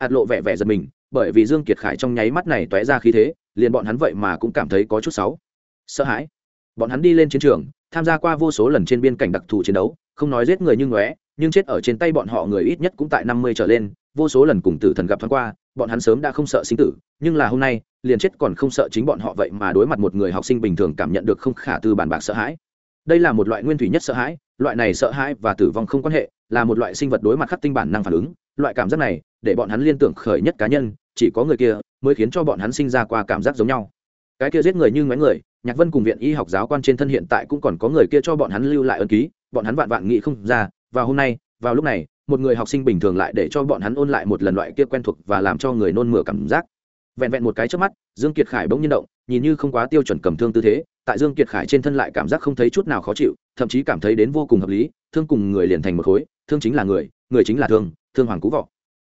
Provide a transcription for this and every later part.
ạt lộ vẻ vẻ giật mình, bởi vì dương kiệt khải trong nháy mắt này tóe ra khí thế, liền bọn hắn vậy mà cũng cảm thấy có chút xấu. Sợ hãi. Bọn hắn đi lên chiến trường, tham gia qua vô số lần trên biên cảnh đặc thù chiến đấu, không nói giết người như ngóe, nhưng chết ở trên tay bọn họ người ít nhất cũng tại năm mươi trở lên, vô số lần cùng tử thần gặp thoáng qua, bọn hắn sớm đã không sợ sinh tử, nhưng là hôm nay, liền chết còn không sợ chính bọn họ vậy mà đối mặt một người học sinh bình thường cảm nhận được không khả tư bản bạc sợ hãi. Đây là một loại nguyên thủy nhất sợ hãi, loại này sợ hãi và tử vong không quan hệ, là một loại sinh vật đối mặt khắc tinh bản năng phản ứng, loại cảm giác này để bọn hắn liên tưởng khởi nhất cá nhân, chỉ có người kia mới khiến cho bọn hắn sinh ra qua cảm giác giống nhau. Cái kia giết người như ngoái người, nhạc vân cùng viện y học giáo quan trên thân hiện tại cũng còn có người kia cho bọn hắn lưu lại ân ký, bọn hắn vạn vạn nghĩ không ra và hôm nay, vào lúc này, một người học sinh bình thường lại để cho bọn hắn ôn lại một lần loại kia quen thuộc và làm cho người nôn mửa cảm giác. Vẹn vẹn một cái trước mắt, dương kiệt khải bỗng nhiên động, nhìn như không quá tiêu chuẩn cầm thương tư thế, tại dương kiệt khải trên thân lại cảm giác không thấy chút nào khó chịu, thậm chí cảm thấy đến vô cùng hợp lý, thương cùng người liền thành một khối, thương chính là người người chính là thương thương hoàng cú vọ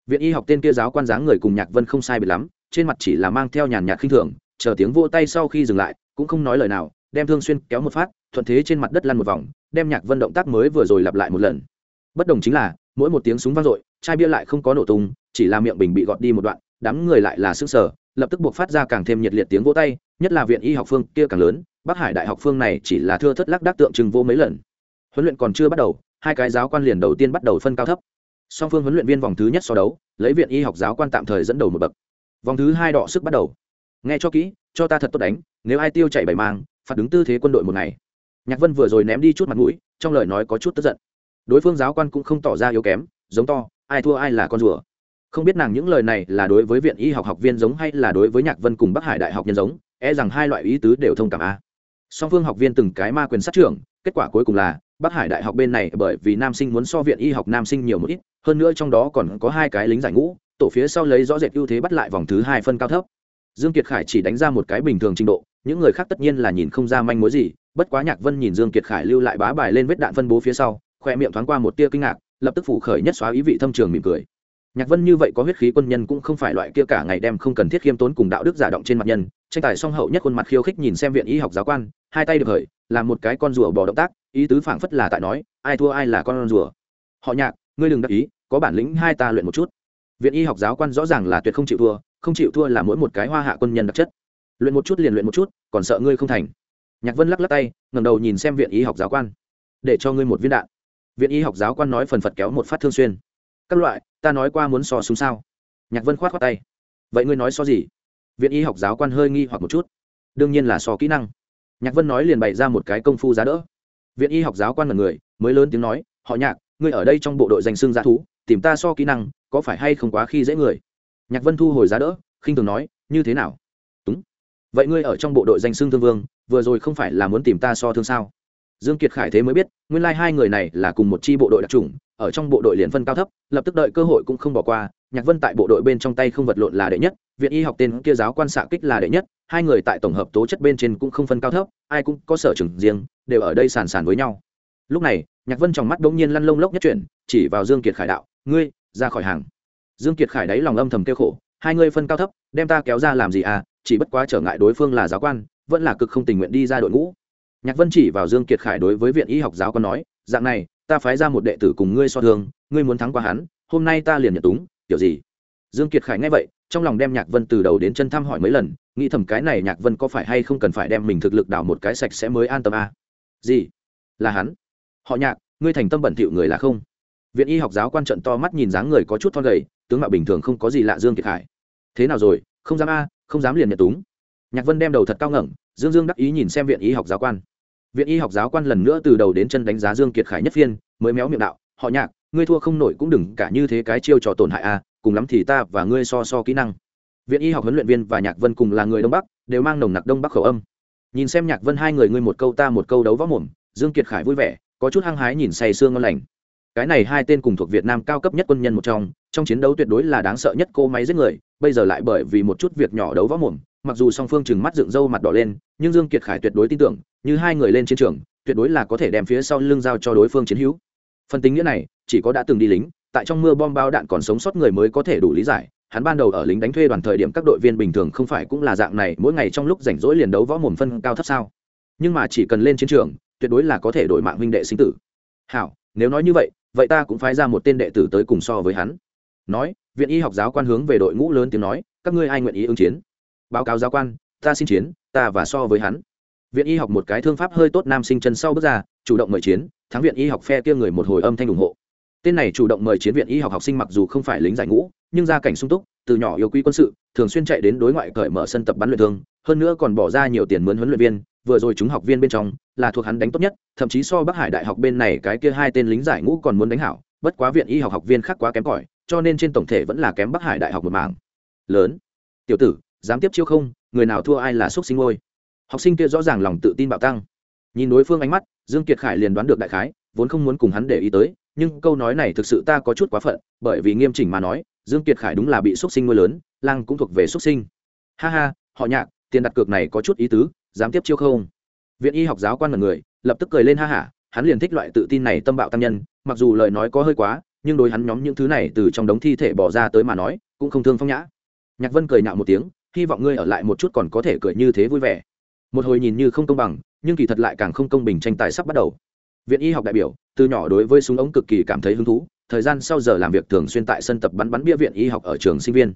viện y học tên kia giáo quan dáng người cùng nhạc vân không sai biệt lắm, trên mặt chỉ là mang theo nhàn nhạt khinh thường, chờ tiếng vô tay sau khi dừng lại, cũng không nói lời nào, đem thương xuyên kéo một phát, thuận thế trên mặt đất lăn một vòng, đem nhạc vân động tác mới vừa rồi lặp lại một lần. Bất đồng chính là, mỗi một tiếng súng vang dội, chai bia lại không có nổ tung, chỉ là miệng bình bị gọt đi một đoạn, đám người lại là sức sở lập tức buộc phát ra càng thêm nhiệt liệt tiếng vỗ tay, nhất là viện y học phương kia càng lớn, bắc hải đại học phương này chỉ là thưa thất lắc đắc tượng trưng vô mấy lần. Huấn luyện còn chưa bắt đầu, hai cái giáo quan liền đầu tiên bắt đầu phân cao thấp song phương huấn luyện viên vòng thứ nhất so đấu, lấy viện y học giáo quan tạm thời dẫn đầu một bậc. Vòng thứ hai đọ sức bắt đầu. Nghe cho kỹ, cho ta thật tốt đánh, nếu ai tiêu chạy bảy mang, phạt đứng tư thế quân đội một ngày. Nhạc vân vừa rồi ném đi chút mặt mũi, trong lời nói có chút tức giận. Đối phương giáo quan cũng không tỏ ra yếu kém, giống to, ai thua ai là con rùa. Không biết nàng những lời này là đối với viện y học học viên giống hay là đối với nhạc vân cùng bắc hải đại học nhân giống e rằng hai loại ý tứ đều thông cảm a. Song phương học viên từng cái ma quyền sát trưởng kết quả cuối cùng là, bắc hải đại học bên này bởi vì nam sinh muốn so viện y học nam sinh nhiều một ít, hơn nữa trong đó còn có hai cái lính giải ngũ, tổ phía sau lấy rõ rệt ưu thế bắt lại vòng thứ hai phân cao thấp. Dương kiệt khải chỉ đánh ra một cái bình thường trình độ, những người khác tất nhiên là nhìn không ra manh mối gì, bất quá nhạc vân nhìn dương kiệt khải lưu lại bá bài lên vết đạn phân bố phía sau, khoe miệng thoáng qua một tia kinh ngạc, lập tức phủ khởi nhất xóa ý vị thâm trường mỉm cười nhạc vân như vậy có huyết khí quân nhân cũng không phải loại kia cả ngày đem không cần thiết khiêm tốn cùng đạo đức giả động trên mặt nhân, tranh tài song hậu nhất khuôn mặt khiêu khích nhìn xem viện y học giáo quan, hai tay được hởi làm một cái con rùa bỏ động tác, ý tứ phảng phất là tại nói, ai thua ai là con rùa. Họ nhạc, ngươi đừng đắc ý, có bản lĩnh hai ta luyện một chút. Viện y học giáo quan rõ ràng là tuyệt không chịu thua, không chịu thua là mỗi một cái hoa hạ quân nhân đặc chất. Luyện một chút liền luyện một chút, còn sợ ngươi không thành. Nhạc vân lắc lắc tay ngầm đầu nhìn xem viện y học giáo quan. Để cho ngươi một viên đạn. Viện y học giáo quan nói phần phật kéo một phát thương xuyên. Các loại ta nói qua muốn so súng sao? Nhạc vân khoát khoát tay. Vậy ngươi nói so gì? Viện y học giáo quan hơi nghi hoặc một chút. Đương nhiên là so kỹ năng. Nhạc vân nói liền bày ra một cái công phu giá đỡ. Viện y học giáo quan là người, mới lớn tiếng nói, họ nhạc, ngươi ở đây trong bộ đội danh xưng giá thú, tìm ta so kỹ năng, có phải hay không quá khi dễ người? Nhạc vân thu hồi giá đỡ, khinh thường nói, như thế nào? Đúng. Vậy ngươi ở trong bộ đội danh xưng thương vương, vừa rồi không phải là muốn tìm ta so thương sao? Dương kiệt khải thế mới biết, nguyên lai hai người này là cùng một chi bộ đội đặc trùng ở trong bộ đội liền phân cao thấp, lập tức đợi cơ hội cũng không bỏ qua, nhạc vân tại bộ đội bên trong tay không vật lộn là đệ nhất, viện y học tên kia giáo quan xạ kích là đệ nhất, hai người tại tổng hợp tố chất bên trên cũng không phân cao thấp, ai cũng có sở trường riêng, đều ở đây sàn sàn với nhau. Lúc này, nhạc vân trong mắt bỗng nhiên lăn lông lốc nhất chuyển, chỉ vào dương kiệt khải đạo, ngươi, ra khỏi hàng. Dương kiệt khải đáy lòng âm thầm kêu khổ, hai ngươi phân cao thấp, đem ta kéo ra làm gì à? Chỉ bất quá trở ngại đối phương là giáo quan, vẫn là cực không tình nguyện đi ra đội ngũ. Nhạc vân chỉ vào dương kiệt khải đối với viện y học giáo quan nói, dạng này ta phái ra một đệ tử cùng ngươi so thương, ngươi muốn thắng qua hắn, hôm nay ta liền nhận túng, kiểu gì? Dương kiệt khải nghe vậy, trong lòng đem nhạc vân từ đầu đến chân thăm hỏi mấy lần, nghĩ thầm cái này nhạc vân có phải hay không cần phải đem mình thực lực đào một cái sạch sẽ mới an tâm à? gì? Là hắn? Họ nhạc, ngươi thành tâm bẩn thỉu người là không? Viện y học giáo quan trận to mắt nhìn dáng người có chút thon gầy, tướng mạo bình thường không có gì lạ dương kiệt khải. Thế nào rồi? Không dám a, không dám liền nhận túng. Nhạc vân đem đầu thật cao ngẩng, dương dương đắc ý nhìn xem viện y học giáo quan viện y học giáo quan lần nữa từ đầu đến chân đánh giá dương kiệt khải nhất phiên, mới méo miệng đạo, họ nhạc, ngươi thua không nổi cũng đừng cả như thế cái chiêu trò tổn hại a, cùng lắm thì ta và ngươi so so kỹ năng. Viện y học huấn luyện viên và nhạc vân cùng là người đông bắc, đều mang nồng nặc đông bắc khẩu âm. Nhìn xem nhạc vân hai người ngươi một câu ta một câu đấu võ mồm, dương kiệt khải vui vẻ, có chút hăng hái nhìn say sương ngon lành. Cái này hai tên cùng thuộc việt nam cao cấp nhất quân nhân một trong trong chiến đấu tuyệt đối là đáng sợ nhất cô máy giết người, bây giờ lại bởi vì một chút việc nhỏ đấu võ mồm mặc dù song phương chừng mắt dựng râu mặt đỏ lên, nhưng dương kiệt khải tuyệt đối tin tưởng, như hai người lên chiến trường, tuyệt đối là có thể đem phía sau lưng giao cho đối phương chiến hữu. Phần tính nghĩa này, chỉ có đã từng đi lính, tại trong mưa bom bao đạn còn sống sót người mới có thể đủ lý giải, hắn ban đầu ở lính đánh thuê đoàn thời điểm các đội viên bình thường không phải cũng là dạng này, mỗi ngày trong lúc rảnh rỗi liền đấu võ mồm phân cao thấp sao. Nhưng mà chỉ cần lên chiến trường, tuyệt đối là có thể đổi mạng huynh đệ sinh tử. Hảo, nếu nói như vậy vậy ta cũng phái ra một tên đệ tử tới cùng so với hắn. Nói, viện y học giáo quan hướng về đội ngũ lớn tiếng nói, các ngươi ai nguyện ý ứng chiến? Báo cáo giáo quan, ta xin chiến, ta và so với hắn. Viện y học một cái thương pháp hơi tốt nam sinh chân sau bước ra, chủ động mời chiến, thắng viện y học phe kia người một hồi âm thanh ủng hộ. Tên này chủ động mời chiến viện y học học sinh mặc dù không phải lính giải ngũ, nhưng gia cảnh sung túc, từ nhỏ yêu quý quân sự, thường xuyên chạy đến đối ngoại cởi mở sân tập bắn luyện thương, hơn nữa còn bỏ ra nhiều tiền mướn huấn luyện viên, vừa rồi chúng học viên bên trong là thuộc hắn đánh tốt nhất, thậm chí so bắc hải đại học bên này cái kia hai tên lính giải ngũ còn muốn đánh hảo, bất quá viện y học học viên khác quá kém cỏi, cho nên trên tổng thể vẫn là kém bắc hải đại học một mảng. Lớn. Tiểu tử dám tiếp chiêu không, người nào thua ai là xúc sinh ngôi. Học sinh kia rõ ràng lòng tự tin bạo tăng. Nhìn đối phương ánh mắt, dương kiệt khải liền đoán được đại khái, vốn không muốn cùng hắn để ý tới, nhưng câu nói này thực sự ta có chút quá phận, bởi vì nghiêm chỉnh mà nói, dương kiệt khải đúng là bị xúc sinh nuôi lớn, lang cũng thuộc về xúc sinh. Ha ha, họ nhạc, tiền đặt cược này có chút ý tứ, dám tiếp chiêu không? Viện y học giáo quan là người, lập tức cười lên ha hả, hắn liền thích loại tự tin này tâm bạo tăng nhân, mặc dù lời nói có hơi quá, nhưng đối hắn nhóm những thứ này từ trong đống thi thể bỏ ra tới mà nói, cũng không thương phong nhã. Nhạc vân cười nhạo một tiếng hy vọng ngươi ở lại một chút còn có thể cười như thế vui vẻ. Một hồi nhìn như không công bằng, nhưng kỳ thật lại càng không công bình tranh tài sắp bắt đầu. Viện y học đại biểu, từ nhỏ đối với súng ống cực kỳ cảm thấy hứng thú, thời gian sau giờ làm việc thường xuyên tại sân tập bắn bắn bia viện y học ở trường sinh viên.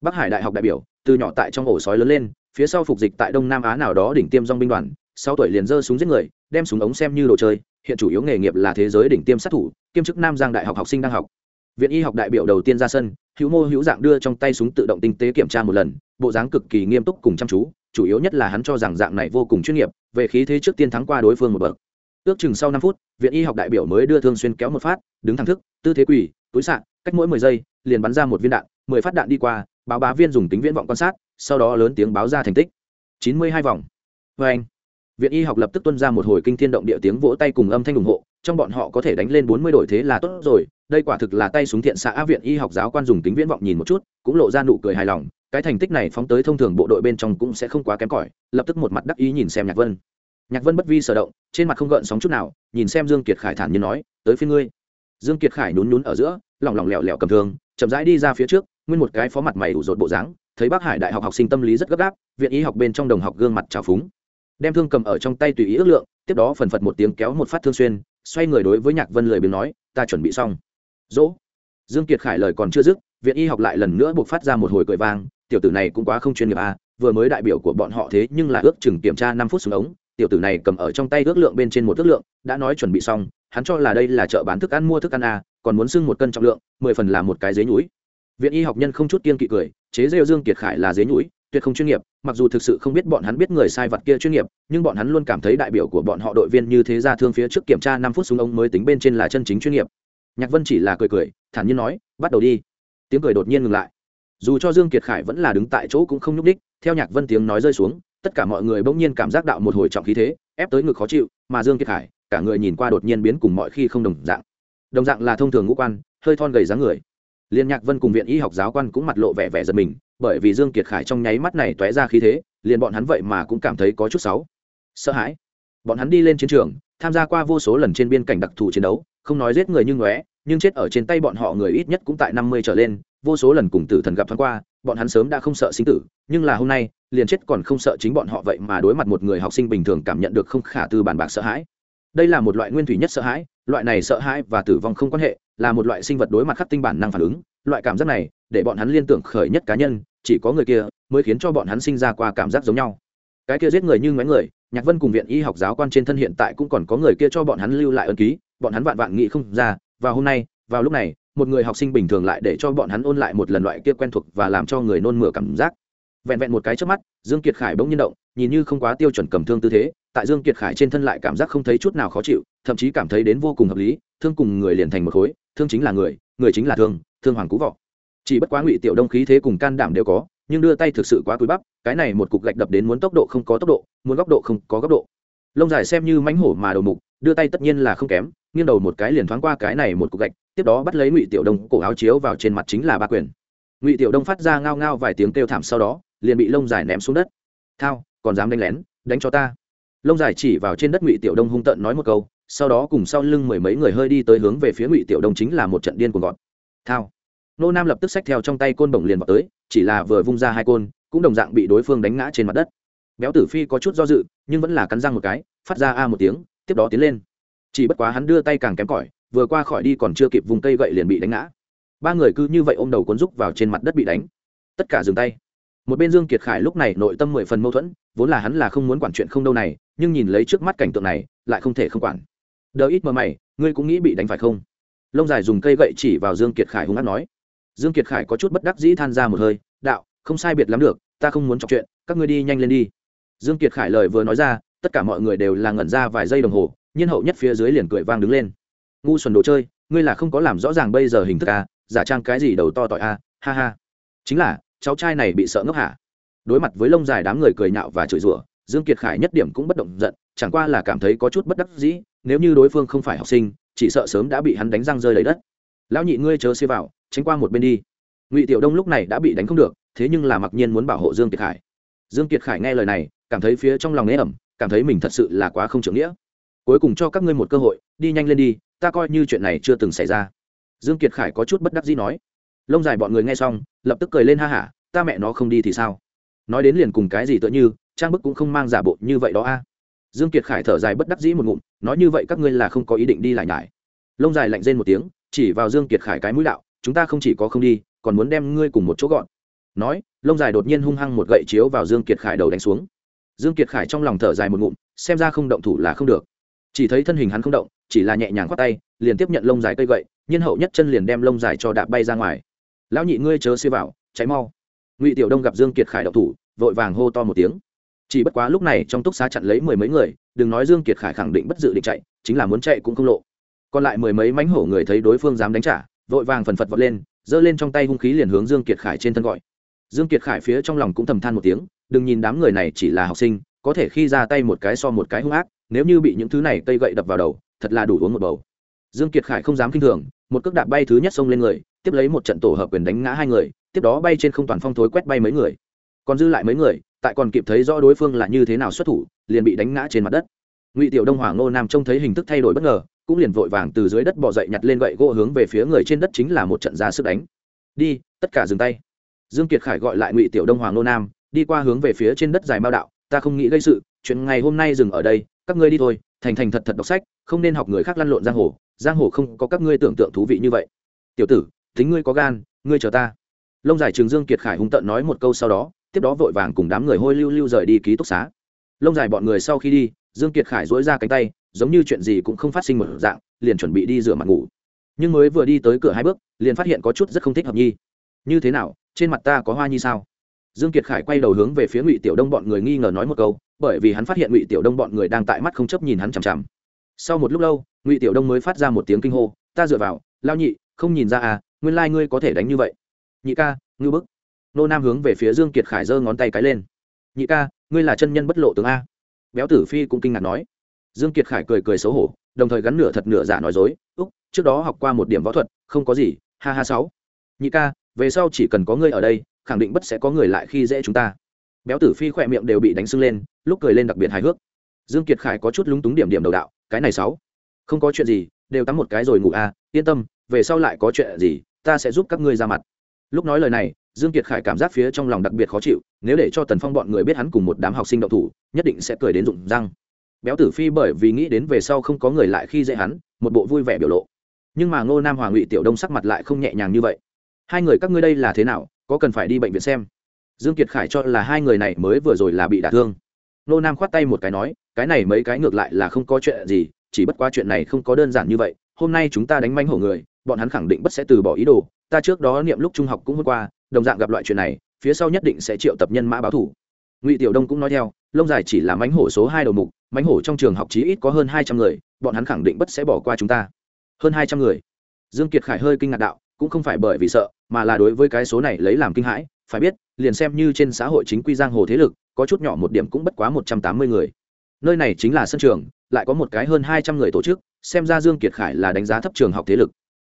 Bắc hải đại học đại biểu, từ nhỏ tại trong ổ sói lớn lên, phía sau phục dịch tại đông nam á nào đó đỉnh tiêm dong binh đoàn sau tuổi liền giơ súng giết người, đem súng ống xem như đồ chơi, hiện chủ yếu nghề nghiệp là thế giới đỉnh tiêm sát thủ, kiêm chức nam giang đại học học sinh đang học. Viện y học đại biểu đầu tiên ra sân, hữu mô hữu dạng đưa trong tay súng tự động tinh tế kiểm tra một lần bộ dáng cực kỳ nghiêm túc cùng chăm chú, chủ yếu nhất là hắn cho rằng dạng này vô cùng chuyên nghiệp, về khí thế trước tiên thắng qua đối phương một bậc. Ước chừng sau năm phút, viện y học đại biểu mới đưa thương xuyên kéo một phát, đứng thẳng thức, tư thế quỳ, túi sạn cách mỗi mười giây, liền bắn ra một viên đạn, mười phát đạn đi qua, báo bá viên dùng tính viễn vọng quan sát, sau đó lớn tiếng báo ra thành tích. Chín mươi hai vòng. Vê anh, viện y học lập tức tuân ra một hồi kinh thiên động địa tiếng vỗ tay cùng âm thanh ủng hộ, trong bọn họ có thể đánh lên bốn mươi đổi thế là tốt rồi, đây quả thực là tay súng thiện xã viện y học giáo quan dùng tính viễn vọng nhìn một chút, cũng lộ ra nụ cười hài lòng cái thành tích này phóng tới thông thường bộ đội bên trong cũng sẽ không quá kém cỏi, lập tức một mặt đắc ý nhìn xem nhạc vân. Nhạc vân bất vi sở động, trên mặt không gợn sóng chút nào, nhìn xem dương kiệt khải thản nhiên nói, tới phía ngươi. Dương kiệt khải nhún nhún ở giữa lỏng lỏng lẻo lẻo cầm thương, chậm rãi đi ra phía trước, nguyên một cái phó mặt mày ủ rột bộ dáng, thấy bác hải đại học học sinh tâm lý rất gấp gáp, viện y học bên trong đồng học gương mặt trào phúng. Đem thương cầm ở trong tay tùy ý ước lượng, tiếp đó phần phật một tiếng kéo một phát thương xuyên, xoay người đối với nhạc vân lời biếng nói, ta chuẩn bị xong. Dỗ. Dương kiệt khải lời còn chưa dứt, viện y học lại lần nữa buộc phát ra một hồi cười vang tiểu tử này cũng quá không chuyên nghiệp à vừa mới đại biểu của bọn họ thế nhưng là ước chừng kiểm tra năm phút xuống ống, tiểu tử này cầm ở trong tay ước lượng bên trên một ước lượng, đã nói chuẩn bị xong, hắn cho là đây là chợ bán thức ăn mua thức ăn à còn muốn xưng một cân trọng lượng, mười phần là một cái dế nhúi. Viện y học nhân không chút kiên kỵ cười, chế rêu dương kiệt khải là dế nhúi, tuyệt không chuyên nghiệp, mặc dù thực sự không biết bọn hắn biết người sai vật kia chuyên nghiệp, nhưng bọn hắn luôn cảm thấy đại biểu của bọn họ đội viên như thế ra thương phía trước kiểm tra năm phút xuống ống mới tính bên trên là chân chính chuyên nghiệp. Nhạc vân chỉ là cười cười, thản nhiên nói, bắt đầu đi. Tiếng cười đột nhiên ngừng lại dù cho dương kiệt khải vẫn là đứng tại chỗ cũng không nhúc đích theo nhạc vân tiếng nói rơi xuống, tất cả mọi người bỗng nhiên cảm giác đạo một hồi trọng khí thế, ép tới ngực khó chịu, mà dương kiệt khải, cả người nhìn qua đột nhiên biến cùng mọi khi không đồng dạng. Đồng dạng là thông thường ngũ quan, hơi thon gầy dáng người. Liên nhạc vân cùng viện y học giáo quan cũng mặt lộ vẻ vẻ giật mình, bởi vì dương kiệt khải trong nháy mắt này tóe ra khí thế, liền bọn hắn vậy mà cũng cảm thấy có chút xấu. Sợ hãi. Bọn hắn đi lên chiến trường, tham gia qua vô số lần trên biên cảnh đặc thù chiến đấu không nói giết người như ngóe, nhưng chết ở trên tay bọn họ người ít nhất cũng tại năm mươi trở lên, vô số lần cùng tử thần gặp thoáng qua, bọn hắn sớm đã không sợ sinh tử, nhưng là hôm nay, liền chết còn không sợ chính bọn họ vậy mà đối mặt một người học sinh bình thường cảm nhận được không khả tư bản bạc sợ hãi. Đây là một loại nguyên thủy nhất sợ hãi, loại này sợ hãi và tử vong không quan hệ, là một loại sinh vật đối mặt khắc tinh bản năng phản ứng, loại cảm giác này, để bọn hắn liên tưởng khởi nhất cá nhân, chỉ có người kia, mới khiến cho bọn hắn sinh ra qua cảm giác giống nhau. Cái kia giết người như ngoái người, nhạc vân cùng viện y học giáo quan trên thân hiện tại cũng còn có người kia cho bọn hắn lưu lại ân ký bọn hắn vạn vạn nghĩ không ra, và hôm nay, vào lúc này, một người học sinh bình thường lại để cho bọn hắn ôn lại một lần loại kia quen thuộc và làm cho người nôn mửa cảm giác. Vẹn vẹn một cái trước mắt, dương kiệt khải bỗng nhiên động, nhìn như không quá tiêu chuẩn cầm thương tư thế, tại dương kiệt khải trên thân lại cảm giác không thấy chút nào khó chịu, thậm chí cảm thấy đến vô cùng hợp lý, thương cùng người liền thành một khối, thương chính là người người chính là thương thương hoàng cú vọ. Chỉ bất quá ngụy tiểu đông khí thế cùng can đảm đều có, nhưng đưa tay thực sự quá cúi bắp, cái này một cục gạch đập đến muốn tốc độ không có tốc độ, muốn góc độ không có góc độ. Lông dài xem như mánh hổ mà đầu mục, đưa tay tất nhiên là không kém nghiêng đầu một cái liền thoáng qua cái này một cục gạch, tiếp đó bắt lấy ngụy tiểu đông cổ áo chiếu vào trên mặt chính là ba quyền. Ngụy tiểu đông phát ra ngao ngao vài tiếng kêu thảm sau đó, liền bị lông dài ném xuống đất. Thao, còn dám đánh lén, đánh cho ta. Lông dài chỉ vào trên đất ngụy tiểu đông hung tợn nói một câu, sau đó cùng sau lưng mười mấy người hơi đi tới hướng về phía ngụy tiểu đông chính là một trận điên cuồng gọn. Thao. Nô nam lập tức xách theo trong tay côn bổng liền vào tới, chỉ là vừa vung ra hai côn, cũng đồng dạng bị đối phương đánh ngã trên mặt đất. Béo tử phi có chút do dự, nhưng vẫn là cắn răng một cái, phát ra a một tiếng, tiếp đó tiến lên chỉ bất quá hắn đưa tay càng kém cỏi, vừa qua khỏi đi còn chưa kịp vùng cây gậy liền bị đánh ngã. Ba người cứ như vậy ôm đầu cuốn rúc vào trên mặt đất bị đánh. Tất cả dừng tay. Một bên dương kiệt khải lúc này nội tâm mười phần mâu thuẫn, vốn là hắn là không muốn quản chuyện không đâu này, nhưng nhìn lấy trước mắt cảnh tượng này, lại không thể không quản. Đỡ ít mơ mày, ngươi cũng nghĩ bị đánh phải không? Lông dài dùng cây gậy chỉ vào dương kiệt khải hung hát nói. Dương kiệt khải có chút bất đắc dĩ than ra một hơi, đạo, không sai biệt lắm được, ta không muốn chọc chuyện, các ngươi đi nhanh lên đi. Dương kiệt khải lời vừa nói ra, tất cả mọi người đều là ngẩn ra vài giây đồng hồ nhiên hậu nhất phía dưới liền cười vang đứng lên. Ngu xuẩn đồ chơi, ngươi là không có làm rõ ràng bây giờ hình thức à giả trang cái gì đầu to tỏi a ha ha. Chính là, cháu trai này bị sợ ngốc hả? Đối mặt với lông dài đám người cười nhạo và chửi rủa, dương kiệt khải nhất điểm cũng bất động giận, chẳng qua là cảm thấy có chút bất đắc dĩ, nếu như đối phương không phải học sinh, chỉ sợ sớm đã bị hắn đánh răng rơi lấy đất. Lão nhị ngươi chớ xê vào, tránh qua một bên đi. Ngụy tiểu đông lúc này đã bị đánh không được, thế nhưng là mặc nhiên muốn bảo hộ dương kiệt khải. Dương kiệt khải nghe lời này, cảm thấy phía trong lòng nế ẩm, cảm thấy mình thật sự là quá không trưởng nghĩa cuối cùng cho các ngươi một cơ hội, đi nhanh lên đi, ta coi như chuyện này chưa từng xảy ra. Dương kiệt khải có chút bất đắc dĩ nói. Lông dài bọn người nghe xong, lập tức cười lên ha hả, ta mẹ nó không đi thì sao? Nói đến liền cùng cái gì tựa như, trang bức cũng không mang giả bộ như vậy đó a. Dương kiệt khải thở dài bất đắc dĩ một ngụm, nói như vậy các ngươi là không có ý định đi lại nhải. Lông dài lạnh rên một tiếng, chỉ vào dương kiệt khải cái mũi đạo, chúng ta không chỉ có không đi, còn muốn đem ngươi cùng một chỗ gọn. Nói, lông dài đột nhiên hung hăng một gậy chiếu vào dương kiệt khải đầu đánh xuống. Dương kiệt khải trong lòng thở dài một ngụm, xem ra không động thủ là không được chỉ thấy thân hình hắn không động, chỉ là nhẹ nhàng khoác tay, liền tiếp nhận lông dài cây gậy, nhiên hậu nhất chân liền đem lông dài cho đạp bay ra ngoài. Lão nhị ngươi chớ xê vào cháy mau. Ngụy tiểu đông gặp dương kiệt khải đậu thủ, vội vàng hô to một tiếng. Chỉ bất quá lúc này trong túc xá chặn lấy mười mấy người, đừng nói dương kiệt khải khẳng định bất dự định chạy, chính là muốn chạy cũng không lộ. Còn lại mười mấy mánh hổ người thấy đối phương dám đánh trả, vội vàng phần phật vọt lên, giơ lên trong tay hung khí liền hướng dương kiệt khải trên thân gọi. Dương kiệt khải phía trong lòng cũng thầm than một tiếng, đừng nhìn đám người này chỉ là học sinh, có thể khi ra tay một cái so một cái hung ác nếu như bị những thứ này cây gậy đập vào đầu, thật là đủ uống một bầu. Dương kiệt khải không dám kinh thường, một cước đạp bay thứ nhất xông lên người, tiếp lấy một trận tổ hợp quyền đánh ngã hai người, tiếp đó bay trên không toàn phong thối quét bay mấy người. Còn dư lại mấy người, tại còn kịp thấy rõ đối phương là như thế nào xuất thủ, liền bị đánh ngã trên mặt đất. Ngụy tiểu đông hoàng ngô nam trông thấy hình thức thay đổi bất ngờ, cũng liền vội vàng từ dưới đất bỏ dậy nhặt lên gậy gỗ hướng về phía người trên đất chính là một trận ra sức đánh. Đi, tất cả dừng tay. Dương kiệt khải gọi lại ngụy tiểu đông hoàng ngô nam, đi qua hướng về phía trên đất dài mao đạo, ta không nghĩ gây sự, chuyện ngày hôm nay dừng ở đây các ngươi đi thôi, thành thành thật thật đọc sách, không nên học người khác lăn lộn giang hồ giang hồ không có các ngươi tưởng tượng thú vị như vậy. Tiểu tử tính ngươi có gan, ngươi chờ ta. Lông dài trường dương kiệt khải hung tận nói một câu sau đó, tiếp đó vội vàng cùng đám người hôi lưu lưu rời đi ký túc xá. Lông dài bọn người sau khi đi, dương kiệt khải dỗi ra cánh tay, giống như chuyện gì cũng không phát sinh một dạng, liền chuẩn bị đi rửa mặt ngủ. Nhưng mới vừa đi tới cửa hai bước, liền phát hiện có chút rất không thích hợp nhi. Như thế nào, trên mặt ta có hoa nhi sao? Dương kiệt khải quay đầu hướng về phía ngụy tiểu đông bọn người nghi ngờ nói một câu bởi vì hắn phát hiện ngụy tiểu đông bọn người đang tại mắt không chấp nhìn hắn chằm chằm. Sau một lúc lâu, ngụy tiểu đông mới phát ra một tiếng kinh hô, ta dựa vào, lao nhị, không nhìn ra à nguyên lai ngươi có thể đánh như vậy. Nhị ca ngư bức. Nô nam hướng về phía dương kiệt khải giơ ngón tay cái lên. Nhị ca, ngươi là chân nhân bất lộ tướng a. Béo tử phi cũng kinh ngạc nói. Dương kiệt khải cười cười xấu hổ, đồng thời gắn nửa thật nửa giả nói dối, úc, trước đó học qua một điểm võ thuật, không có gì, ha ha sáu. Nhị ca, về sau chỉ cần có ngươi ở đây, khẳng định bất sẽ có người lại khi dễ chúng ta. Béo tử phi khỏe miệng đều bị đánh sưng lên lúc cười lên đặc biệt hài hước. Dương kiệt khải có chút lúng túng điểm điểm đầu đạo, cái này sáu. Không có chuyện gì, đều tắm một cái rồi ngủ a yên tâm, về sau lại có chuyện gì, ta sẽ giúp các ngươi ra mặt. Lúc nói lời này, dương kiệt khải cảm giác phía trong lòng đặc biệt khó chịu, nếu để cho tần phong bọn người biết hắn cùng một đám học sinh đậu thủ, nhất định sẽ cười đến rụng răng. Béo tử phi bởi vì nghĩ đến về sau không có người lại khi dễ hắn, một bộ vui vẻ biểu lộ. Nhưng mà ngô nam hòa ngụy tiểu đông sắc mặt lại không nhẹ nhàng như vậy. Hai người các ngươi đây là thế nào, có cần phải đi bệnh viện xem? Dương kiệt khải cho là hai người này mới vừa rồi là bị đả thương nô nam khoát tay một cái nói, cái này mấy cái ngược lại là không có chuyện gì, chỉ bất qua chuyện này không có đơn giản như vậy. Hôm nay chúng ta đánh manh hổ người, bọn hắn khẳng định bất sẽ từ bỏ ý đồ. Ta trước đó niệm lúc trung học cũng hôm qua, đồng dạng gặp loại chuyện này, phía sau nhất định sẽ triệu tập nhân mã báo thủ. Ngụy tiểu đông cũng nói theo, lông dài chỉ là mánh hổ số hai đầu mục, mánh hổ trong trường học chí ít có hơn hai trăm người, bọn hắn khẳng định bất sẽ bỏ qua chúng ta. Hơn hai trăm người? Dương kiệt khải hơi kinh ngạc đạo, cũng không phải bởi vì sợ, mà là đối với cái số này lấy làm kinh hãi, phải biết liền xem như trên xã hội chính quy giang hồ thế lực, có chút nhỏ một điểm cũng bất quá một trăm tám mươi người. Nơi này chính là sân trường, lại có một cái hơn hai trăm người tổ chức, xem ra dương kiệt khải là đánh giá thấp trường học thế lực.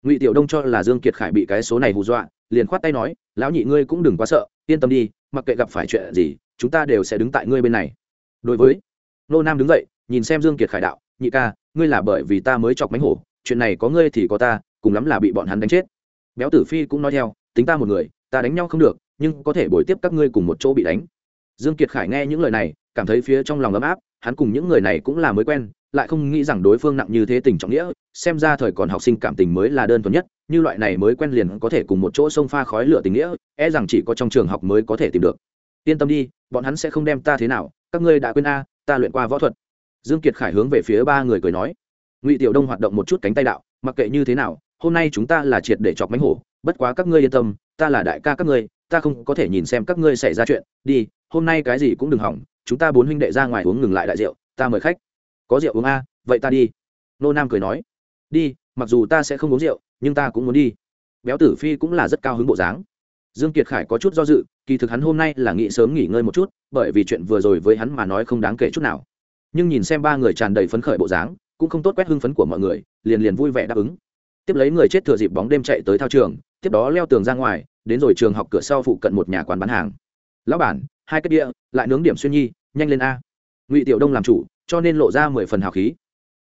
Ngụy tiểu đông cho là dương kiệt khải bị cái số này hù dọa, liền khoát tay nói, lão nhị ngươi cũng đừng quá sợ, yên tâm đi, mặc kệ gặp phải chuyện gì, chúng ta đều sẽ đứng tại ngươi bên này. Đối với nô nam đứng dậy, nhìn xem dương kiệt khải đạo, nhị ca, ngươi là bởi vì ta mới chọc mánh hổ, chuyện này có ngươi thì có ta, cùng lắm là bị bọn hắn đánh chết. Béo tử phi cũng nói theo, tính ta một người, ta đánh nhau không được nhưng có thể bồi tiếp các ngươi cùng một chỗ bị đánh. Dương kiệt khải nghe những lời này, cảm thấy phía trong lòng ấm áp, hắn cùng những người này cũng là mới quen, lại không nghĩ rằng đối phương nặng như thế tình trọng nghĩa, xem ra thời còn học sinh cảm tình mới là đơn thuần nhất, như loại này mới quen liền có thể cùng một chỗ sông pha khói lửa tình nghĩa e rằng chỉ có trong trường học mới có thể tìm được. Yên tâm đi, bọn hắn sẽ không đem ta thế nào, các ngươi đã quên a, ta luyện qua võ thuật. Dương kiệt khải hướng về phía ba người cười nói. Ngụy tiểu đông hoạt động một chút cánh tay đạo, mặc kệ như thế nào, hôm nay chúng ta là triệt để chọc mánh hổ, bất quá các ngươi yên tâm, ta là đại ca các ngươi ta không có thể nhìn xem các ngươi xảy ra chuyện, đi, hôm nay cái gì cũng đừng hỏng, chúng ta bốn huynh đệ ra ngoài uống ngừng lại đại rượu, ta mời khách. Có rượu uống a, vậy ta đi. Nô nam cười nói. Đi, mặc dù ta sẽ không uống rượu, nhưng ta cũng muốn đi. Béo tử phi cũng là rất cao hứng bộ dáng. Dương kiệt khải có chút do dự, kỳ thực hắn hôm nay là nghĩ sớm nghỉ ngơi một chút, bởi vì chuyện vừa rồi với hắn mà nói không đáng kể chút nào. Nhưng nhìn xem ba người tràn đầy phấn khởi bộ dáng, cũng không tốt quét hưng phấn của mọi người, liền liền vui vẻ đáp ứng. Tiếp lấy người chết thừa dịp bóng đêm chạy tới thao trường, tiếp đó leo tường ra ngoài đến rồi trường học cửa sau phụ cận một nhà quán bán hàng. Lão bản, hai cái đĩa, lại nướng điểm xuyên nhi, nhanh lên a. Ngụy tiểu đông làm chủ, cho nên lộ ra mười phần hào khí.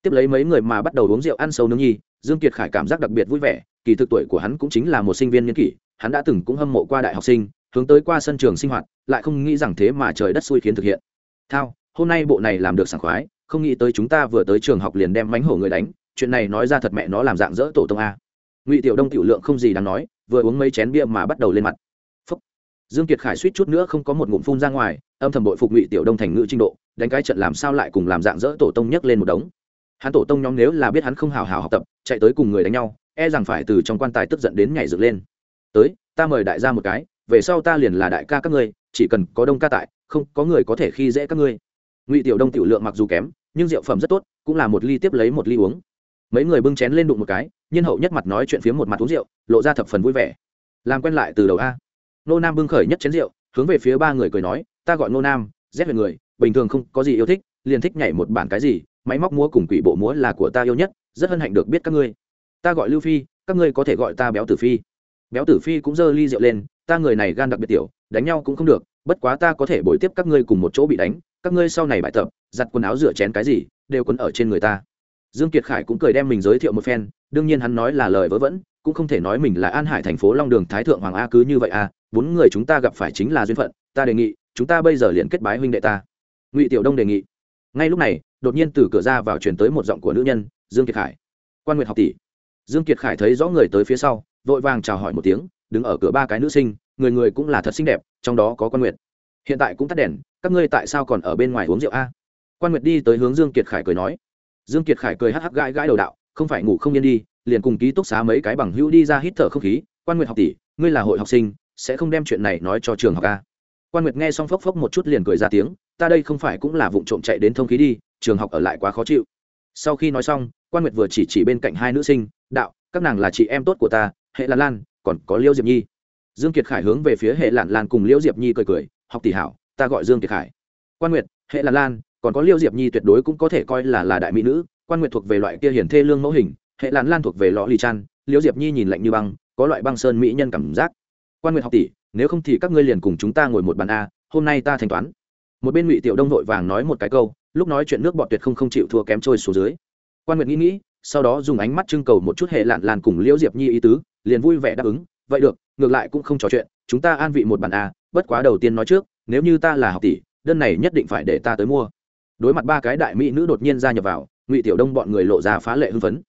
Tiếp lấy mấy người mà bắt đầu uống rượu ăn sâu nướng nhi, dương kiệt khải cảm giác đặc biệt vui vẻ, kỳ thực tuổi của hắn cũng chính là một sinh viên niên kỷ, hắn đã từng cũng hâm mộ qua đại học sinh, hướng tới qua sân trường sinh hoạt, lại không nghĩ rằng thế mà trời đất xui khiến thực hiện. Thao, hôm nay bộ này làm được sảng khoái, không nghĩ tới chúng ta vừa tới trường học liền đem mánh hổ người đánh, chuyện này nói ra thật mẹ nó làm dạng dỡ tổ tông a. Ngụy tiểu đông tiểu lượng không gì đáng nói vừa uống mấy chén bia mà bắt đầu lên mặt. Phúc. dương kiệt khải suýt chút nữa không có một ngụm phun ra ngoài, âm thầm bội phục ngụy tiểu đông thành ngữ trình độ, đánh cái trận làm sao lại cùng làm dạng dỡ tổ tông nhấc lên một đống. Hắn tổ tông nhóm nếu là biết hắn không hào hào học tập, chạy tới cùng người đánh nhau e rằng phải từ trong quan tài tức giận đến nhảy dựng lên. Tới, ta mời đại gia một cái, về sau ta liền là đại ca các ngươi, chỉ cần có đông ca tại, không, có người có thể khi dễ các ngươi. Ngụy tiểu đông tiểu lượng mặc dù kém, nhưng rượu phẩm rất tốt, cũng là một ly tiếp lấy một ly uống. Mấy người bưng chén lên đụng một cái nhiên hậu nhất mặt nói chuyện phía một mặt uống rượu, lộ ra thập phần vui vẻ. Làm quen lại từ đầu a. Nô nam bưng khởi nhất chén rượu, hướng về phía ba người cười nói, ta gọi nô nam rét về người, bình thường không có gì yêu thích, liền thích nhảy một bản cái gì, máy móc múa cùng quỷ bộ múa là của ta yêu nhất, rất hân hạnh được biết các ngươi. Ta gọi lưu phi, các ngươi có thể gọi ta béo tử phi. Béo tử phi cũng giơ ly rượu lên, ta người này gan đặc biệt tiểu, đánh nhau cũng không được, bất quá ta có thể bồi tiếp các ngươi cùng một chỗ bị đánh, các ngươi sau này bài tập, giặt quần áo rửa chén cái gì, đều quấn ở trên người ta dương kiệt khải cũng cười đem mình giới thiệu một phen, đương nhiên hắn nói là lời vớ vẩn, cũng không thể nói mình là an hải thành phố long đường thái thượng hoàng a cứ như vậy à bốn người chúng ta gặp phải chính là duyên phận, ta đề nghị, chúng ta bây giờ liền kết bái huynh đệ ta. Ngụy tiểu đông đề nghị. Ngay lúc này, đột nhiên từ cửa ra vào truyền tới một giọng của nữ nhân, dương kiệt khải. Quan nguyệt học tỷ. Dương kiệt khải thấy rõ người tới phía sau, vội vàng chào hỏi một tiếng, đứng ở cửa ba cái nữ sinh, người người cũng là thật xinh đẹp, trong đó có quan nguyệt. Hiện tại cũng tắt đèn, các ngươi tại sao còn ở bên ngoài uống rượu a? Quan nguyệt đi tới hướng dương kiệt khải cười nói dương kiệt khải cười hắc hắc gãi gãi đầu đạo, không phải ngủ không yên đi, liền cùng ký túc xá mấy cái bằng hữu đi ra hít thở không khí, quan nguyệt học tỷ, ngươi là hội học sinh, sẽ không đem chuyện này nói cho trường học a? Quan nguyệt nghe xong phốc phốc một chút liền cười ra tiếng, ta đây không phải cũng là vụ trộm chạy đến thông khí đi, trường học ở lại quá khó chịu. Sau khi nói xong, quan nguyệt vừa chỉ chỉ bên cạnh hai nữ sinh, đạo, các nàng là chị em tốt của ta, hệ lan lan, còn có liễu diệp nhi. Dương kiệt khải hướng về phía hệ lan lan cùng liễu diệp nhi cười cười, học tỷ hảo, ta gọi dương kiệt khải. Quan nguyệt, hệ lan lan còn có liêu diệp nhi tuyệt đối cũng có thể coi là là đại mỹ nữ, quan nguyệt thuộc về loại kia hiển thê lương mẫu hình, hệ lán lan thuộc về lò lì chan, liêu diệp nhi nhìn lạnh như băng, có loại băng sơn mỹ nhân cảm giác. Quan nguyệt học tỷ, nếu không thì các ngươi liền cùng chúng ta ngồi một bàn a, hôm nay ta thanh toán. Một bên ngụy tiểu đông vội vàng nói một cái câu, lúc nói chuyện nước bọt tuyệt không không chịu thua kém trôi xuống dưới. Quan nguyệt nghĩ nghĩ, sau đó dùng ánh mắt trưng cầu một chút hệ lạn làn cùng liễu diệp nhi ý tứ, liền vui vẻ đáp ứng, vậy được, ngược lại cũng không trò chuyện, chúng ta an vị một bàn a, bất quá đầu tiên nói trước, nếu như ta là học tỷ, đơn này nhất định phải để ta tới mua đối mặt ba cái đại mỹ nữ đột nhiên ra nhập vào, ngụy tiểu đông bọn người lộ ra phá lệ hưng phấn.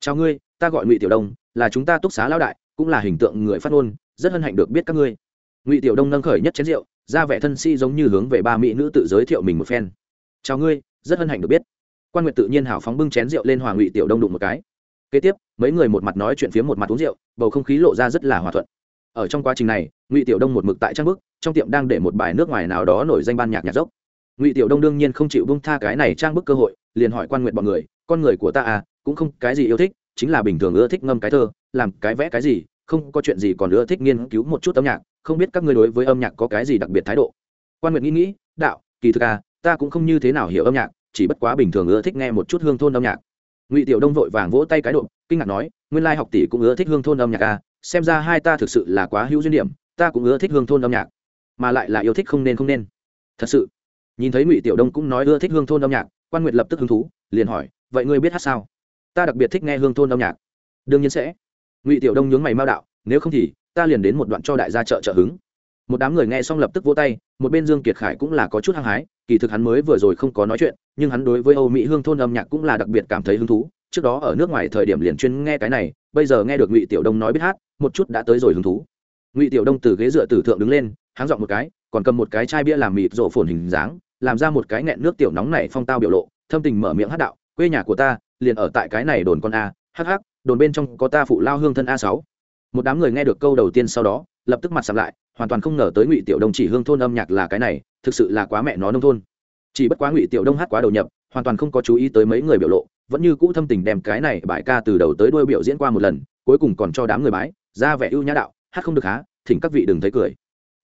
Chào ngươi, ta gọi ngụy tiểu đông, là chúng ta túc xá lão đại, cũng là hình tượng người phát ngôn, rất hân hạnh được biết các ngươi. Ngụy tiểu đông nâng khởi nhất chén rượu, ra vẻ thân si giống như hướng về ba mỹ nữ tự giới thiệu mình một phen. Chào ngươi, rất hân hạnh được biết. Quan nguyệt tự nhiên hào phóng bưng chén rượu lên hòa ngụy tiểu đông đụng một cái. Kế tiếp, mấy người một mặt nói chuyện phía một mặt uống rượu, bầu không khí lộ ra rất là hòa thuận. Ở trong quá trình này, ngụy tiểu đông một mực tại trang bức, trong tiệm đang để một bài nước ngoài nào đó nổi danh ban nhạc nhạc dốc ngụy tiểu đông đương nhiên không chịu bông tha cái này trang bức cơ hội, liền hỏi quan nguyện bọn người, con người của ta à cũng không cái gì yêu thích, chính là bình thường ưa thích ngâm cái thơ, làm cái vẽ cái gì, không có chuyện gì còn ưa thích nghiên cứu một chút âm nhạc, không biết các ngươi đối với âm nhạc có cái gì đặc biệt thái độ? Quan nguyện nghĩ nghĩ, đạo, kỳ thực à ta cũng không như thế nào hiểu âm nhạc, chỉ bất quá bình thường ưa thích nghe một chút hương thôn âm nhạc. Ngụy tiểu đông vội vàng vỗ tay cái độ, kinh ngạc nói, nguyên lai học tỷ cũng ưa thích hương thôn âm nhạc à xem ra hai ta thực sự là quá hữu duyên điểm, ta cũng ưa thích hương thôn âm nhạc, mà lại là yêu thích không nên không nên. Thật sự nhìn thấy ngụy tiểu đông cũng nói ưa thích hương thôn âm nhạc, quan nguyệt lập tức hứng thú, liền hỏi, vậy ngươi biết hát sao? Ta đặc biệt thích nghe hương thôn âm nhạc. Đương nhiên sẽ. Ngụy tiểu đông nhướng mày mao đạo, nếu không thì, ta liền đến một đoạn cho đại gia chợ trợ hứng. Một đám người nghe xong lập tức vỗ tay, một bên dương kiệt khải cũng là có chút hăng hái, kỳ thực hắn mới vừa rồi không có nói chuyện, nhưng hắn đối với âu mỹ hương thôn âm nhạc cũng là đặc biệt cảm thấy hứng thú, trước đó ở nước ngoài thời điểm liền chuyên nghe cái này, bây giờ nghe được ngụy tiểu đông nói biết hát, một chút đã tới rồi hứng thú. Ngụy tiểu đông từ ghế dựa tử thượng đứng lên, háng dọn một cái, còn cầm một cái chai bia làm mịt rộ phồn hình dáng làm ra một cái nghẹn nước tiểu nóng này phong tao biểu lộ, thâm tình mở miệng hát đạo, quê nhà của ta, liền ở tại cái này đồn con a hh đồn bên trong có ta phụ lao hương thân a sáu. Một đám người nghe được câu đầu tiên sau đó, lập tức mặt sầm lại, hoàn toàn không ngờ tới ngụy tiểu đông chỉ hương thôn âm nhạc là cái này, thực sự là quá mẹ nó nông thôn. Chỉ bất quá ngụy tiểu đông hát quá đầu nhập, hoàn toàn không có chú ý tới mấy người biểu lộ, vẫn như cũ thâm tình đem cái này bài ca từ đầu tới đuôi biểu diễn qua một lần, cuối cùng còn cho đám người bái, ra vẻ ưu nhã đạo, hát không được há, thỉnh các vị đừng thấy cười.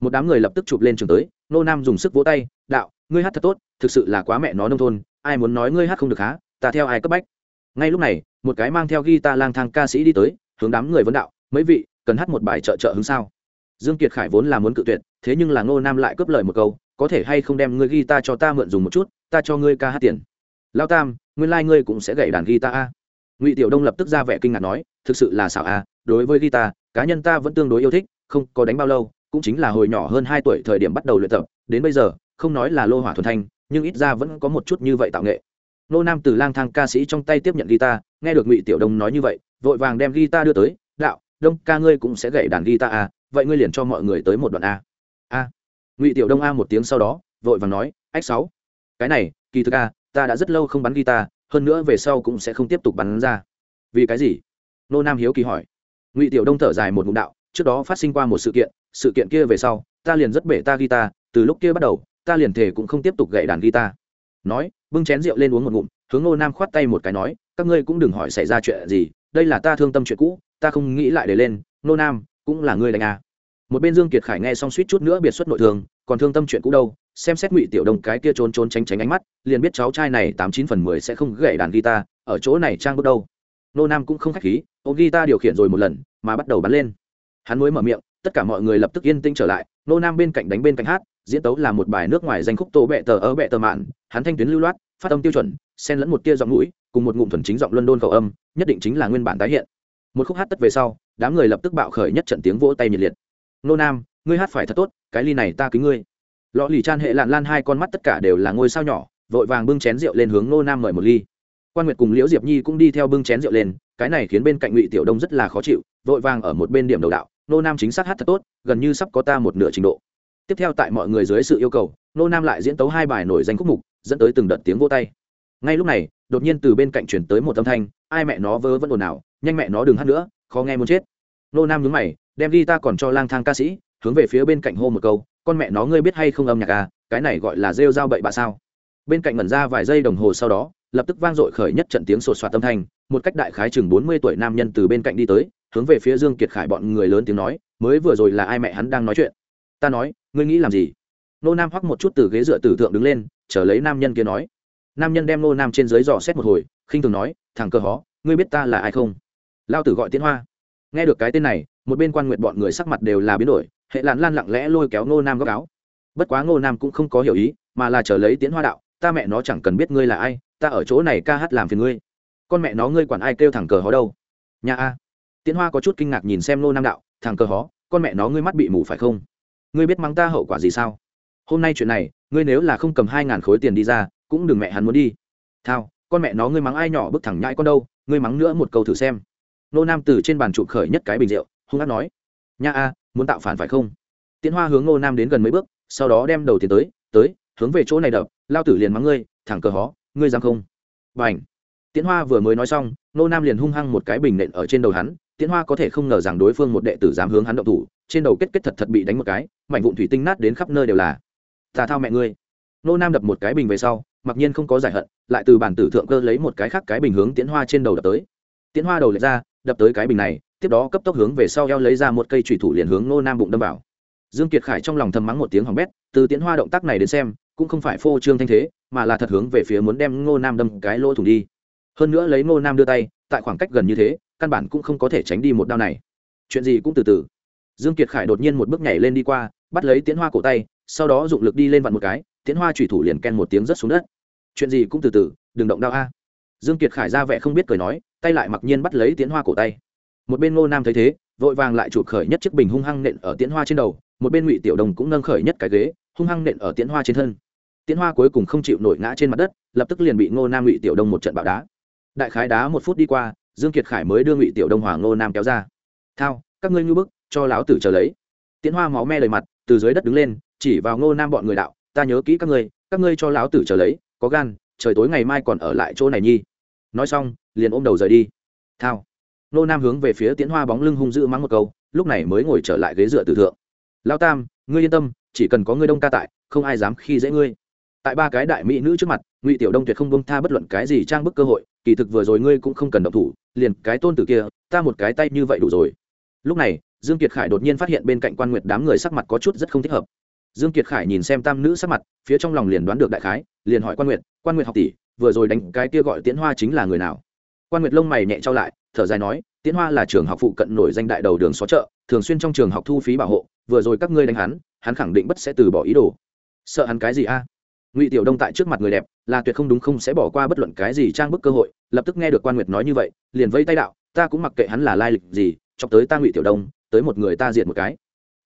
Một đám người lập tức chụp lên trường tới, nô nam dùng sức vỗ tay, đạo ngươi hát thật tốt, thực sự là quá mẹ nó nông thôn, ai muốn nói ngươi hát không được há, ta theo ai cấp bách. Ngay lúc này, một cái mang theo guitar lang thang ca sĩ đi tới, hướng đám người vấn đạo, mấy vị, cần hát một bài trợ trợ hứng sao? Dương kiệt khải vốn là muốn cự tuyệt, thế nhưng là ngô nam lại cướp lời một câu, có thể hay không đem ngươi guitar cho ta mượn dùng một chút, ta cho ngươi ca hát tiền. Lao tam, nguyên lai ngươi cũng sẽ gậy đàn guitar a. Ngụy tiểu đông lập tức ra vẻ kinh ngạc nói, thực sự là xảo a, đối với guitar, cá nhân ta vẫn tương đối yêu thích, không có đánh bao lâu, cũng chính là hồi nhỏ hơn hai tuổi thời điểm bắt đầu luyện tập, đến bây giờ không nói là lô hỏa thuần thanh, nhưng ít ra vẫn có một chút như vậy tạo nghệ. Nô nam từ lang thang ca sĩ trong tay tiếp nhận guitar, nghe được ngụy tiểu đông nói như vậy, vội vàng đem guitar đưa tới, đạo, đông ca ngươi cũng sẽ gậy đàn guitar à vậy ngươi liền cho mọi người tới một đoạn a. A. Ngụy tiểu đông a một tiếng sau đó, vội vàng nói, ách sáu, cái này, kỳ thực a, ta đã rất lâu không bắn guitar, hơn nữa về sau cũng sẽ không tiếp tục bắn ra. Vì cái gì? Nô nam hiếu kỳ hỏi. Ngụy tiểu đông thở dài một ngụm đạo, trước đó phát sinh qua một sự kiện sự kiện kia về sau, ta liền rất bể ta guitar, từ lúc kia bắt đầu ta liền thể cũng không tiếp tục gậy đàn guitar. Nói bưng chén rượu lên uống một ngụm hướng nô nam khoát tay một cái nói các ngươi cũng đừng hỏi xảy ra chuyện gì đây là ta thương tâm chuyện cũ ta không nghĩ lại để lên nô nam cũng là ngươi đánh à. một bên dương kiệt khải nghe xong suýt chút nữa biệt xuất nội thường, còn thương tâm chuyện cũ đâu xem xét ngụy tiểu đồng cái kia trốn trốn tránh tránh ánh mắt liền biết cháu trai này tám chín phần mười sẽ không gậy đàn guitar ở chỗ này trang bước đâu. Nô nam cũng không khách khí ô guitar điều khiển rồi một lần mà bắt đầu bắn lên. Hắn mới mở miệng tất cả mọi người lập tức yên tĩnh trở lại nô nam bên cạnh đánh bên cạnh hát, diễn tấu là một bài nước ngoài danh khúc tô bệ tờ ở bệ tờ mạn. Hắn thanh tuyến lưu loát, phát âm tiêu chuẩn, xen lẫn một tia giọng mũi, cùng một ngụm thuần chính giọng london khẩu âm, nhất định chính là nguyên bản tái hiện. Một khúc hát tất về sau, đám người lập tức bạo khởi nhất trận tiếng vỗ tay nhiệt liệt. Nô nam, ngươi hát phải thật tốt, cái ly này ta kính ngươi. Lọ lì chan hệ lạn lan hai con mắt tất cả đều là ngôi sao nhỏ, vội vàng bưng chén rượu lên hướng nô nam mời một ly. Quan nguyệt cùng liễu diệp nhi cũng đi theo bưng chén rượu lên, cái này khiến bên cạnh ngụy tiểu đông rất là khó chịu, vội vàng ở một bên điểm đầu đạo nô nam chính xác hát thật tốt, gần như sắp có ta một nửa trình độ. Tiếp theo tại mọi người dưới sự yêu cầu, nô nam lại diễn tấu hai bài nổi danh khúc mục, dẫn tới từng đợt tiếng vô tay. Ngay lúc này, đột nhiên từ bên cạnh chuyển tới một âm thanh, ai mẹ nó vớ vẫn ồn ào, nhanh mẹ nó đừng hát nữa, khó nghe muốn chết. Nô nam nhướng mày, đem đi ta còn cho lang thang ca sĩ, hướng về phía bên cạnh hô một câu, con mẹ nó ngươi biết hay không âm nhạc à cái này gọi là rêu dao bậy bạ sao? Bên cạnh ngẩn ra vài giây đồng hồ sau đó, lập tức vang dội khởi nhất trận tiếng sột soạt tâm thanh, một cách đại khái chừng bốn mươi tuổi nam nhân từ bên cạnh đi tới, hướng về phía dương kiệt khải bọn người lớn tiếng nói, mới vừa rồi là ai mẹ hắn đang nói chuyện? Ta nói, ngươi nghĩ làm gì? Nô nam hoắc một chút từ ghế dựa tử thượng đứng lên, chờ lấy nam nhân kia nói. Nam nhân đem nô nam trên dưới dò xét một hồi, khinh thường nói, thằng cơ hó, ngươi biết ta là ai không? Lao tử gọi tiến hoa. Nghe được cái tên này, một bên quan nguyện bọn người sắc mặt đều là biến đổi, hệ lạn lan lặng lẽ lôi kéo nô nam góc áo. Bất quá ngô nam cũng không có hiểu ý, mà là chờ lấy tiến hoa đạo ta mẹ nó chẳng cần biết ngươi là ai, ta ở chỗ này ca hát làm phiền ngươi. Con mẹ nó ngươi quản ai kêu thẳng cờ hó đâu. Nhà a. Tiến hoa có chút kinh ngạc nhìn xem nô nam đạo, thằng cờ hó, con mẹ nó ngươi mắt bị mù phải không? Ngươi biết mắng ta hậu quả gì sao? Hôm nay chuyện này, ngươi nếu là không cầm hai ngàn khối tiền đi ra, cũng đừng mẹ hắn muốn đi. Thao, con mẹ nó ngươi mắng ai nhỏ bức thẳng nhãi con đâu, ngươi mắng nữa một câu thử xem. Nô nam từ trên bàn trụ khởi nhất cái bình rượu, hung hát nói. Nha a, muốn tạo phản phải không? Tiến hoa hướng nô nam đến gần mấy bước, sau đó đem đầu tiến tới tới hướng về chỗ này đập, lao tử liền mắng ngươi, thẳng cờ hó, ngươi dám không? B à n h tiến hoa vừa mới nói xong, nô nam liền hung hăng một cái bình nện ở trên đầu hắn tiến hoa có thể không ngờ rằng đối phương một đệ tử dám hướng hắn động thủ, trên đầu kết kết thật thật bị đánh một cái, mảnh vụn thủy tinh nát đến khắp nơi đều là. Tà thao mẹ ngươi! Nô nam đập một cái bình về sau, mặc nhiên không có giải hận, lại từ bản tử thượng cơ lấy một cái khác cái bình hướng tiến hoa trên đầu đập tới. Tiến hoa đầu lệch ra, đập tới cái bình này, tiếp đó cấp tốc hướng về sau eo lấy ra một cây thủy thủ liền hướng nô nam bụng đâm vào. Dương kiệt khải trong lòng thầm mắng một tiếng hỏng bét, từ tiến hoa động tác này đến xem cũng không phải phô trương thanh thế, mà là thật hướng về phía muốn đem ngô nam đâm cái lỗ thủng đi. Hơn nữa lấy ngô nam đưa tay, tại khoảng cách gần như thế, căn bản cũng không có thể tránh đi một đao này. Chuyện gì cũng từ từ. Dương kiệt khải đột nhiên một bước nhảy lên đi qua, bắt lấy tiến hoa cổ tay, sau đó dụng lực đi lên vặn một cái tiến hoa chủy thủ liền ken một tiếng rất xuống đất. Chuyện gì cũng từ từ, đừng động đao a. Dương kiệt khải ra vẻ không biết cười nói, tay lại mặc nhiên bắt lấy tiến hoa cổ tay. Một bên ngô nam thấy thế, vội vàng lại chụp khởi nhất chiếc bình hung hăng nện ở tiến hoa trên đầu, một bên ngụy tiểu đồng cũng nâng khởi nhất cái ghế, hung hăng nện ở tiến hoa trên thân tiễn hoa cuối cùng không chịu nổi ngã trên mặt đất, lập tức liền bị ngô nam ngụy tiểu đông một trận bạo đá. Đại khái đá một phút đi qua, dương kiệt khải mới đưa ngụy tiểu đông hoàng ngô nam kéo ra. Thao, các ngươi nhu bức, cho láo tử chờ lấy. Tiễn hoa máu me lời mặt, từ dưới đất đứng lên, chỉ vào ngô nam bọn người đạo, ta nhớ kỹ các ngươi các ngươi cho láo tử chờ lấy, có gan, trời tối ngày mai còn ở lại chỗ này nhi. Nói xong, liền ôm đầu rời đi. Thao. Ngô nam hướng về phía tiễn hoa bóng lưng hung dữ mắng một câu, lúc này mới ngồi trở lại ghế dựa tử thượng. Lao tam, ngươi yên tâm, chỉ cần có ngươi đông ca tại, không ai dám khi dễ ngươi tại ba cái đại mỹ nữ trước mặt, ngụy tiểu đông tuyệt không bông tha bất luận cái gì trang bức cơ hội, kỳ thực vừa rồi ngươi cũng không cần động thủ, liền cái tôn tử kia, ta một cái tay như vậy đủ rồi. Lúc này, dương kiệt khải đột nhiên phát hiện bên cạnh quan nguyệt đám người sắc mặt có chút rất không thích hợp. Dương kiệt khải nhìn xem tam nữ sắc mặt, phía trong lòng liền đoán được đại khái, liền hỏi quan nguyệt quan nguyệt học tỷ, vừa rồi đánh cái kia gọi tiễn hoa chính là người nào? Quan nguyệt lông mày nhẹ trao lại, thở dài nói, tiễn hoa là trường học phụ cận nổi danh đại đầu đường xó chợ, thường xuyên trong trường học thu phí bảo hộ, vừa rồi các ngươi đánh hắn hắn khẳng định bất sẽ từ bỏ ý đồ. Sợ hắn cái gì a? Ngụy tiểu đông tại trước mặt người đẹp là tuyệt không đúng không sẽ bỏ qua bất luận cái gì trang bức cơ hội lập tức nghe được quan nguyệt nói như vậy liền vây tay đạo ta cũng mặc kệ hắn là lai lịch gì chọc tới ta ngụy tiểu đông tới một người ta diệt một cái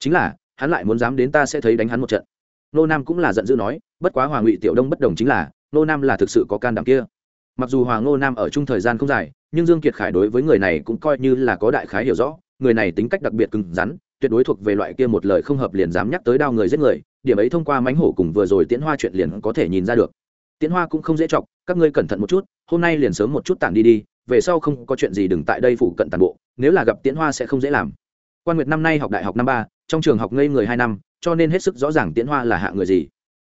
chính là hắn lại muốn dám đến ta sẽ thấy đánh hắn một trận nô nam cũng là giận dữ nói bất quá hòa ngụy tiểu đông bất đồng chính là nô nam là thực sự có can đảm kia mặc dù hòa ngô nam ở chung thời gian không dài nhưng dương kiệt khải đối với người này cũng coi như là có đại khái hiểu rõ người này tính cách đặc biệt cứng rắn tuyệt đối thuộc về loại kia một lời không hợp liền dám nhắc tới đao người giết người điểm ấy thông qua mánh hổ cùng vừa rồi tiễn hoa chuyện liền có thể nhìn ra được. Tiễn hoa cũng không dễ chọc, các ngươi cẩn thận một chút, hôm nay liền sớm một chút tản đi đi, về sau không có chuyện gì đừng tại đây phụ cận tàn bộ, nếu là gặp tiễn hoa sẽ không dễ làm. Quan nguyệt năm nay học đại học năm ba, trong trường học ngây người hai năm, cho nên hết sức rõ ràng tiễn hoa là hạ người gì.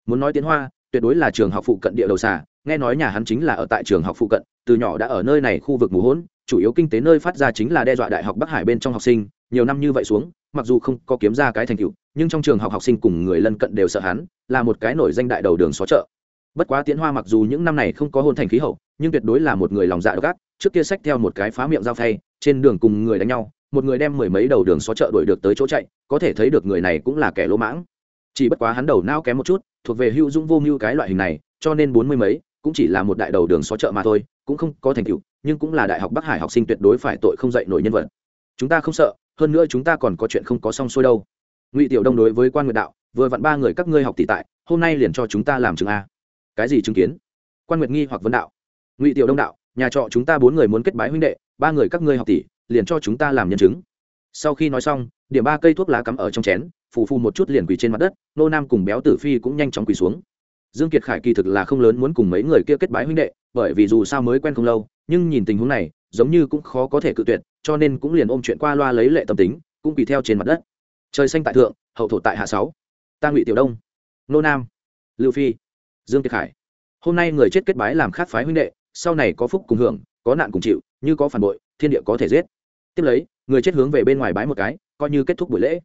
Muốn nói tiễn hoa, tuyệt đối là trường học phụ cận địa đầu xà, nghe nói nhà hắn chính là ở tại trường học phụ cận, từ nhỏ đã ở nơi này khu vực mù hỗn, chủ yếu kinh tế nơi phát ra chính là đe dọa đại học bắc hải bên trong học sinh, nhiều năm như vậy xuống mặc dù không có kiếm ra cái thành tựu, nhưng trong trường học học sinh cùng người lân cận đều sợ hắn, là một cái nổi danh đại đầu đường xó chợ. Bất quá tiễn hoa mặc dù những năm này không có hôn thành khí hậu, nhưng tuyệt đối là một người lòng dạ độc ác, trước kia sách theo một cái phá miệng dao phay, trên đường cùng người đánh nhau, một người đem mười mấy đầu đường xó chợ đuổi được tới chỗ chạy, có thể thấy được người này cũng là kẻ lỗ mãng. Chỉ bất quá hắn đầu não kém một chút, thuộc về hữu dung vô mưu cái loại hình này, cho nên bốn mươi mấy, cũng chỉ là một đại đầu đường xó chợ mà thôi, cũng không có thành tựu, nhưng cũng là đại học bắc hải học sinh tuyệt đối phải tội không dạy nổi nhân vật. Chúng ta không sợ hơn nữa chúng ta còn có chuyện không có xong xuôi đâu. Ngụy tiểu đông đối với quan nguyệt đạo, vừa vặn ba người các ngươi học tỷ tại, hôm nay liền cho chúng ta làm chứng a. Cái gì chứng kiến? Quan nguyệt nghi hoặc vấn đạo. Ngụy tiểu đông đạo, nhà trọ chúng ta bốn người muốn kết bái huynh đệ, ba người các ngươi học tỷ, liền cho chúng ta làm nhân chứng. Sau khi nói xong, điểm ba cây thuốc lá cắm ở trong chén, phù phù một chút liền quỳ trên mặt đất, nô nam cùng béo tử phi cũng nhanh chóng quỳ xuống. Dương kiệt khải kỳ thực là không lớn muốn cùng mấy người kia kết bái huynh đệ, bởi vì dù sao mới quen không lâu, nhưng nhìn tình huống này giống như cũng khó có thể cự tuyệt, cho nên cũng liền ôm chuyện qua loa lấy lệ tâm tính, cũng quỳ theo trên mặt đất. Trời xanh tại thượng, hậu thổ tại hạ sáu. Ta ngụy tiểu đông. Nô nam. Lưu phi. Dương kiệt khải. Hôm nay người chết kết bái làm khát phái huynh đệ, sau này có phúc cùng hưởng, có nạn cùng chịu, như có phản bội, thiên địa có thể giết. Tiếp lấy, người chết hướng về bên ngoài bái một cái, coi như kết thúc buổi lễ.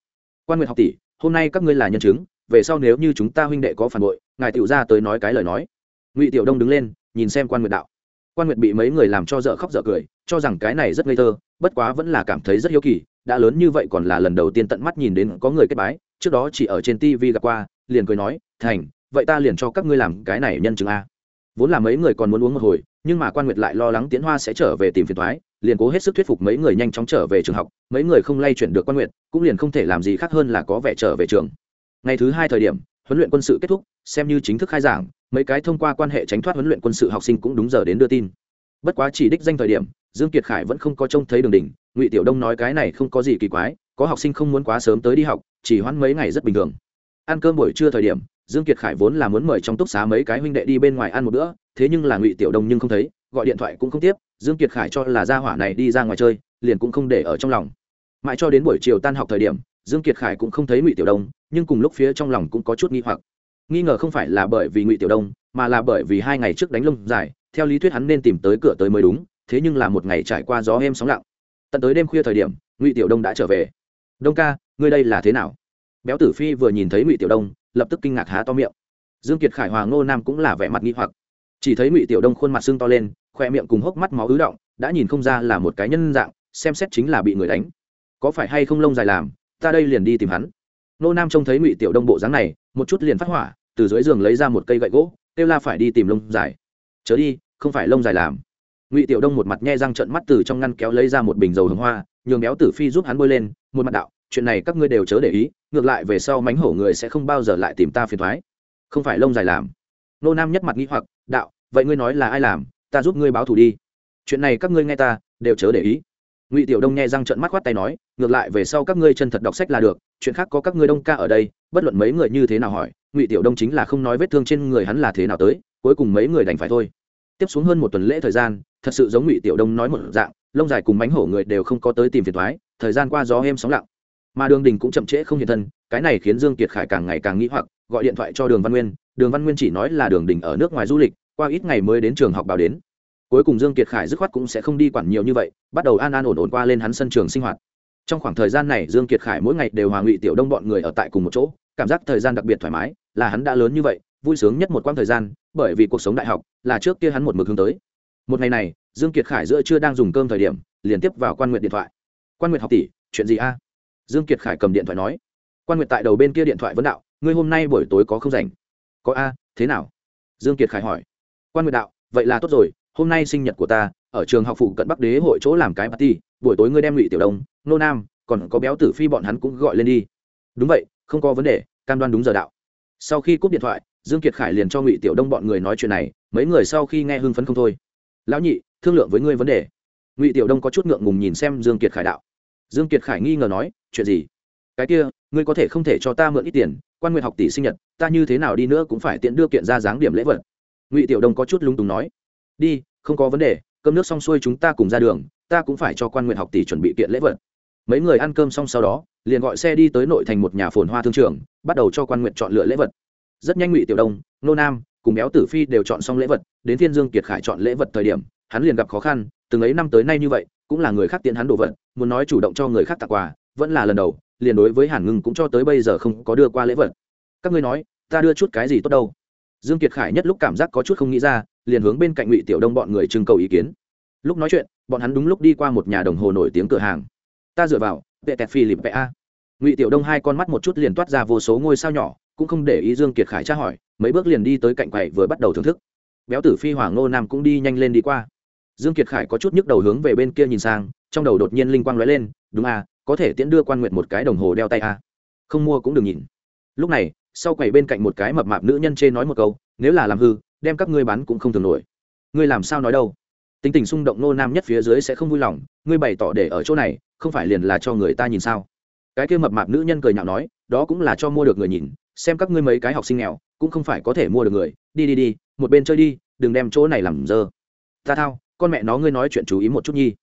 Quan nguyện học tỷ, hôm nay các ngươi là nhân chứng, về sau nếu như chúng ta huynh đệ có phản bội, ngài tiểu ra tới nói cái lời nói. Ngụy tiểu đông đứng lên, nhìn xem quan nguyệt đạo quan nguyệt bị mấy người làm cho dở khóc dở cười, cho rằng cái này rất ngây thơ, bất quá vẫn là cảm thấy rất hiếu kỳ, đã lớn như vậy còn là lần đầu tiên tận mắt nhìn đến có người kết bái, trước đó chỉ ở trên tv gặp qua, liền cười nói, thành, vậy ta liền cho các ngươi làm cái này nhân chứng a. Vốn là mấy người còn muốn uống một hồi, nhưng mà quan nguyệt lại lo lắng tiến hoa sẽ trở về tìm phiền thoái, liền cố hết sức thuyết phục mấy người nhanh chóng trở về trường học, mấy người không lay chuyển được quan nguyệt, cũng liền không thể làm gì khác hơn là có vẻ trở về trường. Ngày thứ hai thời điểm, huấn luyện quân sự kết thúc, xem như chính thức khai giảng mấy cái thông qua quan hệ tránh thoát huấn luyện quân sự học sinh cũng đúng giờ đến đưa tin. Bất quá chỉ đích danh thời điểm, dương kiệt khải vẫn không có trông thấy đường đỉnh. Ngụy tiểu đông nói cái này không có gì kỳ quái, có học sinh không muốn quá sớm tới đi học, chỉ hoãn mấy ngày rất bình thường. Ăn cơm buổi trưa thời điểm, dương kiệt khải vốn là muốn mời trong túc xá mấy cái huynh đệ đi bên ngoài ăn một bữa, thế nhưng là ngụy tiểu đông nhưng không thấy, gọi điện thoại cũng không tiếp, dương kiệt khải cho là gia hỏa này đi ra ngoài chơi, liền cũng không để ở trong lòng. Mãi cho đến buổi chiều tan học thời điểm, dương kiệt khải cũng không thấy ngụy tiểu đông, nhưng cùng lúc phía trong lòng cũng có chút nghi hoặc nghi ngờ không phải là bởi vì ngụy tiểu đông mà là bởi vì hai ngày trước đánh lông dài theo lý thuyết hắn nên tìm tới cửa tới mới đúng thế nhưng là một ngày trải qua gió êm sóng lặng tận tới đêm khuya thời điểm ngụy tiểu đông đã trở về đông ca ngươi đây là thế nào béo tử phi vừa nhìn thấy ngụy tiểu đông lập tức kinh ngạc há to miệng dương kiệt khải hòa ngô nam cũng là vẻ mặt nghi hoặc chỉ thấy ngụy tiểu đông khuôn mặt sưng to lên khoe miệng cùng hốc mắt máu ứ động đã nhìn không ra là một cái nhân dạng xem xét chính là bị người đánh có phải hay không lông dài làm ta đây liền đi tìm hắn nô nam trông thấy ngụy tiểu đông bộ dáng này một chút liền phát hỏa, từ dưới giường lấy ra một cây gậy gỗ, kêu la phải đi tìm lông dài. Chớ đi, không phải lông dài làm. Ngụy tiểu đông một mặt nhe răng trận mắt từ trong ngăn kéo lấy ra một bình dầu hướng hoa, nhường béo tử phi giúp hắn bôi lên, một mặt đạo, chuyện này các ngươi đều chớ để ý, ngược lại về sau mánh hổ người sẽ không bao giờ lại tìm ta phiền thoái. Không phải lông dài làm. Nô nam nhất mặt nghĩ hoặc, đạo, vậy ngươi nói là ai làm? Ta giúp ngươi báo thù đi. Chuyện này các ngươi nghe ta, đều chớ để ý. Ngụy tiểu đông nghe răng trận mắt khoát tay nói, ngược lại về sau các ngươi chân thật đọc sách là được, chuyện khác có các ngươi đông ca ở đây bất luận mấy người như thế nào hỏi, ngụy tiểu đông chính là không nói vết thương trên người hắn là thế nào tới, cuối cùng mấy người đành phải thôi. Tiếp xuống hơn một tuần lễ thời gian, thật sự giống ngụy tiểu đông nói một dạng, lông dài cùng bánh hổ người đều không có tới tìm phiền thoái thời gian qua gió êm sóng lặng. Mà đường đình cũng chậm trễ không hiện thân, cái này khiến dương kiệt khải càng ngày càng nghĩ hoặc, gọi điện thoại cho đường văn nguyên, đường văn nguyên chỉ nói là đường đình ở nước ngoài du lịch, qua ít ngày mới đến trường học báo đến. Cuối cùng dương kiệt khải dứt khoát cũng sẽ không đi quản nhiều như vậy, bắt đầu an an ổn ổn qua lên hắn sân trường sinh hoạt trong khoảng thời gian này, dương kiệt khải mỗi ngày đều hòa ngụy tiểu đông bọn người ở tại cùng một chỗ, cảm giác thời gian đặc biệt thoải mái, là hắn đã lớn như vậy, vui sướng nhất một quãng thời gian, bởi vì cuộc sống đại học là trước kia hắn một mực hướng tới. Một ngày này, dương kiệt khải giữa chưa đang dùng cơm thời điểm, liền tiếp vào quan nguyện điện thoại. Quan nguyện học tỷ, chuyện gì a? Dương kiệt khải cầm điện thoại nói. Quan nguyện tại đầu bên kia điện thoại vấn đạo, ngươi hôm nay buổi tối có không rảnh? Có a, thế nào? Dương kiệt khải hỏi. Quan nguyện đạo, vậy là tốt rồi, hôm nay sinh nhật của ta, ở trường học phụ cận bắc đế hội chỗ làm cái party, buổi tối ngươi đem ngụy tiểu đông nô nam, còn có béo tử phi bọn hắn cũng gọi lên đi. Đúng vậy, không có vấn đề, cam đoan đúng giờ đạo. Sau khi cúp điện thoại, dương kiệt khải liền cho ngụy tiểu đông bọn người nói chuyện này, mấy người sau khi nghe hưng phấn không thôi. Lão nhị, thương lượng với ngươi vấn đề. Ngụy tiểu đông có chút ngượng ngùng nhìn xem dương kiệt khải đạo. Dương kiệt khải nghi ngờ nói, chuyện gì? Cái kia, ngươi có thể không thể cho ta mượn ít tiền, quan nguyện học tỷ sinh nhật, ta như thế nào đi nữa cũng phải tiện đưa kiện ra dáng điểm lễ vật. Ngụy tiểu đông có chút lung túng nói, đi, không có vấn đề, cơm nước xong xuôi chúng ta cùng ra đường, ta cũng phải cho quan nguyện học tỷ chuẩn bị kiện lễ vật mấy người ăn cơm xong sau đó, liền gọi xe đi tới nội thành một nhà phồn hoa thương trường, bắt đầu cho quan nguyện chọn lựa lễ vật. Rất nhanh ngụy tiểu đông, nô nam cùng béo tử phi đều chọn xong lễ vật, đến thiên dương kiệt khải chọn lễ vật thời điểm, hắn liền gặp khó khăn, từng ấy năm tới nay như vậy, cũng là người khác tiến hắn đồ vật, muốn nói chủ động cho người khác tặng quà, vẫn là lần đầu, liền đối với hàn ngưng cũng cho tới bây giờ không có đưa qua lễ vật. Các ngươi nói, ta đưa chút cái gì tốt đâu? Dương kiệt khải nhất lúc cảm giác có chút không nghĩ ra, liền hướng bên cạnh ngụy tiểu đông bọn người trưng cầu ý kiến. Lúc nói chuyện, bọn hắn đúng lúc đi qua một nhà đồng hồ nổi tiếng cửa hàng ta dựa vào vệ tẹt philip vệ a. Ngụy tiểu đông hai con mắt một chút liền toát ra vô số ngôi sao nhỏ, cũng không để ý dương kiệt khải tra hỏi, mấy bước liền đi tới cạnh quầy vừa bắt đầu thưởng thức. Béo tử phi hoàng ngô nam cũng đi nhanh lên đi qua. Dương kiệt khải có chút nhức đầu hướng về bên kia nhìn sang, trong đầu đột nhiên linh quang lóe lên, đúng a, có thể tiễn đưa quan nguyện một cái đồng hồ đeo tay a. Không mua cũng đừng nhìn. Lúc này, sau quầy bên cạnh một cái mập mạp nữ nhân trên nói một câu, nếu là làm hư, đem các ngươi bán cũng không thường nổi. Ngươi làm sao nói đâu? Tính tình xung động nô nam nhất phía dưới sẽ không vui lòng, ngươi bày tỏ để ở chỗ này, không phải liền là cho người ta nhìn sao? Cái kia mập mạp nữ nhân cười nhạo nói, đó cũng là cho mua được người nhìn, xem các ngươi mấy cái học sinh nghèo, cũng không phải có thể mua được người, đi đi đi, một bên chơi đi, đừng đem chỗ này làm dơ. Ta thao, con mẹ nó ngươi nói chuyện chú ý một chút nhi.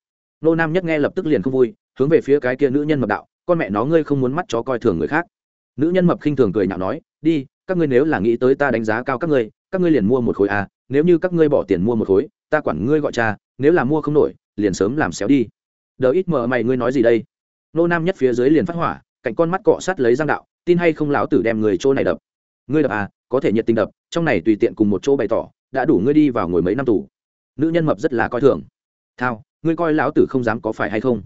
Nô nam nhất nghe lập tức liền không vui, hướng về phía cái kia nữ nhân mập đạo, con mẹ nó ngươi không muốn mắt chó coi thường người khác. Nữ nhân mập khinh thường cười nhạo nói, đi, các ngươi nếu là nghĩ tới ta đánh giá cao các ngươi các ngươi liền mua một khối à nếu như các ngươi bỏ tiền mua một khối ta quản ngươi gọi cha, nếu là mua không nổi, liền sớm làm xéo đi. Đờ ít mờ mày ngươi nói gì đây? Nô nam nhất phía dưới liền phát hỏa, cạnh con mắt cọ sát lấy giang đạo, tin hay không lão tử đem người chỗ này đập? Ngươi đập à có thể nhiệt tình đập, trong này tùy tiện cùng một chỗ bày tỏ, đã đủ ngươi đi vào ngồi mấy năm tù. Nữ nhân mập rất là coi thường. Thao, ngươi coi lão tử không dám có phải hay không?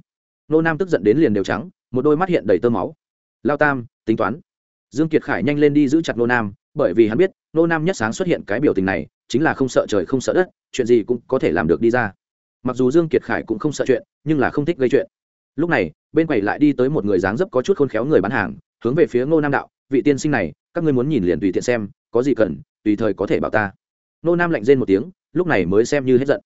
Nô nam tức giận đến liền đều trắng, một đôi mắt hiện đầy tơ máu. Lao tam, tính toán. Dương kiệt khải nhanh lên đi giữ chặt nô nam, bởi vì hắn biết, nô nam nhất sáng xuất hiện cái biểu tình này chính là không sợ trời không sợ đất, chuyện gì cũng có thể làm được đi ra. Mặc dù dương kiệt khải cũng không sợ chuyện, nhưng là không thích gây chuyện. Lúc này, bên quầy lại đi tới một người dáng dấp có chút khôn khéo người bán hàng, hướng về phía ngô nam đạo, vị tiên sinh này, các ngươi muốn nhìn liền tùy tiện xem, có gì cần, tùy thời có thể bảo ta. Ngô nam lạnh rên một tiếng, lúc này mới xem như hết giận.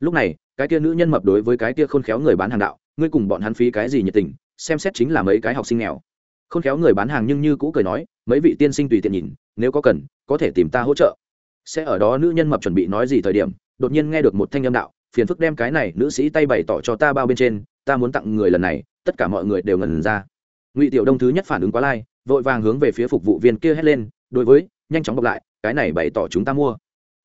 Lúc này, cái kia nữ nhân mập đối với cái kia khôn khéo người bán hàng đạo, ngươi cùng bọn hắn phí cái gì nhiệt tình, xem xét chính là mấy cái học sinh nghèo. Khôn khéo người bán hàng nhưng như cũ cười nói, mấy vị tiên sinh tùy tiện nhìn, nếu có cần, có thể tìm ta hỗ trợ sẽ ở đó nữ nhân mập chuẩn bị nói gì thời điểm, đột nhiên nghe được một thanh âm đạo, phiền phức đem cái này nữ sĩ tay bày tỏ cho ta bao bên trên, ta muốn tặng người lần này, tất cả mọi người đều ngần ra. Ngụy tiểu đông thứ nhất phản ứng quá lai, vội vàng hướng về phía phục vụ viên kia hét lên, đối với, nhanh chóng bọc lại, cái này bày tỏ chúng ta mua.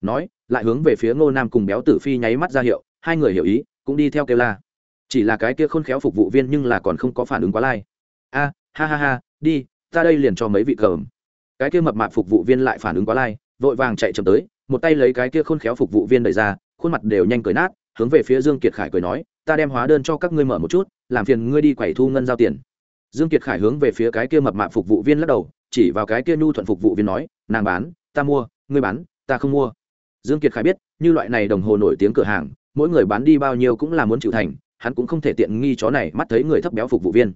Nói, lại hướng về phía ngô nam cùng béo tử phi nháy mắt ra hiệu, hai người hiểu ý, cũng đi theo kêu la. Chỉ là cái kia khôn khéo phục vụ viên nhưng là còn không có phản ứng quá lai. A, ha ha ha, đi, ta đây liền cho mấy vị cờm cái kia mập mạp phục vụ viên lại phản ứng quá lai vội vàng chạy chậm tới, một tay lấy cái kia khôn khéo phục vụ viên đẩy ra, khuôn mặt đều nhanh cười nát, hướng về phía dương kiệt khải cười nói, ta đem hóa đơn cho các ngươi mở một chút, làm phiền ngươi đi quẩy thu ngân giao tiền. Dương kiệt khải hướng về phía cái kia mập mạp phục vụ viên lắc đầu, chỉ vào cái kia nhu thuận phục vụ viên nói, nàng bán, ta mua, ngươi bán, ta không mua. Dương kiệt khải biết, như loại này đồng hồ nổi tiếng cửa hàng, mỗi người bán đi bao nhiêu cũng là muốn chịu thành, hắn cũng không thể tiện nghi chó này mắt thấy người thấp béo phục vụ viên.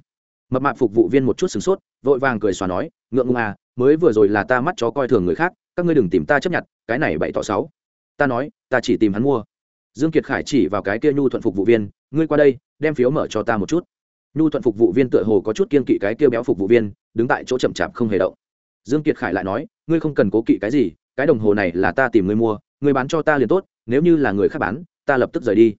Mập mạp phục vụ viên một chút sửng sốt, vội vàng cười xòa nói, ngượng ngùng à mới vừa rồi là ta mắt chó coi thường người khác các ngươi đừng tìm ta chấp nhận, cái này bảy tỏ sáu. Ta nói, ta chỉ tìm hắn mua. Dương kiệt khải chỉ vào cái kia nhu thuận phục vụ viên, ngươi qua đây, đem phiếu mở cho ta một chút. Nhu thuận phục vụ viên tựa hồ có chút kiên kỵ cái kia béo phục vụ viên, đứng tại chỗ chậm chạp không hề động. Dương kiệt khải lại nói, ngươi không cần cố kỵ cái gì, cái đồng hồ này là ta tìm ngươi mua, ngươi bán cho ta liền tốt, nếu như là người khác bán, ta lập tức rời đi.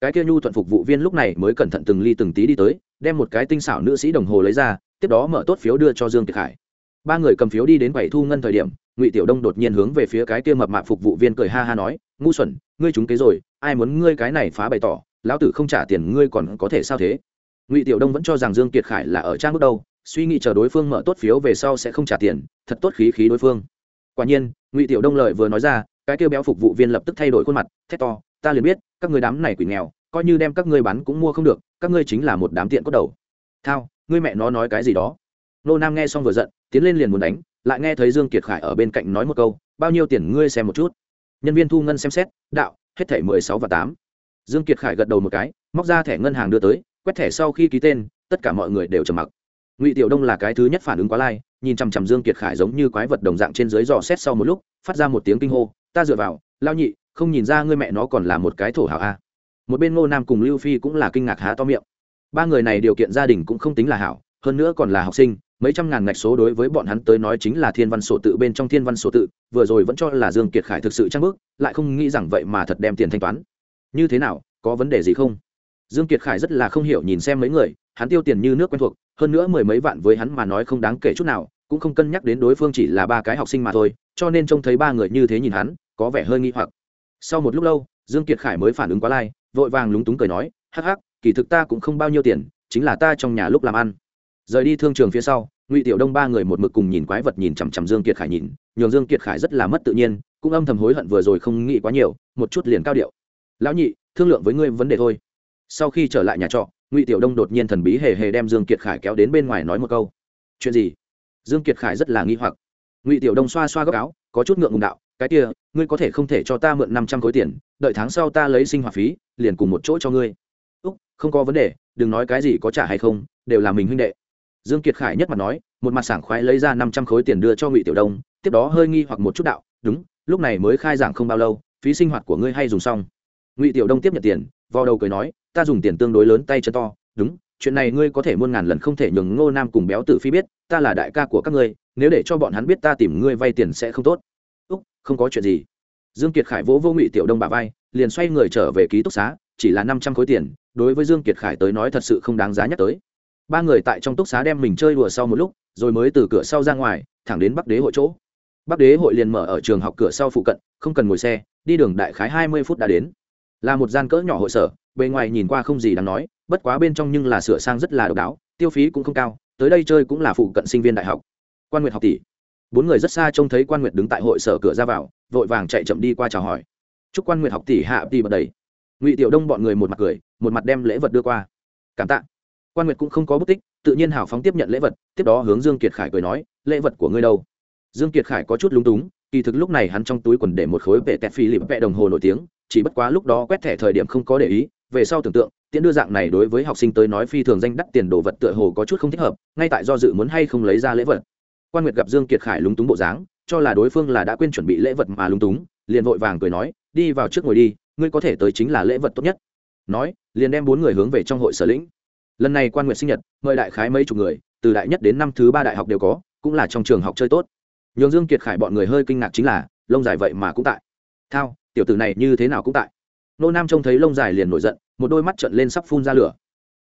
Cái kia nhu thuận phục vụ viên lúc này mới cẩn thận từng ly từng tí đi tới, đem một cái tinh xảo nữ sĩ đồng hồ lấy ra, tiếp đó mở tốt phiếu đưa cho dương kiệt khải. Ba người cầm phiếu đi đến bảy thu ngân thời điểm ngụy tiểu đông đột nhiên hướng về phía cái kia mập mạp phục vụ viên cười ha ha nói ngu xuẩn ngươi trúng kế rồi ai muốn ngươi cái này phá bày tỏ lão tử không trả tiền ngươi còn có thể sao thế ngụy tiểu đông vẫn cho rằng dương kiệt khải là ở trang bước đầu suy nghĩ chờ đối phương mở tốt phiếu về sau sẽ không trả tiền thật tốt khí khí đối phương quả nhiên ngụy tiểu đông lợi vừa nói ra cái kêu béo phục vụ viên lập tức thay đổi khuôn mặt thét to ta liền biết các người đám này quỷ nghèo coi như đem các ngươi bán cũng mua không được các ngươi chính là một đám tiện cốt đầu thao ngươi mẹ nó nói cái gì đó nô nam nghe xong vừa giận tiến lên liền muốn đánh lại nghe thấy dương kiệt khải ở bên cạnh nói một câu, bao nhiêu tiền ngươi xem một chút. Nhân viên thu ngân xem xét, đạo, hết thẻ mười sáu và tám. Dương kiệt khải gật đầu một cái, móc ra thẻ ngân hàng đưa tới, quét thẻ sau khi ký tên, tất cả mọi người đều trầm mặc. Ngụy tiểu đông là cái thứ nhất phản ứng quá lai, nhìn chằm chằm dương kiệt khải giống như quái vật đồng dạng trên dưới dò xét sau một lúc, phát ra một tiếng kinh hô, ta dựa vào, lao nhị, không nhìn ra ngươi mẹ nó còn là một cái thổ hảo a. Một bên ngô nam cùng lưu phi cũng là kinh ngạc há to miệng. Ba người này điều kiện gia đình cũng không tính là hảo, hơn nữa còn là học sinh mấy trăm ngàn ngạch số đối với bọn hắn tới nói chính là thiên văn sổ tự bên trong thiên văn sổ tự, vừa rồi vẫn cho là dương kiệt khải thực sự trang bức lại không nghĩ rằng vậy mà thật đem tiền thanh toán. Như thế nào, có vấn đề gì không? Dương kiệt khải rất là không hiểu nhìn xem mấy người, hắn tiêu tiền như nước quen thuộc, hơn nữa mười mấy vạn với hắn mà nói không đáng kể chút nào, cũng không cân nhắc đến đối phương chỉ là ba cái học sinh mà thôi, cho nên trông thấy ba người như thế nhìn hắn, có vẻ hơi nghi hoặc. Sau một lúc lâu, dương kiệt khải mới phản ứng quá lai, vội vàng lúng túng cười nói, hắc hắc, kỳ thực ta cũng không bao nhiêu tiền, chính là ta trong nhà lúc làm ăn rời đi thương trường phía sau, ngụy tiểu đông ba người một mực cùng nhìn quái vật nhìn chằm chằm dương kiệt khải nhìn, nhường dương kiệt khải rất là mất tự nhiên, cũng âm thầm hối hận vừa rồi không nghĩ quá nhiều, một chút liền cao điệu. Lão nhị, thương lượng với ngươi vấn đề thôi. Sau khi trở lại nhà trọ, ngụy tiểu đông đột nhiên thần bí hề hề đem dương kiệt khải kéo đến bên ngoài nói một câu. Chuyện gì? Dương kiệt khải rất là nghi hoặc. Ngụy tiểu đông xoa xoa góc áo, có chút ngượng ngùng đạo, cái kia, ngươi có thể không thể cho ta mượn năm trăm khối tiền, đợi tháng sau ta lấy sinh hoạt phí, liền cùng một chỗ cho ngươi. Úc, không có vấn đề, đừng nói cái gì có trả hay không, đều là mình huynh đệ dương kiệt khải nhất mặt nói, một mặt sảng khoái lấy ra năm trăm khối tiền đưa cho ngụy tiểu đông, tiếp đó hơi nghi hoặc một chút đạo, đúng, lúc này mới khai giảng không bao lâu, phí sinh hoạt của ngươi hay dùng xong. Ngụy tiểu đông tiếp nhận tiền vào đầu cười nói, ta dùng tiền tương đối lớn tay chân to, đúng, chuyện này ngươi có thể muôn ngàn lần không thể nhường ngô nam cùng béo tử phi biết, ta là đại ca của các ngươi, nếu để cho bọn hắn biết ta tìm ngươi vay tiền sẽ không tốt. Úc, không có chuyện gì. Dương kiệt khải vỗ vô ngụy tiểu đông bà vai, liền xoay người trở về ký túc xá, chỉ là năm trăm khối tiền, đối với dương kiệt khải tới nói thật sự không đáng giá nhắc tới ba người tại trong túc xá đem mình chơi đùa sau một lúc, rồi mới từ cửa sau ra ngoài, thẳng đến bắc đế hội chỗ. Bắc đế hội liền mở ở trường học cửa sau phụ cận, không cần ngồi xe, đi đường đại khái hai mươi phút đã đến. Là một gian cỡ nhỏ hội sở, bề ngoài nhìn qua không gì đáng nói, bất quá bên trong nhưng là sửa sang rất là độc đáo, tiêu phí cũng không cao, tới đây chơi cũng là phụ cận sinh viên đại học. Quan nguyệt học tỷ. Bốn người rất xa trông thấy quan nguyệt đứng tại hội sở cửa ra vào, vội vàng chạy chậm đi qua chào hỏi. Chúc quan nguyệt học tỷ hạ tỷ bật đầy. Ngụy tiểu đông bọn người một mặt cười, một mặt đem lễ vật đưa qua. Cảm tạ quan nguyệt cũng không có bút tích, tự nhiên hào phóng tiếp nhận lễ vật, tiếp đó hướng dương kiệt khải cười nói, lễ vật của ngươi đâu? Dương kiệt khải có chút lúng túng, kỳ thực lúc này hắn trong túi quần để một khối vệ tẹt phi lịp vẽ đồng hồ nổi tiếng, chỉ bất quá lúc đó quét thẻ thời điểm không có để ý, về sau tưởng tượng, tiễn đưa dạng này đối với học sinh tới nói phi thường danh đắt tiền đồ vật tựa hồ có chút không thích hợp, ngay tại do dự muốn hay không lấy ra lễ vật. Quan nguyệt gặp dương kiệt khải lúng túng bộ dáng, cho là đối phương là đã quên chuẩn bị lễ vật mà lúng túng, liền vội vàng cười nói, đi vào trước ngồi đi, ngươi có thể tới chính là lễ vật tốt nhất. Nói, liền đem bốn người hướng về trong hội sở lĩnh lần này quan nguyệt sinh nhật, mời đại khái mấy chục người, từ đại nhất đến năm thứ ba đại học đều có, cũng là trong trường học chơi tốt. Nhường dương kiệt khải bọn người hơi kinh ngạc chính là, lông dài vậy mà cũng tại. Thao, tiểu tử này như thế nào cũng tại. Nô nam trông thấy lông dài liền nổi giận, một đôi mắt trợn lên sắp phun ra lửa.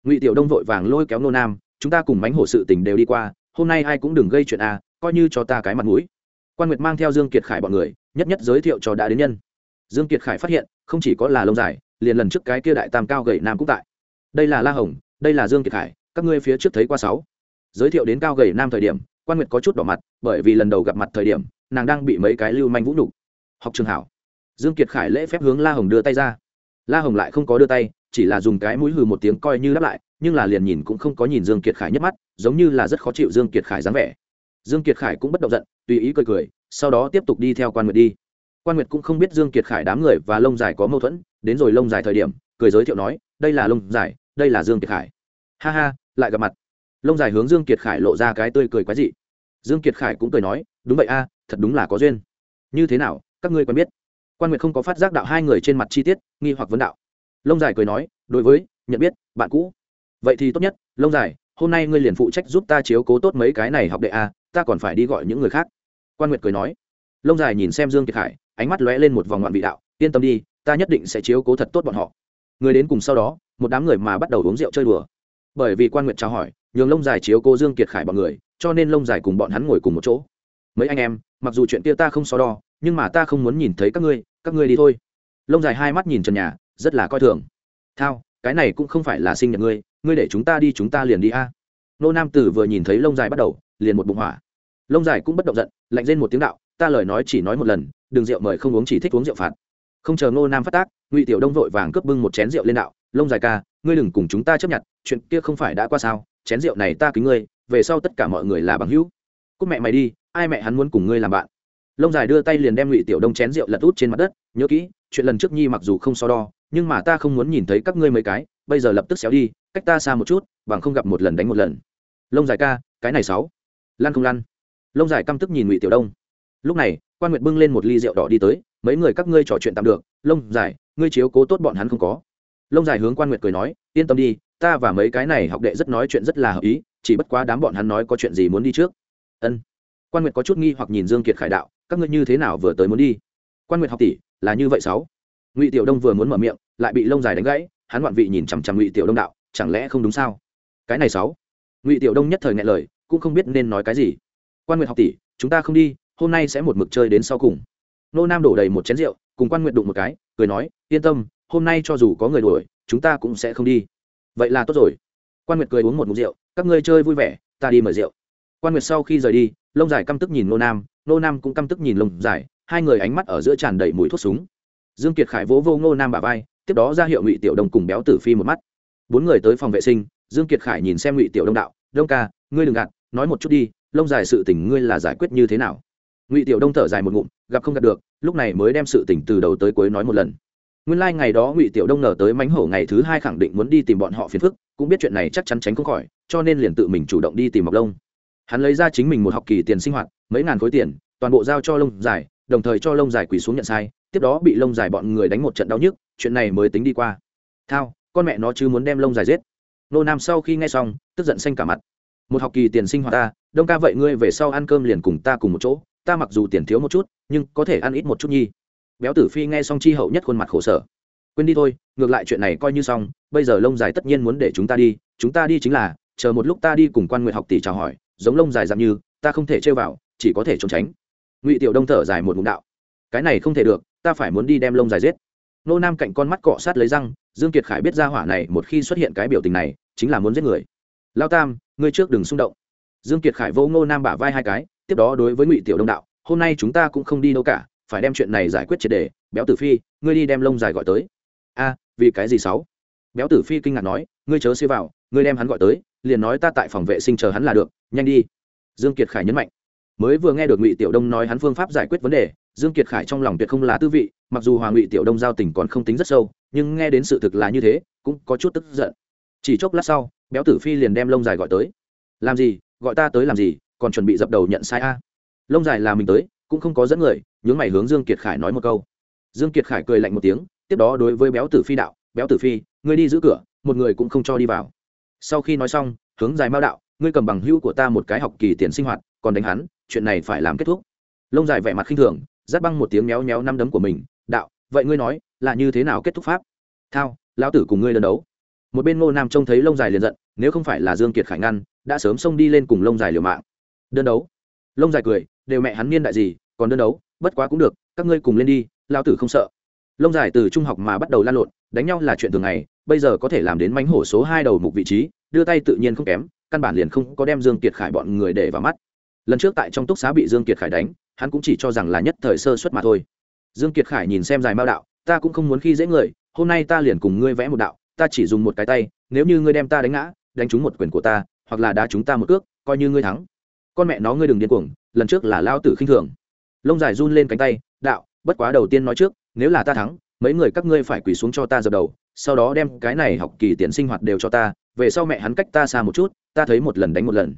Ngụy tiểu đông vội vàng lôi kéo nô nam, chúng ta cùng mánh hổ sự tình đều đi qua, hôm nay ai cũng đừng gây chuyện à coi như cho ta cái mặt mũi. Quan nguyệt mang theo dương kiệt khải bọn người, nhất nhất giới thiệu cho đã đến nhân. Dương kiệt khải phát hiện, không chỉ có là lông dài, liền lần trước cái kia đại tam cao gầy nam cũng tại. Đây là la hồng đây là dương kiệt khải, các ngươi phía trước thấy qua sáu. Giới thiệu đến cao gầy nam thời điểm, quan nguyệt có chút đỏ mặt, bởi vì lần đầu gặp mặt thời điểm, nàng đang bị mấy cái lưu manh vũ nhục. Học trường hảo. Dương kiệt khải lễ phép hướng la hồng đưa tay ra. La hồng lại không có đưa tay, chỉ là dùng cái mũi hừ một tiếng coi như đáp lại, nhưng là liền nhìn cũng không có nhìn dương kiệt khải nhất mắt, giống như là rất khó chịu dương kiệt khải dáng vẻ. Dương kiệt khải cũng bất động giận, tùy ý cười cười, sau đó tiếp tục đi theo quan nguyệt đi. Quan nguyệt cũng không biết dương kiệt khải đám người và lông dài có mâu thuẫn, đến rồi lông dài thời điểm, cười giới thiệu nói, đây là lông dài đây là dương kiệt khải. Ha ha, lại gặp mặt. Lông dài hướng dương kiệt khải lộ ra cái tươi cười quái dị. Dương kiệt khải cũng cười nói, đúng vậy a, thật đúng là có duyên. Như thế nào, các ngươi quen biết? Quan nguyệt không có phát giác đạo hai người trên mặt chi tiết, nghi hoặc vấn đạo. Lông dài cười nói, đối với, nhận biết, bạn cũ. Vậy thì tốt nhất, lông dài, hôm nay ngươi liền phụ trách giúp ta chiếu cố tốt mấy cái này học đệ a, ta còn phải đi gọi những người khác. Quan nguyệt cười nói. Lông dài nhìn xem dương kiệt khải, ánh mắt lóe lên một vòng ngoạn vị đạo, yên tâm đi, ta nhất định sẽ chiếu cố thật tốt bọn họ. Người đến cùng sau đó một đám người mà bắt đầu uống rượu chơi đùa. Bởi vì quan nguyệt chào hỏi, nhường lông dài chiếu cô dương kiệt khải bọn người, cho nên lông dài cùng bọn hắn ngồi cùng một chỗ. Mấy anh em, mặc dù chuyện kia ta không so đo, nhưng mà ta không muốn nhìn thấy các ngươi các ngươi đi thôi. Lông dài hai mắt nhìn trần nhà, rất là coi thường. Thao, cái này cũng không phải là sinh nhật ngươi ngươi để chúng ta đi chúng ta liền đi a. Nô nam tử vừa nhìn thấy lông dài bắt đầu, liền một bụng hỏa. Lông dài cũng bất động giận, lạnh lên một tiếng đạo, ta lời nói chỉ nói một lần, đừng rượu mời không uống chỉ thích uống rượu phạt. Không chờ nô nam phát tác, ngụy tiểu đông vội vàng cướp bưng một chén rượu lên đạo lông dài ca, ngươi đừng cùng chúng ta chấp nhận, chuyện kia không phải đã qua sao, chén rượu này ta kính ngươi, về sau tất cả mọi người là bằng hữu. Cúc mẹ mày đi, ai mẹ hắn muốn cùng ngươi làm bạn? Lông dài đưa tay liền đem ngụy tiểu đông chén rượu lật út trên mặt đất, nhớ kỹ, chuyện lần trước nhi mặc dù không so đo, nhưng mà ta không muốn nhìn thấy các ngươi mấy cái, bây giờ lập tức xéo đi, cách ta xa một chút, bằng không gặp một lần đánh một lần. Lông dài ca, cái này sáu. Lăn không lăn. Lông dài căm tức nhìn ngụy tiểu đông. Lúc này, quan nguyệt bưng lên một ly rượu đỏ đi tới, mấy người các ngươi trò chuyện tạm được. Lông dài, ngươi chiếu cố tốt bọn hắn không có lông dài hướng quan nguyệt cười nói, yên tâm đi, ta và mấy cái này học đệ rất nói chuyện rất là hợp ý, chỉ bất quá đám bọn hắn nói có chuyện gì muốn đi trước. Ân. Quan nguyệt có chút nghi hoặc nhìn dương kiệt khải đạo, các ngươi như thế nào vừa tới muốn đi? Quan nguyệt học tỷ, là như vậy sáu. Ngụy tiểu đông vừa muốn mở miệng, lại bị lông dài đánh gãy, hắn ngoạn vị nhìn chằm chằm ngụy tiểu đông đạo, chẳng lẽ không đúng sao? Cái này sáu. Ngụy tiểu đông nhất thời ngại lời, cũng không biết nên nói cái gì. Quan nguyệt học tỷ, chúng ta không đi, hôm nay sẽ một mực chơi đến sau cùng. Nô nam đổ đầy một chén rượu, cùng quan nguyệt đụng một cái, cười nói, yên tâm hôm nay cho dù có người đuổi, chúng ta cũng sẽ không đi. Vậy là tốt rồi. Quan nguyệt cười uống một mục rượu, các ngươi chơi vui vẻ, ta đi mời rượu. Quan nguyệt sau khi rời đi, lông dài căm tức nhìn nô nam nô nam cũng căm tức nhìn lông dài, hai người ánh mắt ở giữa tràn đầy mùi thuốc súng. Dương kiệt khải vỗ vô ngô nam bà vai, tiếp đó ra hiệu ngụy tiểu đông cùng béo tử phi một mắt. Bốn người tới phòng vệ sinh, dương kiệt khải nhìn xem ngụy tiểu đông đạo, đông ca, ngươi đừng gạt, nói một chút đi, lông dài sự tình ngươi là giải quyết như thế nào? Ngụy tiểu đông thở dài một ngụm, gặp không gặp được, lúc này mới đem sự tình từ đầu tới cuối nói một lần nguyên lai ngày đó ngụy tiểu đông nở tới mánh hổ ngày thứ hai khẳng định muốn đi tìm bọn họ phiền phức, cũng biết chuyện này chắc chắn tránh không khỏi, cho nên liền tự mình chủ động đi tìm mọc lông hắn lấy ra chính mình một học kỳ tiền sinh hoạt, mấy ngàn khối tiền, toàn bộ giao cho lông dài, đồng thời cho lông dài quỳ xuống nhận sai, tiếp đó bị lông dài bọn người đánh một trận đau nhức, chuyện này mới tính đi qua. Thao, con mẹ nó chứ muốn đem lông dài giết. Nô nam sau khi nghe xong, tức giận xanh cả mặt. Một học kỳ tiền sinh hoạt ta, đông ca vậy ngươi về sau ăn cơm liền cùng ta cùng một chỗ, ta mặc dù tiền thiếu một chút, nhưng có thể ăn ít một chút nhi béo tử phi nghe xong chi hậu nhất khuôn mặt khổ sở. Quên đi thôi, ngược lại chuyện này coi như xong, bây giờ lông dài tất nhiên muốn để chúng ta đi, chúng ta đi chính là, chờ một lúc ta đi cùng quan nguyện học tỷ chào hỏi, giống lông dài dạng như, ta không thể chơi vào, chỉ có thể trốn tránh. Ngụy tiểu đông thở dài một ngụm đạo. Cái này không thể được, ta phải muốn đi đem lông dài giết. Nô nam cạnh con mắt cọ sát lấy răng, dương kiệt khải biết ra hỏa này một khi xuất hiện cái biểu tình này, chính là muốn giết người. Lao tam, ngươi trước đừng xung động. Dương kiệt khải vỗ ngô nam bả vai hai cái, tiếp đó đối với ngụy tiểu đông đạo, hôm nay chúng ta cũng không đi đâu cả phải đem chuyện này giải quyết triệt đề, béo tử phi, ngươi đi đem lông dài gọi tới. A, vì cái gì sáu? Béo tử phi kinh ngạc nói, ngươi chớ xê vào, ngươi đem hắn gọi tới, liền nói ta tại phòng vệ sinh chờ hắn là được, nhanh đi. Dương kiệt khải nhấn mạnh. Mới vừa nghe được ngụy tiểu đông nói hắn phương pháp giải quyết vấn đề, dương kiệt khải trong lòng tuyệt không là tư vị, mặc dù hoàng ngụy tiểu đông giao tình còn không tính rất sâu, nhưng nghe đến sự thực là như thế, cũng có chút tức giận. Chỉ chốc lát sau, béo tử phi liền đem lông dài gọi tới. Làm gì? Gọi ta tới làm gì? Còn chuẩn bị dập đầu nhận sai a? Lông dài là mình tới cũng không có dẫn người, nhướng mày hướng dương kiệt khải nói một câu. Dương kiệt khải cười lạnh một tiếng, tiếp đó đối với béo tử phi đạo, béo tử phi, ngươi đi giữ cửa, một người cũng không cho đi vào. Sau khi nói xong, hướng dài mao đạo, ngươi cầm bằng hữu của ta một cái học kỳ tiền sinh hoạt, còn đánh hắn, chuyện này phải làm kết thúc. Lông dài vẻ mặt khinh thường, giáp băng một tiếng méo méo năm đấm của mình, đạo, vậy ngươi nói, là như thế nào kết thúc pháp? Thao, lão tử cùng ngươi đơn đấu. Một bên ngô nam trông thấy lông dài liền giận, nếu không phải là dương kiệt khải ngăn, đã sớm xông đi lên cùng lông dài liều mạng. Đơn đấu. Lông dài cười đều mẹ hắn niên đại gì, còn đơn đấu, bất quá cũng được, các ngươi cùng lên đi lao tử không sợ. Lông dài từ trung học mà bắt đầu lan lộn, đánh nhau là chuyện thường ngày, bây giờ có thể làm đến mánh hổ số hai đầu mục vị trí, đưa tay tự nhiên không kém, căn bản liền không có đem dương kiệt khải bọn người để vào mắt. Lần trước tại trong túc xá bị dương kiệt khải đánh, hắn cũng chỉ cho rằng là nhất thời sơ suất mà thôi. Dương kiệt khải nhìn xem dài mao đạo, ta cũng không muốn khi dễ người, hôm nay ta liền cùng ngươi vẽ một đạo, ta chỉ dùng một cái tay, nếu như ngươi đem ta đánh ngã, đánh trúng một quyền của ta, hoặc là đá chúng ta một cước, coi như ngươi thắng con mẹ nó ngươi đừng điên cuồng, lần trước là lao tử khinh thường. Lông dài run lên cánh tay, đạo, bất quá đầu tiên nói trước, nếu là ta thắng, mấy người các ngươi phải quỳ xuống cho ta dập đầu, sau đó đem cái này học kỳ tiền sinh hoạt đều cho ta, về sau mẹ hắn cách ta xa một chút, ta thấy một lần đánh một lần.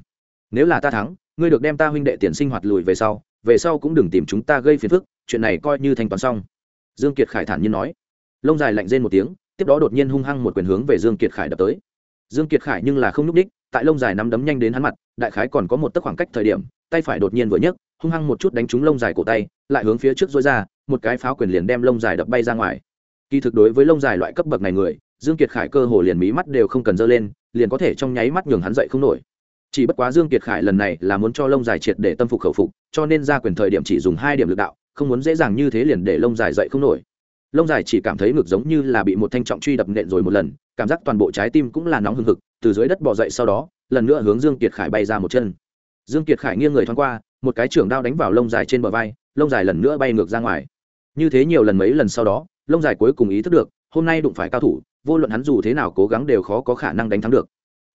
Nếu là ta thắng, ngươi được đem ta huynh đệ tiền sinh hoạt lùi về sau về sau cũng đừng tìm chúng ta gây phiền phức, chuyện này coi như thanh toán xong. Dương kiệt khải thản nhiên nói. Lông dài lạnh rên một tiếng, tiếp đó đột nhiên hung hăng một quyền hướng về dương kiệt khải đập tới dương kiệt khải nhưng là không núp đích tại lông dài nắm đấm nhanh đến hắn mặt, đại khái còn có một tấc khoảng cách thời điểm, tay phải đột nhiên vừa nhấc, hung hăng một chút đánh trúng lông dài cổ tay, lại hướng phía trước dối ra, một cái pháo quyền liền đem lông dài đập bay ra ngoài. Kỳ thực đối với lông dài loại cấp bậc này người, dương kiệt khải cơ hồ liền mí mắt đều không cần dơ lên, liền có thể trong nháy mắt nhường hắn dậy không nổi. Chỉ bất quá dương kiệt khải lần này là muốn cho lông dài triệt để tâm phục khẩu phục, cho nên ra quyền thời điểm chỉ dùng hai điểm lực đạo, không muốn dễ dàng như thế liền để lông dài dậy không nổi lông dài chỉ cảm thấy ngực giống như là bị một thanh trọng truy đập nện rồi một lần, cảm giác toàn bộ trái tim cũng là nóng hừng hực, từ dưới đất bò dậy sau đó, lần nữa hướng dương kiệt khải bay ra một chân. Dương kiệt khải nghiêng người thoáng qua, một cái trưởng đao đánh vào lông dài trên bờ vai, lông dài lần nữa bay ngược ra ngoài. Như thế nhiều lần mấy lần sau đó, lông dài cuối cùng ý thức được, hôm nay đụng phải cao thủ, vô luận hắn dù thế nào cố gắng đều khó có khả năng đánh thắng được.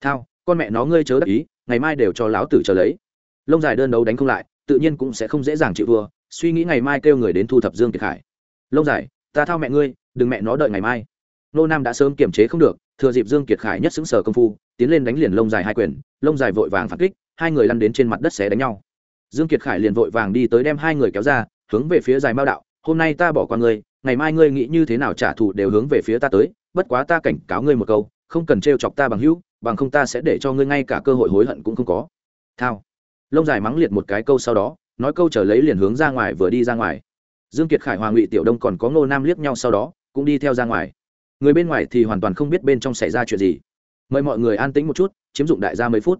Thao, con mẹ nó ngươi chớ đắc ý, ngày mai đều cho lão tử chờ lấy. Lông dài đơn đấu đánh không lại, tự nhiên cũng sẽ không dễ dàng chịu thua, suy nghĩ ngày mai kêu người đến thu thập dương kiệt khải. Lông dài ta thao mẹ ngươi, đừng mẹ nó đợi ngày mai. Nô nam đã sớm kiềm chế không được, thừa dịp dương kiệt khải nhất xứng sở công phu, tiến lên đánh liền lông dài hai quyền, lông dài vội vàng phản kích, hai người lăn đến trên mặt đất xé đánh nhau. Dương kiệt khải liền vội vàng đi tới đem hai người kéo ra, hướng về phía dài mao đạo, hôm nay ta bỏ qua ngươi, ngày mai ngươi nghĩ như thế nào trả thù đều hướng về phía ta tới, bất quá ta cảnh cáo ngươi một câu, không cần trêu chọc ta bằng hữu, bằng không ta sẽ để cho ngươi ngay cả cơ hội hối hận cũng không có. Thao. Lông dài mắng liệt một cái câu sau đó, nói câu trở lấy liền hướng ra ngoài vừa đi ra ngoài dương kiệt khải hòa ngụy tiểu đông còn có ngô nam liếc nhau sau đó, cũng đi theo ra ngoài. Người bên ngoài thì hoàn toàn không biết bên trong xảy ra chuyện gì. Mời mọi người an tĩnh một chút, chiếm dụng đại gia mấy phút.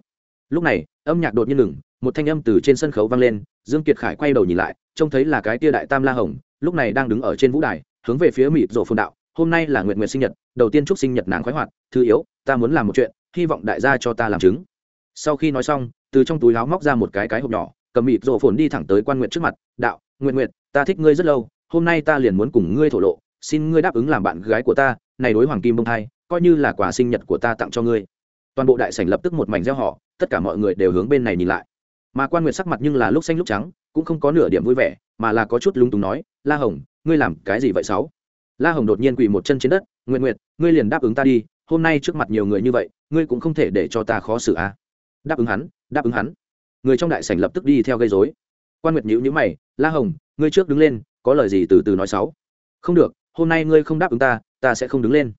Lúc này, âm nhạc đột nhiên ngừng, một thanh âm từ trên sân khấu vang lên, dương kiệt khải quay đầu nhìn lại, trông thấy là cái tia đại tam la hồng, lúc này đang đứng ở trên vũ đài, hướng về phía mịt rổ phồn đạo, hôm nay là nguyện nguyện sinh nhật, đầu tiên chúc sinh nhật nàng khoái hoạt, thứ yếu, ta muốn làm một chuyện, hy vọng đại gia cho ta làm chứng. Sau khi nói xong, từ trong túi láo móc ra một cái cái hộp nhỏ, cầm mịt rổ phồn đi thẳng tới quan nguyện trước mặt, đạo nguyện nguyện ta thích ngươi rất lâu, hôm nay ta liền muốn cùng ngươi thổ lộ, xin ngươi đáp ứng làm bạn gái của ta, này đối hoàng kim bông thai, coi như là quà sinh nhật của ta tặng cho ngươi. Toàn bộ đại sảnh lập tức một mảnh gieo họ tất cả mọi người đều hướng bên này nhìn lại. Mà quan nguyệt sắc mặt nhưng là lúc xanh lúc trắng, cũng không có nửa điểm vui vẻ, mà là có chút lúng túng nói, la hồng, ngươi làm cái gì vậy sáu? La hồng đột nhiên quỳ một chân trên đất nguyện nguyện ngươi liền đáp ứng ta đi, hôm nay trước mặt nhiều người như vậy, ngươi cũng không thể để cho ta khó xử à. đáp ứng hắn, đáp ứng hắn. Người trong đại sảnh lập tức đi theo gây dối quan nguyệt nhữ nhữ mày, la hồng, ngươi trước đứng lên, có lời gì từ từ nói sáu. Không được, hôm nay ngươi không đáp ứng ta ta sẽ không đứng lên.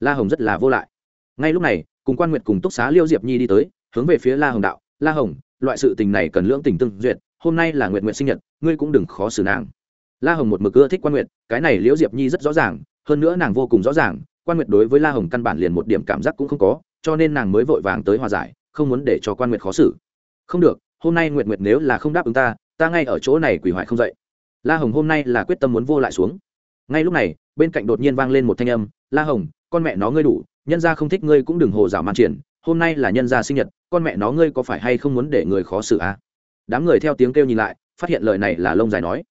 La hồng rất là vô lại. Ngay lúc này, cùng quan nguyệt cùng túc xá liêu diệp nhi đi tới, hướng về phía la hồng đạo, la hồng, loại sự tình này cần lưỡng tình tương duyệt, hôm nay là nguyện nguyện sinh nhật, ngươi cũng đừng khó xử nàng. La hồng một mực ưa thích quan nguyệt, cái này liễu diệp nhi rất rõ ràng, hơn nữa nàng vô cùng rõ ràng, quan nguyệt đối với la hồng căn bản liền một điểm cảm giác cũng không có, cho nên nàng mới vội vàng tới hòa giải, không muốn để cho quan nguyệt khó xử. Không được, hôm nay nguyệt nguyệt nếu là không đáp ứng ta ta ngay ở chỗ này quỷ hoại không dậy. La hồng hôm nay là quyết tâm muốn vô lại xuống. Ngay lúc này, bên cạnh đột nhiên vang lên một thanh âm, la hồng, con mẹ nó ngươi đủ, nhân gia không thích ngươi cũng đừng hồ dạo man triển, hôm nay là nhân gia sinh nhật, con mẹ nó ngươi có phải hay không muốn để người khó xử à? đám người theo tiếng kêu nhìn lại, phát hiện lời này là lông dài nói.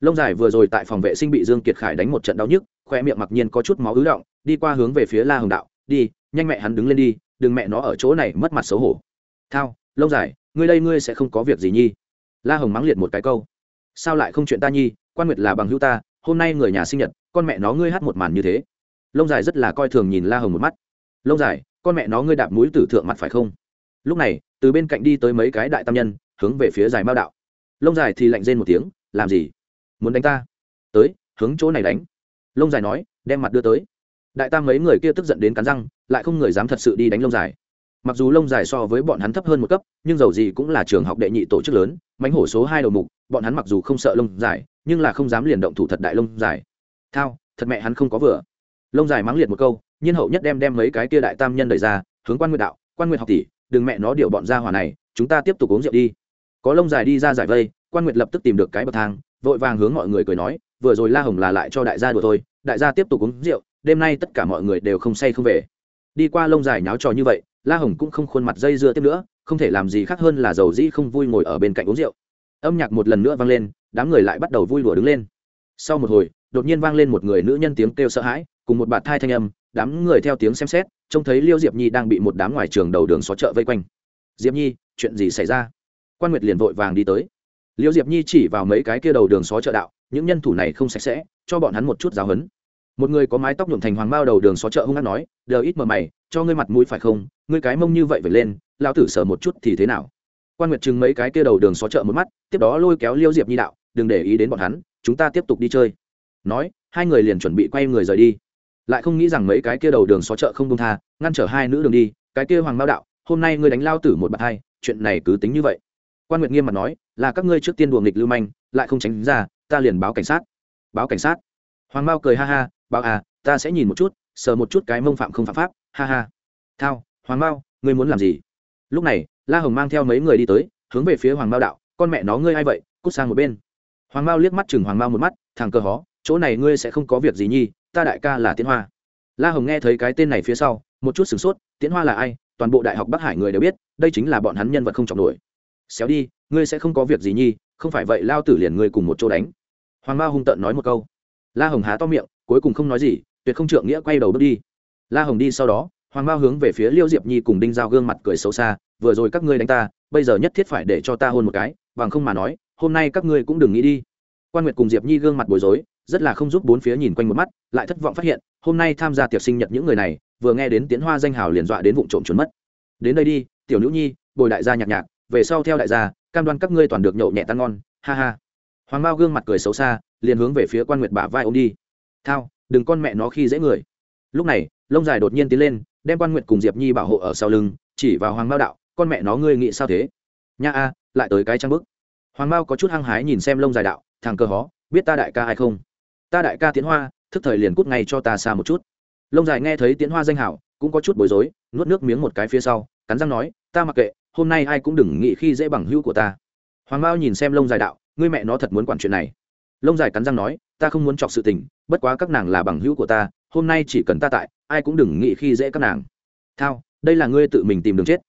Lông dài vừa rồi tại phòng vệ sinh bị dương kiệt khải đánh một trận đau nhức, khoe miệng mặc nhiên có chút máu ứ động, đi qua hướng về phía la hồng đạo, đi, nhanh mẹ hắn đứng lên đi, đừng mẹ nó ở chỗ này mất mặt xấu hổ. Thao lông dài ngươi đây ngươi sẽ không có việc gì nhi la hồng mắng liệt một cái câu. Sao lại không chuyện ta nhi, quan nguyệt là bằng hữu ta, hôm nay người nhà sinh nhật, con mẹ nó ngươi hát một màn như thế. Lông dài rất là coi thường nhìn la hồng một mắt. Lông dài, con mẹ nó ngươi đạp mũi tử thượng mặt phải không? Lúc này, từ bên cạnh đi tới mấy cái đại tam nhân, hướng về phía dài mao đạo. Lông dài thì lạnh rên một tiếng, làm gì? Muốn đánh ta? Tới, hướng chỗ này đánh. Lông dài nói, đem mặt đưa tới. Đại tam mấy người kia tức giận đến cắn răng, lại không người dám thật sự đi đánh lông dài mặc dù lông dài so với bọn hắn thấp hơn một cấp, nhưng dầu gì cũng là trường học đệ nhị tổ chức lớn mánh hổ số hai đầu mục, bọn hắn mặc dù không sợ lông dài, nhưng là không dám liền động thủ thật đại lông dài. Thao, thật mẹ hắn không có vừa. Lông dài mắng liệt một câu, nhiên hậu nhất đem đem mấy cái kia đại tam nhân đẩy ra, hướng quan nguyệt đạo, quan nguyệt học tỷ, đừng mẹ nó điều bọn ra hòa này, chúng ta tiếp tục uống rượu đi. Có lông dài đi ra giải vây, quan nguyệt lập tức tìm được cái bậc thang, vội vàng hướng mọi người cười nói, vừa rồi la hồng là lại cho đại gia đùa thôi, đại gia tiếp tục uống rượu, đêm nay tất cả mọi người đều không say không về. Đi qua lông dài nháo trò như vậy la hồng cũng không khuôn mặt dây dưa tiếp nữa, không thể làm gì khác hơn là dầu dĩ không vui ngồi ở bên cạnh uống rượu. Âm nhạc một lần nữa vang lên, đám người lại bắt đầu vui đùa đứng lên. Sau một hồi, đột nhiên vang lên một người nữ nhân tiếng kêu sợ hãi, cùng một bạt thai thanh âm, đám người theo tiếng xem xét, trông thấy liêu diệp nhi đang bị một đám ngoài trường đầu đường xó chợ vây quanh. Diệp nhi, chuyện gì xảy ra? Quan nguyệt liền vội vàng đi tới. Liêu diệp nhi chỉ vào mấy cái kia đầu đường xó chợ đạo, những nhân thủ này không sạch sẽ, cho bọn hắn một chút giáo hấn một người có mái tóc nhuộm thành hoàng bao đầu đường xó chợ hung hát nói, đờ ít mờ mày cho ngươi mặt mũi phải không? Ngươi cái mông như vậy vậy lên lao tử sở một chút thì thế nào? Quan nguyệt chừng mấy cái kia đầu đường xó chợ một mắt, tiếp đó lôi kéo liêu diệp nhi đạo, đừng để ý đến bọn hắn, chúng ta tiếp tục đi chơi. Nói, hai người liền chuẩn bị quay người rời đi. Lại không nghĩ rằng mấy cái kia đầu đường xó chợ không công tha, ngăn trở hai nữ đường đi, cái kia hoàng mao đạo, hôm nay ngươi đánh lao tử một bạt hai, chuyện này cứ tính như vậy. Quan nguyệt nghiêm mặt nói, là các ngươi trước tiên đùa nghịch lưu manh, lại không tránh ra, ta liền báo cảnh sát. Báo cảnh sát? Hoàng mao cười ha ha, báo à ta sẽ nhìn một chút, sờ một chút cái mông phạm không phạm pháp ha ha. Thao, hoàng mao, ngươi muốn làm gì? Lúc này, la hồng mang theo mấy người đi tới, hướng về phía hoàng mao đạo, con mẹ nó ngươi a i vậy? Cút sang một bên. Hoàng mao liếc mắt chừng hoàng mao một mắt thằng cờ hó, chỗ này ngươi sẽ không có việc gì nhi, ta đại ca là tiến hoa. La hồng nghe thấy cái tên này phía sau, một chút sửng sốt tiến hoa là ai? Toàn bộ đại học bắc hải người đều biết, đây chính là bọn hắn nhân vật không trọng nổi. Xéo đi, ngươi sẽ không có việc gì nhi, không phải vậy lao tử liền ngươi cùng một chỗ đánh. Hoàng mao hung tợn nói một câu. La hồng há to miệng, cuối cùng không nói gì, tuyệt không trượng nghĩa quay đầu bước đi la hồng đi sau đó, hoàng mao hướng về phía liêu diệp nhi cùng đinh giao gương mặt cười xấu xa, vừa rồi các ngươi đánh ta, bây giờ nhất thiết phải để cho ta hôn một cái, bằng không mà nói, hôm nay các ngươi cũng đừng nghĩ đi. Quan nguyệt cùng diệp nhi gương mặt bối rối, rất là không giúp bốn phía nhìn quanh một mắt, lại thất vọng phát hiện, hôm nay tham gia tiệc sinh nhật những người này, vừa nghe đến tiến hoa danh hào liền dọa đến vụ trộm trốn mất. Đến đây đi, tiểu nữ nhi, bồi đại gia nhạc nhạc, về sau theo đại gia, cam đoan các ngươi toàn được nhậu nhẹ tan ngon, ha ha. Hoàng mao gương mặt cười xấu xa, liền hướng về phía quan nguyệt bả vai ôm đi. Thao, đừng con mẹ nó khi dễ người. Lúc này lông dài đột nhiên tiến lên, đem quan nguyệt cùng diệp nhi bảo hộ ở sau lưng, chỉ vào hoàng mao đạo, con mẹ nó ngươi nghĩ sao thế? Nha a, lại tới cái trang bức. Hoàng mao có chút hăng hái nhìn xem lông dài đạo, thằng cơ hó, biết ta đại ca hay không? Ta đại ca tiến hoa, thức thời liền cút ngay cho ta xa một chút. Lông dài nghe thấy tiến hoa danh hảo, cũng có chút bối rối, nuốt nước miếng một cái phía sau, cắn răng nói, ta mặc kệ, hôm nay ai cũng đừng nghĩ khi dễ bằng hữu của ta. Hoàng mao nhìn xem lông dài đạo, ngươi mẹ nó thật muốn quản chuyện này. Lông dài cắn răng nói, ta không muốn chọc sự tình, bất quá các nàng là bằng hữu của ta hôm nay chỉ cần ta tại, ai cũng đừng nghĩ khi dễ các nàng. Thao, đây là ngươi tự mình tìm đường chết.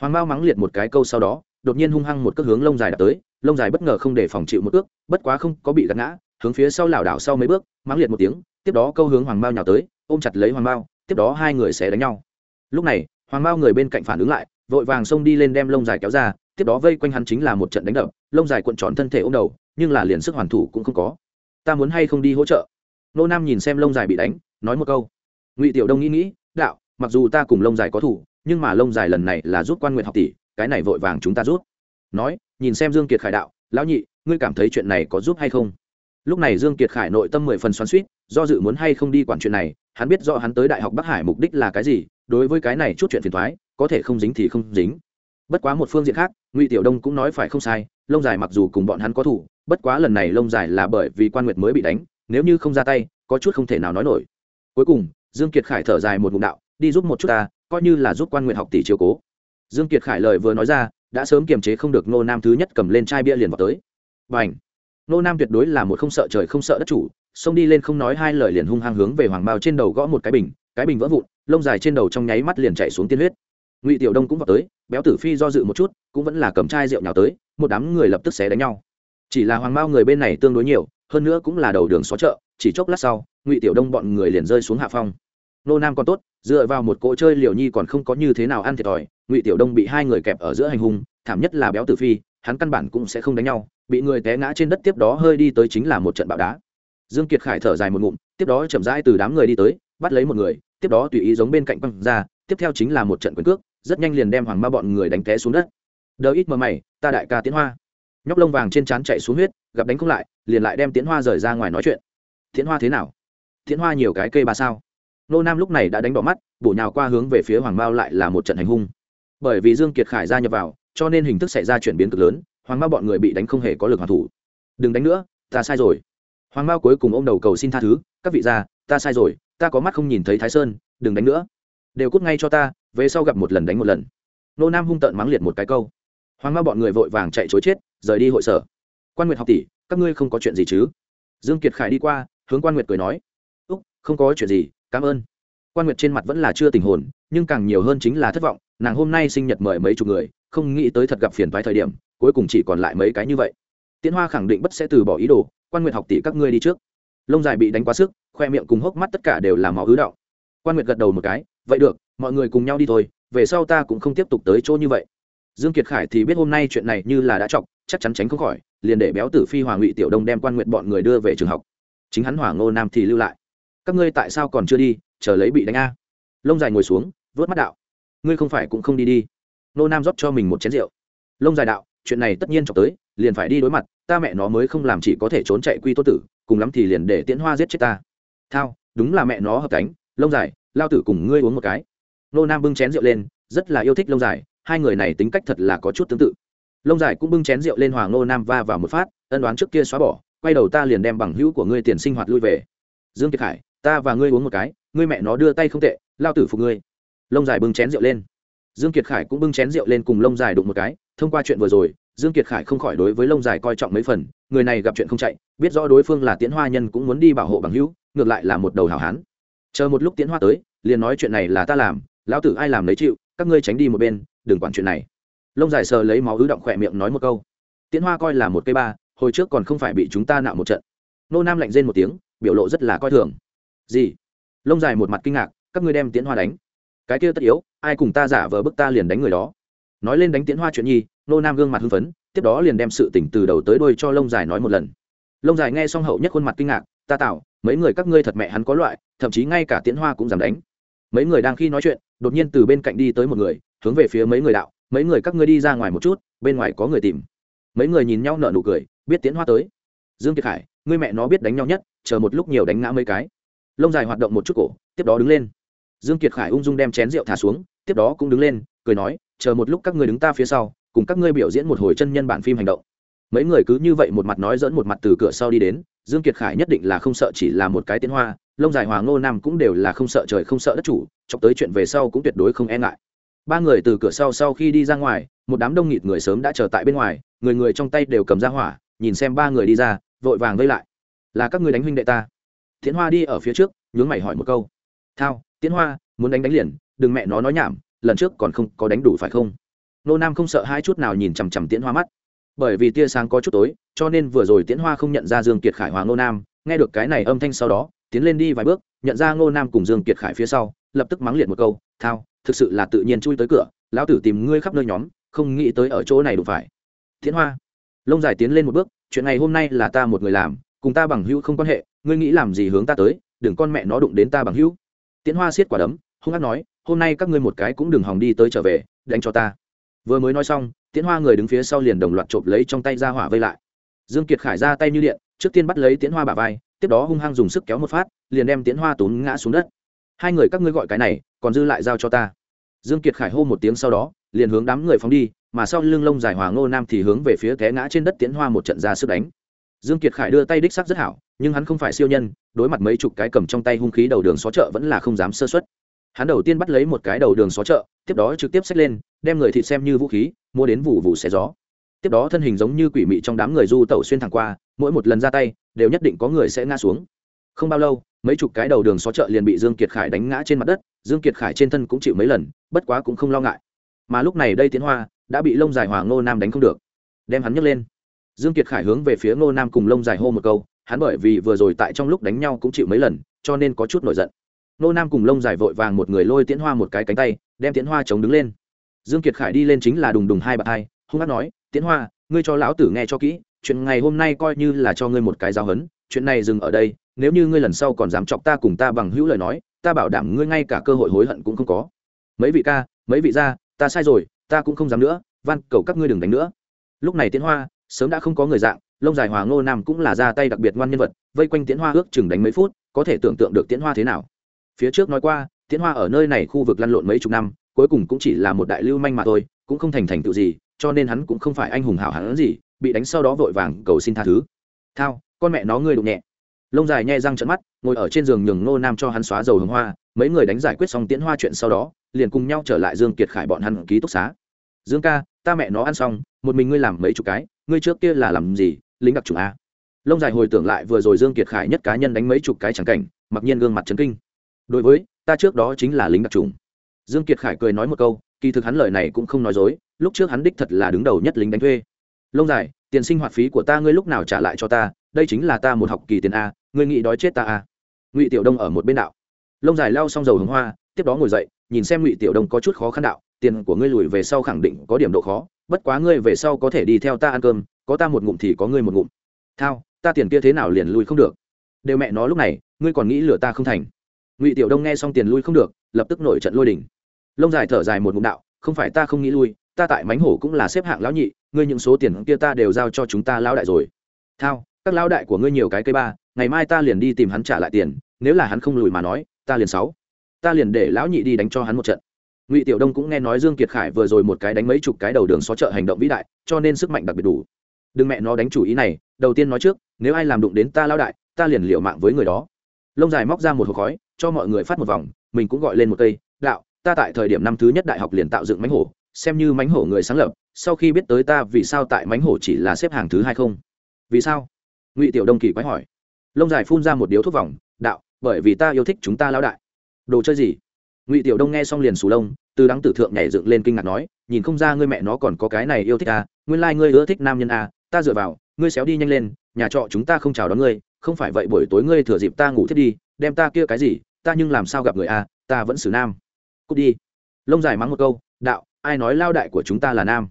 Hoàng mao mắng liệt một cái câu sau đó, đột nhiên hung hăng một cước hướng lông dài đạp tới, lông dài bất ngờ không để phòng chịu một cước, bất quá không có bị gạt ngã, hướng phía sau lảo đảo sau mấy bước, mắng liệt một tiếng, tiếp đó câu hướng hoàng mao nhào tới, ôm chặt lấy hoàng mao, tiếp đó hai người sẽ đánh nhau. Lúc này, hoàng mao người bên cạnh phản ứng lại, vội vàng xông đi lên đem lông dài kéo ra, tiếp đó vây quanh hắn chính là một trận đánh đập, lông dài cuộn tròn thân thể ôm đầu, nhưng là liền sức hoàn thủ cũng không có. Ta muốn hay không đi hỗ trợ? Nô nam nhìn xem lông dài bị đánh nói một câu. Ngụy tiểu đông nghĩ nghĩ, đạo, mặc dù ta cùng lông dài có thủ, nhưng mà lông dài lần này là giúp quan nguyện học tỷ, cái này vội vàng chúng ta rút nói, nhìn xem dương kiệt khải đạo, lão nhị, ngươi cảm thấy chuyện này có giúp hay không? Lúc này dương kiệt khải nội tâm mười phần xoắn suýt do dự muốn hay không đi quản chuyện này, hắn biết rõ hắn tới đại học bắc hải mục đích là cái gì, đối với cái này chút chuyện phiền thoái có thể không dính thì không dính. Bất quá một phương diện khác, ngụy tiểu đông cũng nói phải không sai lông dài mặc dù cùng bọn hắn có thủ, bất quá lần này lông dài là bởi vì quan nguyệt mới bị đánh, nếu như không ra tay, có chút không thể nào nói nổi cuối cùng, dương kiệt khải thở dài một ngụm đạo, đi giúp một chút ta, coi như là giúp quan nguyện học tỷ chiều cố. Dương kiệt khải lời vừa nói ra, đã sớm kiềm chế không được nô nam thứ nhất cầm lên chai bia liền vào tới. Bảnh. nô nam tuyệt đối là một không sợ trời không sợ đất chủ, xông đi lên không nói hai lời liền hung hăng hướng về hoàng bao trên đầu gõ một cái bình cái bình vỡ vụn, lông dài trên đầu trong nháy mắt liền chạy xuống tiên huyết. Ngụy tiểu đông cũng vào tới, béo tử phi do dự một chút, cũng vẫn là cầm chai rượu nhào tới, một đám người lập tức xé đánh nhau. Chỉ là hoàng bao người bên này tương đối nhiều, hơn nữa cũng là đầu đường xó chợ chỉ chốc lát sau, ngụy tiểu đông bọn người liền rơi xuống hạ phong. Nô nam còn tốt, dựa vào một cỗ chơi liều nhi còn không có như thế nào ăn thiệt thòi, ngụy tiểu đông bị hai người kẹp ở giữa hành hung, thảm nhất là béo tử phi, hắn căn bản cũng sẽ không đánh nhau, bị người té ngã trên đất tiếp đó hơi đi tới chính là một trận bạo đá. Dương kiệt khải thở dài một ngụm, tiếp đó chậm rãi từ đám người đi tới, bắt lấy một người, tiếp đó tùy ý giống bên cạnh quăng ra, tiếp theo chính là một trận quyền cước, rất nhanh liền đem hoàng ma bọn người đánh té xuống đất. Đỡ ít mờ mày, ta đại ca tiến hoa. Nhóc lông vàng trên trán chạy xuống huyết, gặp đánh không lại, liền lại đem tiến hoa rời ra ngoài nói chuyện thiện hoa thế nào? Thiện hoa nhiều cái cây ba sao? Nô nam lúc này đã đánh bỏ mắt, bổ nhào qua hướng về phía hoàng mao lại là một trận hành hung. Bởi vì dương kiệt khải gia nhập vào, cho nên hình thức xảy ra chuyển biến cực lớn, hoàng mao bọn người bị đánh không hề có lực hoàn thủ. Đừng đánh nữa, ta sai rồi. Hoàng mao cuối cùng ôm đầu cầu xin tha thứ, các vị gia, ta sai rồi, ta có mắt không nhìn thấy thái sơn, đừng đánh nữa. Đều cút ngay cho ta, về sau gặp một lần đánh một lần. Nô nam hung tợn mắng liệt một cái câu. Hoàng mao bọn người vội vàng chạy chối chết, rời đi hội sở. Quan nguyệt học tỷ, các ngươi không có chuyện gì chứ? Dương kiệt khải đi qua hướng quan nguyệt cười nói, úc, không có chuyện gì, cảm ơn. Quan nguyệt trên mặt vẫn là chưa tình hồn, nhưng càng nhiều hơn chính là thất vọng, nàng hôm nay sinh nhật mời mấy chục người, không nghĩ tới thật gặp phiền toái thời điểm, cuối cùng chỉ còn lại mấy cái như vậy. Tiến hoa khẳng định bất sẽ từ bỏ ý đồ, quan nguyệt học tỷ các ngươi đi trước. Lông dài bị đánh quá sức, khoe miệng cùng hốc mắt tất cả đều là máu ứ đạo. quan nguyệt gật đầu một cái, vậy được, mọi người cùng nhau đi thôi, về sau ta cũng không tiếp tục tới chỗ như vậy. Dương kiệt khải thì biết hôm nay chuyện này như là đã chọc, chắc chắn tránh không khỏi, liền để béo tử phi hòa ngụy tiểu đông đem quan nguyện bọn người đưa về trường học chính hắn hỏa ngô nam thì lưu lại. Các ngươi tại sao còn chưa đi, chờ lấy bị đánh a? Lông dài ngồi xuống, vớt mắt đạo. Ngươi không phải cũng không đi đi. Nô nam rót cho mình một chén rượu. Lông dài đạo, chuyện này tất nhiên chọc tới, liền phải đi đối mặt, ta mẹ nó mới không làm chỉ có thể trốn chạy quy tô tử, cùng lắm thì liền để tiễn hoa giết chết ta. Thao, đúng là mẹ nó hợp cánh. Lông dài, lao tử cùng ngươi uống một cái. Nô nam bưng chén rượu lên, rất là yêu thích lông dài, hai người này tính cách thật là có chút tương tự. Lông dài cũng bưng chén rượu lên hoàng nô nam va vào một phát, ân đoán trước kia xóa bỏ quay đầu ta liền đem bằng hữu của ngươi tiền sinh hoạt lui về. Dương kiệt khải, ta và ngươi uống một cái, ngươi mẹ nó đưa tay không tệ, lao tử phục ngươi. Lông dài bưng chén rượu lên. Dương kiệt khải cũng bưng chén rượu lên cùng lông dài đụng một cái, thông qua chuyện vừa rồi, dương kiệt khải không khỏi đối với lông dài coi trọng mấy phần, người này gặp chuyện không chạy, biết rõ đối phương là tiễn hoa nhân cũng muốn đi bảo hộ bằng hữu, ngược lại là một đầu hảo hán. Chờ một lúc tiễn hoa tới, liền nói chuyện này là ta làm, lão tử ai làm lấy chịu, các ngươi tránh đi một bên, đừng quản chuyện này. Lông dài sờ lấy máu ứ động khỏe miệng nói một câu. Tiễn hoa coi là một cây ba hồi trước còn không phải bị chúng ta nạo một trận. Nô nam lạnh rên một tiếng, biểu lộ rất là coi thường. Gì? Lông dài một mặt kinh ngạc, các ngươi đem tiễn hoa đánh. Cái kia tất yếu, ai cùng ta giả vờ bức ta liền đánh người đó. Nói lên đánh tiễn hoa chuyện nhi, nô nam gương mặt hưng phấn, tiếp đó liền đem sự tỉnh từ đầu tới đôi cho lông dài nói một lần. Lông dài nghe xong hậu nhất khuôn mặt kinh ngạc, ta tạo, mấy người các ngươi thật mẹ hắn có loại, thậm chí ngay cả tiễn hoa cũng dám đánh. Mấy người đang khi nói chuyện, đột nhiên từ bên cạnh đi tới một người, hướng về phía mấy người đạo, mấy người các ngươi đi ra ngoài một chút, bên ngoài có người tìm. Mấy người nhìn nhau nở nụ cười biết tiến hoa tới. Dương kiệt khải, ngươi mẹ nó biết đánh nhau nhất, chờ một lúc nhiều đánh ngã mấy cái. Lông dài hoạt động một chút cổ, tiếp đó đứng lên. Dương kiệt khải ung dung đem chén rượu thả xuống, tiếp đó cũng đứng lên, cười nói, chờ một lúc các ngươi đứng ta phía sau, cùng các ngươi biểu diễn một hồi chân nhân bản phim hành động. Mấy người cứ như vậy một mặt nói dẫn một mặt từ cửa sau đi đến, dương kiệt khải nhất định là không sợ chỉ là một cái tiến hoa, lông dài hoàng ngô nam cũng đều là không sợ trời không sợ đất chủ, chọc tới chuyện về sau cũng tuyệt đối không e ngại. Ba người từ cửa sau sau khi đi ra ngoài, một đám đông nghịt người sớm đã chờ tại bên ngoài, người người trong tay đều cầm ra hỏa nhìn xem ba người đi ra, vội vàng vây lại. Là các người đánh huynh đệ ta. Tiến hoa đi ở phía trước, nhướng mày hỏi một câu. Thao tiến hoa, muốn đánh đánh liền, đừng mẹ nó nói nhảm, lần trước còn không có đánh đủ phải không? Nô nam không sợ hai chút nào nhìn chằm chằm tiễn hoa mắt. Bởi vì tia sáng có chút tối, cho nên vừa rồi tiễn hoa không nhận ra dương kiệt khải hoàng nô nam, nghe được cái này âm thanh sau đó, tiến lên đi vài bước, nhận ra ngô nam cùng dương kiệt khải phía sau, lập tức mắng liệt một câu, thao, thực sự là tự nhiên chui tới cửa, lão tử tìm ngươi khắp nơi nhóm, không nghĩ tới ở chỗ này đủ phải. Tiễn hoa lông dài tiến lên một bước, chuyện này hôm nay là ta một người làm, cùng ta bằng hữu không quan hệ, ngươi nghĩ làm gì hướng ta tới, đừng con mẹ nó đụng đến ta bằng hữu. Tiễn hoa siết quả đấm, hung hát nói, hôm nay các ngươi một cái cũng đừng hòng đi tới trở về, đánh cho ta. Vừa mới nói xong, tiễn hoa người đứng phía sau liền đồng loạt chộp lấy trong tay ra hỏa vây lại. Dương kiệt khải ra tay như điện, trước tiên bắt lấy tiễn hoa bả vai, tiếp đó hung hăng dùng sức kéo một phát, liền đem tiễn hoa tốn ngã xuống đất. Hai người các ngươi gọi cái này, còn dư lại giao cho ta. Dương kiệt khải hô một tiếng sau đó, liền hướng đám người phóng đi mà sau lưng lông dài hòa ngô nam thì hướng về phía té ngã trên đất tiễn hoa một trận ra sức đánh. Dương kiệt khải đưa tay đích sắc rất hảo, nhưng hắn không phải siêu nhân, đối mặt mấy chục cái cầm trong tay hung khí đầu đường xó chợ vẫn là không dám sơ xuất hắn đầu tiên bắt lấy một cái đầu đường xó chợ, tiếp đó trực tiếp xách lên, đem người thịt xem như vũ khí, mua đến vụ vụ xé gió. Tiếp đó thân hình giống như quỷ mị trong đám người du tẩu xuyên thẳng qua, mỗi một lần ra tay, đều nhất định có người sẽ ngã xuống. Không bao lâu, mấy chục cái đầu đường xó chợ liền bị dương kiệt khải đánh ngã trên mặt đất, dương kiệt khải trên thân cũng chịu mấy lần, bất quá cũng không lo ngại. Mà lúc này đây tiến hoa đã bị lông dài hoàng ngô nam đánh không được. Đem hắn nhấc lên. Dương kiệt khải hướng về phía ngô nam cùng lông dài hô một câu, hắn bởi vì vừa rồi tại trong lúc đánh nhau cũng chịu mấy lần, cho nên có chút nổi giận. Ngô nam cùng lông dài vội vàng một người lôi tiễn hoa một cái cánh tay, đem tiễn hoa chống đứng lên. Dương kiệt khải đi lên chính là đùng đùng hai bạt hai, hung hát nói, tiễn hoa, ngươi cho lão tử nghe cho kỹ, chuyện ngày hôm nay coi như là cho ngươi một cái giáo hấn chuyện này dừng ở đây, nếu như ngươi lần sau còn dám chọc ta cùng ta bằng hữu lời nói, ta bảo đảm ngươi ngay cả cơ hội hối hận cũng không có. Mấy vị ca, mấy vị gia, ta sai rồi ta cũng không dám nữa, van, cầu các ngươi đừng đánh nữa. Lúc này tiến hoa, sớm đã không có người dạng, lông dài hòa ngô nam cũng là ra tay đặc biệt ngoan nhân vật, vây quanh tiến hoa ước chừng đánh mấy phút, có thể tưởng tượng được tiến hoa thế nào. Phía trước nói qua tiến hoa ở nơi này khu vực lăn lộn mấy chục năm, cuối cùng cũng chỉ là một đại lưu manh mà thôi, cũng không thành thành tựu gì, cho nên hắn cũng không phải anh hùng hảo hắn gì, bị đánh sau đó vội vàng cầu xin tha thứ. Thao, con mẹ nó ngươi đụng nhẹ. Lông dài nhai răng trận mắt, ngồi ở trên giường nhường ngô nam cho hắn xóa dầu hồng hoa, mấy người đánh giải quyết xong tiễn hoa chuyện sau đó, liền cùng nhau trở lại dương kiệt khải bọn hắn ký túc xá dương ca, ta mẹ nó ăn xong, một mình ngươi làm mấy chục cái, ngươi trước kia là làm gì, lính đặc trùng a. Lông dài hồi tưởng lại vừa rồi dương kiệt khải nhất cá nhân đánh mấy chục cái chẳng cảnh, mặc nhiên gương mặt chấn kinh. Đối với, ta trước đó chính là lính đặc trùng dương kiệt khải cười nói một câu, kỳ thực hắn lời này cũng không nói dối, lúc trước hắn đích thật là đứng đầu nhất lính đánh thuê. Lông dài, tiền sinh hoạt phí của ta ngươi lúc nào trả lại cho ta, đây chính là ta một học kỳ tiền a, ngươi nghĩ đói chết ta a. Ngụy tiểu đông ở một bên đạo. Lông dài lao xong dầu hướng hoa, tiếp đó ngồi dậy, nhìn xem ngụy tiểu đông có chút khó khăn đạo tiền của ngươi lùi về sau khẳng định có điểm độ khó, bất quá ngươi về sau có thể đi theo ta ăn cơm, có ta một ngụm thì có ngươi một ngụm. Thao, ta tiền kia thế nào liền lùi không được. Đều mẹ nó lúc này, ngươi còn nghĩ lừa ta không thành. Ngụy tiểu đông nghe xong tiền lui không được, lập tức nổi trận lôi đỉnh lông dài thở dài một ngụm đạo, không phải ta không nghĩ lui ta tại mánh hổ cũng là xếp hạng lão nhị, ngươi những số tiền kia ta đều giao cho chúng ta lão đại rồi. Thao, các lão đại của ngươi nhiều cái cây ba, ngày mai ta liền đi tìm hắn trả lại tiền, nếu là hắn không lùi mà nói, ta liền sáu. Ta liền để lão nhị đi đánh cho hắn một trận ngụy tiểu đông cũng nghe nói dương kiệt khải vừa rồi một cái đánh mấy chục cái đầu đường xó chợ hành động vĩ đại, cho nên sức mạnh đặc biệt đủ. Đừng mẹ nó đánh chủ ý này, đầu tiên nói trước, nếu ai làm đụng đến ta lão đại, ta liền liệu mạng với người đó. Lông dài móc ra một hộp khói, cho mọi người phát một vòng, mình cũng gọi lên một cây, đạo, ta tại thời điểm năm thứ nhất đại học liền tạo dựng mánh hổ, xem như mánh hổ người sáng lập, sau khi biết tới ta vì sao tại mánh hổ chỉ là xếp hàng thứ hai không? Vì sao? Ngụy tiểu đông kỳ quái hỏi. Lông dài phun ra một điếu thuốc vòng, đạo, bởi vì ta yêu thích chúng ta lão đại. Đồ chơi gì? Ngụy tiểu đông nghe xong liền sù lông từ đắng tử thượng nhảy dựng lên kinh ngạc nói, nhìn không ra ngươi mẹ nó còn có cái này yêu thích à nguyên lai、like、ngươi ưa thích nam nhân à ta dựa vào, ngươi xéo đi nhanh lên, nhà trọ chúng ta không chào đón ngươi, không phải vậy buổi tối ngươi thừa dịp ta ngủ thiết đi, đem ta kia cái gì, ta nhưng làm sao gặp người à ta vẫn xử nam. Cút đi. Lông dài mắng một câu, đạo, ai nói lao đại của chúng ta là nam?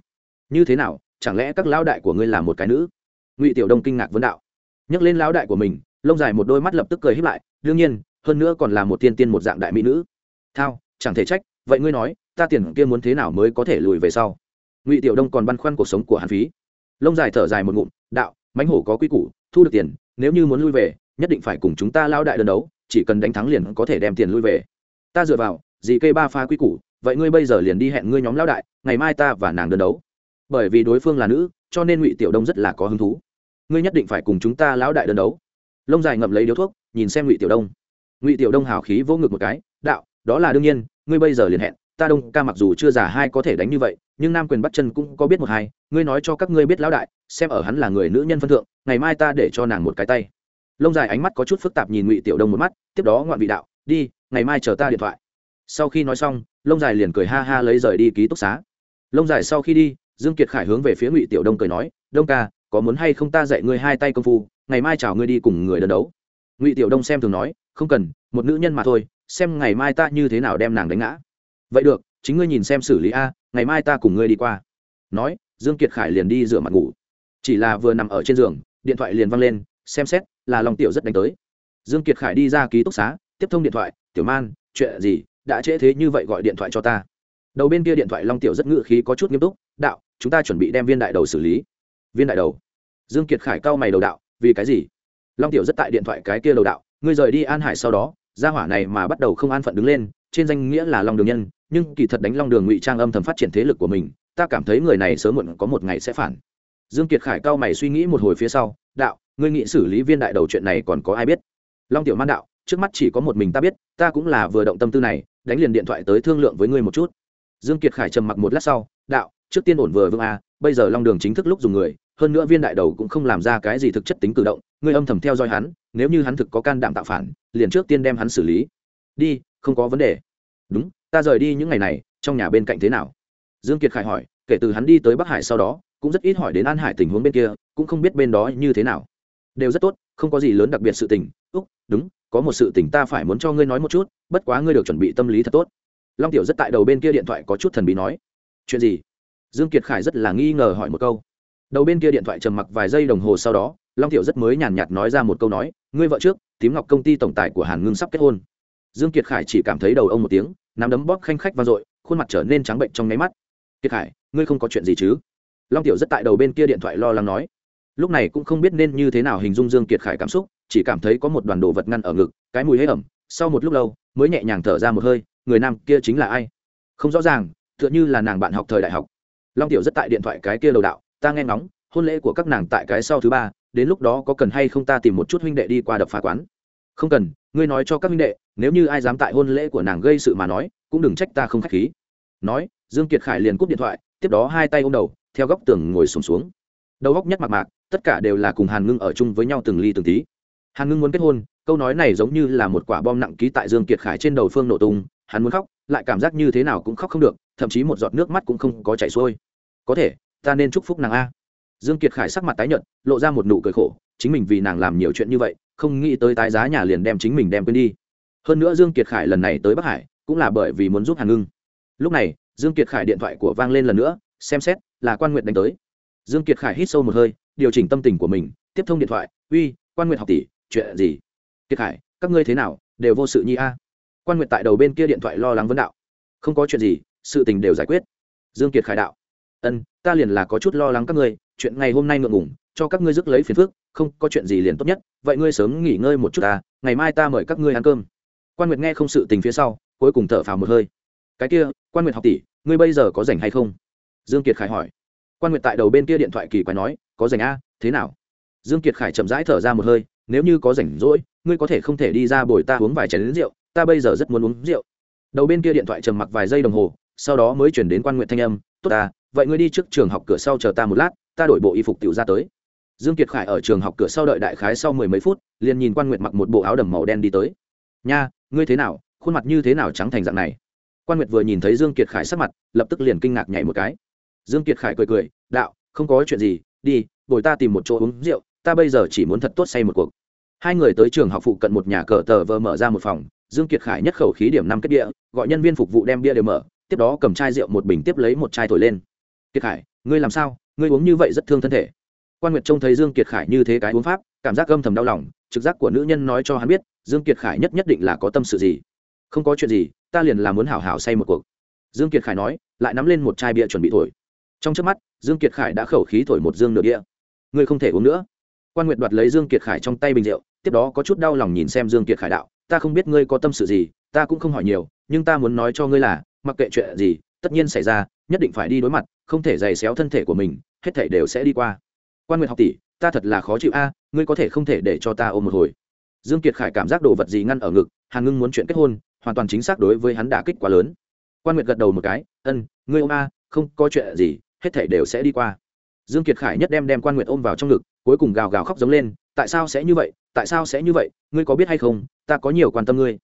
Như thế nào, chẳng lẽ các lao đại của ngươi là một cái nữ? Ngụy tiểu đông kinh ngạc vấn đạo. Nhắc lên lao đại của mình, lông dài một đôi mắt lập tức cười híp lại, đương nhiên, hơn nữa còn là một tiên tiên một dạng đại mỹ nữ. Thao, chẳng thể trách vậy ngươi nói, ta tiền kia muốn thế nào mới có thể lùi về sau? Ngụy tiểu đông còn băn khoăn cuộc sống của hàn phí. Lông dài thở dài một ngụm, đạo, mãnh hổ có quy củ, thu được tiền, nếu như muốn lui về, nhất định phải cùng chúng ta lao đại đơn đấu, chỉ cần đánh thắng liền có thể đem tiền lui về. Ta dựa vào, dì cây ba pha quy củ, vậy ngươi bây giờ liền đi hẹn ngươi nhóm lao đại, ngày mai ta và nàng đơn đấu. Bởi vì đối phương là nữ, cho nên ngụy tiểu đông rất là có hứng thú. Ngươi nhất định phải cùng chúng ta lão đại đơn đấu. Lông dài ngậm lấy điếu thuốc, nhìn xem ngụy tiểu đông. Ngụy tiểu đông hào khí vô ngực một cái, đạo, đó là đương nhiên ngươi bây giờ liền hẹn, ta đông ca mặc dù chưa già hai có thể đánh như vậy, nhưng nam quyền bắt chân cũng có biết một hai, ngươi nói cho các ngươi biết lão đại, xem ở hắn là người nữ nhân phân thượng, ngày mai ta để cho nàng một cái tay. Lông dài ánh mắt có chút phức tạp nhìn ngụy tiểu đông một mắt, tiếp đó ngoạn vị đạo, đi, ngày mai chờ ta điện thoại. Sau khi nói xong, lông dài liền cười ha ha lấy rời đi ký túc xá. Lông dài sau khi đi, dương kiệt khải hướng về phía ngụy tiểu đông cười nói, đông ca, có muốn hay không ta dạy ngươi hai tay công phu, ngày mai chào ngươi đi cùng người đơn đấu. Ngụy tiểu đông xem thường nói, không cần, một nữ nhân mà thôi xem ngày mai ta như thế nào đem nàng đánh ngã. Vậy được, chính ngươi nhìn xem xử lý a, ngày mai ta cùng ngươi đi qua. Nói, dương kiệt khải liền đi rửa mặt ngủ. Chỉ là vừa nằm ở trên giường, điện thoại liền văng lên, xem xét, là long tiểu rất đánh tới. Dương kiệt khải đi ra ký túc xá, tiếp thông điện thoại, tiểu man, chuyện gì? Đã trễ thế như vậy gọi điện thoại cho ta. Đầu bên kia điện thoại long tiểu rất ngự khí có chút nghiêm túc, đạo, chúng ta chuẩn bị đem viên đại đầu xử lý. Viên đại đầu? Dương kiệt khải cau mày đầu đạo, vì cái gì? Long tiểu rất tại điện thoại cái kia đầu đạo, ngươi rời đi an hải sau đó gia hỏa này mà bắt đầu không an phận đứng lên, trên danh nghĩa là long đường nhân, nhưng kỳ thật đánh long đường ngụy trang âm thầm phát triển thế lực của mình, ta cảm thấy người này sớm muộn có một ngày sẽ phản. Dương kiệt khải cao mày suy nghĩ một hồi phía sau, đạo, ngươi nghĩ xử lý viên đại đầu chuyện này còn có ai biết? Long tiểu man đạo, trước mắt chỉ có một mình ta biết, ta cũng là vừa động tâm tư này, đánh liền điện thoại tới thương lượng với ngươi một chút. Dương kiệt khải trầm mặc một lát sau, đạo, trước tiên ổn vừa vương a à, bây giờ long đường chính thức lúc dùng người, hơn nữa viên đại đầu cũng không làm ra cái gì thực chất tính cử động ngươi âm thầm theo dõi hắn, nếu như hắn thực có can đảm tạo phản, liền trước tiên đem hắn xử lý. Đi, không có vấn đề. Đúng, ta rời đi những ngày này, trong nhà bên cạnh thế nào? Dương kiệt khải hỏi, kể từ hắn đi tới bắc hải sau đó, cũng rất ít hỏi đến an hải tình huống bên kia, cũng không biết bên đó như thế nào. Đều rất tốt, không có gì lớn đặc biệt sự tình. Úc, đúng, có một sự tình ta phải muốn cho ngươi nói một chút, bất quá ngươi được chuẩn bị tâm lý thật tốt. Long tiểu rất tại đầu bên kia điện thoại có chút thần bí nói. Chuyện gì? Dương kiệt khải rất là nghi ngờ hỏi một câu. Đầu bên kia điện thoại trầm mặc vài giây đồng hồ sau đó long tiểu rất mới nhàn nhạt nói ra một câu nói, ngươi vợ trước, tím ngọc công ty tổng tài của hàn ngưng sắp kết hôn. Dương kiệt khải chỉ cảm thấy đầu ông một tiếng, nắm đấm bóp khanh khách vang dội, khuôn mặt trở nên trắng bệnh trong nháy mắt. Kiệt khải, ngươi không có chuyện gì chứ? Long tiểu rất tại đầu bên kia điện thoại lo lắng nói. Lúc này cũng không biết nên như thế nào hình dung dương kiệt khải cảm xúc, chỉ cảm thấy có một đoàn đồ vật ngăn ở ngực, cái mùi hơi ẩm. Sau một lúc lâu, mới nhẹ nhàng thở ra một hơi, người nam kia chính là ai? Không rõ ràng, tựa như là nàng bạn học thời đại học. Long tiểu rất tại điện thoại cái kia lầu đạo, ta nghe ngóng, hôn lễ của các nàng tại cái sau thứ ba đến lúc đó có cần hay không ta tìm một chút huynh đệ đi qua đập phá quán? Không cần ngươi nói cho các huynh đệ nếu như ai dám tại hôn lễ của nàng gây sự mà nói cũng đừng trách ta không k h á c h khí. Nói dương kiệt khải liền cúp điện thoại tiếp đó hai tay ôm đầu theo góc tường ngồi sùng xuống, xuống đầu góc nhất mạc mạc tất cả đều là cùng hàn ngưng ở chung với nhau từng ly từng tí. Hàn ngưng muốn kết hôn câu nói này giống như là một quả bom nặng ký tại dương kiệt khải trên đầu phương nổ tung hắn muốn khóc lại cảm giác như thế nào cũng khóc không được thậm chí một giọt nước mắt cũng không có chảy xuôi. Có thể ta nên chúc phúc nàng a dương kiệt khải sắc mặt tái nhợt, lộ ra một nụ cười khổ, chính mình vì nàng làm nhiều chuyện như vậy, không nghĩ tới tái giá nhà liền đem chính mình đem quên đi. Hơn nữa dương kiệt khải lần này tới bắc hải, cũng là bởi vì muốn giúp hàn ngưng. Lúc này, dương kiệt khải điện thoại của vang lên lần nữa, xem xét, là quan nguyện đánh tới. Dương kiệt khải hít sâu một hơi, điều chỉnh tâm tình của mình, tiếp thông điện thoại, uy, quan nguyện học tỷ, chuyện gì? Kiệt khải, các ngươi thế nào, đều vô sự nhi a. Quan nguyện tại đầu bên kia điện thoại lo lắng vấn đạo. Không có chuyện gì, sự tình đều giải quyết. Dương kiệt khải đạo. Ân, ta liền là có chút lo lắng các ngươi chuyện ngày hôm nay ngượng ngủng cho các ngươi rước lấy phiền phức, không có chuyện gì liền tốt nhất, vậy ngươi sớm nghỉ ngơi một chút ta, ngày mai ta mời các ngươi ăn cơm. Quan nguyệt nghe không sự tình phía sau, cuối cùng thở phào một hơi. Cái kia, quan nguyệt học tỷ, ngươi bây giờ có rảnh hay không? Dương kiệt khải hỏi. Quan nguyệt tại đầu bên kia điện thoại kỳ quái nói, có rảnh a, thế nào? Dương kiệt khải chậm rãi thở ra một hơi, nếu như có rảnh rỗi, ngươi có thể không thể đi ra bồi ta uống vài chén rượu, ta bây giờ rất muốn uống rượu. Đầu bên kia điện thoại trầm mặc vài giây đồng hồ, sau đó mới chuyển đến quan nguyện thanh âm, tốt ta, vậy ngươi đi trước trường học cửa sau chờ ta một lát ta đổi bộ y phục tiểu ra tới. Dương kiệt khải ở trường học cửa sau đợi đại khái sau mười mấy phút, liền nhìn quan Nguyệt mặc một bộ áo đầm màu đen đi tới. Nha, ngươi thế nào? Khuôn mặt như thế nào trắng thành dạng này? Quan nguyệt vừa nhìn thấy dương kiệt khải sắc mặt, lập tức liền kinh ngạc nhảy một cái. Dương kiệt khải cười cười, đạo, không có chuyện gì, đi, bồi ta tìm một chỗ uống rượu, ta bây giờ chỉ muốn thật tốt say một cuộc. Hai người tới trường học phụ cận một nhà cờ tờ vờ mở ra một phòng, dương kiệt khải nhất khẩu khí điểm năm kết địa gọi nhân viên phục vụ đem bia đều mở, tiếp đó cầm chai rượu một bình tiếp lấy một chai thổi lên. Kiệt khải, ngươi làm sao? Ngươi uống như vậy rất thương thân thể. Quan nguyệt trông thấy dương kiệt khải như thế cái uống pháp, cảm giác âm thầm đau lòng, trực giác của nữ nhân nói cho hắn biết, dương kiệt khải nhất nhất định là có tâm sự gì. Không có chuyện gì, ta liền là muốn hảo hảo say một cuộc. Dương kiệt khải nói, lại nắm lên một chai bia chuẩn bị thổi. Trong chớp mắt, dương kiệt khải đã khẩu khí thổi một dương nửa bia. ngươi không thể uống nữa. Quan nguyệt đoạt lấy dương kiệt khải trong tay bình rượu, tiếp đó có chút đau lòng nhìn xem dương kiệt khải đạo, ta không biết ngươi có tâm sự gì, ta cũng không hỏi nhiều, nhưng ta muốn nói cho ngươi là, mặc kệ chuyện gì, tất nhiên xảy ra, nhất định phải đi đối mặt, không thể giày xéo thân thể của mình hết thảy đều sẽ đi qua. Quan nguyệt học tỷ, ta thật là khó chịu a, ngươi có thể không thể để cho ta ôm một hồi. Dương kiệt khải cảm giác đồ vật gì ngăn ở ngực, hàn ngưng muốn chuyện kết hôn, hoàn toàn chính xác đối với hắn đả kích quá lớn. Quan nguyệt gật đầu một cái, ân, ngươi ôm a, không có chuyện gì, hết thảy đều sẽ đi qua. Dương kiệt khải nhất đem đem quan nguyệt ôm vào trong ngực, cuối cùng gào gào khóc giống lên, tại sao sẽ như vậy? Tại sao sẽ như vậy? Ngươi có biết hay không? Ta có nhiều quan tâm ngươi.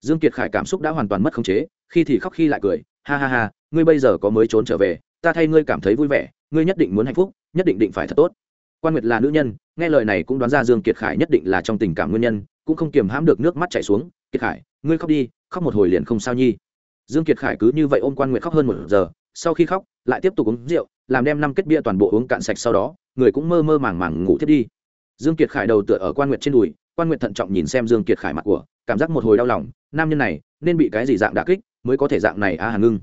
Dương kiệt khải cảm xúc đã hoàn toàn mất khống chế, khi thì khóc khi lại cười, ha ha ha, ngươi bây giờ có mới trốn trở về, ta thay ngươi cảm thấy vui vẻ ngươi nhất định muốn hạnh phúc, nhất định định phải thật tốt. Quan nguyệt là nữ nhân, nghe lời này cũng đoán ra dương kiệt khải nhất định là trong tình cảm nguyên nhân, cũng không kiềm hãm được nước mắt chảy xuống. Kiệt khải, ngươi khóc đi, khóc một hồi liền không sao nhi. Dương kiệt khải cứ như vậy ôm quan nguyệt khóc hơn một giờ, sau khi khóc, lại tiếp tục uống rượu, làm đem năm kết bia toàn bộ uống cạn sạch sau đó, người cũng mơ mơ màng màng ngủ thiết đi. Dương kiệt khải đầu tựa ở quan nguyệt trên đùi, quan nguyệt thận trọng nhìn xem dương kiệt khải mặt của, cảm giác một hồi đau lòng, nam nhân này, nên bị cái gì dạng đả kích, mới có thể dạng này a à hàn ngưng.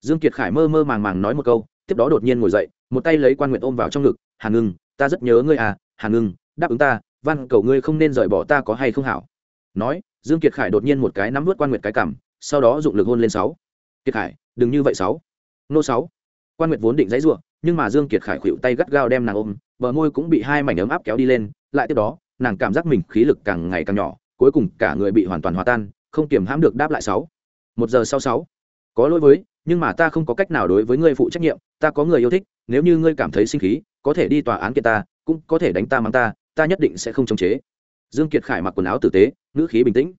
Dương kiệt khải mơ mơ màng màng nói một câu, tiếp đó đột nhiên ngồi dậy một tay lấy quan nguyệt ôm vào trong ngực hàn ngưng, ta rất nhớ ngươi à hàn ngưng, đáp ứng ta văn cầu ngươi không nên rời bỏ ta có hay không hảo. Nói, dương kiệt khải đột nhiên một cái nắm vớt quan nguyệt cái cằm, sau đó dụng lực hôn lên sáu. Kiệt khải, đừng như vậy sáu. Nô sáu. Quan nguyệt vốn định dãy rủa nhưng mà dương kiệt khải khuỵu tay gắt gao đem nàng ôm, bờ môi cũng bị hai mảnh ấm áp kéo đi lên, lại tiếp đó, nàng cảm giác mình khí lực càng ngày càng nhỏ, cuối cùng cả người bị hoàn toàn hòa tan, không kiềm hãm được đáp lại sáu. Một giờ sau sáu. Có lỗi với nhưng mà ta không có cách nào đối với ngươi phụ trách nhiệm, ta có người yêu thích, nếu như ngươi cảm thấy sinh khí, có thể đi tòa án kiện ta, cũng có thể đánh ta mắng ta ta nhất định sẽ không chống chế. Dương kiệt khải mặc quần áo tử tế, ngữ khí bình tĩnh.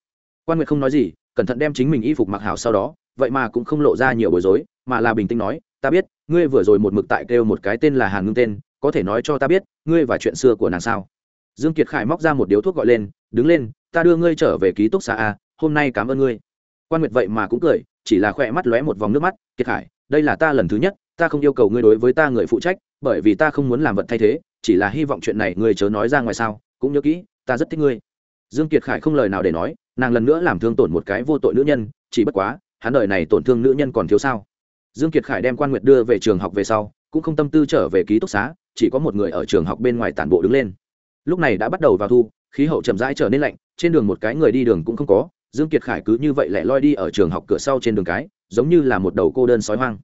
Quan nguyệt không nói gì, cẩn thận đem chính mình y phục mặc hảo sau đó, vậy mà cũng không lộ ra nhiều bối rối, mà là bình tĩnh nói, ta biết, ngươi vừa rồi một mực tại kêu một cái tên là hàn ngưng tên, có thể nói cho ta biết, ngươi và chuyện xưa của nàng sao? Dương kiệt khải móc ra một điếu thuốc gọi lên, đứng lên, ta đưa ngươi trở về ký túc xá a, hôm nay cảm ơn ngươi quan nguyệt vậy mà cũng cười, chỉ là khoe mắt lóe một vòng nước mắt, kiệt khải, đây là ta lần thứ nhất, ta không yêu cầu ngươi đối với ta người phụ trách, bởi vì ta không muốn làm vật thay thế, chỉ là hy vọng chuyện này ngươi chớ nói ra ngoài sao, cũng nhớ kỹ, ta rất thích ngươi. Dương kiệt khải không lời nào để nói, nàng lần nữa làm thương tổn một cái vô tội nữ nhân, chỉ bất quá, hắn đời này tổn thương nữ nhân còn thiếu sao? Dương kiệt khải đem quan nguyệt đưa về trường học về sau, cũng không tâm tư trở về ký túc xá, chỉ có một người ở trường học bên ngoài tản bộ đứng lên. Lúc này đã bắt đầu vào thu, khí hậu chậm rãi trở nên lạnh, trên đường một cái người đi đường cũng không có dương kiệt khải cứ như vậy lẻ loi đi ở trường học cửa sau trên đường cái, giống như là một đầu cô đơn sói hoang.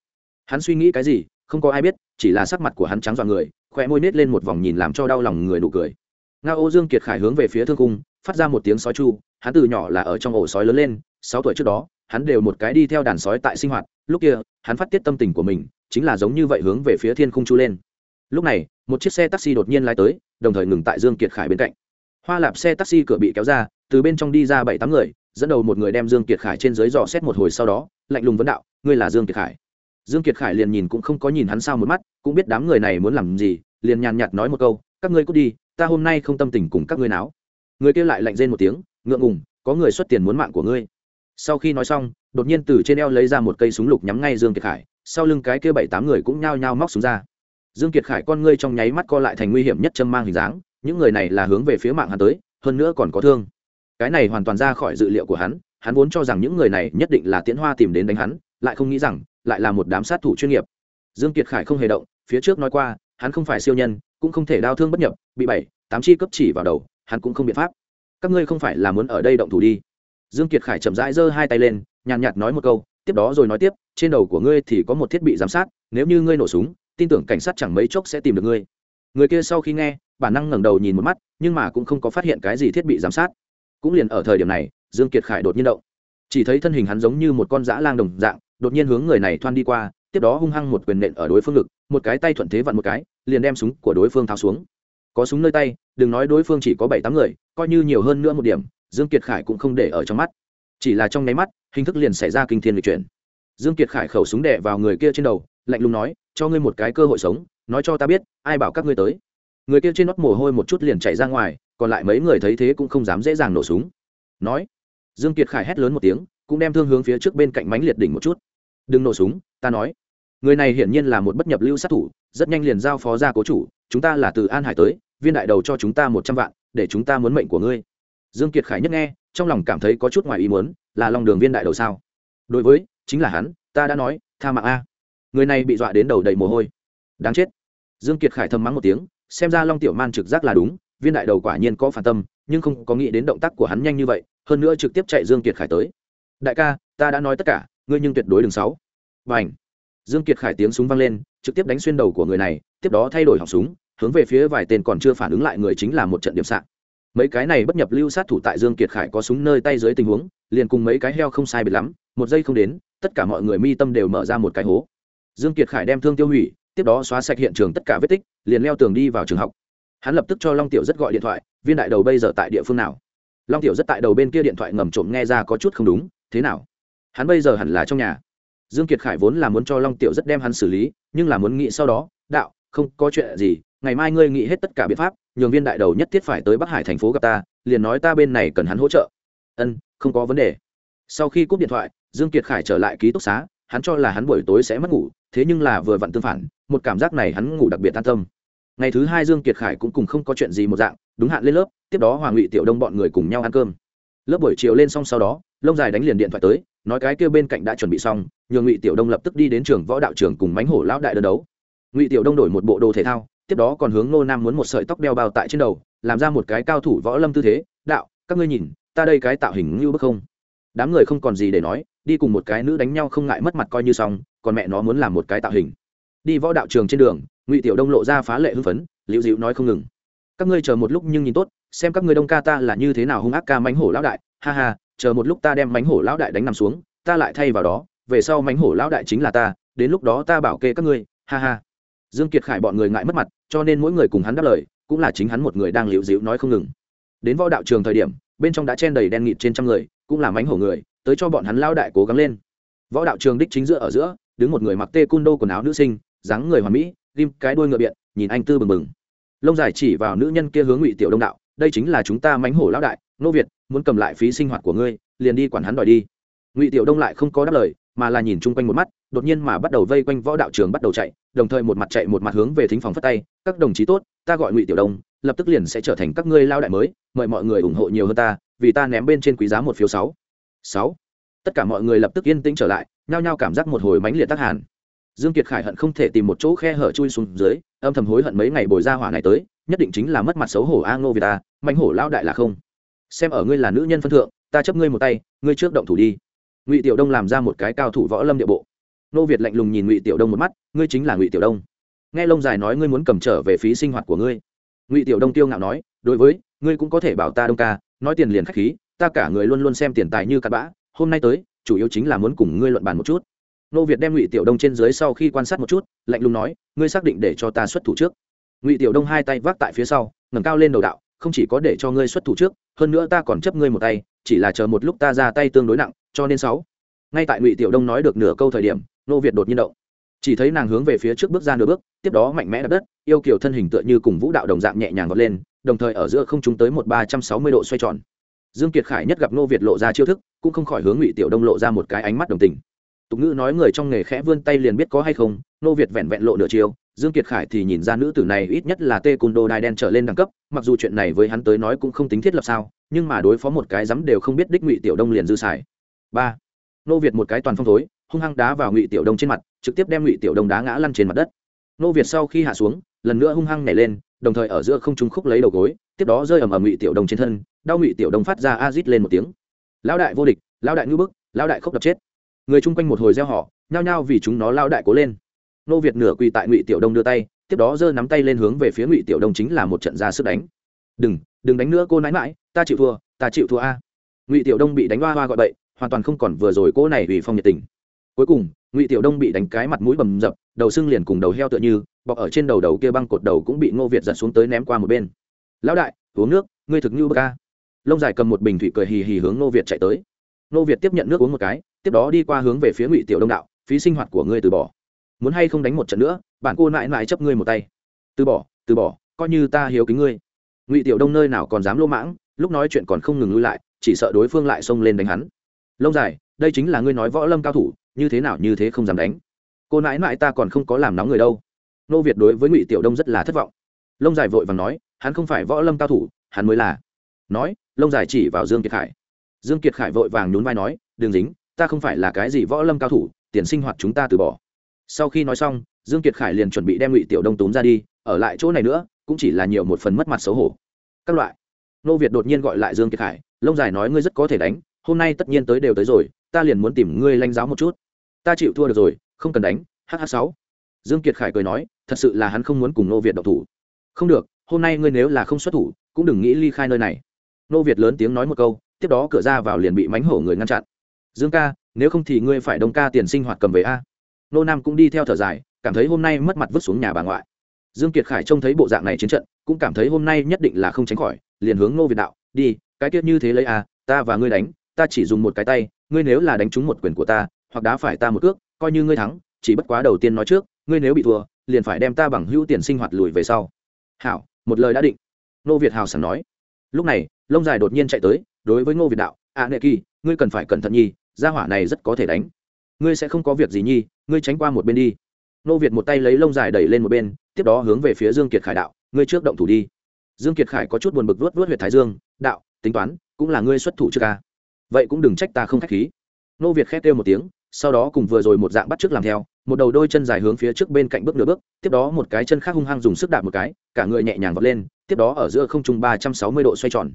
Hắn suy nghĩ cái gì, không có ai biết, chỉ là sắc mặt của hắn trắng dọa người khỏe môi nết lên một vòng nhìn làm cho đau lòng người nụ cười. Nga ô dương kiệt khải hướng về phía thương cung, phát ra một tiếng sói chu, hắn từ nhỏ là ở trong ổ sói lớn lên, sáu tuổi trước đó, hắn đều một cái đi theo đàn sói tại sinh hoạt, lúc kia, hắn phát tiết tâm tình của mình, chính là giống như vậy hướng về phía thiên khung chu lên. Lúc này, một chiếc xe taxi đột nhiên lái tới, đồng thời ngừng tại dương kiệt khải bên cạnh. Hoa lạp xe taxi cửa bị kéo ra, từ bên trong đi ra bảy tám người dẫn đầu một người đem dương kiệt khải trên dưới dò xét một hồi sau đó, lạnh lùng vấn đạo, ngươi là dương kiệt khải? Dương kiệt khải liền nhìn cũng không có nhìn hắn sao một mắt, cũng biết đám người này muốn làm gì, liền nhàn nhạt nói một câu, các ngươi cút đi, ta hôm nay không tâm tình cùng các ngươi náo. Người kia lại lạnh rên một tiếng, ngượng ngùng, có người xuất tiền muốn mạng của ngươi. Sau khi nói xong, đột nhiên từ trên eo lấy ra một cây súng lục nhắm ngay dương kiệt khải, sau lưng cái kia bảy tám người cũng nhao nhao móc súng ra. Dương kiệt khải con ngươi trong nháy mắt co lại thành nguy hiểm nhất châm mang hình dáng, những người này là hướng về phía mạng hắn tới, hơn nữa còn có thương cái này hoàn toàn ra khỏi dự liệu của hắn hắn vốn cho rằng những người này nhất định là tiễn hoa tìm đến đánh hắn, lại không nghĩ rằng, lại là một đám sát thủ chuyên nghiệp. Dương kiệt khải không hề động, phía trước nói qua, hắn không phải siêu nhân, cũng không thể đau thương bất nhập, bị bảy, tám chi cấp chỉ vào đầu, hắn cũng không biện pháp. Các ngươi không phải là muốn ở đây động thủ đi. Dương kiệt khải chậm rãi giơ hai tay lên, nhàn nhạt nói một câu, tiếp đó rồi nói tiếp, trên đầu của ngươi thì có một thiết bị giám sát, nếu như ngươi nổ súng, tin tưởng cảnh sát chẳng mấy chốc sẽ tìm được ngươi. Người kia sau khi nghe, bản năng ngẩng đầu nhìn một mắt, nhưng mà cũng không có phát hiện cái gì thiết bị giám sát cũng liền ở thời điểm này, dương kiệt khải đột nhiên động. Chỉ thấy thân hình hắn giống như một con dã lang đồng dạng, đột nhiên hướng người này thoăn đi qua, tiếp đó hung hăng một quyền nện ở đối phương ngực, một cái tay thuận thế vặn một cái, liền đem súng của đối phương tháo xuống. Có súng nơi tay, đừng nói đối phương chỉ có bảy tám người, coi như nhiều hơn nữa một điểm, dương kiệt khải cũng không để ở trong mắt. Chỉ là trong nháy mắt, hình thức liền xảy ra kinh thiên lịch chuyển. Dương kiệt khải khẩu súng đè vào người kia trên đầu, lạnh lùng nói, cho ngươi một cái cơ hội sống, nói cho ta biết, ai bảo các ngươi tới người kia trên nót mồ hôi một chút liền chạy ra ngoài, còn lại mấy người thấy thế cũng không dám dễ dàng nổ súng. Nói, dương kiệt khải hét lớn một tiếng, cũng đem thương hướng phía trước bên cạnh mánh liệt đỉnh một chút. Đừng nổ súng, ta nói, người này hiển nhiên là một bất nhập lưu sát thủ, rất nhanh liền giao phó ra cố chủ, chúng ta là từ an hải tới, viên đại đầu cho chúng ta một trăm vạn, để chúng ta muốn mệnh của ngươi. Dương kiệt khải nhất nghe, trong lòng cảm thấy có chút ngoài ý muốn, là lòng đường viên đại đầu sao? Đối với, chính là hắn, ta đã nói, tha mạng a. Người này bị dọa đến đầu đầy mồ hôi. Đáng chết. Dương kiệt khải thầm mắng một tiếng xem ra long tiểu man trực giác là đúng, viên đại đầu quả nhiên có phản tâm, nhưng không có nghĩ đến động tác của hắn nhanh như vậy, hơn nữa trực tiếp chạy dương kiệt khải tới. Đại ca, ta đã nói tất cả, ngươi nhưng tuyệt đối đừng sáu và ảnh dương kiệt khải tiếng súng vang lên, trực tiếp đánh xuyên đầu của người này, tiếp đó thay đổi họng súng, hướng về phía vài tên còn chưa phản ứng lại người chính là một trận điểm sạc. Mấy cái này bất nhập lưu sát thủ tại dương kiệt khải có súng nơi tay dưới tình huống, liền cùng mấy cái heo không sai biệt lắm, một giây không đến, tất cả mọi người mi tâm đều mở ra một cái hố. Dương kiệt khải đem thương tiêu hủy tiếp đó xóa sạch hiện trường tất cả vết tích, liền leo tường đi vào trường học. Hắn lập tức cho long tiểu rất gọi điện thoại, viên đại đầu bây giờ tại địa phương nào? Long tiểu rất tại đầu bên kia điện thoại ngầm trộm nghe ra có chút không đúng, thế nào? Hắn bây giờ hẳn là trong nhà. Dương kiệt khải vốn là muốn cho long tiểu rất đem hắn xử lý, nhưng là muốn nghĩ sau đó, đạo, không có chuyện gì, ngày mai ngươi nghĩ hết tất cả biện pháp, nhường viên đại đầu nhất thiết phải tới bắc hải thành phố gặp ta, liền nói ta bên này cần hắn hỗ trợ. Ân, không có vấn đề. Sau khi cúp điện thoại, dương kiệt khải trở lại ký túc xá, hắn cho là hắn buổi tối sẽ mất ngủ thế nhưng là vừa vặn tương phản, một cảm giác này hắn ngủ đặc biệt an tâm. Ngày thứ hai dương kiệt khải cũng cùng không có chuyện gì một dạng, đúng hạn lên lớp, tiếp đó hoàng ngụy tiểu đông bọn người cùng nhau ăn cơm. Lớp buổi chiều lên xong sau đó, lông dài đánh liền điện thoại tới, nói cái kia bên cạnh đã chuẩn bị xong, nhường ngụy tiểu đông lập tức đi đến trường võ đạo trường cùng mánh hổ lão đại đơn đấu. Ngụy tiểu đông đổi một bộ đồ thể thao, tiếp đó còn hướng nô nam muốn một sợi tóc đeo bao tại trên đầu, làm ra một cái cao thủ võ lâm tư thế, đạo, các ngươi nhìn, ta đây cái tạo hình như bức không? Đám người không còn gì để nói, đi cùng một cái nữ đánh nhau không ngại mất mặt coi như xong còn mẹ nó muốn làm một cái tạo hình. Đi võ đạo trường trên đường, ngụy tiểu đông lộ ra phá lệ hưng phấn, liễu dịu nói không ngừng. Các ngươi chờ một lúc nhưng nhìn tốt, xem các ngươi đông ca ta là như thế nào hung ác ca mánh hổ lão đại, ha ha, chờ một lúc ta đem mánh hổ lão đại đánh nằm xuống, ta lại thay vào đó, về sau mánh hổ lão đại chính là ta, đến lúc đó ta bảo kê các ngươi, ha ha. Dương kiệt khải bọn người ngại mất mặt, cho nên mỗi người cùng hắn đáp lời, cũng là chính hắn một người đang liễu dịu nói không ngừng. Đến võ đạo trường thời điểm, bên trong đã chen đầy đen nghịt trên trăm người, cũng là mánh hổ người, tới cho bọn hắn lao đại cố gắng lên. Võ đạo trường đích chính giữa ở giữa đứng một người mặc tê cun đô quần áo nữ sinh, dáng người hoàn mỹ, ghim cái đuôi ngựa biện, nhìn anh tư bừng bừng. Lông dài chỉ vào nữ nhân kia hướng ngụy tiểu đông đạo, đây chính là chúng ta mánh hổ lão đại, nô việt, muốn cầm lại phí sinh hoạt của ngươi, liền đi quản hắn đòi đi. Ngụy tiểu đông lại không có đáp lời, mà là nhìn chung quanh một mắt, đột nhiên mà bắt đầu vây quanh võ đạo trường bắt đầu chạy, đồng thời một mặt chạy một mặt hướng về thính phòng phất tay, các đồng chí tốt, ta gọi ngụy tiểu đông, lập tức liền sẽ trở thành các ngươi lao đại mới, mời mọi người ủng hộ nhiều hơn ta, vì ta ném bên trên quý giá một phiếu sáu. Sáu. Tất cả mọi người lập tức yên tĩnh trở lại nhao nhao cảm giác một hồi mãnh liệt tác hàn. Dương kiệt khải hận không thể tìm một chỗ khe hở chui xuống dưới, âm thầm hối hận mấy ngày bồi ra hỏa này tới, nhất định chính là mất mặt xấu hổ a ngô việt ta manh hổ lao đại là không. Xem ở ngươi là nữ nhân phân thượng, ta chấp ngươi một tay, ngươi trước động thủ đi. Ngụy tiểu đông làm ra một cái cao thủ võ lâm địa bộ. Nô việt lạnh lùng nhìn ngụy tiểu đông một mắt, ngươi chính là ngụy tiểu đông. Nghe lông dài nói ngươi muốn cầm trở về phí sinh hoạt của ngươi. Ngụy tiểu đông tiêu ngạo nói, đối với, ngươi cũng có thể bảo ta đông ca, nói tiền liền khách khí, ta cả người luôn luôn xem tiền tài như cát bã, hôm nay tới chủ yếu chính là muốn cùng ngươi luận bàn một chút. Nô việt đem ngụy tiểu đông trên dưới sau khi quan sát một chút, lạnh lùng nói, ngươi xác định để cho ta xuất thủ trước. Ngụy tiểu đông hai tay vác tại phía sau, ngẩng cao lên đầu đạo, không chỉ có để cho ngươi xuất thủ trước, hơn nữa ta còn chấp ngươi một tay, chỉ là chờ một lúc ta ra tay tương đối nặng, cho nên sáu. Ngay tại ngụy tiểu đông nói được nửa câu thời điểm, nô việt đột nhiên động. Chỉ thấy nàng hướng về phía trước bước ra nửa bước, tiếp đó mạnh mẽ đập đất, yêu kiều thân hình tựa như cùng vũ đạo đồng dạng nhẹ nhàng vọt lên, đồng thời ở giữa không chúng tới một ba trăm sáu mươi độ xoay tròn dương kiệt khải nhất gặp nô việt lộ ra chiêu thức, cũng không khỏi hướng ngụy tiểu đông lộ ra một cái ánh mắt đồng tình. Tục ngữ nói người trong nghề khẽ vươn tay liền biết có hay không nô việt vẹn vẹn lộ nửa chiêu, dương kiệt khải thì nhìn ra nữ tử này ít nhất là tê cùn đô đai đen trở lên đẳng cấp, mặc dù chuyện này với hắn tới nói cũng không tính thiết lập sao, nhưng mà đối phó một cái dám đều không biết đích ngụy tiểu đông liền dư xài. Ba. Nô việt một cái toàn phong thối, hung hăng đá vào ngụy tiểu đông trên mặt, trực tiếp đem ngụy tiểu đông đá ngã lăn trên mặt đất. Nô việt sau khi hạ xuống, lần nữa hung hăng nhảy lên, đồng thời ở giữa không trung khúc lấy đầu gối, tiếp đó rơi ầm ầm ngụy tiểu đông trên thân đau ngụy tiểu đông phát ra a rít lên một tiếng. Lão đại vô địch, lão đại ngư bức, lão đại khốc đập chết. Người chung quanh một hồi gieo họ nhao nhao vì chúng nó lao đại cố lên. Nô việt nửa quỳ tại ngụy tiểu đông đưa tay, tiếp đó giơ nắm tay lên hướng về phía ngụy tiểu đông chính là một trận ra sức đánh. Đừng đừng đánh nữa cô nãi mãi ta chịu thua, ta chịu thua a. Ngụy tiểu đông bị đánh hoa hoa gọi bậy, hoàn toàn không còn vừa rồi cô này vì phong nhiệt tình. Cuối cùng, ngụy tiểu đông bị đánh cái mặt mũi bầm dập, đầu sưng liền cùng đầu heo tựa như, bọc ở trên đầu đầu kia băng cột đầu cũng bị ngô việt giật xuống tới ném qua một bên. Lão đại, uống nước, ngươi thực như bơ ca lông dài cầm một bình thủy cười hì hì hướng Nô việt chạy tới. Nô việt tiếp nhận nước uống một cái, tiếp đó đi qua hướng về phía ngụy tiểu đông đạo, phí sinh hoạt của ngươi từ bỏ. Muốn hay không đánh một trận nữa, bạn cô nại nại chấp ngươi một tay. Từ bỏ từ bỏ, coi như ta hiếu kính ngươi. Ngụy tiểu đông nơi nào còn dám lô mãng, lúc nói chuyện còn không ngừng lui lại, chỉ sợ đối phương lại xông lên đánh hắn. Lông dài, đây chính là ngươi nói võ lâm cao thủ, như thế nào như thế không dám đánh. Cô nãi nãi ta còn không có làm nóng người đâu. Nô việt đối với ngụy tiểu đông rất là thất vọng. Lông dài vội và nói, hắn không phải võ lâm cao thủ, hắn mới là. Nói lông dài chỉ vào dương kiệt khải. Dương kiệt khải vội vàng nhún vai nói đừng dính, ta không phải là cái gì võ lâm cao thủ, tiền sinh hoạt chúng ta từ bỏ. Sau khi nói xong, dương kiệt khải liền chuẩn bị đem ngụy tiểu đông túm ra đi, ở lại chỗ này nữa, cũng chỉ là nhiều một phần mất mặt xấu hổ. Các loại. Nô việt đột nhiên gọi lại dương kiệt khải, lông dài nói, ngươi rất có thể đánh, hôm nay tất nhiên tới đều tới rồi, ta liền muốn tìm ngươi lanh giáo một chút. Ta chịu thua được rồi, không cần đánh hh sáu. Dương kiệt khải cười nói, thật sự là hắn không muốn cùng nô việt độc thủ. Không được, hôm nay ngươi nếu là không xuất thủ, cũng đừng nghĩ ly khai nơi này nô việt lớn tiếng nói một câu, tiếp đó cửa ra vào liền bị mánh hổ người ngăn chặn. Dương ca, nếu không thì ngươi phải đông ca tiền sinh hoạt cầm về a. Nô nam cũng đi theo thở dài, cảm thấy hôm nay mất mặt vứt xuống nhà bà ngoại. Dương kiệt khải trông thấy bộ dạng này chiến trận, cũng cảm thấy hôm nay nhất định là không tránh khỏi, liền hướng nô việt đạo, đi, cái tiết như thế lấy a, ta và ngươi đánh, ta chỉ dùng một cái tay, ngươi nếu là đánh trúng một quyền của ta, hoặc đá phải ta một cước, coi như ngươi thắng, chỉ bất quá đầu tiên nói trước, ngươi nếu bị thua, liền phải đem ta bằng hữu tiền sinh hoạt lùi về sau. Hảo, một lời đã định. Nô việt hào sảng nói. Lúc này lông dài đột nhiên chạy tới, đối với ngô việt đạo a nệ kỳ, ngươi cần phải cẩn thận nhi gia hỏa này rất có thể đánh. Ngươi sẽ không có việc gì nhi ngươi tránh qua một bên đi. Ngô việt một tay lấy lông dài đẩy lên một bên, tiếp đó hướng về phía dương kiệt khải đạo, ngươi trước động thủ đi. Dương kiệt khải có chút buồn bực vớt vớt huyệt thái dương, đạo, tính toán, cũng là ngươi xuất thủ trước ca vậy cũng đừng trách ta không khách khí. Ngô việt khét kêu một tiếng, sau đó cùng vừa rồi một dạng bắt trước làm theo, một đầu đôi chân dài hướng phía trước bên cạnh bước nửa bước, tiếp đó một cái chân khác hung hăng dùng sức đạp một cái, cả người nhẹ nhàng vọt lên, tiếp đó ở giữa không trung ba trăm sáu mươi độ xoay tròn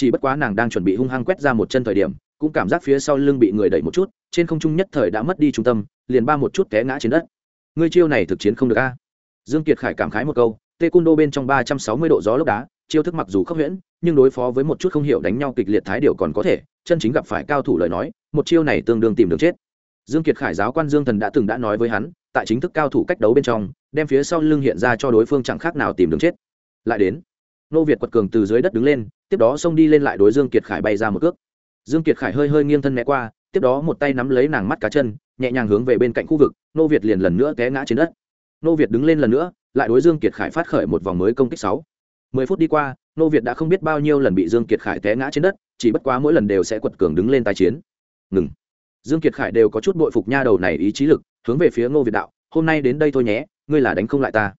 chỉ bất quá nàng đang chuẩn bị hung hăng quét ra một chân thời điểm, cũng cảm giác phía sau lưng bị người đẩy một chút, trên không trung nhất thời đã mất đi trung tâm, liền ba một chút té ngã trên đất. Ngươi chiêu này thực chiến không được a. Dương kiệt khải cảm khái một câu tê cung đô bên trong ba trăm sáu mươi độ gió lốc đá, chiêu thức mặc dù khốc huyễn, nhưng đối phó với một chút không hiểu đánh nhau kịch liệt thái điều còn có thể, chân chính gặp phải cao thủ lời nói, một chiêu này tương đương tìm đường chết. Dương kiệt khải giáo quan dương thần đã từng đã nói với hắn, tại chính thức cao thủ cách đấu bên trong, đem phía sau lưng hiện ra cho đối phương chẳng khác nào tìm đường chết. Lại đến, nô việt quật cường từ dưới đất đứng lên tiếp đó xông đi lên lại đối dương kiệt khải bay ra một cước. Dương kiệt khải hơi hơi nghiêng thân né qua, tiếp đó một tay nắm lấy nàng mắt cá chân, nhẹ nhàng hướng về bên cạnh khu vực, nô việt liền lần nữa té ngã trên đất. Nô việt đứng lên lần nữa, lại đối dương kiệt khải phát khởi một vòng mới công kích sáu. Mười phút đi qua, nô việt đã không biết bao nhiêu lần bị dương kiệt khải té ngã trên đất, chỉ bất quá mỗi lần đều sẽ quật cường đứng lên tái chiến. Ngừng. Dương kiệt khải đều có chút bội phục nha đầu này ý chí lực, hướng về phía ngô việt đạo, hôm nay đến đây thôi nhé, ngươi là đánh không lại ta.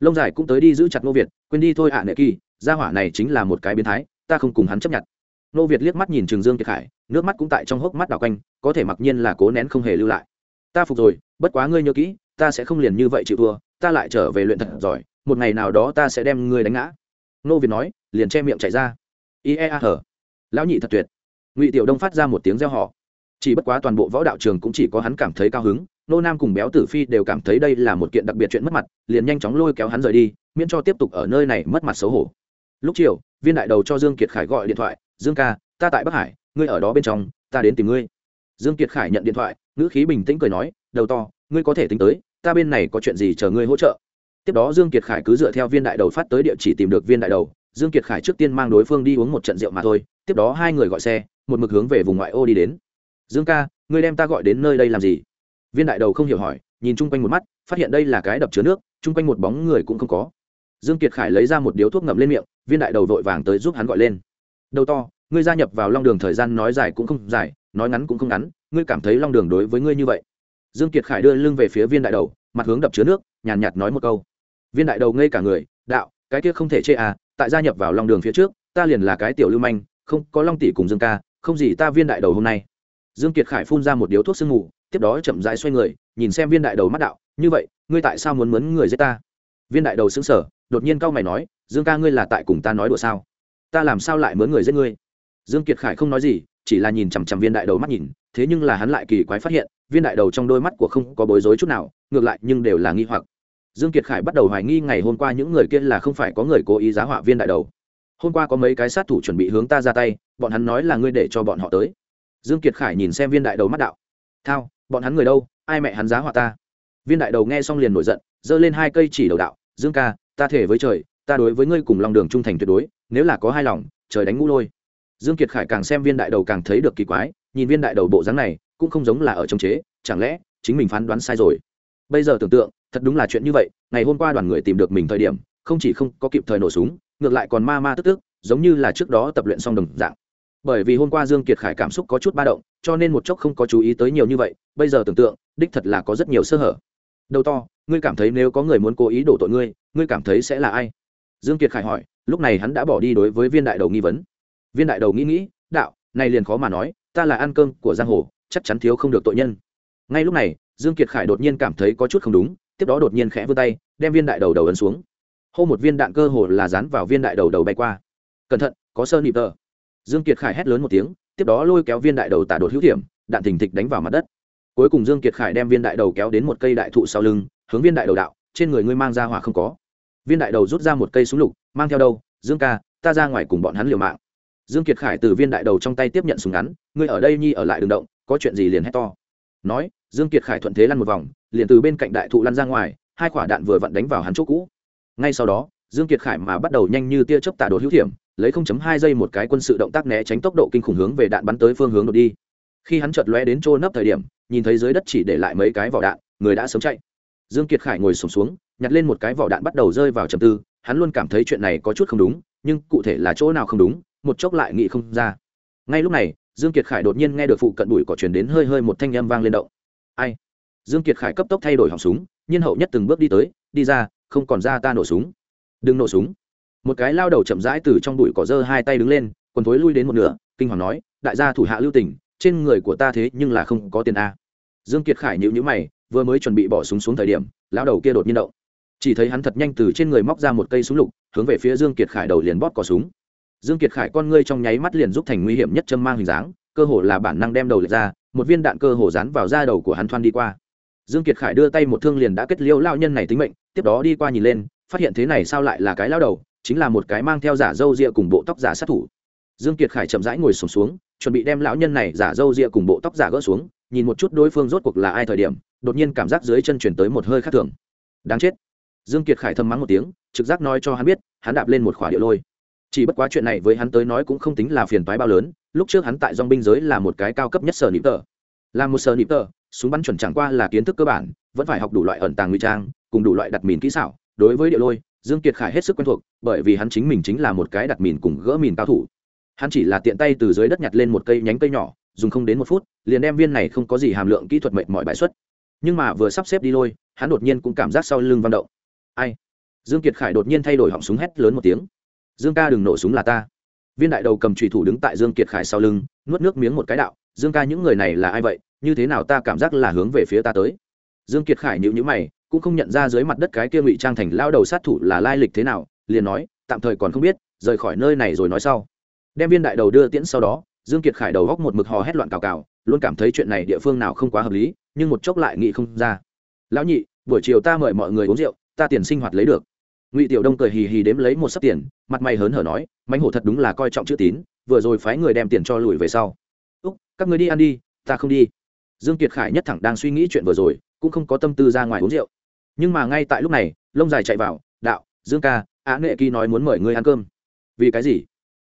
Lông dài cũng tới đi giữ chặt ngô việt, quên đi thôi ạ à nệ kỳ, gia hỏa này chính là một cái biến thái ta không cùng hắn chấp nhận. Nô việt liếc mắt nhìn trường dương kiệt khải, nước mắt cũng tại trong hốc mắt đảo quanh, có thể mặc nhiên là cố nén không hề lưu lại. Ta phục rồi, bất quá ngươi nhớ kỹ, ta sẽ không liền như vậy chịu thua, ta lại trở về luyện thật giỏi, một ngày nào đó ta sẽ đem ngươi đánh ngã. Nô việt nói, liền che miệng chạy ra. Iea hở lão nhị thật tuyệt. Ngụy tiểu đông phát ra một tiếng reo họ chỉ bất quá toàn bộ võ đạo trường cũng chỉ có hắn cảm thấy cao hứng, nô nam cùng béo tử phi đều cảm thấy đây là một kiện đặc biệt chuyện mất mặt, liền nhanh chóng lôi kéo hắn rời đi, miễn cho tiếp tục ở nơi này mất mặt xấu hổ. Lúc chiều viên đại đầu cho dương kiệt khải gọi điện thoại, dương ca, ta tại bắc hải, ngươi ở đó bên trong, ta đến tìm ngươi. Dương kiệt khải nhận điện thoại, ngữ khí bình tĩnh cười nói, đầu to, ngươi có thể tính tới, ta bên này có chuyện gì chờ ngươi hỗ trợ. Tiếp đó dương kiệt khải cứ dựa theo viên đại đầu phát tới địa chỉ tìm được viên đại đầu, dương kiệt khải trước tiên mang đối phương đi uống một trận rượu mà thôi, tiếp đó hai người gọi xe, một mực hướng về vùng ngoại ô đi đến. Dương ca, ngươi đem ta gọi đến nơi đây làm gì? Viên đại đầu không hiểu hỏi, nhìn chung quanh một mắt, phát hiện đây là cái đập chứa nước, chung quanh một bóng người cũng không có dương kiệt khải lấy ra một điếu thuốc ngậm lên miệng viên đại đầu vội vàng tới giúp hắn gọi lên. Đầu to ngươi gia nhập vào long đường thời gian nói dài cũng không dài nói ngắn cũng không ngắn ngươi cảm thấy long đường đối với ngươi như vậy? Dương kiệt khải đưa lưng về phía viên đại đầu mặt hướng đập chứa nước nhàn nhạt nói một câu. Viên đại đầu ngây cả người đạo cái kia không thể chê à tại gia nhập vào long đường phía trước ta liền là cái tiểu lưu manh không có long tỷ cùng dương ca không gì ta viên đại đầu hôm nay. Dương kiệt khải phun ra một điếu thuốc sương ngủ, tiếp đó chậm rãi xoay người nhìn xem viên đại đầu mắt đạo như vậy ngươi tại sao muốn mướn người giết ta? Viên đại đầu xứng sở đột nhiên cau mày nói, dương ca ngươi là tại cùng ta nói đùa sao? Ta làm sao lại mướn người giết ngươi? Dương kiệt khải không nói gì, chỉ là nhìn chằm chằm viên đại đầu mắt nhìn, thế nhưng là hắn lại kỳ quái phát hiện, viên đại đầu trong đôi mắt của không có bối rối chút nào, ngược lại nhưng đều là nghi hoặc. Dương kiệt khải bắt đầu hoài nghi ngày hôm qua những người kia là không phải có người cố ý giá họa viên đại đầu. Hôm qua có mấy cái sát thủ chuẩn bị hướng ta ra tay, bọn hắn nói là ngươi để cho bọn họ tới. Dương kiệt khải nhìn xem viên đại đầu mắt đạo. Thao, bọn hắn người đâu? Ai mẹ hắn giá họa ta? Viên đại đầu nghe xong liền nổi giận, giơ lên hai cây chỉ đầu đạo, dương ca ta thể với trời, ta đối với ngươi cùng lòng đường trung thành tuyệt đối, nếu là có hai lòng, trời đánh ngũ lôi. Dương kiệt khải càng xem viên đại đầu càng thấy được kỳ quái, nhìn viên đại đầu bộ dáng này, cũng không giống là ở trong chế, chẳng lẽ chính mình phán đoán sai rồi? Bây giờ tưởng tượng, thật đúng là chuyện như vậy, ngày hôm qua đoàn người tìm được mình thời điểm, không chỉ không có kịp thời nổ súng, ngược lại còn ma ma tức tức, giống như là trước đó tập luyện xong đồng dạng. Bởi vì hôm qua dương kiệt khải cảm xúc có chút ba động, cho nên một chốc không có chú ý tới nhiều như vậy, bây giờ tưởng tượng, đích thật là có rất nhiều sơ hở đầu to, ngươi cảm thấy nếu có người muốn cố ý đổ tội ngươi ngươi cảm thấy sẽ là ai? Dương kiệt khải hỏi, lúc này hắn đã bỏ đi đối với viên đại đầu nghi vấn. Viên đại đầu nghĩ nghĩ, đạo, này liền khó mà nói, ta là ăn cơm của giang hồ, chắc chắn thiếu không được tội nhân. Ngay lúc này, dương kiệt khải đột nhiên cảm thấy có chút không đúng, tiếp đó đột nhiên khẽ vươn tay, đem viên đại đầu đầu ấn xuống. Hô một viên đạn cơ hồ là dán vào viên đại đầu đầu bay qua. Cẩn thận, có sơ nịp tờ. Dương kiệt khải hét lớn một tiếng, tiếp đó lôi kéo viên đại đầu tả đột hữu hiểm, đạn thình thịch đánh vào mặt đất cuối cùng dương kiệt khải đem viên đại đầu kéo đến một cây đại thụ sau lưng hướng viên đại đầu đạo trên người ngươi mang ra hỏa không có. Viên đại đầu rút ra một cây súng lục mang theo đâu dương ca ta ra ngoài cùng bọn hắn liều mạng. Dương kiệt khải từ viên đại đầu trong tay tiếp nhận súng ngắn ngươi ở đây nhi ở lại đường động có chuyện gì liền hét to. Nói dương kiệt khải thuận thế lăn một vòng liền từ bên cạnh đại thụ lăn ra ngoài hai quả đạn vừa vặn đánh vào hắn chỗ cũ. Ngay sau đó dương kiệt khải mà bắt đầu nhanh như tia chớp tả đột hữu thiểm, lấy 0.2 giây một cái quân sự động tác né tránh tốc độ kinh khủng hướng về đạn bắn tới phương hướng đột đi. Khi hắn chợt lóe đến chỗ nấp thời điểm nhìn thấy dưới đất chỉ để lại mấy cái vỏ đạn người đã sớm chạy. Dương kiệt khải ngồi sụp xuống, xuống nhặt lên một cái vỏ đạn bắt đầu rơi vào trầm tư hắn luôn cảm thấy chuyện này có chút không đúng nhưng cụ thể là chỗ nào không đúng một chốc lại nghĩ không ra. Ngay lúc này dương kiệt khải đột nhiên nghe được phụ cận bụi cỏ truyền đến hơi hơi một thanh âm vang lên động. Ai? Dương kiệt khải cấp tốc thay đổi họng súng nhiên hậu nhất từng bước đi tới đi ra không còn ra ta nổ súng. Đừng nổ súng. Một cái lao đầu chậm rãi từ trong bụi cỏ dơ hai tay đứng lên quần thối lui đến một nửa kinh hoàng nói đại gia thủ hạ lưu tình trên người của ta thế nhưng là không có tiền a. Dương kiệt khải nhíu nhíu mày vừa mới chuẩn bị bỏ súng xuống thời điểm lão đầu kia đột nhiên động. Chỉ thấy hắn thật nhanh từ trên người móc ra một cây súng lục hướng về phía dương kiệt khải đầu liền bóp cò súng. Dương kiệt khải con ngươi trong nháy mắt liền giúp thành nguy hiểm nhất châm mang hình dáng cơ hồ là bản năng đem đầu lệch ra một viên đạn cơ hồ dán vào da đầu của hắn thoăn đi qua. Dương kiệt khải đưa tay một thương liền đã kết liễu lao nhân này tính mệnh tiếp đó đi qua nhìn lên phát hiện thế này sao lại là cái lao đầu chính là một cái mang theo giả râu ria cùng bộ tóc giả sát thủ. Dương kiệt khải chậm rãi ngồi sùng xuống, xuống chuẩn bị đem lão nhân này giả dâu ria cùng bộ tóc giả gỡ xuống, nhìn một chút đối phương rốt cuộc là ai thời điểm, đột nhiên cảm giác dưới chân chuyển tới một hơi khác thường. Đáng chết. Dương kiệt khải thầm mắng một tiếng, trực giác nói cho hắn biết, hắn đạp lên một khỏa địa lôi. Chỉ bất quá chuyện này với hắn tới nói cũng không tính là phiền toái bao lớn, lúc trước hắn tại dòng binh giới là một cái cao cấp nhất sở nịp tờ. Là một sở nịp tờ, súng bắn chuẩn chẳng qua là kiến thức cơ bản, vẫn phải học đủ loại ẩn tàng nguy trang, cùng đủ loại đặt mìn kỹ xảo. Đối với địa lôi, dương kiệt khải hết sức quen thuộc, bởi vì hắn chính mình chính là một cái đặt mìn cùng gỡ mìn cao thủ hắn chỉ là tiện tay từ dưới đất nhặt lên một cây nhánh cây nhỏ, dùng không đến một phút, liền đem viên này không có gì hàm lượng kỹ thuật mệnh mọi bãi xuất. Nhưng mà vừa sắp xếp đi lôi, hắn đột nhiên cũng cảm giác sau lưng văng động. Ai? Dương kiệt khải đột nhiên thay đổi họng súng hét lớn một tiếng. Dương ca đừng nổ súng là ta. Viên đại đầu cầm trùy thủ đứng tại dương kiệt khải sau lưng, nuốt nước miếng một cái đạo, dương ca, những người này là ai vậy? Như thế nào ta cảm giác là hướng về phía ta tới? Dương kiệt khải nhíu nhíu mày, cũng không nhận ra dưới mặt đất cái kia ngụy trang thành lao đầu sát thủ là lai lịch thế nào, liền nói, tạm thời còn không biết, rời khỏi nơi này rồi nói sau đem viên đại đầu đưa tiễn sau đó, dương kiệt khải đầu góc một mực hò hét loạn cào cào, luôn cảm thấy chuyện này địa phương nào không quá hợp lý, nhưng một chốc lại nghĩ không ra. Lão nhị, buổi chiều ta mời mọi người uống rượu, ta tiền sinh hoạt lấy được. Ngụy tiểu đông cười hì hì đếm lấy một sấp tiền, mặt mày hớn hở nói, mánh hổ thật đúng là coi trọng chữ tín, vừa rồi phái người đem tiền cho lùi về sau. Úc, các người đi ăn đi, ta không đi. Dương kiệt khải nhất thẳng đang suy nghĩ chuyện vừa rồi, cũng không có tâm tư ra ngoài uống rượu. Nhưng mà ngay tại lúc này, lông dài chạy vào, đạo, dương ca, á nghệ kỳ nói muốn mời ngươi ăn cơm. Vì cái gì?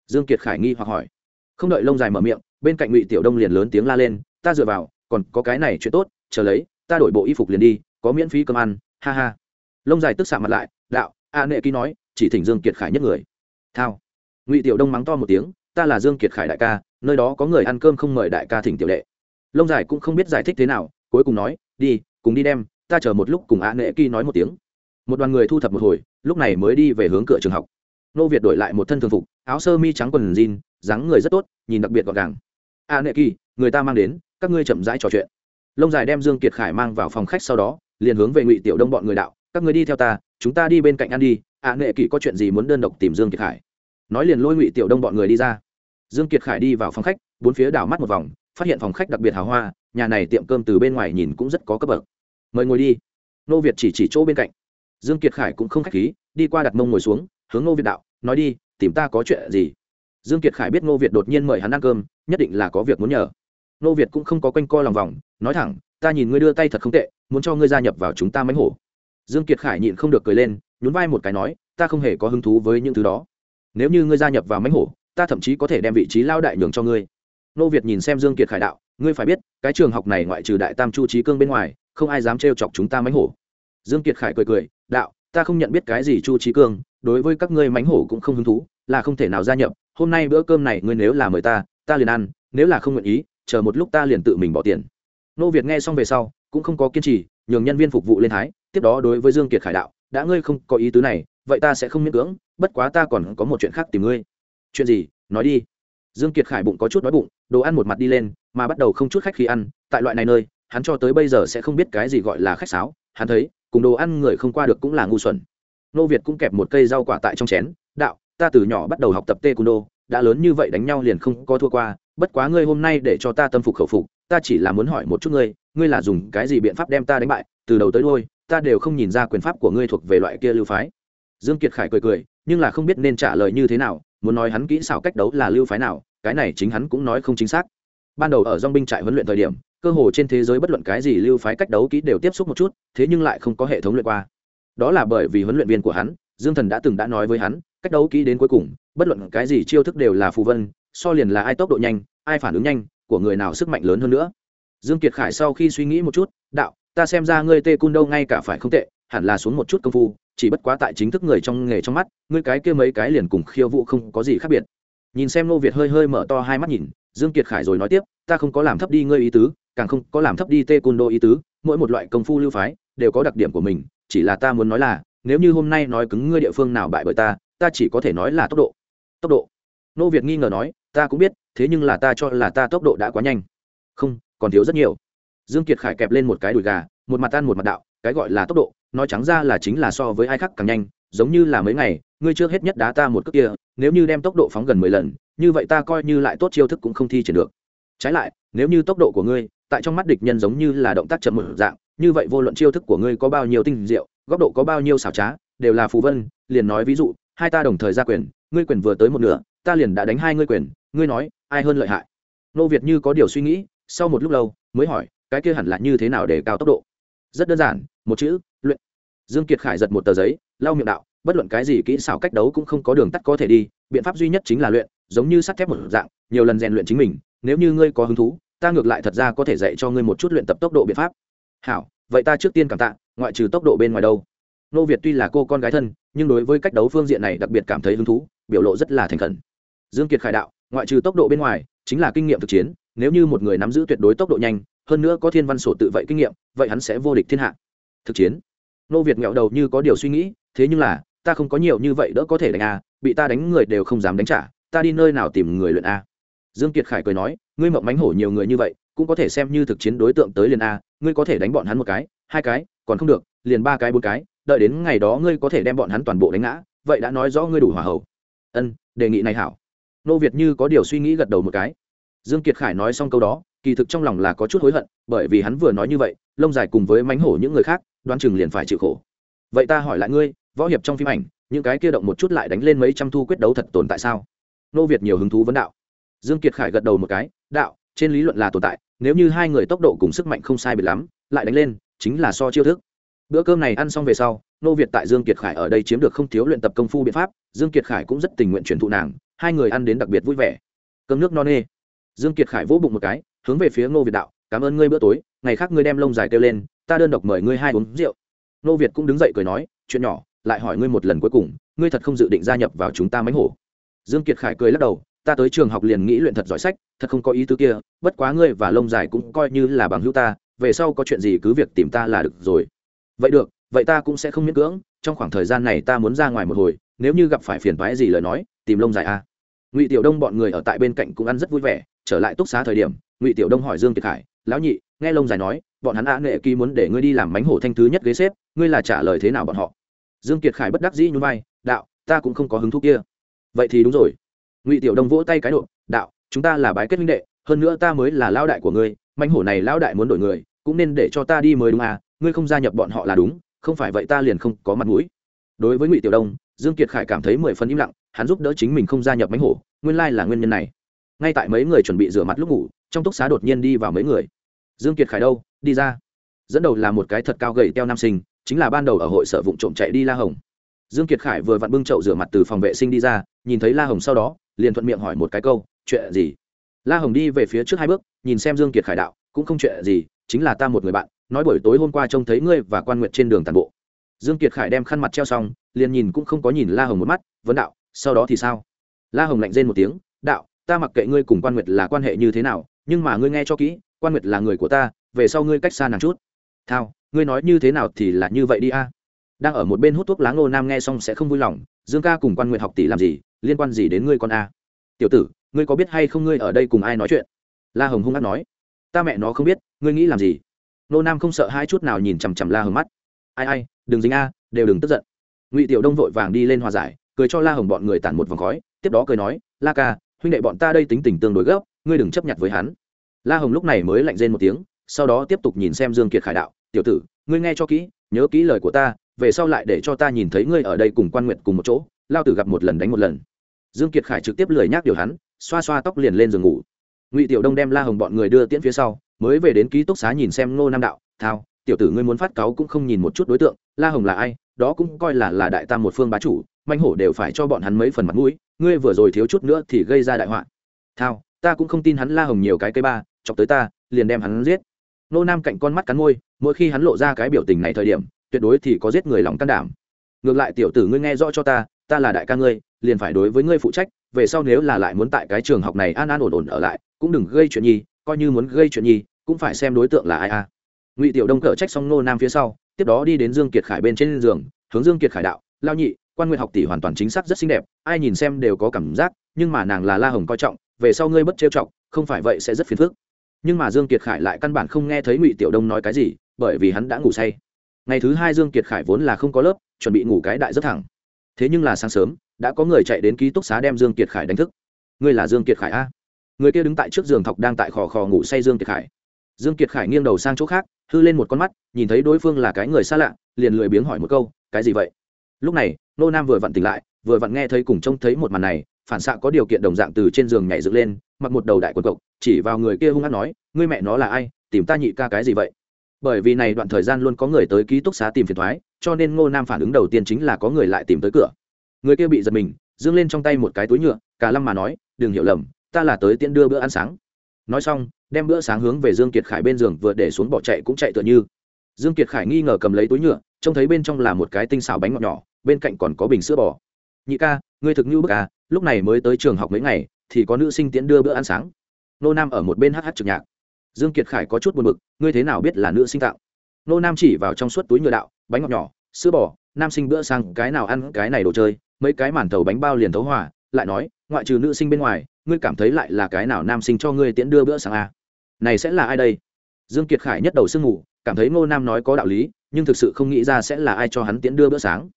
Dương kiệt khải nghi hoặc hỏi. Không đợi lông dài mở miệng, bên cạnh ngụy tiểu đông liền lớn tiếng la lên, ta dựa vào, còn có cái này chuyện tốt, chờ lấy, ta đổi bộ y phục liền đi, có miễn phí cơm ăn, ha ha. Lông dài tức xạ mặt lại, đạo, a nệ ký nói, chỉ thỉnh dương kiệt khải nhất người. Thao. Ngụy tiểu đông mắng to một tiếng, ta là dương kiệt khải đại ca, nơi đó có người ăn cơm không mời đại ca thỉnh tiểu đệ. Lông dài cũng không biết giải thích thế nào, cuối cùng nói, đi, cùng đi đem, ta chờ một lúc cùng a nệ ký nói một tiếng. Một đoàn người thu thập một hồi, lúc này mới đi về hướng cửa trường học nô việt đổi lại một thân thường phục áo sơ mi trắng quần jean dáng người rất tốt nhìn đặc biệt gọn gàng. A nệ kỳ người ta mang đến các ngươi chậm rãi trò chuyện. Lông dài đem dương kiệt khải mang vào phòng khách sau đó liền hướng về ngụy tiểu đông bọn người đạo các ngươi đi theo ta chúng ta đi bên cạnh ăn đi. A à, nệ kỷ có chuyện gì muốn đơn độc tìm dương kiệt khải? Nói liền lôi ngụy tiểu đông bọn người đi ra. Dương kiệt khải đi vào phòng khách bốn phía đảo mắt một vòng phát hiện phòng khách đặc biệt hào hoa nhà này tiệm cơm từ bên ngoài nhìn cũng rất có cấp bậc. Mời ngồi đi. Nô việt chỉ chỉ chỗ bên cạnh. Dương kiệt khải cũng không khách khí đi qua đặt mông ngồi xuống hướng nô việt đạo nói đi, tìm ta có chuyện gì? Dương kiệt khải biết Ngô việt đột nhiên mời hắn ăn cơm, nhất định là có việc muốn nhờ. Ngô việt cũng không có quanh co lòng vòng, nói thẳng, ta nhìn ngươi đưa tay thật không tệ, muốn cho ngươi gia nhập vào chúng ta mánh hổ. Dương kiệt khải nhịn không được cười lên, nhún vai một cái nói, ta không hề có hứng thú với những thứ đó. Nếu như ngươi gia nhập vào mánh hổ, ta thậm chí có thể đem vị trí lao đại nhường cho ngươi. Nô việt nhìn xem dương kiệt khải đạo, ngươi phải biết, cái trường học này ngoại trừ đại tam chu trí cương bên ngoài, không ai dám trêu chọc chúng ta mánh hổ. Dương kiệt khải cười cười, đạo ta không nhận biết cái gì chu trí cương, đối với các ngươi mánh hổ cũng không hứng thú, là không thể nào gia nhập. Hôm nay bữa cơm này ngươi nếu là mời ta ta liền ăn, nếu là không nguyện ý, chờ một lúc ta liền tự mình bỏ tiền. Nô việt nghe xong về sau, cũng không có kiên trì, nhường nhân viên phục vụ lên thái, tiếp đó đối với dương kiệt khải đạo, đã ngươi không có ý tứ này, vậy ta sẽ không miễn cưỡng, bất quá ta còn có một chuyện khác tìm ngươi. Chuyện gì? Nói đi. Dương kiệt khải bụng có chút đói bụng, đồ ăn một mặt đi lên, mà bắt đầu không chút khách khi ăn, tại loại này nơi, hắn cho tới bây giờ sẽ không biết cái gì gọi là khách sáo, hắn thấy cùng đồ ăn người không qua được cũng là ngu xuẩn. Nô việt cũng kẹp một cây rau quả tại trong chén, đạo, ta từ nhỏ bắt đầu học tập tê cung đô đã lớn như vậy đánh nhau liền không có thua qua, bất quá ngươi hôm nay để cho ta tâm phục khẩu phục, ta chỉ là muốn hỏi một chút ngươi ngươi là dùng cái gì biện pháp đem ta đánh bại, từ đầu tới đôi ta đều không nhìn ra quyền pháp của ngươi thuộc về loại kia lưu phái. Dương kiệt khải cười cười, nhưng là không biết nên trả lời như thế nào, muốn nói hắn kỹ xảo cách đấu là lưu phái nào, cái này chính hắn cũng nói không chính xác. Ban đầu ở dong binh trại huấn luyện thời điểm cơ hồ trên thế giới bất luận cái gì lưu phái cách đấu kỹ đều tiếp xúc một chút, thế nhưng lại không có hệ thống luyện qua. Đó là bởi vì huấn luyện viên của hắn, dương thần đã từng đã nói với hắn, cách đấu kỹ đến cuối cùng, bất luận cái gì chiêu thức đều là phù vân, so liền là ai tốc độ nhanh, ai phản ứng nhanh, của người nào sức mạnh lớn hơn nữa. Dương kiệt khải sau khi suy nghĩ một chút, đạo, ta xem ra ngươi tê cun đâu ngay cả phải không tệ, hẳn là xuống một chút công phu, chỉ bất quá tại chính thức người trong nghề trong mắt, ngươi cái kia mấy cái liền cùng khiêu vũ không có gì khác biệt. Nhìn xem nô việt hơi hơi mở to hai mắt nhìn, dương kiệt khải rồi nói tiếp, ta không có làm thấp đi ngươi ý tứ càng không có làm thấp đi tê đô ý tứ, mỗi một loại công phu lưu phái đều có đặc điểm của mình, chỉ là ta muốn nói là, nếu như hôm nay nói cứng ngươi địa phương nào bại bởi ta ta chỉ có thể nói là tốc độ. Tốc độ. Nô việt nghi ngờ nói, ta cũng biết, thế nhưng là ta cho là ta tốc độ đã quá nhanh. Không, còn thiếu rất nhiều. Dương kiệt khải kẹp lên một cái đùi gà, một mặt tan một mặt đạo, cái gọi là tốc độ, nói trắng ra là chính là so với ai khác càng nhanh, giống như là mấy ngày, ngươi trước hết nhất đá ta một cước kia, nếu như đem tốc độ phóng gần mười lần, như vậy ta coi như lại tốt chiêu thức cũng không thi triển được. Trái lại nếu như tốc độ của ngươi, tại trong mắt địch nhân giống như là động tác chậm một dạng, như vậy vô luận chiêu thức của ngươi có bao nhiêu tinh diệu, góc độ có bao nhiêu xảo trá, đều là phù vân. Liền nói ví dụ, hai ta đồng thời ra quyền, ngươi quyền vừa tới một nửa, ta liền đã đánh hai ngươi quyền, ngươi nói, ai hơn lợi hại? Nô việt như có điều suy nghĩ, sau một lúc lâu, mới hỏi, cái kia hẳn là như thế nào để cao tốc độ? Rất đơn giản, một chữ, luyện. Dương kiệt khải giật một tờ giấy, lau miệng đạo, bất luận cái gì kỹ xảo cách đấu cũng không có đường tắt có thể đi, biện pháp duy nhất chính là luyện, giống như sắt thép một dạng, nhiều lần rèn luyện chính mình, nếu như ngươi có hứng thú ta ngược lại thật ra có thể dạy cho ngươi một chút luyện tập tốc độ biện pháp. Hảo, vậy ta trước tiên cảm tạ, ngoại trừ tốc độ bên ngoài đâu. Nô việt tuy là cô con gái thân, nhưng đối với cách đấu phương diện này đặc biệt cảm thấy hứng thú, biểu lộ rất là thành khẩn. Dương kiệt khải đạo, ngoại trừ tốc độ bên ngoài, chính là kinh nghiệm thực chiến, nếu như một người nắm giữ tuyệt đối tốc độ nhanh, hơn nữa có thiên văn sổ tự vậy kinh nghiệm, vậy hắn sẽ vô địch thiên hạ. Thực chiến. Nô việt nghẹo đầu như có điều suy nghĩ, thế nhưng là, ta không có nhiều như vậy đỡ có thể đánh a, bị ta đánh người đều không dám đánh trả, ta đi nơi nào tìm người luyện a. Dương kiệt khải cười nói ngươi mộng mánh hổ nhiều người như vậy, cũng có thể xem như thực chiến đối tượng tới liền a, ngươi có thể đánh bọn hắn một cái, hai cái, còn không được, liền ba cái bốn cái, đợi đến ngày đó ngươi có thể đem bọn hắn toàn bộ đánh ngã, vậy đã nói rõ ngươi đủ hỏa hậu ân, đề nghị này hảo. Nô việt như có điều suy nghĩ gật đầu một cái. Dương kiệt khải nói xong câu đó, kỳ thực trong lòng là có chút hối hận, bởi vì hắn vừa nói như vậy, lông dài cùng với mánh hổ những người khác, đoán chừng liền phải chịu khổ. Vậy ta hỏi lại ngươi, võ hiệp trong phim ảnh, những cái kia động một chút lại đánh lên mấy trăm thu quyết đấu thật tồn tại sao? Nô việt nhiều hứng thú vấn đạo dương kiệt khải gật đầu một cái, đạo, trên lý luận là tồn tại, nếu như hai người tốc độ cùng sức mạnh không sai biệt lắm, lại đánh lên, chính là so chiêu thức. Bữa cơm này ăn xong về sau, nô việt tại dương kiệt khải ở đây chiếm được không thiếu luyện tập công phu biện pháp, dương kiệt khải cũng rất tình nguyện truyền thụ nàng, hai người ăn đến đặc biệt vui vẻ. Cơm nước no nê. Dương kiệt khải vỗ bụng một cái, hướng về phía ngô việt đạo, cảm ơn ngươi bữa tối, ngày khác ngươi đem lông dài kêu lên, ta đơn độc mời ngươi hai uống rượu. Ngô việt cũng đứng dậy cười nói, chuyện nhỏ, lại hỏi ngươi một lần cuối cùng, ngươi thật không dự định gia nhập vào chúng ta mánh hổ. Dương kiệt khải cười lắc đầu ta tới trường học liền nghĩ luyện thật giỏi sách, thật không có ý tứ kia, bất quá ngươi và lông dài cũng coi như là bằng hữu ta, về sau có chuyện gì cứ việc tìm ta là được rồi. Vậy được, vậy ta cũng sẽ không miễn cưỡng, trong khoảng thời gian này ta muốn ra ngoài một hồi, nếu như gặp phải phiền phái gì lời nói, tìm lông dài a. À. ngụy tiểu đông bọn người ở tại bên cạnh cũng ăn rất vui vẻ, trở lại túc xá thời điểm, ngụy tiểu đông hỏi dương kiệt khải, lão nhị, nghe lông dài nói, bọn hắn ạ nghệ kỳ muốn để ngươi đi làm bánh hổ thanh thứ nhất ghế xếp, ngươi là trả lời thế nào bọn họ? Dương kiệt khải bất đắc dĩ nhún vai, đạo, ta cũng không có hứng thú kia. Vậy thì đúng rồi ngụy tiểu đông vỗ tay cái độ, đạo, chúng ta là bái kết minh đệ, hơn nữa ta mới là lao đại của ngươi manh hổ này lao đại muốn đổi người, cũng nên để cho ta đi mới đúng à ngươi không gia nhập bọn họ là đúng, không phải vậy ta liền không có mặt mũi. Đối với ngụy tiểu đông, dương kiệt khải cảm thấy mười phần im lặng, hắn giúp đỡ chính mình không gia nhập mánh hổ, nguyên lai là nguyên nhân này. Ngay tại mấy người chuẩn bị rửa mặt lúc ngủ, trong túc xá đột nhiên đi vào mấy người. Dương kiệt khải đâu, đi ra. Dẫn đầu là một cái thật cao gầy teo nam sinh, chính là ban đầu ở hội sở vụ trộm chạy đi la hồng. Dương kiệt khải vừa vặn bưng chậu rửa mặt từ phòng vệ sinh đi ra, nhìn thấy la hồng sau đó liền thuận miệng hỏi một cái câu, chuyện gì? La hồng đi về phía trước hai bước, nhìn xem dương kiệt khải đạo, cũng không chuyện gì, chính là ta một người bạn, nói buổi tối hôm qua trông thấy ngươi và quan nguyệt trên đường tàn bộ. Dương kiệt khải đem khăn mặt treo xong, liền nhìn cũng không có nhìn la hồng một mắt vấn đạo, sau đó thì sao? La hồng lạnh rên một tiếng, đạo, ta mặc kệ ngươi cùng quan nguyệt là quan hệ như thế nào, nhưng mà ngươi nghe cho kỹ, quan nguyệt là người của ta, về sau ngươi cách xa nàng chút. Thao, ngươi nói như thế nào thì là như vậy đi a. Đang ở một bên hút thuốc lá ngô nam nghe xong sẽ không vui lòng dương ca cùng quan nguyện học tỷ làm gì, liên quan gì đến ngươi con a? Tiểu tử, ngươi có biết hay không ngươi ở đây cùng ai nói chuyện? La hồng hung hát nói. Ta mẹ nó không biết, ngươi nghĩ làm gì? Nô nam không sợ hai chút nào nhìn chằm chằm la hồng mắt. Ai ai, đừng dính a, đều đừng tức giận. Ngụy tiểu đông vội vàng đi lên hòa giải, cười cho la hồng bọn người tản một vòng khói, tiếp đó cười nói, la ca, huynh đệ bọn ta đây tính tình tương đối gấp, ngươi đừng chấp nhận với hắn. La hồng lúc này mới lạnh rên một tiếng, sau đó tiếp tục nhìn xem dương kiệt khải đạo, tiểu tử, ngươi nghe cho kỹ, nhớ kỹ lời của ta về sau lại để cho ta nhìn thấy ngươi ở đây cùng quan nguyện cùng một chỗ, lao tử gặp một lần đánh một lần. Dương kiệt khải trực tiếp lười nhác điều hắn, xoa xoa tóc liền lên giường ngủ. Ngụy tiểu đông đem la hồng bọn người đưa tiễn phía sau, mới về đến ký túc xá nhìn xem ngô nam đạo, thao, tiểu tử ngươi muốn phát cáo cũng không nhìn một chút đối tượng, la hồng là ai, đó cũng coi là là đại tam một phương bá chủ, manh hổ đều phải cho bọn hắn mấy phần mặt mũi, ngươi vừa rồi thiếu chút nữa thì gây ra đại họa. Thao, ta cũng không tin hắn la hồng nhiều cái cây ba, chọc tới ta, liền đem hắn giết. Nô nam cạnh con mắt cắn môi, mỗi khi hắn lộ ra cái biểu tình này thời điểm tuyệt đối thì có giết người lòng can đảm. Ngược lại tiểu tử ngươi nghe rõ cho ta ta là đại ca ngươi, liền phải đối với ngươi phụ trách, về sau nếu là lại muốn tại cái trường học này an an ổn ổn ở lại, cũng đừng gây chuyện nhi, coi như muốn gây chuyện nhi, cũng phải xem đối tượng là ai a. Ngụy tiểu đông cở trách xong nô nam phía sau, tiếp đó đi đến dương kiệt khải bên trên giường, hướng dương kiệt khải đạo, lao nhị, quan nguyện học tỷ hoàn toàn chính xác rất xinh đẹp, ai nhìn xem đều có cảm giác, nhưng mà nàng là la hồng coi trọng, về sau ngươi bất trêu trọng không phải vậy sẽ rất phiền phức. Nhưng mà dương kiệt khải lại căn bản không nghe thấy ngụy tiểu đông nói cái gì, bởi vì hắn đã ngủ say ngày thứ hai dương kiệt khải vốn là không có lớp, chuẩn bị ngủ cái đại rất thẳng. Thế nhưng là sáng sớm, đã có người chạy đến ký túc xá đem dương kiệt khải đánh thức. Ngươi là dương kiệt khải a? Người kia đứng tại trước giường thọc đang tại khò khò ngủ say dương kiệt khải. Dương kiệt khải nghiêng đầu sang chỗ khác, hư lên một con mắt, nhìn thấy đối phương là cái người xa lạ, liền lười biếng hỏi một câu, cái gì vậy? Lúc này, nô nam vừa vặn tỉnh lại, vừa vặn nghe thấy cùng trông thấy một màn này, phản xạ có điều kiện đồng dạng từ trên giường nhảy dựng lên, mặc một đầu đại quần cộc, chỉ vào người kia hung hăng nói, ngươi mẹ nó là ai? Tìm ta nhị ca cái gì vậy? Bởi vì này đoạn thời gian luôn có người tới ký túc xá tìm phiền thoái, cho nên ngô nam phản ứng đầu tiên chính là có người lại tìm tới cửa. Người kia bị giật mình dương lên trong tay một cái túi nhựa, cả lâm mà nói, đừng hiểu lầm, ta là tới tiễn đưa bữa ăn sáng. Nói xong, đem bữa sáng hướng về dương kiệt khải bên giường vừa để xuống bỏ chạy cũng chạy tựa như. Dương kiệt khải nghi ngờ cầm lấy túi nhựa, trông thấy bên trong là một cái tinh xào bánh ngọt nhỏ, bên cạnh còn có bình sữa bò. Nhị ca, ngươi thực như bức à lúc này mới tới trường học mấy ngày, thì có nữ sinh tiễn đưa bữa ăn sáng. Nô nam ở một bên hh trực nhạc dương kiệt khải có chút buồn bực, ngươi thế nào biết là nữ sinh tạo? Nô nam chỉ vào trong suốt túi nhựa đạo, bánh ngọt nhỏ, sữa bò, nam sinh bữa sang cái nào ăn, cái này đồ chơi, mấy cái màn thầu bánh bao liền thấu hòa. Lại nói, ngoại trừ nữ sinh bên ngoài, ngươi cảm thấy lại là cái nào nam sinh cho ngươi tiễn đưa bữa sáng à? này sẽ là ai đây? Dương kiệt khải nhất đầu sương ngủ cảm thấy ngô nam nói có đạo lý, nhưng thực sự không nghĩ ra sẽ là ai cho hắn tiễn đưa bữa sáng.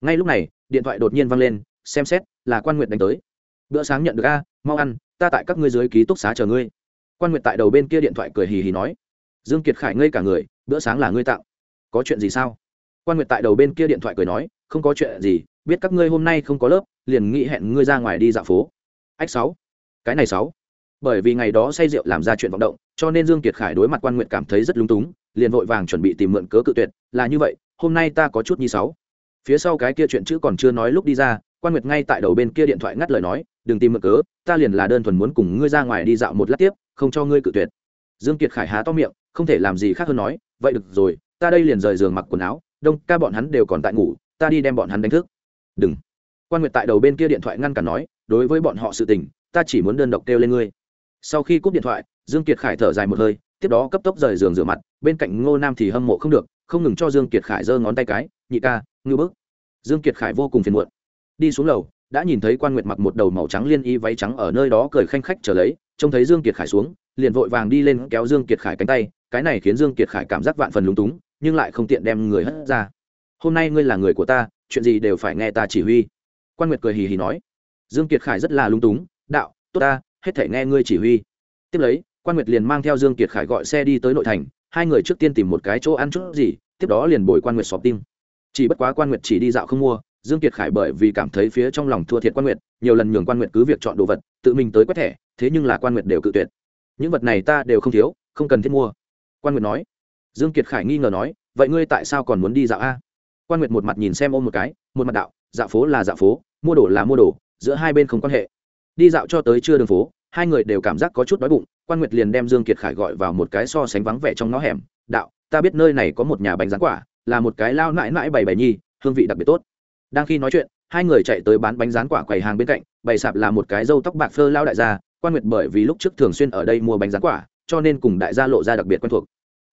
Ngay lúc này, điện thoại đột nhiên vang lên, xem xét, là quan nguyệt đánh tới. Bữa sáng nhận được a, mau ăn, ta tại các ngươi dưới ký túc xá chờ ngươi quan nguyệt tại đầu bên kia điện thoại cười hì hì nói, dương kiệt khải ngây cả người, bữa sáng là ngươi tạo có chuyện gì sao? Quan nguyệt tại đầu bên kia điện thoại cười nói, không có chuyện gì, biết các ngươi hôm nay không có lớp, liền nghĩ hẹn ngươi ra ngoài đi dạo phố. Ách sáu. Cái này sáu. Bởi vì ngày đó say rượu làm ra chuyện vọng động, cho nên dương kiệt khải đối mặt quan Nguyệt cảm thấy rất lung túng, liền vội vàng chuẩn bị tìm mượn cớ cự tuyệt, là như vậy, hôm nay ta có chút nhi sáu. Phía sau cái kia chuyện chữ còn chưa nói lúc đi ra, quan nguyệt ngay tại đầu bên kia điện thoại ngắt lời nói, đừng tìm mượn cớ, ta liền là đơn thuần muốn cùng ngươi ra ngoài đi dạo một lát tiếp không cho ngươi cự tuyệt. Dương kiệt khải há to miệng, không thể làm gì khác hơn nói, vậy được rồi, ta đây liền rời giường mặc quần áo, đông, ca bọn hắn đều còn tại ngủ, ta đi đem bọn hắn đánh thức. Đừng. Quan nguyệt tại đầu bên kia điện thoại ngăn cản nói, đối với bọn họ sự tình, ta chỉ muốn đơn độc kêu lên ngươi. Sau khi cúp điện thoại, dương kiệt khải thở dài một hơi, tiếp đó cấp tốc rời giường rửa mặt, bên cạnh ngô nam thì hâm mộ không được, không ngừng cho dương kiệt khải giơ ngón tay cái, nhị ca, ngư bức. Dương kiệt khải vô cùng phiền muộn. Đi xuống lầu, đã nhìn thấy quan nguyệt mặc một đầu màu trắng liên y váy trắng ở nơi đó cười khanh khách trở lấy trông thấy dương kiệt khải xuống, liền vội vàng đi lên kéo dương kiệt khải cánh tay, cái này khiến dương kiệt khải cảm giác vạn phần lúng túng, nhưng lại không tiện đem người hất ra. Hôm nay ngươi là người của ta, chuyện gì đều phải nghe ta chỉ huy. Quan nguyệt cười hì hì nói. Dương kiệt khải rất là lúng túng, đạo, tốt ta, hết thể nghe ngươi chỉ huy. Tiếp lấy, quan nguyệt liền mang theo dương kiệt khải gọi xe đi tới nội thành, hai người trước tiên tìm một cái chỗ ăn chút gì, tiếp đó liền bồi quan nguyệt xóm tim. Chỉ bất quá quan nguyệt chỉ đi dạo không mua dương kiệt khải bởi vì cảm thấy phía trong lòng thua thiệt quan nguyệt, nhiều lần nhường quan nguyệt cứ việc chọn đồ vật, tự mình tới quét thẻ, thế nhưng là quan nguyệt đều cự tuyệt. Những vật này ta đều không thiếu, không cần thiết mua. Quan nguyệt nói. Dương kiệt khải nghi ngờ nói, vậy ngươi tại sao còn muốn đi dạo a? Quan nguyệt một mặt nhìn xem ôm một cái, một mặt đạo, dạo phố là dạo phố, mua đồ là mua đồ, giữa hai bên không quan hệ. Đi dạo cho tới trưa đường phố, hai người đều cảm giác có chút đói bụng, quan nguyệt liền đem dương kiệt khải gọi vào một cái so sánh vắng vẻ trong ngõ hẻm, đạo, ta biết nơi này có một nhà bánh rán quả, là một cái lao nãi nãi bày bày nhi, hương vị đặc biệt tốt đang khi nói chuyện hai người chạy tới bán bánh rán quả quầy hàng bên cạnh bày sạp là một cái râu tóc bạc phơ lao đại gia quan nguyệt bởi vì lúc trước thường xuyên ở đây mua bánh rán quả cho nên cùng đại gia lộ ra đặc biệt quen thuộc.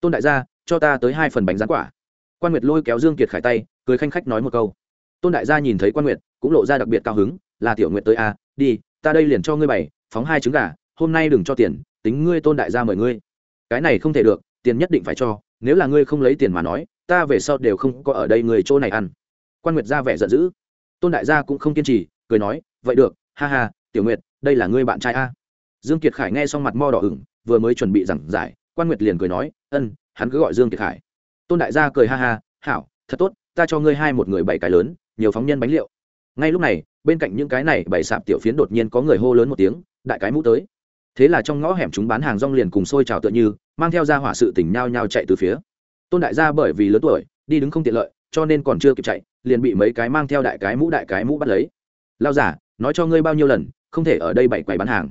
Tôn đại gia cho ta tới hai phần bánh rán quả. Quan nguyệt lôi kéo dương kiệt khải tay cười khanh khách nói một câu. Tôn đại gia nhìn thấy quan nguyệt cũng lộ ra đặc biệt cao hứng là tiểu nguyệt tới a à, đi ta đây liền cho ngươi bày phóng hai trứng gà hôm nay đừng cho tiền tính ngươi tôn đại gia mời ngươi. Cái này không thể được tiền nhất định phải cho nếu là ngươi không lấy tiền mà nói ta về sau đều không có ở đây người chỗ này ăn quan nguyệt ra vẻ giận dữ. Tôn đại gia cũng không kiên trì, cười nói, vậy được, ha ha, tiểu nguyệt, đây là ngươi bạn trai a. Dương kiệt khải nghe xong mặt mo đỏ ửng, vừa mới chuẩn bị giảng giải, quan nguyệt liền cười nói, ân, hắn cứ gọi dương kiệt khải. Tôn đại gia cười ha ha, hảo, thật tốt, ta cho ngươi hai một người bảy cái lớn, nhiều phóng nhân bánh liệu. Ngay lúc này, bên cạnh những cái này bảy sạp tiểu phiến đột nhiên có người hô lớn một tiếng, đại cái mũ tới. Thế là trong ngõ hẻm chúng bán hàng rong liền cùng xôi trào tựa như, mang theo ra hỏa sự tỉnh nhao nhao chạy từ phía. Tôn đại gia bởi vì lớn tuổi, đi đứng không tiện lợi, cho nên còn chưa kịp chạy liền bị mấy cái mang theo đại cái mũ đại cái mũ bắt lấy. Lao giả nói cho ngươi bao nhiêu lần không thể ở đây bày quầy bán hàng.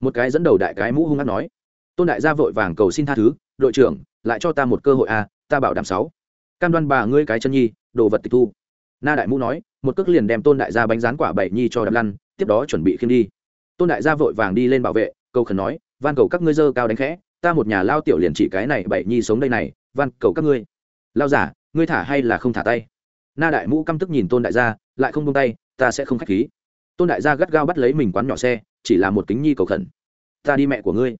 Một cái dẫn đầu đại cái mũ hung hát nói. Tôn đại gia vội vàng cầu xin tha thứ đội trưởng lại cho ta một cơ hội à, ta bảo đảm sáu. Cam đoan bà ngươi cái chân nhi đồ vật tịch thu. Na đại mũ nói một cước liền đem tôn đại gia bánh rán quả bảy nhi cho đập lăn tiếp đó chuẩn bị khiêm đi. Tôn đại gia vội vàng đi lên bảo vệ cầu khẩn nói van cầu các ngươi dơ cao đánh khẽ ta một nhà lao tiểu liền chỉ cái này bảy nhi sống đây này van cầu các ngươi. Lao giả ngươi thả hay là không thả tay? Na đại mũ căm tức nhìn tôn đại gia, lại không buông tay, ta sẽ không khách khí. Tôn đại gia gắt gao bắt lấy mình quán nhỏ xe, chỉ là một kính nhi cầu khẩn. Ta đi mẹ của ngươi.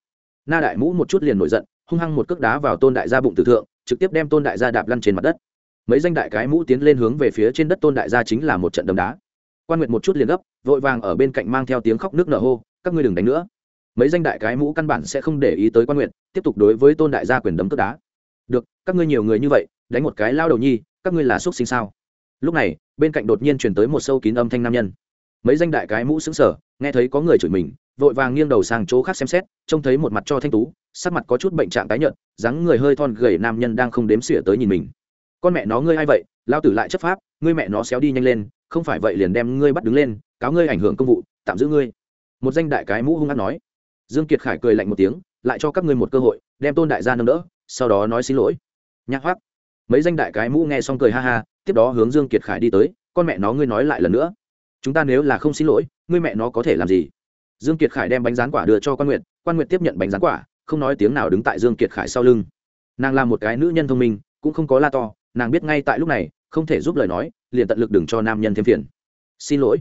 Na đại mũ một chút liền nổi giận, hung hăng một cước đá vào tôn đại gia bụng tử thượng, trực tiếp đem tôn đại gia đạp lăn trên mặt đất. Mấy danh đại cái mũ tiến lên hướng về phía trên đất tôn đại gia chính là một trận đấm đá. Quan nguyệt một chút liền gấp, vội vàng ở bên cạnh mang theo tiếng khóc nước nở hô, các ngươi đừng đánh nữa. Mấy danh đại cái mũ căn bản sẽ không để ý tới quan nguyệt, tiếp tục đối với tôn đại gia quyền đấm cướp đá. Được, các ngươi nhiều người như vậy, đánh một cái lao đầu nhi, các ngươi là xúc sinh sao? Lúc này, bên cạnh đột nhiên chuyển tới một sâu kín âm thanh nam nhân. Mấy danh đại cái mũ xứng sở nghe thấy có người chửi mình, vội vàng nghiêng đầu sang chỗ khác xem xét, trông thấy một mặt cho thanh tú, sắc mặt có chút bệnh trạng tái nhợt, dáng người hơi thon gầy nam nhân đang không đếm xỉa tới nhìn mình. Con mẹ nó ngươi hay vậy? Lao tử lại chấp pháp, ngươi mẹ nó xéo đi nhanh lên, không phải vậy liền đem ngươi bắt đứng lên, cáo ngươi ảnh hưởng công vụ, tạm giữ ngươi. Một danh đại cái mũ hung hát nói. Dương kiệt khải cười lạnh một tiếng, lại cho các ngươi một cơ hội, đem tôn đại gia nâng đỡ, sau đó nói xin lỗi. Nhạc hoác mấy danh đại cái mũ nghe xong cười ha ha tiếp đó hướng dương kiệt khải đi tới, con mẹ nó ngươi nói lại lần nữa. Chúng ta nếu là không xin lỗi, ngươi mẹ nó có thể làm gì? Dương kiệt khải đem bánh rán quả đưa cho quan nguyệt quan nguyệt tiếp nhận bánh rán quả, không nói tiếng nào đứng tại dương kiệt khải sau lưng. Nàng là một cái nữ nhân thông minh, cũng không có la to, nàng biết ngay tại lúc này, không thể giúp lời nói, liền tận lực đừng cho nam nhân thêm phiền. Xin lỗi.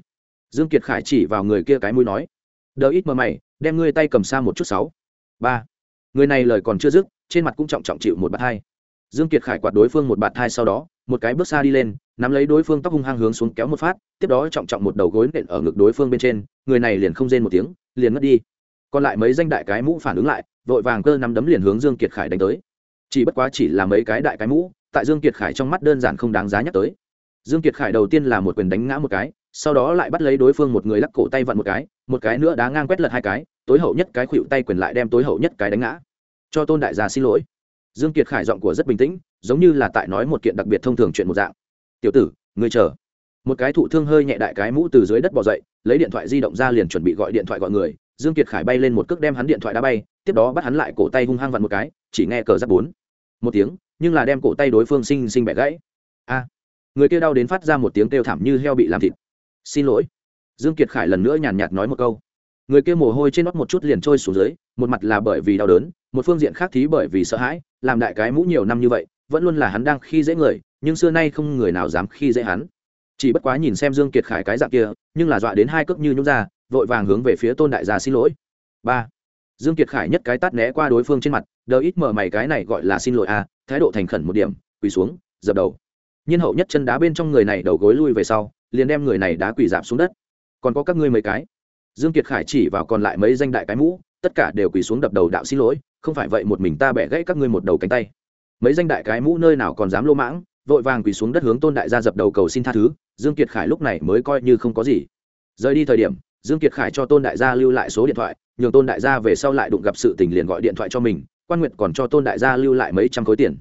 Dương kiệt khải chỉ vào người kia cái mũi nói, đỡ ít mờ mày, đem ngươi tay cầm xa một chút sáu. Ba. Người này lời còn chưa dứt, trên mặt cũng trọng trọng chịu một bạt hai. Dương kiệt khải quạt đối phương một bạt hai sau đó một cái bước xa đi lên, nắm lấy đối phương tóc hung hăng hướng xuống kéo một phát, tiếp đó trọng trọng một đầu gối nện ở ngực đối phương bên trên, người này liền không rên một tiếng, liền mất đi. Còn lại mấy danh đại cái mũ phản ứng lại, vội vàng cơ nắm đấm liền hướng dương kiệt khải đánh tới. Chỉ bất quá chỉ là mấy cái đại cái mũ, tại dương kiệt khải trong mắt đơn giản không đáng giá nhắc tới. Dương kiệt khải đầu tiên là một quyền đánh ngã một cái, sau đó lại bắt lấy đối phương một người lắc cổ tay vặn một cái một cái nữa đá ngang quét lật hai cái, tối hậu nhất cái khuỵu tay quyền lại đem tối hậu nhất cái đánh ngã. Cho tôn đại gia xin lỗi. Dương kiệt khải giọng của rất bình tĩnh giống như là tại nói một kiện đặc biệt thông thường chuyện một dạng. Tiểu tử, ngươi chờ. Một cái thụ thương hơi nhẹ đại cái mũ từ dưới đất bò dậy, lấy điện thoại di động ra liền chuẩn bị gọi điện thoại gọi người. Dương kiệt khải bay lên một cước đem hắn điện thoại đá bay, tiếp đó bắt hắn lại cổ tay hung hăng vặn một cái, chỉ nghe cờ giáp bốn. Một tiếng, nhưng là đem cổ tay đối phương sinh sinh bẻ gãy. A, người kia đau đến phát ra một tiếng kêu thảm như heo bị làm thịt. Xin lỗi. Dương kiệt khải lần nữa nhàn nhạt nói một câu. Người kia mồ hôi trên nót một chút liền trôi xuống dưới, một mặt là bởi vì đau đớn, một phương diện khác thí bởi vì sợ hãi, làm đại cái mũ nhiều năm như vậy vẫn luôn là hắn đang khi dễ người, nhưng xưa nay không người nào dám khi dễ hắn. Chỉ bất quá nhìn xem dương kiệt khải cái dạng kia, nhưng là dọa đến hai cước như nhúng ra, vội vàng hướng về phía tôn đại gia xin lỗi. Ba. Dương kiệt khải nhất cái tát né qua đối phương trên mặt, đờ ít mở mày cái này gọi là xin lỗi a thái độ thành khẩn một điểm, quỳ xuống, dập đầu. Nhiên hậu nhất chân đá bên trong người này đầu gối lui về sau, liền đem người này đá quỳ giảm xuống đất. Còn có các ngươi mấy cái. Dương kiệt khải chỉ vào còn lại mấy danh đại cái mũ, tất cả đều quỳ xuống đập đầu đạo xin lỗi, không phải vậy một mình ta bẻ gãy các ngươi một đầu cánh tay mấy danh đại cái mũ nơi nào còn dám lô mãng, vội vàng quỳ xuống đất hướng tôn đại gia dập đầu cầu xin tha thứ, dương kiệt khải lúc này mới coi như không có gì. Rời đi thời điểm, dương kiệt khải cho tôn đại gia lưu lại số điện thoại, nhường tôn đại gia về sau lại đụng gặp sự tình liền gọi điện thoại cho mình, quan nguyệt còn cho tôn đại gia lưu lại mấy trăm khối tiền.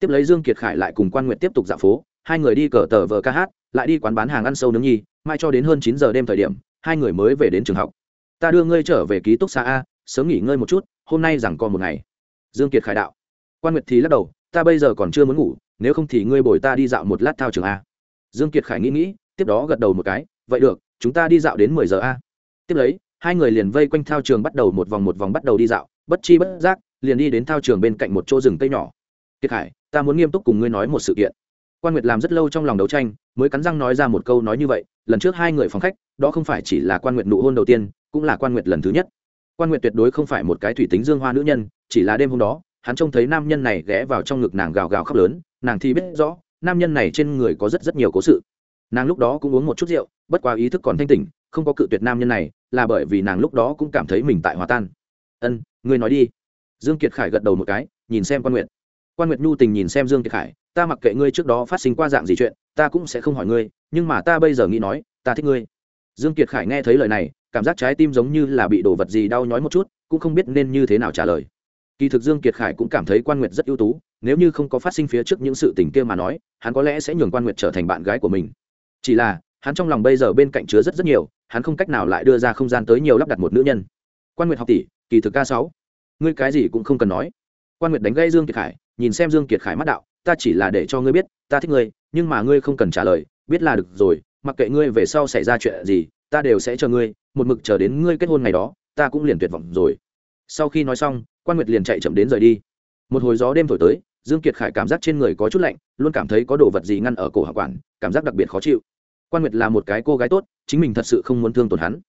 Tiếp lấy dương kiệt khải lại cùng quan nguyệt tiếp tục dạo phố, hai người đi cờ tờ vờ ca hát, lại đi quán bán hàng ăn sâu nướng nhi, mai cho đến hơn chín giờ đêm thời điểm, hai người mới về đến trường học. Ta đưa ngươi trở về ký túc xá a, sớm nghỉ ngơi một chút, hôm nay rằng còn một ngày. Dương kiệt khải đạo. Quan nguyệt thì lắc đầu ta bây giờ còn chưa muốn ngủ, nếu không thì ngươi bồi ta đi dạo một lát thao trường a. Dương kiệt khải nghĩ nghĩ, tiếp đó gật đầu một cái, vậy được, chúng ta đi dạo đến mười giờ a. Tiếp lấy, hai người liền vây quanh thao trường bắt đầu một vòng một vòng bắt đầu đi dạo, bất chi bất giác, liền đi đến thao trường bên cạnh một chỗ rừng cây nhỏ. Kiệt khải, ta muốn nghiêm túc cùng ngươi nói một sự kiện. Quan nguyệt làm rất lâu trong lòng đấu tranh, mới cắn răng nói ra một câu nói như vậy, lần trước hai người phòng khách, đó không phải chỉ là quan nguyệt nụ hôn đầu tiên, cũng là quan nguyệt lần thứ nhất. Quan nguyệt tuyệt đối không phải một cái thủy tính dương hoa nữ nhân, chỉ là đêm hôm đó hắn trông thấy nam nhân này ghé vào trong ngực nàng gào gào khóc lớn, nàng thì biết rõ, nam nhân này trên người có rất rất nhiều cố sự. Nàng lúc đó cũng uống một chút rượu, bất quá ý thức còn thanh tỉnh, không có cự tuyệt nam nhân này, là bởi vì nàng lúc đó cũng cảm thấy mình tại hòa tan. Ân, ngươi nói đi. Dương kiệt khải gật đầu một cái, nhìn xem quan nguyệt. Quan nguyệt nhu tình nhìn xem dương kiệt khải, ta mặc kệ ngươi trước đó phát sinh qua dạng gì chuyện, ta cũng sẽ không hỏi ngươi, nhưng mà ta bây giờ nghĩ nói, ta thích ngươi. Dương kiệt khải nghe thấy lời này, cảm giác trái tim giống như là bị đổ vật gì đau nhói một chút, cũng không biết nên như thế nào trả lời kỳ thực dương kiệt khải cũng cảm thấy quan nguyệt rất ưu tú, nếu như không có phát sinh phía trước những sự tình kia mà nói, hắn có lẽ sẽ nhường quan nguyệt trở thành bạn gái của mình. Chỉ là, hắn trong lòng bây giờ bên cạnh chứa rất rất nhiều, hắn không cách nào lại đưa ra không gian tới nhiều lắp đặt một nữ nhân. Quan nguyệt học tỷ, kỳ thực ca sáu. Ngươi cái gì cũng không cần nói. Quan nguyệt đánh gây dương kiệt khải, nhìn xem dương kiệt khải mắt đạo, ta chỉ là để cho ngươi biết, ta thích ngươi, nhưng mà ngươi không cần trả lời, biết là được rồi, mặc kệ ngươi về sau xảy ra chuyện gì, ta đều sẽ chờ ngươi, một mực chờ đến ngươi kết hôn ngày đó, ta cũng liền tuyệt vọng rồi. Sau khi nói xong quan nguyệt liền chạy chậm đến rời đi. Một hồi gió đêm thổi tới, dương kiệt khải cảm giác trên người có chút lạnh, luôn cảm thấy có đồ vật gì ngăn ở cổ họng quản, cảm giác đặc biệt khó chịu. Quan nguyệt là một cái cô gái tốt, chính mình thật sự không muốn thương tổn hắn.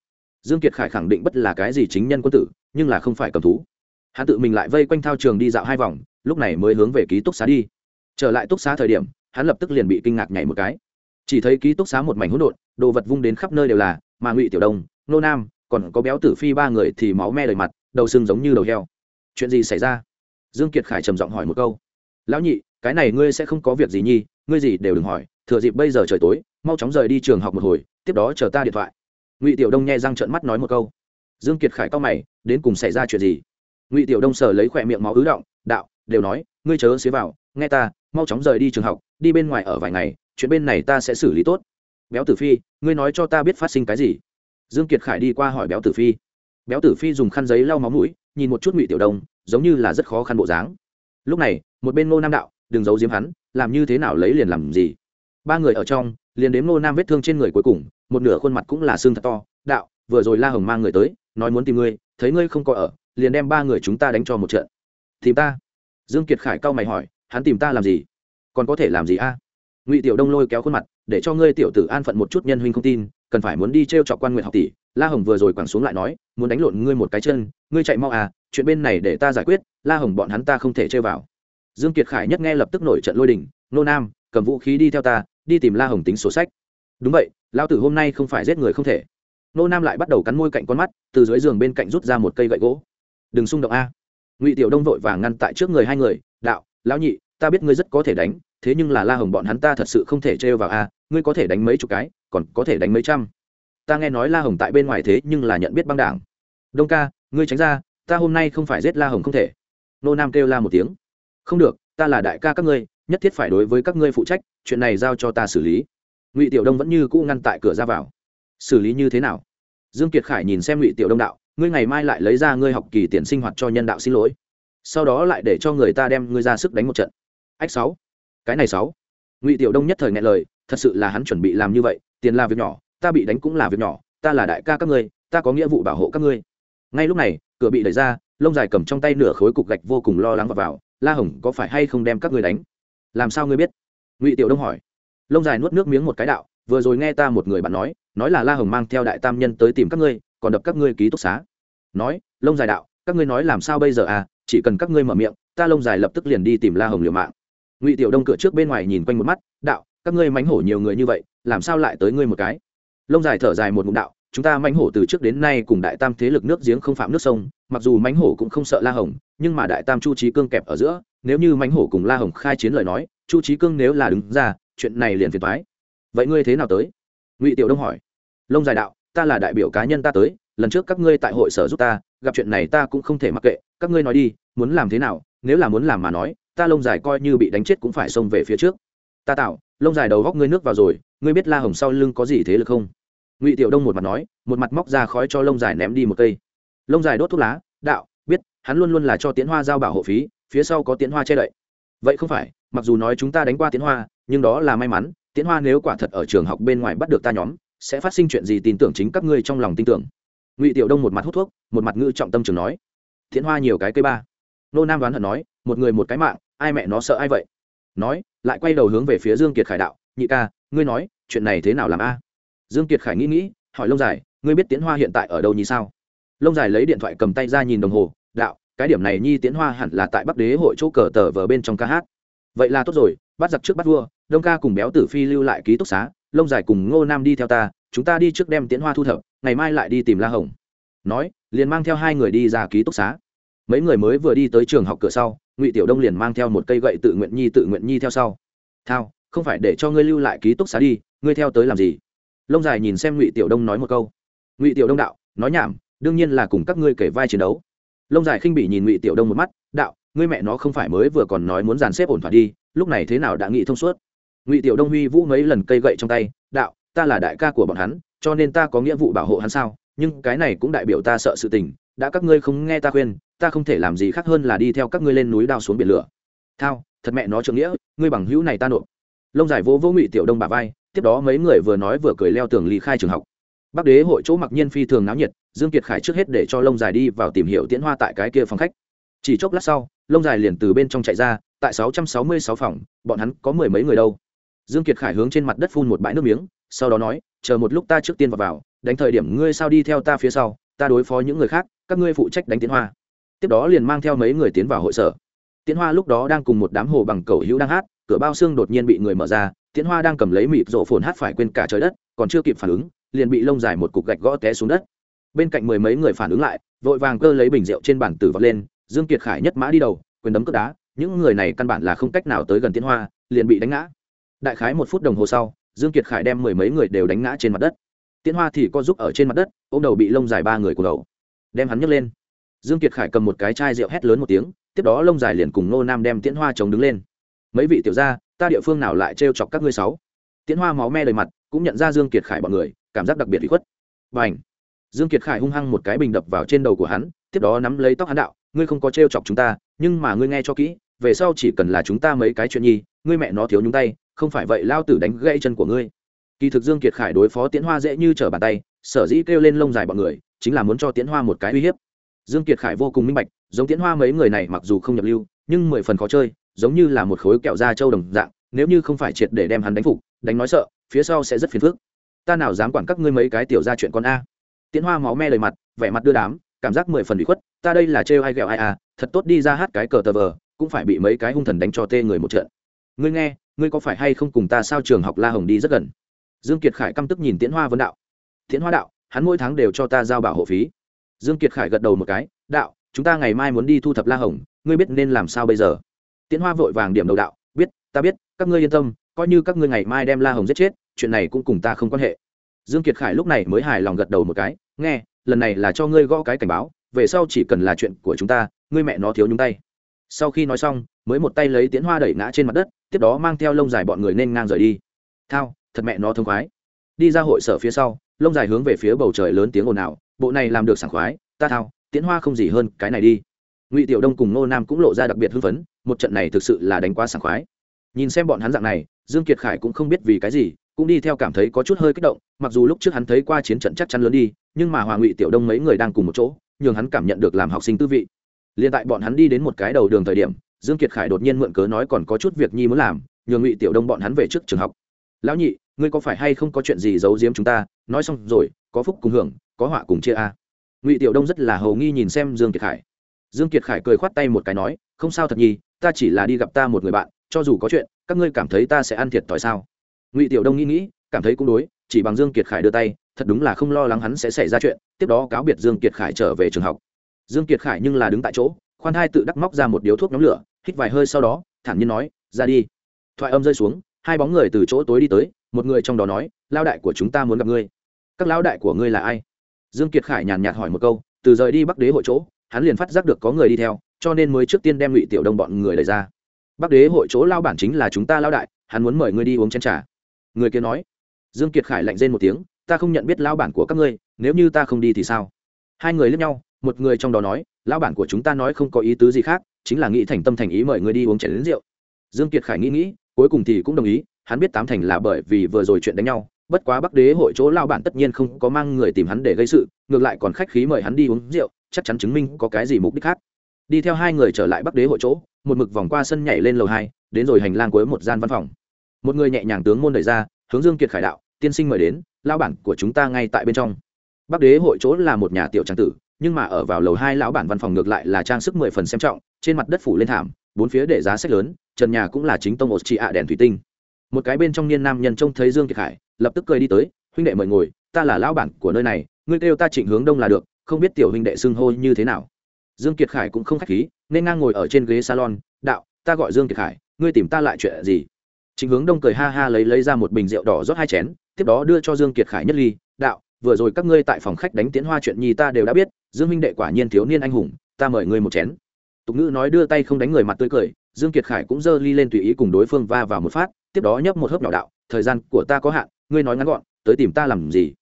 Dương kiệt khải khẳng định bất là cái gì chính nhân quân tử, nhưng là không phải cầm thú. Hắn tự mình lại vây quanh thao trường đi dạo hai vòng, lúc này mới hướng về ký túc xá đi. Trở lại túc xá thời điểm, hắn lập tức liền bị kinh ngạc nhảy một cái. Chỉ thấy ký túc xá một mảnh hỗn độn, đồ vật vung đến khắp nơi đều là, mà ngụy tiểu đông, nô nam, còn có béo tử phi ba người thì máu me đầy mặt, đầu sưng giống như đầu heo chuyện gì xảy ra? Dương kiệt khải trầm giọng hỏi một câu. Lão nhị, cái này ngươi sẽ không có việc gì nhi, ngươi gì đều đừng hỏi, thừa dịp bây giờ trời tối, mau chóng rời đi trường học một hồi, tiếp đó chờ ta điện thoại. Ngụy tiểu đông nghe răng trợn mắt nói một câu. Dương kiệt khải cao mày, đến cùng xảy ra chuyện gì? Ngụy tiểu đông sờ lấy khỏe miệng máu ứ động, đạo, đều nói, ngươi chớ xế vào, nghe ta, mau chóng rời đi trường học, đi bên ngoài ở vài ngày, chuyện bên này ta sẽ xử lý tốt. Béo tử phi, ngươi nói cho ta biết phát sinh cái gì? Dương kiệt khải đi qua hỏi béo tử phi. Béo tử phi dùng khăn giấy lau máu mũi nhìn một chút ngụy tiểu đông, giống như là rất khó khăn bộ dáng. Lúc này, một bên ngô nam đạo, đừng giấu giếm hắn, làm như thế nào lấy liền làm gì? Ba người ở trong, liền đếm ngô nam vết thương trên người cuối cùng, một nửa khuôn mặt cũng là xương thật to, đạo, vừa rồi la hồng mang người tới, nói muốn tìm ngươi, thấy ngươi không có ở, liền đem ba người chúng ta đánh cho một trận. Tìm ta? Dương kiệt khải cao mày hỏi, hắn tìm ta làm gì? Còn có thể làm gì a? Ngụy tiểu đông lôi kéo khuôn mặt, để cho ngươi tiểu tử an phận một chút nhân huynh không tin, cần phải muốn đi t r e o chọc quan nguyện học tỷ la hồng vừa rồi quẳng xuống lại nói, muốn đánh lộn ngươi một cái chân, ngươi chạy mau à chuyện bên này để ta giải quyết, la hồng bọn hắn ta không thể chơi vào. Dương kiệt khải nhất nghe lập tức nổi trận lôi đình, nô nam, cầm vũ khí đi theo ta, đi tìm la hồng tính sổ sách. Đúng vậy lao tử hôm nay không phải giết người không thể. Nô nam lại bắt đầu cắn môi cạnh con mắt, từ dưới giường bên cạnh rút ra một cây gậy gỗ. Đừng xung động a. Ngụy tiểu đông vội vàng ngăn tại trước người hai người, đạo, lão nhị, ta biết ngươi rất có thể đánh, thế nhưng là la hồng bọn hắn ta thật sự không thể trêu vào a, ngươi có thể đánh mấy chục cái, còn có thể đánh mấy trăm ta nghe nói la hồng tại bên ngoài thế nhưng là nhận biết băng đảng. Đông ca, ngươi tránh ra, ta hôm nay không phải giết la hồng không thể. Nô nam kêu la một tiếng. Không được, ta là đại ca các ngươi, nhất thiết phải đối với các ngươi phụ trách, chuyện này giao cho ta xử lý. Ngụy tiểu đông vẫn như cũ ngăn tại cửa ra vào. Xử lý như thế nào? Dương kiệt khải nhìn xem ngụy tiểu đông đạo, ngươi ngày mai lại lấy ra ngươi học kỳ tiền sinh hoạt cho nhân đạo xin lỗi. Sau đó lại để cho người ta đem ngươi ra sức đánh một trận. Ách sáu. Cái này sáu. Ngụy tiểu đông nhất thời nghe lời, thật sự là hắn chuẩn bị làm như vậy, tiền là việc nhỏ ta bị đánh cũng là việc nhỏ ta là đại ca các ngươi ta có nghĩa vụ bảo hộ các ngươi. Ngay lúc này cửa bị đẩy ra lông dài cầm trong tay nửa khối cục gạch vô cùng lo lắng vào, vào la hồng có phải hay không đem các ngươi đánh? Làm sao ngươi biết? Ngụy tiểu đông hỏi. Lông dài nuốt nước miếng một cái đạo vừa rồi nghe ta một người bạn nói nói là la hồng mang theo đại tam nhân tới tìm các ngươi còn đập các ngươi ký túc xá. Nói lông dài đạo các ngươi nói làm sao bây giờ à chỉ cần các ngươi mở miệng ta lông dài lập tức liền đi tìm la hồng liều mạng. Ngụy tiểu đông cửa trước bên ngoài nhìn quanh một mắt đạo các ngươi mánh hổ nhiều người như vậy làm sao lại tới ngươi một cái? Lông dài thở dài một ngụm đạo, chúng ta mãnh hổ từ trước đến nay cùng đại tam thế lực nước giếng không phạm nước sông, mặc dù mãnh hổ cũng không sợ la hồng, nhưng mà đại tam chu trí cương kẹp ở giữa, nếu như mãnh hổ cùng la hồng khai chiến lời nói, chu trí cương nếu là đứng ra, chuyện này liền phiền thoái vậy ngươi thế nào tới? Ngụy tiểu đông hỏi. Lông dài đạo, ta là đại biểu cá nhân ta tới, lần trước các ngươi tại hội sở giúp ta, gặp chuyện này ta cũng không thể mặc kệ, các ngươi nói đi, muốn làm thế nào, nếu là muốn làm mà nói, ta lông dài coi như bị đánh chết cũng phải xông về phía trước. Ta tạo lông dài đầu góc ngươi nước vào rồi ngươi biết la hồng sau lưng có gì thế lực không? Ngụy tiểu đông một mặt nói, một mặt móc ra khói cho lông dài ném đi một cây. Lông dài đốt thuốc lá, đạo, biết, hắn luôn luôn là cho tiến hoa giao bảo hộ phí, phía sau có tiến hoa che đậy. Vậy không phải, mặc dù nói chúng ta đánh qua tiến hoa, nhưng đó là may mắn tiến hoa nếu quả thật ở trường học bên ngoài bắt được ta nhóm, sẽ phát sinh chuyện gì tin tưởng chính các ngươi trong lòng tin tưởng. Ngụy tiểu đông một mặt hút thuốc, một mặt ngự trọng tâm trường nói. Tiến hoa nhiều cái cây ba. Nô nam đoán hận nói, một người một cái mạng, ai mẹ nó sợ ai vậy? Nói, lại quay đầu hướng về phía dương kiệt khải đạo, nhị ca, ngươi nói chuyện này thế nào làm a? Dương kiệt khải nghĩ nghĩ, hỏi lông dài ngươi biết tiến hoa hiện tại ở đâu như sao? Lông dài lấy điện thoại cầm tay ra nhìn đồng hồ, đạo, cái điểm này nhi tiến hoa hẳn là tại bắc đế hội chỗ cờ tờ vờ bên trong ca hát. Vậy là tốt rồi, bắt giặc trước bắt vua, đông ca cùng béo tử phi lưu lại ký túc xá lông dài cùng ngô nam đi theo ta, chúng ta đi trước đem tiến hoa thu thập, ngày mai lại đi tìm la hồng. Nói, liền mang theo hai người đi ra ký túc xá. Mấy người mới vừa đi tới trường học cửa sau, ngụy tiểu đông liền mang theo một cây gậy tự nguyện nhi tự nguyện nhi theo sau. Thao không phải để cho ngươi lưu lại ký túc xá đi, ngươi theo tới làm gì? Lông dài nhìn xem ngụy tiểu đông nói một câu. Ngụy tiểu đông đạo, nói nhảm, đương nhiên là cùng các ngươi kể vai chiến đấu. Lông dài khinh bị nhìn ngụy tiểu đông một mắt, đạo, ngươi mẹ nó không phải mới vừa còn nói muốn dàn xếp ổn thỏa đi, lúc này thế nào đã nghĩ thông suốt? Ngụy tiểu đông huy vũ mấy lần cây gậy trong tay, đạo, ta là đại ca của bọn hắn, cho nên ta có nghĩa vụ bảo hộ hắn sao? Nhưng cái này cũng đại biểu ta sợ sự tình, đã các ngươi không nghe ta khuyên, ta không thể làm gì khác hơn là đi theo các ngươi lên núi đao xuống biển lửa. Thao, thật mẹ nó trưởng nghĩa, ngươi bằng hữu này ta nộp lông dài vỗ vỗ ngụy tiểu đông bà vai, tiếp đó mấy người vừa nói vừa cười leo tường ly khai trường học. Bắc đế hội chỗ mặc nhiên phi thường náo nhiệt, dương kiệt khải trước hết để cho lông dài đi vào tìm hiểu tiễn hoa tại cái kia phòng khách. Chỉ chốc lát sau, lông dài liền từ bên trong chạy ra, tại 666 phòng, bọn hắn có mười mấy người đâu. Dương kiệt khải hướng trên mặt đất phun một bãi nước miếng, sau đó nói, chờ một lúc ta trước tiên vào vào, đánh thời điểm ngươi sao đi theo ta phía sau, ta đối phó những người khác, các ngươi phụ trách đánh tiến hoa. Tiếp đó liền mang theo mấy người tiến vào hội sở. Tiến hoa lúc đó đang cùng một đám hồ bằng cầu hữu đang hát cửa bao xương đột nhiên bị người mở ra tiến hoa đang cầm lấy mịp rổ phồn hát phải quên cả trời đất, còn chưa kịp phản ứng, liền bị lông dài một cục gạch gõ té xuống đất. Bên cạnh mười mấy người phản ứng lại, vội vàng cơ lấy bình rượu trên bàn tử vọt lên, dương kiệt khải nhất mã đi đầu, quyền đấm cướp đá, những người này căn bản là không cách nào tới gần tiến hoa, liền bị đánh ngã. Đại khái một phút đồng hồ sau, dương kiệt khải đem mười mấy người đều đánh ngã trên mặt đất. Tiến hoa thì có giúp ở trên mặt đất, ôm đầu bị lông dài ba người của đầu, đem hắn nhấc lên. Dương kiệt khải cầm một cái chai rượu hét lớn một tiếng, tiếp đó lông dài liền cùng nô nam đem tiến hoa chống đứng lên mấy vị tiểu gia ta địa phương nào lại trêu chọc các ngươi sáu? Tiễn hoa máu me đầy mặt cũng nhận ra dương kiệt khải bọn người cảm giác đặc biệt bị khuất. Bành, dương kiệt khải hung hăng một cái bình đập vào trên đầu của hắn tiếp đó nắm lấy tóc hắn đạo ngươi không có trêu chọc chúng ta nhưng mà ngươi nghe cho kỹ về sau chỉ cần là chúng ta mấy cái chuyện nhi ngươi mẹ nó thiếu nhúng tay không phải vậy lao tử đánh gãy chân của ngươi. Kỳ thực dương kiệt khải đối phó tiễn hoa dễ như trở bàn tay sở dĩ kêu lên lông dài bọn người chính là muốn cho tiễn hoa một cái uy hiếp. Dương kiệt khải vô cùng minh bạch giống tiễn hoa mấy người này mặc dù không nhập lưu nhưng mười phần khó chơi giống như là một khối kẹo da trâu đồng dạng, nếu như không phải triệt để đem hắn đánh phục, đánh nói sợ, phía sau sẽ rất phiền phức. Ta nào dám quản các ngươi mấy cái tiểu ra chuyện con a. Tiễn hoa máu me lời mặt, vẻ mặt đưa đám, cảm giác mười phần bị khuất, ta đây là trêu hay ghẹo ai à thật tốt đi ra hát cái cờ tờ vờ, cũng phải bị mấy cái hung thần đánh cho tê người một trận. Ngươi nghe, ngươi có phải hay không cùng ta sao trường học la hồng đi rất gần? Dương kiệt khải căm tức nhìn tiễn hoa vấn đạo. Tiễn hoa đạo, hắn mỗi tháng đều cho ta giao bảo hộ phí. Dương kiệt khải gật đầu một cái, đạo, chúng ta ngày mai muốn đi thu thập la hồng, ngươi biết nên làm sao bây giờ? Tiễn hoa vội vàng điểm đầu đạo, biết, ta biết, các ngươi yên tâm, coi như các ngươi ngày mai đem la hồng giết chết, chuyện này cũng cùng ta không quan hệ. Dương kiệt khải lúc này mới hài lòng gật đầu một cái, nghe, lần này là cho ngươi gõ cái cảnh báo, về sau chỉ cần là chuyện của chúng ta, ngươi mẹ nó thiếu nhúng tay. Sau khi nói xong, mới một tay lấy tiễn hoa đẩy ngã trên mặt đất, tiếp đó mang theo lông dài bọn người nên ngang rời đi. Thao, thật mẹ nó thông khoái. Đi ra hội sở phía sau, lông dài hướng về phía bầu trời lớn tiếng ồn ào, bộ này làm được sảng khoái, ta thao, tiễn hoa không gì hơn cái này đi. Ngụy tiểu đông cùng Ngô nam cũng lộ ra đặc biệt hưng phấn một trận này thực sự là đánh quá sảng khoái. Nhìn xem bọn hắn dạng này, dương kiệt khải cũng không biết vì cái gì, cũng đi theo cảm thấy có chút hơi kích động, mặc dù lúc trước hắn thấy qua chiến trận chắc chắn lớn đi, nhưng mà hòa ngụy tiểu đông mấy người đang cùng một chỗ, nhường hắn cảm nhận được làm học sinh tư vị. Liền tại bọn hắn đi đến một cái đầu đường thời điểm, dương kiệt khải đột nhiên mượn cớ nói còn có chút việc nhi muốn làm, nhường ngụy tiểu đông bọn hắn về trước trường học. Lão nhị, ngươi có phải hay không có chuyện gì giấu giếm chúng ta? Nói xong rồi, có phúc cùng hưởng, có họa cùng chia a. Ngụy tiểu đông rất là hầu nghi nhìn xem dương kiệt khải. Dương kiệt khải cười khoát tay một cái nói, không sao thật nhi ta chỉ là đi gặp ta một người bạn, cho dù có chuyện, các ngươi cảm thấy ta sẽ ăn thiệt thòi sao? Ngụy tiểu đông nghĩ nghĩ, cảm thấy cũng đối, chỉ bằng dương kiệt khải đưa tay, thật đúng là không lo lắng hắn sẽ xảy ra chuyện, tiếp đó cáo biệt dương kiệt khải trở về trường học. Dương kiệt khải nhưng là đứng tại chỗ, khoan hai tự đắc móc ra một điếu thuốc nhóm lửa, hít vài hơi sau đó, thản nhiên nói, ra đi. Thoại âm rơi xuống, hai bóng người từ chỗ tối đi tới, một người trong đó nói lao đại của chúng ta muốn gặp ngươi. Các lao đại của ngươi là ai? Dương kiệt khải nhàn nhạt hỏi một câu, từ rời đi bắc đế hội chỗ, hắn liền phát giác được có người đi theo cho nên mới trước tiên đem ngụy tiểu đông bọn người đẩy ra. Bắc đế hội chỗ lao bản chính là chúng ta lao đại, hắn muốn mời ngươi đi uống chén trà. Người kia nói. Dương kiệt khải lạnh rên một tiếng, ta không nhận biết lao bản của các ngươi, nếu như ta không đi thì sao? Hai người lướt nhau, một người trong đó nói, lao bản của chúng ta nói không có ý tứ gì khác, chính là nghĩ thành tâm thành ý mời ngươi đi uống chén đến rượu. Dương kiệt khải nghĩ nghĩ, cuối cùng thì cũng đồng ý, hắn biết tám thành là bởi vì vừa rồi chuyện đánh nhau, bất quá bắc đế hội chỗ lao bản tất nhiên không có mang người tìm hắn để gây sự, ngược lại còn khách khí mời hắn đi uống rượu, chắc chắn chứng minh có cái gì mục đích khác đi theo hai người trở lại bắc đế hội chỗ, một mực vòng qua sân nhảy lên lầu hai, đến rồi hành lang cuối một gian văn phòng. Một người nhẹ nhàng tướng môn đẩy ra, hướng dương kiệt khải đạo, tiên sinh mời đến lao bản của chúng ta ngay tại bên trong. Bắc đế hội chỗ là một nhà tiểu trang tử, nhưng mà ở vào lầu hai lão bản văn phòng ngược lại là trang sức mười phần xem trọng, trên mặt đất phủ lên thảm, bốn phía để giá sách lớn, trần nhà cũng là chính tông ột trị ạ đèn thủy tinh. Một cái bên trong niên nam nhân trông thấy dương kiệt khải, lập tức cười đi tới, huynh đệ mời ngồi, ta là lão bản của nơi này, ngươi kêu ta trịnh hướng đông là được, không biết tiểu huynh đệ xưng hô như thế nào dương kiệt khải cũng không khách khí, nên ngang ngồi ở trên ghế salon, đạo, ta gọi dương kiệt khải, ngươi tìm ta lại chuyện gì? Trịnh hướng đông cười ha ha lấy lấy ra một bình rượu đỏ rót hai chén, tiếp đó đưa cho dương kiệt khải nhất ly, đạo, vừa rồi các ngươi tại phòng khách đánh tiễn hoa chuyện nhi ta đều đã biết, dương huynh đệ quả nhiên thiếu niên anh hùng, ta mời ngươi một chén. Tục ngữ nói đưa tay không đánh người mặt tươi cười, dương kiệt khải cũng giơ ly lên tùy ý cùng đối phương va vào một phát, tiếp đó nhấp một hớp nhỏ đạo, thời gian của ta có hạn, ngươi nói ngắn gọn, tới tìm ta làm gì?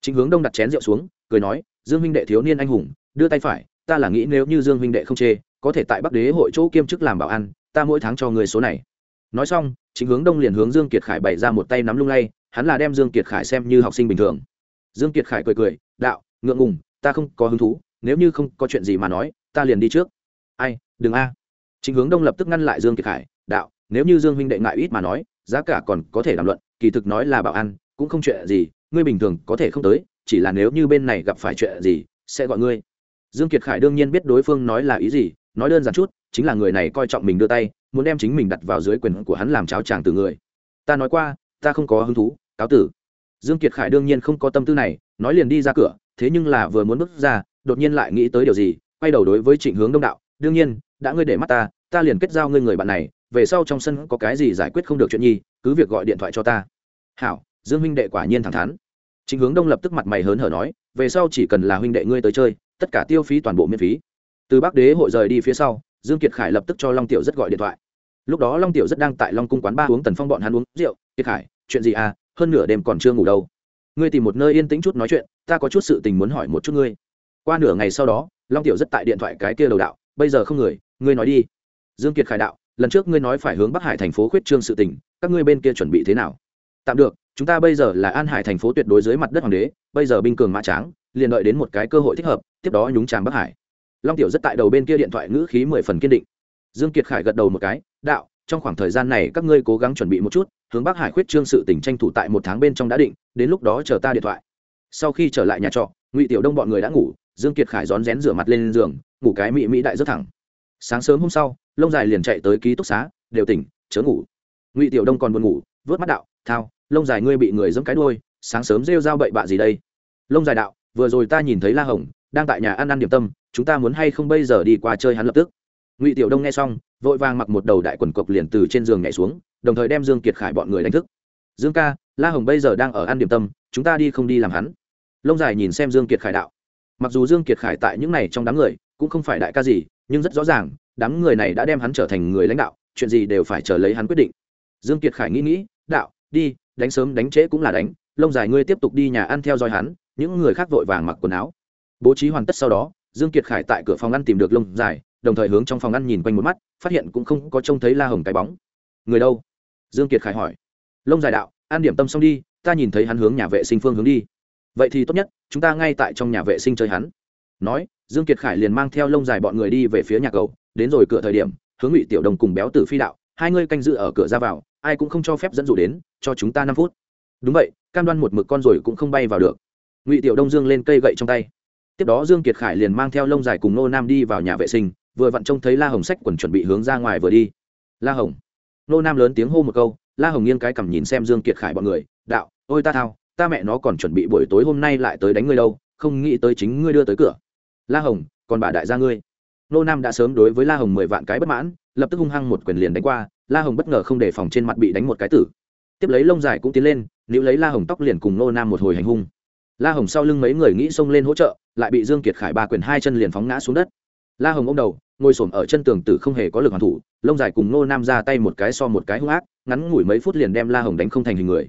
Trình hướng đông đặt chén rượu xuống, cười nói, dương huynh đệ thiếu niên anh hùng, đưa tay phải ta là nghĩ nếu như dương huynh đệ không chê, có thể tại bắc đế hội chỗ kiêm chức làm bảo ăn ta mỗi tháng cho người số này. Nói xong chính hướng đông liền hướng dương kiệt khải bày ra một tay nắm lung lay, hắn là đem dương kiệt khải xem như học sinh bình thường. Dương kiệt khải cười cười, đạo, ngượng ngùng, ta không có hứng thú, nếu như không có chuyện gì mà nói, ta liền đi trước. Ai, đừng a. Chính hướng đông lập tức ngăn lại dương kiệt khải, đạo, nếu như dương huynh đệ ngại ít mà nói, giá cả còn có thể đàm luận, kỳ thực nói là bảo ăn cũng không chuyện gì, ngươi bình thường có thể không tới, chỉ là nếu như bên này gặp phải chuyện gì, sẽ gọi ngươi dương kiệt khải đương nhiên biết đối phương nói là ý gì, nói đơn giản chút, chính là người này coi trọng mình đưa tay, muốn đem chính mình đặt vào dưới quyền của hắn làm cháo chàng từ người. Ta nói qua, ta không có hứng thú, cáo tử. Dương kiệt khải đương nhiên không có tâm tư này, nói liền đi ra cửa, thế nhưng là vừa muốn bước ra, đột nhiên lại nghĩ tới điều gì, quay đầu đối với trịnh hướng đông đạo, đương nhiên, đã ngươi để mắt ta ta liền kết giao ngươi người bạn này, về sau trong sân có cái gì giải quyết không được chuyện nhi, cứ việc gọi điện thoại cho ta. Hảo. Dương huynh đệ quả nhiên thẳng thắn. Trịnh hướng đông lập tức mặt mày hớn hở nói, về sau chỉ cần là huynh đệ ngươi tới chơi tất cả tiêu phí toàn bộ miễn phí. Từ bắc đế hội rời đi phía sau, dương kiệt khải lập tức cho long tiểu rất gọi điện thoại. Lúc đó long tiểu rất đang tại long cung quán ba uống tần phong bọn hắn uống rượu. Kiệt khải, chuyện gì à? Hơn nửa đêm còn chưa ngủ đâu. Ngươi tìm một nơi yên tĩnh chút nói chuyện, ta có chút sự tình muốn hỏi một chút ngươi. Qua nửa ngày sau đó, long tiểu rất tại điện thoại cái kia đầu đạo, bây giờ không người, ngươi nói đi. Dương kiệt khải đạo, lần trước ngươi nói phải hướng bắc hải thành phố khuyết trương sự tình, các ngươi bên kia chuẩn bị thế nào? Tạm được, chúng ta bây giờ là an hải thành phố tuyệt đối dưới mặt đất hoàng đế, bây giờ binh cường mã tráng liền đợi đến một cái cơ hội thích hợp tiếp đó nhúng tràng bắc hải. Long tiểu rất tại đầu bên kia điện thoại ngữ khí mười phần kiên định. Dương kiệt khải gật đầu một cái đạo trong khoảng thời gian này các ngươi cố gắng chuẩn bị một chút hướng bắc hải khuyết trương sự tỉnh tranh thủ tại một tháng bên trong đã định đến lúc đó chờ ta điện thoại. Sau khi trở lại nhà trọ ngụy tiểu đông bọn người đã ngủ dương kiệt khải rón rén rửa mặt lên giường ngủ cái mị mỹ đại rất thẳng. Sáng sớm hôm sau lông dài liền chạy tới ký túc xá đều tỉnh chớ ngủ. Ngụy tiểu đông còn buồn ngủ vớt mắt đạo thao lông dài ngươi bị người dẫm cái đuôi, sáng sớm rêu dao bậy bạ gì đây? Lông dài đạo vừa rồi ta nhìn thấy la hồng, đang tại nhà ăn ăn điểm tâm, chúng ta muốn hay không bây giờ đi qua chơi hắn lập tức? Ngụy tiểu đông nghe xong, vội vàng mặc một đầu đại quần cộc liền từ trên giường nhảy xuống, đồng thời đem dương kiệt khải bọn người đánh thức. Dương ca, la hồng bây giờ đang ở ăn điểm tâm, chúng ta đi không đi làm hắn. Lông dài nhìn xem dương kiệt khải đạo. Mặc dù dương kiệt khải tại những này trong đám người, cũng không phải đại ca gì, nhưng rất rõ ràng, đám người này đã đem hắn trở thành người lãnh đạo, chuyện gì đều phải chờ lấy hắn quyết định. Dương kiệt khải nghĩ nghĩ, đạo, đi, đánh sớm đánh trễ cũng là đánh, lông dài ngươi tiếp tục đi nhà ăn theo dõi hắn những người khác vội vàng mặc quần áo. Bố trí hoàn tất sau đó, dương kiệt khải tại cửa phòng ăn tìm được lông dài, đồng thời hướng trong phòng ăn nhìn quanh một mắt, phát hiện cũng không có trông thấy la hồng cái bóng. Người đâu? Dương kiệt khải hỏi. Lông dài đạo, ăn điểm tâm xong đi, ta nhìn thấy hắn hướng nhà vệ sinh phương hướng đi. Vậy thì tốt nhất, chúng ta ngay tại trong nhà vệ sinh chơi hắn. Nói, dương kiệt khải liền mang theo lông dài bọn người đi về phía nhà cầu, đến rồi cửa thời điểm, hướng ngụy tiểu đồng cùng béo tử phi đạo, hai người canh giữ ở cửa ra vào, ai cũng không cho phép dẫn dụ đến, cho chúng ta năm phút. Đúng vậy, cam đoan một mực con rồi cũng không bay vào được ngụy tiểu đông dương lên cây gậy trong tay tiếp đó dương kiệt khải liền mang theo lông dài cùng nô nam đi vào nhà vệ sinh vừa vặn trông thấy la hồng sách quần chuẩn bị hướng ra ngoài vừa đi la hồng nô nam lớn tiếng hô một câu la hồng nghiêng cái cằm nhìn xem dương kiệt khải bọn người đạo ôi ta thao ta mẹ nó còn chuẩn bị buổi tối hôm nay lại tới đánh ngươi đâu không nghĩ tới chính ngươi đưa tới cửa la hồng còn bà đại gia ngươi nô nam đã sớm đối với la hồng mười vạn cái bất mãn lập tức hung hăng một quyền liền đánh qua la hồng bất ngờ không đề phòng trên mặt bị đánh một cái tử tiếp lấy lông dài cũng tiến lên nếu lấy la hồng tóc liền cùng nô nam một hồi hành hung la hồng sau lưng mấy người nghĩ xông lên hỗ trợ, lại bị dương kiệt khải ba quyền hai chân liền phóng ngã xuống đất. La hồng ô m đầu, ngồi s ở chân tường tử không hề có lực hoàn thủ, lông dài cùng nô nam ra tay một cái so một cái hung ác, ngắn ngủi mấy phút liền đem la hồng đánh không thành hình người.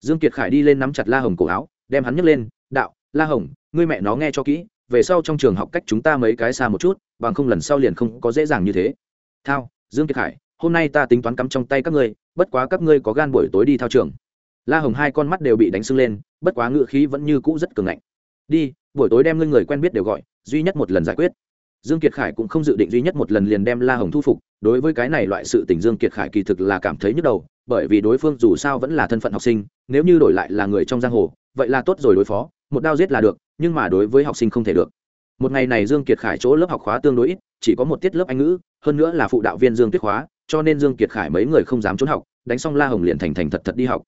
Dương kiệt khải đi lên nắm chặt la hồng cổ áo, đem hắn nhấc lên, đạo, la hồng, ngươi mẹ nó nghe cho kỹ, về sau trong trường học cách chúng ta mấy cái xa một chút, bằng không lần sau liền không có dễ dàng như thế. Thao, dương kiệt khải, hôm nay ta tính toán cắm trong tay các ngươi, bất quá các ngươi có gan buổi tối đi thao trường. La hồng hai con mắt đều bị đánh sưng lên bất quá ngựa khí vẫn như cũ rất cường ngạnh. Đi, buổi tối đem ngươi người quen biết đều gọi, duy nhất một lần giải quyết. Dương kiệt khải cũng không dự định duy nhất một lần liền đem la hồng thu phục, đối với cái này loại sự tình dương kiệt khải kỳ thực là cảm thấy nhức đầu, bởi vì đối phương dù sao vẫn là thân phận học sinh, nếu như đổi lại là người trong giang hồ, vậy là tốt rồi đối phó, một đao giết là được, nhưng mà đối với học sinh không thể được. Một ngày này dương kiệt khải chỗ lớp học khóa tương đối ít, chỉ có một tiết lớp anh ngữ, hơn nữa là phụ đạo viên dương tuyết khóa, cho nên dương kiệt khải mấy người không dám trốn học, đánh xong la hồng liền thành thành thật thật đi học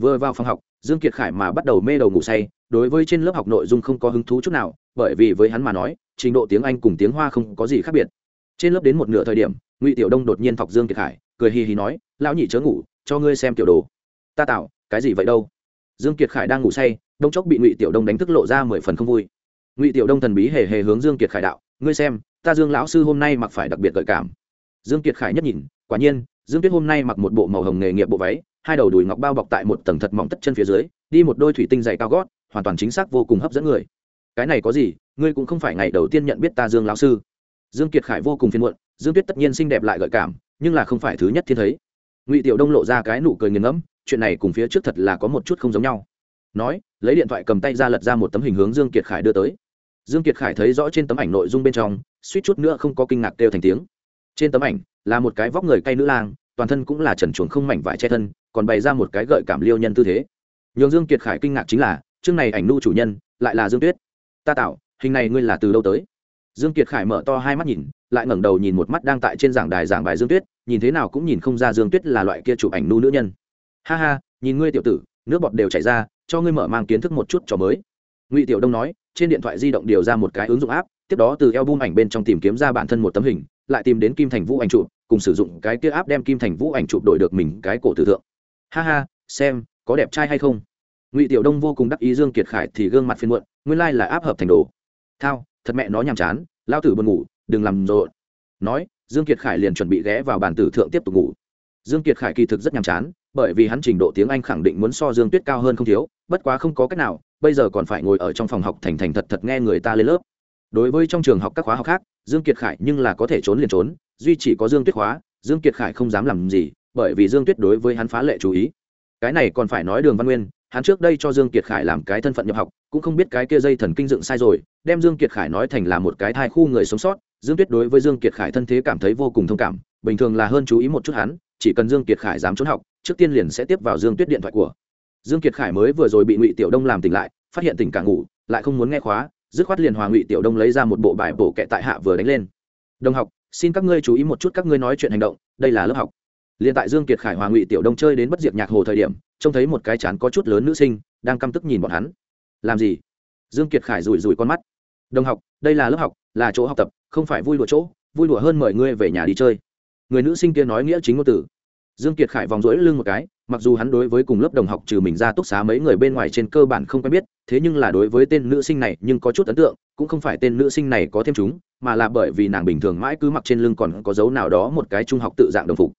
vừa vào phòng học, dương kiệt khải mà bắt đầu mê đầu ngủ say, đối với trên lớp học nội dung không có hứng thú chút nào, bởi vì với hắn mà nói, trình độ tiếng anh cùng tiếng hoa không có gì khác biệt. Trên lớp đến một nửa thời điểm, ngụy tiểu đông đột nhiên thọc dương kiệt khải, cười hì hì nói, lão nhị chớ ngủ, cho ngươi xem tiểu đồ. Ta tạo cái gì vậy đâu? Dương kiệt khải đang ngủ say, đông chốc bị ngụy tiểu đông đánh thức lộ ra mười phần không vui. Ngụy tiểu đông thần bí hề hề hướng dương kiệt khải đạo, ngươi xem, ta dương lão sư hôm nay mặc phải đặc biệt gợi cảm. Dương kiệt khải nhất nhìn, quả nhiên, dương tuyết hôm nay mặc một bộ màu hồng nghề nghiệp bộ váy hai đầu đùi ngọc bao bọc tại một tầng thật mỏng tất chân phía dưới, đi một đôi thủy tinh dày cao gót, hoàn toàn chính xác vô cùng hấp dẫn người. Cái này có gì, ngươi cũng không phải ngày đầu tiên nhận biết ta dương lão sư. Dương kiệt khải vô cùng phiền muộn, dương tuyết tất nhiên xinh đẹp lại gợi cảm, nhưng là không phải thứ nhất thiên thấy. Ngụy tiểu đông lộ ra cái nụ cười nghiền ngẫm, chuyện này cùng phía trước thật là có một chút không giống nhau. Nói, lấy điện thoại cầm tay ra lật ra một tấm hình hướng dương kiệt khải đưa tới. Dương kiệt khải thấy rõ trên tấm ảnh nội dung bên trong, suýt chút nữa không có kinh ngạc kêu thành tiếng. Trên tấm ảnh là một cái vóc người cay nữ lang, toàn thân cũng là trần chuồng không mảnh vải che thân còn bày ra một cái gợi cảm liêu nhân tư thế. Nhường dương kiệt khải kinh ngạc chính là chương này ảnh nu chủ nhân lại là dương tuyết. Ta tạo hình này ngươi là từ đâu tới? Dương kiệt khải mở to hai mắt nhìn lại ngẩng đầu nhìn một mắt đang tại trên giảng đài giảng bài dương tuyết nhìn thế nào cũng nhìn không ra dương tuyết là loại kia chụp ảnh nu nữ nhân. Ha ha nhìn ngươi tiểu tử nước bọt đều chảy ra cho ngươi mở mang kiến thức một chút trò mới. Ngụy tiểu đông nói trên điện thoại di động điều ra một cái ứng dụng app, tiếp đó từ eo ảnh bên trong tìm kiếm ra bản thân một tấm hình lại tìm đến kim thành vũ ảnh chụp cùng sử dụng cái kia app đem kim thành vũ ảnh chụp đổi được mình cái cổ tử thượng ha ha, xem, có đẹp trai hay không? Ngụy tiểu đông vô cùng đắc ý dương kiệt khải thì gương mặt phiên muộn, nguyên lai là áp hợp thành đồ. Thao, thật mẹ nó nhàm chán, lao tử buồn ngủ, đừng làm rộn. Nói, dương kiệt khải liền chuẩn bị ghé vào bàn tử thượng tiếp tục ngủ. Dương kiệt khải kỳ thực rất nhàm chán, bởi vì hắn trình độ tiếng anh khẳng định muốn so dương tuyết cao hơn không thiếu, bất quá không có cách nào, bây giờ còn phải ngồi ở trong phòng học thành thành thật thật nghe người ta lên lớp. Đối với trong trường học các khóa học khác, dương kiệt khải nhưng là có thể trốn liền trốn, duy chỉ có dương tuyết khóa, dương kiệt khải không dám làm gì bởi vì dương tuyết đối với hắn phá lệ chú ý. Cái này còn phải nói đường văn nguyên, hắn trước đây cho dương kiệt khải làm cái thân phận nhập học, cũng không biết cái kia dây thần kinh dựng sai rồi, đem dương kiệt khải nói thành là một cái thai khu người sống sót, dương tuyết đối với dương kiệt khải thân thế cảm thấy vô cùng thông cảm, bình thường là hơn chú ý một chút hắn, chỉ cần dương kiệt khải dám trốn học, trước tiên liền sẽ tiếp vào dương tuyết điện thoại của. Dương kiệt khải mới vừa rồi bị ngụy tiểu đông làm tỉnh lại, phát hiện tỉnh cả ngủ, lại không muốn nghe khóa, dứt khoát liền hòa ngụy tiểu đông lấy ra một bộ bài bổ kệ tại hạ vừa đánh lên. Đồng học, xin các ngươi chú ý một chút các ngươi nói chuyện hành động, đây là lớp học liền tại dương kiệt khải hòa ngụy tiểu đông chơi đến bất diệt nhạc hồ thời điểm, trông thấy một cái chán có chút lớn nữ sinh, đang căm tức nhìn bọn hắn. Làm gì? Dương kiệt khải rủi rủi con mắt. Đồng học, đây là lớp học, là chỗ học tập, không phải vui đùa chỗ, vui đùa hơn mời ngươi về nhà đi chơi. Người nữ sinh kia nói nghĩa chính ngôn từ. Dương kiệt khải vòng rỗi lưng một cái, mặc dù hắn đối với cùng lớp đồng học trừ mình ra túc xá mấy người bên ngoài trên cơ bản không quen biết, thế nhưng là đối với tên nữ sinh này nhưng có chút ấn tượng, cũng không phải tên nữ sinh này có thêm chúng, mà là bởi vì nàng bình thường mãi cứ mặc trên lưng còn có dấu nào đó một cái trung học tự dạng đồng phục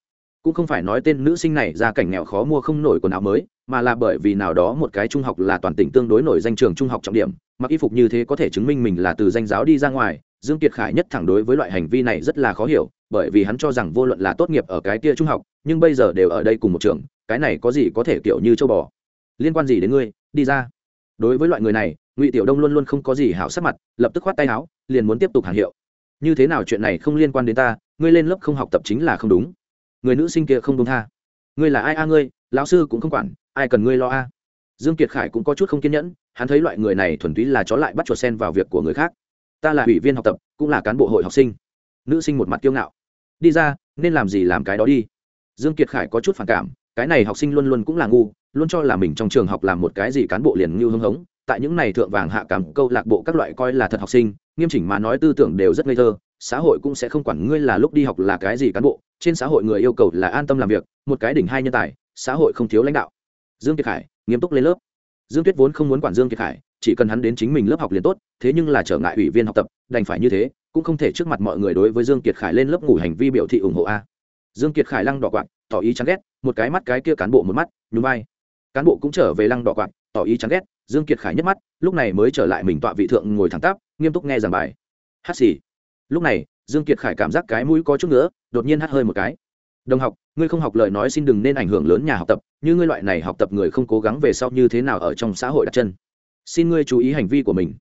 cũng không phải nói tên nữ sinh này ra cảnh nghèo khó mua không nổi quần áo mới, mà là bởi vì nào đó một cái trung học là toàn tỉnh tương đối nổi danh trường trung học trọng điểm, mặc y phục như thế có thể chứng minh mình là từ danh giáo đi ra ngoài. Dương kiệt khải nhất thẳng đối với loại hành vi này rất là khó hiểu, bởi vì hắn cho rằng vô luận là tốt nghiệp ở cái kia trung học, nhưng bây giờ đều ở đây cùng một trường, cái này có gì có thể kiểu như châu bò. Liên quan gì đến ngươi? Đi ra. Đối với loại người này, ngụy tiểu đông luôn luôn không có gì hảo sắc mặt, lập tức khoát tay áo, liền muốn tiếp tục hàng hiệu. Như thế nào chuyện này không liên quan đến ta, ngươi lên lớp không học tập chính là không đúng người nữ sinh kia không đông tha. Ngươi là ai a ngươi? Lão sư cũng không quản, ai cần ngươi lo a? Dương kiệt khải cũng có chút không kiên nhẫn, hắn thấy loại người này thuần túy là chó lại bắt chuột sen vào việc của người khác. Ta là ủy viên học tập, cũng là cán bộ hội học sinh. Nữ sinh một mặt kiêu ngạo. Đi ra, nên làm gì làm cái đó đi. Dương kiệt khải có chút phản cảm, cái này học sinh luôn luôn cũng là ngu, luôn cho là mình trong trường học làm một cái gì cán bộ liền như hưng hống. Tại những này thượng vàng hạ cám, câu lạc bộ các loại coi là thật học sinh, nghiêm chỉnh mà nói tư tưởng đều rất ngây thơ xã hội cũng sẽ không quản ngươi là lúc đi học là cái gì cán bộ, trên xã hội người yêu cầu là an tâm làm việc, một cái đỉnh hai nhân tài, xã hội không thiếu lãnh đạo. Dương kiệt khải, nghiêm túc lên lớp. Dương tuyết vốn không muốn quản dương kiệt khải, chỉ cần hắn đến chính mình lớp học liền tốt, thế nhưng là trở ngại ủy viên học tập, đành phải như thế, cũng không thể trước mặt mọi người đối với dương kiệt khải lên lớp ngủ hành vi biểu thị ủng hộ a. Dương kiệt khải lăng đỏ quạt, tỏ ý chán ghét, một cái mắt cái kia cán bộ một mắt, nhún vai. Cán bộ cũng trở về lăng đỏ quạt, tỏ ý chán ghét, dương kiệt khải nhất mắt, lúc này mới trở lại mình tọa vị thượng ngồi thẳng tắp, nghiêm túc nghe giảng bài. Hát xì lúc này, dương kiệt khải cảm giác cái mũi có chút nữa đột nhiên hắt hơi một cái. Đồng học, ngươi không học lời nói xin đừng nên ảnh hưởng lớn nhà học tập, như ngươi loại này học tập người không cố gắng về sau như thế nào ở trong xã hội đặt chân. Xin ngươi chú ý hành vi của mình.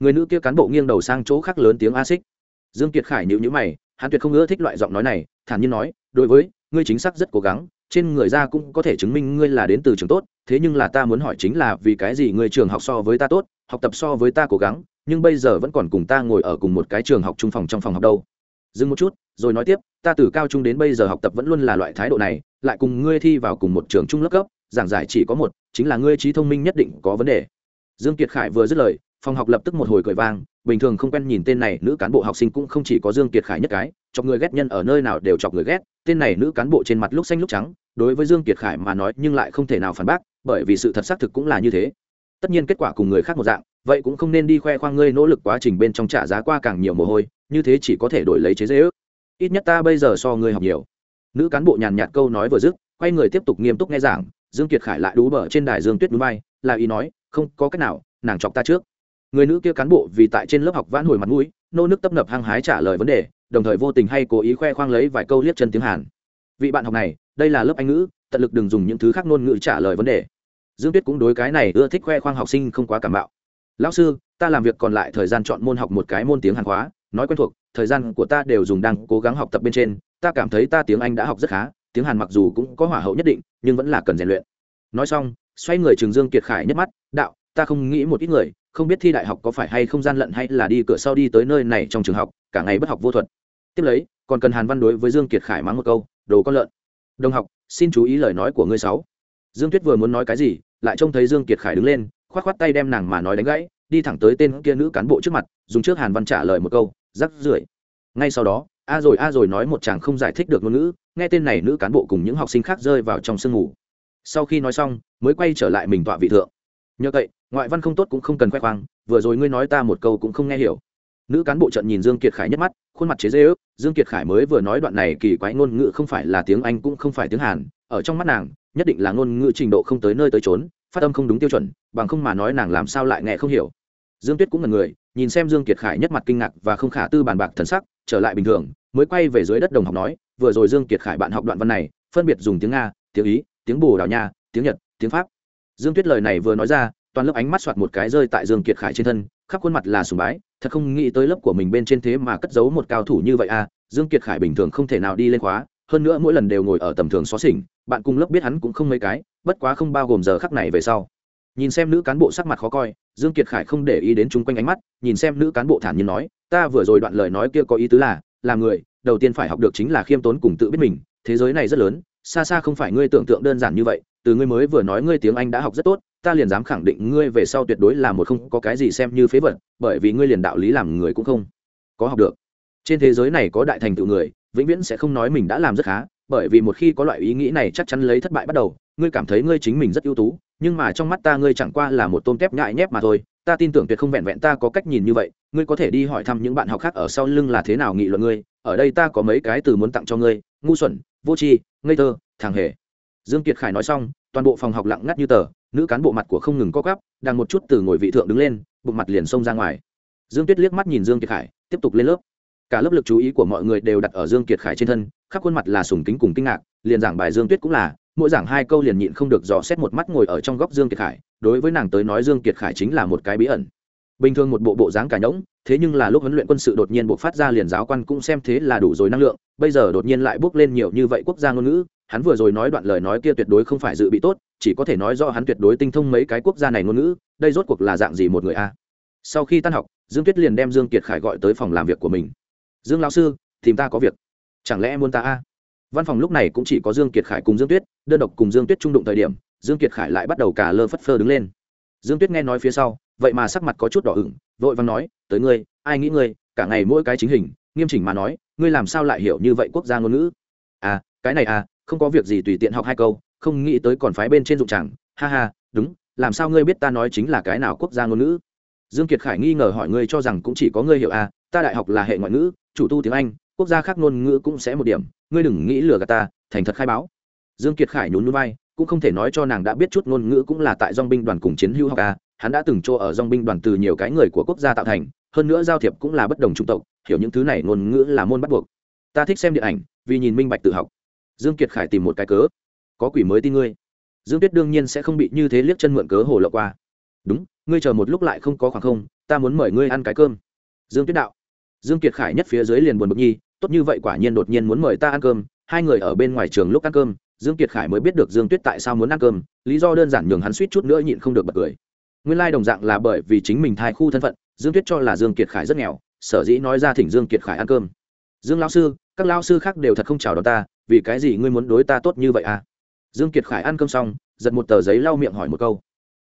Người nữ kia cán bộ nghiêng đầu sang chỗ khác lớn tiếng a xích. Dương kiệt khải nhịu nhữ mày, hắn tuyệt không ưa thích loại giọng nói này, thản nhiên nói, đối với, ngươi chính xác rất cố gắng, trên người ra cũng có thể chứng minh ngươi là đến từ trường tốt, thế nhưng là ta muốn hỏi chính là vì cái gì ngươi trường học so với ta tốt, học tập so với ta cố gắng nhưng bây giờ vẫn còn cùng ta ngồi ở cùng một cái trường học trung phòng trong phòng học đâu. Dừng một chút, rồi nói tiếp, ta từ cao trung đến bây giờ học tập vẫn luôn là loại thái độ này, lại cùng ngươi thi vào cùng một trường trung lớp cấp, giảng giải chỉ có một, chính là ngươi trí thông minh nhất định có vấn đề. Dương kiệt khải vừa dứt lời, phòng học lập tức một hồi cười vang, bình thường không quen nhìn tên này nữ cán bộ học sinh cũng không chỉ có dương kiệt khải nhất cái, chọc người ghét nhân ở nơi nào đều chọc người ghét, tên này nữ cán bộ trên mặt lúc xanh lúc trắng, đối với dương kiệt khải mà nói nhưng lại không thể nào phản bác, bởi vì sự thật xác thực cũng là như thế. Tất nhiên kết quả cùng người khác một dạng vậy cũng không nên đi khoe khoang ngươi nỗ lực quá trình bên trong trả giá qua càng nhiều mồ hôi, như thế chỉ có thể đổi lấy chế dễ ước. Ít nhất ta bây giờ so ngươi học nhiều. Nữ cán bộ nhàn nhạt câu nói vừa dứt, quay người tiếp tục nghiêm túc nghe giảng, dương kiệt khải lại đú bờ trên đài dương tuyết núi bay, là ý nói, không, có cách nào, nàng chọc ta trước. Người nữ kia cán bộ vì tại trên lớp học vãn hồi mặt mũi, nô nước tấp nập hăng hái trả lời vấn đề, đồng thời vô tình hay cố ý khoe khoang lấy vài câu liếc chân tiếng hàn. Vị bạn học này, đây là lớp anh ngữ, tận lực đừng dùng những thứ khác ngôn ngữ trả lời vấn đề. Dương tuyết cũng đối cái này ưa thích khoe khoang học sinh không quá cảm bạo lão sư, ta làm việc còn lại thời gian chọn môn học một cái môn tiếng hàn khóa, nói quen thuộc, thời gian của ta đều dùng đang cố gắng học tập bên trên, ta cảm thấy ta tiếng anh đã học rất khá, tiếng hàn mặc dù cũng có hỏa hậu nhất định, nhưng vẫn là cần rèn luyện. Nói xong, xoay người trường dương kiệt khải nhất mắt, đạo, ta không nghĩ một ít người, không biết thi đại học có phải hay không gian lận hay là đi cửa sau đi tới nơi này trong trường học, cả ngày bất học vô thuật. Tiếp lấy, còn cần hàn văn đối với dương kiệt khải mắng một câu, đồ con lợn. Đồng học, xin chú ý lời nói của ngươi sáu. Dương tuyết vừa muốn nói cái gì, lại trông thấy dương kiệt khải đứng lên khoát khoát tay đem nàng mà nói đánh gãy, đi thẳng tới tên kia nữ cán bộ trước mặt, dùng trước hàn văn trả lời một câu, rắc rưởi. Ngay sau đó, a rồi a rồi nói một chàng không giải thích được ngôn ngữ, nghe tên này nữ cán bộ cùng những học sinh khác rơi vào trong sương ngủ. Sau khi nói xong, mới quay trở lại mình tọa vị thượng. Nhờ vậy, ngoại văn không tốt cũng không cần khoe khoang, vừa rồi ngươi nói ta một câu cũng không nghe hiểu. Nữ cán bộ trận nhìn dương kiệt khải nhất mắt, khuôn mặt chế dê ước dương kiệt khải mới vừa nói đoạn này kỳ quái ngôn ngữ không phải là tiếng anh cũng không phải tiếng hàn, ở trong mắt nàng, nhất định là ngôn ngữ trình độ không tới nơi tới trốn phát âm không đúng tiêu chuẩn, bằng không mà nói nàng làm sao lại nghe không hiểu. Dương tuyết cũng là người, nhìn xem dương kiệt khải nhất mặt kinh ngạc và không khả tư bàn bạc thần sắc, trở lại bình thường, mới quay về dưới đất đồng học nói, vừa rồi dương kiệt khải bạn học đoạn văn này, phân biệt dùng tiếng nga, tiếng ý, tiếng bồ đào nha, tiếng nhật, tiếng pháp. Dương tuyết lời này vừa nói ra, toàn lớp ánh mắt soạt một cái rơi tại dương kiệt khải trên thân, khắp khuôn mặt là sùng bái, thật không nghĩ tới lớp của mình bên trên thế mà cất giấu một cao thủ như vậy à dương kiệt khải bình thường không thể nào đi lên khóa hơn nữa mỗi lần đều ngồi ở tầm thường xó xỉnh, bạn cùng lớp biết hắn cũng không mấy cái, bất quá không bao gồm giờ khắc này về sau. Nhìn xem nữ cán bộ sắc mặt khó coi, dương kiệt khải không để ý đến chung quanh ánh mắt, nhìn xem nữ cán bộ thản nhiên nói, ta vừa rồi đoạn lời nói kia có ý tứ là làm người, đầu tiên phải học được chính là khiêm tốn cùng tự biết mình, thế giới này rất lớn, xa xa không phải ngươi tưởng tượng đơn giản như vậy, từ ngươi mới vừa nói ngươi tiếng anh đã học rất tốt, ta liền dám khẳng định ngươi về sau tuyệt đối là một không có cái gì xem như phế vật, bởi vì ngươi liền đạo lý làm người cũng không có học được. Trên thế giới này có đại thành tựu người vĩnh viễn sẽ không nói mình đã làm rất khá, bởi vì một khi có loại ý nghĩ này chắc chắn lấy thất bại bắt đầu, ngươi cảm thấy ngươi chính mình rất ưu tú, nhưng mà trong mắt ta ngươi chẳng qua là một tôm tép nhại nhép mà thôi, ta tin tưởng tuyệt không vẹn vẹn ta có cách nhìn như vậy, ngươi có thể đi hỏi thăm những bạn học khác ở sau lưng là thế nào nghị luận ngươi, ở đây ta có mấy cái từ muốn tặng cho ngươi, ngu xuẩn, vô tri, ngây thơ, thằng hề. Dương kiệt khải nói xong, toàn bộ phòng học lặng ngắt như tờ, nữ cán bộ mặt của không ngừng co gắp đang một chút từ ngồi vị thượng đứng lên, bụng mặt liền xông ra ngoài. Dương tuyết liếc mắt nhìn dương kiệt khải, tiếp tục lên lớp cả lớp lực chú ý của mọi người đều đặt ở dương kiệt khải trên thân, khắp khuôn mặt là sùng kính cùng kinh ngạc, liền giảng bài dương tuyết cũng là, mỗi giảng hai câu liền nhịn không được dò xét một mắt ngồi ở trong góc dương kiệt khải, đối với nàng tới nói dương kiệt khải chính là một cái bí ẩn. Bình thường một bộ bộ dáng cả nhỗng, thế nhưng là lúc huấn luyện quân sự đột nhiên buộc phát ra liền giáo quan cũng xem thế là đủ rồi năng lượng, bây giờ đột nhiên lại bước lên nhiều như vậy quốc gia ngôn ngữ, hắn vừa rồi nói đoạn lời nói kia tuyệt đối không phải dự bị tốt, chỉ có thể nói do hắn tuyệt đối tinh thông mấy cái quốc gia này ngôn ngữ, đây rốt cuộc là dạng gì một người a? Sau khi tan học, dương tuyết liền đem dương kiệt khải gọi tới phòng làm việc của mình dương lão sư, tìm ta có việc. Chẳng lẽ muốn ta a? Văn phòng lúc này cũng chỉ có dương kiệt khải cùng dương tuyết, đơn độc cùng dương tuyết trung đụng thời điểm, dương kiệt khải lại bắt đầu cả lơ phất phơ đứng lên. Dương tuyết nghe nói phía sau, vậy mà sắc mặt có chút đỏ ửng, vội vàng nói, tới ngươi, ai nghĩ ngươi, cả ngày mỗi cái chính hình, nghiêm chỉnh mà nói, ngươi làm sao lại hiểu như vậy quốc gia ngôn ngữ? À cái này à không có việc gì tùy tiện học hai câu, không nghĩ tới còn phái bên trên dụng chẳng. Ha ha, đúng, làm sao ngươi biết ta nói chính là cái nào quốc gia ngôn ngữ? Dương kiệt khải nghi ngờ hỏi ngươi cho rằng cũng chỉ có ngươi hiểu à ta đại học là hệ ngoại ngữ chủ tu tiếng anh quốc gia khác ngôn ngữ cũng sẽ một điểm ngươi đừng nghĩ lừa gạt ta thành thật khai báo. Dương kiệt khải nhún nhún vai cũng không thể nói cho nàng đã biết chút ngôn ngữ cũng là tại dong binh đoàn cùng chiến hữu học a, hắn đã từng cho ở dong binh đoàn từ nhiều cái người của quốc gia tạo thành hơn nữa giao thiệp cũng là bất đồng chủng tộc hiểu những thứ này ngôn ngữ là môn bắt buộc. Ta thích xem điện ảnh vì nhìn minh bạch tự học. Dương kiệt khải tìm một cái cớ có quỷ mới tin ngươi. Dương tuyết đương nhiên sẽ không bị như thế liếc chân mượn cớ hồ lộ qua. Đúng ngươi chờ một lúc lại không có khoảng không ta muốn mời ngươi ăn cái cơm. Dương tuyết đạo dương kiệt khải nhất phía dưới liền buồn bực nhi, tốt như vậy quả nhiên đột nhiên muốn mời ta ăn cơm, hai người ở bên ngoài trường lúc ăn cơm, dương kiệt khải mới biết được dương tuyết tại sao muốn ăn cơm, lý do đơn giản nhường hắn suýt chút nữa nhịn không được bật cười. Nguyên lai đồng dạng là bởi vì chính mình thai khu thân phận, dương tuyết cho là dương kiệt khải rất nghèo, sở dĩ nói ra thỉnh dương kiệt khải ăn cơm. Dương Lão sư, các Lão sư khác đều thật không chào đón ta, vì cái gì ngươi muốn đối ta tốt như vậy à? Dương kiệt khải ăn cơm xong, giật một tờ giấy lau miệng hỏi một câu.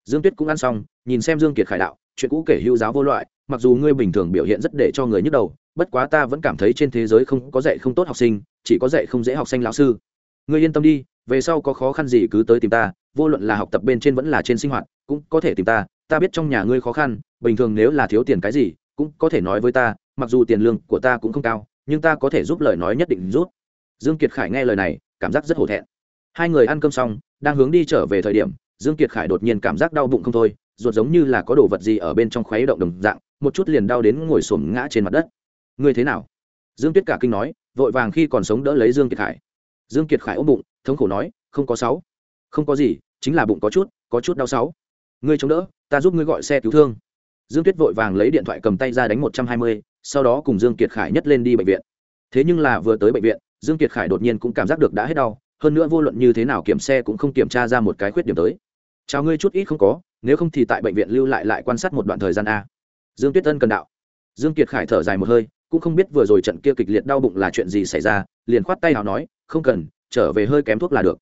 Dương tuyết cũng ăn xong, nhìn xem dương kiệt khải đạo chuyện cũ kể hữu giáo vô loại, mặc dù ngươi bình thường biểu hiện rất để cho người nhức đầu, bất quá ta vẫn cảm thấy trên thế giới không có dạy không tốt học sinh, chỉ có dạy không dễ học sinh lão sư. Ngươi yên tâm đi, về sau có khó khăn gì cứ tới tìm ta, vô luận là học tập bên trên vẫn là trên sinh hoạt, cũng có thể tìm ta ta biết trong nhà ngươi khó khăn, bình thường nếu là thiếu tiền cái gì, cũng có thể nói với ta, mặc dù tiền lương của ta cũng không cao, nhưng ta có thể giúp lời nói nhất định rút. Dương kiệt khải nghe lời này, cảm giác rất hổ thẹn. Hai người ăn cơm xong, đang hướng đi trở về thời điểm, dương kiệt khải đột nhiên cảm giác đau bụng không thôi ruột giống như là có đồ vật gì ở bên trong khuấy động đồng dạng, một chút liền đau đến ngồi xổm ngã trên mặt đất. Ngươi thế nào? Dương tuyết cả kinh nói, vội vàng khi còn sống đỡ lấy dương kiệt khải. Dương kiệt khải ôm bụng, thống khổ nói, không có sáu. Không có gì, chính là bụng có chút có chút đau sáu. Ngươi chống đỡ, ta giúp ngươi gọi xe cứu thương. Dương tuyết vội vàng lấy điện thoại cầm tay ra đánh một trăm hai mươi, sau đó cùng dương kiệt khải nhất lên đi bệnh viện. Thế nhưng là vừa tới bệnh viện, dương kiệt khải đột nhiên cũng cảm giác được đã hết đau, hơn nữa vô luận như thế nào kiểm xe cũng không kiểm tra ra một cái khuyết điểm tới chào ngươi chút ít không có, nếu không thì tại bệnh viện lưu lại lại quan sát một đoạn thời gian a. Dương tuyết tân cần đạo. Dương kiệt khải thở dài một hơi, cũng không biết vừa rồi trận kia kịch liệt đau bụng là chuyện gì xảy ra, liền khoát tay nào nói, không cần, trở về hơi kém thuốc là được.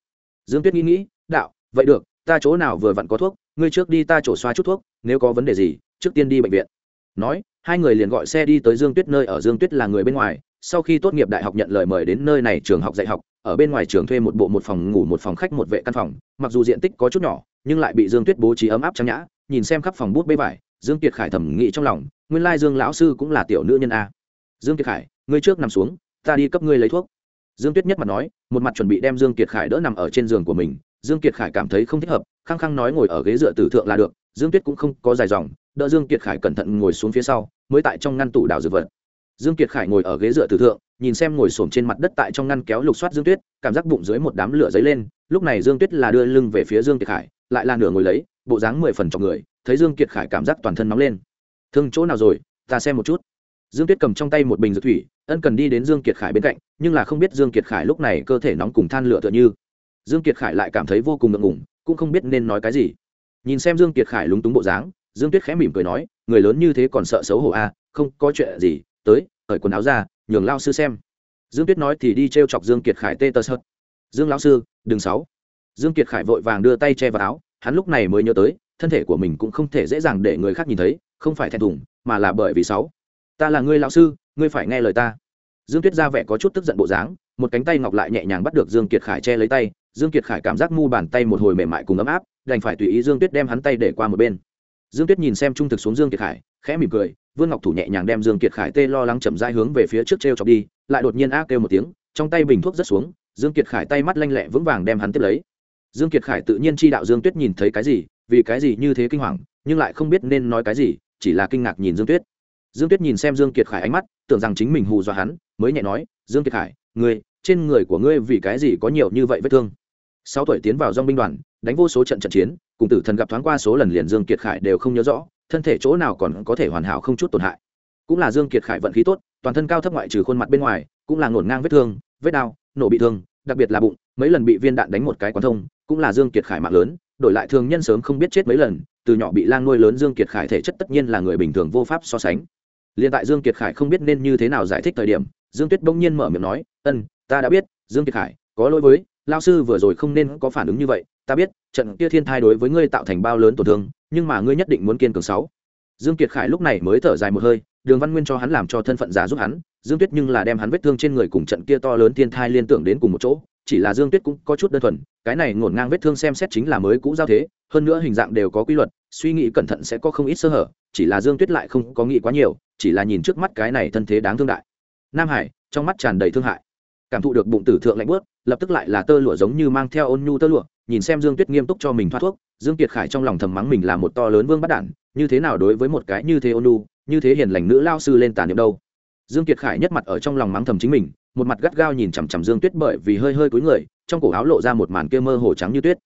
Dương tuyết nghĩ nghĩ, đạo, vậy được, ta chỗ nào vừa vặn có thuốc, ngươi trước đi ta chỗ xoa chút thuốc, nếu có vấn đề gì, trước tiên đi bệnh viện. Nói, hai người liền gọi xe đi tới dương tuyết nơi ở dương tuyết là người bên ngoài sau khi tốt nghiệp đại học nhận lời mời đến nơi này trường học dạy học, ở bên ngoài trường thuê một bộ một phòng ngủ, một phòng khách, một vệ căn phòng. Mặc dù diện tích có chút nhỏ, nhưng lại bị dương tuyết bố trí ấm áp trang nhã, nhìn xem khắp phòng bút bê vải, dương kiệt khải thẩm nghĩ trong lòng, nguyên lai dương lão sư cũng là tiểu nữ nhân a. Dương kiệt khải, ngươi trước nằm xuống, ta đi cấp ngươi lấy thuốc. Dương tuyết nhất mặt nói, một mặt chuẩn bị đem dương kiệt khải đỡ nằm ở trên giường của mình. Dương kiệt khải cảm thấy không thích hợp, khăng khăng nói ngồi ở ghế dựa tử thượng là được. Dương tuyết cũng không có dài dòng, đỡ dương kiệt khải cẩn thận ngồi xuống phía sau, mới tại trong ngăn tủ đào dược vật dương kiệt khải ngồi ở ghế dựa tử thượng, nhìn xem ngồi xổm trên mặt đất tại trong ngăn kéo lục soát dương tuyết, cảm giác bụng dưới một đám lửa dấy lên, lúc này dương tuyết là đưa lưng về phía dương kiệt khải, lại là nửa ngồi lấy, bộ dáng mười phần trong người, thấy dương kiệt khải cảm giác toàn thân nóng lên. Thương chỗ nào rồi? Ta xem một chút. Dương tuyết cầm trong tay một bình dược thủy, ân cần đi đến dương kiệt khải bên cạnh, nhưng là không biết dương kiệt khải lúc này cơ thể nóng cùng than lửa tựa như. Dương kiệt khải lại cảm thấy vô cùng ngượng ngùng, cũng không biết nên nói cái gì. Nhìn xem dương kiệt khải lúng túng bộ dáng, dương tuyết khẽ mỉm cười nói, người lớn như thế còn sợ xấu hổ à không có chuyện gì tới, cởi quần áo ra, nhường lao sư xem. Dương tuyết nói thì đi t r e o chọc dương kiệt khải tê tơ sợt. Dương lão sư, đừng sáu dương kiệt khải vội vàng đưa tay che vào áo, hắn lúc này mới nhớ tới, thân thể của mình cũng không thể dễ dàng để người khác nhìn thấy, không phải thẹn thùng, mà là bởi vì sáu ta là ngươi lão sư, ngươi phải nghe lời ta. Dương tuyết ra vẻ có chút tức giận bộ dáng, một cánh tay ngọc lại nhẹ nhàng bắt được dương kiệt khải che lấy tay, dương kiệt khải cảm giác mu bàn tay một hồi mềm mại cùng ấm áp, đành phải tùy ý dương tuyết đem hắn tay để qua một bên dương tuyết nhìn xem trung thực xuống dương kiệt khải, khẽ mỉm cười, vương ngọc thủ nhẹ nhàng đem dương kiệt khải tê lo lắng chậm rãi hướng về phía trước t r chọc đi, lại đột nhiên a kêu một tiếng, trong tay bình thuốc rất xuống, dương kiệt khải tay mắt lanh lẹ vững vàng đem hắn tiếp lấy. Dương kiệt khải tự nhiên chi đạo dương tuyết nhìn thấy cái gì, vì cái gì như thế kinh hoàng, nhưng lại không biết nên nói cái gì, chỉ là kinh ngạc nhìn dương tuyết. Dương tuyết nhìn xem dương kiệt khải ánh mắt, tưởng rằng chính mình hù dọa hắn, mới nhẹ nói, dương kiệt khải, ngươi, trên người của ngươi vì cái gì có nhiều như vậy vết thương? Sáu tuổi tiến vào dong binh đoàn đánh vô số trận trận chiến cùng tử thần gặp thoáng qua số lần liền dương kiệt khải đều không nhớ rõ thân thể chỗ nào còn có thể hoàn hảo không chút tổn hại. Cũng là dương kiệt khải vận khí tốt toàn thân cao thấp ngoại trừ khuôn mặt bên ngoài cũng là ngổn ngang vết thương vết đau nổ bị thương đặc biệt là bụng mấy lần bị viên đạn đánh một cái quán thông cũng là dương kiệt khải mạng lớn đổi lại thường nhân sớm không biết chết mấy lần từ nhỏ bị lang nuôi lớn dương kiệt khải thể chất tất nhiên là người bình thường vô pháp so sánh. Liên tại Dương Kiệt Khải không biết nên như thế nào giải thích thời điểm, dương tuyết bỗng nhiên mở miệng nói ân ta đã biết dương kiệt khải có lỗi với lao sư vừa rồi không nên có phản ứng như vậy ta biết, trận kia thiên thai đối với ngươi tạo thành bao lớn tổn thương, nhưng mà ngươi nhất định muốn kiên cường sáu. Dương kiệt khải lúc này mới thở dài một hơi, đường văn nguyên cho hắn làm cho thân phận giả giúp hắn, dương tuyết nhưng là đem hắn vết thương trên người cùng trận kia to lớn thiên thai liên tưởng đến cùng một chỗ, chỉ là dương tuyết cũng có chút đơn thuần, cái này ngổn ngang vết thương xem xét chính là mới cũ giao thế, hơn nữa hình dạng đều có quy luật, suy nghĩ cẩn thận sẽ có không ít sơ hở, chỉ là dương tuyết lại không có nghĩ quá nhiều, chỉ là nhìn trước mắt cái này thân thế đáng thương đại. Nam hải, trong mắt tràn đầy thương hại cảm thụ được bụng tử thượng lạnh bớt lập tức lại là tơ lụa giống như mang theo ôn nhu tơ lụa, nhìn xem dương tuyết nghiêm túc cho mình thoát thuốc, dương kiệt khải trong lòng thầm mắng mình là một to lớn vương bắt đản, như thế nào đối với một cái như thế ôn nhu, như thế hiền lành nữ lao sư lên tàn niệm đâu. Dương kiệt khải nhất mặt ở trong lòng mắng thầm chính mình, một mặt gắt gao nhìn chằm chằm dương tuyết bởi vì hơi hơi cúi người, trong cổ áo lộ ra một màn kia mơ hồ trắng như tuyết.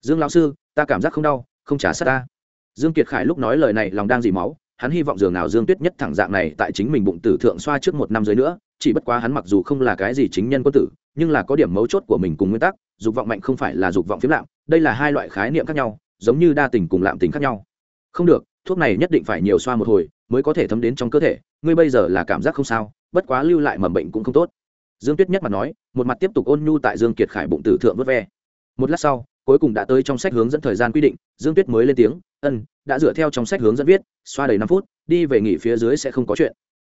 Dương lão sư, ta cảm giác không đau, không trả sát ta. Dương kiệt khải lúc nói lời này lòng đang dì máu, hắn hy vọng dường nào dương tuyết nhất thẳng dạng này tại chính mình bụng tử thượng xoa trước một năm dưới nữa chỉ bất quá hắn mặc dù không là cái gì chính nhân quân tử, nhưng là có điểm mấu chốt của mình cùng nguyên tắc, dục vọng mạnh không phải là dục vọng phiếm lạm, đây là hai loại khái niệm khác nhau, giống như đa tình cùng lạm tình khác nhau. Không được, thuốc này nhất định phải nhiều xoa một hồi, mới có thể thấm đến trong cơ thể, ngươi bây giờ là cảm giác không sao, bất quá lưu lại mầm bệnh cũng không tốt. Dương tuyết nhất mặt nói, một mặt tiếp tục ôn nhu tại dương kiệt khải bụng tử thượng vớt ve. Một lát sau, cuối cùng đã tới trong sách hướng dẫn thời gian quy định, dương tuyết mới lên tiếng, ân, đã dựa theo trong sách hướng dẫn viết, xoa đầy năm phút, đi về nghỉ phía dưới sẽ không có chuyện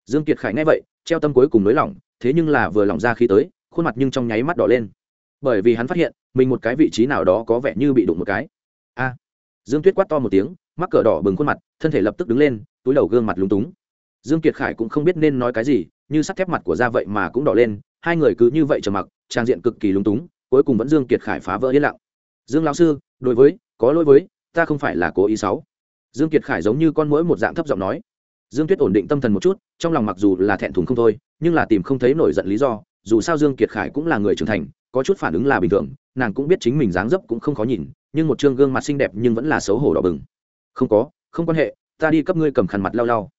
dương kiệt khải nghe vậy, treo tâm cuối cùng nới lỏng thế nhưng là vừa lỏng ra khi tới, khuôn mặt nhưng trong nháy mắt đỏ lên. Bởi vì hắn phát hiện, mình một cái vị trí nào đó có vẻ như bị đụng một cái. A! Dương tuyết quát to một tiếng, mắc cỡ đỏ bừng khuôn mặt, thân thể lập tức đứng lên, túi đầu gương mặt lúng túng. Dương kiệt khải cũng không biết nên nói cái gì, như sắt thép mặt của da vậy mà cũng đỏ lên, hai người cứ như vậy trầm mặc, trang diện cực kỳ lúng túng, cuối cùng vẫn dương kiệt khải phá vỡ yên lặng. Dương lão sư, đối với, có lỗi với, ta không phải là cố ý sáu dương kiệt khải giống như con mũi một dạng thấp giọng nói dương tuyết ổn định tâm thần một chút, trong lòng mặc dù là thẹn thùng không thôi, nhưng là tìm không thấy nổi giận lý do, dù sao dương kiệt khải cũng là người trưởng thành, có chút phản ứng là bình thường, nàng cũng biết chính mình dáng dấp cũng không khó nhìn, nhưng một trương gương mặt xinh đẹp nhưng vẫn là xấu hổ đỏ bừng. Không có, không quan hệ, ta đi cấp ngươi cầm khăn mặt lau lau.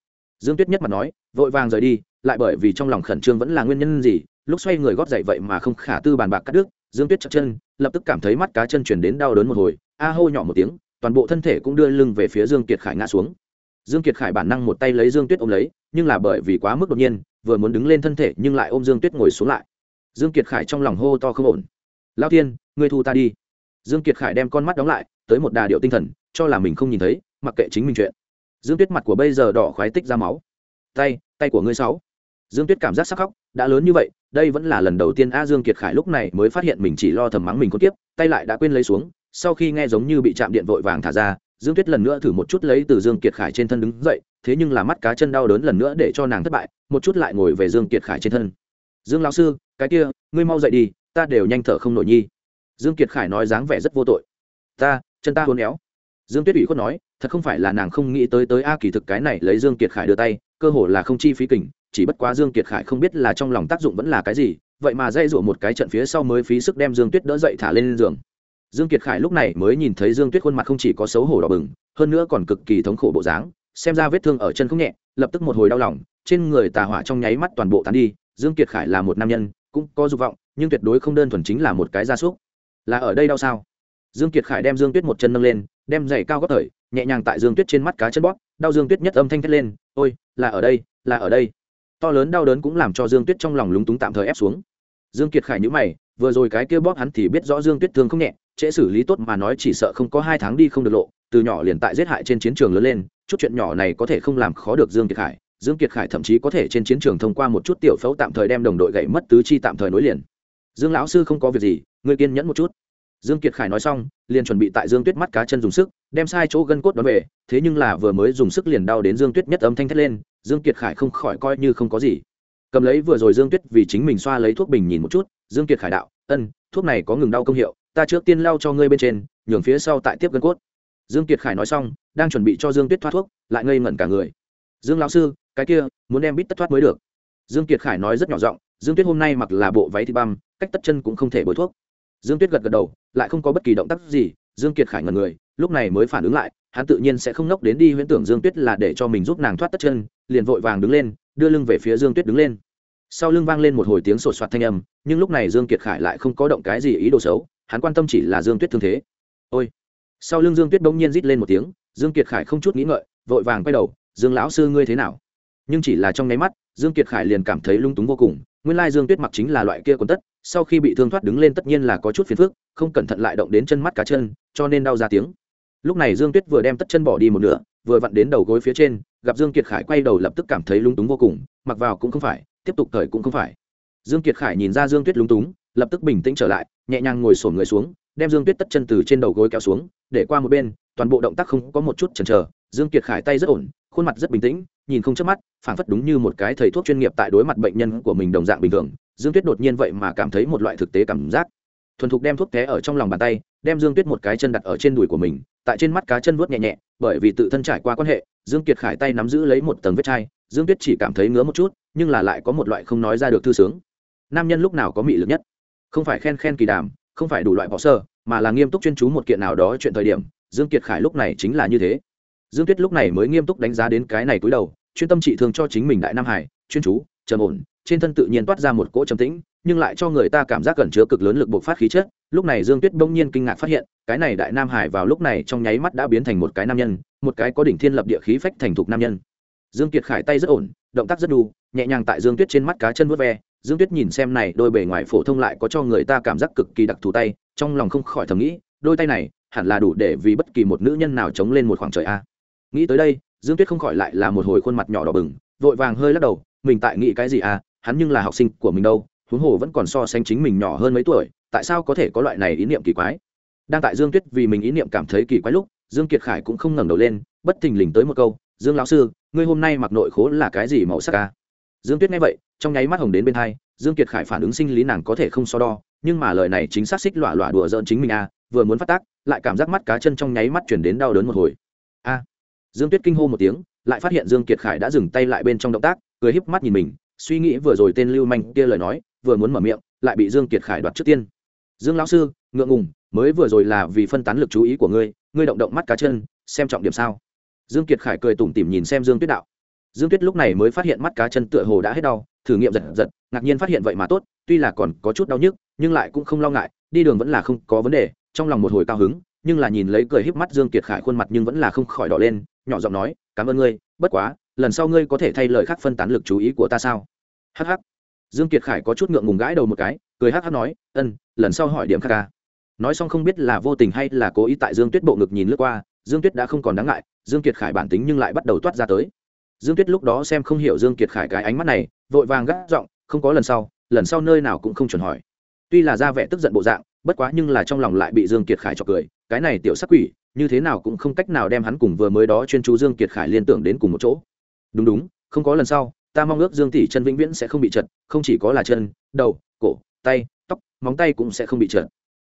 Dương tuyết nhất mặt nói, vội vàng rời đi, lại bởi vì trong lòng khẩn trương vẫn là nguyên nhân gì, lúc xoay người gót dậy vậy mà không khả tư bàn bạc cắt đứt, dương tuyết chặt chân, lập tức cảm thấy mắt cá chân chuyển đến đau đớn một hồi, a hô nhỏ một tiếng, toàn bộ thân thể cũng đưa lưng về phía dương kiệt khải ngã xuống dương kiệt khải bản năng một tay lấy dương tuyết ôm lấy, nhưng là bởi vì quá mức đột nhiên, vừa muốn đứng lên thân thể nhưng lại ôm dương tuyết ngồi xuống lại. Dương kiệt khải trong lòng hô to không ổn. Lao thiên, ngươi thu ta đi. Dương kiệt khải đem con mắt đóng lại, tới một đà điệu tinh thần, cho là mình không nhìn thấy, mặc kệ chính mình chuyện. Dương tuyết mặt của bây giờ đỏ khoái tích ra máu. Tay tay của ngươi sáu. Dương tuyết cảm giác sắc khóc, đã lớn như vậy, đây vẫn là lần đầu tiên a dương kiệt khải lúc này mới phát hiện mình chỉ lo thầm mắng mình có tiếp tay lại đã quên lấy xuống, sau khi nghe giống như bị chạm điện vội vàng thả ra dương tuyết lần nữa thử một chút lấy từ dương kiệt khải trên thân đứng dậy, thế nhưng là mắt cá chân đau đớn lần nữa để cho nàng thất bại, một chút lại ngồi về dương kiệt khải trên thân. Dương lão sư, cái kia, ngươi mau dậy đi, ta đều nhanh thở không nổi nhi. Dương kiệt khải nói dáng vẻ rất vô tội. Ta, chân ta hôn éo. Dương tuyết ủy khuất nói, thật không phải là nàng không nghĩ tới tới a kỳ thực cái này lấy dương kiệt khải đưa tay, cơ hồ là không chi phí kình, chỉ bất quá dương kiệt khải không biết là trong lòng tác dụng vẫn là cái gì, vậy mà dây dụa một cái trận phía sau mới phí sức đem dương tuyết đỡ dậy thả lên giường dương kiệt khải lúc này mới nhìn thấy dương tuyết khuôn mặt không chỉ có xấu hổ đỏ bừng, hơn nữa còn cực kỳ thống khổ bộ dáng, xem ra vết thương ở chân không nhẹ, lập tức một hồi đau lòng, trên người tà hỏa trong nháy mắt toàn bộ tán đi, dương kiệt khải là một nam nhân, cũng có dục vọng, nhưng tuyệt đối không đơn thuần chính là một cái gia súc. Là ở đây đau sao? Dương kiệt khải đem dương tuyết một chân nâng lên, đem giày cao gót thời, nhẹ nhàng tại dương tuyết trên mắt cá chân bóp, đau dương tuyết nhất âm thanh thét lên, ôi, là ở đây, là ở đây. To lớn đau đớn cũng làm cho dương tuyết trong lòng lúng túng tạm thời ép xuống. Dương kiệt khải nhíu mày, vừa rồi cái kia bóp hắn thì biết rõ dương tuyết thương không nhẹ trễ xử lý tốt mà nói chỉ sợ không có hai tháng đi không được lộ, từ nhỏ liền tại giết hại trên chiến trường lớn lên, chút chuyện nhỏ này có thể không làm khó được dương kiệt khải, dương kiệt khải thậm chí có thể trên chiến trường thông qua một chút tiểu phẫu tạm thời đem đồng đội gãy mất tứ chi tạm thời nối liền. Dương lão sư không có việc gì, ngươi kiên nhẫn một chút. Dương kiệt khải nói xong, liền chuẩn bị tại dương tuyết mắt cá chân dùng sức, đem sai chỗ gân cốt đón về, thế nhưng là vừa mới dùng sức liền đau đến dương tuyết nhất âm thanh thét lên, dương kiệt khải không khỏi coi như không có gì. Cầm lấy vừa rồi dương tuyết vì chính mình xoa lấy thuốc bình nhìn một chút, dương kiệt khải đạo, ân, thuốc này có ngừng đau công hiệu ta trước tiên lao cho ngươi bên trên, nhường phía sau tại tiếp gân cốt. Dương kiệt khải nói xong, đang chuẩn bị cho dương tuyết thoát thuốc, lại ngây ngẩn cả người. Dương lão sư, cái kia, muốn đem bít tất thoát mới được. Dương kiệt khải nói rất nhỏ giọng, dương tuyết hôm nay mặc là bộ váy thì băm, cách tất chân cũng không thể bôi thuốc. Dương tuyết gật gật đầu, lại không có bất kỳ động tác gì, dương kiệt khải ngẩn người, lúc này mới phản ứng lại, hắn tự nhiên sẽ không nốc đến đi huyễn tưởng dương tuyết là để cho mình giúp nàng thoát tất chân, liền vội vàng đứng lên, đưa lưng về phía dương tuyết đứng lên. Sau lưng vang lên một hồi tiếng sột soạt thanh âm, nhưng lúc này dương kiệt khải lại không có động cái gì ý đồ xấu hắn quan tâm chỉ là dương tuyết thương thế. Ôi. Sau lưng dương tuyết bỗng nhiên rít lên một tiếng, dương kiệt khải không chút nghĩ ngợi, vội vàng quay đầu, dương lão sư ngươi thế nào? Nhưng chỉ là trong nháy mắt, dương kiệt khải liền cảm thấy lung túng vô cùng, nguyên lai dương tuyết mặc chính là loại kia quần tất, sau khi bị thương thoát đứng lên tất nhiên là có chút phiền phức, không cẩn thận lại động đến chân mắt cá chân, cho nên đau ra tiếng. Lúc này dương tuyết vừa đem tất chân bỏ đi một nửa, vừa vặn đến đầu gối phía trên, gặp dương kiệt khải quay đầu lập tức cảm thấy lung túng vô cùng, mặc vào cũng không phải, tiếp tục thời cũng không phải. Dương kiệt khải nhìn ra dương tuyết lung túng lập tức bình tĩnh trở lại, nhẹ nhàng ngồi sổn người xuống, đem dương tuyết tất chân từ trên đầu gối kéo xuống, để qua một bên, toàn bộ động tác không có một chút chần chờ, dương kiệt khải tay rất ổn, khuôn mặt rất bình tĩnh, nhìn không chớp mắt, phảng phất đúng như một cái thầy thuốc chuyên nghiệp tại đối mặt bệnh nhân của mình đồng dạng bình thường, dương tuyết đột nhiên vậy mà cảm thấy một loại thực tế cảm giác. Thuần thục đem thuốc té ở trong lòng bàn tay, đem dương tuyết một cái chân đặt ở trên đùi của mình, tại trên mắt cá chân vuốt nhẹ nhẹ, bởi vì tự thân trải qua quan hệ, dương kiệt khải tay nắm giữ lấy một tầng vết chai, dương tuyết chỉ cảm thấy ngứa một chút, nhưng là lại có một loại không nói ra được thư sướng. Nam nhân lúc nào có mị lực nhất? Không phải khen khen kỳ đàm, không phải đủ loại bỏ sơ, mà là nghiêm túc chuyên chú một kiện nào đó chuyện thời điểm, dương kiệt khải lúc này chính là như thế. Dương tuyết lúc này mới nghiêm túc đánh giá đến cái này cúi đầu, chuyên tâm trị thương cho chính mình đại nam hải, chuyên chú, trầm ổn, trên thân tự nhiên toát ra một cỗ trầm tĩnh, nhưng lại cho người ta cảm giác cẩn chứa cực lớn lực bộc phát khí chất. Lúc này dương tuyết bỗng nhiên kinh ngạc phát hiện, cái này đại nam hải vào lúc này trong nháy mắt đã biến thành một cái nam nhân, một cái có đỉnh thiên lập địa khí phách thành thục nam nhân. Dương kiệt khải tay rất ổn, động tác rất đu, nhẹ nhàng tại dương tuyết trên mắt cá chân vớt ve dương tuyết nhìn xem này đôi bề ngoài phổ thông lại có cho người ta cảm giác cực kỳ đặc thù tay, trong lòng không khỏi thầm nghĩ, đôi tay này hẳn là đủ để vì bất kỳ một nữ nhân nào chống lên một khoảng trời a nghĩ tới đây, dương tuyết không khỏi lại là một hồi khuôn mặt nhỏ đỏ bừng, vội vàng hơi lắc đầu, mình tại nghĩ cái gì à hắn nhưng là học sinh của mình đâu, huống hồ vẫn còn so sánh chính mình nhỏ hơn mấy tuổi, tại sao có thể có loại này ý niệm kỳ quái đang tại dương tuyết vì mình ý niệm cảm thấy kỳ quái lúc, dương kiệt khải cũng không ngẩng đầu lên, bất thình lình tới một câu, dương lão sư, ngươi hôm nay mặc nội khố là cái gì màu sắc a? dương tuyết nghe vậy trong nháy mắt hồng đến bên hai, dương kiệt khải phản ứng sinh lý nàng có thể không so đo, nhưng mà lời này chính xác xích lọa lọa đùa giỡn chính mình a vừa muốn phát tác, lại cảm giác mắt cá chân trong nháy mắt chuyển đến đau đớn một hồi. A! Dương tuyết kinh hô một tiếng, lại phát hiện dương kiệt khải đã dừng tay lại bên trong động tác, cười híp mắt nhìn mình, suy nghĩ vừa rồi tên lưu manh kia lời nói, vừa muốn mở miệng, lại bị dương kiệt khải đoạt trước tiên. Dương lão sư, ngượng ngùng, mới vừa rồi là vì phân tán lực chú ý của ngươi ngươi động động mắt cá chân, xem trọng điểm sao? Dương kiệt khải cười tủm tỉm nhìn xem dương tuyết đạo. Dương tuyết lúc này mới phát hiện mắt cá chân tựa hồ đã hết đau thử nghiệm giật giật, ngạc nhiên phát hiện vậy mà tốt, tuy là còn có chút đau nhức, nhưng lại cũng không lo ngại, đi đường vẫn là không có vấn đề, trong lòng một hồi cao hứng, nhưng là nhìn lấy cười híp mắt dương kiệt khải khuôn mặt nhưng vẫn là không khỏi đỏ lên, nhỏ giọng nói, cảm ơn ngươi, bất quá, lần sau ngươi có thể thay lời khác phân tán lực chú ý của ta sao? Hh dương kiệt khải có chút ngượng ngùng gãi đầu một cái, cười hh nói, ân, lần sau hỏi điểm khác ca nói xong không biết là vô tình hay là cố ý tại dương tuyết bộ ngực nhìn lướt qua, dương tuyết đã không còn đáng ngại, dương kiệt khải bản tính nhưng lại bắt đầu toát ra tới dương tuyết lúc đó xem không hiểu dương kiệt khải cái ánh mắt này, vội vàng gắt giọng, không có lần sau lần sau nơi nào cũng không chuẩn hỏi. Tuy là ra vẻ tức giận bộ dạng, bất quá nhưng là trong lòng lại bị dương kiệt khải chọc cười, cái này tiểu sắc quỷ, như thế nào cũng không cách nào đem hắn cùng vừa mới đó chuyên chú dương kiệt khải liên tưởng đến cùng một chỗ. Đúng đúng, không có lần sau, ta mong ước dương tỷ chân vĩnh viễn sẽ không bị trật không chỉ có là chân, đầu, cổ, tay, tóc, móng tay cũng sẽ không bị trật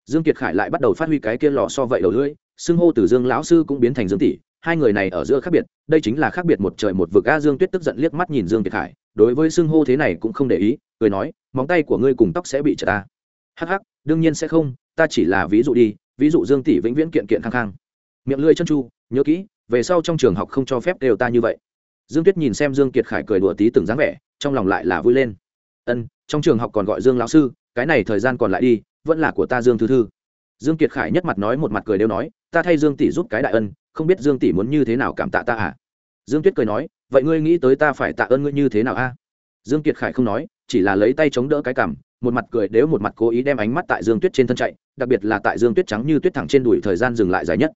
dương kiệt khải lại bắt đầu phát huy cái kia lò so vậy đầu lưỡi, xưng hô từ dương lão sư cũng biến thành dương tỷ hai người này ở giữa khác biệt, đây chính là khác biệt một trời một vực. A dương tuyết tức giận liếc mắt nhìn dương kiệt khải, đối với xưng hô thế này cũng không để ý, cười nói, móng tay của ngươi cùng tóc sẽ bị trở ta. Hắc hắc, đương nhiên sẽ không, ta chỉ là ví dụ đi, ví dụ dương tỷ vĩnh viễn kiện kiện khang khang miệng lưỡi chân chu nhớ kỹ, về sau trong trường học không cho phép đều ta như vậy. Dương tuyết nhìn xem dương kiệt khải cười đùa tí từng dáng vẻ, trong lòng lại là vui lên. Ân, trong trường học còn gọi dương lão sư, cái này thời gian còn lại đi, vẫn là của ta dương thư thư. Dương kiệt khải nhất mặt nói một mặt cười đều nói, ta thay dương tỷ giúp cái đại ân không biết dương tỷ muốn như thế nào cảm tạ ta à? Dương tuyết cười nói, vậy ngươi nghĩ tới ta phải tạ ơn ngươi như thế nào a dương kiệt khải không nói, chỉ là lấy tay chống đỡ cái cằm, một mặt cười đếu một mặt cố ý đem ánh mắt tại dương tuyết trên thân chạy, đặc biệt là tại dương tuyết trắng như tuyết thẳng trên đùi thời gian dừng lại dài nhất.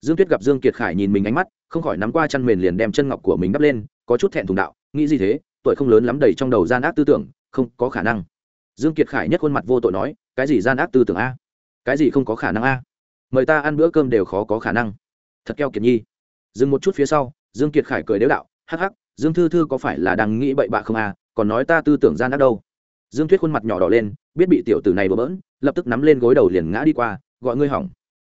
Dương tuyết gặp dương kiệt khải nhìn mình ánh mắt, không khỏi nắm qua chăn mền liền đem chân ngọc của mình đắp lên, có chút thẹn thùng đạo, nghĩ gì thế, tuổi không lớn lắm đầy trong đầu gian ác tư tưởng, không có khả năng. Dương kiệt khải nhất khuôn mặt vô tội nói, cái gì gian ác tư tưởng a? Cái gì không có khả năng a? Mời ta ăn bữa cơm đều khó có khả năng thật keo kiệt nhi. Dừng một chút phía sau, dương kiệt khải cười đếu đạo, hắc hắc, dương thư thư có phải là đang nghĩ bậy bạ không à còn nói ta tư tưởng gian ác đâu. Dương tuyết khuôn mặt nhỏ đỏ lên, biết bị tiểu tử này bỡ bỡn, lập tức nắm lên gối đầu liền ngã đi qua, gọi ngươi hỏng.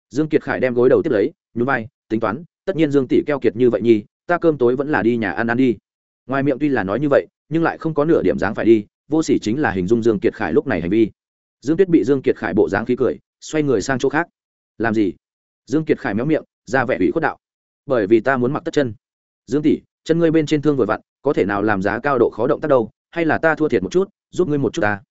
Dương kiệt khải đem gối đầu tiếp lấy, nhún vai, tính toán, tất nhiên dương tỷ keo kiệt như vậy nhi, ta cơm tối vẫn là đi nhà ăn ăn đi. Ngoài miệng tuy là nói như vậy, nhưng lại không có nửa điểm dáng phải đi, vô sỉ chính là hình dung dương kiệt khải lúc này hành vi. Dương tuyết bị dương kiệt khải bộ dáng khí cười, xoay người sang chỗ khác. Làm gì? Dương kiệt khải méo miệng ra vẻ ủy khuất đạo. Bởi vì ta muốn mặc tất chân. Dương tỷ, chân ngươi bên trên thương vừa vặn, có thể nào làm giá cao độ khó động tác đâu? Hay là ta thua thiệt một chút, giúp ngươi một chút ta?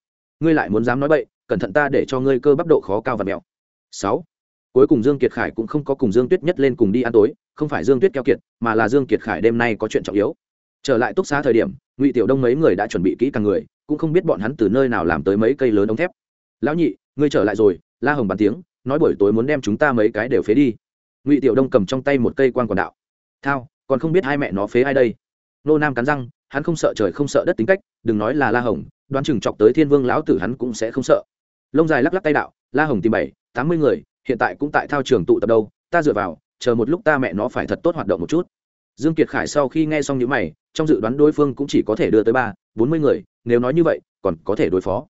Ngươi lại muốn dám nói bậy, cẩn thận ta để cho ngươi cơ bắp độ khó cao và mèo sáu. Cuối cùng dương kiệt khải cũng không có cùng dương tuyết nhất lên cùng đi ăn tối, không phải dương tuyết keo kiệt, mà là dương kiệt khải đêm nay có chuyện trọng yếu. Trở lại túc xá thời điểm, ngụy tiểu đông mấy người đã chuẩn bị kỹ càng người, cũng không biết bọn hắn từ nơi nào làm tới mấy cây lớn ống thép. Lão nhị, ngươi trở lại rồi, la hồng bàn tiếng, nói buổi tối muốn đem chúng ta mấy cái đều phế đi ngụy tiểu đông cầm trong tay một cây quan quản đạo thao còn không biết hai mẹ nó phế ai đây nô nam cắn răng hắn không sợ trời không sợ đất tính cách đừng nói là la hồng đoán chừng chọc tới thiên vương lão tử hắn cũng sẽ không sợ lông dài lắc lắc tay đạo la hồng tìm bảy tám mươi người hiện tại cũng tại thao trường tụ tập đâu ta dựa vào chờ một lúc ta mẹ nó phải thật tốt hoạt động một chút dương kiệt khải sau khi nghe xong những mày trong dự đoán đối phương cũng chỉ có thể đưa tới ba bốn mươi người nếu nói như vậy còn có thể đối phó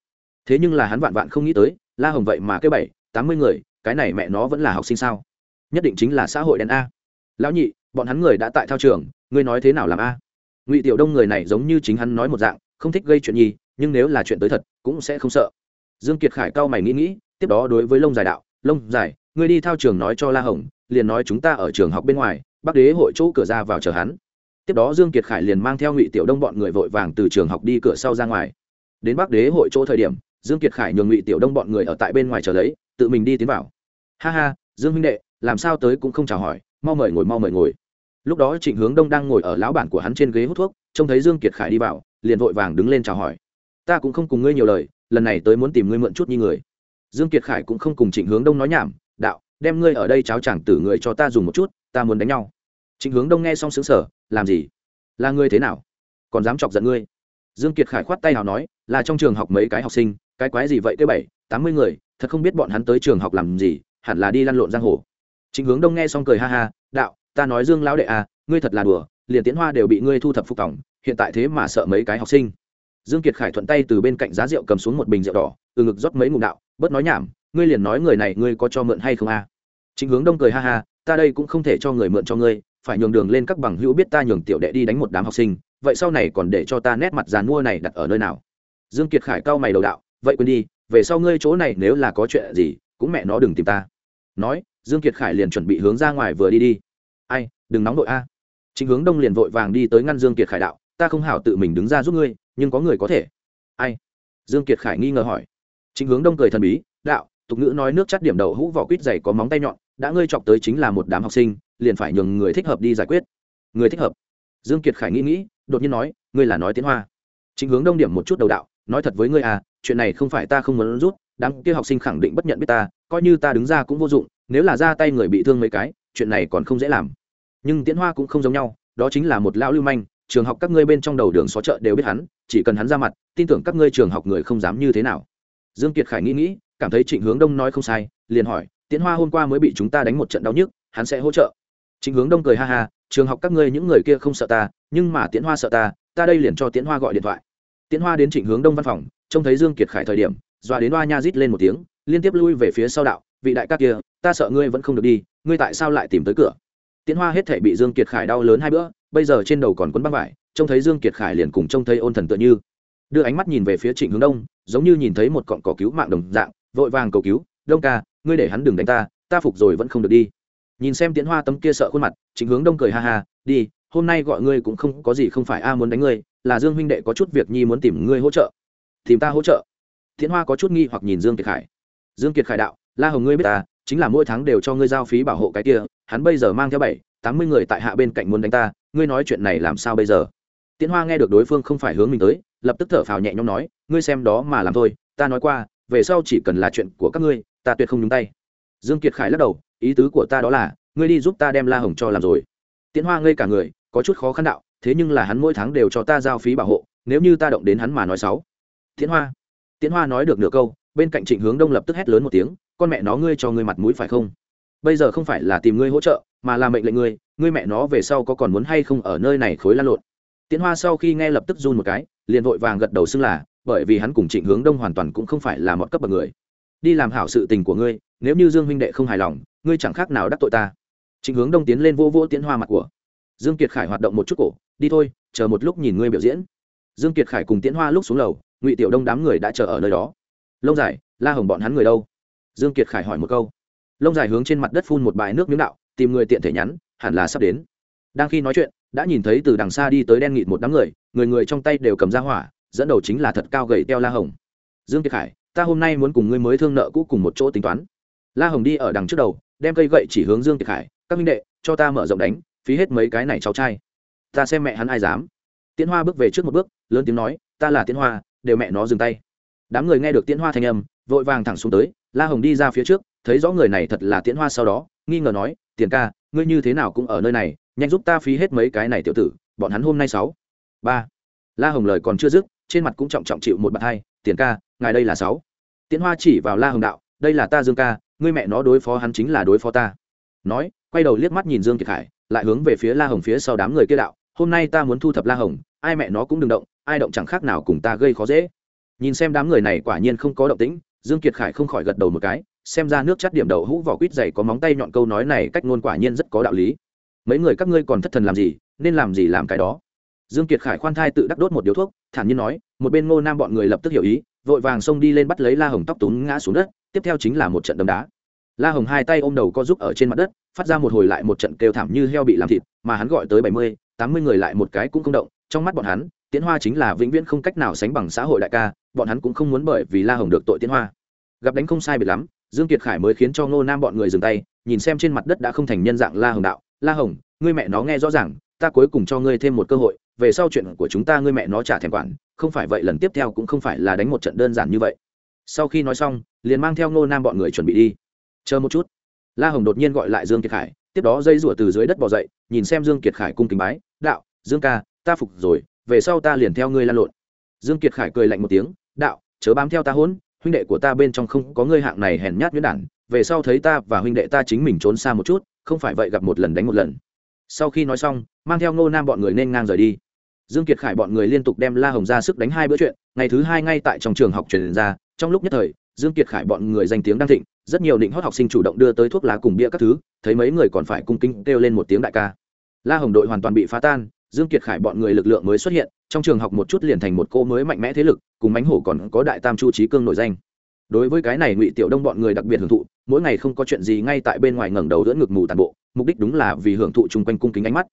thế nhưng là hắn vạn vạn không nghĩ tới la hồng vậy mà cái bảy tám mươi người cái này mẹ nó vẫn là học sinh sao nhất định chính là xã hội đen a. Lão nhị, bọn hắn người đã tại thao trường, ngươi nói thế nào làm a? Ngụy tiểu đông người này giống như chính hắn nói một dạng, không thích gây chuyện nhi, nhưng nếu là chuyện tới thật, cũng sẽ không sợ. Dương kiệt khải cao mày nghĩ nghĩ, tiếp đó đối với lông dài đạo lông dài ngươi đi thao trường nói cho la hồng, liền nói chúng ta ở trường học bên ngoài, bắc đế hội chỗ cửa ra vào chờ hắn. Tiếp đó dương kiệt khải liền mang theo ngụy tiểu đông bọn người vội vàng từ trường học đi cửa sau ra ngoài. Đến bắc đế hội chỗ thời điểm, dương kiệt khải nhường ngụy tiểu đông bọn người ở tại bên ngoài chờ lấy, tự mình đi tiến vào. Ha ha, dương huynh đệ làm sao tới cũng không chào hỏi, mau mời ngồi, mau mời ngồi. Lúc đó trịnh hướng đông đang ngồi ở lão bản của hắn trên ghế hút thuốc, trông thấy dương kiệt khải đi vào, liền vội vàng đứng lên chào hỏi. Ta cũng không cùng ngươi nhiều lời, lần này tới muốn tìm ngươi mượn chút như người. Dương kiệt khải cũng không cùng trịnh hướng đông nói nhảm, đạo, đem ngươi ở đây cháo chẳng tử người cho ta dùng một chút, ta muốn đánh nhau. Trịnh hướng đông nghe xong xứng sở làm gì? Là ngươi thế nào? Còn dám chọc giận ngươi? Dương kiệt khải khoát tay nào nói, là trong trường học mấy cái học sinh, cái quái gì vậy tới bảy, tám mươi người, thật không biết bọn hắn tới trường học làm gì, hẳn là đi lăn lộn giang hồ trịnh hướng đông nghe xong cười ha ha, đạo, ta nói dương lão đệ à ngươi thật là đùa, liền tiễn hoa đều bị ngươi thu thập phục tổng hiện tại thế mà sợ mấy cái học sinh. Dương kiệt khải thuận tay từ bên cạnh giá rượu cầm xuống một bình rượu đỏ, từ ngực rót mấy ngụm đạo, bớt nói nhảm, ngươi liền nói người này ngươi có cho mượn hay không à? Chính hướng đông cười ha ha, ta đây cũng không thể cho người mượn cho ngươi, phải nhường đường lên các bằng hữu biết ta nhường tiểu đệ đi đánh một đám học sinh, vậy sau này còn để cho ta nét mặt dàn mua này đặt ở nơi nào? Dương kiệt khải cao mày đầu đạo, vậy quên đi, về sau ngươi chỗ này nếu là có chuyện gì, cũng mẹ nó đừng tìm ta nói, dương kiệt khải liền chuẩn bị hướng ra ngoài vừa đi đi. Ai, đừng nóng đội a. Chính hướng đông liền vội vàng đi tới ngăn dương kiệt khải đạo, ta không hảo tự mình đứng ra giúp ngươi, nhưng có người có thể. Ai? Dương kiệt khải nghi ngờ hỏi. Chính hướng đông cười thần bí, đạo, tục ngữ nói nước chắt điểm đầu hũ vỏ quýt dày có móng tay nhọn, đã ngươi chọc tới chính là một đám học sinh, liền phải nhường người thích hợp đi giải quyết. Người thích hợp. Dương kiệt khải nghĩ nghĩ, đột nhiên nói, ngươi là nói tiến hoa. Chính hướng đông điểm một chút đầu đạo, nói thật với ngươi à chuyện này không phải ta không muốn rút đám kia học sinh khẳng định bất nhận biết ta, coi như ta đứng ra cũng vô dụng, nếu là ra tay người bị thương mấy cái, chuyện này còn không dễ làm. Nhưng tiễn hoa cũng không giống nhau, đó chính là một lão lưu manh, trường học các ngươi bên trong đầu đường xó chợ đều biết hắn, chỉ cần hắn ra mặt, tin tưởng các ngươi trường học người không dám như thế nào. Dương kiệt khải nghĩ nghĩ, cảm thấy trịnh hướng đông nói không sai, liền hỏi, tiễn hoa hôm qua mới bị chúng ta đánh một trận đau nhức, hắn sẽ hỗ trợ? Trịnh hướng đông cười ha ha, trường học các ngươi những người kia không sợ ta, nhưng mà tiễn hoa sợ ta ta đây liền cho tiễn hoa gọi điện thoại. Tiễn hoa đến trịnh hướng đông văn phòng, trông thấy dương kiệt khải thời điểm dọa đến oa nha rít lên một tiếng, liên tiếp lui về phía sau đạo, vị đại ca kia, ta sợ ngươi vẫn không được đi, ngươi tại sao lại tìm tới cửa? Tiễn hoa hết thể bị dương kiệt khải đau lớn hai bữa, bây giờ trên đầu còn quấn băng vải, trông thấy dương kiệt khải liền cùng trông thấy ôn thần tựa như. Đưa ánh mắt nhìn về phía trịnh hướng đông, giống như nhìn thấy một cọng cỏ cứu mạng đồng dạng, vội vàng cầu cứu, đông ca, ngươi để hắn đừng đánh ta ta phục rồi vẫn không được đi. Nhìn xem tiễn hoa tấm kia sợ khuôn mặt, trịnh hướng đông cười ha ha, đi, hôm nay gọi ngươi cũng không có gì không phải a muốn đánh ngươi, là dương huynh đệ có chút việc nhi muốn tìm ngươi hỗ trợ. Tìm ta hỗ trợ? Thiện hoa có chút nghi hoặc nhìn dương kiệt khải. Dương kiệt khải đạo, la hồng ngươi biết ta, chính là mỗi tháng đều cho ngươi giao phí bảo hộ cái kia, hắn bây giờ mang theo bảy, tám mươi người tại hạ bên cạnh muốn đánh ta, ngươi nói chuyện này làm sao bây giờ? Tiến hoa nghe được đối phương không phải hướng mình tới, lập tức thở phào nhẹ nhõm nói, ngươi xem đó mà làm thôi, ta nói qua, về sau chỉ cần là chuyện của các ngươi, ta tuyệt không nhúng tay. Dương kiệt khải lắc đầu, ý tứ của ta đó là, ngươi đi giúp ta đem la hồng cho làm rồi. Tiến hoa ngây cả người, có chút khó khăn đạo, thế nhưng là hắn mỗi tháng đều cho ta giao phí bảo hộ, nếu như ta động đến hắn mà nói xấu. Tiến hoa tiễn hoa nói được nửa câu, bên cạnh trịnh hướng đông lập tức hét lớn một tiếng, con mẹ nó ngươi cho ngươi mặt mũi phải không? Bây giờ không phải là tìm ngươi hỗ trợ, mà là mệnh lệnh ngươi ngươi mẹ nó về sau có còn muốn hay không ở nơi này khối lan lộn? Tiễn hoa sau khi nghe lập tức run một cái, liền vội vàng gật đầu xưng là, bởi vì hắn cùng trịnh hướng đông hoàn toàn cũng không phải là một cấp bậc người. Đi làm hảo sự tình của ngươi, nếu như dương huynh đệ không hài lòng, ngươi chẳng khác nào đắc tội ta. Trịnh hướng đông tiến lên vô vô tiễn hoa mặt của. Dương kiệt khải hoạt động một chút cổ, đi thôi, chờ một lúc nhìn ngươi biểu diễn. Dương kiệt khải cùng tiễn hoa lúc xuống lầu ngụy tiểu đông đám người đã chờ ở nơi đó lông dài la hồng bọn hắn người đâu dương kiệt khải hỏi một câu lông dài hướng trên mặt đất phun một bài nước miếng đạo tìm người tiện thể nhắn hẳn là sắp đến đang khi nói chuyện đã nhìn thấy từ đằng xa đi tới đen nghịt một đám người người người trong tay đều cầm ra hỏa dẫn đầu chính là thật cao gầy teo la hồng dương kiệt khải ta hôm nay muốn cùng ngươi mới thương nợ cũ cùng một chỗ tính toán la hồng đi ở đằng trước đầu đem cây gậy chỉ hướng dương kiệt khải các minh đệ cho ta mở rộng đánh phí hết mấy cái này cháu trai ta xem mẹ hắn ai dám tiến hoa bước về trước một bước lớn tiếng nói ta là tiến hoa đều mẹ nó dừng tay. Đám người nghe được tiễn hoa thanh âm, vội vàng thẳng xuống tới, la hồng đi ra phía trước, thấy rõ người này thật là tiễn hoa sau đó, nghi ngờ nói, tiền ca, ngươi như thế nào cũng ở nơi này, nhanh giúp ta phí hết mấy cái này tiểu tử, bọn hắn hôm nay sáu. Ba. La hồng lời còn chưa dứt, trên mặt cũng trọng trọng chịu một bạt hai, tiền ca, ngài đây là sáu. Tiễn hoa chỉ vào la hồng đạo, đây là ta dương ca, ngươi mẹ nó đối phó hắn chính là đối phó ta. Nói, quay đầu liếc mắt nhìn dương kiệt khải lại hướng về phía la hồng phía sau đám người kia đạo, hôm nay ta muốn thu thập la hồng, ai mẹ nó cũng đừng động ai động chẳng khác nào cùng ta gây khó dễ. Nhìn xem đám người này quả nhiên không có động tĩnh, dương kiệt khải không khỏi gật đầu một cái, xem ra nước chắt điểm đầu hũ vỏ quýt dày có móng tay nhọn câu nói này cách ngôn quả nhiên rất có đạo lý. Mấy người các ngươi còn thất thần làm gì, nên làm gì làm cái đó. Dương kiệt khải khoan thai tự đắc đốt một điếu thuốc, thản nhiên nói, một bên ngô nam bọn người lập tức hiểu ý, vội vàng xông đi lên bắt lấy la hồng tóc tún ngã xuống đất, tiếp theo chính là một trận đấm đá. La hồng hai tay ôm đầu co giúp ở trên mặt đất, phát ra một hồi lại một trận kêu thảm như heo bị làm thịt, mà hắn gọi tới bảy mươi, tám mươi người lại một cái cũng không động, trong mắt bọn hắn tiến hoa chính là vĩnh viễn không cách nào sánh bằng xã hội đại ca, bọn hắn cũng không muốn bởi vì la hồng được tội tiến hoa. Gặp đánh không sai biệt lắm, dương kiệt khải mới khiến cho ngô nam bọn người dừng tay, nhìn xem trên mặt đất đã không thành nhân dạng la hồng đạo, la hồng, ngươi mẹ nó nghe rõ ràng, ta cuối cùng cho ngươi thêm một cơ hội, về sau chuyện của chúng ta ngươi mẹ nó trả thèm quản, không phải vậy lần tiếp theo cũng không phải là đánh một trận đơn giản như vậy. Sau khi nói xong, liền mang theo ngô nam bọn người chuẩn bị đi. Chờ một chút. La hồng đột nhiên gọi lại dương kiệt khải, tiếp đó dây rủa từ dưới đất bỏ dậy, nhìn xem dương kiệt khải cung kính bái, đạo, dương ca, ta phục rồi về sau ta liền theo ngươi lan lộn. Dương kiệt khải cười lạnh một tiếng, đạo, chớ bám theo ta hỗn huynh đệ của ta bên trong không có ngươi hạng này hèn nhát nhuyễn đản, về sau thấy ta và huynh đệ ta chính mình trốn xa một chút, không phải vậy gặp một lần đánh một lần. Sau khi nói xong, mang theo ngô nam bọn người nên ngang rời đi. Dương kiệt khải bọn người liên tục đem la hồng ra sức đánh hai bữa chuyện, ngày thứ hai ngay tại trong trường học truyền ra, trong lúc nhất thời, dương kiệt khải bọn người danh tiếng đang thịnh, rất nhiều định hót học sinh chủ động đưa tới thuốc lá cùng bia các thứ, thấy mấy người còn phải cung kính kêu lên một tiếng đại ca. La hồng đội hoàn toàn bị phá tan dương kiệt khải bọn người lực lượng mới xuất hiện, trong trường học một chút liền thành một cô mới mạnh mẽ thế lực, cùng mánh hổ còn có đại tam chu trí cương nổi danh. Đối với cái này ngụy tiểu đông bọn người đặc biệt hưởng thụ, mỗi ngày không có chuyện gì ngay tại bên ngoài ngẩng đầu đỡ ngực mù tàn bộ, mục đích đúng là vì hưởng thụ chung quanh cung kính ánh mắt.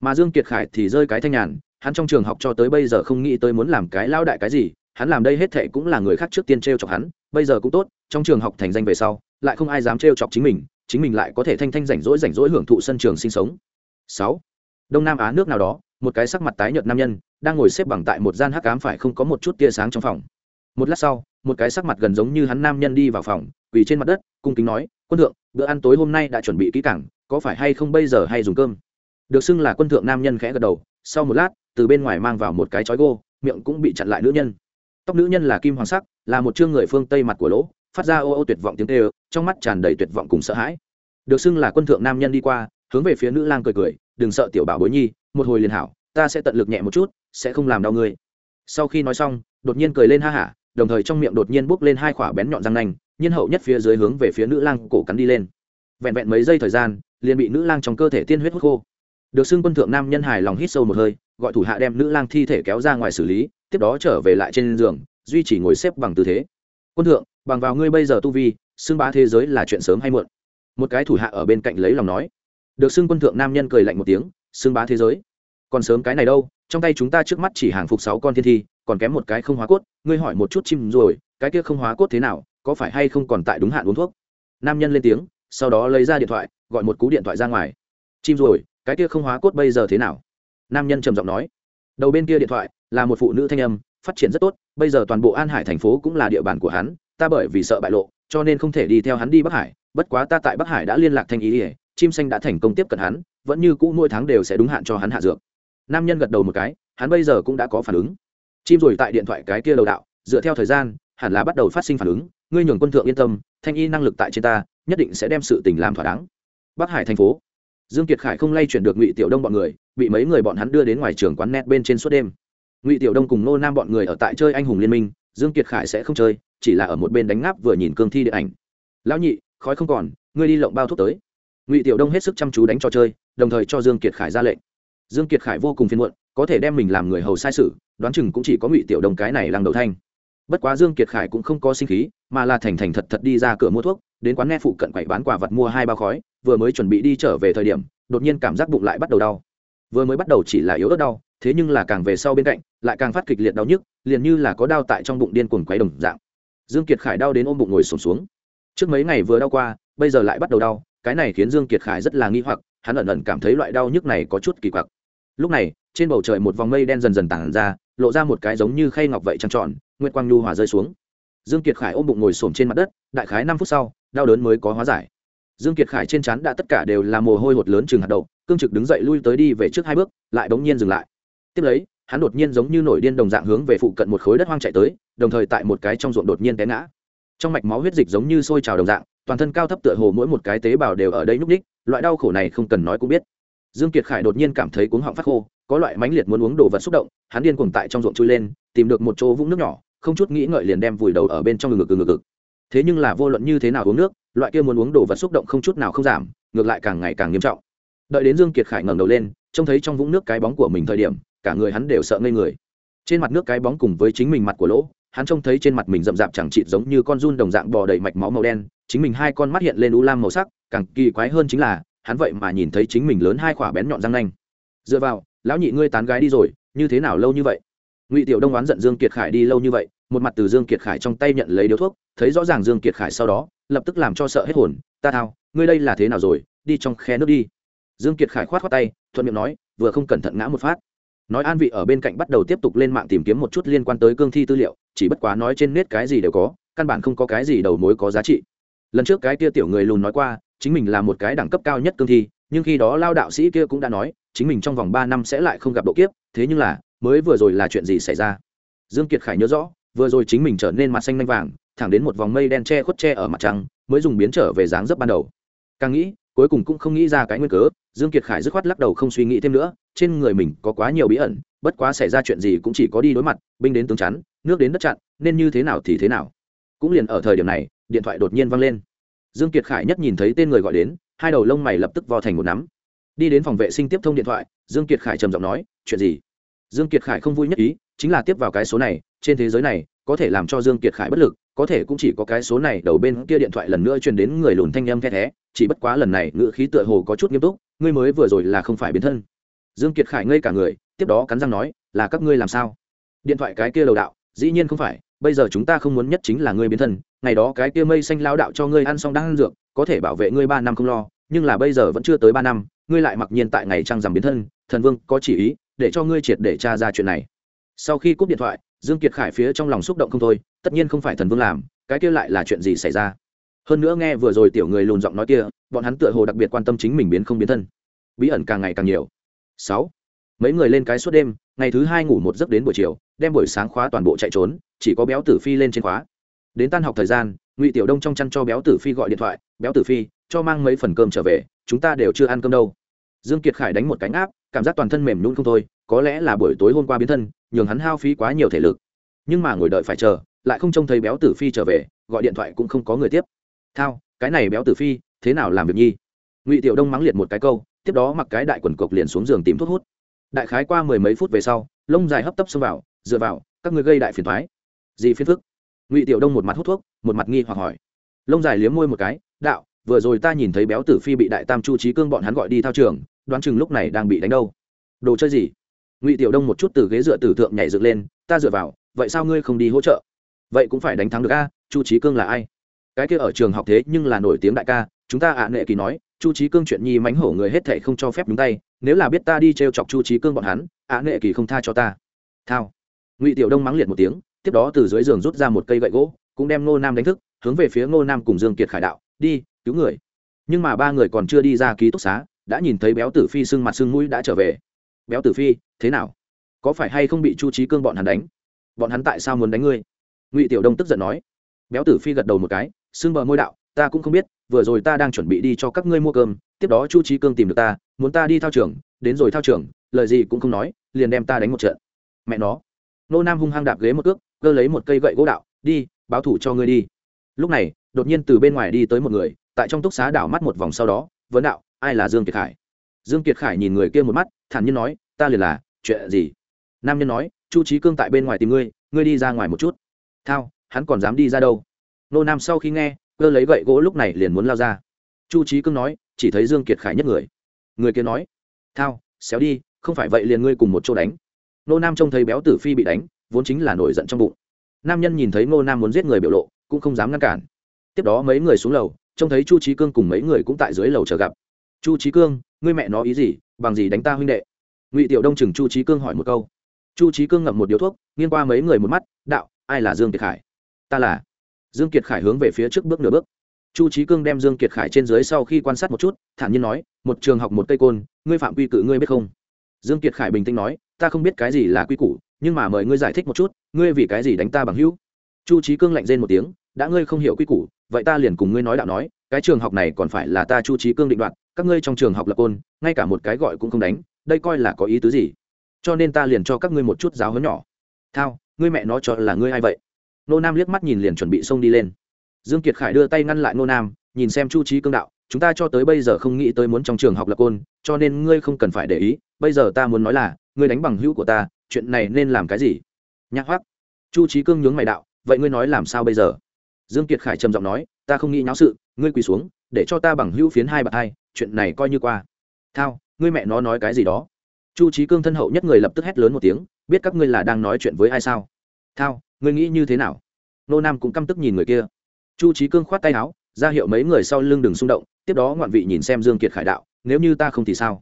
Mà dương kiệt khải thì rơi cái thanh nhàn, hắn trong trường học cho tới bây giờ không nghĩ tới muốn làm cái lao đại cái gì, hắn làm đây hết thệ cũng là người khác trước tiên t r e o chọc hắn, bây giờ cũng tốt, trong trường học thành danh về sau, lại không ai dám t r e o chọc chính mình chính mình lại có thể thanh thanh rảnh rỗi rảnh rỗi hưởng thụ sân trường sinh sống. Sáu đông nam á nước nào đó, một cái sắc mặt tái nhợt nam nhân, đang ngồi xếp bằng tại một gian hắc ám phải không có một chút tia sáng trong phòng. Một lát sau, một cái sắc mặt gần giống như hắn nam nhân đi vào phòng, quỳ trên mặt đất, cung kính nói, quân thượng, bữa ăn tối hôm nay đã chuẩn bị kỹ cảng có phải hay không bây giờ hay dùng cơm? Được xưng là quân thượng nam nhân khẽ gật đầu, sau một lát, từ bên ngoài mang vào một cái chói gô, miệng cũng bị chặn lại nữ nhân. Tóc nữ nhân là kim hoàng sắc, là một chương người phương tây mặt của lỗ, phát ra ô ô tuyệt vọng tiếng tê ơ trong mắt tràn đầy tuyệt vọng cùng sợ hãi. Được xưng là quân thượng nam nhân đi qua, hướng về phía nữ lang cười cười đừng sợ tiểu bảo bối nhi, một hồi liền hảo, ta sẽ tận lực nhẹ một chút, sẽ không làm đau ngươi. Sau khi nói xong, đột nhiên cười lên ha hả, đồng thời trong miệng đột nhiên bốc lên hai khỏa bén nhọn răng nanh, nhiên hậu nhất phía dưới hướng về phía nữ lang cổ cắn đi lên. Vẹn vẹn mấy giây thời gian, liền bị nữ lang trong cơ thể tiên huyết hút khô. Được xưng quân thượng nam nhân hài lòng hít sâu một hơi, gọi thủ hạ đem nữ lang thi thể kéo ra ngoài xử lý, tiếp đó trở về lại trên giường, duy chỉ ngồi xếp bằng tư thế. Quân thượng, bằng vào ngươi bây giờ tu vi, xưng bá thế giới là chuyện sớm hay muộn. Một cái thủ hạ ở bên cạnh lấy lòng nói được xưng quân thượng nam nhân cười lạnh một tiếng, xưng bá thế giới. Còn sớm cái này đâu, trong tay chúng ta trước mắt chỉ hàng phục sáu con thiên thi, còn kém một cái không hóa cốt, ngươi hỏi một chút chim rồi, cái kia không hóa cốt thế nào, có phải hay không còn tại đúng hạn uống thuốc? Nam nhân lên tiếng, sau đó lấy ra điện thoại, gọi một cú điện thoại ra ngoài. Chim rồi, cái kia không hóa cốt bây giờ thế nào? Nam nhân trầm giọng nói. Đầu bên kia điện thoại, là một phụ nữ thanh âm, phát triển rất tốt, bây giờ toàn bộ an hải thành phố cũng là địa bàn của hắn, ta bởi vì sợ bại lộ, cho nên không thể đi theo hắn đi bắc hải, bất quá ta tại bắc hải đã liên lạc thanh ý ỉa chim xanh đã thành công tiếp cận hắn, vẫn như cũ mỗi tháng đều sẽ đúng hạn cho hắn hạ dược. Nam nhân gật đầu một cái, hắn bây giờ cũng đã có phản ứng. Chim rồi tại điện thoại cái kia đầu đạo, dựa theo thời gian, hẳn là bắt đầu phát sinh phản ứng. Ngươi nhường quân thượng yên tâm, thanh y năng lực tại trên ta, nhất định sẽ đem sự tình làm thỏa đáng. Bắc hải thành phố. Dương kiệt khải không lay chuyển được ngụy tiểu đông bọn người, bị mấy người bọn hắn đưa đến ngoài trường quán net bên trên suốt đêm. Ngụy tiểu đông cùng nô nam bọn người ở tại chơi anh hùng liên minh, dương kiệt khải sẽ không chơi, chỉ là ở một bên đánh ngáp vừa nhìn cương thi điện ảnh. Lão nhị, khói không còn, ngươi đi lộng bao thuốc tới ngụy tiểu đông hết sức chăm chú đánh trò chơi đồng thời cho dương kiệt khải ra lệnh dương kiệt khải vô cùng phiền muộn có thể đem mình làm người hầu sai sự đoán chừng cũng chỉ có ngụy tiểu đông cái này lăng đầu thanh bất quá dương kiệt khải cũng không có sinh khí mà là thành thành thật thật đi ra cửa mua thuốc đến quán nghe phụ cận quậy bán quả vật mua hai bao khói vừa mới chuẩn bị đi trở về thời điểm đột nhiên cảm giác bụng lại bắt đầu đau vừa mới bắt đầu chỉ là yếu ớt đau thế nhưng là càng về sau bên cạnh lại càng phát kịch liệt đau nhức liền như là có đau tại trong bụng điên cuồng quấy đồng dạng dương kiệt khải đau đến ôm bụng ngồi sụp xuống, xuống trước mấy ngày vừa đau qua bây giờ lại bắt đầu đau cái này khiến dương kiệt khải rất là nghi hoặc, hắn ẩn ẩn cảm thấy loại đau nhức này có chút kỳ quặc. Lúc này, trên bầu trời một vòng mây đen dần dần tản ra, lộ ra một cái giống như khay ngọc vậy trăng tròn, nguyệt quang nhu hòa rơi xuống. Dương kiệt khải ôm bụng ngồi xổm trên mặt đất, đại khái năm phút sau, đau đớn mới có hóa giải. Dương kiệt khải trên trán đã tất cả đều là mồ hôi hột lớn chừng hạt đậu, cương trực đứng dậy lui tới đi về trước hai bước, lại bỗng nhiên dừng lại. Tiếp lấy, hắn đột nhiên giống như nổi điên đồng dạng hướng về phụ cận một khối đất hoang chạy tới, đồng thời tại một cái trong ruộng đột nhiên té ngã. Trong mạch máu huyết dịch giống như sôi trào đồng dạng toàn thân cao thấp tựa hồ mỗi một cái tế bào đều ở đây nhúc ních loại đau khổ này không cần nói cũng biết. Dương kiệt khải đột nhiên cảm thấy cuống họng phát khô, có loại mãnh liệt muốn uống đồ vật xúc động, hắn điên cuồng tại trong ruộng chui lên, tìm được một chỗ vũng nước nhỏ, không chút nghĩ ngợi liền đem vùi đầu ở bên trong ngực ngực ngực. Thế nhưng là vô luận như thế nào uống nước, loại kia muốn uống đồ vật xúc động không chút nào không giảm, ngược lại càng ngày càng nghiêm trọng. Đợi đến dương kiệt khải ngẩng đầu lên, trông thấy trong vũng nước cái bóng của mình thời điểm, cả người hắn đều sợ ngây người. Trên mặt nước cái bóng cùng với chính mình mặt của lỗ hắn trông thấy trên mặt mình rậm rạp chẳng chịt giống như con run đồng dạng bò đầy mạch máu màu đen, chính mình hai con mắt hiện lên u lam màu sắc, càng kỳ quái hơn chính là, hắn vậy mà nhìn thấy chính mình lớn hai khỏa bén nhọn răng nanh. Dựa vào, lão nhị ngươi tán gái đi rồi, như thế nào lâu như vậy? Ngụy tiểu đông oán giận dương kiệt khải đi lâu như vậy, một mặt từ dương kiệt khải trong tay nhận lấy điếu thuốc, thấy rõ ràng dương kiệt khải sau đó, lập tức làm cho sợ hết hồn, ta thao, ngươi đây là thế nào rồi? Đi trong khe nước đi. Dương kiệt khải khoát khoát tay, thuận miệng nói, vừa không cẩn thận ngã một phát. Nói an vị ở bên cạnh bắt đầu tiếp tục lên mạng tìm kiếm một chút liên quan tới cương thi tư liệu chỉ bất quá nói trên nét cái gì đều có, căn bản không có cái gì đầu mối có giá trị. Lần trước cái kia tiểu người lùn nói qua, chính mình là một cái đẳng cấp cao nhất cương thi, nhưng khi đó lao đạo sĩ kia cũng đã nói, chính mình trong vòng ba năm sẽ lại không gặp độ kiếp, thế nhưng là, mới vừa rồi là chuyện gì xảy ra? Dương kiệt khải nhớ rõ, vừa rồi chính mình trở nên mặt xanh lanh vàng, thẳng đến một vòng mây đen che khuất che ở mặt trăng, mới dùng biến trở về dáng dấp ban đầu. Càng nghĩ cuối cùng cũng không nghĩ ra cái nguyên cớ, dương kiệt khải dứt khoát lắc đầu không suy nghĩ thêm nữa, trên người mình có quá nhiều bí ẩn, bất quá xảy ra chuyện gì cũng chỉ có đi đối mặt, binh đến tướng chắn, nước đến đất chặn, nên như thế nào thì thế nào. Cũng liền ở thời điểm này, điện thoại đột nhiên vang lên. Dương kiệt khải nhất nhìn thấy tên người gọi đến, hai đầu lông mày lập tức vo thành một nắm. Đi đến phòng vệ sinh tiếp thông điện thoại, dương kiệt khải trầm giọng nói, chuyện gì? Dương kiệt khải không vui nhất ý, chính là tiếp vào cái số này, trên thế giới này, có thể làm cho dương kiệt khải bất lực, có thể cũng chỉ có cái số này đầu bên kia điện thoại lần nữa truyền đến người lùn thanh âm the thé chỉ bất quá lần này ngữ khí tựa hồ có chút nghiêm túc, ngươi mới vừa rồi là không phải biến thân. Dương kiệt khải ngây cả người, tiếp đó cắn răng nói, là các ngươi làm sao? Điện thoại cái kia lầu đạo, dĩ nhiên không phải, bây giờ chúng ta không muốn nhất chính là ngươi biến thân, ngày đó cái kia mây xanh lao đạo cho ngươi ăn xong đang ăn dược, có thể bảo vệ ngươi ba năm không lo, nhưng là bây giờ vẫn chưa tới ba năm, ngươi lại mặc nhiên tại ngày trăng rằm biến thân, thần vương có chỉ ý, để cho ngươi triệt để tra ra chuyện này. Sau khi cúp điện thoại, dương kiệt khải phía trong lòng xúc động không thôi, tất nhiên không phải thần vương làm, cái kia lại là chuyện gì xảy ra? Hơn nữa nghe vừa rồi tiểu người lùn giọng nói kia, bọn hắn tựa hồ đặc biệt quan tâm chính mình biến không biến thân. Bí ẩn càng ngày càng nhiều. Sáu. Mấy người lên cái suốt đêm, ngày thứ hai ngủ một giấc đến buổi chiều, đem buổi sáng khóa toàn bộ chạy trốn, chỉ có béo tử phi lên trên khóa. Đến tan học thời gian, ngụy tiểu đông trong chăn cho béo tử phi gọi điện thoại, béo tử phi, cho mang mấy phần cơm trở về, chúng ta đều chưa ăn cơm đâu. Dương kiệt khải đánh một cánh áp cảm giác toàn thân mềm nhún không thôi, có lẽ là buổi tối hôm qua biến thân, nhường hắn hao phí quá nhiều thể lực. Nhưng mà ngồi đợi phải chờ, lại không trông thấy béo tử phi trở về, gọi điện thoại cũng không có người tiếp thao, cái này béo tử phi, thế nào làm việc nhi? Ngụy tiểu đông mắng liệt một cái câu, tiếp đó mặc cái đại quần cộc liền xuống giường tìm thuốc hút. Đại khái qua mười mấy phút về sau, lông dài hấp tấp xông vào, dựa vào, các người gây đại phiền thoái gì phiền phức? Ngụy tiểu đông một mặt hút thuốc, một mặt nghi hoặc hỏi. Lông dài liếm môi một cái, đạo, vừa rồi ta nhìn thấy béo tử phi bị đại tam chu trí cương bọn hắn gọi đi thao trường, đoán chừng lúc này đang bị đánh đâu. Đồ chơi gì? Ngụy tiểu đông một chút từ ghế dựa tử thượng nhảy dựng lên, ta dựa vào, vậy sao ngươi không đi hỗ trợ? Vậy cũng phải đánh thắng được a, chu trí cương là ai? Cái kia ở trường học thế nhưng là nổi tiếng đại ca, chúng ta ạ à nệ kỳ nói, chu trí cương chuyện nhi mánh hổ người hết thệ không cho phép nhúng tay, nếu là biết ta đi t r e o chọc chu trí cương bọn hắn, ạ à nệ kỳ không tha cho ta. Thao. Ngụy tiểu đông mắng liệt một tiếng, tiếp đó từ dưới giường rút ra một cây gậy gỗ, cũng đem ngô nam đánh thức, hướng về phía ngô nam cùng dương kiệt khải đạo, đi, cứu người. Nhưng mà ba người còn chưa đi ra ký túc xá, đã nhìn thấy béo tử phi sưng mặt sưng mũi đã trở về. Béo tử phi, thế nào? Có phải hay không bị chu trí cương bọn hắn đánh? Bọn hắn tại sao muốn đánh ngươi? Ngụy tiểu đông tức giận nói. Béo tử phi gật đầu một cái xương bờ môi đạo, ta cũng không biết, vừa rồi ta đang chuẩn bị đi cho các ngươi mua cơm, tiếp đó chu trí cương tìm được ta, muốn ta đi thao trường, đến rồi thao trường, lời gì cũng không nói, liền đem ta đánh một trận. Mẹ nó. Nô nam hung hăng đạp ghế một cước, cơ lấy một cây gậy gỗ đạo, đi, báo thủ cho ngươi đi. Lúc này, đột nhiên từ bên ngoài đi tới một người, tại trong túc xá đảo mắt một vòng sau đó, vấn đạo, ai là dương kiệt khải? Dương kiệt khải nhìn người kia một mắt, thản nhiên nói, ta liền là, chuyện gì? Nam nhân nói, chu trí cương tại bên ngoài tìm ngươi ngươi đi ra ngoài một chút. Thao, hắn còn dám đi ra đâu? Nô nam sau khi nghe, cơ lấy gậy gỗ lúc này liền muốn lao ra. Chu trí cương nói, chỉ thấy dương kiệt khải nhất người. Người kia nói, thao, xéo đi, không phải vậy liền ngươi cùng một chỗ đánh. Nô nam trông thấy béo tử phi bị đánh, vốn chính là nổi giận trong bụng. Nam nhân nhìn thấy nô nam muốn giết người biểu lộ, cũng không dám ngăn cản. Tiếp đó mấy người xuống lầu, trông thấy chu trí cương cùng mấy người cũng tại dưới lầu chờ gặp. Chu trí cương, ngươi mẹ nó ý gì, bằng gì đánh ta huynh đệ? Ngụy tiểu đông chừng chu trí cương hỏi một câu. Chu trí cương ngậm một điếu thuốc, nghiêng qua mấy người một mắt, đạo, ai là dương kiệt khải? Ta là dương kiệt khải hướng về phía trước bước nửa bước. Chu trí cương đem dương kiệt khải trên dưới sau khi quan sát một chút, thản nhiên nói, một trường học một cây côn, ngươi phạm quy cự ngươi biết không? Dương kiệt khải bình tĩnh nói, ta không biết cái gì là quy củ, nhưng mà mời ngươi giải thích một chút, ngươi vì cái gì đánh ta bằng hữu? Chu trí cương lạnh rên một tiếng, đã ngươi không hiểu quy củ, vậy ta liền cùng ngươi nói đạo nói, cái trường học này còn phải là ta chu trí cương định đoạt, các ngươi trong trường học lập côn, ngay cả một cái gọi cũng không đánh, đây coi là có ý tứ gì? Cho nên ta liền cho các ngươi một chút giáo huấn nhỏ. Thao, ngươi mẹ nó cho là ngươi ai vậy? Nô nam liếc mắt nhìn liền chuẩn bị xông đi lên. Dương kiệt khải đưa tay ngăn lại nô nam, nhìn xem chu trí cương đạo, chúng ta cho tới bây giờ không nghĩ tới muốn trong trường học lập côn, cho nên ngươi không cần phải để ý, bây giờ ta muốn nói là, ngươi đánh bằng hữu của ta, chuyện này nên làm cái gì? Nhạc hoác chu trí cương nhướng mày đạo, vậy ngươi nói làm sao bây giờ? Dương kiệt khải trầm giọng nói, ta không nghĩ nháo sự, ngươi quỳ xuống, để cho ta bằng hữu phiến hai bạc hai, chuyện này coi như qua. Thao, ngươi mẹ nó nói cái gì đó? Chu trí cương thân hậu nhất người lập tức hét lớn một tiếng, biết các ngươi là đang nói chuyện với ai sao? Thao ngươi nghĩ như thế nào? Nô nam cũng căm tức nhìn người kia. Chu trí cương khoát tay áo, ra hiệu mấy người sau lưng đừng xung động, tiếp đó ngoạn vị nhìn xem dương kiệt khải đạo, nếu như ta không thì sao?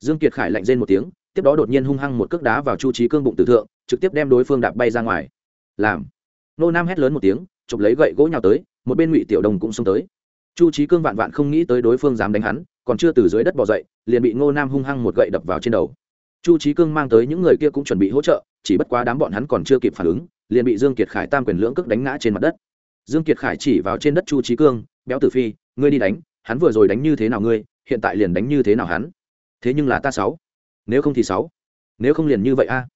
Dương kiệt khải lạnh rên một tiếng, tiếp đó đột nhiên hung hăng một cước đá vào chu trí cương bụng tử thượng, trực tiếp đem đối phương đạp bay ra ngoài. Làm. Nô nam hét lớn một tiếng, chụp lấy gậy gỗ nhào tới, một bên ngụy tiểu đồng cũng xông tới. Chu trí cương vạn vạn không nghĩ tới đối phương dám đánh hắn, còn chưa từ dưới đất bỏ dậy, liền bị ngô nam hung hăng một gậy đập vào trên đầu. Chu trí cương mang tới những người kia cũng chuẩn bị hỗ trợ, chỉ bất quá đám bọn hắn còn chưa kịp phản ứng liền bị dương kiệt khải tam quyền lưỡng cước đánh ngã trên mặt đất. Dương kiệt khải chỉ vào trên đất chu trí cương, béo tử phi, ngươi đi đánh, hắn vừa rồi đánh như thế nào ngươi, hiện tại liền đánh như thế nào hắn? Thế nhưng là ta sáu, nếu không thì sáu, nếu không liền như vậy a.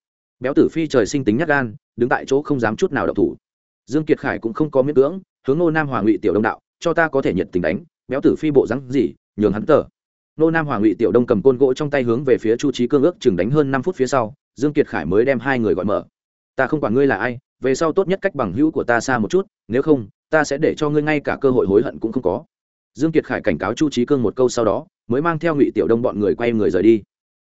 Béo tử phi trời sinh tính nhát gan, đứng tại chỗ không dám chút nào động thủ. Dương kiệt khải cũng không có miễn cưỡng, hướng ngô nam hoàng ngụy tiểu đông đạo, cho ta có thể nhiệt tình đánh, béo tử phi bộ rắn gì, nhường hắn tờ. Nô nam hoàng ngụy tiểu đông cầm côn gỗ trong tay hướng về phía chu trí cương ước chừng đánh hơn năm phút phía sau, dương kiệt khải mới đem hai người gọi mở ta không quản ngươi là ai, về sau tốt nhất cách bằng hữu của ta xa một chút, nếu không, ta sẽ để cho ngươi ngay cả cơ hội hối hận cũng không có. Dương kiệt khải cảnh cáo chu trí cương một câu sau đó, mới mang theo ngụy tiểu đông bọn người quay người rời đi.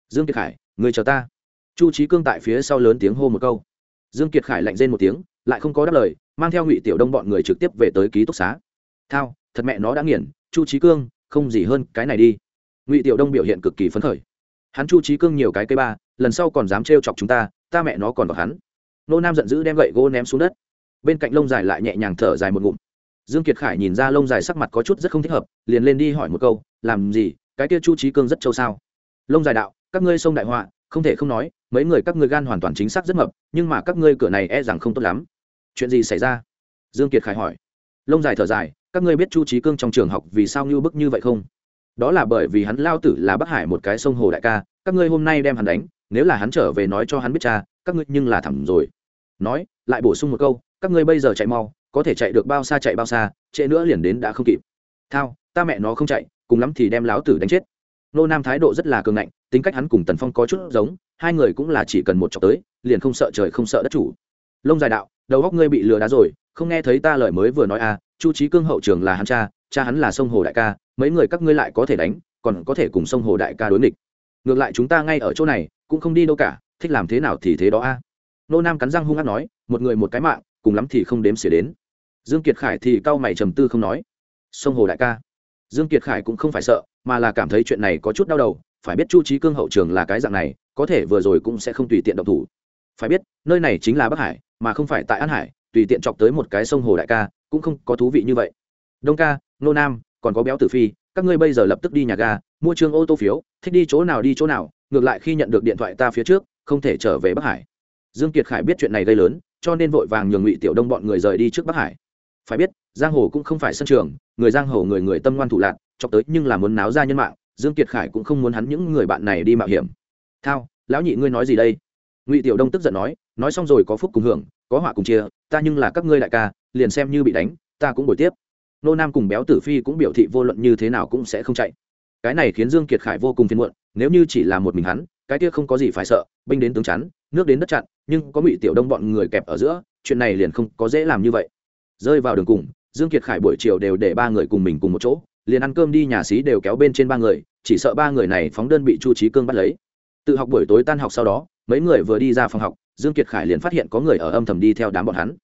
Dương kiệt khải người chờ ta. Chu trí cương tại phía sau lớn tiếng hô một câu. Dương kiệt khải lạnh rên một tiếng, lại không có đáp lời, mang theo ngụy tiểu đông bọn người trực tiếp về tới ký túc xá. Thao, thật mẹ nó đã nghiền, chu trí cương, không gì hơn cái này đi. Ngụy tiểu đông biểu hiện cực kỳ phấn khởi. Hắn chu trí cương nhiều cái cây ba, lần sau còn dám trêu chọc chúng ta ta mẹ nó còn vào hắn nô nam giận dữ đem gậy gỗ ném xuống đất. Bên cạnh lông dài lại nhẹ nhàng thở dài một ngụm. Dương kiệt khải nhìn ra lông dài sắc mặt có chút rất không thích hợp, liền lên đi hỏi một câu, làm gì? Cái kia chu trí cương rất trâu sao? Lông dài đạo, các ngươi sông đại họa, không thể không nói, mấy người các ngươi gan hoàn toàn chính xác rất mập, nhưng mà các ngươi cửa này e rằng không tốt lắm. Chuyện gì xảy ra? Dương kiệt khải hỏi. Lông dài thở dài, các ngươi biết chu trí cương trong trường học vì sao như bức như vậy không? Đó là bởi vì hắn lao tử là bắc hải một cái sông hồ đại ca, các ngươi hôm nay đem hắn đánh, nếu là hắn trở về nói cho hắn biết cha, các ngươi nhưng là thẳng rồi nói, lại bổ sung một câu, các ngươi bây giờ chạy mau, có thể chạy được bao xa chạy bao xa, trễ nữa liền đến đã không kịp. Thao, ta mẹ nó không chạy, cùng lắm thì đem láo tử đánh chết. Nô nam thái độ rất là cường ngạnh, tính cách hắn cùng tần phong có chút giống, hai người cũng là chỉ cần một chọc tới, liền không sợ trời không sợ đất chủ. Lông dài đạo, đầu góc ngươi bị lừa đá rồi, không nghe thấy ta lời mới vừa nói à chu trí cương hậu trường là hắn cha cha hắn là sông hồ đại ca, mấy người các ngươi lại có thể đánh, còn có thể cùng sông hồ đại ca đối nghịch. Ngược lại chúng ta ngay ở chỗ này, cũng không đi đâu cả, thích làm thế nào thì thế đó a nô nam cắn răng hung hát nói, một người một cái mạng, cùng lắm thì không đếm xỉa đến. Dương kiệt khải thì cau mày trầm tư không nói, sông hồ đại ca. Dương kiệt khải cũng không phải sợ, mà là cảm thấy chuyện này có chút đau đầu, phải biết chu trí cương hậu trường là cái dạng này, có thể vừa rồi cũng sẽ không tùy tiện động thủ. Phải biết, nơi này chính là bắc hải, mà không phải tại an hải, tùy tiện chọc tới một cái sông hồ đại ca, cũng không có thú vị như vậy. Đông ca, nô nam, còn có béo tử phi, các ngươi bây giờ lập tức đi nhà ga, mua trương ô tô phiếu, thích đi chỗ nào đi chỗ nào, ngược lại khi nhận được điện thoại ta phía trước, không thể trở về bắc hải dương kiệt khải biết chuyện này gây lớn, cho nên vội vàng nhường ngụy tiểu đông bọn người rời đi trước bắc hải. Phải biết, giang hồ cũng không phải sân trường, người giang hồ người người tâm ngoan thủ lạc, chọc tới nhưng là muốn náo ra nhân mạng, dương kiệt khải cũng không muốn hắn những người bạn này đi mạo hiểm. Thao, lão nhị ngươi nói gì đây? Ngụy tiểu đông tức giận nói nói xong rồi có phúc cùng hưởng, có họa cùng chia, ta nhưng là các ngươi đại ca, liền xem như bị đánh, ta cũng bồi tiếp. Nô nam cùng béo tử phi cũng biểu thị vô luận như thế nào cũng sẽ không chạy. Cái này khiến dương kiệt khải vô cùng phiền muộn, nếu như chỉ là một mình hắn, cái kia không có gì phải sợ, binh đến tướng chắn nước đến đất chặn, nhưng có ngụy tiểu đông bọn người kẹp ở giữa, chuyện này liền không có dễ làm như vậy. Rơi vào đường cùng, dương kiệt khải buổi chiều đều để ba người cùng mình cùng một chỗ, liền ăn cơm đi nhà xí đều kéo bên trên ba người, chỉ sợ ba người này phóng đơn bị chu trí cương bắt lấy. Tự học buổi tối tan học sau đó, mấy người vừa đi ra phòng học, dương kiệt khải liền phát hiện có người ở âm thầm đi theo đám bọn hắn.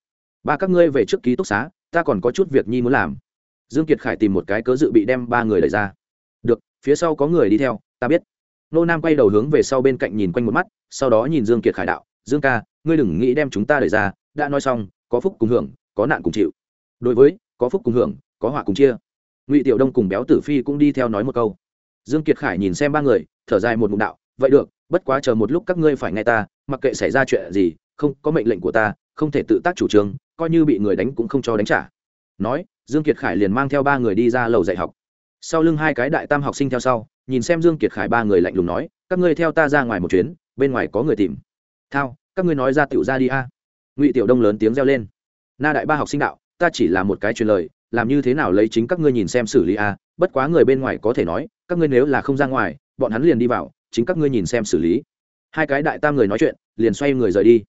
Ba, các ngươi về trước ký túc xá, ta còn có chút việc nhi muốn làm. Dương kiệt khải tìm một cái cớ dự bị đem ba người đẩy ra. Được, phía sau có người đi theo, ta biết. Nô nam quay đầu hướng về sau bên cạnh nhìn quanh một mắt sau đó nhìn dương kiệt khải đạo, dương ca, ngươi đừng nghĩ đem chúng ta đẩy ra, đã nói xong, có phúc cùng hưởng, có nạn cùng chịu. Đối với, có phúc cùng hưởng, có họa cùng chia. Ngụy tiểu đông cùng béo tử phi cũng đi theo nói một câu. Dương kiệt khải nhìn xem ba người, thở dài một ngụm đạo, vậy được, bất quá chờ một lúc các ngươi phải nghe ta, mặc kệ xảy ra chuyện gì, không, có mệnh lệnh của ta, không thể tự tác chủ trương, coi như bị người đánh cũng không cho đánh trả. Nói, dương kiệt khải liền mang theo ba người đi ra lầu dạy học. Sau lưng hai cái đại tam học sinh theo sau, nhìn xem dương kiệt khải ba người lạnh lùng nói, các ngươi theo ta ra ngoài một chuyến bên ngoài có người tìm. Thao, các ngươi nói ra tiểu ra đi a. Ngụy tiểu đông lớn tiếng reo lên. Na đại ba học sinh đạo, ta chỉ là một cái truyền lời, làm như thế nào lấy chính các ngươi nhìn xem xử lý a, bất quá người bên ngoài có thể nói, các ngươi nếu là không ra ngoài, bọn hắn liền đi vào, chính các ngươi nhìn xem xử lý. Hai cái đại tam người nói chuyện, liền xoay người rời đi.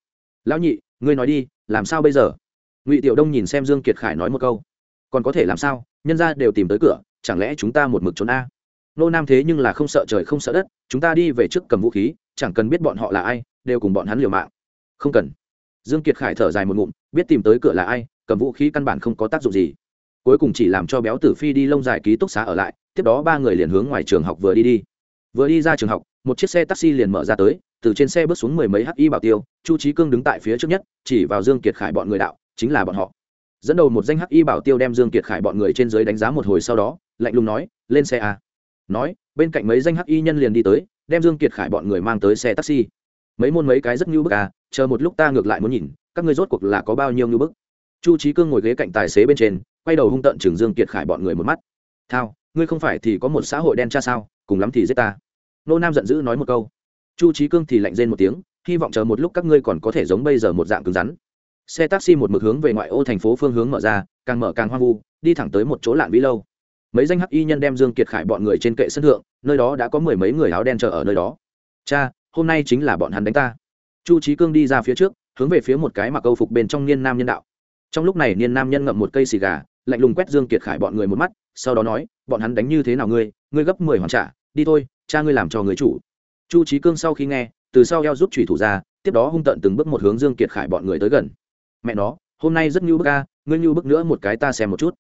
Lão nhị, ngươi nói đi, làm sao bây giờ? Ngụy tiểu đông nhìn xem dương kiệt khải nói một câu. Còn có thể làm sao? Nhân ra đều tìm tới cửa, chẳng lẽ chúng ta một mực trốn a? Nô nam thế nhưng là không sợ trời không sợ đất, chúng ta đi về trước cầm vũ khí chẳng cần biết bọn họ là ai, đều cùng bọn hắn liều mạng. Không cần. Dương kiệt khải thở dài một ngụm, biết tìm tới cửa là ai, cầm vũ khí căn bản không có tác dụng gì. Cuối cùng chỉ làm cho béo tử phi đi lông dài ký túc xá ở lại, tiếp đó ba người liền hướng ngoài trường học vừa đi đi. Vừa đi ra trường học, một chiếc xe taxi liền mở ra tới, từ trên xe bước xuống mười mấy hi bảo tiêu, chu trí cương đứng tại phía trước nhất, chỉ vào dương kiệt khải bọn người đạo, chính là bọn họ. Dẫn đầu một danh hi bảo tiêu đem dương kiệt khải bọn người trên dưới đánh giá một hồi sau đó, lạnh lùng nói, lên xe à. Nói, bên cạnh mấy danh hi nhân liền đi tới đem dương kiệt khải bọn người mang tới xe taxi. Mấy môn mấy cái rất như bức à chờ một lúc ta ngược lại muốn nhìn, các ngươi rốt cuộc là có bao nhiêu như bức. Chu trí cương ngồi ghế cạnh tài xế bên trên, quay đầu hung tận chừng dương kiệt khải bọn người một mắt. Thao, ngươi không phải thì có một xã hội đen cha sao, cùng lắm thì giết ta. Nô nam giận dữ nói một câu. Chu trí cương thì lạnh rên một tiếng, hy vọng chờ một lúc các ngươi còn có thể giống bây giờ một dạng cứng rắn. Xe taxi một mực hướng về ngoại ô thành phố phương hướng mở ra, càng mở càng hoang vu, đi thẳng tới một chỗ lạn vĩ lâu mấy danh hắc y nhân đem dương kiệt khải bọn người trên kệ sân thượng, nơi đó đã có mười mấy người áo đen chờ ở nơi đó. Cha, hôm nay chính là bọn hắn đánh ta. Chu trí cương đi ra phía trước, hướng về phía một cái mặc câu phục bên trong niên nam nhân đạo. Trong lúc này niên nam nhân ngậm một cây xì gà, lạnh lùng quét dương kiệt khải bọn người một mắt, sau đó nói, bọn hắn đánh như thế nào ngươi? Ngươi gấp mười hoàn trả, đi thôi, cha ngươi làm cho người chủ. Chu trí cương sau khi nghe, từ sau eo rút chủy thủ ra, tiếp đó hung tận từng bước một hướng dương kiệt khải bọn người tới gần. Mẹ nó, hôm nay rất nhu bức a, ngươi nhu bức nữa một cái ta xem một chút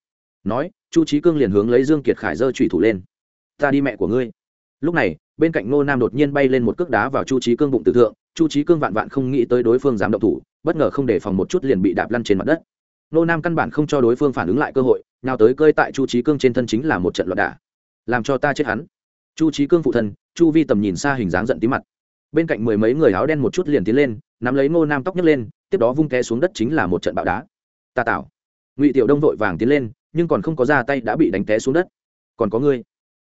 nói, chu trí cương liền hướng lấy dương kiệt khải giơ chủy thủ lên. Ta đi mẹ của ngươi. Lúc này, bên cạnh ngô nam đột nhiên bay lên một cước đá vào chu trí cương bụng tử thượng, chu trí cương vạn vạn không nghĩ tới đối phương dám động thủ, bất ngờ không đề phòng một chút liền bị đạp lăn trên mặt đất. Ngô nam căn bản không cho đối phương phản ứng lại cơ hội, nào tới cơi tại chu trí cương trên thân chính là một trận loạn đả. Làm cho ta chết hắn. Chu trí cương phụ thân, chu vi tầm nhìn xa hình dáng giận tí mặt. Bên cạnh mười mấy người áo đen một chút liền tiến lên, nắm lấy ngô nam tóc nhấc lên, tiếp đó vung té xuống đất chính là một trận bạo đá. Ta tạo. Ngụy tiểu đông vội vàng tiến lên nhưng còn không có ra tay đã bị đánh té xuống đất. Còn có ngươi.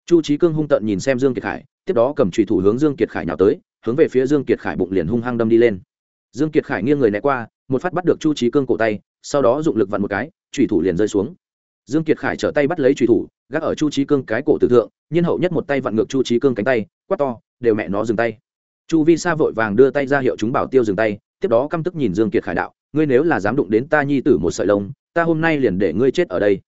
Chu trí cương hung tợn nhìn xem dương kiệt khải, tiếp đó cầm trùy thủ hướng dương kiệt khải nhào tới, hướng về phía dương kiệt khải bụng liền hung hăng đâm đi lên. Dương kiệt khải nghiêng người né qua, một phát bắt được chu trí cương cổ tay, sau đó dụng lực vặn một cái trùy thủ liền rơi xuống. Dương kiệt khải trở tay bắt lấy trùy thủ, gác ở chu trí cương cái cổ tử thượng, nhiên hậu nhất một tay vặn ngược chu trí cương cánh tay, quát to, đều mẹ nó dừng tay. Chu vi sa vội vàng đưa tay ra hiệu chúng bảo tiêu dừng tay, tiếp đó căm tức nhìn dương kiệt khải đạo, ngươi nếu là dám đụng đến ta nhi tử một sợi lông, ta hôm nay liền để ngươi chết ở đây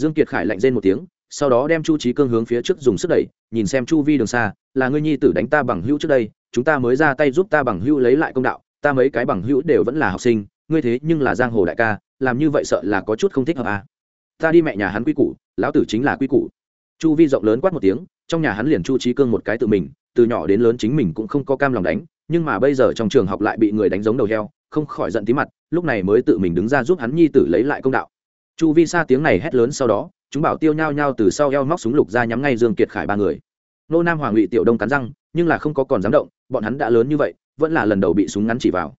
dương kiệt khải lạnh rên một tiếng, sau đó đem chu trí cương hướng phía trước dùng sức đẩy, nhìn xem chu vi đường xa, là ngươi nhi tử đánh ta bằng hữu trước đây, chúng ta mới ra tay giúp ta bằng hữu lấy lại công đạo, ta mấy cái bằng hữu đều vẫn là học sinh, ngươi thế nhưng là giang hồ đại ca, làm như vậy sợ là có chút không thích hợp à. ta đi mẹ nhà hắn quy củ, lão tử chính là quy củ chu vi rộng lớn quát một tiếng, trong nhà hắn liền chu trí cương một cái tự mình, từ nhỏ đến lớn chính mình cũng không có cam lòng đánh, nhưng mà bây giờ trong trường học lại bị người đánh giống đầu heo, không khỏi giận tí mặt, lúc này mới tự mình đứng ra giúp hắn nhi tử lấy lại công đạo chu vi xa tiếng này hét lớn sau đó, chúng bảo tiêu nhao nhao từ sau eo móc súng lục ra nhắm ngay dương kiệt khải ba người. Nô nam hoàng ngụy tiểu đông cắn răng, nhưng là không có còn dám động, bọn hắn đã lớn như vậy, vẫn là lần đầu bị súng ngắn chỉ vào.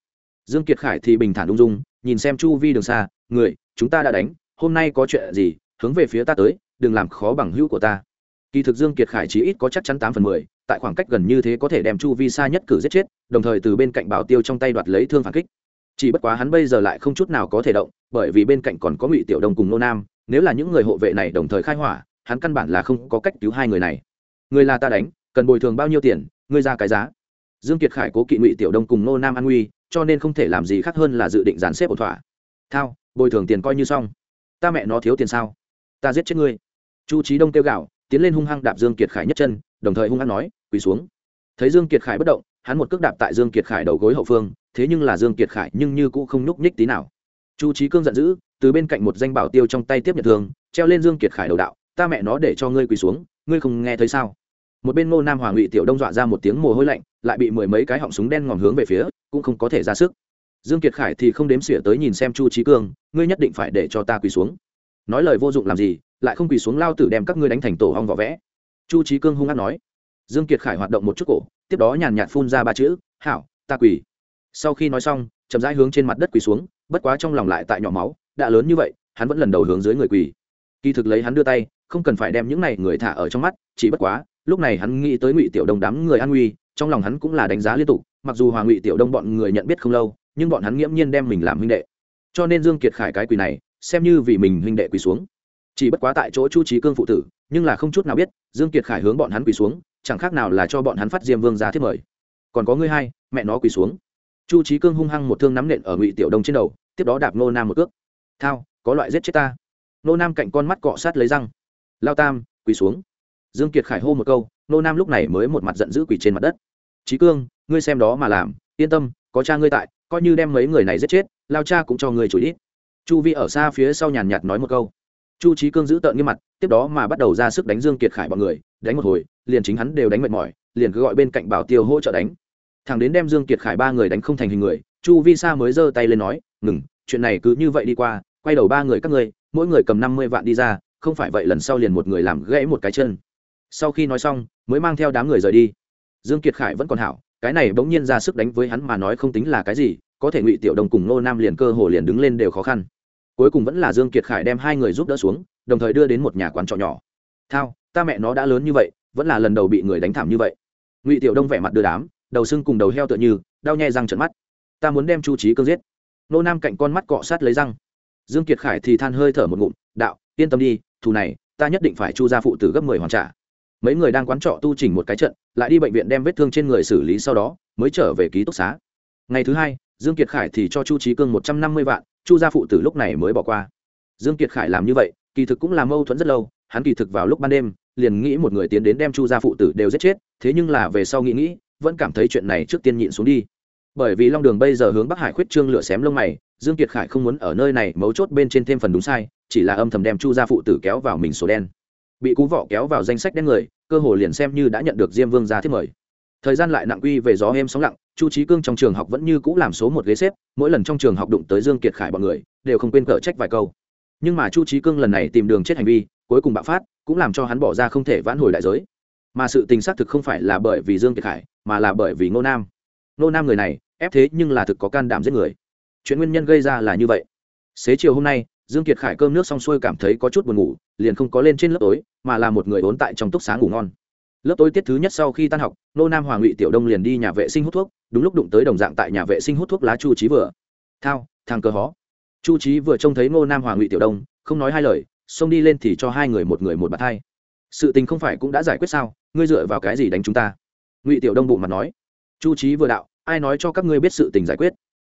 Dương kiệt khải thì bình thản ung dung, nhìn xem chu vi đường xa, người, chúng ta đã đánh, hôm nay có chuyện gì, hướng về phía ta tới, đừng làm khó bằng hữu của ta. Kỳ thực dương kiệt khải chí ít có chắc chắn tám phần mười, tại khoảng cách gần như thế có thể đem chu vi xa nhất cử giết chết, đồng thời từ bên cạnh bảo tiêu trong tay đoạt lấy thương phản kích chỉ bất quá hắn bây giờ lại không chút nào có thể động, bởi vì bên cạnh còn có ngụy tiểu đông cùng nô nam, nếu là những người hộ vệ này đồng thời khai hỏa, hắn căn bản là không có cách cứu hai người này. Người là ta đánh, cần bồi thường bao nhiêu tiền, ngươi ra cái giá. Dương kiệt khải cố kỵ ngụy tiểu đông cùng nô nam an nguy, cho nên không thể làm gì khác hơn là dự định dàn xếp ổn thỏa. Thao, bồi thường tiền coi như xong. Ta mẹ nó thiếu tiền sao? Ta giết chết ngươi. Chu trí đông kêu gạo tiến lên hung hăng đạp dương kiệt khải nhất chân, đồng thời hung hăng nói, quỳ xuống. Thấy dương kiệt khải bất động hắn một cước đạp tại dương kiệt khải đầu gối hậu phương, thế nhưng là dương kiệt khải nhưng như cũng không nhúc nhích tí nào. Chu trí cương giận dữ, từ bên cạnh một danh bảo tiêu trong tay tiếp nhận thương, treo lên dương kiệt khải đầu đạo, ta mẹ nó để cho ngươi quỳ xuống, ngươi không nghe thấy sao? Một bên ngô nam hòa ngụy tiểu đông dọa ra một tiếng mồ hôi lạnh, lại bị mười mấy cái họng súng đen ngòm hướng về phía, cũng không có thể ra sức. Dương kiệt khải thì không đếm xỉa tới nhìn xem chu trí cương, ngươi nhất định phải để cho ta quỳ xuống. Nói lời vô dụng làm gì, lại không quỳ xuống lao tử đem các ngươi đánh thành tổ hong vỏ vẽ. Chu trí cương hung hát nói dương kiệt khải hoạt động một chút cổ, tiếp đó nhàn nhạt phun ra ba chữ, hảo, ta quỳ. Sau khi nói xong, chậm rãi hướng trên mặt đất quỳ xuống, bất quá trong lòng lại tại nhỏ máu, đã lớn như vậy, hắn vẫn lần đầu hướng dưới người quỳ. Kỳ thực lấy hắn đưa tay, không cần phải đem những này người thả ở trong mắt, chỉ bất quá, lúc này hắn nghĩ tới ngụy tiểu đông đám người an nguy, trong lòng hắn cũng là đánh giá liên tục, mặc dù hòa ngụy tiểu đông bọn người nhận biết không lâu, nhưng bọn hắn nghiễm nhiên đem mình làm huynh đệ. Cho nên dương kiệt khải cái quỳ này, xem như vì mình huynh đệ quỳ xuống. Chỉ bất quá tại chỗ chu trí cương phụ tử, nhưng là không chút nào biết, dương kiệt khải hướng bọn hắn quỳ xuống chẳng khác nào là cho bọn hắn phát diêm vương ra thiết mời. Còn có ngươi hai, mẹ nó quỳ xuống. Chu trí cương hung hăng một thương nắm nện ở ngụy tiểu đông trên đầu, tiếp đó đạp nô nam một cước. Thao, có loại giết chết ta. Nô nam cạnh con mắt cọ sát lấy răng. Lao tam, quỳ xuống. Dương kiệt khải hô một câu nô nam lúc này mới một mặt giận dữ quỳ trên mặt đất. Trí cương, ngươi xem đó mà làm, yên tâm, có cha ngươi tại, coi như đem mấy người này giết chết, lao cha cũng cho ngươi chủ ít chu vi ở xa phía sau nhàn nhạt nói một câu chu trí cương giữ tợn nghiêm mặt, tiếp đó mà bắt đầu ra sức đánh dương kiệt khải bọn người, đánh một hồi, liền chính hắn đều đánh mệt mỏi, liền cứ gọi bên cạnh bảo tiêu hỗ trợ đánh. Thằng đến đem dương kiệt khải ba người đánh không thành hình người, chu vi sa mới giơ tay lên nói, ngừng, chuyện này cứ như vậy đi qua, quay đầu ba người các ngươi, mỗi người cầm năm mươi vạn đi ra, không phải vậy lần sau liền một người làm gãy một cái chân. Sau khi nói xong, mới mang theo đám người rời đi. Dương kiệt khải vẫn còn hảo, cái này bỗng nhiên ra sức đánh với hắn mà nói không tính là cái gì, có thể ngụy tiểu đồng cùng nô nam liền cơ hồ liền đứng lên đều khó khăn cuối cùng vẫn là dương kiệt khải đem hai người giúp đỡ xuống, đồng thời đưa đến một nhà quán trọ nhỏ. Thao, ta mẹ nó đã lớn như vậy, vẫn là lần đầu bị người đánh thảm như vậy. Ngụy tiểu đông vẻ mặt đưa đám, đầu sưng cùng đầu heo tựa như, đau nhè răng trận mắt. Ta muốn đem chu trí cương giết. Nô nam cạnh con mắt cọ sát lấy răng. Dương kiệt khải thì than hơi thở một ngụm, đạo, yên tâm đi, thù này, ta nhất định phải chu ra phụ tử gấp mười hoàn trả. Mấy người đang quán trọ tu chỉnh một cái trận, lại đi bệnh viện đem vết thương trên người xử lý sau đó, mới trở về ký túc xá. Ngày thứ hai dương kiệt khải thì cho chu trí cương một trăm năm mươi vạn, chu gia phụ tử lúc này mới bỏ qua. Dương kiệt khải làm như vậy, kỳ thực cũng là mâu thuẫn rất lâu, hắn kỳ thực vào lúc ban đêm, liền nghĩ một người tiến đến đem chu gia phụ tử đều giết chết, thế nhưng là về sau nghĩ nghĩ, vẫn cảm thấy chuyện này trước tiên nhịn xuống đi. Bởi vì long đường bây giờ hướng bắc hải khuyết trương lửa xém lông mày, dương kiệt khải không muốn ở nơi này mấu chốt bên trên thêm phần đúng sai, chỉ là âm thầm đem chu gia phụ tử kéo vào mình số đen. Bị cú vọ kéo vào danh sách đen người, cơ hồ liền xem như đã nhận được diêm vương ra thiết mời thời gian lại nặng quy về gió êm sóng lặng, chu trí cương trong trường học vẫn như cũ làm số một ghế xếp, mỗi lần trong trường học đụng tới dương kiệt khải bọn người, đều không quên cở trách vài câu. Nhưng mà chu trí cương lần này tìm đường chết hành vi, cuối cùng bạo phát, cũng làm cho hắn bỏ ra không thể vãn hồi đại giới. Mà sự tình xác thực không phải là bởi vì dương kiệt khải, mà là bởi vì ngô nam. Ngô nam người này, ép thế nhưng là thực có can đảm giết người. Chuyện nguyên nhân gây ra là như vậy. Xế chiều hôm nay, dương kiệt khải cơm nước xong xuôi cảm thấy có chút buồn ngủ, liền không có lên trên lớp tối, mà là một người ốn tại trong túc xá ngủ ngon lớp tối tiết thứ nhất sau khi tan học, nô nam hoàng ngụy tiểu đông liền đi nhà vệ sinh hút thuốc, đúng lúc đụng tới đồng dạng tại nhà vệ sinh hút thuốc lá chu trí vừa. Thao, thằng cơ hó. Chu trí vừa trông thấy nô nam hoàng ngụy tiểu đông, không nói hai lời, xông đi lên thì cho hai người một người một bạt thay. sự tình không phải cũng đã giải quyết sao? Ngươi dựa vào cái gì đánh chúng ta? Ngụy tiểu đông bụng mặt nói. Chu trí vừa đạo, ai nói cho các ngươi biết sự tình giải quyết?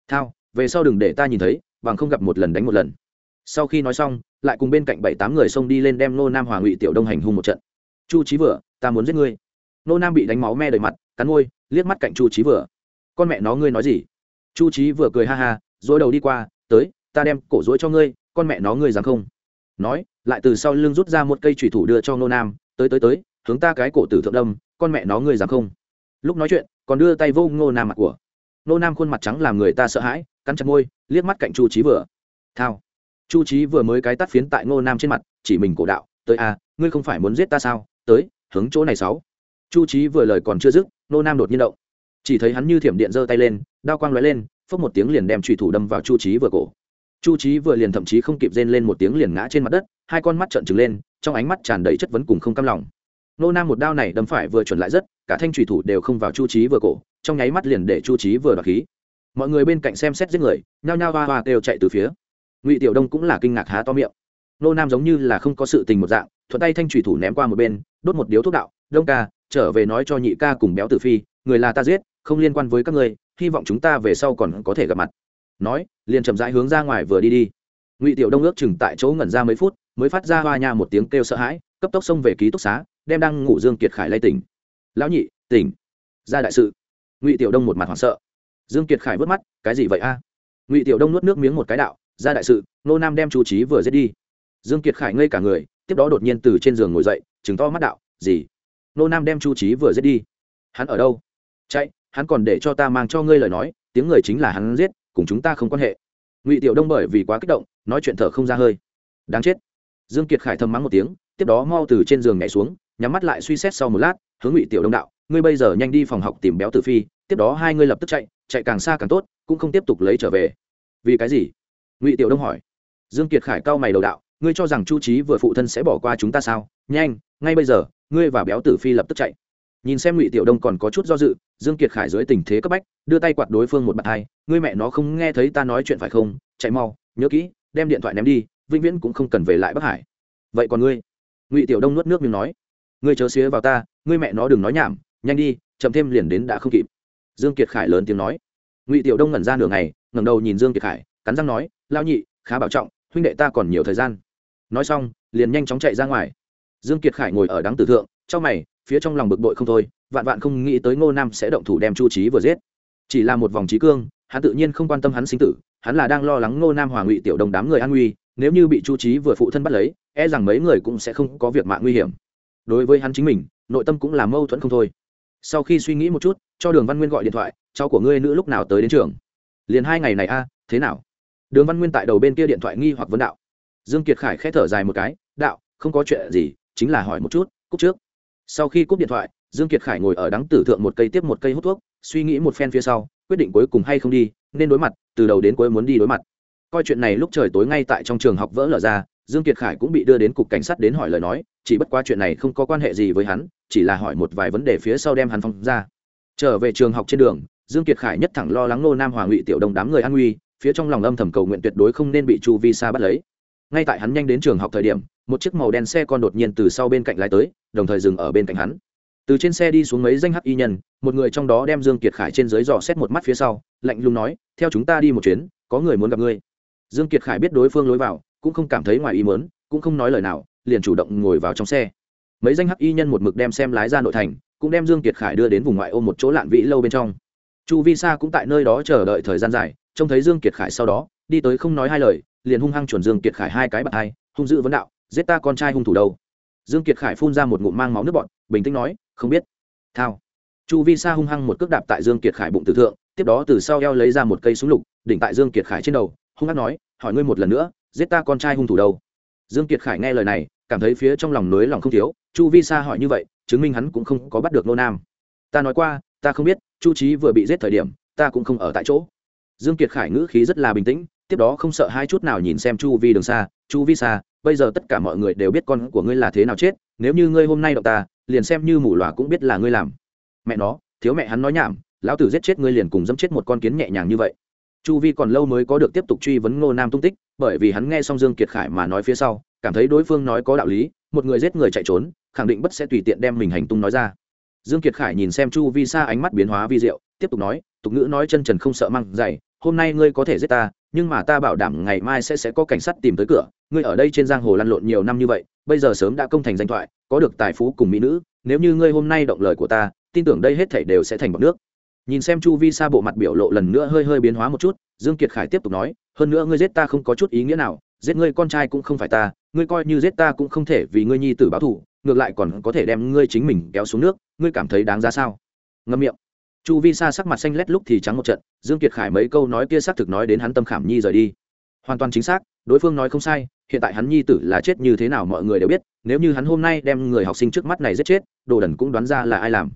Thao, về sau đừng để ta nhìn thấy, bằng không gặp một lần đánh một lần. Sau khi nói xong, lại cùng bên cạnh bảy tám người xông đi lên đem nô nam hòa ngụy tiểu đông hành hung một trận. Chu trí vừa ta muốn giết ngươi. Nô nam bị đánh máu me đầy mặt cắn môi liếc mắt cạnh chu trí vừa. Con mẹ nó ngươi nói gì? Chu trí vừa cười ha ha dối đầu đi qua tới ta đem cổ dối cho ngươi con mẹ nó ngươi dám không? Nói lại từ sau lưng rút ra một cây thủy thủ đưa cho nô nam tới tới tới hướng ta cái cổ tử thượng đâm con mẹ nó ngươi dám không? Lúc nói chuyện còn đưa tay vô ngô nam mặt của. Nô nam khuôn mặt trắng làm người ta sợ hãi cắn chặt môi liếc mắt cạnh chu trí vừa. Thao. Chu trí vừa mới cái tắt phiến tại ngô nam trên mặt chỉ mình cổ đạo tới à, ngươi không phải muốn giết ta sao? Tới hướng chỗ này sáu. Chu trí vừa lời còn chưa dứt, Nô nam đột nhiên động. Chỉ thấy hắn như thiểm điện giơ tay lên, đao quang lóe lên, phốc một tiếng liền đem trùy thủ đâm vào chu trí vừa cổ. Chu trí vừa liền thậm chí không kịp rên lên một tiếng liền ngã trên mặt đất, hai con mắt trợn trừng lên, trong ánh mắt tràn đầy chất vấn cùng không cam lòng. Nô nam một đao này đâm phải vừa chuẩn lại rất, cả thanh trùy thủ đều không vào chu trí vừa cổ, trong nháy mắt liền để chu trí vừa đoạt khí. Mọi người bên cạnh xem xét giết người, nhao nhao va hoa kêu chạy từ phía. Ngụy tiểu đông cũng là kinh ngạc há to miệng nô nam giống như là không có sự tình một dạng, thuận tay thanh trùy thủ ném qua một bên, đốt một điếu thuốc đạo, đông ca, trở về nói cho nhị ca cùng béo tử phi, người là ta giết, không liên quan với các ngươi, hy vọng chúng ta về sau còn có thể gặp mặt. Nói, liền chậm rãi hướng ra ngoài vừa đi đi. Ngụy tiểu đông ước chừng tại chỗ ngẩn ra mấy phút, mới phát ra hoa nha một tiếng kêu sợ hãi, cấp tốc xông về ký túc xá, đem đang ngủ dương kiệt khải lay tỉnh. Lão nhị, tỉnh. Ra đại sự. Ngụy tiểu đông một mặt hoảng sợ. Dương kiệt khải vớt mắt, cái gì vậy a? Ngụy tiểu đông nuốt nước miếng một cái đạo, ra đại sự, nô nam đem chu trí vừa giết đi dương kiệt khải ngây cả người, tiếp đó đột nhiên từ trên giường ngồi dậy chừng to mắt đạo, gì? Nô nam đem chu trí vừa giết đi. Hắn ở đâu? Chạy, hắn còn để cho ta mang cho ngươi lời nói, tiếng người chính là hắn giết, cùng chúng ta không quan hệ. Ngụy tiểu đông bởi vì quá kích động, nói chuyện thở không ra hơi. Đáng chết. Dương kiệt khải thầm mắng một tiếng, tiếp đó mau từ trên giường nhảy xuống, nhắm mắt lại suy xét sau một lát, hướng ngụy tiểu đông đạo, ngươi bây giờ nhanh đi phòng học tìm béo tử phi, tiếp đó hai ngươi lập tức chạy chạy càng xa càng tốt, cũng không tiếp tục lấy trở về. Vì cái gì? Ngụy tiểu đông hỏi. Dương kiệt khải cao mày đầu đạo ngươi cho rằng chu trí vừa phụ thân sẽ bỏ qua chúng ta sao? Nhanh, ngay bây giờ, ngươi và béo tử phi lập tức chạy. Nhìn xem ngụy tiểu đông còn có chút do dự, dương kiệt khải dưới tình thế cấp bách, đưa tay quạt đối phương một bàn tay ngươi mẹ nó không nghe thấy ta nói chuyện phải không? Chạy mau, nhớ kỹ, đem điện thoại ném đi, vĩnh viễn cũng không cần về lại bắc hải. Vậy còn ngươi? Ngụy tiểu đông nuốt nước miếng nói. Ngươi chớ xía vào ta, ngươi mẹ nó đừng nói nhảm, nhanh đi, chậm thêm liền đến đã không kịp. Dương kiệt khải lớn tiếng nói. Ngụy tiểu đông ngẩn ra nửa ngày, ngẩng đầu nhìn dương kiệt khải, cắn răng nói lao nhị, khá bảo trọng, huynh đệ ta còn nhiều thời gian nói xong, liền nhanh chóng chạy ra ngoài. Dương kiệt khải ngồi ở đắng tử thượng, trong mày, phía trong lòng bực bội không thôi, vạn vạn không nghĩ tới ngô nam sẽ động thủ đem chu trí vừa giết. Chỉ là một vòng trí cương, hắn tự nhiên không quan tâm hắn sinh tử, hắn là đang lo lắng ngô nam hòa ngụy tiểu đồng đám người an nguy, nếu như bị chu trí vừa phụ thân bắt lấy e rằng mấy người cũng sẽ không có việc mạng nguy hiểm. Đối với hắn chính mình, nội tâm cũng là mâu thuẫn không thôi. Sau khi suy nghĩ một chút, cho đường văn nguyên gọi điện thoại, cháu của ngươi nữ lúc nào tới đến trường? Liền hai ngày này a, thế nào? Đường văn nguyên tại đầu bên kia điện thoại nghi hoặc vấn đạo dương kiệt khải k h ẽ thở dài một cái, đạo, không có chuyện gì, chính là hỏi một chút cúc trước. Sau khi cúp điện thoại, dương kiệt khải ngồi ở đắng tử thượng một cây tiếp một cây hút thuốc, suy nghĩ một phen phía sau, quyết định cuối cùng hay không đi, nên đối mặt, từ đầu đến cuối muốn đi đối mặt. Coi chuyện này lúc trời tối ngay tại trong trường học vỡ lở ra, dương kiệt khải cũng bị đưa đến cục cảnh sát đến hỏi lời nói, chỉ bất quá chuyện này không có quan hệ gì với hắn, chỉ là hỏi một vài vấn đề phía sau đem hắn phong ra. Trở về trường học trên đường, dương kiệt khải nhất thẳng lo lắng nô nam hòa ngụy tiểu đông đám người an nguy, phía trong lòng âm thầm cầu nguyện tuyệt đối không nên bị chu vi sa bắt lấy ngay tại hắn nhanh đến trường học thời điểm, một chiếc màu đen xe con đột nhiên từ sau bên cạnh lái tới, đồng thời dừng ở bên cạnh hắn. Từ trên xe đi xuống mấy danh hắc y nhân, một người trong đó đem dương kiệt khải trên dưới dò xét một mắt phía sau, lạnh lùng nói, theo chúng ta đi một chuyến, có người muốn gặp ngươi. Dương kiệt khải biết đối phương lối vào, cũng không cảm thấy ngoài ý muốn, cũng không nói lời nào, liền chủ động ngồi vào trong xe. Mấy danh hắc y nhân một mực đem xem lái ra nội thành, cũng đem dương kiệt khải đưa đến vùng ngoại ô một chỗ lạn vĩ lâu bên trong. Chu vi sa cũng tại nơi đó chờ đợi thời gian dài, trông thấy dương kiệt khải sau đó, đi tới không nói hai lời liền hung hăng chuẩn dương kiệt khải hai cái bạc hai, hung dữ vấn đạo, giết ta con trai hung thủ đâu? Dương kiệt khải phun ra một ngụm mang máu nước bọn bình tĩnh nói, không biết. Thao. Chu vi sa hung hăng một cước đạp tại dương kiệt khải bụng tử thượng, tiếp đó từ sau eo lấy ra một cây súng lục, đỉnh tại dương kiệt khải trên đầu, hung hăng nói, hỏi ngươi một lần nữa, giết ta con trai hung thủ đâu? Dương kiệt khải nghe lời này, cảm thấy phía trong lòng nới lòng không thiếu, chu vi sa hỏi như vậy, chứng minh hắn cũng không có bắt được nô nam. Ta nói qua, ta không biết, chu trí vừa bị giết thời điểm, ta cũng không ở tại chỗ. Dương kiệt khải ngữ khí rất là bình tĩnh tiếp đó không sợ hai chút nào nhìn xem chu vi đường xa, chu vi xa, bây giờ tất cả mọi người đều biết con của ngươi là thế nào chết, nếu như ngươi hôm nay động ta, liền xem như mù loà cũng biết là ngươi làm. Mẹ nó, thiếu mẹ hắn nói nhảm, lão tử giết chết ngươi liền cùng dẫm chết một con kiến nhẹ nhàng như vậy. Chu vi còn lâu mới có được tiếp tục truy vấn ngô nam tung tích, bởi vì hắn nghe xong dương kiệt khải mà nói phía sau, cảm thấy đối phương nói có đạo lý, một người giết người chạy trốn, khẳng định bất sẽ tùy tiện đem mình hành tung nói ra. Dương kiệt khải nhìn xem chu vi xa ánh mắt biến hóa vi diệu, tiếp tục nói, tục ngữ nói chân trần không sợ măng dày, hôm nay ngươi có thể giết ta nhưng mà ta bảo đảm ngày mai sẽ sẽ có cảnh sát tìm tới cửa, ngươi ở đây trên giang hồ lăn lộn nhiều năm như vậy, bây giờ sớm đã công thành danh thoại, có được tài phú cùng mỹ nữ, nếu như ngươi hôm nay động lời của ta, tin tưởng đây hết thảy đều sẽ thành bọc nước. Nhìn xem chu vi sa bộ mặt biểu lộ lần nữa hơi hơi biến hóa một chút, dương kiệt khải tiếp tục nói, hơn nữa ngươi giết ta không có chút ý nghĩa nào, giết ngươi con trai cũng không phải ta, ngươi coi như giết ta cũng không thể vì ngươi nhi tử báo thù, ngược lại còn có thể đem ngươi chính mình kéo xuống nước, ngươi cảm thấy đáng giá sao? Ngâm miệng chu vi sa sắc mặt xanh lét lúc thì trắng một trận, dương kiệt khải mấy câu nói kia xác thực nói đến hắn tâm khảm nhi rời đi. Hoàn toàn chính xác, đối phương nói không sai, hiện tại hắn nhi tử là chết như thế nào mọi người đều biết, nếu như hắn hôm nay đem người học sinh trước mắt này giết chết, đồ đần cũng đoán ra là ai làm.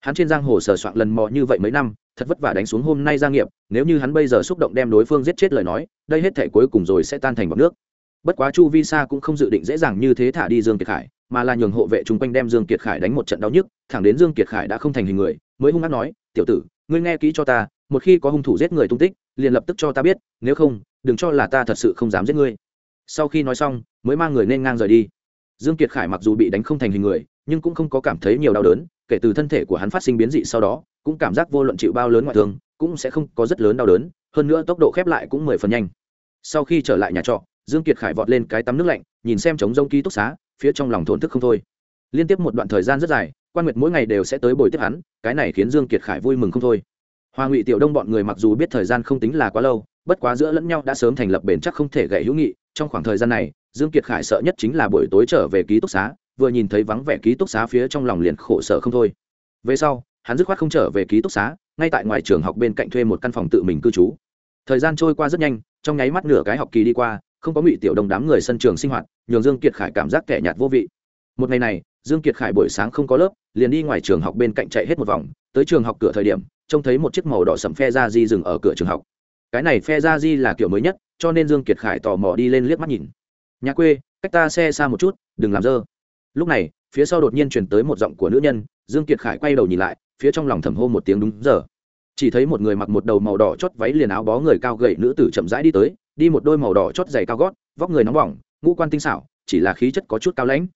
Hắn trên giang hồ sờ soạn lần mò như vậy mấy năm, thật vất vả đánh xuống hôm nay gia nghiệp, nếu như hắn bây giờ xúc động đem đối phương giết chết lời nói, đây hết thể cuối cùng rồi sẽ tan thành bọc nước. Bất quá chu vi sa cũng không dự định dễ dàng như thế thả đi dương kiệt khải, mà là nhường hộ vệ chung quanh đem dương kiệt khải đánh một trận đau nhức, thẳng đến dương kiệt khải đã không thành hình người, mới hung hát nói tiểu tử, ngươi nghe kỹ cho ta, một khi có hung thủ giết người tung tích, liền lập tức cho ta biết, nếu không, đừng cho là ta thật sự không dám giết ngươi. Sau khi nói xong, mới mang người nên ngang rời đi. Dương kiệt khải mặc dù bị đánh không thành hình người, nhưng cũng không có cảm thấy nhiều đau đớn, kể từ thân thể của hắn phát sinh biến dị sau đó, cũng cảm giác vô luận chịu bao lớn ngoại thương, cũng sẽ không có rất lớn đau đớn, hơn nữa tốc độ khép lại cũng mười phần nhanh. Sau khi trở lại nhà trọ, dương kiệt khải vọt lên cái tắm nước lạnh, nhìn xem trống rông ký túc xá, phía trong lòng thổn thức không thôi. Liên tiếp một đoạn thời gian rất dài quan nguyệt mỗi ngày đều sẽ tới bồi tiếp hắn, cái này khiến dương kiệt khải vui mừng không thôi. Hoa ngụy tiểu đông bọn người mặc dù biết thời gian không tính là quá lâu, bất quá giữa lẫn nhau đã sớm thành lập bền chắc không thể gậy hữu nghị, trong khoảng thời gian này, dương kiệt khải sợ nhất chính là buổi tối trở về ký túc xá, vừa nhìn thấy vắng vẻ ký túc xá phía trong lòng liền khổ sở không thôi. Về sau, hắn dứt khoát không trở về ký túc xá, ngay tại ngoài trường học bên cạnh thuê một căn phòng tự mình cư trú. Thời gian trôi qua rất nhanh, trong nháy mắt nửa cái học kỳ đi qua, không có ngụy tiểu Đông đám người sân trường sinh hoạt, nhường dương kiệt khải cảm giác kẻ nhạt vô vị. Một ngày này dương kiệt khải buổi sáng không có lớp, liền đi ngoài trường học bên cạnh chạy hết một vòng, tới trường học cửa thời điểm, trông thấy một chiếc màu đỏ sẫm phe ra di dừng ở cửa trường học. Cái này phe ra di là kiểu mới nhất, cho nên dương kiệt khải tò mò đi lên liếc mắt nhìn. Nhà quê, cách ta xe xa một chút, đừng làm dơ. Lúc này, phía sau đột nhiên truyền tới một giọng của nữ nhân, dương kiệt khải quay đầu nhìn lại, phía trong lòng thầm hô một tiếng đúng giờ. Chỉ thấy một người mặc một đầu màu đỏ chót váy liền áo bó người cao gầy nữ tử chậm rãi đi tới, đi một đôi màu đỏ chót giày cao gót, vóc người nóng bỏng, ngũ quan tinh xảo, chỉ là khí chất có chút cao lãnh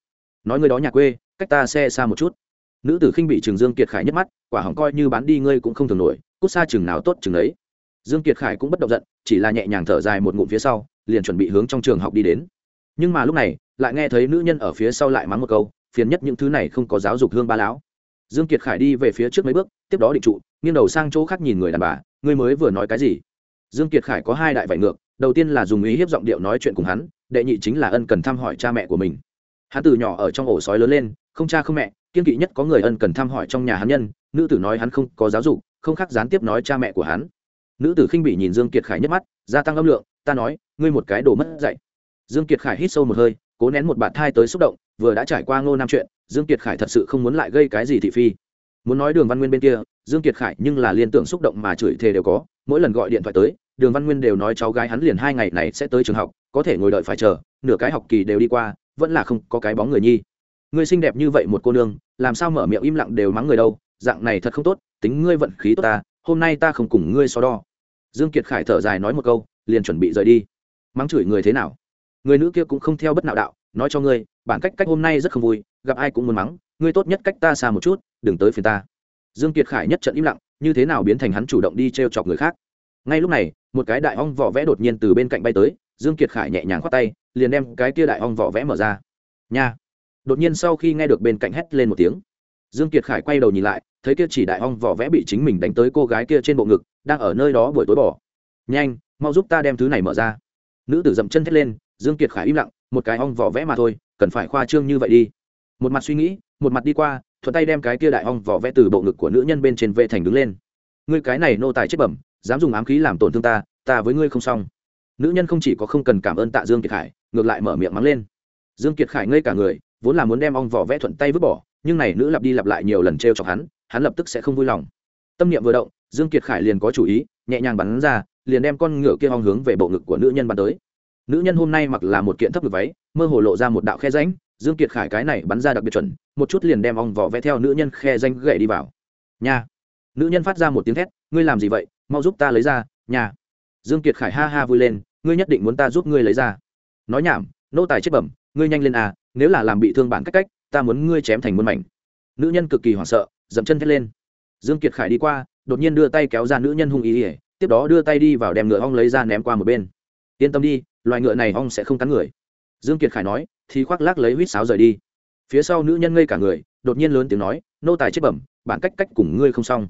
nói ngươi đó nhà quê, cách ta xe xa một chút. Nữ tử khinh bị trường dương kiệt khải nhất mắt, quả hỏng coi như bán đi ngươi cũng không thường nổi, cút xa chừng nào tốt chừng ấy dương kiệt khải cũng bất động giận, chỉ là nhẹ nhàng thở dài một ngụm phía sau, liền chuẩn bị hướng trong trường học đi đến. Nhưng mà lúc này, lại nghe thấy nữ nhân ở phía sau lại mắng một câu, phiền nhất những thứ này không có giáo dục hương ba lão. Dương kiệt khải đi về phía trước mấy bước, tiếp đó định trụ, nghiêng đầu sang chỗ khác nhìn người đàn bà, ngươi mới vừa nói cái gì? Dương kiệt khải có hai đại vải ngược, đầu tiên là dùng ý hiếp giọng điệu nói chuyện cùng hắn, đệ nhị chính là ân cần thăm hỏi cha mẹ của mình hắn từ nhỏ ở trong ổ sói lớn lên, không cha không mẹ kiên kỵ nhất có người ân cần thăm hỏi trong nhà hắn nhân, nữ tử nói hắn không có giáo dục, không khác gián tiếp nói cha mẹ của hắn. Nữ tử khinh bị nhìn dương kiệt khải nhất mắt, gia tăng âm lượng, ta nói, ngươi một cái đồ mất dạy. Dương kiệt khải hít sâu một hơi, cố nén một bạt thai tới xúc động, vừa đã trải qua ngô Nam chuyện, dương kiệt khải thật sự không muốn lại gây cái gì thị phi. Muốn nói đường văn nguyên bên kia, dương kiệt khải nhưng là liên tưởng xúc động mà chửi thề đều có, mỗi lần gọi điện thoại tới, đường văn nguyên đều nói cháu gái hắn liền hai ngày này sẽ tới trường học, có thể ngồi đợi phải chờ, nửa cái học kỳ đều đi qua vẫn là không có cái bóng người nhi. Ngươi xinh đẹp như vậy một cô nương, làm sao mở miệng im lặng đều mắng người đâu, dạng này thật không tốt, tính ngươi vận khí tốt ta, hôm nay ta không cùng ngươi so đo. Dương kiệt khải thở dài nói một câu, liền chuẩn bị rời đi. Mắng chửi người thế nào? Người nữ kia cũng không theo bất nạo đạo, nói cho ngươi, bản cách cách hôm nay rất không vui, gặp ai cũng muốn mắng, ngươi tốt nhất cách ta xa một chút, đừng tới phiền ta. Dương kiệt khải nhất trận im lặng, như thế nào biến thành hắn chủ động đi treo chọc người khác? Ngay lúc này, một cái đại ong vỏ vẽ đột nhiên từ bên cạnh bay tới dương kiệt khải nhẹ nhàng khoát tay, liền đem cái kia đại ong vỏ vẽ mở ra. Nha! Đột nhiên sau khi nghe được bên cạnh hét lên một tiếng, dương kiệt khải quay đầu nhìn lại, thấy kia chỉ đại ong vỏ vẽ bị chính mình đánh tới cô gái kia trên bộ ngực, đang ở nơi đó buổi tối bỏ. Nhanh, mau giúp ta đem thứ này mở ra. Nữ tử dậm chân thét lên, dương kiệt khải im lặng, một cái ong vỏ vẽ mà thôi, cần phải khoa trương như vậy đi. Một mặt suy nghĩ, một mặt đi qua, thuận tay đem cái kia đại ong vỏ vẽ từ bộ ngực của nữ nhân bên trên vệ thành đứng lên. Ngươi cái này nô tài chết bẩm, dám dùng ám khí làm tổn thương ta ta với ngươi không xong nữ nhân không chỉ có không cần cảm ơn tạ dương kiệt khải, ngược lại mở miệng mắng lên. Dương kiệt khải ngây cả người, vốn là muốn đem ong vỏ vẽ thuận tay vứt bỏ, nhưng này nữ lặp đi lặp lại nhiều lần trêu chọc hắn hắn lập tức sẽ không vui lòng. Tâm niệm vừa động, dương kiệt khải liền có chủ ý, nhẹ nhàng bắn ra, liền đem con ngựa kia ong hướng về bộ ngực của nữ nhân bắn tới. Nữ nhân hôm nay mặc là một kiện thấp ngực váy, mơ hồ lộ ra một đạo khe rãnh, dương kiệt khải cái này bắn ra đặc biệt chuẩn, một chút liền đem ong vỏ vẽ theo nữ nhân khe danh gậy đi vào. Nhà. nữ nhân phát ra một tiếng thét, ngươi làm gì vậy? Mau giúp ta lấy ra nhà dương kiệt khải ha ha vui lên, ngươi nhất định muốn ta giúp ngươi lấy ra. Nói nhảm, nô tài chết bẩm, ngươi nhanh lên à nếu là làm bị thương bản cách cách, ta muốn ngươi chém thành muôn mảnh. Nữ nhân cực kỳ hoảng sợ, dậm chân thét lên. Dương kiệt khải đi qua, đột nhiên đưa tay kéo ra nữ nhân hung ý ỉa tiếp đó đưa tay đi vào đem ngựa ong lấy ra ném qua một bên. Yên tâm đi, loài ngựa này ong sẽ không cắn người. Dương kiệt khải nói, thì khoác lác lấy huýt sáo rời đi. Phía sau nữ nhân ngây cả người, đột nhiên lớn tiếng nói, nô tài chết bẩm, bản cách cách cùng ngươi không xong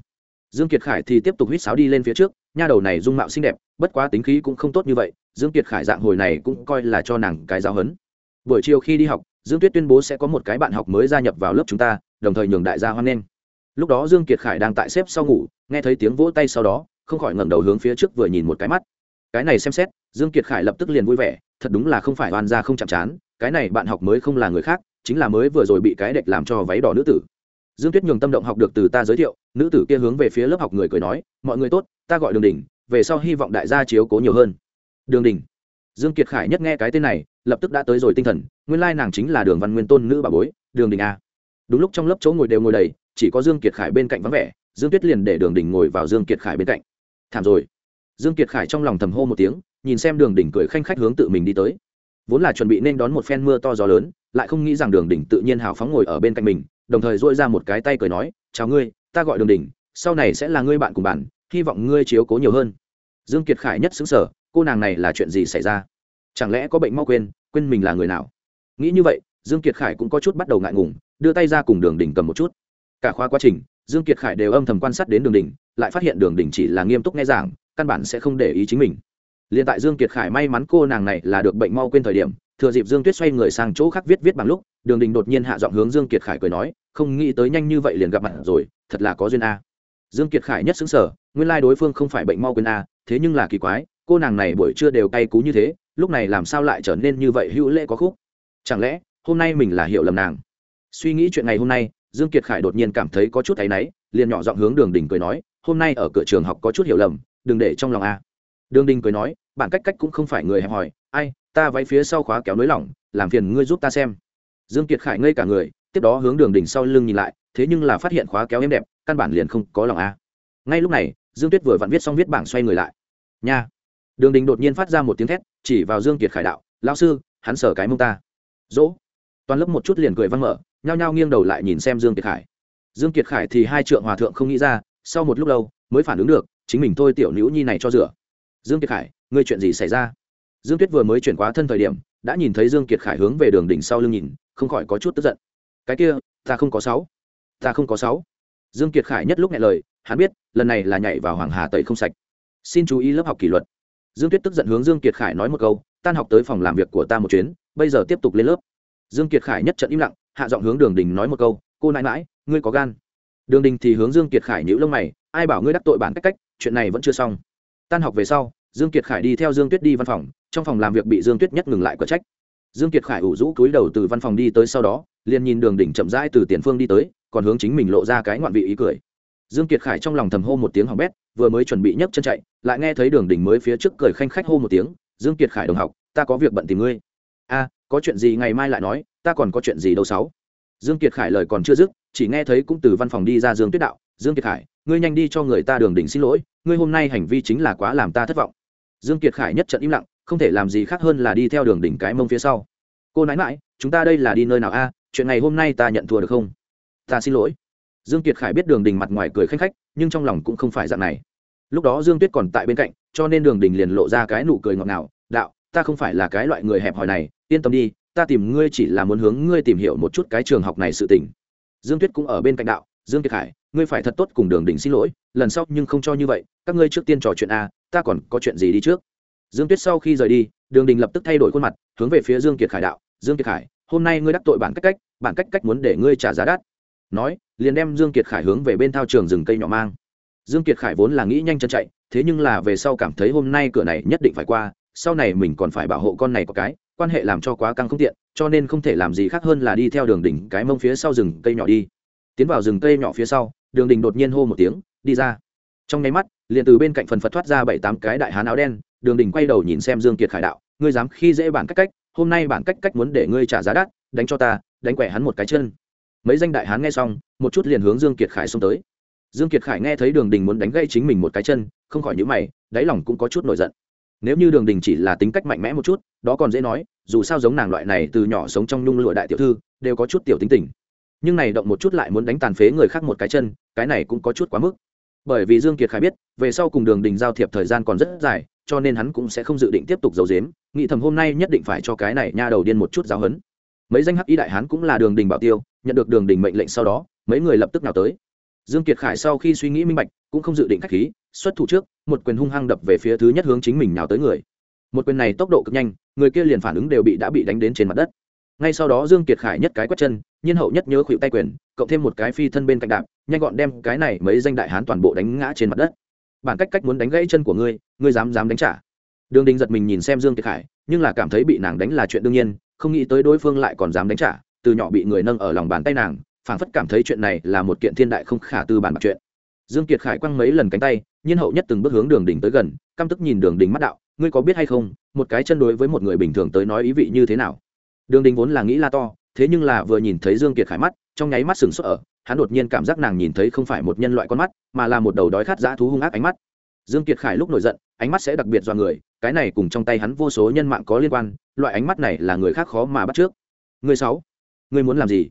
dương kiệt khải thì tiếp tục huýt sáo đi lên phía trước, nha đầu này dung mạo xinh đẹp, bất quá tính khí cũng không tốt như vậy, dương kiệt khải dạng hồi này cũng coi là cho nàng cái giáo hấn. Buổi chiều khi đi học, dương tuyết tuyên bố sẽ có một cái bạn học mới gia nhập vào lớp chúng ta, đồng thời nhường đại gia hoan nghênh. Lúc đó dương kiệt khải đang tại xếp sau ngủ, nghe thấy tiếng vỗ tay sau đó, không khỏi ngẩng đầu hướng phía trước vừa nhìn một cái mắt. Cái này xem xét, dương kiệt khải lập tức liền vui vẻ, thật đúng là không phải oan gia không chạm chán, cái này bạn học mới không là người khác, chính là mới vừa rồi bị cái đệch làm cho váy đỏ nữ tử dương tuyết nhường tâm động học được từ ta giới thiệu, nữ tử kia hướng về phía lớp học người cười nói, mọi người tốt, ta gọi đường đình về sau hy vọng đại gia chiếu cố nhiều hơn. Đường đình dương kiệt khải nhất nghe cái tên này, lập tức đã tới rồi tinh thần, nguyên lai nàng chính là đường văn nguyên tôn nữ bà bối, đường đình a à. đúng lúc trong lớp chỗ ngồi đều ngồi đầy, chỉ có dương kiệt khải bên cạnh vắng vẻ, dương tuyết liền để đường đình ngồi vào dương kiệt khải bên cạnh. Thảm rồi. Dương kiệt khải trong lòng thầm hô một tiếng, nhìn xem đường đình cười khanh khách hướng tự mình đi tới. Vốn là chuẩn bị nên đón một phen mưa to gió lớn, lại không nghĩ rằng đường đình tự nhiên hào phóng ngồi ở bên cạnh mình đồng thời dỗi ra một cái tay cười nói, chào ngươi, ta gọi đường đình sau này sẽ là ngươi bạn cùng bạn hy vọng ngươi chiếu cố nhiều hơn. Dương kiệt khải nhất xứng sở cô nàng này là chuyện gì xảy ra? Chẳng lẽ có bệnh mau quên quên mình là người nào? Nghĩ như vậy, dương kiệt khải cũng có chút bắt đầu ngại ngùng, đưa tay ra cùng đường đình cầm một chút. Cả khoa quá trình, dương kiệt khải đều âm thầm quan sát đến đường đình lại phát hiện đường đình chỉ là nghiêm túc nghe giảng, căn bản sẽ không để ý chính mình. Liền tại dương kiệt khải may mắn cô nàng này là được bệnh mau quên thời điểm thừa dịp dương tuyết xoay người sang chỗ khác viết viết bằng lúc, đường đình đột nhiên hạ giọng hướng dương kiệt khải cười nói, không nghĩ tới nhanh như vậy liền gặp mặt rồi, thật là có duyên a. Dương kiệt khải nhất xứng sở nguyên lai đối phương không phải bệnh mau quên a, thế nhưng là kỳ quái, cô nàng này buổi trưa đều cay cú như thế, lúc này làm sao lại trở nên như vậy hữu lễ có khúc? Chẳng lẽ, hôm nay mình là hiểu lầm nàng? Suy nghĩ chuyện ngày hôm nay, dương kiệt khải đột nhiên cảm thấy có chút thấy náy, liền nhỏ giọng hướng đường đình cười nói, hôm nay ở cửa trường học có chút hiểu lầm, đừng để trong lòng a. Đường đình cười nói, bản cách cách cũng không phải người hẹp hòi, ai ta váy phía sau khóa kéo nới lỏng, làm phiền ngươi giúp ta xem. Dương kiệt khải ngây cả người, tiếp đó hướng đường đỉnh sau lưng nhìn lại, thế nhưng là phát hiện khóa kéo êm đẹp, căn bản liền không có lòng a. Ngay lúc này, dương tuyết vừa vặn viết xong viết bảng xoay người lại. Nha. Đường đình đột nhiên phát ra một tiếng thét, chỉ vào dương kiệt khải đạo, lão sư, hắn sở cái mông ta. Dỗ. Toàn lớp một chút liền cười văng mở, nhao nhao nghiêng đầu lại nhìn xem dương kiệt khải. Dương kiệt khải thì hai trượng hòa thượng không nghĩ ra, sau một lúc lâu, mới phản ứng được, chính mình thôi tiểu nữ nhi này cho rửa. Dương kiệt khải, ngươi chuyện gì xảy ra? Dương tuyết vừa mới chuyển quá thân thời điểm, đã nhìn thấy dương kiệt khải hướng về đường đỉnh sau lưng nhìn, không khỏi có chút tức giận. Cái kia, ta không có sáu. Ta không có sáu. Dương kiệt khải nhất lúc nghe lời, hắn biết, lần này là nhảy vào hoàng hà tẩy không sạch. Xin chú ý lớp học kỷ luật. Dương tuyết tức giận hướng dương kiệt khải nói một câu, tan học tới phòng làm việc của ta một chuyến, bây giờ tiếp tục lên lớp. Dương kiệt khải nhất trận im lặng, hạ giọng hướng đường đình nói một câu, cô nãi mãi ngươi có gan. Đường đình thì hướng dương kiệt khải nhíu lông mày, ai bảo ngươi đắc tội bản cách cách, chuyện này vẫn chưa xong. Tan học về sau, dương kiệt khải đi theo dương tuyết đi văn phòng trong phòng làm việc bị dương tuyết nhất ngừng lại có trách. Dương kiệt khải ủ rũ cúi đầu từ văn phòng đi tới sau đó, liền nhìn đường đỉnh chậm rãi từ tiền phương đi tới, còn hướng chính mình lộ ra cái ngoạn vị ý cười. Dương kiệt khải trong lòng thầm hô một tiếng hỏng bét, vừa mới chuẩn bị nhấc chân chạy, lại nghe thấy đường đỉnh mới phía trước cười khanh khách hô một tiếng, dương kiệt khải đồng học, ta có việc bận tìm ngươi. A, có chuyện gì ngày mai lại nói, ta còn có chuyện gì đâu sáu. Dương kiệt khải lời còn chưa dứt, chỉ nghe thấy cũng từ văn phòng đi ra dương tuyết đạo, dương kiệt khải, ngươi nhanh đi cho người ta đường đỉnh xin lỗi, ngươi hôm nay hành vi chính là quá làm ta thất vọng. Dương kiệt khải nhất trận im lặng không thể làm gì khác hơn là đi theo đường đỉnh cái mông phía sau. Cô nãi mãi chúng ta đây là đi nơi nào a? Chuyện này hôm nay ta nhận thua được không? Ta xin lỗi. Dương kiệt khải biết đường đình mặt ngoài cười khanh khách, nhưng trong lòng cũng không phải dạng này. Lúc đó dương tuyết còn tại bên cạnh, cho nên đường đình liền lộ ra cái nụ cười ngọt ngào. Đạo, ta không phải là cái loại người hẹp hòi này, yên tâm đi, ta tìm ngươi chỉ là muốn hướng ngươi tìm hiểu một chút cái trường học này sự tình. Dương tuyết cũng ở bên cạnh đạo, dương kiệt khải, ngươi phải thật tốt cùng đường đình xin lỗi, lần sau nhưng không cho như vậy, các ngươi trước tiên trò chuyện a, ta còn có chuyện gì đi trước? Dương tuyết sau khi rời đi, đường đình lập tức thay đổi khuôn mặt, hướng về phía dương kiệt khải đạo, dương kiệt khải, hôm nay ngươi đắc tội bản cách cách, bản cách cách muốn để ngươi trả giá đắt. Nói, liền đem dương kiệt khải hướng về bên thao trường rừng cây nhỏ mang. Dương kiệt khải vốn là nghĩ nhanh chân chạy, thế nhưng là về sau cảm thấy hôm nay cửa này nhất định phải qua, sau này mình còn phải bảo hộ con này có cái, quan hệ làm cho quá căng không tiện, cho nên không thể làm gì khác hơn là đi theo đường đỉnh cái mông phía sau rừng cây nhỏ đi. Tiến vào rừng cây nhỏ phía sau, đường đình đột nhiên hô một tiếng, đi ra trong nháy mắt, liền từ bên cạnh phần phật thoát ra bảy tám cái đại hán áo đen, đường đình quay đầu nhìn xem dương kiệt khải đạo, ngươi dám khi dễ bản cách cách, hôm nay bản cách cách muốn để ngươi trả giá đắt, đánh cho ta, đánh quẻ hắn một cái chân. Mấy danh đại hán nghe xong, một chút liền hướng dương kiệt khải xông tới. Dương kiệt khải nghe thấy đường đình muốn đánh gãy chính mình một cái chân, không khỏi nhữ mày, đáy lòng cũng có chút nổi giận. Nếu như đường đình chỉ là tính cách mạnh mẽ một chút, đó còn dễ nói, dù sao giống nàng loại này từ nhỏ sống trong nhung lụa đại tiểu thư, đều có chút tiểu tính tình. Nhưng này động một chút lại muốn đánh tàn phế người khác một cái chân, cái này cũng có chút quá mức bởi vì dương kiệt khải biết, về sau cùng đường đình giao thiệp thời gian còn rất dài, cho nên hắn cũng sẽ không dự định tiếp tục giấu giếm, nghĩ thầm hôm nay nhất định phải cho cái này nha đầu điên một chút giáo hấn mấy danh hắc y đại hán cũng là đường đình bảo tiêu, nhận được đường đình mệnh lệnh sau đó, mấy người lập tức nào tới. Dương kiệt khải sau khi suy nghĩ minh bạch, cũng không dự định khách khí, xuất thủ trước, một quyền hung hăng đập về phía thứ nhất hướng chính mình nào tới người. Một quyền này tốc độ cực nhanh, người kia liền phản ứng đều bị đã bị đánh đến trên mặt đất. Ngay sau đó dương kiệt khải nhất cái quét chân, nhiên hậu nhất nhớ khuỵu tay quyền, cộng thêm một cái phi thân bên cạnh đạp nhanh gọn đem cái này mấy danh đại hán toàn bộ đánh ngã trên mặt đất. Bản cách cách muốn đánh gãy chân của ngươi ngươi dám dám đánh trả. Đường đình giật mình nhìn xem dương kiệt khải, nhưng là cảm thấy bị nàng đánh là chuyện đương nhiên, không nghĩ tới đối phương lại còn dám đánh trả, từ nhỏ bị người nâng ở lòng bàn tay nàng, phảng phất cảm thấy chuyện này là một kiện thiên đại không khả tư bản bạc chuyện. Dương kiệt khải quăng mấy lần cánh tay, nhiên hậu nhất từng bước hướng đường đình tới gần, căm tức nhìn đường đình mắt đạo, ngươi có biết hay không, một cái chân đối với một người bình thường tới nói ý vị như thế nào? Đường đình vốn là nghĩ la to, thế nhưng là vừa nhìn thấy dương kiệt khải mắt, trong nháy mắt sừng sốt ở hắn đột nhiên cảm giác nàng nhìn thấy không phải một nhân loại con mắt, mà là một đầu đói khát dã thú hung ác ánh mắt. Dương kiệt khải lúc nổi giận, ánh mắt sẽ đặc biệt do người, cái này cùng trong tay hắn vô số nhân mạng có liên quan, loại ánh mắt này là người khác khó mà bắt trước. Người sáu, người muốn làm gì?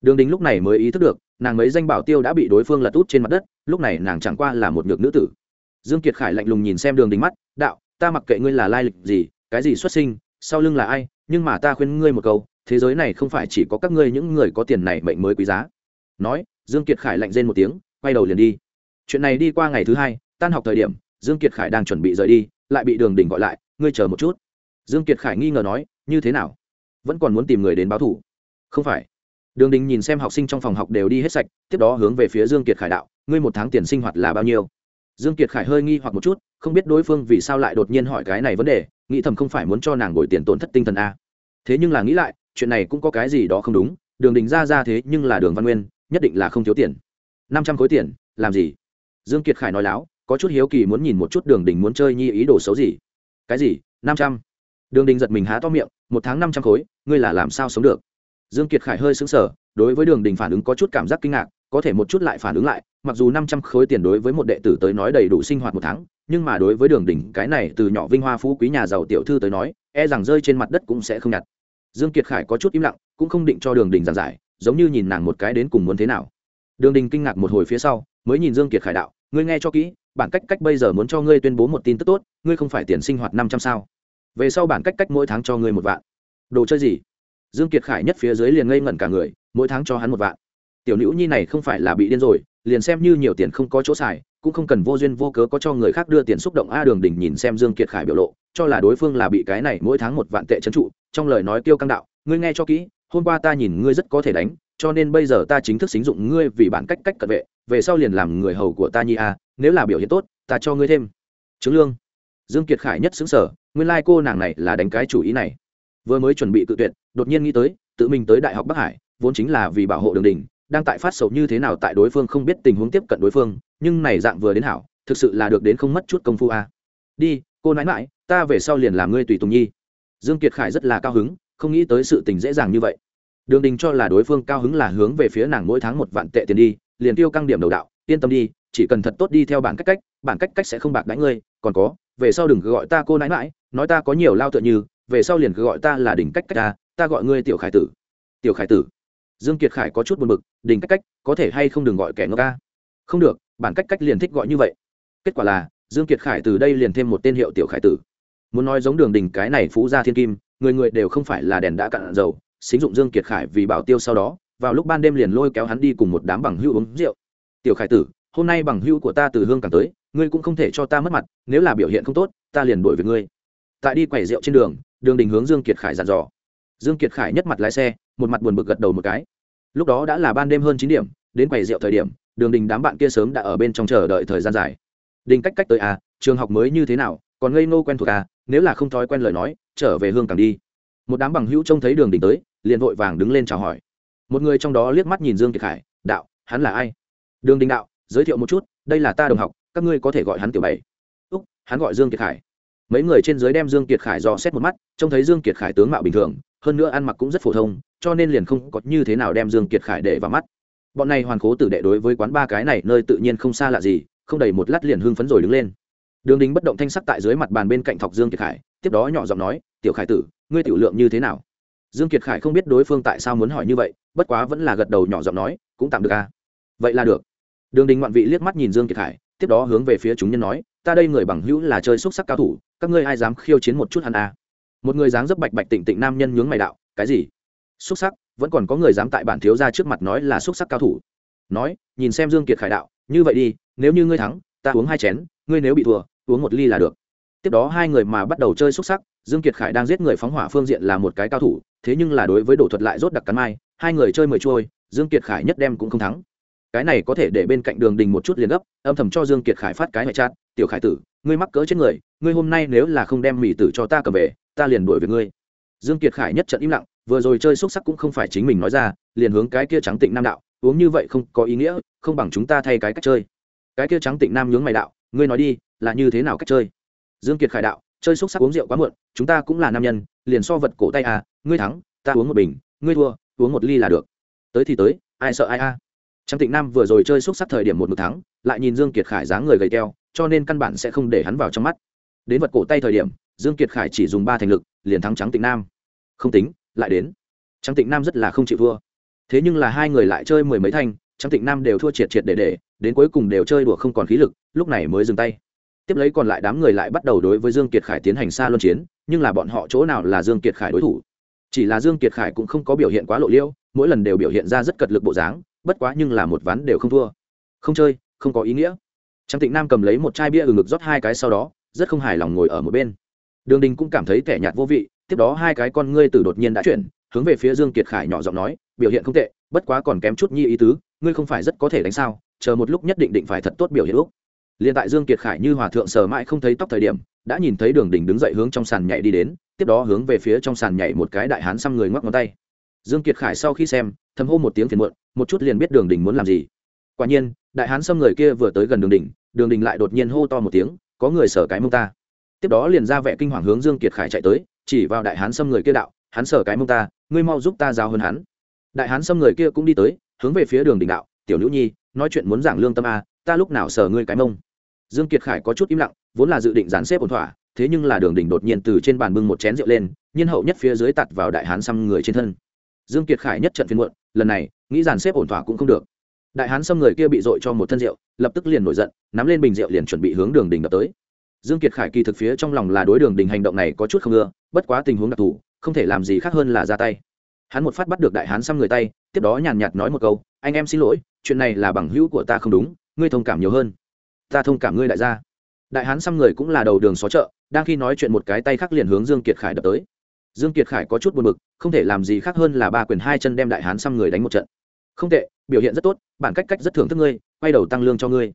Đường đình lúc này mới ý thức được, nàng mấy danh bảo tiêu đã bị đối phương lật út trên mặt đất, lúc này nàng chẳng qua là một nhược nữ tử. Dương kiệt khải lạnh lùng nhìn xem đường đình mắt, đạo, ta mặc kệ ngươi là lai lịch gì, cái gì xuất sinh, sau lưng là ai, nhưng mà ta khuyên ngươi một câu, thế giới này không phải chỉ có các ngươi những người có tiền này mệnh mới quý giá nói, dương kiệt khải lạnh rên một tiếng, quay đầu liền đi. Chuyện này đi qua ngày thứ hai, tan học thời điểm, dương kiệt khải đang chuẩn bị rời đi, lại bị đường đình gọi lại, ngươi chờ một chút. Dương kiệt khải nghi ngờ nói, như thế nào? Vẫn còn muốn tìm người đến báo thủ? Không phải. Đường đình nhìn xem học sinh trong phòng học đều đi hết sạch, tiếp đó hướng về phía dương kiệt khải đạo, ngươi một tháng tiền sinh hoạt là bao nhiêu? Dương kiệt khải hơi nghi hoặc một chút, không biết đối phương vì sao lại đột nhiên hỏi cái này vấn đề, nghĩ thầm không phải muốn cho nàng bồi tiền tổn thất tinh thần a. Thế nhưng là nghĩ lại, chuyện này cũng có cái gì đó không đúng, đường đình ra ra thế nhưng là đường văn nguyên nhất định là không thiếu tiền. Năm trăm khối tiền, làm gì? Dương kiệt khải nói láo, có chút hiếu kỳ muốn nhìn một chút đường đình muốn chơi nhi ý đồ xấu gì. Cái gì? Năm trăm? Đường đình giật mình há to miệng, một tháng năm trăm khối, ngươi là làm sao sống được? Dương kiệt khải hơi sững sờ, đối với đường đình phản ứng có chút cảm giác kinh ngạc, có thể một chút lại phản ứng lại, mặc dù năm trăm khối tiền đối với một đệ tử tới nói đầy đủ sinh hoạt một tháng, nhưng mà đối với đường đình, cái này từ nhỏ vinh hoa phú quý nhà giàu tiểu thư tới nói e rằng rơi trên mặt đất cũng sẽ không nhặt. Dương kiệt khải có chút im lặng, cũng không định cho đường đình giảng giải giống như nhìn nàng một cái đến cùng muốn thế nào. Đường đình kinh ngạc một hồi phía sau, mới nhìn dương kiệt khải đạo, ngươi nghe cho kỹ, bản cách cách bây giờ muốn cho ngươi tuyên bố một tin tức tốt, ngươi không phải tiền sinh hoạt năm trăm sao. Về sau bản cách cách mỗi tháng cho ngươi một vạn. Đồ chơi gì? Dương kiệt khải nhất phía dưới liền ngây ngẩn cả người, mỗi tháng cho hắn một vạn. Tiểu nữ nhi này không phải là bị điên rồi, liền xem như nhiều tiền không có chỗ xài, cũng không cần vô duyên vô cớ có cho người khác đưa tiền xúc động. A đường đình nhìn xem dương kiệt khải biểu lộ, cho là đối phương là bị cái này mỗi tháng một vạn tệ trấn trụ, trong lời nói tiêu căng đạo, ngươi nghe cho kỹ hôm qua ta nhìn ngươi rất có thể đánh, cho nên bây giờ ta chính thức xính dụng ngươi vì bản cách cách cận vệ, về sau liền làm người hầu của ta nhi a, nếu là biểu hiện tốt, ta cho ngươi thêm. Chứng lương. Dương kiệt khải nhất xứng sở, nguyên lai cô nàng này là đánh cái chủ ý này. Vừa mới chuẩn bị tự tuyệt, đột nhiên nghĩ tới, tự mình tới đại học bắc hải, vốn chính là vì bảo hộ đường đình đang tại phát sầu như thế nào tại đối phương không biết tình huống tiếp cận đối phương, nhưng này dạng vừa đến hảo, thực sự là được đến không mất chút công phu a. Đi, cô nãi mãi ta về sau liền làm ngươi tùy tùng nhi. Dương kiệt khải rất là cao hứng không nghĩ tới sự tình dễ dàng như vậy. Đường đình cho là đối phương cao hứng là hướng về phía nàng mỗi tháng một vạn tệ tiền đi, liền tiêu căng điểm đầu đạo, yên tâm đi, chỉ cần thật tốt đi theo bản cách cách, bản cách cách sẽ không bạc đánh ngươi, còn có, về sau đừng cứ gọi ta cô nãi mãi nói ta có nhiều lao tựa như, về sau liền cứ gọi ta là đỉnh cách cách ta ta gọi ngươi tiểu khải tử. Tiểu khải tử. Dương kiệt khải có chút buồn bực đỉnh cách cách, có thể hay không đừng gọi kẻ ngốc ca? Không được, bản cách cách liền thích gọi như vậy. Kết quả là, dương kiệt khải từ đây liền thêm một tên hiệu tiểu khải tử. Muốn nói giống đường đình cái này phú gia thiên kim người người đều không phải là đèn đã cạn dầu, xính dụng dương kiệt khải vì bảo tiêu sau đó, vào lúc ban đêm liền lôi kéo hắn đi cùng một đám bằng hữu uống rượu. Tiểu khải tử, hôm nay bằng hữu của ta từ hương càng tới, ngươi cũng không thể cho ta mất mặt, nếu là biểu hiện không tốt, ta liền đuổi với ngươi. Tại đi quẩy rượu trên đường đường đình hướng dương kiệt khải dặn dò. Dương kiệt khải nhất mặt lái xe, một mặt buồn bực gật đầu một cái. Lúc đó đã là ban đêm hơn chín điểm, đến quầy rượu thời điểm, đường đình đám bạn kia sớm đã ở bên trong chờ đợi thời gian dài. Đình, cách cách tới à trường học mới như thế nào, còn ngây ngô quen thuộc à nếu là không thói quen lời nói, trở về hương càng đi. Một đám bằng hữu trông thấy đường đỉnh tới, liền vội vàng đứng lên chào hỏi. Một người trong đó liếc mắt nhìn dương kiệt khải, đạo, hắn là ai? Đường đình đạo, giới thiệu một chút, đây là ta đồng học, các ngươi có thể gọi hắn tiểu bảy. Úc, hắn gọi dương kiệt khải. Mấy người trên dưới đem dương kiệt khải dò xét một mắt, trông thấy dương kiệt khải tướng mạo bình thường, hơn nữa ăn mặc cũng rất phổ thông, cho nên liền không có như thế nào đem dương kiệt khải để vào mắt. Bọn này hoàn cố tử đệ đối với quán ba cái này nơi tự nhiên không xa lạ gì, không đầy một lát liền hưng phấn rồi đứng lên đường đình bất động thanh sắc tại dưới mặt bàn bên cạnh thọc dương kiệt khải, tiếp đó nhỏ giọng nói, tiểu khải tử, ngươi tiểu lượng như thế nào? Dương kiệt khải không biết đối phương tại sao muốn hỏi như vậy, bất quá vẫn là gật đầu nhỏ giọng nói, cũng tạm được à. Vậy là được. Đường đình ngoạn vị liếc mắt nhìn dương kiệt khải, tiếp đó hướng về phía chúng nhân nói, ta đây người bằng hữu là chơi xúc sắc cao thủ, các ngươi ai dám khiêu chiến một chút hắn à? Một người dáng dấp bạch bạch tịnh tịnh nam nhân nhướng mày đạo, cái gì? Xúc sắc? Vẫn còn có người dám tại bản thiếu gia trước mặt nói là xúc sắc cao thủ? Nói, nhìn xem dương kiệt khải đạo, như vậy đi, nếu như ngươi thắng, ta uống hai chén, ngươi nếu bị thua uống một ly là được. Tiếp đó hai người mà bắt đầu chơi xúc sắc, dương kiệt khải đang giết người phóng hỏa phương diện là một cái cao thủ, thế nhưng là đối với đổ thuật lại rốt đặc cắn mai, hai người chơi mười trôi dương kiệt khải nhất đem cũng không thắng. Cái này có thể để bên cạnh đường đình một chút liền gấp, âm thầm cho dương kiệt khải phát cái ngoại chát, tiểu khải tử, ngươi mắc cỡ chết người, ngươi hôm nay nếu là không đem mỹ tử cho ta cầm về, ta liền đuổi về ngươi. Dương kiệt khải nhất trận im lặng, vừa rồi chơi xúc sắc cũng không phải chính mình nói ra, liền hướng cái kia trắng tịnh nam đạo, uống như vậy không có ý nghĩa, không bằng chúng ta thay cái cách chơi. Cái kia trắng tịnh nam nhướng mày đạo, ngươi nói đi là như thế nào cách chơi? Dương kiệt khải đạo, chơi xúc sắc uống rượu quá muộn, chúng ta cũng là nam nhân, liền so vật cổ tay à ngươi thắng, ta uống một bình, ngươi thua, uống một ly là được. Tới thì tới, ai sợ ai a? À. tịnh nam vừa rồi chơi xúc sắc thời điểm một một thắng, lại nhìn dương kiệt khải dáng người gầy teo, cho nên căn bản sẽ không để hắn vào trong mắt. Đến vật cổ tay thời điểm, dương kiệt khải chỉ dùng ba thành lực, liền thắng trắng tịnh nam. Không tính, lại đến. Trắng tịnh nam rất là không chịu thua. Thế nhưng là hai người lại chơi mười mấy thanh trắng tịnh nam đều thua triệt triệt để để, đến cuối cùng đều chơi đùa không còn khí lực, lúc này mới dừng tay tiếp lấy còn lại đám người lại bắt đầu đối với dương kiệt khải tiến hành xa luân chiến, nhưng là bọn họ chỗ nào là dương kiệt khải đối thủ? Chỉ là dương kiệt khải cũng không có biểu hiện quá lộ liêu mỗi lần đều biểu hiện ra rất cật lực bộ dáng, bất quá nhưng là một ván đều không thua. Không chơi, không có ý nghĩa. Trang tịnh nam cầm lấy một chai bia ừ ngực rót hai cái sau đó, rất không hài lòng ngồi ở một bên. Đường đình cũng cảm thấy tẻ nhạt vô vị, tiếp đó hai cái con ngươi từ đột nhiên đã chuyển, hướng về phía dương kiệt khải nhỏ giọng nói, biểu hiện không tệ, bất quá còn kém chút nhi ý tứ, ngươi không phải rất có thể đánh sao, chờ một lúc nhất định định phải thật tốt biểu hiện lúc liền tại dương kiệt khải như hòa thượng sờ mãi không thấy tóc thời điểm, đã nhìn thấy đường đỉnh đứng dậy hướng trong sàn nhảy đi đến, tiếp đó hướng về phía trong sàn nhảy một cái đại hán xăm người ngoắc ngón tay. Dương kiệt khải sau khi xem, thầm hô một tiếng phiền muộn, một chút liền biết đường đỉnh muốn làm gì. Quả nhiên, đại hán xăm người kia vừa tới gần đường đỉnh đường đỉnh lại đột nhiên hô to một tiếng, có người sở cái mông ta. Tiếp đó liền ra vẻ kinh hoàng hướng dương kiệt khải chạy tới, chỉ vào đại hán xâm người kia đạo, hắn sở cái mông ta, ngươi mau giúp ta giao hơn hắn. Đại hán xâm người kia cũng đi tới, hướng về phía đường đình đạo, tiểu nữ nhi, nói chuyện muốn giảng lương tâm a ta lúc nào sờ ngươi cái mông? Dương kiệt khải có chút im lặng, vốn là dự định dàn xếp ổn thỏa, thế nhưng là đường đình đột nhiên từ trên bàn bưng một chén rượu lên, nhiên hậu nhất phía dưới tạt vào đại hán xăm người trên thân. Dương kiệt khải nhất trận phiên muộn, lần này, nghĩ dàn xếp ổn thỏa cũng không được. Đại hán xăm người kia bị dội cho một thân rượu, lập tức liền nổi giận, nắm lên bình rượu liền chuẩn bị hướng đường đình đập tới. Dương kiệt khải kỳ thực phía trong lòng là đối đường đình hành động này có chút không ưa, bất quá tình huống đặc thù, không thể làm gì khác hơn là ra tay. Hắn một phát bắt được đại hán xăm người tay, tiếp đó nhàn nhạt nói một câu, anh em xin lỗi, chuyện này là bằng hữu của ta không đúng ngươi thông cảm nhiều hơn. Ta thông cảm ngươi đại gia. Đại hán xăm người cũng là đầu đường xó chợ, đang khi nói chuyện một cái tay khác liền hướng dương kiệt khải đập tới. Dương kiệt khải có chút buồn bực, không thể làm gì khác hơn là ba quyền hai chân đem đại hán xăm người đánh một trận. Không tệ, biểu hiện rất tốt, bản cách cách rất thưởng thức ngươi, quay đầu tăng lương cho ngươi.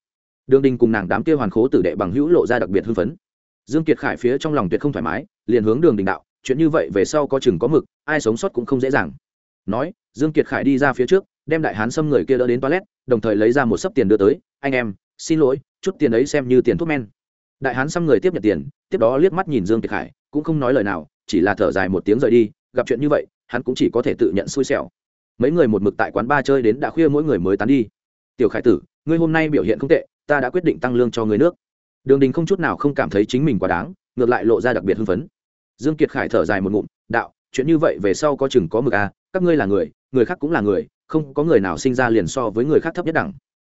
Đường đình cùng nàng đám kia hoàn khố tử đệ bằng hữu lộ ra đặc biệt hưng phấn. Dương kiệt khải phía trong lòng tuyệt không thoải mái, liền hướng đường đình đạo, chuyện như vậy về sau có chừng có mực, ai sống sót cũng không dễ dàng. Nói, dương kiệt khải đi ra phía trước đem đại hán xâm người kia đỡ đến toilet, đồng thời lấy ra một sấp tiền đưa tới. Anh em, xin lỗi, chút tiền ấy xem như tiền thuốc men. Đại hán xăm người tiếp nhận tiền, tiếp đó liếc mắt nhìn dương kiệt khải, cũng không nói lời nào, chỉ là thở dài một tiếng rời đi. Gặp chuyện như vậy, hắn cũng chỉ có thể tự nhận xui xẻo. Mấy người một mực tại quán ba chơi đến đã khuya mỗi người mới tán đi. Tiểu khải tử, ngươi hôm nay biểu hiện không tệ, ta đã quyết định tăng lương cho người nước. Đường đình không chút nào không cảm thấy chính mình quá đáng, ngược lại lộ ra đặc biệt hưng phấn. Dương kiệt khải thở dài một ngụm, đạo, chuyện như vậy về sau có chừng có mực à các ngươi là người người khác cũng là người không có người nào sinh ra liền so với người khác thấp nhất đẳng.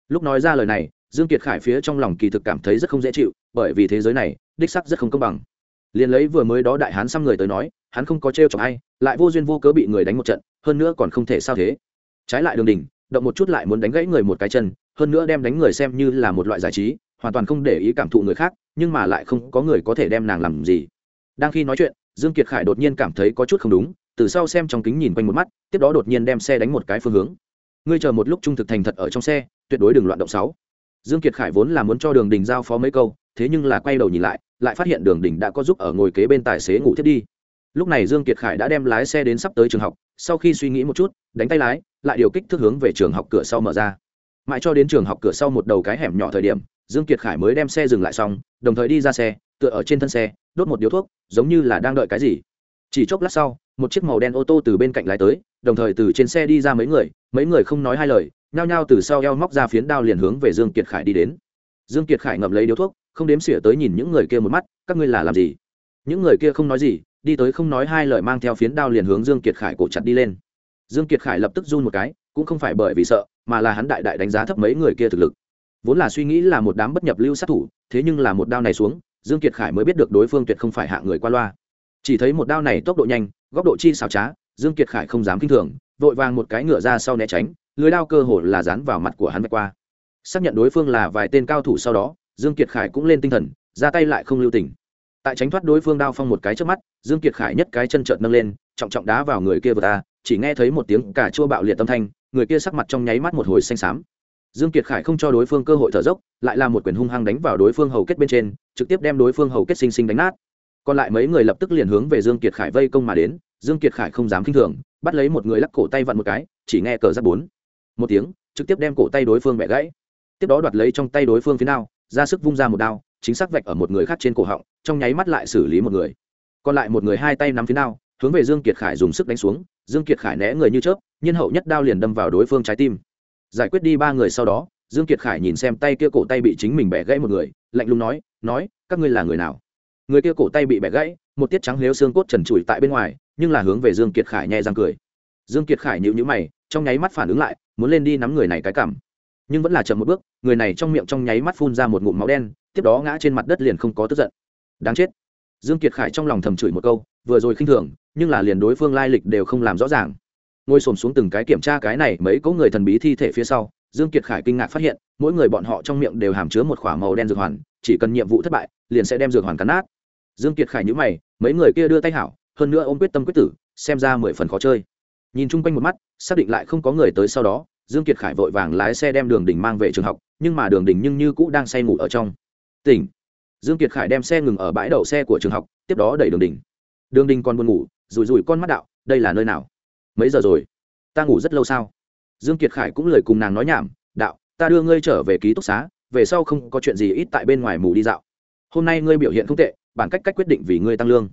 Lúc nói ra lời này, dương kiệt khải phía trong lòng kỳ thực cảm thấy rất không dễ chịu, bởi vì thế giới này, đích sắc rất không công bằng. Liền lấy vừa mới đó đại hán xăm người tới nói, hắn không có trêu chọc ai, lại vô duyên vô cớ bị người đánh một trận, hơn nữa còn không thể sao thế. Trái lại đường đình động một chút lại muốn đánh gãy người một cái chân, hơn nữa đem đánh người xem như là một loại giải trí, hoàn toàn không để ý cảm thụ người khác, nhưng mà lại không có người có thể đem nàng làm gì. Đang khi nói chuyện, dương kiệt khải đột nhiên cảm thấy có chút không đúng từ sau xem trong kính nhìn quanh một mắt, tiếp đó đột nhiên đem xe đánh một cái phương hướng. Ngươi chờ một lúc trung thực thành thật ở trong xe, tuyệt đối đừng loạn động sáu. Dương kiệt khải vốn là muốn cho đường đình giao phó mấy câu, thế nhưng là quay đầu nhìn lại lại phát hiện đường đình đã có giúp ở ngồi kế bên tài xế ngủ thiết đi. Lúc này dương kiệt khải đã đem lái xe đến sắp tới trường học, sau khi suy nghĩ một chút, đánh tay lái, lại điều kích thước hướng về trường học cửa sau mở ra. Mãi cho đến trường học cửa sau một đầu cái hẻm nhỏ thời điểm, dương kiệt khải mới đem xe dừng lại xong, đồng thời đi ra xe, tựa ở trên thân xe, đốt một điếu thuốc, giống như là đang đợi cái gì chỉ chốc lát sau, một chiếc màu đen ô tô từ bên cạnh lái tới, đồng thời từ trên xe đi ra mấy người mấy người không nói hai lời, nhao nhao từ sau eo móc ra phiến đao liền hướng về dương kiệt khải đi đến. Dương kiệt khải ngậm lấy điếu thuốc, không đếm xỉa tới nhìn những người kia một mắt, các ngươi là làm gì? Những người kia không nói gì, đi tới không nói hai lời mang theo phiến đao liền hướng dương kiệt khải cổ chặt đi lên. Dương kiệt khải lập tức run một cái, cũng không phải bởi vì sợ, mà là hắn đại đại đánh giá thấp mấy người kia thực lực. Vốn là suy nghĩ là một đám bất nhập lưu sát thủ, thế nhưng là một đao này xuống, dương kiệt khải mới biết được đối phương tuyệt không phải hạ người qua loa chỉ thấy một đao này tốc độ nhanh, góc độ chi xảo trá, dương kiệt khải không dám kinh thường, vội vàng một cái ngựa ra sau né tránh, lưới đao cơ hồ là dán vào mặt của hắn qua. Xác nhận đối phương là vài tên cao thủ sau đó, dương kiệt khải cũng lên tinh thần, ra tay lại không lưu tình. Tại tránh thoát đối phương đao phong một cái trước mắt, dương kiệt khải nhất cái chân trợn nâng lên, trọng trọng đá vào người kia vừa ta, chỉ nghe thấy một tiếng cả chua bạo liệt tâm thanh, người kia sắc mặt trong nháy mắt một hồi xanh xám. Dương kiệt khải không cho đối phương cơ hội thở dốc, lại là một quyền hung hăng đánh vào đối phương hầu kết bên trên, trực tiếp đem đối phương hầu kết sinh sinh đánh nát còn lại mấy người lập tức liền hướng về dương kiệt khải vây công mà đến, dương kiệt khải không dám kinh thường, bắt lấy một người lắc cổ tay vặn một cái, chỉ nghe cờ giáp bốn. Một tiếng, trực tiếp đem cổ tay đối phương bẻ gãy. Tiếp đó đoạt lấy trong tay đối phương phía nào ra sức vung ra một đao, chính xác vạch ở một người khác trên cổ họng, trong nháy mắt lại xử lý một người. Còn lại một người hai tay nắm phía nào hướng về dương kiệt khải dùng sức đánh xuống, dương kiệt khải né người như chớp nhân hậu nhất đao liền đâm vào đối phương trái tim. Giải quyết đi ba người sau đó, dương kiệt khải nhìn xem tay kia cổ tay bị chính mình bẻ gãy một người, lạnh lùng nói nói, các ngươi là người nào? Người kia cổ tay bị bẻ gãy, một tiết trắng nếu xương cốt trần trụi tại bên ngoài, nhưng là hướng về dương kiệt khải nhẹ răng cười. Dương kiệt khải nhíu nhíu mày, trong nháy mắt phản ứng lại, muốn lên đi nắm người này cái cảm. Nhưng vẫn là chậm một bước, người này trong miệng trong nháy mắt phun ra một ngụm máu đen, tiếp đó ngã trên mặt đất liền không có tức giận. Đáng chết. Dương kiệt khải trong lòng thầm chửi một câu, vừa rồi khinh thường, nhưng là liền đối phương lai lịch đều không làm rõ ràng. Ngồi xổm xuống từng cái kiểm tra cái này, mấy cỗ người thần bí thi thể phía sau, dương kiệt khải kinh ngạc phát hiện, mỗi người bọn họ trong miệng đều hàm chứa một khỏa màu đen dược hoàn, chỉ cần nhiệm vụ thất bại, liền sẽ đem dược hoàn cắn nát dương kiệt khải nhíu mày, mấy người kia đưa tay hảo, hơn nữa ôm quyết tâm quyết tử, xem ra mười phần khó chơi. Nhìn chung quanh một mắt, xác định lại không có người tới sau đó, dương kiệt khải vội vàng lái xe đem đường đình mang về trường học, nhưng mà đường đình nhưng như cũ đang say ngủ ở trong. Tỉnh. Dương kiệt khải đem xe ngừng ở bãi đậu xe của trường học, tiếp đó đẩy đường đình đường đình còn buồn ngủ, rủi rủi con mắt đạo, đây là nơi nào? Mấy giờ rồi? Ta ngủ rất lâu sao? Dương kiệt khải cũng lời cùng nàng nói nhảm, đạo, ta đưa ngươi trở về ký túc xá, về sau không có chuyện gì ít tại bên ngoài mù đi dạo. Hôm nay ngươi biểu hiện không tệ bản cách cách quyết định vì ngươi tăng lương.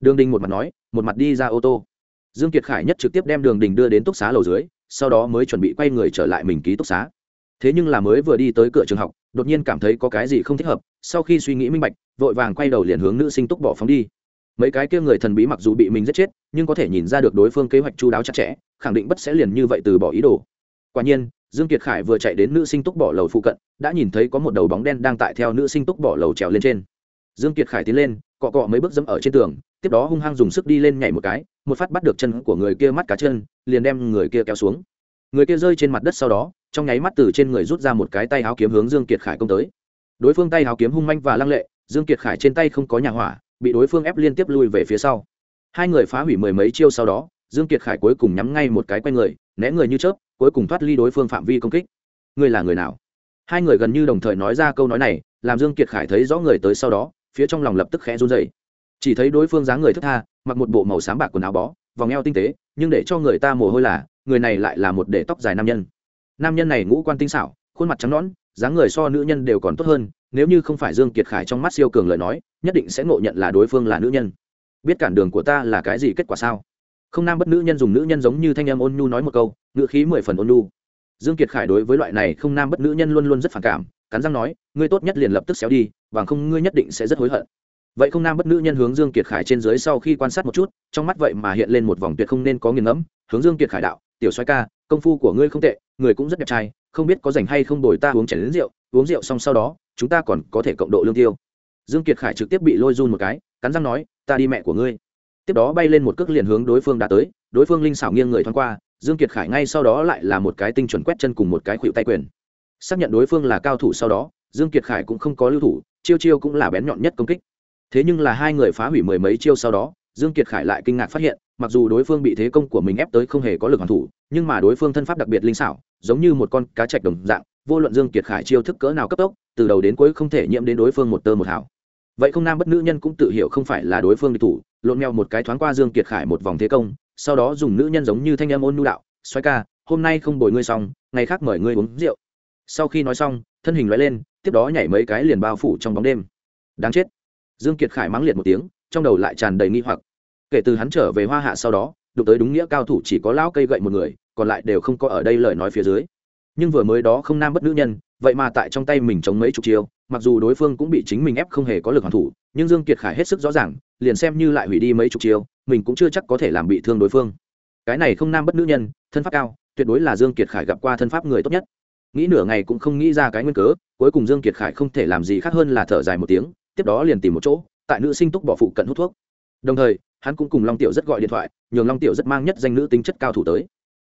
Đường đình một mặt nói, một mặt đi ra ô tô. Dương kiệt khải nhất trực tiếp đem đường đình đưa đến túc xá lầu dưới, sau đó mới chuẩn bị quay người trở lại mình ký túc xá. Thế nhưng là mới vừa đi tới cửa trường học, đột nhiên cảm thấy có cái gì không thích hợp, sau khi suy nghĩ minh bạch, vội vàng quay đầu liền hướng nữ sinh túc bỏ phóng đi. Mấy cái kia người thần bí mặc dù bị mình giết chết, nhưng có thể nhìn ra được đối phương kế hoạch chu đáo chặt chẽ, khẳng định bất sẽ liền như vậy từ bỏ ý đồ. Quả nhiên, dương kiệt khải vừa chạy đến nữ sinh túc bỏ lầu phụ cận, đã nhìn thấy có một đầu bóng đen đang tại theo nữ sinh túc bỏ lầu trèo lên trên dương kiệt khải tiến lên, cọ cọ mấy bước dẫm ở trên tường, tiếp đó hung hăng dùng sức đi lên nhảy một cái, một phát bắt được chân của người kia mắt cá chân, liền đem người kia kéo xuống. Người kia rơi trên mặt đất sau đó, trong nháy mắt từ trên người rút ra một cái tay áo kiếm hướng dương kiệt khải công tới. Đối phương tay áo kiếm hung manh và lăng lệ, dương kiệt khải trên tay không có nhà hỏa, bị đối phương ép liên tiếp lui về phía sau. Hai người phá hủy mười mấy chiêu sau đó, dương kiệt khải cuối cùng nhắm ngay một cái quay người, né người như chớp, cuối cùng thoát ly đối phương phạm vi công kích. Ngươi là người nào? Hai người gần như đồng thời nói ra câu nói này, làm dương kiệt khải thấy rõ người tới sau đó phía trong lòng lập tức khẽ run rẩy. Chỉ thấy đối phương dáng người thất tha, mặc một bộ màu xám bạc quần áo bó, vòng eo tinh tế, nhưng để cho người ta mồ hôi là, người này lại là một để tóc dài nam nhân. Nam nhân này ngũ quan tinh xảo, khuôn mặt trắng nõn, dáng người so nữ nhân đều còn tốt hơn, nếu như không phải dương kiệt khải trong mắt siêu cường lời nói, nhất định sẽ ngộ nhận là đối phương là nữ nhân. Biết cản đường của ta là cái gì kết quả sao? Không nam bất nữ nhân dùng nữ nhân giống như thanh em ôn nhu nói một câu, ngữ khí mười phần ôn nhu. Dương kiệt khải đối với loại này không nam bất nữ nhân luôn luôn rất phản cảm, cắn răng nói, ngươi tốt nhất liền lập tức xéo đi bằng không, ngươi nhất định sẽ rất hối hận. Vậy không nam bất nữ nhân hướng dương kiệt khải trên dưới sau khi quan sát một chút, trong mắt vậy mà hiện lên một vòng tuyệt không nên có nghiền ngẫm, hướng dương kiệt khải đạo, tiểu soái ca, công phu của ngươi không tệ, người cũng rất đẹp trai, không biết có rảnh hay không đổi ta uống chén đến rượu, uống rượu xong sau đó, chúng ta còn có thể cộng độ lương tiêu. Dương kiệt khải trực tiếp bị lôi run một cái, cắn răng nói, ta đi mẹ của ngươi. Tiếp đó bay lên một cước liền hướng đối phương đã tới, đối phương linh xảo nghiêng người thoáng qua, dương kiệt khải ngay sau đó lại là một cái tinh chuẩn quét chân cùng một cái khuỵu tay quyền xác nhận đối phương là cao thủ sau đó, dương kiệt khải cũng không có lưu thủ, chiêu chiêu cũng là bén nhọn nhất công kích. Thế nhưng là hai người phá hủy mười mấy chiêu sau đó, dương kiệt khải lại kinh ngạc phát hiện, mặc dù đối phương bị thế công của mình ép tới không hề có lực hoàn thủ, nhưng mà đối phương thân pháp đặc biệt linh xảo, giống như một con cá trạch đồng dạng, vô luận dương kiệt khải chiêu thức cỡ nào cấp tốc, từ đầu đến cuối không thể nhiễm đến đối phương một tơ một hảo vậy không nam bất nữ nhân cũng tự hiểu không phải là đối phương địch thủ, lộn mèo một cái thoáng qua dương kiệt khải một vòng thế công, sau đó dùng nữ nhân giống như thanh em ôn nhu đạo xoay ca, hôm nay không bồi ngươi xong, ngày khác mời ngươi uống rượu sau khi nói xong, thân hình loại lên, tiếp đó nhảy mấy cái liền bao phủ trong bóng đêm. Đáng chết. Dương kiệt khải mắng liệt một tiếng, trong đầu lại tràn đầy nghi hoặc. Kể từ hắn trở về hoa hạ sau đó, đụng tới đúng nghĩa cao thủ chỉ có lão cây gậy một người, còn lại đều không có ở đây lời nói phía dưới. Nhưng vừa mới đó không nam bất nữ nhân, vậy mà tại trong tay mình chống mấy chục chiêu, mặc dù đối phương cũng bị chính mình ép không hề có lực hoàn thủ, nhưng dương kiệt khải hết sức rõ ràng, liền xem như lại hủy đi mấy chục chiêu, mình cũng chưa chắc có thể làm bị thương đối phương. Cái này không nam bất nữ nhân, thân pháp cao, tuyệt đối là dương kiệt khải gặp qua thân pháp người tốt nhất nghĩ nửa ngày cũng không nghĩ ra cái nguyên cớ, cuối cùng dương kiệt khải không thể làm gì khác hơn là thở dài một tiếng, tiếp đó liền tìm một chỗ, tại nữ sinh túc bỏ phụ cận hút thuốc. Đồng thời, hắn cũng cùng long tiểu rất gọi điện thoại, nhường long tiểu rất mang nhất danh nữ tính chất cao thủ tới.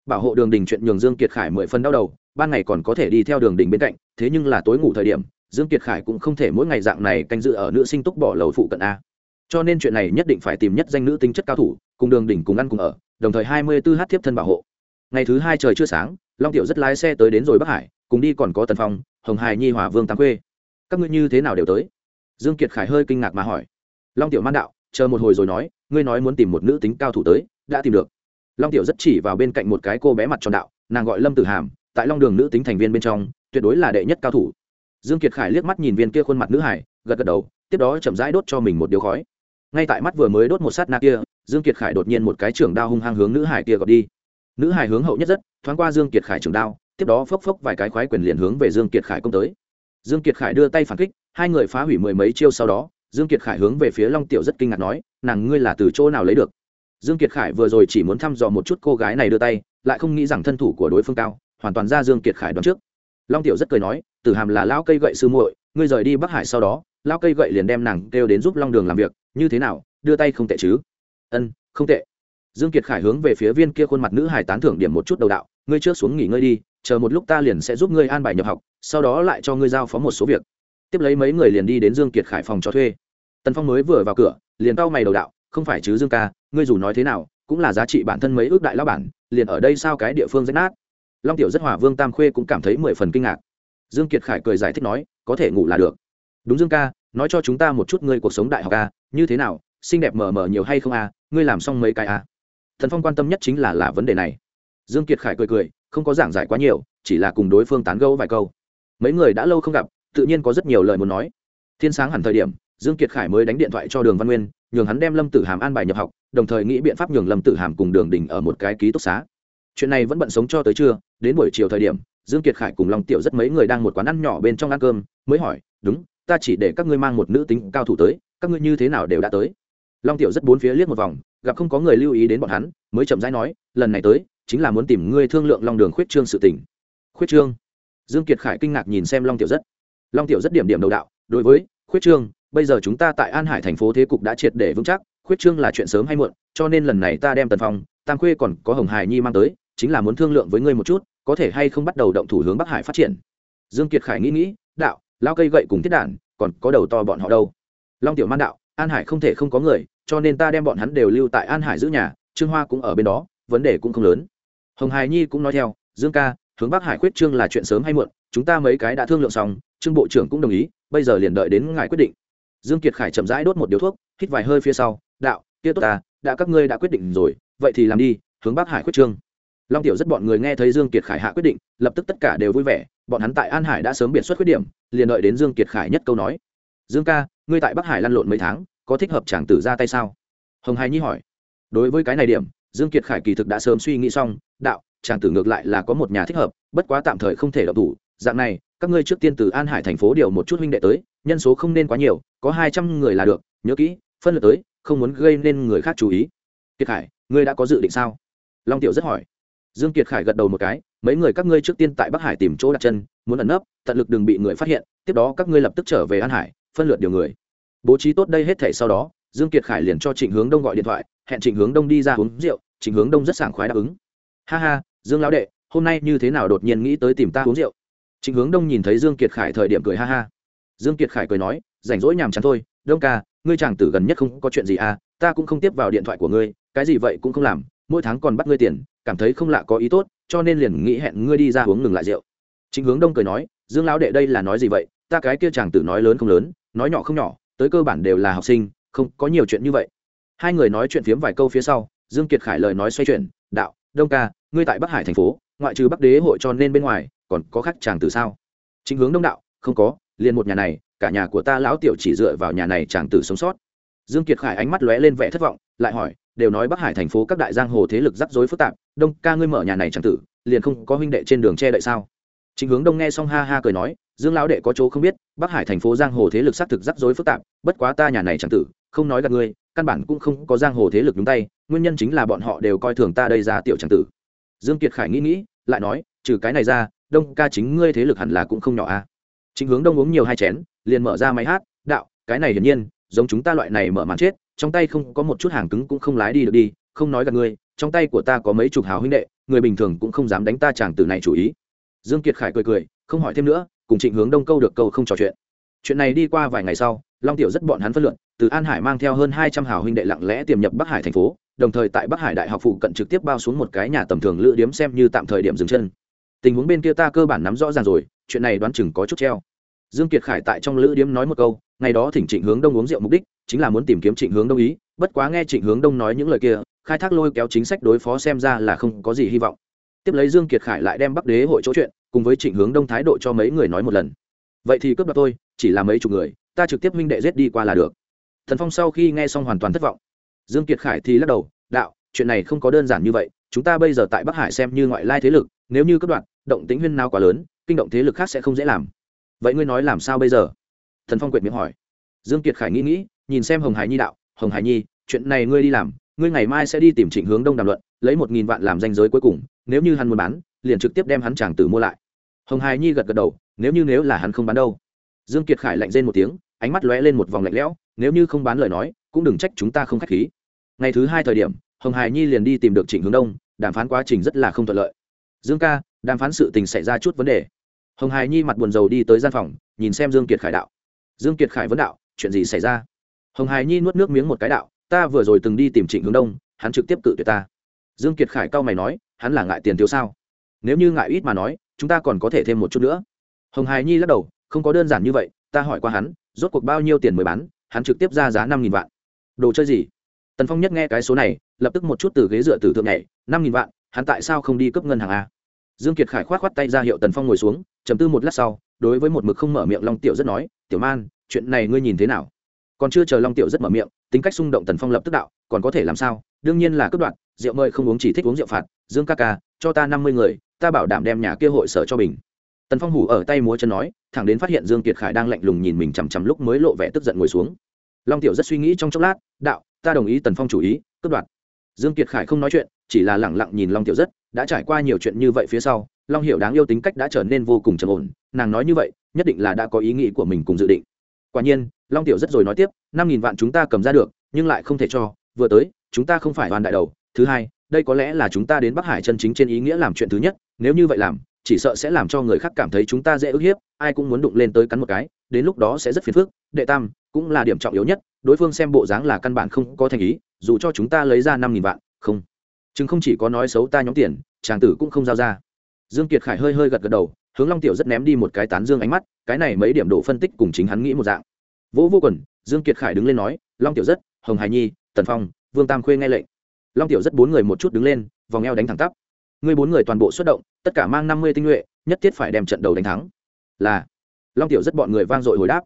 Bảo hộ đường đình chuyện nhường dương kiệt khải mười phân đau đầu, ban ngày còn có thể đi theo đường đình bên cạnh, thế nhưng là tối ngủ thời điểm, dương kiệt khải cũng không thể mỗi ngày dạng này canh dự ở nữ sinh túc bỏ lầu phụ cận a. Cho nên chuyện này nhất định phải tìm nhất danh nữ tính chất cao thủ, cùng đường đỉnh cùng ăn cùng ở, đồng thời hai mươi 24 h tiếp thân bảo hộ ngày thứ hai trời chưa sáng, long tiểu rất lái xe tới đến rồi bắc hải, cùng đi còn có tần phong, hồng hải, nhi hòa, vương tám khuê. Các ngươi như thế nào đều tới? Dương kiệt khải hơi kinh ngạc mà hỏi. Long tiểu man đạo, chờ một hồi rồi nói, ngươi nói muốn tìm một nữ tính cao thủ tới, đã tìm được. Long tiểu rất chỉ vào bên cạnh một cái cô bé mặt tròn đạo, nàng gọi lâm tử hàm, tại long đường nữ tính thành viên bên trong, tuyệt đối là đệ nhất cao thủ. Dương kiệt khải liếc mắt nhìn viên kia khuôn mặt nữ hải, gật gật đầu, tiếp đó chậm rãi đốt cho mình một điếu khói. Ngay tại mắt vừa mới đốt một sát na kia, dương kiệt khải đột nhiên một cái trưởng đao hung hăng hướng nữ hải kia gọt đi nữ hài hướng hậu nhất rất, thoáng qua dương kiệt khải trường đao, tiếp đó phốc phốc vài cái khoái quyền liền hướng về dương kiệt khải công tới. Dương kiệt khải đưa tay phản kích, hai người phá hủy mười mấy chiêu sau đó, dương kiệt khải hướng về phía long tiểu rất kinh ngạc nói, nàng ngươi là từ chỗ nào lấy được? Dương kiệt khải vừa rồi chỉ muốn thăm dò một chút cô gái này đưa tay, lại không nghĩ rằng thân thủ của đối phương cao, hoàn toàn ra dương kiệt khải đoán trước. Long tiểu rất cười nói, tử hàm là lao cây gậy sư muội, ngươi rời đi bắc hải sau đó lao cây gậy liền đem nàng kêu đến giúp long đường làm việc, như thế nào, đưa tay không tệ chứ? Ân, không tệ dương kiệt khải hướng về phía viên kia khuôn mặt nữ hải tán thưởng điểm một chút đầu đạo, ngươi trước xuống nghỉ ngơi đi, chờ một lúc ta liền sẽ giúp ngươi an bài nhập học, sau đó lại cho ngươi giao phó một số việc. Tiếp lấy mấy người liền đi đến dương kiệt khải phòng cho thuê. Tần phong mới vừa vào cửa, liền cau mày đầu đạo, không phải chứ dương ca, ngươi dù nói thế nào, cũng là giá trị bản thân mấy ước đại lão bản, liền ở đây sao cái địa phương rách nát? Long tiểu rất hòa vương tam khuê cũng cảm thấy mười phần kinh ngạc. Dương kiệt khải cười giải thích nói, có thể ngủ là được. Đúng dương ca, nói cho chúng ta một chút ngươi cuộc sống đại học a, như thế nào, xinh đẹp mờ mờ nhiều hay không a, ngươi làm xong mấy cái a? Thần phong quan tâm nhất chính là là vấn đề này. Dương kiệt khải cười cười, không có giảng giải quá nhiều, chỉ là cùng đối phương tán gẫu vài câu. Mấy người đã lâu không gặp, tự nhiên có rất nhiều lời muốn nói. Thiên sáng hẳn thời điểm, dương kiệt khải mới đánh điện thoại cho đường văn nguyên, nhường hắn đem lâm tử hàm an bài nhập học, đồng thời nghĩ biện pháp nhường lâm tử hàm cùng đường đình ở một cái ký túc xá. Chuyện này vẫn bận sống cho tới trưa, đến buổi chiều thời điểm, dương kiệt khải cùng long tiểu rất mấy người đang một quán ăn nhỏ bên trong ăn cơm, mới hỏi, đúng, ta chỉ để các ngươi mang một nữ tính cao thủ tới, các ngươi như thế nào đều đã tới? Long tiểu rất bốn phía liếc một vòng gặp không có người lưu ý đến bọn hắn, mới chậm rãi nói, lần này tới, chính là muốn tìm ngươi thương lượng long đường khuyết trương sự tình. Khuyết trương? Dương kiệt khải kinh ngạc nhìn xem long tiểu rất. Long tiểu rất điểm điểm đầu đạo, đối với khuyết trương, bây giờ chúng ta tại an hải thành phố thế cục đã triệt để vững chắc, khuyết trương là chuyện sớm hay muộn, cho nên lần này ta đem tần phong, tam khuê còn có hồng hải nhi mang tới, chính là muốn thương lượng với ngươi một chút, có thể hay không bắt đầu động thủ hướng bắc hải phát triển. Dương kiệt khải nghĩ nghĩ, đạo lao cây gậy cùng thiết đản còn có đầu to bọn họ đâu? Long tiểu man đạo, an hải không thể không có người cho nên ta đem bọn hắn đều lưu tại an hải giữ nhà, trương hoa cũng ở bên đó, vấn đề cũng không lớn. Hồng hải nhi cũng nói theo, dương ca, hướng bắc hải khuyết trương là chuyện sớm hay muộn, chúng ta mấy cái đã thương lượng xong, trương bộ trưởng cũng đồng ý, bây giờ liền đợi đến ngài quyết định. Dương kiệt khải chậm rãi đốt một điếu thuốc, hít vài hơi phía sau, đạo, kia tốt ta, đã các ngươi đã quyết định rồi, vậy thì làm đi, hướng bắc hải khuyết trương. Long tiểu rất bọn người nghe thấy dương kiệt khải hạ quyết định, lập tức tất cả đều vui vẻ, bọn hắn tại an hải đã sớm biệt xuất khuyết điểm, liền đợi đến dương kiệt khải nhất câu nói. Dương ca, ngươi tại bắc hải lăn lộn mấy tháng có thích hợp chàng tử ra tay sao? Hồng hải nhi hỏi. Đối với cái này điểm, dương kiệt khải kỳ thực đã sớm suy nghĩ xong, đạo, chàng tử ngược lại là có một nhà thích hợp, bất quá tạm thời không thể đọc thủ. Dạng này, các ngươi trước tiên từ an hải thành phố điều một chút huynh đệ tới, nhân số không nên quá nhiều, có hai trăm người là được, nhớ kỹ, phân lượt tới, không muốn gây nên người khác chú ý. Kiệt khải, ngươi đã có dự định sao? Long tiểu rất hỏi. Dương kiệt khải gật đầu một cái, mấy người các ngươi trước tiên tại bắc hải tìm chỗ đặt chân, muốn ẩn nấp, tận lực đừng bị người phát hiện, tiếp đó các ngươi lập tức trở về an hải, phân lượt điều người bố trí tốt đây hết thể sau đó, dương kiệt khải liền cho trịnh hướng đông gọi điện thoại, hẹn trịnh hướng đông đi ra uống rượu, trịnh hướng đông rất sảng khoái đáp ứng. Ha ha, dương lão đệ, hôm nay như thế nào đột nhiên nghĩ tới tìm ta uống rượu? Trịnh hướng đông nhìn thấy dương kiệt khải thời điểm cười ha ha. Dương kiệt khải cười nói, rảnh rỗi nhàm chán thôi, đông ca, ngươi chàng tử gần nhất không có chuyện gì à ta cũng không tiếp vào điện thoại của ngươi, cái gì vậy cũng không làm, mỗi tháng còn bắt ngươi tiền, cảm thấy không lạ có ý tốt, cho nên liền nghĩ hẹn ngươi đi ra uống ngừng lại rượu. Trịnh hướng đông cười nói, dương lão đệ đây là nói gì vậy, ta cái kia chàng tử nói lớn không lớn, nói nhỏ không nhỏ tới cơ bản đều là học sinh, không có nhiều chuyện như vậy. Hai người nói chuyện phiếm vài câu phía sau, dương kiệt khải lời nói xoay chuyển, đạo, đông ca, ngươi tại bắc hải thành phố, ngoại trừ bắc đế hội cho nên bên ngoài, còn có khác chàng tử sao? Chính hướng đông đạo, không có, liền một nhà này, cả nhà của ta lão tiểu chỉ dựa vào nhà này chàng tử sống sót. Dương kiệt khải ánh mắt lóe lên vẻ thất vọng, lại hỏi, đều nói bắc hải thành phố các đại giang hồ thế lực rắc rối phức tạp, đông ca ngươi mở nhà này chàng tử, liền không có huynh đệ trên đường che đậy sao? Chính hướng đông nghe xong ha ha cười nói dương lão đệ có chỗ không biết, bắc hải thành phố giang hồ thế lực xác thực rắc rối phức tạp, bất quá ta nhà này chẳng tử, không nói gặp ngươi, căn bản cũng không có giang hồ thế lực đúng tay, nguyên nhân chính là bọn họ đều coi thường ta đây ra tiểu chẳng tử dương kiệt khải nghĩ nghĩ, lại nói, trừ cái này ra, đông ca chính ngươi thế lực hẳn là cũng không nhỏ a à. chính hướng đông uống nhiều hai chén, liền mở ra máy hát, đạo, cái này hiển nhiên, giống chúng ta loại này mở màn chết, trong tay không có một chút hàng cứng cũng không lái đi được đi, không nói gặp ngươi, trong tay của ta có mấy chục hào huynh đệ, người bình thường cũng không dám đánh ta chàng tử này chủ ý dương kiệt khải cười cười, không hỏi thêm nữa cùng trịnh hướng đông câu được câu không trò chuyện. Chuyện này đi qua vài ngày sau, long tiểu rất bọn hắn phân luận, từ an hải mang theo hơn hai trăm hào huynh đệ lặng lẽ tiềm nhập bắc hải thành phố, đồng thời tại bắc hải đại học phụ cận trực tiếp bao xuống một cái nhà tầm thường lữ điếm xem như tạm thời điểm dừng chân. Tình huống bên kia ta cơ bản nắm rõ ràng rồi, chuyện này đoán chừng có chút treo. Dương kiệt khải tại trong lữ điếm nói một câu, ngày đó thỉnh trịnh hướng đông uống rượu mục đích, chính là muốn tìm kiếm trịnh hướng đông ý, bất quá nghe trịnh hướng đông nói những lời kia, khai thác lôi kéo chính sách đối phó xem ra là không có gì hy vọng. Tiếp lấy dương kiệt khải lại đem bắc đế hội chỗ chuyện cùng với trịnh hướng đông thái độ cho mấy người nói một lần. Vậy thì cướp đoạt tôi, chỉ là mấy chục người, ta trực tiếp minh đệ giết đi qua là được. Thần phong sau khi nghe xong hoàn toàn thất vọng. Dương kiệt khải thì lắc đầu, đạo, chuyện này không có đơn giản như vậy, chúng ta bây giờ tại bắc hải xem như ngoại lai thế lực, nếu như cướp đoạt, động tính huyên nào quá lớn, kinh động thế lực khác sẽ không dễ làm. Vậy ngươi nói làm sao bây giờ? Thần phong quyệt miệng hỏi. Dương kiệt khải nghĩ nghĩ, nhìn xem hồng hải nhi đạo, hồng hải nhi, chuyện này ngươi đi làm, ngươi ngày mai sẽ đi tìm trịnh hướng đông đàm luận, lấy một nghìn vạn làm danh giới cuối cùng, nếu như hắn muốn bán liền trực tiếp đem hắn chàng tử mua lại. Hồng hải nhi gật gật đầu, nếu như nếu là hắn không bán đâu. Dương kiệt khải lạnh rên một tiếng, ánh mắt lóe lên một vòng lạnh lẽo, nếu như không bán lời nói, cũng đừng trách chúng ta không khách khí. Ngày thứ hai thời điểm, hồng hải nhi liền đi tìm được trịnh hướng đông, đàm phán quá trình rất là không thuận lợi. Dương ca, đàm phán sự tình xảy ra chút vấn đề. Hồng hải nhi mặt buồn rầu đi tới gian phòng, nhìn xem dương kiệt khải đạo. Dương kiệt khải vấn đạo, chuyện gì xảy ra? Hồng hải nhi nuốt nước miếng một cái đạo, ta vừa rồi từng đi tìm trịnh hướng đông, hắn trực tiếp cự tuyệt ta. Dương kiệt khải cao mày nói, hắn là ngại tiền thiếu sao? Nếu như ngại ít mà nói, chúng ta còn có thể thêm một chút nữa. Hồng hài nhi lắc đầu, không có đơn giản như vậy, ta hỏi qua hắn, rốt cuộc bao nhiêu tiền mới bán, hắn trực tiếp ra giá năm nghìn vạn. Đồ chơi gì? Tần phong nhất nghe cái số này, lập tức một chút từ ghế dựa tử thượng nhảy, năm nghìn vạn, hắn tại sao không đi cấp ngân hàng a? Dương kiệt khải khoát khoát tay ra hiệu tần phong ngồi xuống, trầm tư một lát sau, đối với một mực không mở miệng long tiểu rất nói, tiểu man, chuyện này ngươi nhìn thế nào? Còn chưa chờ long tiểu rất mở miệng, tính cách xung động tần phong lập tức đạo, còn có thể làm sao? Đương nhiên là cướp đoạn rượu mời không uống chỉ thích uống rượu phạt, dương ca ca, cho ta năm mươi người ta bảo đảm đem nhà kia hội sở cho bình tần phong hủ ở tay múa chân nói, thẳng đến phát hiện dương kiệt khải đang lạnh lùng nhìn mình chằm chằm lúc mới lộ vẻ tức giận ngồi xuống. Long tiểu rất suy nghĩ trong chốc lát, đạo, ta đồng ý tần phong chủ ý, cướp đoạt. Dương kiệt khải không nói chuyện, chỉ là lẳng lặng nhìn long tiểu rất, đã trải qua nhiều chuyện như vậy phía sau, long hiểu đáng yêu tính cách đã trở nên vô cùng trầm ổn, nàng nói như vậy, nhất định là đã có ý nghĩ của mình cùng dự định. Quả nhiên, long tiểu rất rồi nói tiếp, năm nghìn vạn chúng ta cầm ra được, nhưng lại không thể cho, vừa tới, chúng ta không phải đoàn đại đầu. Thứ hai, đây có lẽ là chúng ta đến bắc hải chân chính trên ý nghĩa làm chuyện thứ nhất nếu như vậy làm, chỉ sợ sẽ làm cho người khác cảm thấy chúng ta dễ ức hiếp, ai cũng muốn đụng lên tới cắn một cái, đến lúc đó sẽ rất phiền phức. Đệ tam, cũng là điểm trọng yếu nhất, đối phương xem bộ dáng là căn bản không có thành ý, dù cho chúng ta lấy ra năm nghìn vạn, không. Chừng không chỉ có nói xấu ta nhóm tiền, chàng tử cũng không giao ra. Dương kiệt khải hơi hơi gật gật đầu, hướng long tiểu rất ném đi một cái tán dương ánh mắt, cái này mấy điểm độ phân tích cùng chính hắn nghĩ một dạng. Vỗ vô quần, dương kiệt khải đứng lên nói, long tiểu rất, hồng hải nhi, tần phong, vương tam khuê nghe lệnh. Long tiểu rất bốn người một chút đứng lên, vòng eo đánh thẳng tắp ngươi bốn người toàn bộ xuất động, tất cả mang năm mươi tinh nhuệ, nhất thiết phải đem trận đầu đánh thắng. Là. Long tiểu rất bọn người vang dội hồi đáp.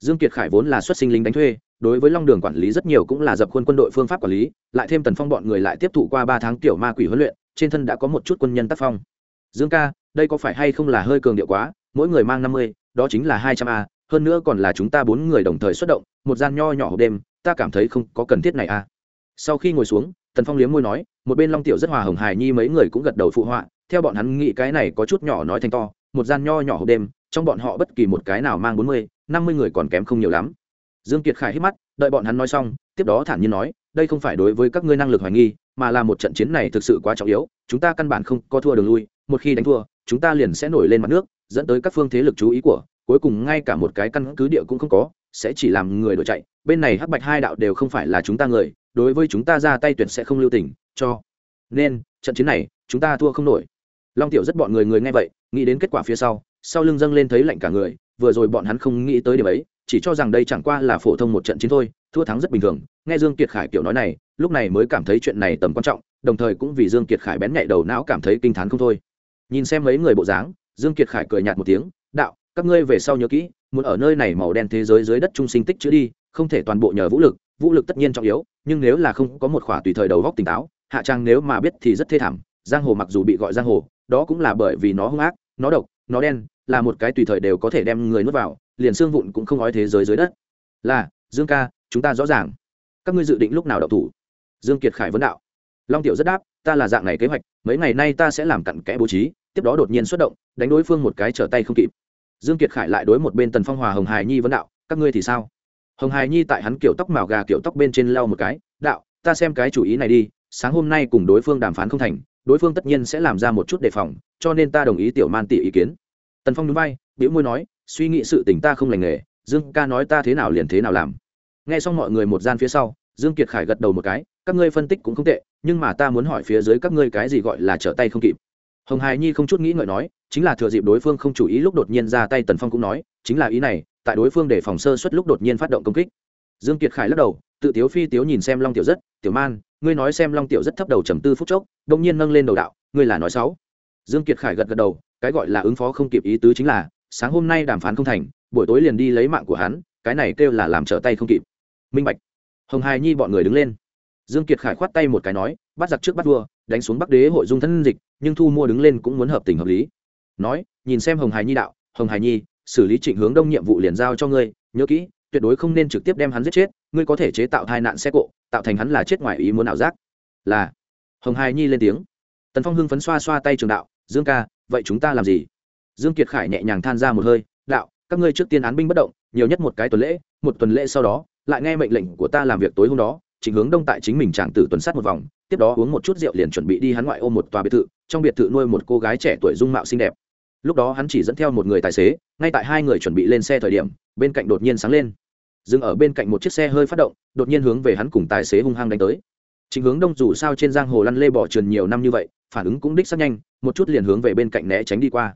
Dương kiệt khải vốn là xuất sinh lính đánh thuê, đối với long đường quản lý rất nhiều cũng là dập khuôn quân đội phương pháp quản lý, lại thêm tần phong bọn người lại tiếp thụ qua ba tháng tiểu ma quỷ huấn luyện, trên thân đã có một chút quân nhân tác phong. Dương ca, đây có phải hay không là hơi cường điệu quá? Mỗi người mang năm mươi, đó chính là hai trăm a, hơn nữa còn là chúng ta bốn người đồng thời xuất động, một gian nho nhỏ hộp đêm, ta cảm thấy không có cần thiết này a. Sau khi ngồi xuống, tần phong liếm môi nói một bên long tiểu rất hòa hồng hài nhi mấy người cũng gật đầu phụ họa, theo bọn hắn nghĩ cái này có chút nhỏ nói thành to, một gian nho nhỏ hộp đêm, trong bọn họ bất kỳ một cái nào mang bốn mươi, năm mươi người còn kém không nhiều lắm. Dương kiệt khải hít mắt, đợi bọn hắn nói xong, tiếp đó thản nhiên nói, đây không phải đối với các ngươi năng lực hoài nghi, mà là một trận chiến này thực sự quá trọng yếu, chúng ta căn bản không có thua đường lui, một khi đánh thua, chúng ta liền sẽ nổi lên mặt nước, dẫn tới các phương thế lực chú ý của cuối cùng ngay cả một cái căn cứ địa cũng không có, sẽ chỉ làm người đổi chạy. Bên này hắc bạch hai đạo đều không phải là chúng ta người, đối với chúng ta ra tay tuyệt sẽ không lưu tình, cho nên, trận chiến này, chúng ta thua không nổi. Long tiểu rất bọn người người nghe vậy, nghĩ đến kết quả phía sau sau lưng dâng lên thấy lạnh cả người, vừa rồi bọn hắn không nghĩ tới điểm ấy, chỉ cho rằng đây chẳng qua là phổ thông một trận chiến thôi, thua thắng rất bình thường. Nghe dương kiệt khải kiểu nói này, lúc này mới cảm thấy chuyện này tầm quan trọng, đồng thời cũng vì dương kiệt khải bén nhạy đầu não cảm thấy kinh thán không thôi. Nhìn xem mấy người bộ dáng, dương kiệt khải cười nhạt một tiếng, đạo các ngươi về sau nhớ kỹ, muốn ở nơi này màu đen thế giới dưới đất trung sinh tích chữa đi, không thể toàn bộ nhờ vũ lực vũ lực tất nhiên trọng yếu, nhưng nếu là không có một khỏa tùy thời đầu góc tỉnh táo, hạ trang nếu mà biết thì rất thê thảm, giang hồ mặc dù bị gọi giang hồ, đó cũng là bởi vì nó hung ác, nó độc, nó đen, là một cái tùy thời đều có thể đem người nuốt vào, liền xương vụn cũng không nói thế giới dưới đất. Là, dương ca, chúng ta rõ ràng. Các ngươi dự định lúc nào đậu thủ? Dương kiệt khải vấn đạo. Long tiểu rất đáp, ta là dạng này kế hoạch, mấy ngày nay ta sẽ làm cặn kẽ bố trí, tiếp đó đột nhiên xuất động, đánh đối phương một cái trở tay không kịp dương kiệt khải lại đối một bên tần phong hòa hồng hải nhi vấn đạo, các ngươi thì sao? Hồng hải nhi tại hắn kiểu tóc màu gà kiểu tóc bên trên lau một cái, đạo, ta xem cái chủ ý này đi, sáng hôm nay cùng đối phương đàm phán không thành, đối phương tất nhiên sẽ làm ra một chút đề phòng, cho nên ta đồng ý tiểu man tỷ ý kiến. Tần phong núi bay biểu môi nói, suy nghĩ sự tình ta không lành nghề, dương ca nói ta thế nào liền thế nào làm. Nghe xong mọi người một gian phía sau, dương kiệt khải gật đầu một cái, các ngươi phân tích cũng không tệ, nhưng mà ta muốn hỏi phía dưới các ngươi cái gì gọi là trở tay không kịp hồng hải nhi không chút nghĩ ngợi nói, chính là thừa dịp đối phương không chủ ý lúc đột nhiên ra tay tần phong cũng nói, chính là ý này, tại đối phương để phòng sơ suất lúc đột nhiên phát động công kích. Dương kiệt khải lắc đầu, tự tiếu phi tiếu nhìn xem long tiểu rất, tiểu man, ngươi nói xem long tiểu rất thấp đầu trầm tư phút chốc đông nhiên nâng lên đầu đạo, ngươi là nói sáu dương kiệt khải gật gật đầu, cái gọi là ứng phó không kịp ý tứ chính là, sáng hôm nay đàm phán không thành, buổi tối liền đi lấy mạng của hắn, cái này kêu là làm trở tay không kịp. Minh bạch. Hồng hài nhi bọn người đứng lên. Dương kiệt khải khoát tay một cái nói, bắt giặc trước bắt vua đánh xuống bắc đế hội dung thân dịch, nhưng thu mua đứng lên cũng muốn hợp tình hợp lý. Nói, nhìn xem hồng hải nhi đạo, hồng hải nhi, xử lý trịnh hướng đông nhiệm vụ liền giao cho ngươi, nhớ kỹ, tuyệt đối không nên trực tiếp đem hắn giết chết, ngươi có thể chế tạo tai nạn xe cộ, tạo thành hắn là chết ngoài ý muốn ảo giác. Là, hồng hải nhi lên tiếng. Tần phong hưng phấn xoa xoa tay trường đạo, dương ca, vậy chúng ta làm gì? Dương kiệt khải nhẹ nhàng than ra một hơi, đạo, các ngươi trước tiên án binh bất động, nhiều nhất một cái tuần lễ, một tuần lễ sau đó, lại nghe mệnh lệnh của ta làm việc tối hôm đó chính hướng đông tại chính mình trạng tử tuần sát một vòng tiếp đó uống một chút rượu liền chuẩn bị đi hắn ngoại ôm một tòa biệt thự, trong biệt thự nuôi một cô gái trẻ tuổi dung mạo xinh đẹp. Lúc đó hắn chỉ dẫn theo một người tài xế, ngay tại hai người chuẩn bị lên xe thời điểm, bên cạnh đột nhiên sáng lên. Dừng ở bên cạnh một chiếc xe hơi phát động, đột nhiên hướng về hắn cùng tài xế hung hăng đánh tới. Chính hướng đông dù sao trên giang hồ lăn lê bỏ trườn nhiều năm như vậy, phản ứng cũng đích sắc nhanh, một chút liền hướng về bên cạnh né tránh đi qua.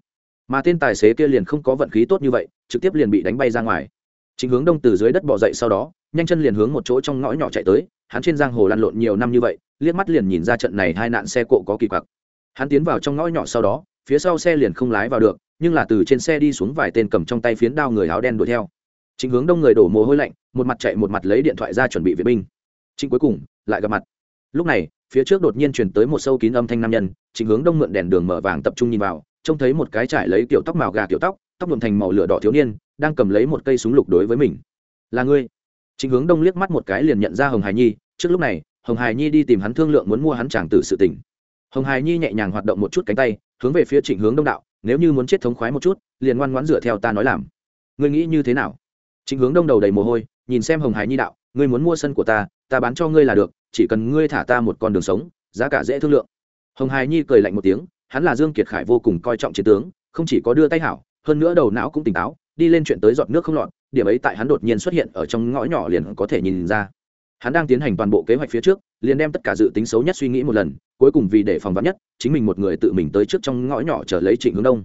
Mà tên tài xế kia liền không có vận khí tốt như vậy, trực tiếp liền bị đánh bay ra ngoài. Chính hướng đông từ dưới đất bỏ dậy sau đó nhanh chân liền hướng một chỗ trong ngõ nhỏ chạy tới, hắn trên giang hồ lăn lộn nhiều năm như vậy, liếc mắt liền nhìn ra trận này hai nạn xe cộ có kỳ quặc. Hắn tiến vào trong ngõ nhỏ sau đó, phía sau xe liền không lái vào được, nhưng là từ trên xe đi xuống vài tên cầm trong tay phiến đao người áo đen đuổi theo. Chính hướng đông người đổ mồ hôi lạnh, một mặt chạy một mặt lấy điện thoại ra chuẩn bị vệ binh. Chính cuối cùng lại gặp mặt. Lúc này, phía trước đột nhiên chuyển tới một sâu kín âm thanh nam nhân chính hướng đông mượn đèn đường mở vàng tập trung nhìn vào, trông thấy một cái trải lấy kiểu tóc màu gà kiểu tóc tóc nhuộm thành màu lửa đỏ thiếu niên, đang cầm lấy một cây súng lục đối với mình. Là ngươi? Trịnh hướng đông liếc mắt một cái liền nhận ra hồng hải nhi, trước lúc này, hồng hải nhi đi tìm hắn thương lượng muốn mua hắn chàng tử sự tình. Hồng hải nhi nhẹ nhàng hoạt động một chút cánh tay, hướng về phía trịnh hướng đông đạo, nếu như muốn chết thống khoái một chút, liền ngoan ngoãn dựa theo ta nói làm. Ngươi nghĩ như thế nào? Trịnh hướng đông đầu đầy mồ hôi, nhìn xem hồng hải nhi đạo, ngươi muốn mua sân của ta ta bán cho ngươi là được, chỉ cần ngươi thả ta một con đường sống, giá cả dễ thương lượng. Hồng hải nhi cười lạnh một tiếng, hắn là dương kiệt khải vô cùng coi trọng chiến tướng, không chỉ có đưa tay hảo, hơn nữa đầu não cũng tỉnh táo, đi lên chuyện tới giọt nước không lọt điểm ấy tại hắn đột nhiên xuất hiện ở trong ngõ nhỏ liền có thể nhìn ra. Hắn đang tiến hành toàn bộ kế hoạch phía trước, liền đem tất cả dự tính xấu nhất suy nghĩ một lần, cuối cùng vì để phòng vắn nhất, chính mình một người tự mình tới trước trong ngõ nhỏ chờ lấy trịnh hướng đông.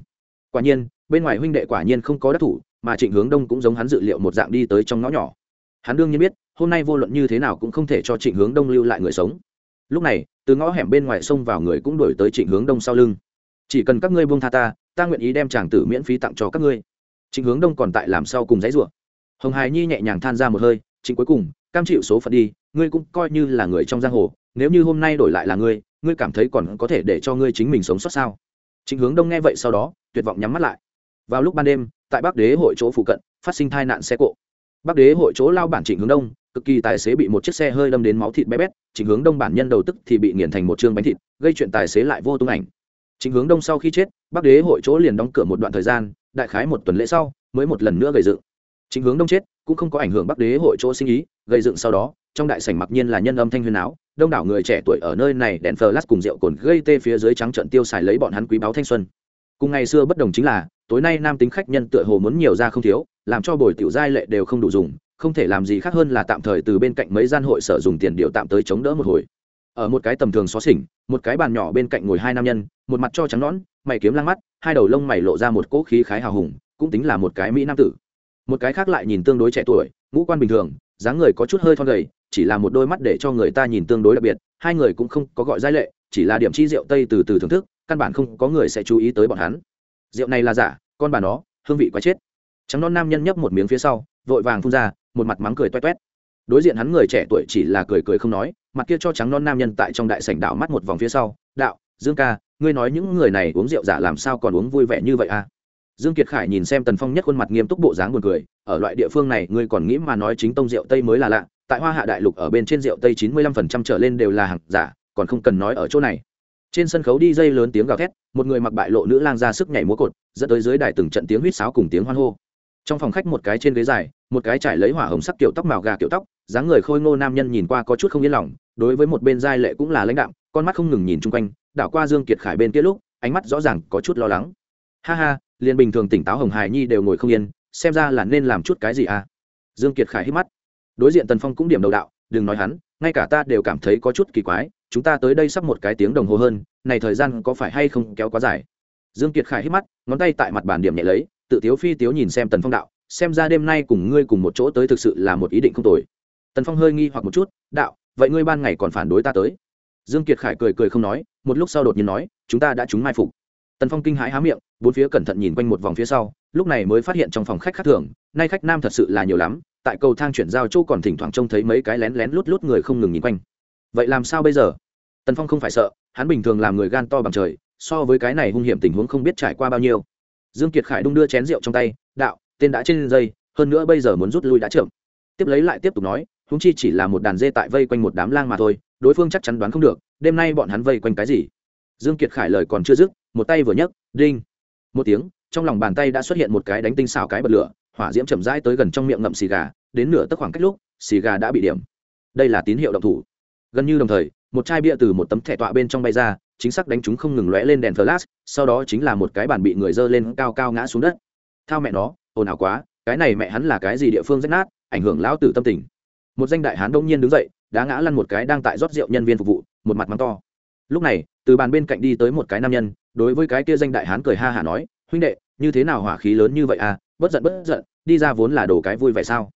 Quả nhiên, bên ngoài huynh đệ quả nhiên không có đắc thủ, mà trịnh hướng đông cũng giống hắn dự liệu một dạng đi tới trong ngõ nhỏ. Hắn đương nhiên biết, hôm nay vô luận như thế nào cũng không thể cho trịnh hướng đông lưu lại người sống. Lúc này, từ ngõ hẻm bên ngoài xông vào người cũng đổi tới trịnh hướng đông sau lưng. Chỉ cần các ngươi buông tha ta ta nguyện ý đem chàng tử miễn phí tặng cho các ngươi trịnh hướng đông còn tại làm sau cùng dãy rủa. Hồng Hải nhi nhẹ nhàng than ra một hơi chính cuối cùng, cam chịu số phận đi, ngươi cũng coi như là người trong giang hồ, nếu như hôm nay đổi lại là ngươi ngươi cảm thấy còn có thể để cho ngươi chính mình sống sót sao? Trịnh hướng đông nghe vậy sau đó, tuyệt vọng nhắm mắt lại. Vào lúc ban đêm, tại bắc đế hội chỗ phụ cận, phát sinh tai nạn xe cộ. Bắc đế hội chỗ lao bản trịnh hướng đông, cực kỳ tài xế bị một chiếc xe hơi đâm đến máu thịt bé bét, trịnh hướng đông bản nhân đầu tức thì bị nghiền thành một chương bánh thịt, gây chuyện tài xế lại vô tung ảnh. Trịnh hướng đông sau khi chết, bắc đế hội chỗ liền đóng cửa một đoạn thời gian đại khái một tuần lễ sau, mới một lần nữa gây dựng. Chính hướng đông chết, cũng không có ảnh hưởng bắc đế hội chỗ sinh ý, gây dựng sau đó, trong đại sảnh mặc nhiên là nhân âm thanh huyền áo, đông đảo người trẻ tuổi ở nơi này đèn flash cùng rượu cồn gây tê phía dưới trắng trận tiêu xài lấy bọn hắn quý báo thanh xuân. Cùng ngày xưa bất đồng chính là, tối nay nam tính khách nhân tựa hồ muốn nhiều ra không thiếu, làm cho bồi tiểu giai lệ đều không đủ dùng, không thể làm gì khác hơn là tạm thời từ bên cạnh mấy gian hội sở dùng tiền điều tạm tới chống đỡ một hồi. Ở một cái tầm thường xó xỉnh, một cái bàn nhỏ bên cạnh ngồi hai nam nhân một mặt cho trắng nõn, mày kiếm lăng mắt, hai đầu lông mày lộ ra một cỗ khí khái hào hùng, cũng tính là một cái mỹ nam tử. Một cái khác lại nhìn tương đối trẻ tuổi, ngũ quan bình thường, dáng người có chút hơi thon gầy, chỉ là một đôi mắt để cho người ta nhìn tương đối đặc biệt, hai người cũng không có gọi giai lệ, chỉ là điểm chi rượu tây từ từ thưởng thức, căn bản không có người sẽ chú ý tới bọn hắn. Rượu này là giả, con bà nó, hương vị quá chết. Trắng non nam nhân nhấp một miếng phía sau, vội vàng phun ra, một mặt mắng cười toét toét. Đối diện hắn người trẻ tuổi chỉ là cười cười không nói, mặt kia cho trắng non nam nhân tại trong đại sảnh đạo mắt một vòng phía sau, đạo dương ca, ngươi nói những người này uống rượu giả làm sao còn uống vui vẻ như vậy à? Dương kiệt khải nhìn xem tần phong nhất khuôn mặt nghiêm túc bộ dáng buồn cười, ở loại địa phương này, ngươi còn nghĩ mà nói chính tông rượu tây mới là lạ, tại hoa hạ đại lục ở bên trên rượu tây chín mươi lăm phần trăm trở lên đều là hàng giả, còn không cần nói ở chỗ này. Trên sân khấu đi dây lớn tiếng gào thét, một người mặc bại lộ nữ lang ra sức nhảy múa cột, dẫn tới dưới đài từng trận tiếng huýt sáo cùng tiếng hoan hô. Trong phòng khách một cái trên ghế dài, một cái trải lấy hỏa hồng sắc kiểu tóc màu gà kiểu tóc, dáng người khôi ngô nam nhân nhìn qua có chút không yên lòng, đối với một bên giai lệ cũng là lãnh đạm con mắt không ngừng nhìn chung quanh, đảo qua dương kiệt khải bên kia lúc, ánh mắt rõ ràng có chút lo lắng. Ha ha, liền bình thường tỉnh táo hồng hải nhi đều ngồi không yên, xem ra là nên làm chút cái gì à? Dương kiệt khải hít mắt. Đối diện tần phong cũng điểm đầu đạo, đừng nói hắn, ngay cả ta đều cảm thấy có chút kỳ quái, chúng ta tới đây sắp một cái tiếng đồng hồ hơn, này thời gian có phải hay không kéo quá dài? Dương kiệt khải hít mắt, ngón tay tại mặt bàn điểm nhẹ lấy, tự tiếu phi tiếu nhìn xem tần phong đạo, xem ra đêm nay cùng ngươi cùng một chỗ tới thực sự là một ý định không tồi. Tần phong hơi nghi hoặc một chút, đạo, vậy ngươi ban ngày còn phản đối ta tới? Dương kiệt khải cười cười không nói, một lúc sau đột nhiên nói, chúng ta đã trúng mai phục. Tần phong kinh hãi há miệng, bốn phía cẩn thận nhìn quanh một vòng phía sau, lúc này mới phát hiện trong phòng khách khác thường, nay khách nam thật sự là nhiều lắm, tại cầu thang chuyển giao chỗ còn thỉnh thoảng trông thấy mấy cái lén lén lút lút người không ngừng nhìn quanh. Vậy làm sao bây giờ? Tần phong không phải sợ, hắn bình thường làm người gan to bằng trời, so với cái này hung hiểm tình huống không biết trải qua bao nhiêu. Dương kiệt khải đung đưa chén rượu trong tay, đạo, tên đã trên dây, hơn nữa bây giờ muốn rút lui đã chậm. Tiếp lấy lại tiếp tục nói húng chi chỉ là một đàn dê tại vây quanh một đám lang mà thôi đối phương chắc chắn đoán không được, đêm nay bọn hắn vây quanh cái gì? Dương kiệt khải lời còn chưa dứt, một tay vừa nhấc, đinh. Một tiếng, trong lòng bàn tay đã xuất hiện một cái đánh tinh xảo cái bật lửa, hỏa diễm chậm rãi tới gần trong miệng ngậm xì gà, đến nửa tức khoảng cách lúc, xì gà đã bị điểm. Đây là tín hiệu động thủ. Gần như đồng thời, một chai bia từ một tấm thẻ tọa bên trong bay ra, chính xác đánh chúng không ngừng lóe lên đèn flash, sau đó chính là một cái bàn bị người dơ lên cao cao ngã xuống đất. Thao mẹ nó, ồn ào quá, cái này mẹ hắn là cái gì địa phương rách nát, ảnh hưởng lão tử tâm tình. Một danh đại hán đông nhiên đứng dậy đã ngã lăn một cái đang tại rót rượu nhân viên phục vụ, một mặt mắng to. Lúc này, từ bàn bên cạnh đi tới một cái nam nhân, đối với cái kia danh đại hán cười ha hả nói, huynh đệ, như thế nào hỏa khí lớn như vậy à? Bất giận bất giận, đi ra vốn là đồ cái vui vẻ sao?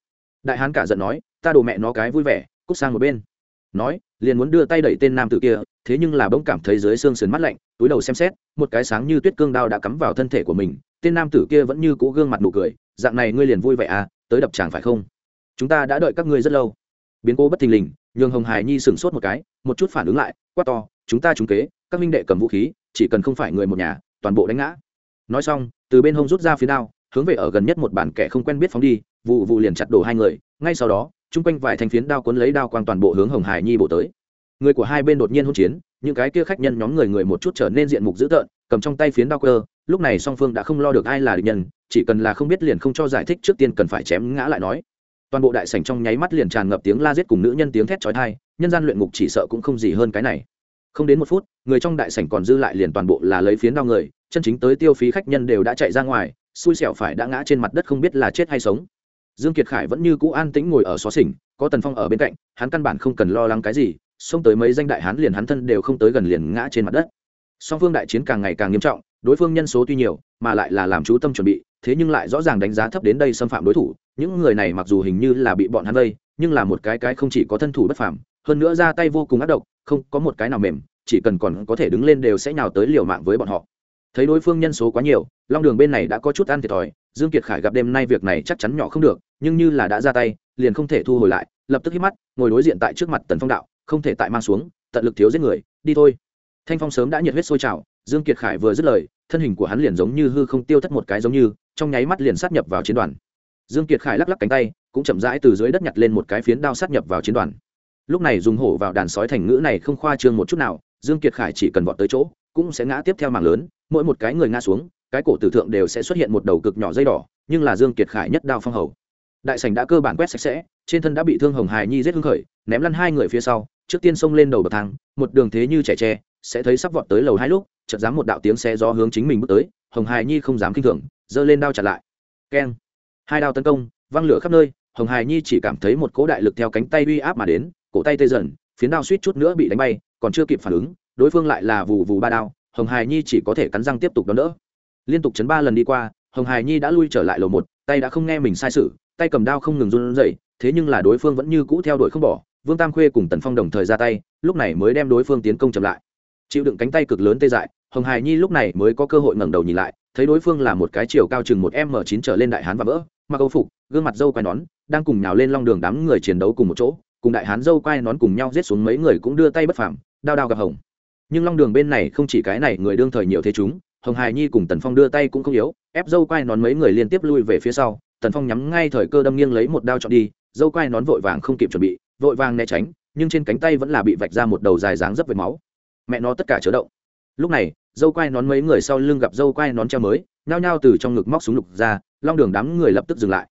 Đại hán cả giận nói, ta đồ mẹ nó cái vui vẻ, cút sang một bên. Nói, liền muốn đưa tay đẩy tên nam tử kia, thế nhưng là bỗng cảm thấy dưới xương sườn mắt lạnh, túi đầu xem xét, một cái sáng như tuyết cương đao đã cắm vào thân thể của mình, tên nam tử kia vẫn như cũ gương mặt nụ cười, dạng này ngươi liền vui vẻ à tới đập chàng phải không? Chúng ta đã đợi các ngươi rất lâu. Biến cố bất thình lình nhường hồng hải nhi sửng sốt một cái, một chút phản ứng lại, quát to, chúng ta trúng kế, các minh đệ cầm vũ khí, chỉ cần không phải người một nhà, toàn bộ đánh ngã. Nói xong, từ bên hông rút ra phía đao, hướng về ở gần nhất một bản kẻ không quen biết phóng đi, vụ vụ liền chặt đổ hai người, ngay sau đó, chung quanh vài thanh phiến đao cuốn lấy đao quang toàn bộ hướng hồng hải nhi bổ tới. Người của hai bên đột nhiên hỗn chiến, những cái kia khách nhân nhóm người người một chút trở nên diện mục dữ tợn, cầm trong tay phiến đao cơ lúc này song phương đã không lo được ai là địch nhân, chỉ cần là không biết liền không cho giải thích trước tiên cần phải chém ngã lại nói toàn bộ đại sảnh trong nháy mắt liền tràn ngập tiếng la giết cùng nữ nhân tiếng thét chói tai, nhân gian luyện ngục chỉ sợ cũng không gì hơn cái này. Không đến một phút, người trong đại sảnh còn dư lại liền toàn bộ là lấy phiến đao người, chân chính tới tiêu phí khách nhân đều đã chạy ra ngoài, xui xẻo phải đã ngã trên mặt đất không biết là chết hay sống. Dương kiệt khải vẫn như cũ an tĩnh ngồi ở xó xỉnh, có tần phong ở bên cạnh, hắn căn bản không cần lo lắng cái gì, xông tới mấy danh đại hán liền hắn thân đều không tới gần liền ngã trên mặt đất. Song phương đại chiến càng ngày càng nghiêm trọng, đối phương nhân số tuy nhiều, mà lại là làm chú tâm chuẩn bị, thế nhưng lại rõ ràng đánh giá thấp đến đây xâm phạm đối thủ những người này mặc dù hình như là bị bọn hắn vây, nhưng là một cái cái không chỉ có thân thủ bất phàm, hơn nữa ra tay vô cùng ác độc, không có một cái nào mềm, chỉ cần còn có thể đứng lên đều sẽ nhào tới liều mạng với bọn họ. Thấy đối phương nhân số quá nhiều, long đường bên này đã có chút ăn thiệt thòi, dương kiệt khải gặp đêm nay việc này chắc chắn nhỏ không được, nhưng như là đã ra tay, liền không thể thu hồi lại, lập tức hít mắt, ngồi đối diện tại trước mặt tần phong đạo, không thể tại mang xuống, tận lực thiếu giết người, đi thôi. Thanh phong sớm đã nhiệt huyết sôi trào, dương kiệt khải vừa dứt lời, thân hình của hắn liền giống như hư không tiêu thất một cái giống như, trong nháy mắt liền sát nhập vào chiến đoàn dương kiệt khải lắc lắc cánh tay, cũng chậm rãi từ dưới đất nhặt lên một cái phiến đao sát nhập vào chiến đoàn. Lúc này dùng hổ vào đàn sói thành ngữ này không khoa trương một chút nào, dương kiệt khải chỉ cần vọt tới chỗ, cũng sẽ ngã tiếp theo mảng lớn, mỗi một cái người ngã xuống, cái cổ tử thượng đều sẽ xuất hiện một đầu cực nhỏ dây đỏ, nhưng là dương kiệt khải nhất đao phong hầu. Đại sảnh đã cơ bản quét sạch sẽ, trên thân đã bị thương hồng hài nhi giết hưng khởi, ném lăn hai người phía sau, trước tiên xông lên đầu bậc thang, một đường thế như trẻ tre, sẽ thấy sắp vọt tới lầu hai lúc, chợt dám một đạo tiếng xe gió hướng chính mình bước tới, hồng hài nhi không dám kinh thường, giơ lên đao chặt lại. Keng hai đao tấn công, văng lửa khắp nơi, hồng hài nhi chỉ cảm thấy một cỗ đại lực theo cánh tay uy áp mà đến, cổ tay tê dần, phiến đao suýt chút nữa bị đánh bay, còn chưa kịp phản ứng, đối phương lại là vù vù ba đao, hồng hài nhi chỉ có thể cắn răng tiếp tục đón đỡ. Liên tục chấn ba lần đi qua, hồng hài nhi đã lui trở lại lầu một, tay đã không nghe mình sai sự, tay cầm đao không ngừng run rẩy, thế nhưng là đối phương vẫn như cũ theo đuổi không bỏ, vương tam khuê cùng tần phong đồng thời ra tay, lúc này mới đem đối phương tiến công chậm lại. Chịu đựng cánh tay cực lớn tê dại, hồng hài nhi lúc này mới có cơ hội ngẩng đầu nhìn lại, thấy đối phương là một cái chiều cao chừng một m chín trở lên đại hán và vỡ mặc âu phục, gương mặt dâu quai nón, đang cùng nhào lên long đường đám người chiến đấu cùng một chỗ, cùng đại hán dâu quai nón cùng nhau giết xuống mấy người cũng đưa tay bất phàm, đao đao gặp hồng. Nhưng long đường bên này không chỉ cái này người đương thời nhiều thế chúng, hồng hài nhi cùng tần phong đưa tay cũng không yếu, ép dâu quai nón mấy người liên tiếp lui về phía sau, tần phong nhắm ngay thời cơ đâm nghiêng lấy một đao chọn đi, dâu quai nón vội vàng không kịp chuẩn bị, vội vàng né tránh, nhưng trên cánh tay vẫn là bị vạch ra một đầu dài dáng dấp với máu. Mẹ nó tất cả chớ động. Lúc này, dâu quai nón mấy người sau lưng gặp dâu quai nón treo mới, nhao nhao từ trong ngực móc súng lục ra long đường đám người lập tức dừng lại.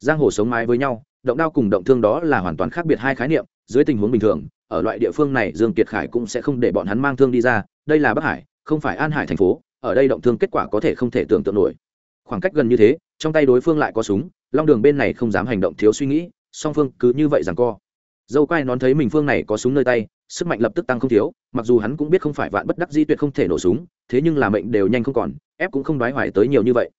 Giang hồ sống mái với nhau, động đao cùng động thương đó là hoàn toàn khác biệt hai khái niệm, dưới tình huống bình thường, ở loại địa phương này, dương kiệt khải cũng sẽ không để bọn hắn mang thương đi ra, đây là bắc hải, không phải an hải thành phố, ở đây động thương kết quả có thể không thể tưởng tượng nổi. Khoảng cách gần như thế, trong tay đối phương lại có súng, long đường bên này không dám hành động thiếu suy nghĩ, song phương cứ như vậy rằng co. Dâu quai nón thấy mình phương này có súng nơi tay, sức mạnh lập tức tăng không thiếu, mặc dù hắn cũng biết không phải vạn bất đắc di tuyệt không thể nổ súng, thế nhưng là mệnh đều nhanh không còn, ép cũng không đoái hoài tới nhiều như vậy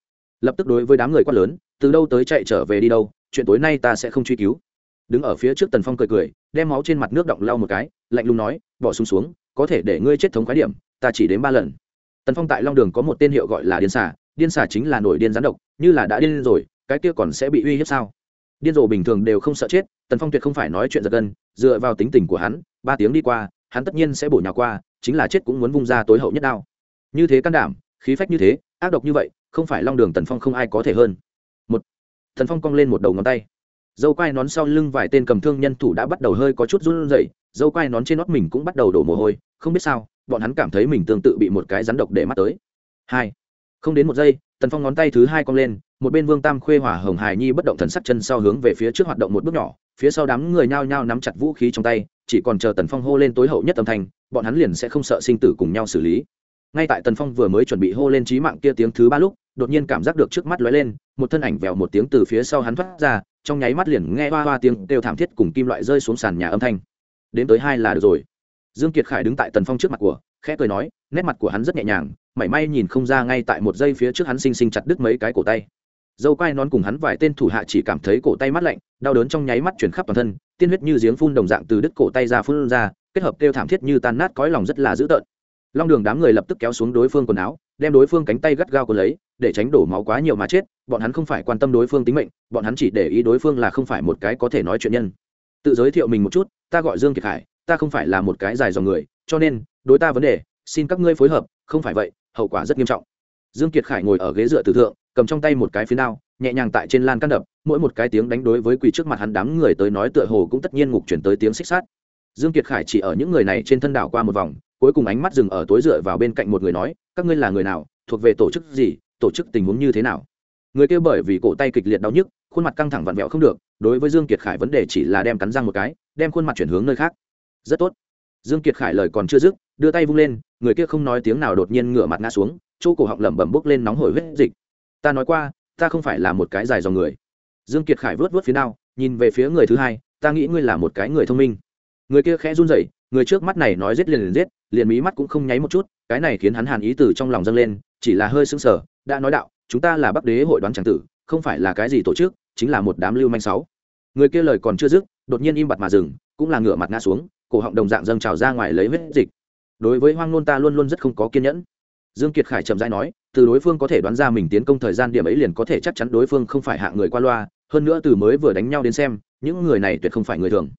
lập tức đối với đám người quát lớn từ đâu tới chạy trở về đi đâu chuyện tối nay ta sẽ không truy cứu. Đứng ở phía trước tần phong cười cười đem máu trên mặt nước động lau một cái lạnh lùng nói bỏ súng xuống, xuống có thể để ngươi chết thống khái điểm ta chỉ đến ba lần. Tần phong tại long đường có một tên hiệu gọi là điên xà điên xà chính là nổi điên gián độc như là đã điên rồi cái kia còn sẽ bị uy hiếp sao? Điên rồ bình thường đều không sợ chết tần phong tuyệt không phải nói chuyện giật gân dựa vào tính tình của hắn ba tiếng đi qua hắn tất nhiên sẽ bổ nhào qua chính là chết cũng muốn vung ra tối hậu nhất đao. Như thế can đảm khí phách như thế ác độc như vậy không phải long đường tần phong không ai có thể hơn. Một, tần phong cong lên một đầu ngón tay. Dâu quai nón sau lưng vài tên cầm thương nhân thủ đã bắt đầu hơi có chút run rẩy, dâu quai nón trên nót mình cũng bắt đầu đổ mồ hôi, không biết sao, bọn hắn cảm thấy mình tương tự bị một cái rắn độc để mắt tới. Hai, không đến một giây, tần phong ngón tay thứ hai cong lên, một bên vương tam khuê hỏa hồng hài nhi bất động thần sắc chân sau hướng về phía trước hoạt động một bước nhỏ, phía sau đám người nhao nhao nắm chặt vũ khí trong tay, chỉ còn chờ tần phong hô lên tối hậu nhất âm thanh, bọn hắn liền sẽ không sợ sinh tử cùng nhau xử lý ngay tại tần phong vừa mới chuẩn bị hô lên trí mạng kia tiếng thứ ba lúc, đột nhiên cảm giác được trước mắt lóe lên, một thân ảnh vèo một tiếng từ phía sau hắn thoát ra, trong nháy mắt liền nghe hoa hoa tiếng kêu thảm thiết cùng kim loại rơi xuống sàn nhà âm thanh. Đến tới hai là được rồi. Dương kiệt khải đứng tại tần phong trước mặt của, khẽ cười nói, nét mặt của hắn rất nhẹ nhàng, mảy may nhìn không ra ngay tại một giây phía trước hắn xinh xinh chặt đứt mấy cái cổ tay. Dâu quai nón cùng hắn vài tên thủ hạ chỉ cảm thấy cổ tay mát lạnh, đau đớn trong nháy mắt chuyển khắp toàn thân, tiên huyết như giếng phun đồng dạng từ đứt cổ tay ra phun ra, kết hợp kêu thảm thiết như tan nát cõi lòng rất là dữ tợn long đường đám người lập tức kéo xuống đối phương quần áo đem đối phương cánh tay gắt gao còn lấy để tránh đổ máu quá nhiều mà chết bọn hắn không phải quan tâm đối phương tính mệnh bọn hắn chỉ để ý đối phương là không phải một cái có thể nói chuyện nhân. Tự giới thiệu mình một chút ta gọi dương kiệt Hải, ta không phải là một cái dài dòng người cho nên đối ta vấn đề xin các ngươi phối hợp không phải vậy hậu quả rất nghiêm trọng. Dương kiệt khải ngồi ở ghế dựa từ thượng cầm trong tay một cái phiến đao nhẹ nhàng tại trên lan căn đập mỗi một cái tiếng đánh đối với quỳ trước mặt hắn đám người tới nói tựa hồ cũng tất nhiên ngục chuyển tới tiếng xích sát dương kiệt khải chỉ ở những người này trên thân đảo qua một vòng cuối cùng ánh mắt dừng ở tối dựa vào bên cạnh một người nói, các ngươi là người nào? Thuộc về tổ chức gì? Tổ chức tình huống như thế nào? Người kia bởi vì cổ tay kịch liệt đau nhức, khuôn mặt căng thẳng vặn vẹo không được, đối với dương kiệt khải vấn đề chỉ là đem cắn răng một cái, đem khuôn mặt chuyển hướng nơi khác. Rất tốt. Dương kiệt khải lời còn chưa dứt, đưa tay vung lên, người kia không nói tiếng nào đột nhiên ngửa mặt ngã xuống, chỗ cổ họng lẩm bẩm bốc lên nóng hổi huyết dịch. Ta nói qua, ta không phải là một cái dài dòng người. Dương kiệt khải vớt vớt phía nào nhìn về phía người thứ hai, ta nghĩ ngươi là một cái người thông minh. Người kia khẽ run rẩy người trước mắt này nói giết liền liền giết, liền mí mắt cũng không nháy một chút, cái này khiến hắn hàn ý từ trong lòng dâng lên, chỉ là hơi sững sờ, đã nói đạo, chúng ta là bắc đế hội đoán tràng tử, không phải là cái gì tổ chức, chính là một đám lưu manh sáu. Người kia lời còn chưa dứt, đột nhiên im bặt mà dừng, cũng là ngửa mặt ngã xuống, cổ họng đồng dạng dâng trào ra ngoài lấy huyết dịch. Đối với hoang nôn ta luôn luôn rất không có kiên nhẫn. Dương kiệt khải chậm rãi nói, từ đối phương có thể đoán ra mình tiến công thời gian điểm ấy liền có thể chắc chắn đối phương không phải hạ người qua loa, hơn nữa từ mới vừa đánh nhau đến xem, những người này tuyệt không phải người thường.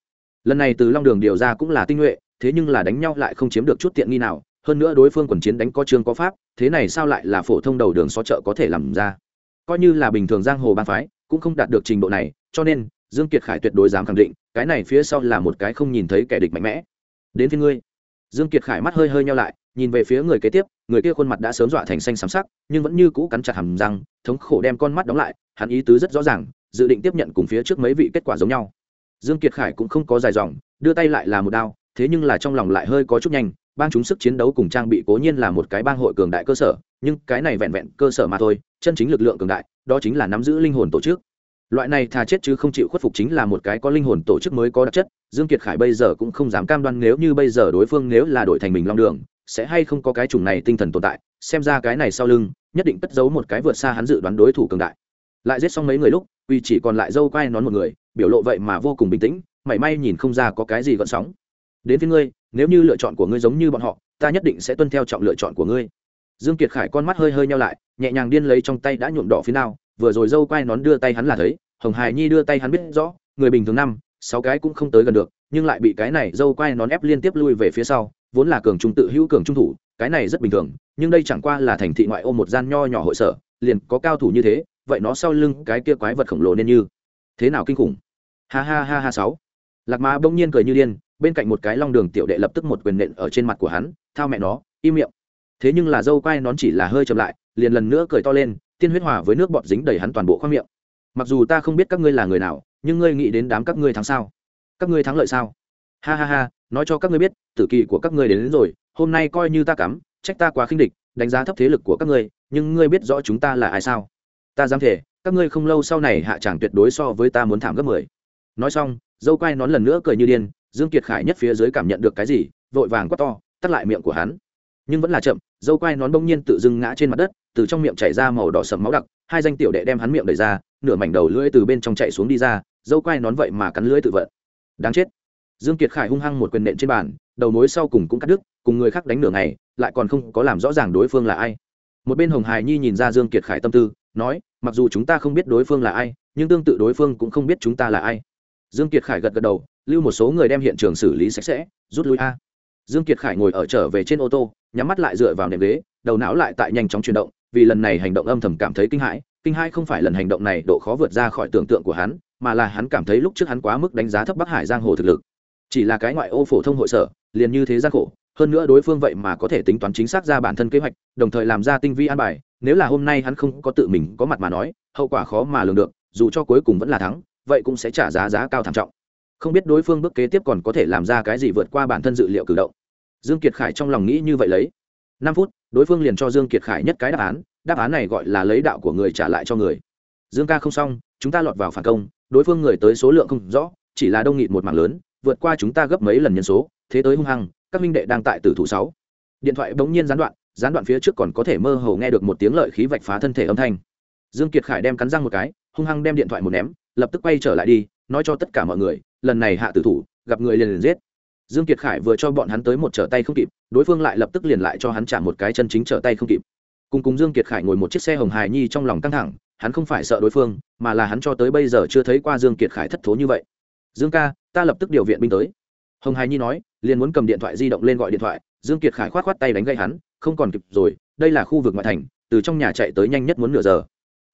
Lần này từ long đường điều ra cũng là tinh nhuệ thế nhưng là đánh nhau lại không chiếm được chút tiện nghi nào, hơn nữa đối phương quần chiến đánh có chương có pháp, thế này sao lại là phổ thông đầu đường xó chợ có thể làm ra? Coi như là bình thường giang hồ ban phái, cũng không đạt được trình độ này, cho nên, dương kiệt khải tuyệt đối dám khẳng định, cái này phía sau là một cái không nhìn thấy kẻ địch mạnh mẽ. Đến phía ngươi. Dương kiệt khải mắt hơi hơi nhau lại, nhìn về phía người kế tiếp, người kia khuôn mặt đã sớm dọa thành xanh xám sắc, nhưng vẫn như cũ cắn chặt hàm răng, thống khổ đem con mắt đóng lại, hắn ý tứ rất rõ ràng, dự định tiếp nhận cùng phía trước mấy vị kết quả giống nhau. Dương kiệt khải cũng không có dài dòng, đưa tay lại là một đao thế nhưng là trong lòng lại hơi có chút nhanh, bang chúng sức chiến đấu cùng trang bị cố nhiên là một cái bang hội cường đại cơ sở, nhưng cái này vẹn vẹn cơ sở mà thôi, chân chính lực lượng cường đại, đó chính là nắm giữ linh hồn tổ chức. Loại này thà chết chứ không chịu khuất phục chính là một cái có linh hồn tổ chức mới có đặc chất, dương kiệt khải bây giờ cũng không dám cam đoan nếu như bây giờ đối phương nếu là đổi thành mình long đường, sẽ hay không có cái chủng này tinh thần tồn tại, xem ra cái này sau lưng, nhất định cất giấu một cái vượt xa hắn dự đoán đối thủ cường đại. Lại giết xong mấy người lúc uy chỉ còn lại dâu quai nón một người, biểu lộ vậy mà vô cùng bình tĩnh, mảy may nhìn không ra có cái gì gợn sóng đến với ngươi, nếu như lựa chọn của ngươi giống như bọn họ, ta nhất định sẽ tuân theo trọng lựa chọn của ngươi. Dương kiệt khải con mắt hơi hơi nhau lại, nhẹ nhàng điên lấy trong tay đã nhuộm đỏ phía nào vừa rồi dâu quai nón đưa tay hắn là thấy, hồng hải nhi đưa tay hắn biết rõ, người bình thường năm, sáu cái cũng không tới gần được, nhưng lại bị cái này dâu quai nón ép liên tiếp lui về phía sau, vốn là cường trung tự hữu cường trung thủ, cái này rất bình thường, nhưng đây chẳng qua là thành thị ngoại ô một gian nho nhỏ hội sở, liền có cao thủ như thế, vậy nó sau lưng cái kia quái vật khổng lồ nên như thế nào kinh khủng? Ha ha ha ha sáu. Lạc ma bỗng nhiên cười như điên bên cạnh một cái long đường tiểu đệ lập tức một quyền nện ở trên mặt của hắn thao mẹ nó im miệng. Thế nhưng là dâu quai nón chỉ là hơi chậm lại liền lần nữa cười to lên tiên huyết hòa với nước bọt dính đầy hắn toàn bộ khoang miệng. Mặc dù ta không biết các ngươi là người nào nhưng ngươi nghĩ đến đám các ngươi thắng sao? Các ngươi thắng lợi sao? Ha ha ha nói cho các ngươi biết tử kỳ của các ngươi đến, đến rồi hôm nay coi như ta cắm trách ta quá khinh địch đánh giá thấp thế lực của các ngươi nhưng ngươi biết rõ chúng ta là ai sao? Ta dám thể các ngươi không lâu sau này hạ chẳng tuyệt đối so với ta muốn thảm gấp mười. Nói xong dâu quai nón lần nữa cười như điên dương kiệt khải nhất phía dưới cảm nhận được cái gì, vội vàng quát to, tắt lại miệng của hắn. Nhưng vẫn là chậm, dâu quai nón bỗng nhiên tự dưng ngã trên mặt đất, từ trong miệng chảy ra màu đỏ sầm máu đặc, hai danh tiểu đệ đem hắn miệng đẩy ra, nửa mảnh đầu lưỡi từ bên trong chạy xuống đi ra, dâu quai nón vậy mà cắn lưỡi tự vận. Đáng chết. Dương kiệt khải hung hăng một quyền nện trên bàn, đầu mối sau cùng cũng cắt đứt, cùng người khác đánh nửa ngày, lại còn không có làm rõ ràng đối phương là ai. Một bên hồng hải nhi nhìn ra dương kiệt khải tâm tư, nói, mặc dù chúng ta không biết đối phương là ai, nhưng tương tự đối phương cũng không biết chúng ta là ai dương kiệt khải gật gật đầu, lưu một số người đem hiện trường xử lý sạch sẽ, rút lui a. Dương kiệt khải ngồi ở trở về trên ô tô, nhắm mắt lại dựa vào nệm ghế, đầu não lại tại nhanh chóng chuyển động, vì lần này hành động âm thầm cảm thấy kinh hãi kinh hãi không phải lần hành động này độ khó vượt ra khỏi tưởng tượng của hắn, mà là hắn cảm thấy lúc trước hắn quá mức đánh giá thấp bắc hải giang hồ thực lực. Chỉ là cái ngoại ô phổ thông hội sở, liền như thế gian khổ, hơn nữa đối phương vậy mà có thể tính toán chính xác ra bản thân kế hoạch, đồng thời làm ra tinh vi an bài, nếu là hôm nay hắn không có tự mình có mặt mà nói, hậu quả khó mà lường được, dù cho cuối cùng vẫn là thắng vậy cũng sẽ trả giá giá cao thảm trọng. Không biết đối phương bước kế tiếp còn có thể làm ra cái gì vượt qua bản thân dự liệu cử động. Dương kiệt khải trong lòng nghĩ như vậy lấy. Năm phút, đối phương liền cho dương kiệt khải nhất cái đáp án đáp án này gọi là lấy đạo của người trả lại cho người. Dương ca không xong, chúng ta lọt vào phản công, đối phương người tới số lượng không rõ, chỉ là đông nghịt một mảng lớn, vượt qua chúng ta gấp mấy lần nhân số, thế tới hung hăng, các minh đệ đang tại tử thủ sáu. Điện thoại bỗng nhiên gián đoạn gián đoạn phía trước còn có thể mơ hồ nghe được một tiếng lợi khí vạch phá thân thể âm thanh. Dương kiệt khải đem cắn răng một cái, hung hăng đem điện thoại một ném lập tức quay trở lại đi, nói cho tất cả mọi người, lần này hạ tử thủ, gặp người liền liền giết. Dương kiệt khải vừa cho bọn hắn tới một trở tay không kịp, đối phương lại lập tức liền lại cho hắn trả một cái chân chính trở tay không kịp. Cùng cùng dương kiệt khải ngồi một chiếc xe hồng hài nhi trong lòng căng thẳng, hắn không phải sợ đối phương, mà là hắn cho tới bây giờ chưa thấy qua dương kiệt khải thất thố như vậy. Dương ca, ta lập tức điều viện binh tới. Hồng hài nhi nói, liền muốn cầm điện thoại di động lên gọi điện thoại. Dương kiệt khải khoát khoát tay đánh gây hắn, không còn kịp rồi, đây là khu vực ngoại thành, từ trong nhà chạy tới nhanh nhất muốn nửa giờ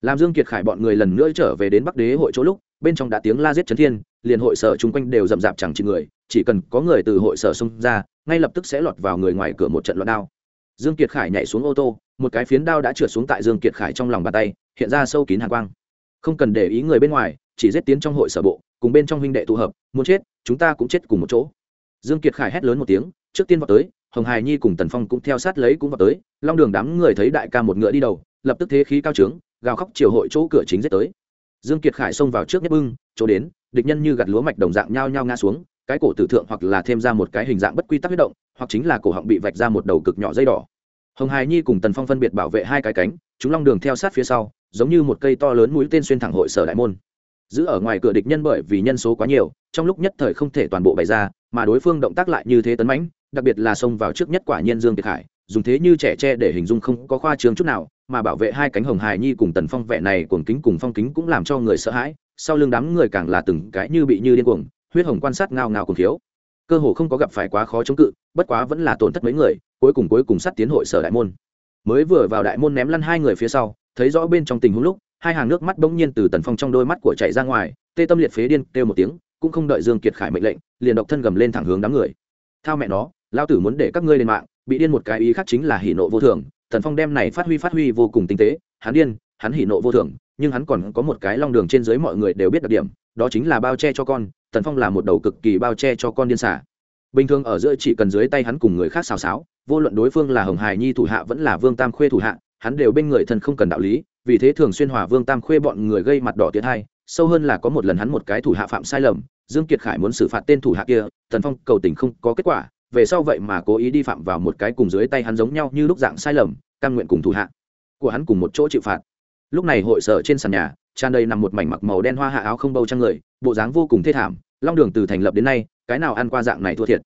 làm dương kiệt khải bọn người lần nữa trở về đến bắc đế hội chỗ lúc, bên trong đã tiếng la giết chấn thiên, liền hội sở chung quanh đều rậm rạp chẳng chỉ người, chỉ cần có người từ hội sở xông ra, ngay lập tức sẽ lọt vào người ngoài cửa một trận loạn đao. Dương kiệt khải nhảy xuống ô tô, một cái phiến đao đã trượt xuống tại dương kiệt khải trong lòng bàn tay, hiện ra sâu kín hàn quang. Không cần để ý người bên ngoài, chỉ giết tiến trong hội sở bộ, cùng bên trong huynh đệ tụ hợp, muốn chết, chúng ta cũng chết cùng một chỗ. Dương kiệt khải hét lớn một tiếng, trước tiên vào tới, hồng hải nhi cùng tần phong cũng theo sát lấy cũng vào tới, long đường đám người thấy đại ca một ngựa đi đầu, lập tức thế khí cao trướng gào khóc chiều hội chỗ cửa chính giết tới. Dương kiệt khải xông vào trước nhất bưng, chỗ đến, địch nhân như gặt lúa mạch đồng dạng nhao nhao ngã xuống, cái cổ tử thượng hoặc là thêm ra một cái hình dạng bất quy tắc huyết động, hoặc chính là cổ họng bị vạch ra một đầu cực nhỏ dây đỏ. Hồng hải nhi cùng tần phong phân biệt bảo vệ hai cái cánh, chúng long đường theo sát phía sau, giống như một cây to lớn mũi tên xuyên thẳng hội sở đại môn. Giữ ở ngoài cửa địch nhân bởi vì nhân số quá nhiều, trong lúc nhất thời không thể toàn bộ bày ra, mà đối phương động tác lại như thế tấn mãnh, đặc biệt là xông vào trước nhất quả nhiên dương kiệt khải, dùng thế như trẻ tre để hình dung không có khoa trương chút nào mà bảo vệ hai cánh hồng hài nhi cùng tần phong vẻ này cuồng kính cùng phong kính cũng làm cho người sợ hãi. Sau lưng đám người càng là từng cái như bị như điên cuồng, huyết hồng quan sát ngao ngao cùng thiếu cơ hồ không có gặp phải quá khó chống cự, bất quá vẫn là tổn thất mấy người, cuối cùng cuối cùng sát tiến hội sở đại môn. Mới vừa vào đại môn ném lăn hai người phía sau, thấy rõ bên trong tình huống lúc, hai hàng nước mắt bỗng nhiên từ tần phong trong đôi mắt của chạy ra ngoài, tê tâm liệt phế điên kêu một tiếng, cũng không đợi dương kiệt khải mệnh lệnh, liền độc thân gầm lên thẳng hướng đám người. Thao mẹ nó lao tử muốn để các ngươi lên mạng, bị điên một cái ý khác chính là hỉ nộ vô thường tần phong đem này phát huy phát huy vô cùng tinh tế, hắn điên, hắn hỉ nộ vô thường, nhưng hắn còn có một cái long đường trên dưới mọi người đều biết đặc điểm, đó chính là bao che cho con tần phong là một đầu cực kỳ bao che cho con điên xả bình thường ở giữa chỉ cần dưới tay hắn cùng người khác xào xáo, vô luận đối phương là hồng hải nhi thủ hạ vẫn là vương tam khuê thủ hạ, hắn đều bên người thân không cần đạo lý, vì thế thường xuyên hòa vương tam khuê bọn người gây mặt đỏ tiến hai, sâu hơn là có một lần hắn một cái thủ hạ phạm sai lầm, dương kiệt khải muốn xử phạt tên thủ hạ kia tần phong cầu tình không có kết quả về sau vậy mà cố ý đi phạm vào một cái cùng dưới tay hắn giống nhau như lúc dạng sai lầm căn nguyện cùng thủ hạ của hắn cùng một chỗ chịu phạt. Lúc này hội sở trên sàn nhà, tràn đầy nằm một mảnh mặc màu đen hoa hạ áo không bâu trang người, bộ dáng vô cùng thê thảm, long đường từ thành lập đến nay, cái nào ăn qua dạng này thua thiệt.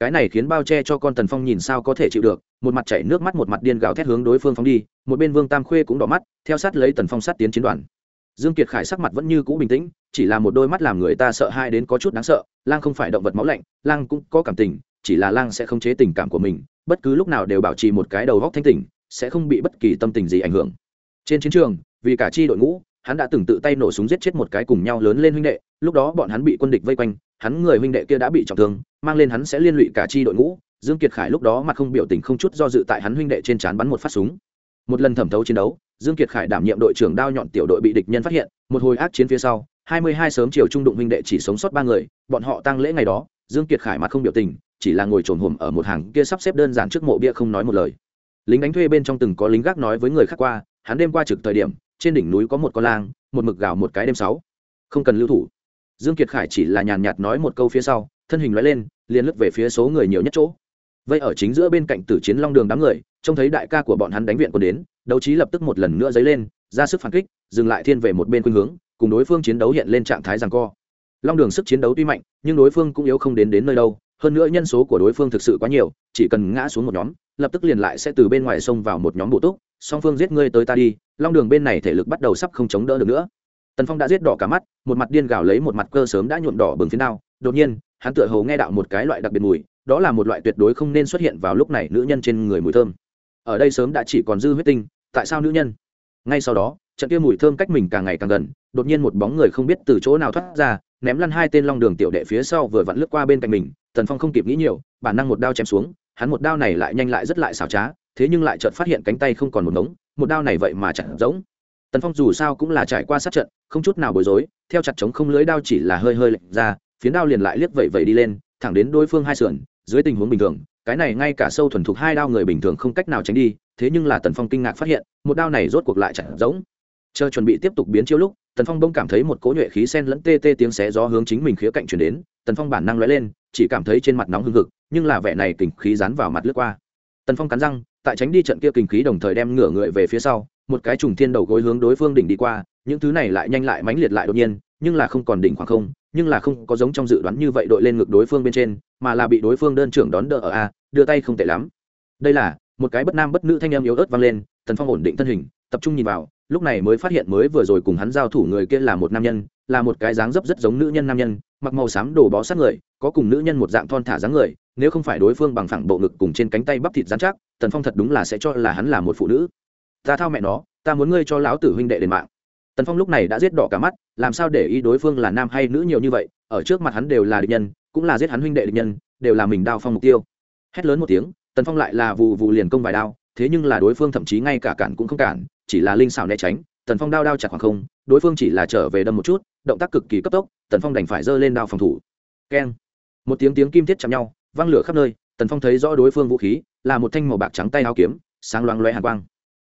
Cái này khiến bao che cho con tần phong nhìn sao có thể chịu được, một mặt chảy nước mắt một mặt điên gào thét hướng đối phương phóng đi, một bên vương tam khuê cũng đỏ mắt, theo sát lấy tần phong sát tiến chiến đoàn. Dương kiệt khải sắc mặt vẫn như cũ bình tĩnh, chỉ là một đôi mắt làm người ta sợ hai đến có chút đáng sợ, lang không phải động vật máu lạnh, lang cũng có cảm tình chỉ là lang sẽ không chế tình cảm của mình, bất cứ lúc nào đều bảo trì một cái đầu góc thanh tỉnh, sẽ không bị bất kỳ tâm tình gì ảnh hưởng. Trên chiến trường, vì cả chi đội ngũ, hắn đã từng tự tay nổ súng giết chết một cái cùng nhau lớn lên huynh đệ, lúc đó bọn hắn bị quân địch vây quanh, hắn người huynh đệ kia đã bị trọng thương, mang lên hắn sẽ liên lụy cả chi đội ngũ. Dương kiệt khải lúc đó mặt không biểu tình không chút do dự tại hắn huynh đệ trên trán bắn một phát súng. Một lần thẩm thấu chiến đấu, dương kiệt khải đảm nhiệm đội trưởng đao nhọn tiểu đội bị địch nhân phát hiện, một hồi ác chiến phía sau 22 sớm chiều trung đụng huynh đệ chỉ sống sót ba người, bọn họ tăng lễ ngày đó, dương kiệt khải mặt không biểu tình chỉ là ngồi trồn hổm ở một hàng kia sắp xếp đơn giản trước mộ bia không nói một lời. Lính đánh thuê bên trong từng có lính gác nói với người khác qua, hắn đêm qua trực thời điểm, trên đỉnh núi có một con lang, một mực gào một cái đêm sáu. Không cần lưu thủ. Dương kiệt khải chỉ là nhàn nhạt nói một câu phía sau, thân hình lóe lên, liền lướt về phía số người nhiều nhất chỗ. Vậy ở chính giữa bên cạnh tử chiến long đường đám người, trông thấy đại ca của bọn hắn đánh viện quân đến, đấu trí lập tức một lần nữa dấy lên, ra sức phản kích, dừng lại thiên về một bên khuynh hướng, cùng đối phương chiến đấu hiện lên trạng thái giằng co. Long đường sức chiến đấu tuy mạnh, nhưng đối phương cũng yếu không đến đến nơi đâu hơn nữa nhân số của đối phương thực sự quá nhiều, chỉ cần ngã xuống một nhóm, lập tức liền lại sẽ từ bên ngoài xông vào một nhóm bộ túc, song phương giết ngươi tới ta đi, long đường bên này thể lực bắt đầu sắp không chống đỡ được nữa. Tần phong đã giết đỏ cả mắt, một mặt điên gào lấy một mặt cơ sớm đã nhuộm đỏ bừng phía nào đột nhiên, hắn tựa hồ nghe đạo một cái loại đặc biệt mùi, đó là một loại tuyệt đối không nên xuất hiện vào lúc này nữ nhân trên người mùi thơm. Ở đây sớm đã chỉ còn dư huyết tinh, tại sao nữ nhân? Ngay sau đó, trận kia mùi thơm cách mình càng ngày càng gần, đột nhiên một bóng người không biết từ chỗ nào thoát ra, ném lăn hai tên long đường tiểu đệ phía sau vừa vặn lướt qua bên cạnh mình tần phong không kịp nghĩ nhiều, bản năng một đao chém xuống, hắn một đao này lại nhanh lại rất lại xảo trá, thế nhưng lại chợt phát hiện cánh tay không còn một ngống, một đao này vậy mà chẳng giống. Tần phong dù sao cũng là trải qua sát trận, không chút nào bối rối, theo chặt chống không lưới đao chỉ là hơi hơi lệch ra, phiến đao liền lại liếc vẩy vẩy đi lên, thẳng đến đối phương hai sườn, dưới tình huống bình thường, cái này ngay cả sâu thuần thục hai đao người bình thường không cách nào tránh đi, thế nhưng là tần phong kinh ngạc phát hiện, một đao này rốt cuộc lại chẳng giống. Chờ chuẩn bị tiếp tục biến chiêu lúc tần phong bỗng cảm thấy một cỗ nhuệ khí sen lẫn tê tê tiếng xé gió hướng chính mình khía cạnh chuyển đến, tần phong bản năng lóe lên, chỉ cảm thấy trên mặt nóng hưng hực, nhưng là vẻ này kình khí dán vào mặt lướt qua. Tần phong cắn răng, tại tránh đi trận kia kình khí đồng thời đem ngửa người về phía sau, một cái trùng thiên đầu gối hướng đối phương đỉnh đi qua, những thứ này lại nhanh lại mãnh liệt lại đột nhiên, nhưng là không còn đỉnh khoảng không, nhưng là không có giống trong dự đoán như vậy đội lên ngực đối phương bên trên, mà là bị đối phương đơn trưởng đón đỡ ở a, đưa tay không tệ lắm. Đây là, một cái bất nam bất nữ thanh em yếu ớt vang lên, tần phong ổn định thân hình, tập trung nhìn vào lúc này mới phát hiện mới vừa rồi cùng hắn giao thủ người kia là một nam nhân, là một cái dáng dấp rất giống nữ nhân nam nhân, mặc màu xám đồ bó sát người, có cùng nữ nhân một dạng thon thả dáng người, nếu không phải đối phương bằng phẳng bộ ngực cùng trên cánh tay bắp thịt dán chắc, tần phong thật đúng là sẽ cho là hắn là một phụ nữ. Ta thao mẹ nó, ta muốn ngươi cho lão tử huynh đệ đền mạng. Tần phong lúc này đã giết đỏ cả mắt, làm sao để ý đối phương là nam hay nữ nhiều như vậy, ở trước mặt hắn đều là địch nhân, cũng là giết hắn huynh đệ địch nhân, đều là mình đao phong mục tiêu. Hét lớn một tiếng, tần phong lại là vụ vụ liền công vài đao, thế nhưng là đối phương thậm chí ngay cả cản cũng không cản chỉ là linh xảo né tránh, tần phong đao đao chặt khoảng không, đối phương chỉ là trở về đâm một chút, động tác cực kỳ cấp tốc, tần phong đành phải giơ lên đao phòng thủ. Keng. Một tiếng tiếng kim thiết chạm nhau văng lửa khắp nơi, tần phong thấy rõ đối phương vũ khí, là một thanh màu bạc trắng tay áo kiếm, sáng loáng loé hàn quang.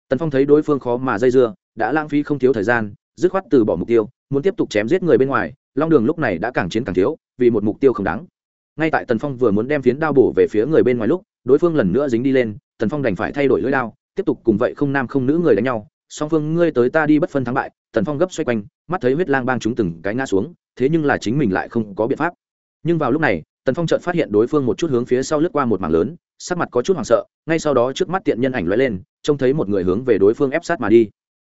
Tần phong thấy đối phương khó mà dây dưa, đã lãng phí không thiếu thời gian, dứt khoát từ bỏ mục tiêu, muốn tiếp tục chém giết người bên ngoài, long đường lúc này đã càng chiến càng thiếu, vì một mục tiêu không đáng. Ngay tại tần phong vừa muốn đem phiến đao bổ về phía người bên ngoài lúc, đối phương lần nữa dính đi lên, tần phong đành phải thay đổi lưỡi đao, tiếp tục cùng vậy không nam không nữ người đánh nhau song phương ngươi tới ta đi bất phân thắng bại, tần phong gấp xoay quanh, mắt thấy huyết lang bang chúng từng cái ngã xuống, thế nhưng là chính mình lại không có biện pháp. Nhưng vào lúc này, tần phong chợt phát hiện đối phương một chút hướng phía sau lướt qua một mảng lớn, sắc mặt có chút hoảng sợ, ngay sau đó trước mắt tiện nhân ảnh lóe lên, trông thấy một người hướng về đối phương ép sát mà đi.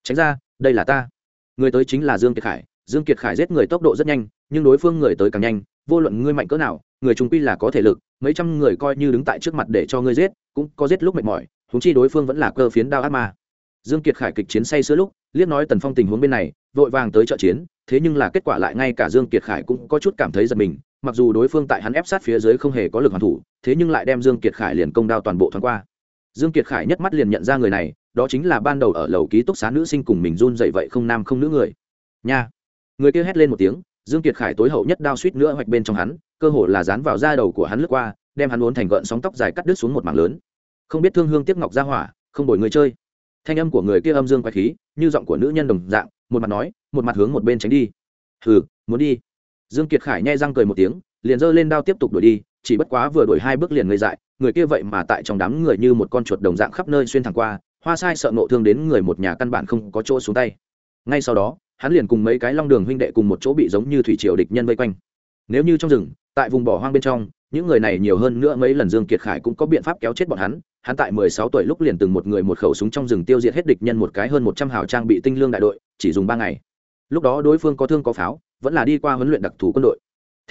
Tránh ra, đây là ta. Người tới chính là dương kiệt khải. Dương kiệt khải giết người tốc độ rất nhanh, nhưng đối phương người tới càng nhanh, vô luận ngươi mạnh cỡ nào, người trung quy là có thể lực, mấy trăm người coi như đứng tại trước mặt để cho ngươi giết, cũng có giết lúc mệt mỏi húng chi đối phương vẫn là cơ phiến đao ác ma dương kiệt khải kịch chiến say sữa lúc, liếc nói tần phong tình huống bên này, vội vàng tới trợ chiến, thế nhưng là kết quả lại ngay cả dương kiệt khải cũng có chút cảm thấy giật mình, mặc dù đối phương tại hắn ép sát phía dưới không hề có lực hoàn thủ, thế nhưng lại đem dương kiệt khải liền công đao toàn bộ thoáng qua. Dương kiệt khải nhất mắt liền nhận ra người này, đó chính là ban đầu ở lầu ký túc xá nữ sinh cùng mình run dậy vậy không nam không nữ người. Nha. Người kia hét lên một tiếng, dương kiệt khải tối hậu nhất đao suýt nữa hoạch bên trong hắn, cơ hồ là dán vào da đầu của hắn lướt qua, đem hắn uốn thành gợn sóng tóc dài cắt đứt xuống một mảng lớn. Không biết thương hương tiếc ngọc ra hỏa, không đổi người chơi thanh âm của người kia âm dương quái khí, như giọng của nữ nhân đồng dạng, một mặt nói, một mặt hướng một bên tránh đi. Hừ, muốn đi. Dương kiệt khải nhai răng cười một tiếng, liền giơ lên đao tiếp tục đuổi đi, chỉ bất quá vừa đuổi hai bước liền ngây dại, người kia vậy mà tại trong đám người như một con chuột đồng dạng khắp nơi xuyên thẳng qua, hoa sai sợ nộ thương đến người một nhà căn bản không có chỗ xuống tay. Ngay sau đó, hắn liền cùng mấy cái long đường huynh đệ cùng một chỗ bị giống như thủy triều địch nhân vây quanh. Nếu như trong rừng, tại vùng bỏ hoang bên trong, những người này nhiều hơn nữa mấy lần dương kiệt khải cũng có biện pháp kéo chết bọn hắn hắn tại 16 tuổi lúc liền từng một người một khẩu súng trong rừng tiêu diệt hết địch nhân một cái hơn 100 hào trang bị tinh lương đại đội, chỉ dùng ba ngày. Lúc đó đối phương có thương có pháo, vẫn là đi qua huấn luyện đặc thù quân đội.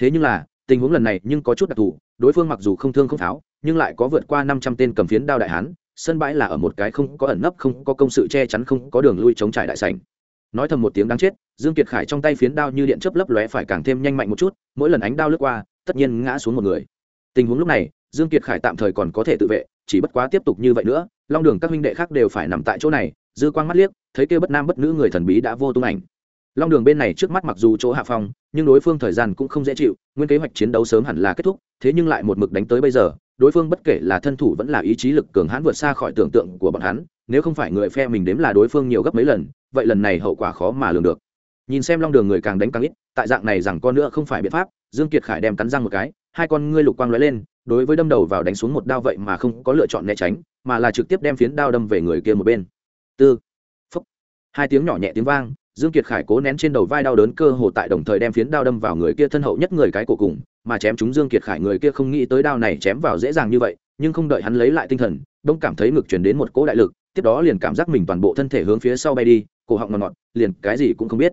Thế nhưng là, tình huống lần này nhưng có chút đặc thù, đối phương mặc dù không thương không pháo, nhưng lại có vượt qua 500 tên cầm phiến đao đại hán, sân bãi là ở một cái không có ẩn nấp, không có công sự che chắn, không có đường lui chống trải đại sảnh. Nói thầm một tiếng đáng chết, dương kiệt khải trong tay phiến đao như điện chớp lấp lóe phải càng thêm nhanh mạnh một chút, mỗi lần ánh đao lướt qua, tất nhiên ngã xuống một người. Tình huống lúc này, dương kiệt khải tạm thời còn có thể tự vệ chỉ bất quá tiếp tục như vậy nữa, long đường các huynh đệ khác đều phải nằm tại chỗ này, dư quang mắt liếc, thấy kêu bất nam bất nữ người thần bí đã vô tung ảnh. Long đường bên này trước mắt mặc dù chỗ hạ phong, nhưng đối phương thời gian cũng không dễ chịu, nguyên kế hoạch chiến đấu sớm hẳn là kết thúc, thế nhưng lại một mực đánh tới bây giờ, đối phương bất kể là thân thủ vẫn là ý chí lực cường hãn vượt xa khỏi tưởng tượng của bọn hắn, nếu không phải người phe mình đếm là đối phương nhiều gấp mấy lần, vậy lần này hậu quả khó mà lường được. Nhìn xem long đường người càng đánh càng ít, tại dạng này rằng con nữa không phải biện pháp, dương kiệt khải đem cắn răng một cái, hai con ngươi lục quang lóe lên đối với đâm đầu vào đánh xuống một đao vậy mà không có lựa chọn né tránh, mà là trực tiếp đem phiến đao đâm về người kia một bên. Tư. Phúc. Hai tiếng nhỏ nhẹ tiếng vang, dương kiệt khải cố nén trên đầu vai đau đớn cơ hồ tại đồng thời đem phiến đao đâm vào người kia thân hậu nhất người cái cổ cùng, mà chém chúng dương kiệt khải người kia không nghĩ tới đao này chém vào dễ dàng như vậy, nhưng không đợi hắn lấy lại tinh thần đông cảm thấy ngực truyền đến một cỗ đại lực, tiếp đó liền cảm giác mình toàn bộ thân thể hướng phía sau bay đi, cổ họng ngọt ngọt, liền cái gì cũng không biết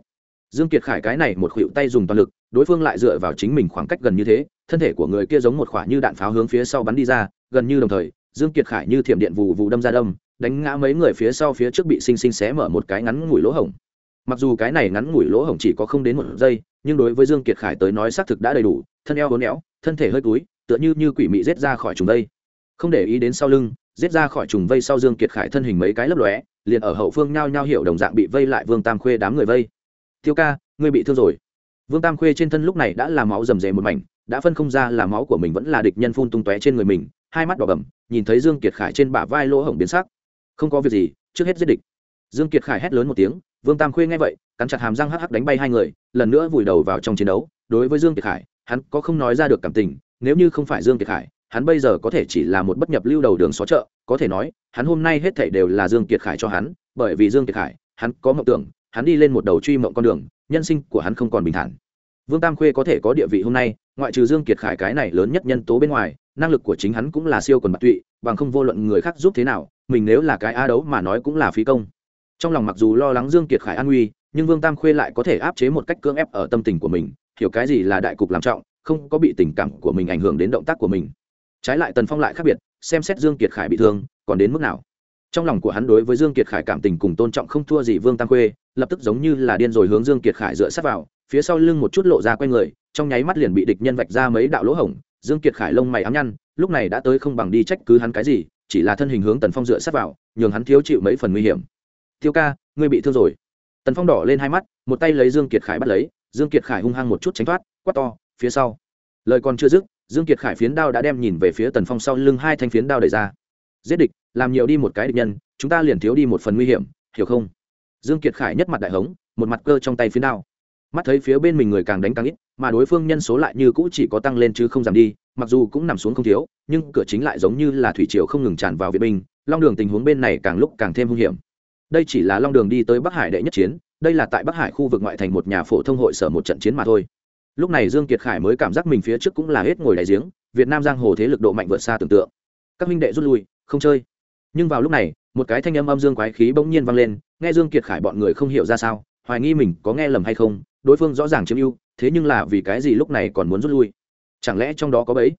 dương kiệt khải cái này một khuỵu tay dùng toàn lực, đối phương lại dựa vào chính mình khoảng cách gần như thế, thân thể của người kia giống một quả như đạn pháo hướng phía sau bắn đi ra, gần như đồng thời, dương kiệt khải như thiểm điện vụ vụ đâm ra đâm, đánh ngã mấy người phía sau phía trước bị sinh sinh xé mở một cái ngắn ngủi lỗ hổng. Mặc dù cái này ngắn ngủi lỗ hổng chỉ có không đến một giây, nhưng đối với dương kiệt khải tới nói xác thực đã đầy đủ, thân eo hố néo thân thể hơi túi tựa như như quỷ mị rết ra khỏi trùng vây. Không để ý đến sau lưng, giết ra khỏi trùng vây sau dương kiệt khải thân hình mấy cái lấp lóe, liền ở hậu phương nhao nhao hiểu đồng dạng bị vây lại vương tam khuê đám người vây tiêu ca, ngươi bị thương rồi. Vương tam khuê trên thân lúc này đã là máu rầm rề một mảnh, đã phân không ra là máu của mình vẫn là địch nhân phun tung tóe trên người mình, hai mắt đỏ bầm, nhìn thấy dương kiệt khải trên bả vai lỗ hổng biến sắc. Không có việc gì, trước hết giết địch. Dương kiệt khải hét lớn một tiếng, vương tam khuê nghe vậy, cắn chặt hàm răng hắc hắc đánh bay hai người, lần nữa vùi đầu vào trong chiến đấu. Đối với dương kiệt khải, hắn có không nói ra được cảm tình, nếu như không phải dương kiệt khải, hắn bây giờ có thể chỉ là một bất nhập lưu đầu đường xó chợ. Có thể nói, hắn hôm nay hết thảy đều là dương kiệt khải cho hắn, bởi vì dương kiệt khải, hắn có mộng tưởng hắn đi lên một đầu truy mộng con đường, nhân sinh của hắn không còn bình thản. Vương tam khuê có thể có địa vị hôm nay, ngoại trừ dương kiệt khải cái này lớn nhất nhân tố bên ngoài, năng lực của chính hắn cũng là siêu quần bạc tụy, bằng không vô luận người khác giúp thế nào, mình nếu là cái a đấu mà nói cũng là phí công. Trong lòng mặc dù lo lắng dương kiệt khải an nguy, nhưng vương tam khuê lại có thể áp chế một cách cưỡng ép ở tâm tình của mình, hiểu cái gì là đại cục làm trọng, không có bị tình cảm của mình ảnh hưởng đến động tác của mình. Trái lại tần phong lại khác biệt, xem xét dương kiệt khải bị thương, còn đến mức nào? Trong lòng của hắn đối với dương kiệt khải cảm tình cùng tôn trọng không thua gì vương tam khuê, lập tức giống như là điên rồi hướng dương kiệt khải dựa sát vào, phía sau lưng một chút lộ ra quanh người, trong nháy mắt liền bị địch nhân vạch ra mấy đạo lỗ hổng, dương kiệt khải lông mày ám nhăn, lúc này đã tới không bằng đi trách cứ hắn cái gì, chỉ là thân hình hướng tần phong dựa sát vào, nhường hắn thiếu chịu mấy phần nguy hiểm. Tiêu ca, ngươi bị thương rồi. Tần phong đỏ lên hai mắt, một tay lấy dương kiệt khải bắt lấy, dương kiệt khải hung hăng một chút tránh thoát, quát to, phía sau. Lời còn chưa dứt, dương kiệt khải phiến đao đã đem nhìn về phía tần phong sau lưng hai thanh phiến đao đẩy ra. Giết địch làm nhiều đi một cái địch nhân, chúng ta liền thiếu đi một phần nguy hiểm, hiểu không? Dương kiệt khải nhất mặt đại hống, một mặt cơ trong tay phía nào mắt thấy phía bên mình người càng đánh càng ít, mà đối phương nhân số lại như cũ chỉ có tăng lên chứ không giảm đi, mặc dù cũng nằm xuống không thiếu, nhưng cửa chính lại giống như là thủy triều không ngừng tràn vào viện binh, long đường tình huống bên này càng lúc càng thêm hung hiểm. Đây chỉ là long đường đi tới bắc hải đệ nhất chiến, đây là tại bắc hải khu vực ngoại thành một nhà phổ thông hội sở một trận chiến mà thôi. Lúc này dương kiệt khải mới cảm giác mình phía trước cũng là hết ngồi đại giếng, việt nam giang hồ thế lực độ mạnh vượt xa tưởng tượng. Các minh đệ rút lui, không chơi nhưng vào lúc này, một cái thanh âm âm dương quái khí bỗng nhiên vang lên, nghe dương kiệt khải bọn người không hiểu ra sao, hoài nghi mình có nghe lầm hay không, đối phương rõ ràng chiếm ưu, thế nhưng là vì cái gì lúc này còn muốn rút lui? Chẳng lẽ trong đó có bẫy?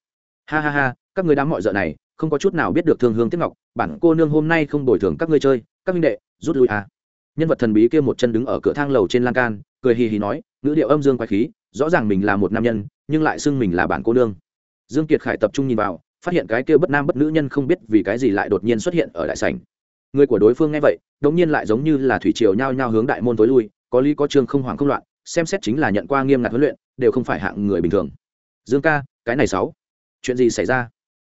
Ha ha ha, các người đám mọi d này, không có chút nào biết được thương hương tiếp ngọc, bản cô nương hôm nay không đổi thường các ngươi chơi, các minh đệ, rút lui à. nhân vật thần bí kia một chân đứng ở cửa thang lầu trên lan can, cười hì hì nói, ngữ điệu âm dương quái khí, rõ ràng mình là một nam nhân, nhưng lại xưng mình là bản cô nương. Dương kiệt khải tập trung nhìn vào phát hiện cái kia bất nam bất nữ nhân không biết vì cái gì lại đột nhiên xuất hiện ở đại sảnh. Người của đối phương nghe vậy đống nhiên lại giống như là thủy triều nhao nhao hướng đại môn tối lui, có lý có trương không hoảng không loạn, xem xét chính là nhận qua nghiêm ngặt huấn luyện, đều không phải hạng người bình thường. Dương ca, cái này sáu, chuyện gì xảy ra?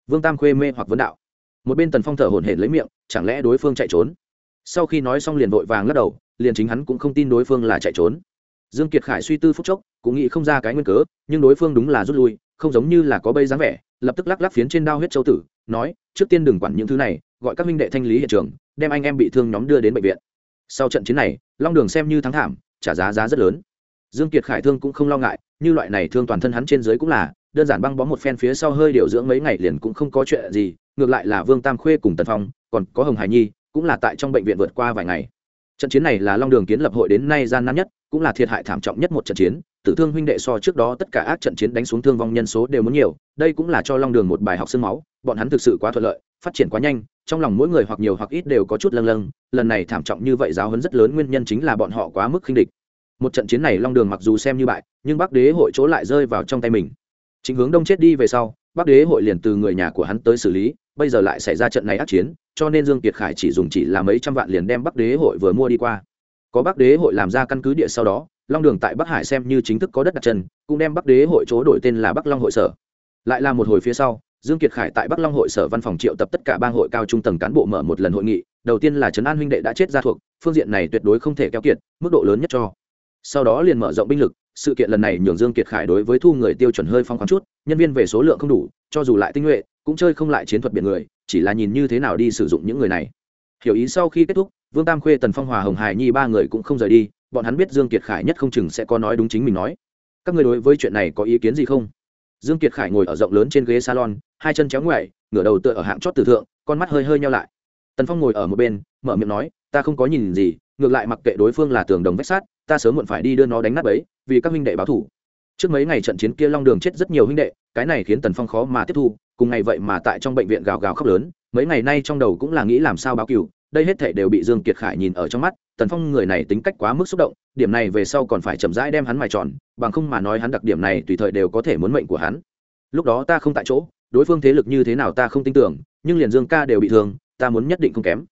Vương tam khuê mê hoặc vấn đạo. Một bên tần phong thở hổn hển lấy miệng, chẳng lẽ đối phương chạy trốn? Sau khi nói xong liền vội vàng lắc đầu, liền chính hắn cũng không tin đối phương là chạy trốn. Dương kiệt khải suy tư phúc chốc, cũng nghĩ không ra cái nguyên cớ, nhưng đối phương đúng là rút lui, không giống như là có bây dáng vẻ lập tức lắc lắc phiến trên đao huyết châu tử, nói, trước tiên đừng quản những thứ này, gọi các minh đệ thanh lý hiện trường, đem anh em bị thương nhóm đưa đến bệnh viện. Sau trận chiến này, long đường xem như thắng thảm, trả giá giá rất lớn. Dương kiệt khải thương cũng không lo ngại, như loại này thương toàn thân hắn trên dưới cũng là, đơn giản băng bó một phen phía sau hơi điều dưỡng mấy ngày liền cũng không có chuyện gì, ngược lại là vương tam khuê cùng tần phong, còn có hồng hải nhi, cũng là tại trong bệnh viện vượt qua vài ngày trận chiến này là long đường kiến lập hội đến nay gian nan nhất, cũng là thiệt hại thảm trọng nhất một trận chiến. Tử thương huynh đệ so trước đó tất cả ác trận chiến đánh xuống thương vong nhân số đều muốn nhiều, đây cũng là cho long đường một bài học sương máu. Bọn hắn thực sự quá thuận lợi, phát triển quá nhanh, trong lòng mỗi người hoặc nhiều hoặc ít đều có chút lâng lâng. Lần này thảm trọng như vậy giáo hấn rất lớn nguyên nhân chính là bọn họ quá mức khinh địch. Một trận chiến này long đường mặc dù xem như bại, nhưng bắc đế hội chỗ lại rơi vào trong tay mình. Chính hướng đông chết đi về sau, bắc đế hội liền từ người nhà của hắn tới xử lý bây giờ lại xảy ra trận này ác chiến, cho nên dương kiệt khải chỉ dùng chỉ là mấy trăm vạn liền đem bắc đế hội vừa mua đi qua. Có bắc đế hội làm ra căn cứ địa sau đó, long đường tại bắc hải xem như chính thức có đất đặt chân, cũng đem bắc đế hội chỗ đổi tên là bắc long hội sở. Lại là một hồi phía sau, dương kiệt khải tại bắc long hội sở văn phòng triệu tập tất cả bang hội cao trung tầng cán bộ mở một lần hội nghị, đầu tiên là trấn an huynh đệ đã chết ra thuộc, phương diện này tuyệt đối không thể keo kiệt, mức độ lớn nhất cho. Sau đó liền mở rộng binh lực, sự kiện lần này nhường dương kiệt khải đối với thu người tiêu chuẩn hơi phong khoáng chút nhân viên về số lượng không đủ, cho dù lại tinh nhuệ, cũng chơi không lại chiến thuật biển người, chỉ là nhìn như thế nào đi sử dụng những người này. Hiểu ý sau khi kết thúc, vương tam khuê, tần phong hòa, hồng hải nhi ba người cũng không rời đi, bọn hắn biết dương kiệt khải nhất không chừng sẽ có nói đúng chính mình nói. Các người đối với chuyện này có ý kiến gì không? Dương kiệt khải ngồi ở rộng lớn trên ghế salon, hai chân chéo ngoại ngửa đầu tựa ở hạng chót từ thượng, con mắt hơi hơi nhau lại. Tần phong ngồi ở một bên, mở miệng nói, ta không có nhìn gì, ngược lại mặc kệ đối phương là tường đồng vách sát ta sớm muộn phải đi đưa nó đánh nát ấy vì các huynh đệ báo thủ trước mấy ngày trận chiến kia long đường chết rất nhiều huynh đệ, cái này khiến tần phong khó mà tiếp thu, cùng ngày vậy mà tại trong bệnh viện gào gào khóc lớn, mấy ngày nay trong đầu cũng là nghĩ làm sao báo cừu, đây hết thể đều bị dương kiệt khải nhìn ở trong mắt, tần phong người này tính cách quá mức xúc động, điểm này về sau còn phải chậm rãi đem hắn mài tròn, bằng không mà nói hắn đặc điểm này tùy thời đều có thể muốn mệnh của hắn. Lúc đó ta không tại chỗ, đối phương thế lực như thế nào ta không tin tưởng, nhưng liền dương ca đều bị thương, ta muốn nhất định không kém.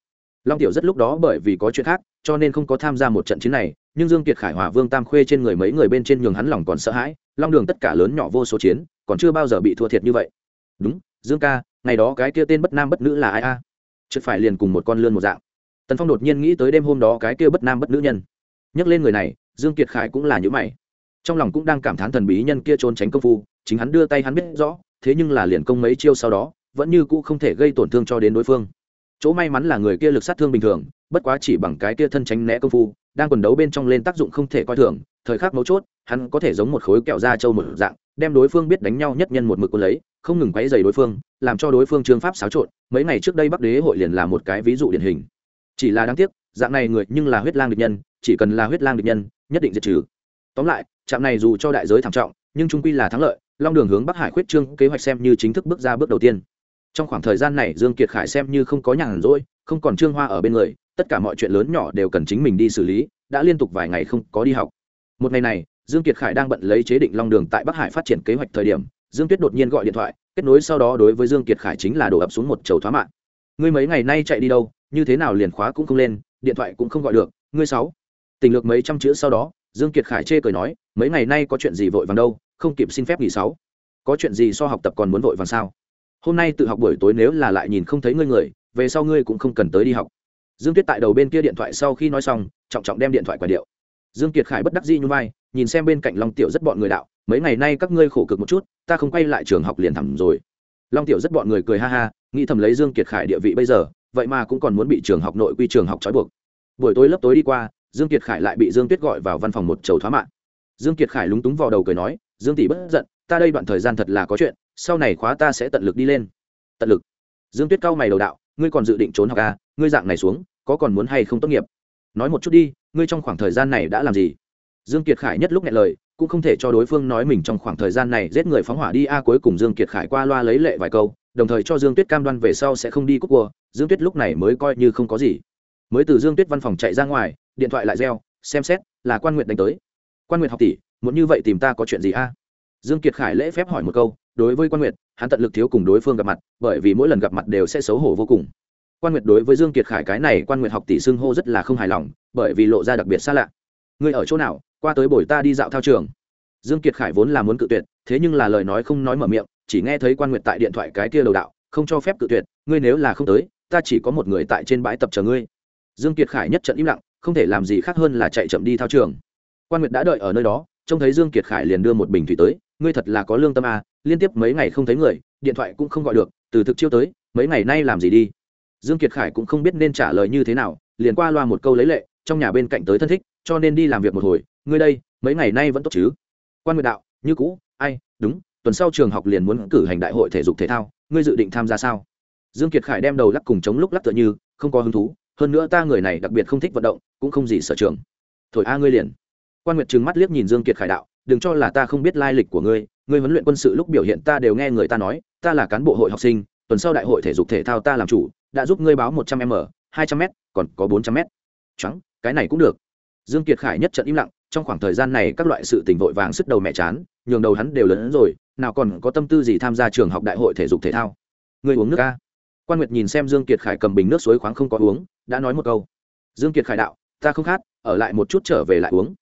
Long tiểu rất lúc đó bởi vì có chuyện khác cho nên không có tham gia một trận chiến này, nhưng dương kiệt khải hòa, vương tam khuê trên người mấy người bên trên nhường hắn lòng còn sợ hãi, long đường tất cả lớn nhỏ vô số chiến, còn chưa bao giờ bị thua thiệt như vậy. Đúng, dương ca, ngày đó cái kia tên bất nam bất nữ là ai a? À? chợt phải liền cùng một con lươn một dạng. Tần phong đột nhiên nghĩ tới đêm hôm đó cái kia bất nam bất nữ nhân. Nhắc lên người này, dương kiệt khải cũng là những mày. Trong lòng cũng đang cảm thán thần bí nhân kia trốn tránh công phu, chính hắn đưa tay hắn biết rõ, thế nhưng là liền công mấy chiêu sau đó, vẫn như cũ không thể gây tổn thương cho đến đối phương chỗ may mắn là người kia lực sát thương bình thường, bất quá chỉ bằng cái kia thân tránh né công phu, đang quần đấu bên trong lên tác dụng không thể coi thường, thời khắc mấu chốt, hắn có thể giống một khối kẹo da trâu một dạng, đem đối phương biết đánh nhau nhất nhân một mực quân lấy, không ngừng quấy dày đối phương, làm cho đối phương trương pháp xáo trộn. Mấy ngày trước đây bắc đế hội liền là một cái ví dụ điển hình. Chỉ là đáng tiếc, dạng này người nhưng là huyết lang địch nhân, chỉ cần là huyết lang địch nhân, nhất định diệt trừ. Tóm lại, trạm này dù cho đại giới thảm trọng, nhưng trung quy là thắng lợi, long đường hướng bắc hải khuyết trương kế hoạch xem như chính thức bước ra bước đầu tiên trong khoảng thời gian này, dương kiệt khải xem như không có nhàn rỗi, không còn trương hoa ở bên người, tất cả mọi chuyện lớn nhỏ đều cần chính mình đi xử lý, đã liên tục vài ngày không có đi học. Một ngày này, dương kiệt khải đang bận lấy chế định long đường tại bắc hải phát triển kế hoạch thời điểm, dương tuyết đột nhiên gọi điện thoại, kết nối sau đó đối với dương kiệt khải chính là đổ ập xuống một chầu thoá mạng. Ngươi mấy ngày nay chạy đi đâu, như thế nào liền khóa cũng không lên, điện thoại cũng không gọi được, ngươi sáu. Tình lược mấy trăm chữ sau đó, dương kiệt khải chê cười nói, mấy ngày nay có chuyện gì vội vàng đâu, không kịp xin phép nghỉ sáu. Có chuyện gì so học tập còn muốn vội vàng sao? Hôm nay tự học buổi tối nếu là lại nhìn không thấy ngươi người, về sau ngươi cũng không cần tới đi học. Dương tuyết tại đầu bên kia điện thoại sau khi nói xong, trọng trọng đem điện thoại quả điệu. Dương kiệt khải bất đắc dĩ như vai, nhìn xem bên cạnh long tiểu rất bọn người đạo, mấy ngày nay các ngươi khổ cực một chút, ta không quay lại trường học liền thẳm rồi. Long tiểu rất bọn người cười ha ha, nghĩ thầm lấy dương kiệt khải địa vị bây giờ, vậy mà cũng còn muốn bị trường học nội quy trường học trói buộc. Buổi tối lớp tối đi qua, dương kiệt khải lại bị dương tuyết gọi vào văn phòng một chầu thoá mạng dương kiệt khải lúng túng vào đầu cười nói, dương tỷ bất giận ta đây đoạn thời gian thật là có chuyện, sau này khóa ta sẽ tận lực đi lên. Tận lực. Dương tuyết cao mày đầu đạo, ngươi còn dự định trốn học à ngươi dạng này xuống, có còn muốn hay không tốt nghiệp? Nói một chút đi, ngươi trong khoảng thời gian này đã làm gì? Dương kiệt khải nhất lúc nghe lời, cũng không thể cho đối phương nói mình trong khoảng thời gian này giết người phóng hỏa đi a, cuối cùng dương kiệt khải qua loa lấy lệ vài câu, đồng thời cho dương tuyết cam đoan về sau sẽ không đi cúc cua. Dương tuyết lúc này mới coi như không có gì. Mới từ dương tuyết văn phòng chạy ra ngoài, điện thoại lại reo, xem xét, là quan nguyện đánh tới. Quan nguyện học tỷ, muốn như vậy tìm ta có chuyện gì a? Dương kiệt khải lễ phép hỏi một câu, đối với quan nguyệt, hắn tận lực thiếu cùng đối phương gặp mặt, bởi vì mỗi lần gặp mặt đều sẽ xấu hổ vô cùng. Quan nguyệt đối với dương kiệt khải cái này, quan nguyệt học tỷ xưng hô rất là không hài lòng, bởi vì lộ ra đặc biệt xa lạ. Ngươi ở chỗ nào? Qua tới buổi ta đi dạo thao trường. Dương kiệt khải vốn là muốn cự tuyệt, thế nhưng là lời nói không nói mở miệng, chỉ nghe thấy quan nguyệt tại điện thoại cái kia đầu đạo, không cho phép cự tuyệt, ngươi nếu là không tới, ta chỉ có một người tại trên bãi tập chờ ngươi. Dương kiệt khải nhất trận im lặng, không thể làm gì khác hơn là chạy chậm đi thao trường. Quan nguyệt đã đợi ở nơi đó, trông thấy dương kiệt khải liền đưa một bình thủy tới ngươi thật là có lương tâm à liên tiếp mấy ngày không thấy người, điện thoại cũng không gọi được, từ thực chiêu tới, mấy ngày nay làm gì đi? Dương kiệt khải cũng không biết nên trả lời như thế nào, liền qua loa một câu lấy lệ, trong nhà bên cạnh tới thân thích, cho nên đi làm việc một hồi, ngươi đây, mấy ngày nay vẫn tốt chứ? Quan nguyệt đạo, như cũ, ai, đúng, tuần sau trường học liền muốn cử hành đại hội thể dục thể thao, ngươi dự định tham gia sao? Dương kiệt khải đem đầu lắc cùng chống lúc lắc tựa như, không có hứng thú, hơn nữa ta người này đặc biệt không thích vận động, cũng không gì sở trường. Thổi a ngươi liền. Quan nguyệt trừng mắt liếc nhìn dương kiệt khải đạo đừng cho là ta không biết lai lịch của ngươi ngươi huấn luyện quân sự lúc biểu hiện ta đều nghe người ta nói, ta là cán bộ hội học sinh, tuần sau đại hội thể dục thể thao ta làm chủ, đã giúp ngươi báo một trăm m, hai trăm m, còn có bốn trăm m. Trắng cái này cũng được. Dương kiệt khải nhất trận im lặng, trong khoảng thời gian này các loại sự tình vội vàng sức đầu mẹ chán, nhường đầu hắn đều lớn hơn rồi, nào còn có tâm tư gì tham gia trường học đại hội thể dục thể thao. Ngươi uống nước ca. Quan nguyệt nhìn xem dương kiệt khải cầm bình nước suối khoáng không có uống, đã nói một câu. Dương kiệt khải đạo, ta không khát, ở lại một chút trở về lại uống.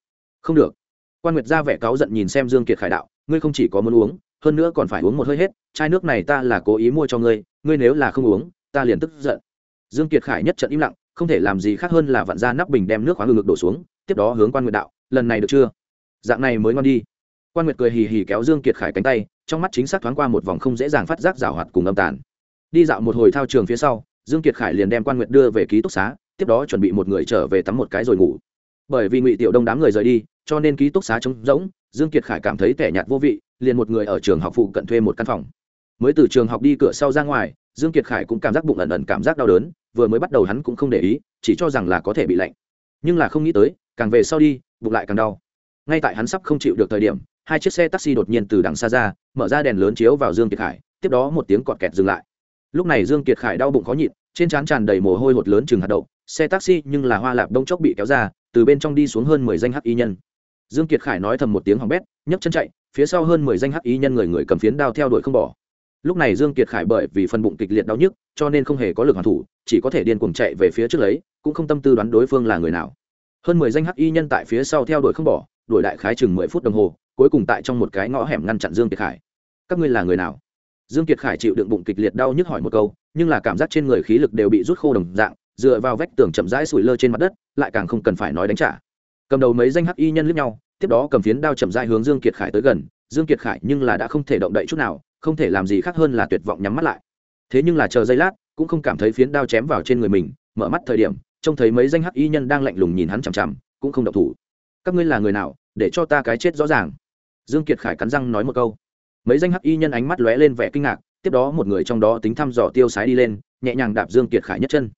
Không được quan nguyệt ra vẻ cáu giận nhìn xem dương kiệt khải đạo, ngươi không chỉ có muốn uống, hơn nữa còn phải uống một hơi hết, chai nước này ta là cố ý mua cho ngươi ngươi nếu là không uống, ta liền tức giận. Dương kiệt khải nhất trận im lặng, không thể làm gì khác hơn là vặn ra nắp bình đem nước khoáng ngực đổ xuống, tiếp đó hướng quan nguyệt đạo, lần này được chưa? Dạng này mới ngon đi. Quan nguyệt cười hì hì kéo dương kiệt khải cánh tay, trong mắt chính xác thoáng qua một vòng không dễ dàng phát giác rào hoạt cùng âm tàn. Đi dạo một hồi thao trường phía sau, dương kiệt khải liền đem quan nguyệt đưa về ký túc xá, tiếp đó chuẩn bị một người trở về tắm một cái rồi ngủ. Bởi vì ngụy tiểu đông đám người rời đi cho nên ký túc xá trống rỗng, dương kiệt khải cảm thấy tẻ nhạt vô vị, liền một người ở trường học phụ cận thuê một căn phòng. Mới từ trường học đi cửa sau ra ngoài, dương kiệt khải cũng cảm giác bụng ẩn ẩn cảm giác đau đớn, vừa mới bắt đầu hắn cũng không để ý, chỉ cho rằng là có thể bị lạnh. Nhưng là không nghĩ tới, càng về sau đi, bụng lại càng đau. Ngay tại hắn sắp không chịu được thời điểm, hai chiếc xe taxi đột nhiên từ đằng xa ra, mở ra đèn lớn chiếu vào dương kiệt khải, tiếp đó một tiếng cọt kẹt dừng lại. Lúc này dương kiệt khải đau bụng khó nhịn, trên trán tràn đầy mồ hôi hột lớn chừng hạt đậu, xe taxi nhưng là hoa lạp đông chốc bị kéo ra, từ bên trong đi xuống hơn mười danh hắc y nhân dương kiệt khải nói thầm một tiếng hỏng bét, nhấc chân chạy, phía sau hơn mười danh hắc y nhân người người cầm phiến đao theo đuổi không bỏ. Lúc này dương kiệt khải bởi vì phần bụng kịch liệt đau nhức, cho nên không hề có lực hoàn thủ, chỉ có thể điên cuồng chạy về phía trước lấy, cũng không tâm tư đoán đối phương là người nào. Hơn mười danh hắc y nhân tại phía sau theo đuổi không bỏ, đuổi đại khái chừng mười phút đồng hồ, cuối cùng tại trong một cái ngõ hẻm ngăn chặn dương kiệt khải. Các ngươi là người nào? Dương kiệt khải chịu đựng bụng kịch liệt đau nhức hỏi một câu, nhưng là cảm giác trên người khí lực đều bị rút khô đồng dạng, dựa vào vách tường chậm rãi sủi lơ trên mặt đất, lại càng không cần phải nói đánh trả cầm đầu mấy danh hắc y nhân lướt nhau, tiếp đó cầm phiến đao chậm dài hướng dương kiệt khải tới gần. Dương kiệt khải nhưng là đã không thể động đậy chút nào, không thể làm gì khác hơn là tuyệt vọng nhắm mắt lại. Thế nhưng là chờ giây lát, cũng không cảm thấy phiến đao chém vào trên người mình, mở mắt thời điểm, trông thấy mấy danh hắc y nhân đang lạnh lùng nhìn hắn chằm chằm, cũng không động thủ. Các ngươi là người nào, để cho ta cái chết rõ ràng? Dương kiệt khải cắn răng nói một câu. Mấy danh hắc y nhân ánh mắt lóe lên vẻ kinh ngạc, tiếp đó một người trong đó tính thăm dò tiêu sái đi lên, nhẹ nhàng đạp dương kiệt khải nhất chân.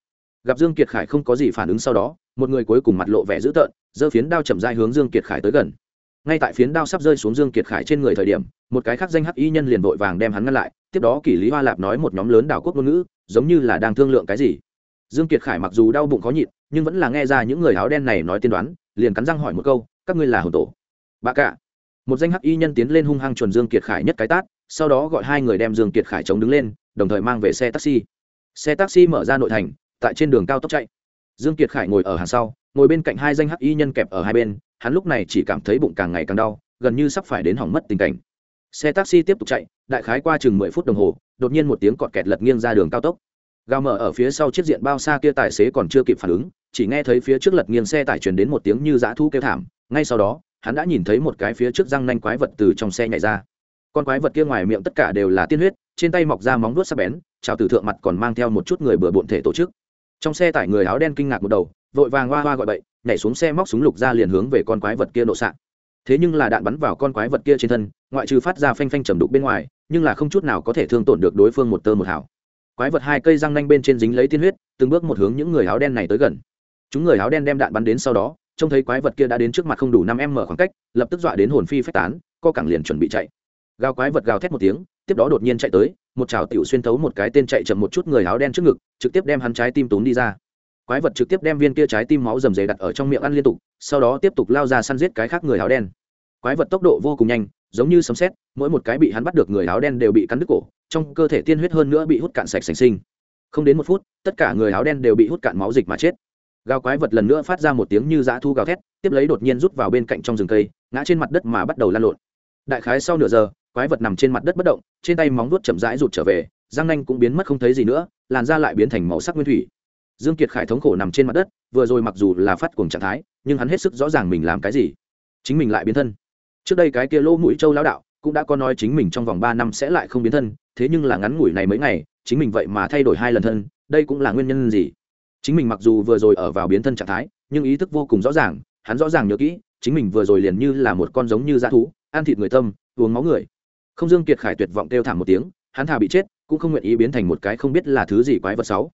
Gặp dương kiệt khải không có gì phản ứng sau đó một người cuối cùng mặt lộ vẻ dữ tợn, giơ phiến đao chậm rãi hướng dương kiệt khải tới gần. Ngay tại phiến đao sắp rơi xuống dương kiệt khải trên người thời điểm, một cái khác danh hắc y nhân liền vội vàng đem hắn ngăn lại, tiếp đó kỷ lý hoa lạp nói một nhóm lớn đảo quốc ngôn ngữ, giống như là đang thương lượng cái gì. Dương kiệt khải mặc dù đau bụng khó nhịn, nhưng vẫn là nghe ra những người áo đen này nói tiên đoán, liền cắn răng hỏi một câu, các ngươi là hồn tổ? Bà cả. Một danh hắc y nhân tiến lên hung hăng chuẩn dương kiệt khải nhất cái tát, sau đó gọi hai người đem dương kiệt khải chống đứng lên, đồng thời mang về xe taxi. Xe taxi mở ra nội thành, tại trên đường cao tốc chạy dương kiệt khải ngồi ở hàng sau, ngồi bên cạnh hai danh hắc y nhân kẹp ở hai bên, hắn lúc này chỉ cảm thấy bụng càng ngày càng đau, gần như sắp phải đến hỏng mất tình cảnh. Xe taxi tiếp tục chạy, đại khái qua chừng mười phút đồng hồ, đột nhiên một tiếng cọt kẹt lật nghiêng ra đường cao tốc. Gào mở ở phía sau chiếc diện bao xa kia tài xế còn chưa kịp phản ứng, chỉ nghe thấy phía trước lật nghiêng xe tải truyền đến một tiếng như dã thu kêu thảm, ngay sau đó, hắn đã nhìn thấy một cái phía trước răng nanh quái vật từ trong xe nhảy ra. Con quái vật kia ngoài miệng tất cả đều là tiên huyết, trên tay mọc ra móng vuốt sắc bén, chào từ thượng mặt còn mang theo một chút người bừa bộn thể tổ chức trong xe tải người áo đen kinh ngạc một đầu, vội vàng hoa hoa gọi bậy, nhảy xuống xe móc súng lục ra liền hướng về con quái vật kia nổ sạn thế nhưng là đạn bắn vào con quái vật kia trên thân, ngoại trừ phát ra phanh phanh trầm đục bên ngoài, nhưng là không chút nào có thể thương tổn được đối phương một tơ một hảo quái vật hai cây răng nanh bên trên dính lấy tiên huyết, từng bước một hướng những người áo đen này tới gần. Chúng người áo đen đem đạn bắn đến sau đó, trông thấy quái vật kia đã đến trước mặt không đủ năm m khoảng cách, lập tức dọa đến hồn phi phách tán, co cẳng liền chuẩn bị chạy. Gào quái vật gào thét một tiếng tiếp đó đột nhiên chạy tới một chảo tiểu xuyên thấu một cái tên chạy chậm một chút người áo đen trước ngực trực tiếp đem hắn trái tim tốn đi ra. Quái vật trực tiếp đem viên kia trái tim máu rầm rề đặt ở trong miệng ăn liên tục sau đó tiếp tục lao ra săn giết cái khác người áo đen. Quái vật tốc độ vô cùng nhanh giống như sấm sét, mỗi một cái bị hắn bắt được người áo đen đều bị cắn đứt cổ trong cơ thể tiên huyết hơn nữa bị hút cạn sạch sành sinh. Không đến một phút tất cả người áo đen đều bị hút cạn máu dịch mà chết. Gào quái vật lần nữa phát ra một tiếng như dã thu gào thét tiếp lấy đột nhiên rút vào bên cạnh trong rừng cây ngã trên mặt đất mà bắt đầu lan lộn. Đại khái sau nửa giờ quái vật nằm trên mặt đất bất động, trên tay móng vuốt chậm rãi rụt trở về, răng nanh cũng biến mất không thấy gì nữa, làn da lại biến thành màu sắc nguyên thủy. Dương kiệt khải thống khổ nằm trên mặt đất, vừa rồi mặc dù là phát cuồng trạng thái, nhưng hắn hết sức rõ ràng mình làm cái gì. Chính mình lại biến thân. Trước đây cái kia lỗ mũi châu lão đạo, cũng đã có nói chính mình trong vòng ba năm sẽ lại không biến thân, thế nhưng là ngắn ngủi này mấy ngày, chính mình vậy mà thay đổi hai lần thân, đây cũng là nguyên nhân gì? Chính mình mặc dù vừa rồi ở vào biến thân trạng thái, nhưng ý thức vô cùng rõ ràng, hắn rõ ràng nhớ kỹ, chính mình vừa rồi liền như là một con giống như dã thú, ăn thịt người tâm, uống máu người không dương kiệt khải tuyệt vọng kêu thảm một tiếng, hắn thà bị chết, cũng không nguyện ý biến thành một cái không biết là thứ gì quái vật sáu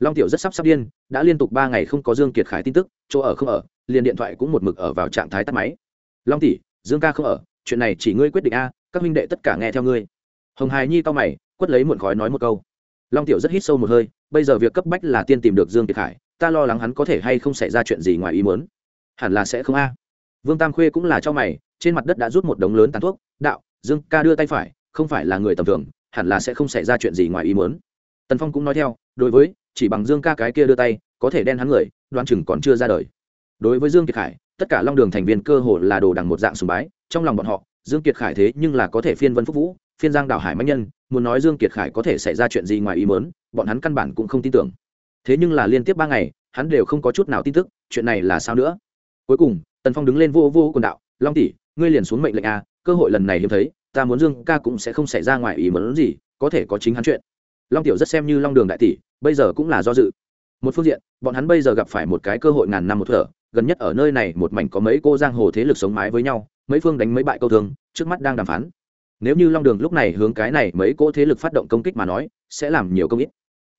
long tiểu rất sắp sắp điên, đã liên tục ba ngày không có dương kiệt khải tin tức, chỗ ở không ở, liền điện thoại cũng một mực ở vào trạng thái tắt máy. Long tỷ, dương ca không ở, chuyện này chỉ ngươi quyết định a, các huynh đệ tất cả nghe theo ngươi. Hồng hài nhi to mày, quất lấy muộn khói nói một câu. Long tiểu rất hít sâu một hơi, bây giờ việc cấp bách là tiên tìm được dương kiệt khải, ta lo lắng hắn có thể hay không xảy ra chuyện gì ngoài ý muốn. Hẳn là sẽ không a. Vương tam khuê cũng là cho mày, trên mặt đất đã rút một đống lớn tàn thuốc, đạo dương ca đưa tay phải, không phải là người tầm thường, hẳn là sẽ không xảy ra chuyện gì ngoài ý muốn. Tần phong cũng nói theo, đối với, chỉ bằng dương ca cái kia đưa tay, có thể đen hắn người đoan chừng còn chưa ra đời. Đối với dương kiệt khải, tất cả long đường thành viên cơ hồ là đồ đằng một dạng sùng bái, trong lòng bọn họ, dương kiệt khải thế nhưng là có thể phiên vân phúc vũ, phiên giang đảo hải mãnh nhân, muốn nói dương kiệt khải có thể xảy ra chuyện gì ngoài ý muốn, bọn hắn căn bản cũng không tin tưởng. Thế nhưng là liên tiếp ba ngày, hắn đều không có chút nào tin tức, chuyện này là sao nữa? Cuối cùng, tần phong đứng lên vô vô quần đạo, long tỷ ngươi liền xuống mệnh lệnh a, cơ hội lần này hiếm thấy, ta muốn dương ca cũng sẽ không xảy ra ngoài ý muốn gì, có thể có chính hắn chuyện. Long tiểu rất xem như long đường đại tỷ, bây giờ cũng là do dự. Một phương diện, bọn hắn bây giờ gặp phải một cái cơ hội ngàn năm một thở, gần nhất ở nơi này một mảnh có mấy cô giang hồ thế lực sống mái với nhau, mấy phương đánh mấy bại câu thương, trước mắt đang đàm phán. Nếu như long đường lúc này hướng cái này mấy cỗ thế lực phát động công kích mà nói, sẽ làm nhiều công ít.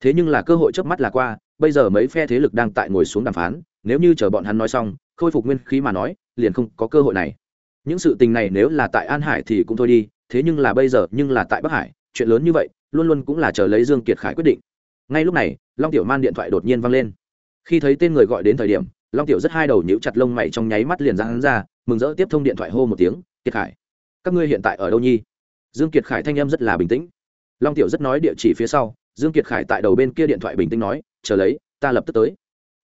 Thế nhưng là cơ hội trước mắt là qua, bây giờ mấy phe thế lực đang tại ngồi xuống đàm phán, nếu như chờ bọn hắn nói xong, khôi phục nguyên khí mà nói, liền không có cơ hội này những sự tình này nếu là tại an hải thì cũng thôi đi, thế nhưng là bây giờ, nhưng là tại bắc hải, chuyện lớn như vậy, luôn luôn cũng là chờ lấy dương kiệt khải quyết định. Ngay lúc này, long tiểu man điện thoại đột nhiên vang lên. Khi thấy tên người gọi đến thời điểm, long tiểu rất hai đầu nhíu chặt lông mày trong nháy mắt liền ra hắn ra, mừng rỡ tiếp thông điện thoại hô một tiếng, kiệt khải, các ngươi hiện tại ở đâu nhi? Dương kiệt khải thanh âm rất là bình tĩnh. Long tiểu rất nói địa chỉ phía sau, dương kiệt khải tại đầu bên kia điện thoại bình tĩnh nói, chờ lấy, ta lập tức tới.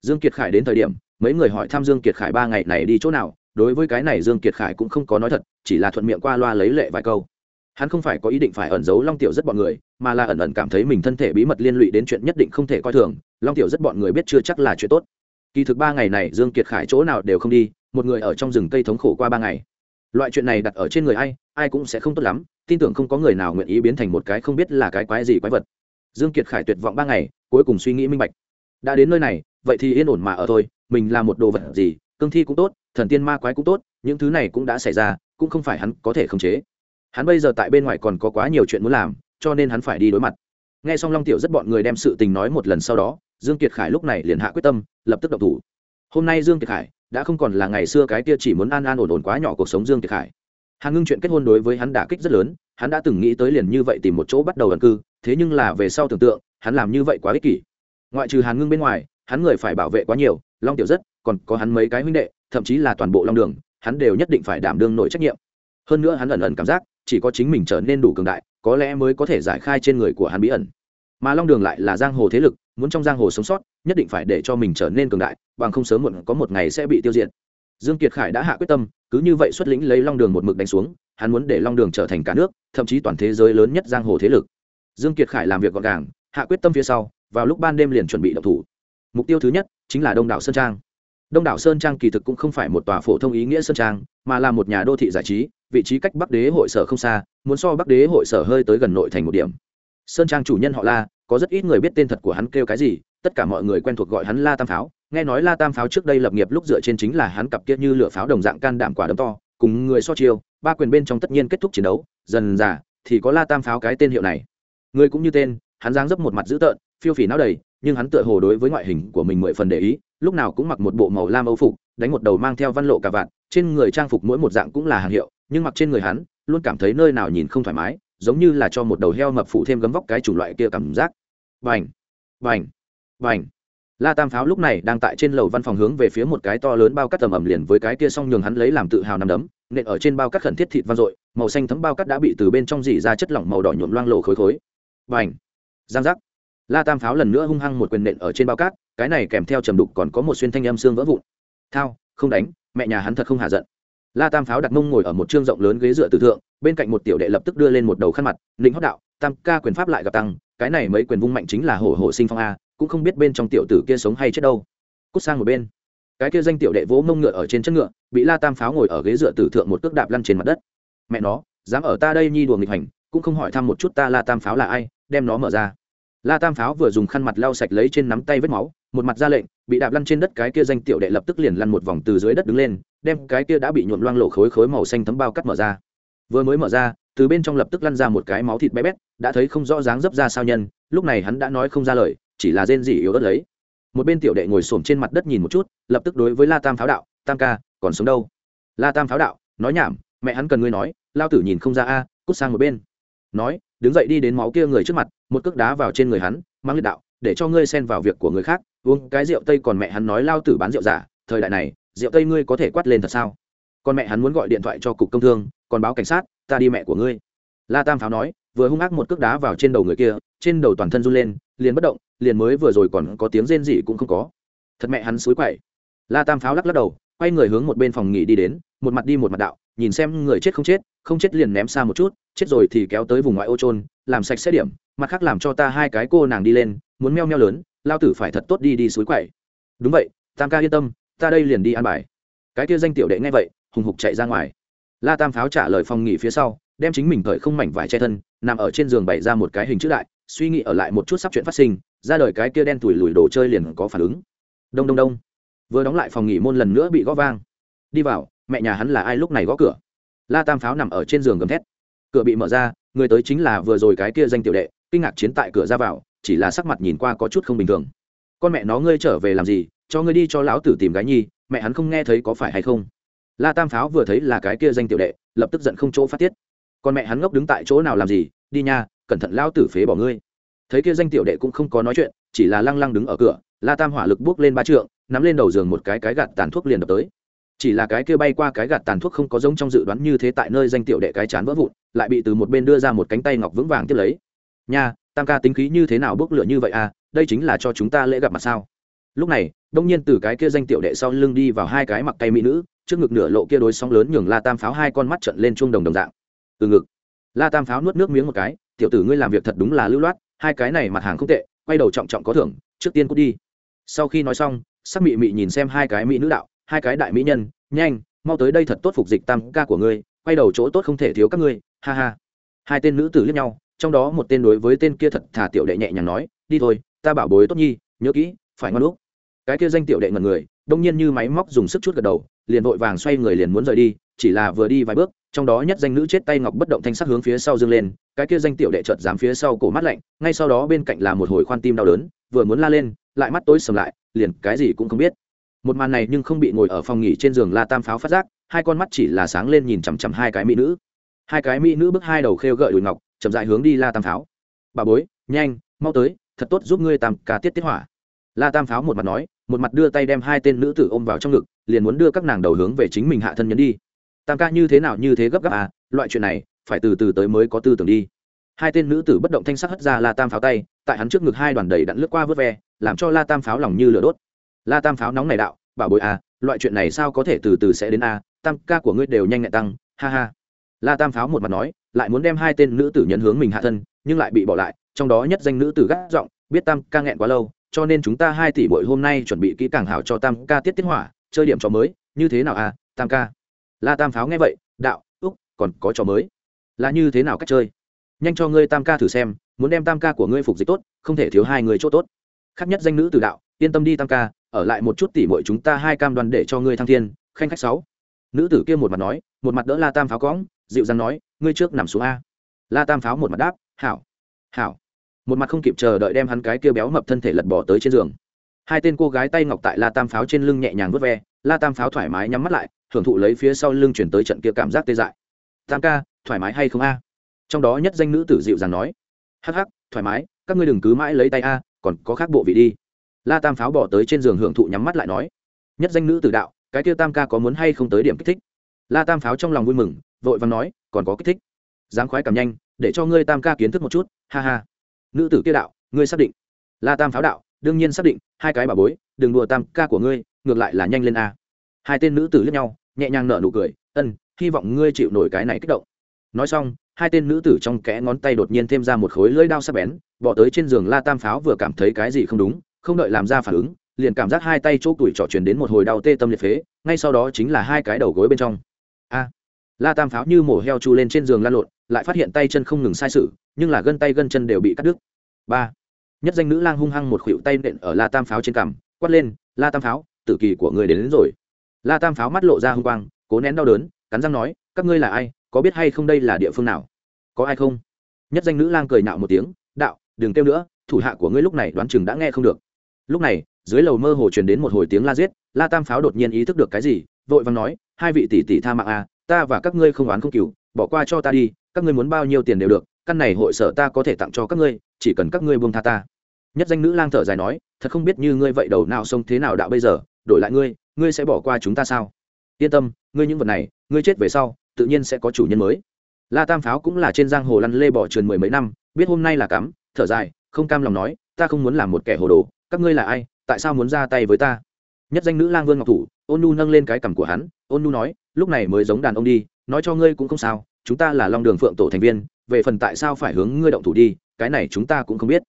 Dương kiệt khải đến thời điểm, mấy người hỏi thăm dương kiệt khải ba ngày này đi chỗ nào đối với cái này dương kiệt khải cũng không có nói thật, chỉ là thuận miệng qua loa lấy lệ vài câu. Hắn không phải có ý định phải ẩn giấu long tiểu rất bọn người, mà là ẩn ẩn cảm thấy mình thân thể bí mật liên lụy đến chuyện nhất định không thể coi thường, long tiểu rất bọn người biết chưa chắc là chuyện tốt. Kỳ thực ba ngày này dương kiệt khải chỗ nào đều không đi, một người ở trong rừng cây thống khổ qua ba ngày. Loại chuyện này đặt ở trên người ai ai cũng sẽ không tốt lắm, tin tưởng không có người nào nguyện ý biến thành một cái không biết là cái quái gì quái vật. Dương kiệt khải tuyệt vọng ba ngày, cuối cùng suy nghĩ minh bạch. Đã đến nơi này, vậy thì yên ổn mà ở thôi, mình là một đồ vật gì, cương thi cũng tốt thần tiên ma quái cũng tốt, những thứ này cũng đã xảy ra, cũng không phải hắn có thể khống chế. Hắn bây giờ tại bên ngoài còn có quá nhiều chuyện muốn làm, cho nên hắn phải đi đối mặt. Nghe xong long tiểu rất bọn người đem sự tình nói một lần sau đó, dương kiệt khải lúc này liền hạ quyết tâm, lập tức động thủ. Hôm nay dương kiệt khải đã không còn là ngày xưa cái kia chỉ muốn an an ổn ổn quá nhỏ cuộc sống dương kiệt khải. Hàn ngưng chuyện kết hôn đối với hắn đả kích rất lớn, hắn đã từng nghĩ tới liền như vậy tìm một chỗ bắt đầu ẩn cư, thế nhưng là về sau tưởng tượng, hắn làm như vậy quá ích kỷ. Ngoại trừ hàn ngưng bên ngoài, hắn người phải bảo vệ quá nhiều, long tiểu rất, còn có hắn mấy cái huynh đệ thậm chí là toàn bộ long đường, hắn đều nhất định phải đảm đương nổi trách nhiệm. Hơn nữa hắn ẩn ẩn cảm giác, chỉ có chính mình trở nên đủ cường đại, có lẽ mới có thể giải khai trên người của hắn bí ẩn. Mà long đường lại là giang hồ thế lực, muốn trong giang hồ sống sót, nhất định phải để cho mình trở nên cường đại, bằng không sớm muộn có một ngày sẽ bị tiêu diệt. Dương kiệt khải đã hạ quyết tâm, cứ như vậy xuất lĩnh lấy long đường một mực đánh xuống, hắn muốn để long đường trở thành cả nước, thậm chí toàn thế giới lớn nhất giang hồ thế lực. Dương kiệt khải làm việc gọn gàng, hạ quyết tâm phía sau, vào lúc ban đêm liền chuẩn bị động thủ. Mục tiêu thứ nhất chính là đông đảo sơn trang đông đảo sơn trang kỳ thực cũng không phải một tòa phổ thông ý nghĩa sơn trang, mà là một nhà đô thị giải trí, vị trí cách bắc đế hội sở không xa, muốn so bắc đế hội sở hơi tới gần nội thành một điểm. Sơn trang chủ nhân họ la, có rất ít người biết tên thật của hắn kêu cái gì, tất cả mọi người quen thuộc gọi hắn la tam pháo. Nghe nói la tam pháo trước đây lập nghiệp lúc dựa trên chính là hắn cặp kia như lửa pháo đồng dạng can đảm quả đấm to, cùng người so chiêu, ba quyền bên trong tất nhiên kết thúc chiến đấu. Dần dà, thì có la tam pháo cái tên hiệu này. Người cũng như tên, hắn giáng dấp một mặt dữ tợn, phiêu phì não đầy, nhưng hắn tựa hồ đối với ngoại hình của mình mười phần để ý lúc nào cũng mặc một bộ màu lam âu phục, đánh một đầu mang theo văn lộ cả vạn trên người trang phục mỗi một dạng cũng là hàng hiệu, nhưng mặc trên người hắn, luôn cảm thấy nơi nào nhìn không thoải mái, giống như là cho một đầu heo mập phụ thêm gấm vóc cái chủng loại kia cảm giác. Vành vành vành la tam pháo lúc này đang tại trên lầu văn phòng hướng về phía một cái to lớn bao cắt tầm ẩm liền với cái kia xong nhường hắn lấy làm tự hào nằm đấm, nện ở trên bao cắt khẩn thiết thịt vang dội, màu xanh thấm bao cắt đã bị từ bên trong dỉ ra chất lỏng màu đỏ nhuộm loang lộ khối khối. Vành giang giác! La tam pháo lần nữa hung hăng một quyền nện ở trên bao cát cái này kèm theo trầm đục còn có một xuyên thanh âm xương vỡ vụn. Thao, không đánh, mẹ nhà hắn thật không hạ giận. La tam pháo đặt mông ngồi ở một chương rộng lớn ghế dựa tử thượng, bên cạnh một tiểu đệ lập tức đưa lên một đầu khăn mặt lĩnh hót đạo, tam ca quyền pháp lại gặp tăng, cái này mấy quyền vung mạnh chính là hổ hổ sinh phong a, cũng không biết bên trong tiểu tử kia sống hay chết đâu. Cút sang một bên. Cái kia danh tiểu đệ vỗ mông ngựa ở trên chân ngựa, bị la tam pháo ngồi ở ghế dựa tử thượng một cước đạp lăn trên mặt đất. Mẹ nó, dám ở ta đây nhi đùa nghịch hành, cũng không hỏi thăm một chút ta la tam pháo là ai, đem nó mở ra la tam pháo vừa dùng khăn mặt lau sạch lấy trên nắm tay vết máu, một mặt ra lệnh, bị đạp lăn trên đất cái kia danh tiểu đệ lập tức liền lăn một vòng từ dưới đất đứng lên, đem cái kia đã bị nhuộm loang lộ khối khối màu xanh thấm bao cắt mở ra. Vừa mới mở ra, từ bên trong lập tức lăn ra một cái máu thịt bé bét, đã thấy không rõ dáng dấp ra sao nhân, lúc này hắn đã nói không ra lời, chỉ là rên rỉ yếu ớt lấy. Một bên tiểu đệ ngồi xổm trên mặt đất nhìn một chút, lập tức đối với la tam pháo đạo, tam ca, còn sống đâu? La tam pháo đạo, nói nhảm, mẹ hắn cần ngươi nói, lao tử nhìn không ra a, cút sang một bên. Nói đứng dậy đi đến máu kia người trước mặt, một cước đá vào trên người hắn, mang liệt đạo, để cho ngươi xen vào việc của người khác, uống cái rượu tây còn mẹ hắn nói lao tử bán rượu giả, thời đại này, rượu tây ngươi có thể quát lên thật sao? Con mẹ hắn muốn gọi điện thoại cho cục công thương, còn báo cảnh sát, ta đi mẹ của ngươi. La tam pháo nói, vừa hung ác một cước đá vào trên đầu người kia, trên đầu toàn thân run lên, liền bất động, liền mới vừa rồi còn có tiếng rên rỉ cũng không có. Thật mẹ hắn suối quậy. La tam pháo lắc lắc đầu, quay người hướng một bên phòng nghỉ đi đến, một mặt đi một mặt đạo nhìn xem người chết không chết không chết liền ném xa một chút, chết rồi thì kéo tới vùng ngoại ô trôn làm sạch xét điểm, mặt khác làm cho ta hai cái cô nàng đi lên, muốn meo meo lớn, lao tử phải thật tốt đi đi suối quậy. Đúng vậy, tam ca yên tâm, ta đây liền đi ăn bài. Cái kia danh tiểu đệ nghe vậy, hùng hục chạy ra ngoài. La tam pháo trả lời phòng nghỉ phía sau, đem chính mình thời không mảnh vải che thân, nằm ở trên giường bày ra một cái hình chữ đại, suy nghĩ ở lại một chút sắp chuyện phát sinh, ra đời cái kia đen tủi lùi đồ chơi liền có phản ứng. Đông đông đông. Vừa đóng lại phòng nghỉ môn lần nữa bị gõ vang. Đi vào mẹ nhà hắn là ai lúc này gõ cửa? La tam pháo nằm ở trên giường gầm thét. Cửa bị mở ra, người tới chính là vừa rồi cái kia danh tiểu đệ, kinh ngạc chiến tại cửa ra vào, chỉ là sắc mặt nhìn qua có chút không bình thường. Con mẹ nó, ngươi trở về làm gì? Cho ngươi đi cho lão tử tìm gái nhi, mẹ hắn không nghe thấy có phải hay không? La tam pháo vừa thấy là cái kia danh tiểu đệ, lập tức giận không chỗ phát tiết. Con mẹ hắn ngốc đứng tại chỗ nào làm gì? Đi nha, cẩn thận lão tử phế bỏ ngươi. Thấy kia danh tiểu đệ cũng không có nói chuyện, chỉ là lăng lăng đứng ở cửa, la tam hỏa lực bước lên ba trượng, nắm lên đầu giường một cái cái gạt tàn thuốc liền đập tới chỉ là cái kia bay qua cái gạt tàn thuốc không có giống trong dự đoán như thế tại nơi danh tiểu đệ cái chán vỡ vụn, lại bị từ một bên đưa ra một cánh tay ngọc vững vàng tiếp lấy. Nha, tam ca tính khí như thế nào bốc lửa như vậy à đây chính là cho chúng ta lễ gặp mặt sao? Lúc này, đông nhiên từ cái kia danh tiểu đệ sau lưng đi vào hai cái mặc tay mỹ nữ, trước ngực nửa lộ kia đối sóng lớn nhường la tam pháo hai con mắt trận lên chuông đồng đồng dạng. Từ ngực, la tam pháo nuốt nước miếng một cái, tiểu tử ngươi làm việc thật đúng là lưu loát, hai cái này mặt hàng không tệ, quay đầu trọng trọng có thưởng, trước tiên cút đi. Sau khi nói xong, sắc mị mị nhìn xem hai cái mỹ nữ đạo hai cái đại mỹ nhân, nhanh, mau tới đây thật tốt phục dịch tam ca của ngươi, quay đầu chỗ tốt không thể thiếu các ngươi, ha ha. Hai tên nữ tử liếc nhau, trong đó một tên đối với tên kia thật thà tiểu đệ nhẹ nhàng nói, đi thôi, ta bảo bối tốt nhi, nhớ kỹ, phải ngon lúc. Cái kia danh tiểu đệ ngần người, đông nhiên như máy móc dùng sức chút gật đầu, liền vội vàng xoay người liền muốn rời đi, chỉ là vừa đi vài bước, trong đó nhất danh nữ chết tay ngọc bất động thanh sắc hướng phía sau dâng lên, cái kia danh tiểu đệ chợt dám phía sau cổ mắt lạnh, ngay sau đó bên cạnh là một hồi khoan tim đau đớn, vừa muốn la lên, lại mắt tối sầm lại, liền cái gì cũng không biết một màn này nhưng không bị ngồi ở phòng nghỉ trên giường la tam pháo phát giác, hai con mắt chỉ là sáng lên nhìn chằm chằm hai cái mỹ nữ. Hai cái mỹ nữ bước hai đầu khêu gợi đùi ngọc, chậm dại hướng đi la tam pháo. Bà bối, nhanh, mau tới, thật tốt giúp ngươi tam ca tiết tiết hỏa. La tam pháo một mặt nói, một mặt đưa tay đem hai tên nữ tử ôm vào trong ngực, liền muốn đưa các nàng đầu hướng về chính mình hạ thân nhấn đi. Tam ca như thế nào như thế gấp gáp à loại chuyện này, phải từ từ tới mới có tư tưởng đi. Hai tên nữ tử bất động thanh sắc hất ra la tam pháo tay, tại hắn trước ngực hai đoàn đầy đặn lướt qua vớt ve, làm cho la tam pháo lòng như lửa đốt la tam pháo nóng này đạo bảo bội à loại chuyện này sao có thể từ từ sẽ đến a à, tam ca của ngươi đều nhanh nhẹn tăng ha ha. La tam pháo một mặt nói lại muốn đem hai tên nữ tử nhấn hướng mình hạ thân nhưng lại bị bỏ lại trong đó nhất danh nữ tử gác giọng biết tam ca nghẹn quá lâu cho nên chúng ta hai tỷ bội hôm nay chuẩn bị kỹ càng hảo cho tam ca tiết tiết hỏa chơi điểm trò mới như thế nào à tam ca? La tam pháo nghe vậy đạo úc còn có trò mới. Là như thế nào cách chơi? Nhanh cho ngươi tam ca thử xem muốn đem tam ca của ngươi phục dịch tốt không thể thiếu hai người chỗ tốt. Khác nhất danh nữ tử đạo yên tâm đi tam ca ở lại một chút tỷ muội chúng ta hai cam đoan để cho ngươi thăng thiên, khanh khách sáu. Nữ tử kia một mặt nói, một mặt đỡ la tam pháo cõng, dịu dàng nói, ngươi trước nằm xuống a. La tam pháo một mặt đáp, hảo hảo. Một mặt không kịp chờ đợi đem hắn cái kia béo mập thân thể lật bỏ tới trên giường. Hai tên cô gái tay ngọc tại la tam pháo trên lưng nhẹ nhàng vớt ve, la tam pháo thoải mái nhắm mắt lại, hưởng thụ lấy phía sau lưng chuyển tới trận kia cảm giác tê dại. Tam ca, thoải mái hay không a? Trong đó nhất danh nữ tử dịu dàng nói, hắc hắc, thoải mái, các ngươi đừng cứ mãi lấy tay a, còn có khác bộ vị đi la tam pháo bỏ tới trên giường hưởng thụ nhắm mắt lại nói, nhất danh nữ tử đạo, cái kia tam ca có muốn hay không tới điểm kích thích? La tam pháo trong lòng vui mừng, vội vàng nói, còn có kích thích. Dám khoái cảm nhanh, để cho ngươi tam ca kiến thức một chút, ha ha. Nữ tử kia đạo, ngươi xác định. La tam pháo đạo, đương nhiên xác định, hai cái bà bối, đừng đùa tam ca của ngươi, ngược lại là nhanh lên a. Hai tên nữ tử lướt nhau, nhẹ nhàng nở nụ cười, ân, hy vọng ngươi chịu nổi cái này kích động. Nói xong, hai tên nữ tử trong kẽ ngón tay đột nhiên thêm ra một khối lưỡi đao sắc bén, bỏ tới trên giường la tam pháo vừa cảm thấy cái gì không đúng không đợi làm ra phản ứng liền cảm giác hai tay chỗ tuổi trọ chuyển đến một hồi đau tê tâm liệt phế ngay sau đó chính là hai cái đầu gối bên trong. A! La tam pháo như mổ heo chu lên trên giường lan lộn lại phát hiện tay chân không ngừng sai sự nhưng là gân tay gân chân đều bị cắt đứt. Ba! Nhất danh nữ lang hung hăng một khuỷu tay nện ở la tam pháo trên cằm quát lên la tam pháo tử kỳ của người đến, đến rồi. La tam pháo mắt lộ ra hung quang cố nén đau đớn cắn răng nói các ngươi là ai có biết hay không đây là địa phương nào? Có ai không? Nhất danh nữ lang cười nạo một tiếng đạo đừng kêu nữa thủ hạ của ngươi lúc này đoán chừng đã nghe không được lúc này, dưới lầu mơ hồ truyền đến một hồi tiếng la giết, la tam pháo đột nhiên ý thức được cái gì, vội vàng nói, hai vị tỷ tỷ tha mạng à ta và các ngươi không oán không cừu, bỏ qua cho ta đi, các ngươi muốn bao nhiêu tiền đều được, căn này hội sở ta có thể tặng cho các ngươi, chỉ cần các ngươi buông tha ta. Nhất danh nữ lang thở dài nói, thật không biết như ngươi vậy đầu nào sông thế nào đạo bây giờ, đổi lại ngươi ngươi sẽ bỏ qua chúng ta sao? Yên tâm, ngươi những vật này, ngươi chết về sau, tự nhiên sẽ có chủ nhân mới. La tam pháo cũng là trên giang hồ lăn lê bỏ truyền mười mấy năm, biết hôm nay là cắm, thở dài, không cam lòng nói, ta không muốn làm một kẻ hồ đồ các ngươi là ai, tại sao muốn ra tay với ta? Nhất danh nữ lang vương ngọc thủ, ôn nu nâng lên cái cằm của hắn, ôn nu nói, lúc này mới giống đàn ông đi, nói cho ngươi cũng không sao, chúng ta là long đường phượng tổ thành viên, về phần tại sao phải hướng ngươi động thủ đi, cái này chúng ta cũng không biết.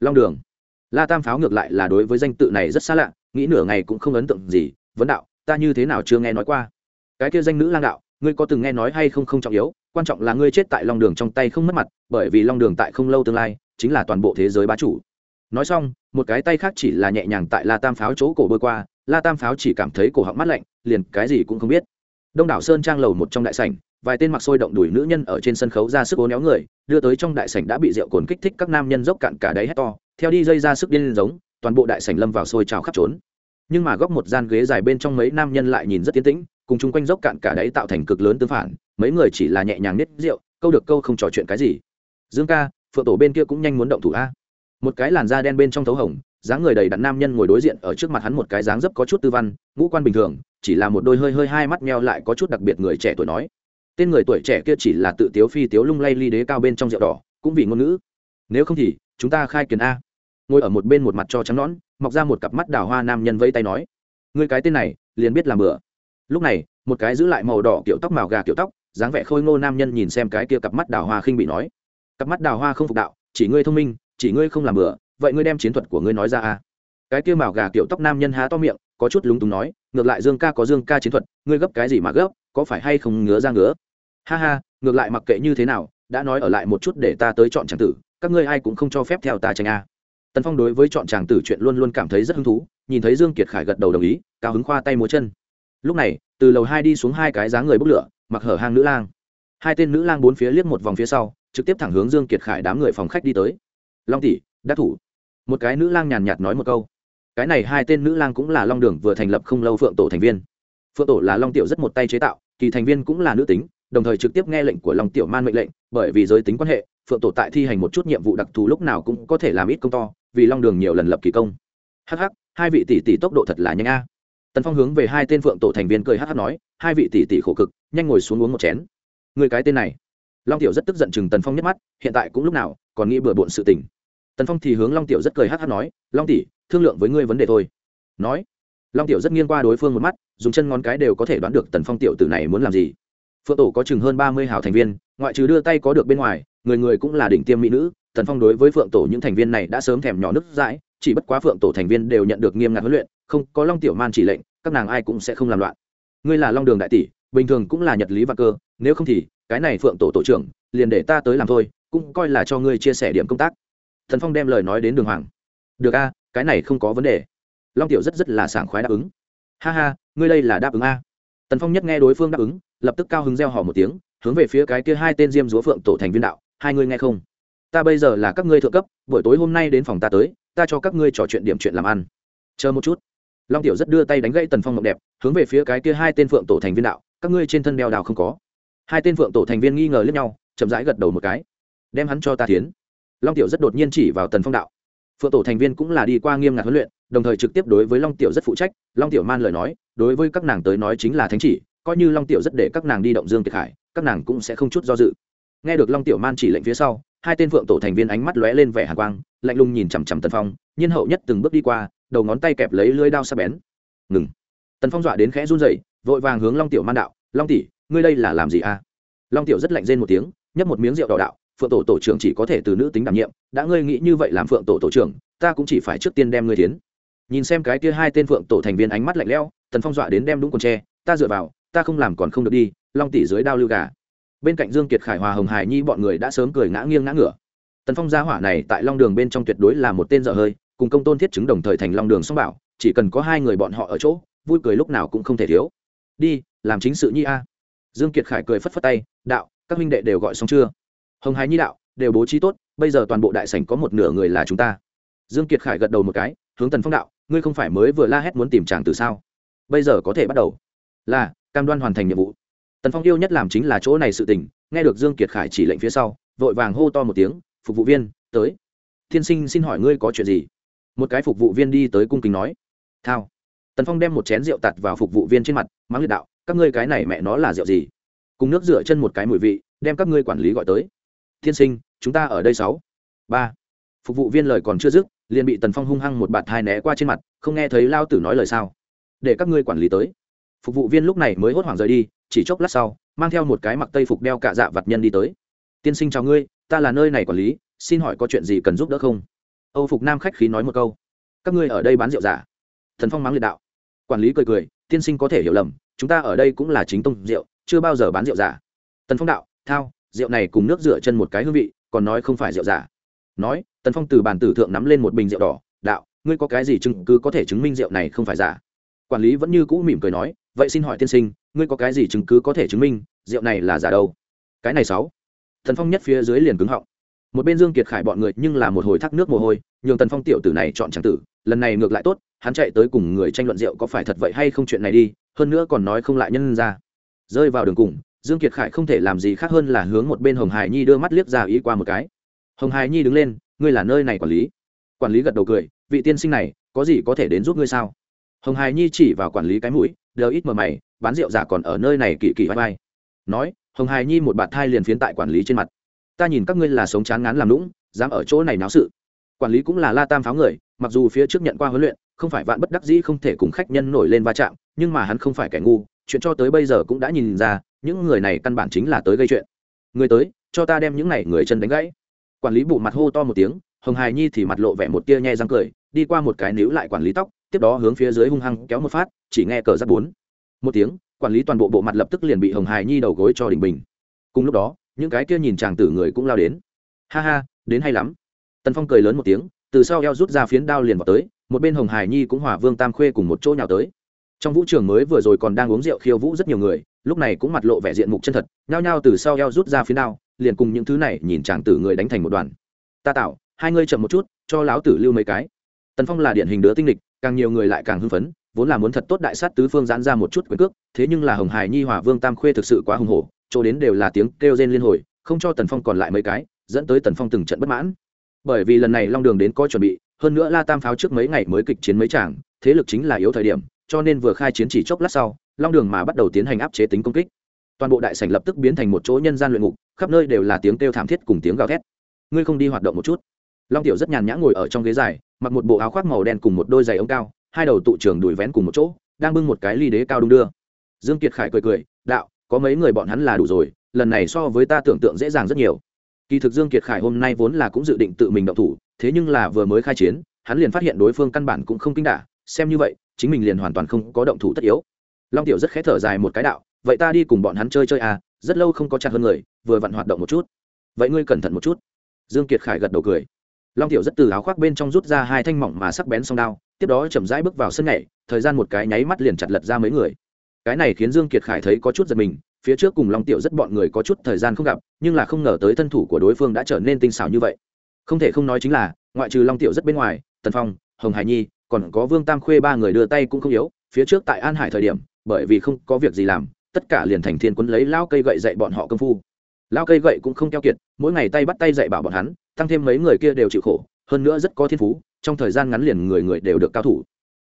Long đường, la tam pháo ngược lại là đối với danh tự này rất xa lạ, nghĩ nửa ngày cũng không ấn tượng gì, vấn đạo, ta như thế nào chưa nghe nói qua? Cái kia danh nữ lang đạo, ngươi có từng nghe nói hay không không trọng yếu, quan trọng là ngươi chết tại long đường trong tay không mất mặt, bởi vì long đường tại không lâu tương lai, chính là toàn bộ thế giới bá chủ nói xong, một cái tay khác chỉ là nhẹ nhàng tại la tam pháo chỗ cổ bơi qua, la tam pháo chỉ cảm thấy cổ họng mát lạnh, liền cái gì cũng không biết. Đông đảo sơn trang lầu một trong đại sảnh, vài tên mặc sôi động đuổi nữ nhân ở trên sân khấu ra sức ố néo người, đưa tới trong đại sảnh đã bị rượu cồn kích thích các nam nhân dốc cạn cả đáy hét to, theo đi dây ra sức điên giống, toàn bộ đại sảnh lâm vào sôi trào khắp trốn. Nhưng mà góc một gian ghế dài bên trong mấy nam nhân lại nhìn rất tiến tĩnh, cùng chung quanh dốc cạn cả đáy tạo thành cực lớn tương phản, mấy người chỉ là nhẹ nhàng nết rượu, câu được câu không trò chuyện cái gì. Dương ca, phượng tổ bên kia cũng nhanh muốn động thủ a một cái làn da đen bên trong thấu hồng dáng người đầy đặn nam nhân ngồi đối diện ở trước mặt hắn một cái dáng dấp có chút tư văn ngũ quan bình thường chỉ là một đôi hơi hơi hai mắt meo lại có chút đặc biệt người trẻ tuổi nói. Tên người tuổi trẻ kia chỉ là tự tiếu phi tiếu lung lay ly đế cao bên trong rượu đỏ cũng vì ngôn ngữ. Nếu không thì chúng ta khai kiến a. Ngồi ở một bên một mặt cho trắng nón, mọc ra một cặp mắt đào hoa nam nhân vẫy tay nói. Người cái tên này liền biết làm bừa. Lúc này một cái giữ lại màu đỏ kiểu tóc màu gà kiểu tóc dáng vẻ khôi ngô nam nhân nhìn xem cái kia cặp mắt đào hoa khinh bị nói. Cặp mắt đào hoa không phục đạo chỉ ngươi thông minh chỉ ngươi không làm bừa, vậy ngươi đem chiến thuật của ngươi nói ra à. Cái kia màu gà kiểu tóc nam nhân há to miệng, có chút lúng túng nói, ngược lại dương ca có dương ca chiến thuật, ngươi gấp cái gì mà gấp, có phải hay không ngứa ra ngứa. Ha ha, ngược lại mặc kệ như thế nào, đã nói ở lại một chút để ta tới chọn tràng tử, các ngươi ai cũng không cho phép theo ta tranh a. Tần phong đối với chọn tràng tử chuyện luôn luôn cảm thấy rất hứng thú, nhìn thấy dương kiệt khải gật đầu đồng ý, cao hứng khoa tay múa chân. Lúc này, từ lầu hai đi xuống hai cái dáng người bốc lửa, mặc hở hang nữ lang. Hai tên nữ lang bốn phía liếc một vòng phía sau, trực tiếp thẳng hướng dương kiệt khải đám người phòng khách đi tới long tỷ, đắc thủ. Một cái nữ lang nhàn nhạt nói một câu. Cái này hai tên nữ lang cũng là long đường vừa thành lập không lâu phượng tổ thành viên. Phượng tổ là long tiểu rất một tay chế tạo, kỳ thành viên cũng là nữ tính, đồng thời trực tiếp nghe lệnh của long tiểu man mệnh lệnh, bởi vì giới tính quan hệ, phượng tổ tại thi hành một chút nhiệm vụ đặc thù lúc nào cũng có thể làm ít công to, vì long đường nhiều lần lập kỳ công. Hh hai vị tỷ tỷ tốc độ thật là nhanh a. Tần phong hướng về hai tên phượng tổ thành viên cười hh nói, hai vị tỷ tỷ khổ cực, nhanh ngồi xuống uống một chén. Người cái tên này. Long tiểu rất tức giận chừng tần phong nhắc mắt, hiện tại cũng lúc nào còn nghĩ bừa bộn sự tình. Tần phong thì hướng long tiểu rất cười hh nói, long tỷ, thương lượng với ngươi vấn đề thôi. Nói, long tiểu rất nghiêng qua đối phương một mắt, dùng chân ngón cái đều có thể đoán được tần phong tiểu tử này muốn làm gì. Phượng tổ có chừng hơn ba mươi hào thành viên, ngoại trừ đưa tay có được bên ngoài, người người cũng là đỉnh tiêm mỹ nữ. Tần phong đối với phượng tổ những thành viên này đã sớm thèm nhỏ nứt dãi chỉ bất quá phượng tổ thành viên đều nhận được nghiêm ngặt huấn luyện, không có long tiểu man chỉ lệnh, các nàng ai cũng sẽ không làm loạn. Ngươi là long đường đại tỷ, bình thường cũng là nhật lý và cơ, nếu không thì cái này phượng tổ tổ trưởng, liền để ta tới làm thôi cũng coi là cho ngươi chia sẻ điểm công tác. Thần phong đem lời nói đến đường hoàng. Được a, cái này không có vấn đề. Long tiểu rất rất là sảng khoái đáp ứng. Ha ha, ngươi đây là đáp ứng a. Tần phong nhất nghe đối phương đáp ứng, lập tức cao hứng reo hò một tiếng, hướng về phía cái kia hai tên diêm dúa phượng tổ thành viên đạo, hai ngươi nghe không? Ta bây giờ là các ngươi thượng cấp, buổi tối hôm nay đến phòng ta tới, ta cho các ngươi trò chuyện điểm chuyện làm ăn. Chờ một chút. Long tiểu rất đưa tay đánh gãy tần phong mộng đẹp, hướng về phía cái kia hai tên phượng tổ thành viên đạo, các ngươi trên thân đeo đào không có. Hai tên phượng tổ thành viên nghi ngờ lẫn nhau, chậm rãi gật đầu một cái đem hắn cho ta tiến. Long tiểu rất đột nhiên chỉ vào tần phong đạo. Phượng tổ thành viên cũng là đi qua nghiêm ngặt huấn luyện, đồng thời trực tiếp đối với long tiểu rất phụ trách. Long tiểu man lời nói, đối với các nàng tới nói chính là thánh chỉ, coi như long tiểu rất để các nàng đi động dương kiệt khải, các nàng cũng sẽ không chút do dự. Nghe được long tiểu man chỉ lệnh phía sau, hai tên phượng tổ thành viên ánh mắt lóe lên vẻ hàn quang, lạnh lùng nhìn chằm chằm tần phong, nhiên hậu nhất từng bước đi qua, đầu ngón tay kẹp lấy lưới đao sắc bén. Ngừng. Tần phong dọa đến khẽ run rẩy, vội vàng hướng long tiểu man đạo, long tỷ, ngươi đây là làm gì a? Long tiểu rất lạnh rên một tiếng, nhấp một miếng rượu đỏ đạo phượng tổ tổ trưởng chỉ có thể từ nữ tính đảm nhiệm, đã ngươi nghĩ như vậy làm phượng tổ tổ trưởng, ta cũng chỉ phải trước tiên đem ngươi tiến. Nhìn xem cái kia hai tên phượng tổ thành viên ánh mắt lạnh lẽo, tần phong dọa đến đem đúng quần tre ta dựa vào, ta không làm còn không được đi, long tỷ dưới đao lưu gà. Bên cạnh dương kiệt khải hòa hồng hải nhi bọn người đã sớm cười ngã nghiêng ngã ngửa. Tần phong gia hỏa này tại long đường bên trong tuyệt đối là một tên dở hơi, cùng công tôn thiết chứng đồng thời thành long đường song bảo, chỉ cần có hai người bọn họ ở chỗ, vui cười lúc nào cũng không thể thiếu. Đi, làm chính sự nhi a. Dương kiệt khải cười phất phất tay, đạo, các huynh đệ đều gọi xong chưa? Hồng hải nhi đạo, đều bố trí tốt, bây giờ toàn bộ đại sảnh có một nửa người là chúng ta. Dương kiệt khải gật đầu một cái, hướng tần phong đạo, ngươi không phải mới vừa la hét muốn tìm chàng từ sao? Bây giờ có thể bắt đầu. Là, cam đoan hoàn thành nhiệm vụ. Tần phong yêu nhất làm chính là chỗ này sự tình, nghe được dương kiệt khải chỉ lệnh phía sau, vội vàng hô to một tiếng, phục vụ viên, tới. Thiên sinh, xin hỏi ngươi có chuyện gì? Một cái phục vụ viên đi tới cung kính nói. Thao. Tần phong đem một chén rượu tạt vào phục vụ viên trên mặt, mắng liệt đạo, các ngươi cái này mẹ nó là rượu gì? Cùng nước rửa chân một cái mùi vị, đem các ngươi quản lý gọi tới thiên sinh, chúng ta ở đây sáu. Ba. Phục vụ viên lời còn chưa dứt, liền bị tần phong hung hăng một bạt hai né qua trên mặt, không nghe thấy lao tử nói lời sao. Để các ngươi quản lý tới. Phục vụ viên lúc này mới hốt hoảng rời đi, chỉ chốc lát sau, mang theo một cái mặc tây phục đeo cả dạ vặt nhân đi tới. Tiên sinh chào ngươi, ta là nơi này quản lý, xin hỏi có chuyện gì cần giúp đỡ không? Âu phục nam khách khí nói một câu. Các ngươi ở đây bán rượu giả. Thần phong mắng liệt đạo. Quản lý cười cười, tiên sinh có thể hiểu lầm, chúng ta ở đây cũng là chính tông rượu, chưa bao giờ bán rượu giả. Tần phong đạo, thao rượu này cùng nước rửa chân một cái hương vị, còn nói không phải rượu giả. Nói, tần phong từ bàn tử thượng nắm lên một bình rượu đỏ, đạo, ngươi có cái gì chứng, cứ có thể chứng minh rượu này không phải giả? Quản lý vẫn như cũ mỉm cười nói, vậy xin hỏi tiên sinh, ngươi có cái gì chứng, cứ có thể chứng minh rượu này là giả đâu? Cái này sáu. Thần phong nhất phía dưới liền cứng họng. Một bên dương kiệt khải bọn người nhưng là một hồi thác nước mồ hôi, nhường tần phong tiểu tử này chọn tràng tử, lần này ngược lại tốt, hắn chạy tới cùng người tranh luận rượu có phải thật vậy hay không chuyện này đi, hơn nữa còn nói không lại nhân ra. Rơi vào đường cùng dương kiệt khải không thể làm gì khác hơn là hướng một bên hồng hải nhi đưa mắt liếc ra ý qua một cái. Hồng hải nhi đứng lên, ngươi là nơi này quản lý? Quản lý gật đầu cười, vị tiên sinh này, có gì có thể đến giúp ngươi sao? Hồng hải nhi chỉ vào quản lý cái mũi, đờ ít mờ mày, bán rượu giả còn ở nơi này kỳ kỳ vai vai. Nói, hồng hải nhi một bạt thai liền phiến tại quản lý trên mặt. Ta nhìn các ngươi là sống chán ngán làm lũng dám ở chỗ này náo sự. Quản lý cũng là la tam pháo người, mặc dù phía trước nhận qua huấn luyện, không phải vạn bất đắc dĩ không thể cùng khách nhân nổi lên va chạm, nhưng mà hắn không phải kẻ ngu chuyện cho tới bây giờ cũng đã nhìn ra, những người này căn bản chính là tới gây chuyện. Người tới, cho ta đem những này người chân đánh gãy. Quản lý bụ mặt hô to một tiếng, hồng hài nhi thì mặt lộ vẻ một tia nhe răng cười, đi qua một cái níu lại quản lý tóc, tiếp đó hướng phía dưới hung hăng kéo một phát, chỉ nghe cờ giáp bốn. Một tiếng, quản lý toàn bộ bộ mặt lập tức liền bị hồng hài nhi đầu gối cho đỉnh bình. Cùng lúc đó, những cái kia nhìn chàng tử người cũng lao đến. Ha ha, đến hay lắm. Tần phong cười lớn một tiếng, từ sau eo rút ra phiến đao liền vào tới, một bên hồng hải nhi cũng hòa vương tam khuê cùng một chỗ nhào tới trong vũ trường mới vừa rồi còn đang uống rượu khiêu vũ rất nhiều người, lúc này cũng mặt lộ vẻ diện mục chân thật, nhao nhao từ sau eo rút ra phiến đao liền cùng những thứ này nhìn chàng tử người đánh thành một đoàn. Ta tạo hai ngươi chậm một chút, cho láo tử lưu mấy cái. Tần phong là điển hình đứa tinh lịch, càng nhiều người lại càng hưng phấn, vốn là muốn thật tốt đại sát tứ phương giãn ra một chút quyền cước, thế nhưng là hồng hải nhi hòa vương tam khuê thực sự quá hùng hổ, chỗ đến đều là tiếng kêu rên liên hồi, không cho tần phong còn lại mấy cái, dẫn tới tần phong từng trận bất mãn. Bởi vì lần này long đường đến có chuẩn bị, hơn nữa la tam pháo trước mấy ngày mới kịch chiến mấy chàng, thế lực chính là yếu thời điểm cho nên vừa khai chiến chỉ chốc lát sau, long đường mà bắt đầu tiến hành áp chế tính công kích. Toàn bộ đại sảnh lập tức biến thành một chỗ nhân gian luyện ngục, khắp nơi đều là tiếng kêu thảm thiết cùng tiếng gào thét. Ngươi không đi hoạt động một chút. Long tiểu rất nhàn nhã ngồi ở trong ghế dài, mặc một bộ áo khoác màu đen cùng một đôi giày ống cao, hai đầu tụ trường đùi vén cùng một chỗ, đang bưng một cái ly đế cao đung đưa. Dương kiệt khải cười cười, đạo, có mấy người bọn hắn là đủ rồi, lần này so với ta tưởng tượng dễ dàng rất nhiều. Kỳ thực dương kiệt khải hôm nay vốn là cũng dự định tự mình động thủ, thế nhưng là vừa mới khai chiến, hắn liền phát hiện đối phương căn bản cũng không kinh đả, xem như vậy chính mình liền hoàn toàn không có động thủ tất yếu. Long tiểu rất khẽ thở dài một cái đạo, vậy ta đi cùng bọn hắn chơi chơi à rất lâu không có chặt hơn người, vừa vặn hoạt động một chút. Vậy ngươi cẩn thận một chút. Dương kiệt khải gật đầu cười. Long tiểu rất từ áo khoác bên trong rút ra hai thanh mỏng mà sắc bén song đao, tiếp đó chậm rãi bước vào sân nhảy, thời gian một cái nháy mắt liền chặt lật ra mấy người. Cái này khiến dương kiệt khải thấy có chút giật mình, phía trước cùng long tiểu rất bọn người có chút thời gian không gặp, nhưng là không ngờ tới thân thủ của đối phương đã trở nên tinh xảo như vậy. Không thể không nói chính là, ngoại trừ long tiểu rất bên ngoài, tần phong, hồng hải nhi còn có vương tam khuê ba người đưa tay cũng không yếu, phía trước tại an hải thời điểm, bởi vì không có việc gì làm, tất cả liền thành thiên quấn lấy lao cây gậy dạy bọn họ công phu. Lao cây gậy cũng không keo kiệt, mỗi ngày tay bắt tay dạy bảo bọn hắn, tăng thêm mấy người kia đều chịu khổ, hơn nữa rất có thiên phú, trong thời gian ngắn liền người người đều được cao thủ.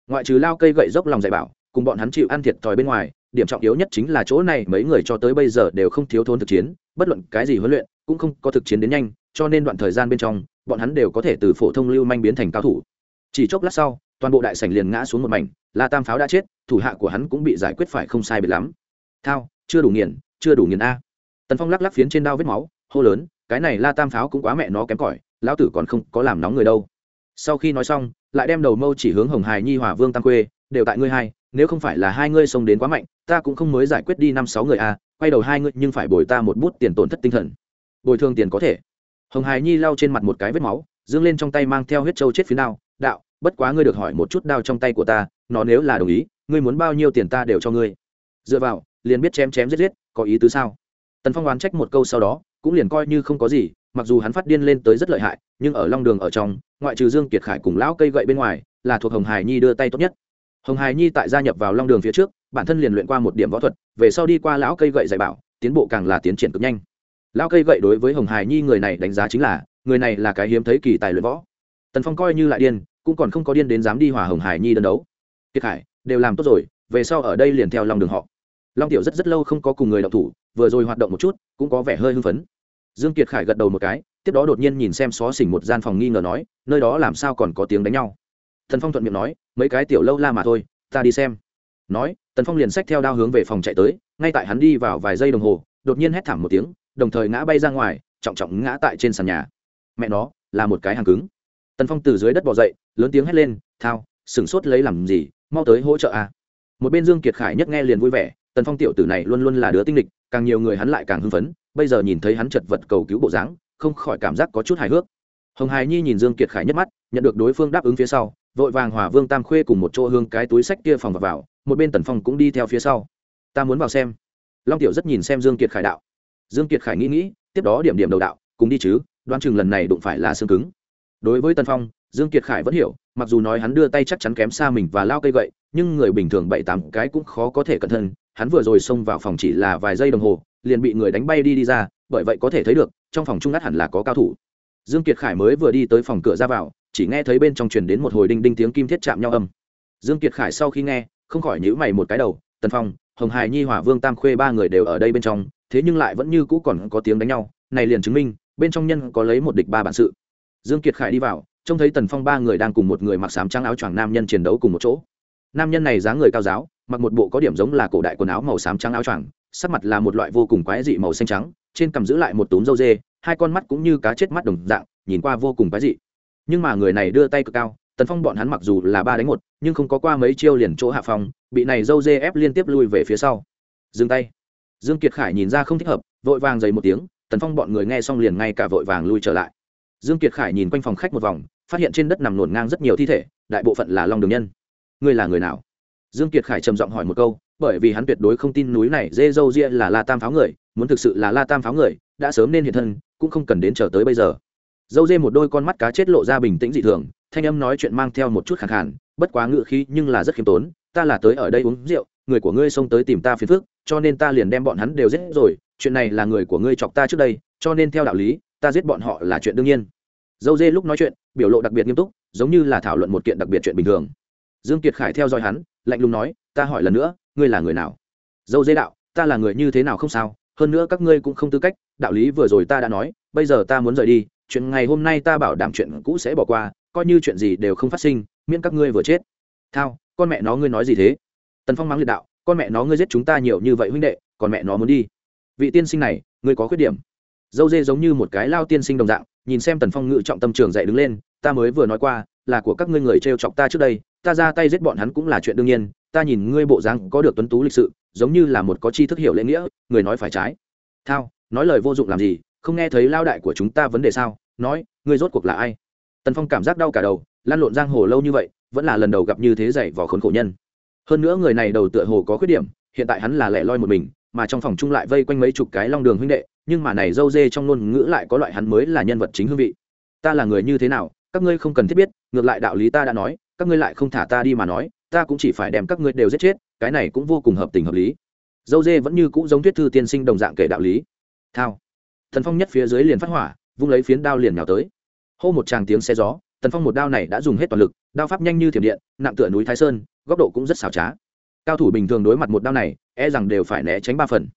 Ngoại trừ lao cây gậy dốc lòng dạy bảo, cùng bọn hắn chịu ăn thiệt thòi bên ngoài, điểm trọng yếu nhất chính là chỗ này mấy người cho tới bây giờ đều không thiếu thốn thực chiến, bất luận cái gì huấn luyện, cũng không có thực chiến đến nhanh, cho nên đoạn thời gian bên trong, bọn hắn đều có thể từ phổ thông lưu manh biến thành cao thủ. Chỉ chốc lát sau toàn bộ đại sảnh liền ngã xuống một mảnh, la tam pháo đã chết, thủ hạ của hắn cũng bị giải quyết phải không sai biệt lắm. Thao, chưa đủ nghiền, chưa đủ nghiền a. Tần phong lắc lắc phiến trên đao vết máu, hô lớn, cái này la tam pháo cũng quá mẹ nó kém cỏi, lão tử còn không có làm nóng người đâu. Sau khi nói xong, lại đem đầu mâu chỉ hướng hồng hài nhi hòa vương tam quê, đều tại ngươi hai, nếu không phải là hai ngươi xông đến quá mạnh, ta cũng không mới giải quyết đi năm sáu người a, quay đầu hai ngươi nhưng phải bồi ta một bút tiền tổn thất tinh thần. Bồi thường tiền có thể. Hồng hài nhi lau trên mặt một cái vết máu, dương lên trong tay mang theo huyết trâu chết phía nào, đạo bất quá ngươi được hỏi một chút đao trong tay của ta, nó nếu là đồng ý, ngươi muốn bao nhiêu tiền ta đều cho ngươi. Dựa vào, liền biết chém chém giết giết, có ý tứ sao? Tần phong oán trách một câu sau đó, cũng liền coi như không có gì, mặc dù hắn phát điên lên tới rất lợi hại, nhưng ở long đường ở trong, ngoại trừ dương kiệt khải cùng lão cây gậy bên ngoài, là thuộc hồng hải nhi đưa tay tốt nhất. Hồng hải nhi tại gia nhập vào long đường phía trước, bản thân liền luyện qua một điểm võ thuật, về sau đi qua lão cây gậy dạy bảo, tiến bộ càng là tiến triển cực nhanh. Lão cây gậy đối với hồng hải nhi người này đánh giá chính là, người này là cái hiếm thấy kỳ tài luyện võ. Tần phong coi như lại điên cũng còn không có điên đến dám đi hòa hồng hải nhi đơn đấu. Kiệt Hải đều làm tốt rồi, về sau ở đây liền theo long đường họ. Long tiểu rất rất lâu không có cùng người đọc thủ, vừa rồi hoạt động một chút, cũng có vẻ hơi hưng phấn. Dương kiệt khải gật đầu một cái, tiếp đó đột nhiên nhìn xem xó xỉnh một gian phòng nghi ngờ nói, nơi đó làm sao còn có tiếng đánh nhau. Thần phong thuận miệng nói, mấy cái tiểu lâu la mà thôi, ta đi xem. Nói, tần phong liền xách theo đao hướng về phòng chạy tới, ngay tại hắn đi vào vài giây đồng hồ, đột nhiên hét thảm một tiếng, đồng thời ngã bay ra ngoài, trọng trọng ngã tại trên sàn nhà. Mẹ nó, là một cái hàng cứng. Tần phong từ dưới đất bỏ dậy lớn tiếng hét lên thao sửng sốt lấy làm gì? Mau tới hỗ trợ a. Một bên dương kiệt khải nhất nghe liền vui vẻ tần phong tiểu tử này luôn luôn là đứa tinh lịch càng nhiều người hắn lại càng hưng phấn bây giờ nhìn thấy hắn chật vật cầu cứu bộ dáng không khỏi cảm giác có chút hài hước. Hồng hài nhi nhìn dương kiệt khải nhất mắt nhận được đối phương đáp ứng phía sau vội vàng hòa vương tam khuê cùng một chỗ hương cái túi sách kia phòng vào, vào một bên tần phong cũng đi theo phía sau. Ta muốn vào xem. Long tiểu rất nhìn xem dương kiệt khải đạo. Dương kiệt khải nghĩ nghĩ tiếp đó điểm điểm đầu đạo cùng đi chứ đoán chừng lần này đụng phải là xương cứng. Đối với tần phong dương kiệt khải vẫn hiểu, mặc dù nói hắn đưa tay chắc chắn kém xa mình và lao cây gậy, nhưng người bình thường bảy tám cái cũng khó có thể cẩn thận. Hắn vừa rồi xông vào phòng chỉ là vài giây đồng hồ, liền bị người đánh bay đi đi ra, bởi vậy có thể thấy được, trong phòng trung ngắt hẳn là có cao thủ. Dương kiệt khải mới vừa đi tới phòng cửa ra vào, chỉ nghe thấy bên trong truyền đến một hồi đinh đinh tiếng kim thiết chạm nhau âm. Dương kiệt khải sau khi nghe, không khỏi nhíu mày một cái đầu, tần phong, hồng hải, nhi hỏa vương tam khuê ba người đều ở đây bên trong, thế nhưng lại vẫn như cũ còn có tiếng đánh nhau. Này liền chứng minh, bên trong nhân có lấy một địch ba bản sự. Dương kiệt khải đi vào trông thấy tần phong ba người đang cùng một người mặc sám trắng áo choàng nam nhân chiến đấu cùng một chỗ. Nam nhân này dáng người cao giáo, mặc một bộ có điểm giống là cổ đại quần áo màu xám trắng áo choàng, sắc mặt là một loại vô cùng quái dị màu xanh trắng, trên cầm giữ lại một túm dâu dê, hai con mắt cũng như cá chết mắt đồng dạng, nhìn qua vô cùng quái dị. Nhưng mà người này đưa tay cực cao, tần phong bọn hắn mặc dù là ba đánh một, nhưng không có qua mấy chiêu liền chỗ hạ phòng bị này dâu dê ép liên tiếp lui về phía sau. Dừng tay. Dương kiệt khải nhìn ra không thích hợp, vội vàng dày một tiếng, tần phong bọn người nghe xong liền ngay cả vội vàng lui trở lại dương kiệt khải nhìn quanh phòng khách một vòng, phát hiện trên đất nằm nổn ngang rất nhiều thi thể, đại bộ phận là long đường nhân. Ngươi là người nào? Dương kiệt khải trầm giọng hỏi một câu, bởi vì hắn tuyệt đối không tin núi này dê dâu ria là la tam pháo người, muốn thực sự là la tam pháo người, đã sớm nên hiện thân, cũng không cần đến chờ tới bây giờ. Dâu dê một đôi con mắt cá chết lộ ra bình tĩnh dị thường, thanh âm nói chuyện mang theo một chút khẳng khàn, bất quá ngự khí nhưng là rất khiêm tốn, ta là tới ở đây uống rượu, người của ngươi xông tới tìm ta phiền phức, cho nên ta liền đem bọn hắn đều giết rồi, chuyện này là người của ngươi chọc ta trước đây, cho nên theo đạo lý ta giết bọn họ là chuyện đương nhiên. Dâu dê lúc nói chuyện, biểu lộ đặc biệt nghiêm túc, giống như là thảo luận một kiện đặc biệt chuyện bình thường. Dương kiệt khải theo dõi hắn, lạnh lùng nói, ta hỏi lần nữa, ngươi là người nào? Dâu dê đạo, ta là người như thế nào không sao, hơn nữa các ngươi cũng không tư cách, đạo lý vừa rồi ta đã nói, bây giờ ta muốn rời đi, chuyện ngày hôm nay ta bảo đảm chuyện cũ sẽ bỏ qua, coi như chuyện gì đều không phát sinh, miễn các ngươi vừa chết. Thao, con mẹ nó ngươi nói gì thế? Tần phong mắng liệt đạo, con mẹ nó ngươi giết chúng ta nhiều như vậy huynh đệ, còn mẹ nó muốn đi. Vị tiên sinh này, ngươi có khuyết điểm? Dâu dê giống như một cái lao tiên sinh đồng dạng, nhìn xem tần phong ngự trọng tâm trường dạy đứng lên, ta mới vừa nói qua, là của các ngươi người t r e o chọc ta trước đây, ta ra tay giết bọn hắn cũng là chuyện đương nhiên, ta nhìn ngươi bộ dáng có được tuấn tú lịch sự, giống như là một có chi thức hiểu lễ nghĩa, người nói phải trái. Thao, nói lời vô dụng làm gì, không nghe thấy lao đại của chúng ta vấn đề sao? Nói, ngươi rốt cuộc là ai? Tần phong cảm giác đau cả đầu lan lộn giang hồ lâu như vậy, vẫn là lần đầu gặp như thế dạy vò khốn khổ nhân. Hơn nữa người này đầu tựa hồ có khuyết điểm, hiện tại hắn là lẻ loi một mình, mà trong phòng chung lại vây quanh mấy chục cái long đường huynh đệ nhưng mà này dâu dê trong ngôn ngữ lại có loại hắn mới là nhân vật chính hương vị. Ta là người như thế nào, các ngươi không cần thiết biết, ngược lại đạo lý ta đã nói, các ngươi lại không thả ta đi mà nói, ta cũng chỉ phải đem các ngươi đều giết chết, cái này cũng vô cùng hợp tình hợp lý. Dâu dê vẫn như cũ giống thuyết thư tiên sinh đồng dạng kể đạo lý. Thao. Thần phong nhất phía dưới liền phát hỏa, vung lấy phiến đao liền nhào tới. Hô một tràng tiếng xe gió tần phong một đao này đã dùng hết toàn lực, đao pháp nhanh như thiểm điện, nặng tựa núi thái sơn, góc độ cũng rất xảo trá. Cao thủ bình thường đối mặt một đao này e rằng đều phải né tránh ba phần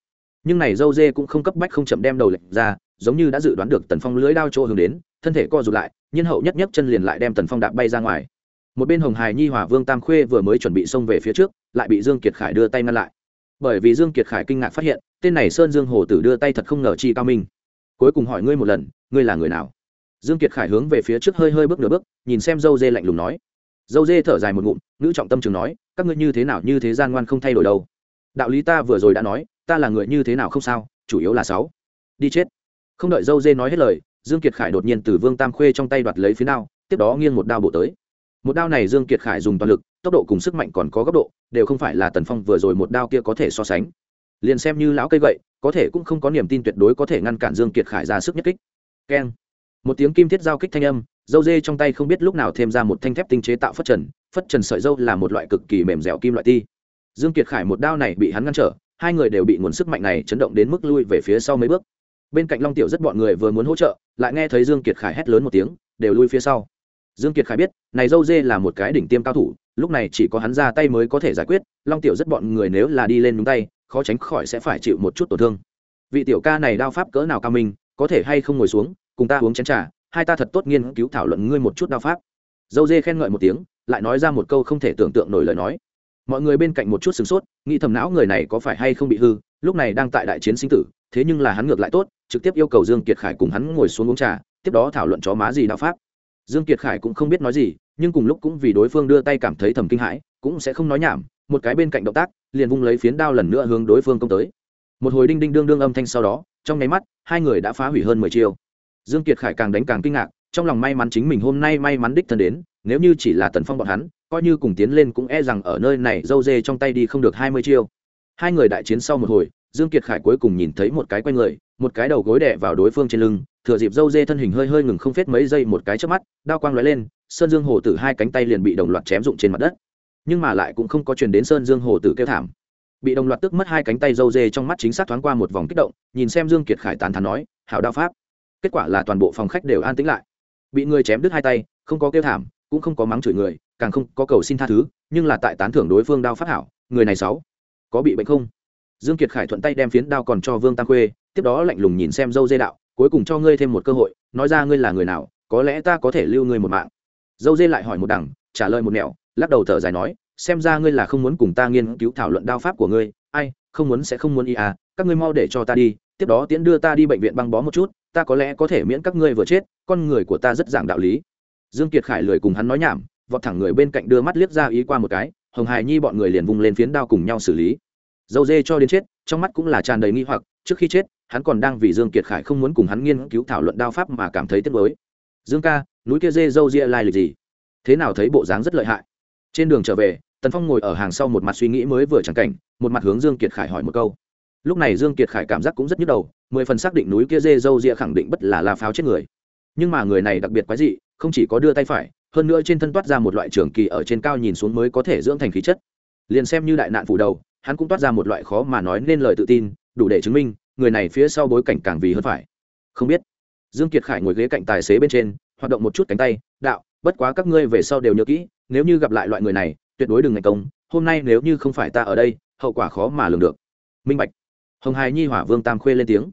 nhưng này dâu dê cũng không cấp bách không chậm đem đầu lệnh ra, giống như đã dự đoán được tần phong lưới đao chỗ hướng đến, thân thể co rụt lại nhân hậu nhất nhất chân liền lại đem tần phong đạp bay ra ngoài. Một bên hồng hài nhi hòa vương tam khuê vừa mới chuẩn bị xông về phía trước, lại bị dương kiệt khải đưa tay ngăn lại. Bởi vì dương kiệt khải kinh ngạc phát hiện, tên này sơn dương hồ tử đưa tay thật không ngờ chi cao minh. Cuối cùng hỏi ngươi một lần, ngươi là người nào? Dương kiệt khải hướng về phía trước hơi hơi bước nửa bước, nhìn xem dâu dê lạnh lùng nói. Dâu dê thở dài một ngụm nữ trọng tâm trường nói, các ngươi như thế nào, như thế gian ngoan không thay đổi đâu. Đạo lý ta vừa rồi đã nói ta là người như thế nào không sao, chủ yếu là sáu. Đi chết. Không đợi dâu dê nói hết lời, dương kiệt khải đột nhiên từ vương tam khuê trong tay đoạt lấy phía đao, tiếp đó nghiêng một đao bổ tới. Một đao này dương kiệt khải dùng toàn lực, tốc độ cùng sức mạnh còn có góc độ, đều không phải là tần phong vừa rồi một đao kia có thể so sánh. Liền xem như lão cây gậy, có thể cũng không có niềm tin tuyệt đối có thể ngăn cản dương kiệt khải ra sức nhất kích. Keng. Một tiếng kim thiết giao kích thanh âm, dâu dê trong tay không biết lúc nào thêm ra một thanh thép tinh chế tạo phất trần phất trần sợi dâu là một loại cực kỳ mềm dẻo kim loại ti. Dương kiệt khải một đao này bị hắn ngăn trở hai người đều bị nguồn sức mạnh này chấn động đến mức lui về phía sau mấy bước. Bên cạnh long tiểu rất bọn người vừa muốn hỗ trợ, lại nghe thấy dương kiệt khải hét lớn một tiếng, đều lui phía sau. Dương kiệt khải biết, này dâu dê là một cái đỉnh tiêm cao thủ, lúc này chỉ có hắn ra tay mới có thể giải quyết, long tiểu rất bọn người nếu là đi lên đúng tay, khó tránh khỏi sẽ phải chịu một chút tổn thương. Vị tiểu ca này đao pháp cỡ nào cao minh, có thể hay không ngồi xuống, cùng ta uống chén trà, hai ta thật tốt nghiên cứu thảo luận ngươi một chút đao pháp. Dâu dê khen ngợi một tiếng, lại nói ra một câu không thể tưởng tượng nổi lời nói mọi người bên cạnh một chút sửng sốt, nghĩ thầm não người này có phải hay không bị hư, lúc này đang tại đại chiến sinh tử, thế nhưng là hắn ngược lại tốt, trực tiếp yêu cầu dương kiệt khải cùng hắn ngồi xuống uống trà, tiếp đó thảo luận chó má gì đạo pháp. Dương kiệt khải cũng không biết nói gì, nhưng cùng lúc cũng vì đối phương đưa tay cảm thấy thầm kinh hãi, cũng sẽ không nói nhảm, một cái bên cạnh động tác, liền vung lấy phiến đao lần nữa hướng đối phương công tới. Một hồi đinh đinh đương đương âm thanh sau đó, trong nháy mắt, hai người đã phá hủy hơn mười chiêu. Dương kiệt khải càng đánh càng kinh ngạc trong lòng may mắn chính mình hôm nay may mắn đích thân đến, nếu như chỉ là tần phong bọn hắn, coi như cùng tiến lên cũng e rằng ở nơi này dâu dê trong tay đi không được hai mươi chiêu. Hai người đại chiến sau một hồi, dương kiệt khải cuối cùng nhìn thấy một cái quanh người, một cái đầu gối đè vào đối phương trên lưng, thừa dịp dâu dê thân hình hơi hơi ngừng không phết mấy giây một cái trước mắt, đao quang lóe lên, sơn dương hồ tử hai cánh tay liền bị đồng loạt chém rụng trên mặt đất. Nhưng mà lại cũng không có truyền đến sơn dương hồ tử kêu thảm. Bị đồng loạt tức mất hai cánh tay dâu dê trong mắt chính xác thoáng qua một vòng kích động, nhìn xem dương kiệt khải tán thán nói, hảo đao pháp. Kết quả là toàn bộ phòng khách đều an tĩnh lại bị người chém đứt hai tay, không có kêu thảm, cũng không có mắng chửi người, càng không có cầu xin tha thứ, nhưng là tại tán thưởng đối phương đao phát hảo, người này sáu, có bị bệnh không? Dương kiệt khải thuận tay đem phiến đao còn cho vương tam khuê, tiếp đó lạnh lùng nhìn xem dâu dê đạo, cuối cùng cho ngươi thêm một cơ hội, nói ra ngươi là người nào, có lẽ ta có thể lưu ngươi một mạng. Dâu dê lại hỏi một đằng, trả lời một nẻo, lắc đầu thở dài nói, xem ra ngươi là không muốn cùng ta nghiên cứu thảo luận đao pháp của ngươi, ai, không muốn sẽ không muốn y à các ngươi mau để cho ta đi, tiếp đó tiễn đưa ta đi bệnh viện băng bó một chút ta có lẽ có thể miễn các ngươi vừa chết, con người của ta rất giảng đạo lý. Dương kiệt khải lười cùng hắn nói nhảm, vọt thẳng người bên cạnh đưa mắt liếc ra ý qua một cái, hồng hải nhi bọn người liền vung lên phiến đao cùng nhau xử lý. Dâu dê cho đến chết, trong mắt cũng là tràn đầy nghi hoặc, trước khi chết, hắn còn đang vì dương kiệt khải không muốn cùng hắn nghiên cứu thảo luận đao pháp mà cảm thấy tiếc nuối. Dương ca, núi kia dê dâu ria lai lịch gì? Thế nào thấy bộ dáng rất lợi hại? Trên đường trở về, tần phong ngồi ở hàng sau một mặt suy nghĩ mới vừa chẳng cảnh, một mặt hướng dương kiệt khải hỏi một câu. Lúc này dương kiệt khải cảm giác cũng rất nhức đầu mười phần xác định núi kia dê dâu ria khẳng định bất là la pháo chết người. Nhưng mà người này đặc biệt quái dị, không chỉ có đưa tay phải, hơn nữa trên thân toát ra một loại trường kỳ ở trên cao nhìn xuống mới có thể dưỡng thành khí chất. Liền xem như đại nạn phủ đầu, hắn cũng toát ra một loại khó mà nói nên lời tự tin, đủ để chứng minh, người này phía sau bối cảnh càng vì hơn phải. Không biết, dương kiệt khải ngồi ghế cạnh tài xế bên trên, hoạt động một chút cánh tay, đạo, bất quá các ngươi về sau đều nhớ kỹ, nếu như gặp lại loại người này, tuyệt đối đừng ngày công, hôm nay nếu như không phải ta ở đây, hậu quả khó mà lường được. Minh bạch, hồng hài nhi hỏa vương tam khuê lên tiếng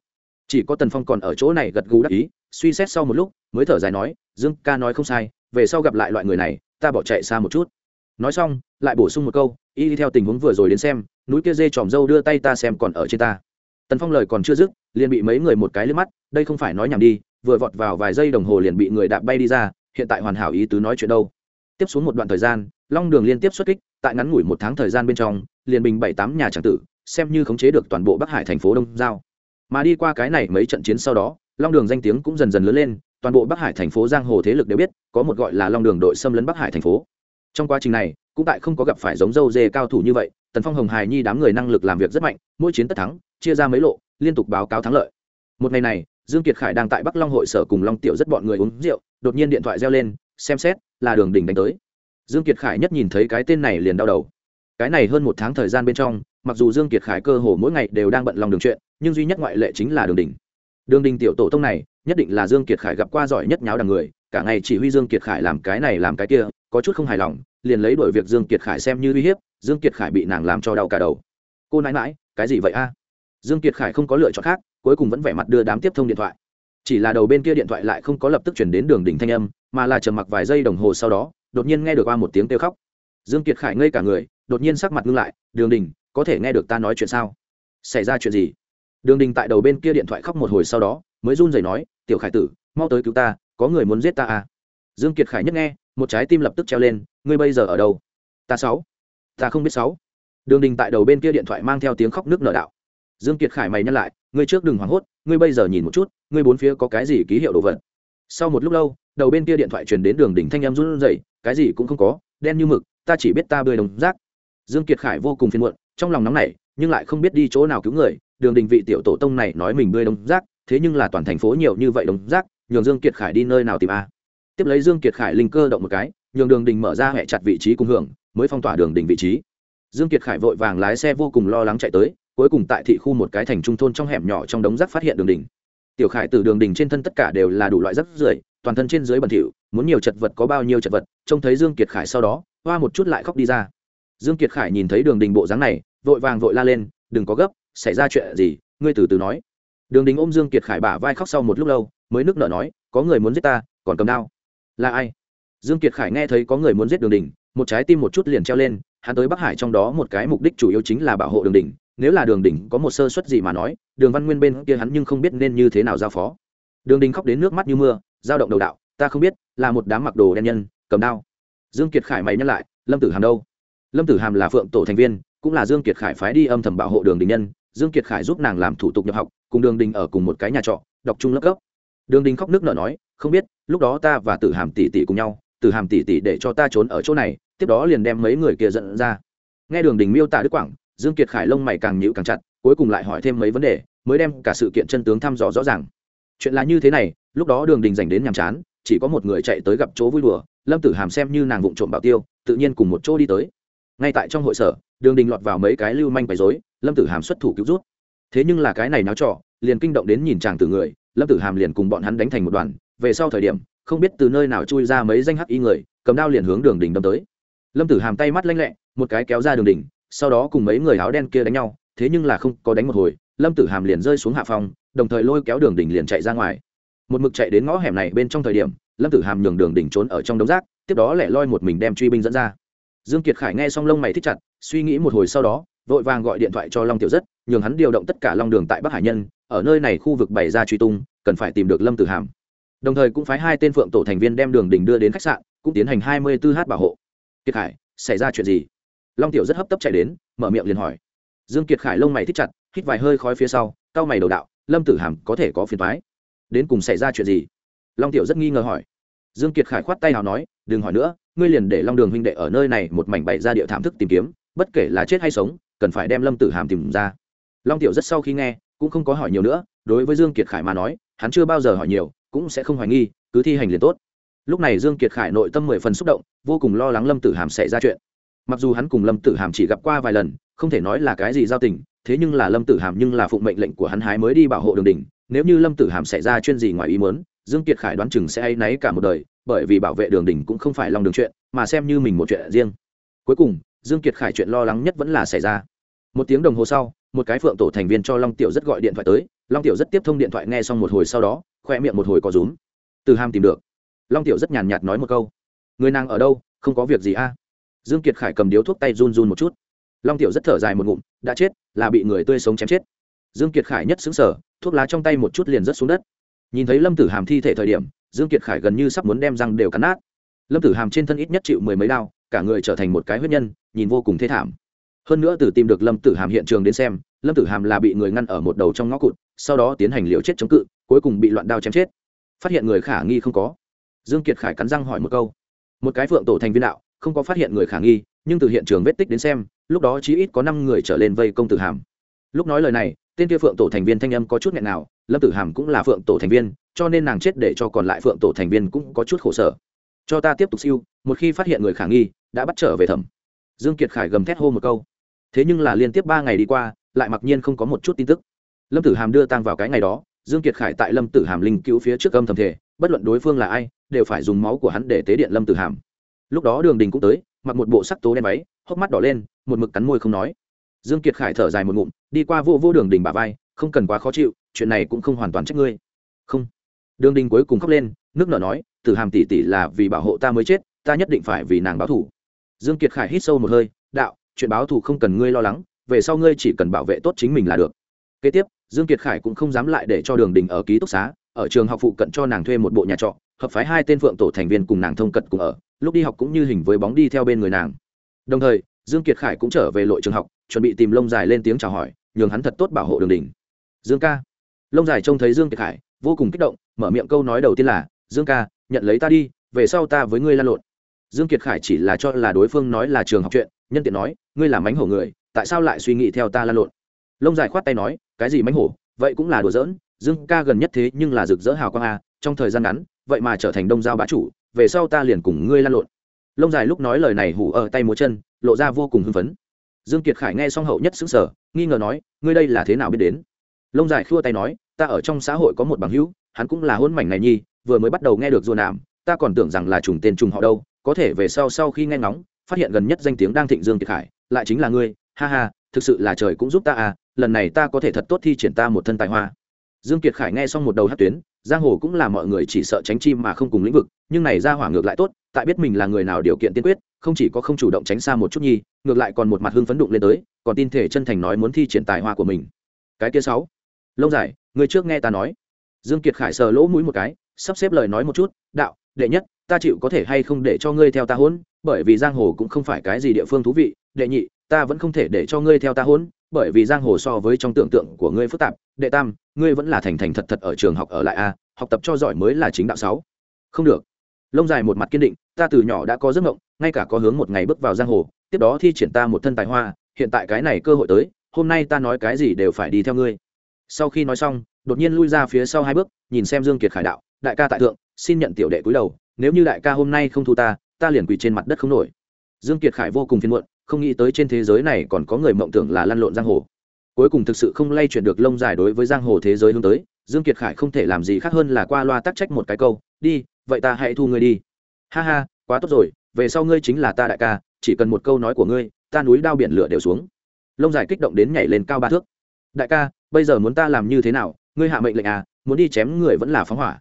chỉ có tần phong còn ở chỗ này gật gù đắc ý, suy xét sau một lúc, mới thở dài nói, dương ca nói không sai, về sau gặp lại loại người này, ta bỏ chạy xa một chút. Nói xong, lại bổ sung một câu, y đi theo tình huống vừa rồi đến xem, núi kia dê tròm dâu đưa tay ta xem còn ở trên ta. Tần phong lời còn chưa dứt, liền bị mấy người một cái lên mắt, đây không phải nói nhảm đi, vừa vọt vào vài giây đồng hồ liền bị người đạp bay đi ra, hiện tại hoàn hảo ý tứ nói chuyện đâu. Tiếp xuống một đoạn thời gian, long đường liên tiếp xuất kích, tại ngắn ngủi một tháng thời gian bên trong, liền bình bảy tám nhà tràng tử, xem như khống chế được toàn bộ bắc hải thành phố đông giao mà đi qua cái này mấy trận chiến sau đó, long đường danh tiếng cũng dần dần lớn lên, toàn bộ bắc hải thành phố giang hồ thế lực đều biết, có một gọi là long đường đội xâm lấn bắc hải thành phố. Trong quá trình này, cũng tại không có gặp phải giống dâu dê cao thủ như vậy, tần phong, hồng hài nhi đám người năng lực làm việc rất mạnh, mỗi chiến tất thắng, chia ra mấy lộ, liên tục báo cáo thắng lợi. Một ngày này, dương kiệt khải đang tại bắc long hội sở cùng long tiểu rất bọn người uống rượu, đột nhiên điện thoại reo lên, xem xét, là đường đình đánh tới. Dương kiệt khải nhất nhìn thấy cái tên này liền đau đầu. Cái này hơn một tháng thời gian bên trong mặc dù dương kiệt khải cơ hồ mỗi ngày đều đang bận lòng đường chuyện, nhưng duy nhất ngoại lệ chính là đường đình. Đường đình tiểu tổ tông này, nhất định là dương kiệt khải gặp qua giỏi nhất nháo đằng người, cả ngày chỉ huy dương kiệt khải làm cái này làm cái kia, có chút không hài lòng, liền lấy đổi việc dương kiệt khải xem như uy hiếp, dương kiệt khải bị nàng làm cho đau cả đầu. Cô nãi mãi cái gì vậy a? Dương kiệt khải không có lựa chọn khác, cuối cùng vẫn vẻ mặt đưa đám tiếp thông điện thoại. Chỉ là đầu bên kia điện thoại lại không có lập tức chuyển đến đường đỉnh thanh âm, mà là trầm mặc vài giây đồng hồ sau đó, đột nhiên nghe được qua một tiếng kêu khóc. Dương kiệt khải ngây cả người, đột nhiên sắc mặt ngưng lại, đường đình có thể nghe được ta nói chuyện sao? Xảy ra chuyện gì? Đường đình tại đầu bên kia điện thoại khóc một hồi sau đó, mới run rẩy nói, tiểu khải tử, mau tới cứu ta, có người muốn giết ta à? Dương kiệt khải nhất nghe, một trái tim lập tức treo lên, ngươi bây giờ ở đâu? Ta sáu, ta không biết sáu. Đường đình tại đầu bên kia điện thoại mang theo tiếng khóc nước nở đạo. Dương kiệt khải mày nhắc lại, ngươi trước đừng hoảng hốt, ngươi bây giờ nhìn một chút, ngươi bốn phía có cái gì ký hiệu đồ vật? Sau một lúc lâu, đầu bên kia điện thoại truyền đến đường đỉnh thanh em run rẩy, cái gì cũng không có, đen như mực, ta chỉ biết ta bơi đồng rác. Dương kiệt khải vô cùng phiền muộn trong lòng nóng nảy, nhưng lại không biết đi chỗ nào cứu người, đường đình vị tiểu tổ tông này nói mình bươi đống rác, thế nhưng là toàn thành phố nhiều như vậy đống rác, nhường dương kiệt khải đi nơi nào tìm a? Tiếp lấy dương kiệt khải linh cơ động một cái, nhường đường đình mở ra hẹ chặt vị trí cùng hưởng, mới phong tỏa đường đình vị trí. Dương kiệt khải vội vàng lái xe vô cùng lo lắng chạy tới, cuối cùng tại thị khu một cái thành trung thôn trong hẻm nhỏ trong đống rác phát hiện đường đình. Tiểu khải từ đường đình trên thân tất cả đều là đủ loại rác rưởi, toàn thân trên dưới bẩn thỉu, muốn nhiều chật vật có bao nhiêu chật vật, trông thấy dương kiệt khải sau đó, hoa một chút lại khóc đi ra. Dương kiệt khải nhìn thấy đường đình bộ dáng này vội vàng vội la lên, đừng có gấp, xảy ra chuyện gì, ngươi từ từ nói. Đường đình ôm dương kiệt khải bả vai khóc sau một lúc lâu, mới nước nở nói, có người muốn giết ta, còn cầm đao. Là ai? Dương kiệt khải nghe thấy có người muốn giết đường đình, một trái tim một chút liền treo lên, hắn tới bắc hải trong đó một cái mục đích chủ yếu chính là bảo hộ đường đình, nếu là đường đình có một sơ suất gì mà nói, đường văn nguyên bên kia hắn nhưng không biết nên như thế nào giao phó. Đường đình khóc đến nước mắt như mưa giao động đầu đạo, ta không biết, là một đám mặc đồ đen nhân, cầm đao. Dương kiệt khải mày nhắc lại, lâm tử hàm đâu? Lâm tử hàm là phượng tổ thành viên cũng là dương kiệt khải phái đi âm thầm bảo hộ đường đình nhân. Dương kiệt khải giúp nàng làm thủ tục nhập học, cùng đường đình ở cùng một cái nhà trọ, đọc chung lớp cấp đường đình khóc nước nở nói, không biết, lúc đó ta và tử hàm tỷ tỷ cùng nhau, tử hàm tỷ tỷ để cho ta trốn ở chỗ này, tiếp đó liền đem mấy người kia dẫn ra. Nghe đường đình miêu tả đức quảng, dương kiệt khải lông mày càng nhịu càng chặt, cuối cùng lại hỏi thêm mấy vấn đề, mới đem cả sự kiện chân tướng thăm dò rõ ràng. Chuyện là như thế này, lúc đó đường đình dành đến nhàm chán, chỉ có một người chạy tới gặp chỗ vui đùa, lâm tử hàm xem như nàng vụng trộm bảo tiêu, tự nhiên cùng một chỗ đi tới ngay tại trong hội sở, đường đình lọt vào mấy cái lưu manh bày dối lâm tử hàm xuất thủ cứu rút. Thế nhưng là cái này náo trọ liền kinh động đến nhìn chàng từ người, lâm tử hàm liền cùng bọn hắn đánh thành một đoàn, về sau thời điểm, không biết từ nơi nào chui ra mấy danh hắc y người, cầm đao liền hướng đường đình đâm tới. Lâm tử hàm tay mắt lanh lẹ, một cái kéo ra đường đình, sau đó cùng mấy người áo đen kia đánh nhau, thế nhưng là không có đánh một hồi, lâm tử hàm liền rơi xuống hạ phòng, đồng thời lôi kéo đường đình liền chạy ra ngoài. Một mực chạy đến ngõ hẻm này bên trong thời điểm, lâm tử hàm nhường đường đình trốn ở trong đống rác, tiếp đó lẻ loi một mình đem truy binh dẫn ra dương kiệt khải nghe xong lông mày thích chặt, suy nghĩ một hồi sau đó, vội vàng gọi điện thoại cho long tiểu rất, nhường hắn điều động tất cả long đường tại bắc hải nhân, ở nơi này khu vực bày ra truy tung, cần phải tìm được lâm tử hàm. Đồng thời cũng phái hai tên phượng tổ thành viên đem đường đình đưa đến khách sạn, cũng tiến hành hai mươi 24 h bảo hộ. Kiệt khải, xảy ra chuyện gì? Long tiểu rất hấp tấp chạy đến, mở miệng liền hỏi. Dương kiệt khải lông mày thích chặt, hít vài hơi khói phía sau cao mày đầu đạo, lâm tử hàm có thể có phiền thoái đến cùng xảy ra chuyện gì? Long tiểu rất nghi ngờ hỏi. Dương kiệt khải khoát tay nào nói, đừng hỏi nữa ngươi liền để long đường huynh đệ ở nơi này một mảnh bày ra địa thảm thức tìm kiếm, bất kể là chết hay sống, cần phải đem lâm tử hàm tìm ra. Long tiểu rất sau khi nghe, cũng không có hỏi nhiều nữa, đối với dương kiệt khải mà nói, hắn chưa bao giờ hỏi nhiều, cũng sẽ không hoài nghi, cứ thi hành liền tốt. Lúc này dương kiệt khải nội tâm mười phần xúc động, vô cùng lo lắng lâm tử hàm xảy ra chuyện. Mặc dù hắn cùng lâm tử hàm chỉ gặp qua vài lần, không thể nói là cái gì giao tình, thế nhưng là lâm tử hàm nhưng là phụng mệnh lệnh của hắn hái mới đi bảo hộ đường đình nếu như lâm tử hàm xảy ra chuyên gì ngoài ý muốn dương kiệt khải đoán chừng sẽ hay náy cả một đời, bởi vì bảo vệ đường đỉnh cũng không phải lòng đường chuyện, mà xem như mình một chuyện riêng. Cuối cùng, dương kiệt khải chuyện lo lắng nhất vẫn là xảy ra. Một tiếng đồng hồ sau, một cái phượng tổ thành viên cho long tiểu rất gọi điện thoại tới, long tiểu rất tiếp thông điện thoại nghe xong một hồi sau đó, khoe miệng một hồi có rúm. Từ ham tìm được. Long tiểu rất nhàn nhạt nói một câu. Người nàng ở đâu, không có việc gì a dương kiệt khải cầm điếu thuốc tay run run một chút. Long tiểu rất thở dài một ngụm, đã chết, là bị người tươi sống chém chết. Dương kiệt khải nhất xứng sở thuốc lá trong tay một chút liền rớt xuống đất nhìn thấy lâm tử hàm thi thể thời điểm, dương kiệt khải gần như sắp muốn đem răng đều cắn nát. Lâm tử hàm trên thân ít nhất chịu mười mấy đao cả người trở thành một cái huyết nhân, nhìn vô cùng thê thảm. Hơn nữa từ tìm được lâm tử hàm hiện trường đến xem, lâm tử hàm là bị người ngăn ở một đầu trong ngõ cụt, sau đó tiến hành liều chết chống cự, cuối cùng bị loạn đao chém chết. Phát hiện người khả nghi không có. Dương kiệt khải cắn răng hỏi một câu. Một cái phượng tổ thành viên đạo, không có phát hiện người khả nghi, nhưng từ hiện trường vết tích đến xem, lúc đó chí ít có năm người trở lên vây công tử hàm. Lúc nói lời này tên kia phượng tổ thành viên thanh âm có chút nghẹn nào, lâm tử hàm cũng là phượng tổ thành viên, cho nên nàng chết để cho còn lại phượng tổ thành viên cũng có chút khổ sở. Cho ta tiếp tục siêu, một khi phát hiện người khả nghi, đã bắt trở về thẩm. Dương kiệt khải gầm thét hô một câu. Thế nhưng là liên tiếp ba ngày đi qua, lại mặc nhiên không có một chút tin tức. Lâm tử hàm đưa tang vào cái ngày đó, dương kiệt khải tại lâm tử hàm linh cứu phía trước âm thầm thể bất luận đối phương là ai, đều phải dùng máu của hắn để tế điện lâm tử hàm. Lúc đó đường đình cũng tới, mặc một bộ sắc tố đen váy, hốc mắt đỏ lên, một mực cắn môi không nói dương kiệt khải thở dài một ngụm, đi qua vô vô đường đình bà vai, không cần quá khó chịu, chuyện này cũng không hoàn toàn trách ngươi. Không. Đường đình cuối cùng khóc lên, nước nở nói, tử hàm tỷ tỷ là vì bảo hộ ta mới chết, ta nhất định phải vì nàng báo thù. Dương kiệt khải hít sâu một hơi, đạo, chuyện báo thù không cần ngươi lo lắng, về sau ngươi chỉ cần bảo vệ tốt chính mình là được. Kế tiếp, dương kiệt khải cũng không dám lại để cho đường đình ở ký túc xá, ở trường học phụ cận cho nàng thuê một bộ nhà trọ, hợp phái hai tên phượng tổ thành viên cùng nàng thông cận cùng ở, lúc đi học cũng như hình với bóng đi theo bên người nàng. Đồng thời, dương kiệt khải cũng trở về lội trường học chuẩn bị tìm lông dài lên tiếng chào hỏi, nhường hắn thật tốt bảo hộ đường đình dương ca. Lông dài trông thấy dương kiệt khải, vô cùng kích động, mở miệng câu nói đầu tiên là, dương ca, nhận lấy ta đi, về sau ta với ngươi lan lộn. Dương kiệt khải chỉ là cho là đối phương nói là trường học chuyện, nhân tiện nói, ngươi là mánh hổ người, tại sao lại suy nghĩ theo ta lan lộn? Lông dài khoát tay nói, cái gì mánh hổ? Vậy cũng là đùa giỡn, dương ca gần nhất thế nhưng là rực rỡ hào quang a, trong thời gian ngắn, vậy mà trở thành đông giao bá chủ, về sau ta liền cùng ngươi lan lộn. Lông dài lúc nói lời này hủ ở tay múa chân, lộ ra vô cùng hưng phấn dương kiệt khải nghe xong hậu nhất xứng sở nghi ngờ nói, ngươi đây là thế nào biết đến? Lông dài khua tay nói, ta ở trong xã hội có một bằng hữu, hắn cũng là hôn mảnh này nhi, vừa mới bắt đầu nghe được rùa nạm, ta còn tưởng rằng là trùng tên trùng họ đâu, có thể về sau sau khi nghe ngóng, phát hiện gần nhất danh tiếng đang thịnh dương kiệt khải, lại chính là ngươi, ha ha, thực sự là trời cũng giúp ta à lần này ta có thể thật tốt thi triển ta một thân tài hoa. Dương kiệt khải nghe xong một đầu hát tuyến, giang hồ cũng là mọi người chỉ sợ tránh chim mà không cùng lĩnh vực, nhưng này ra hỏa ngược lại tốt, tại biết mình là người nào điều kiện tiên quyết không chỉ có không chủ động tránh xa một chút nhi, ngược lại còn một mặt hưng phấn đụng lên tới, còn tin thể chân thành nói muốn thi triển tài hoa của mình. Cái kia sáu lâu dài, người trước nghe ta nói. Dương kiệt khải sờ lỗ mũi một cái, sắp xếp lời nói một chút, đạo, đệ nhất, ta chịu có thể hay không để cho ngươi theo ta hôn, bởi vì giang hồ cũng không phải cái gì địa phương thú vị, đệ nhị, ta vẫn không thể để cho ngươi theo ta hôn, bởi vì giang hồ so với trong tưởng tượng của ngươi phức tạp, đệ tam, ngươi vẫn là thành thành thật thật ở trường học ở lại a, học tập cho giỏi mới là chính đạo sáu. Không được. Lông dài một mặt kiên định, ta từ nhỏ đã có giấc mộng ngay cả có hướng một ngày bước vào giang hồ, tiếp đó thi triển ta một thân tài hoa, hiện tại cái này cơ hội tới, hôm nay ta nói cái gì đều phải đi theo ngươi. Sau khi nói xong, đột nhiên lui ra phía sau hai bước, nhìn xem dương kiệt khải đạo, đại ca tại thượng, xin nhận tiểu đệ cúi đầu, nếu như đại ca hôm nay không thu ta ta liền quỳ trên mặt đất không nổi. Dương kiệt khải vô cùng phiền muộn, không nghĩ tới trên thế giới này còn có người mộng tưởng là lăn lộn giang hồ. Cuối cùng thực sự không lay chuyển được lông dài đối với giang hồ thế giới hướng tới, dương kiệt khải không thể làm gì khác hơn là qua loa tắc trách một cái câu, đi, vậy ta hãy thu ngươi đi. Ha ha, quá tốt rồi về sau ngươi chính là ta đại ca, chỉ cần một câu nói của ngươi, ta núi đao biển lửa đều xuống. Lông dài kích động đến nhảy lên cao ba thước. Đại ca, bây giờ muốn ta làm như thế nào? Ngươi hạ mệnh lệnh à muốn đi chém người vẫn là phóng hỏa.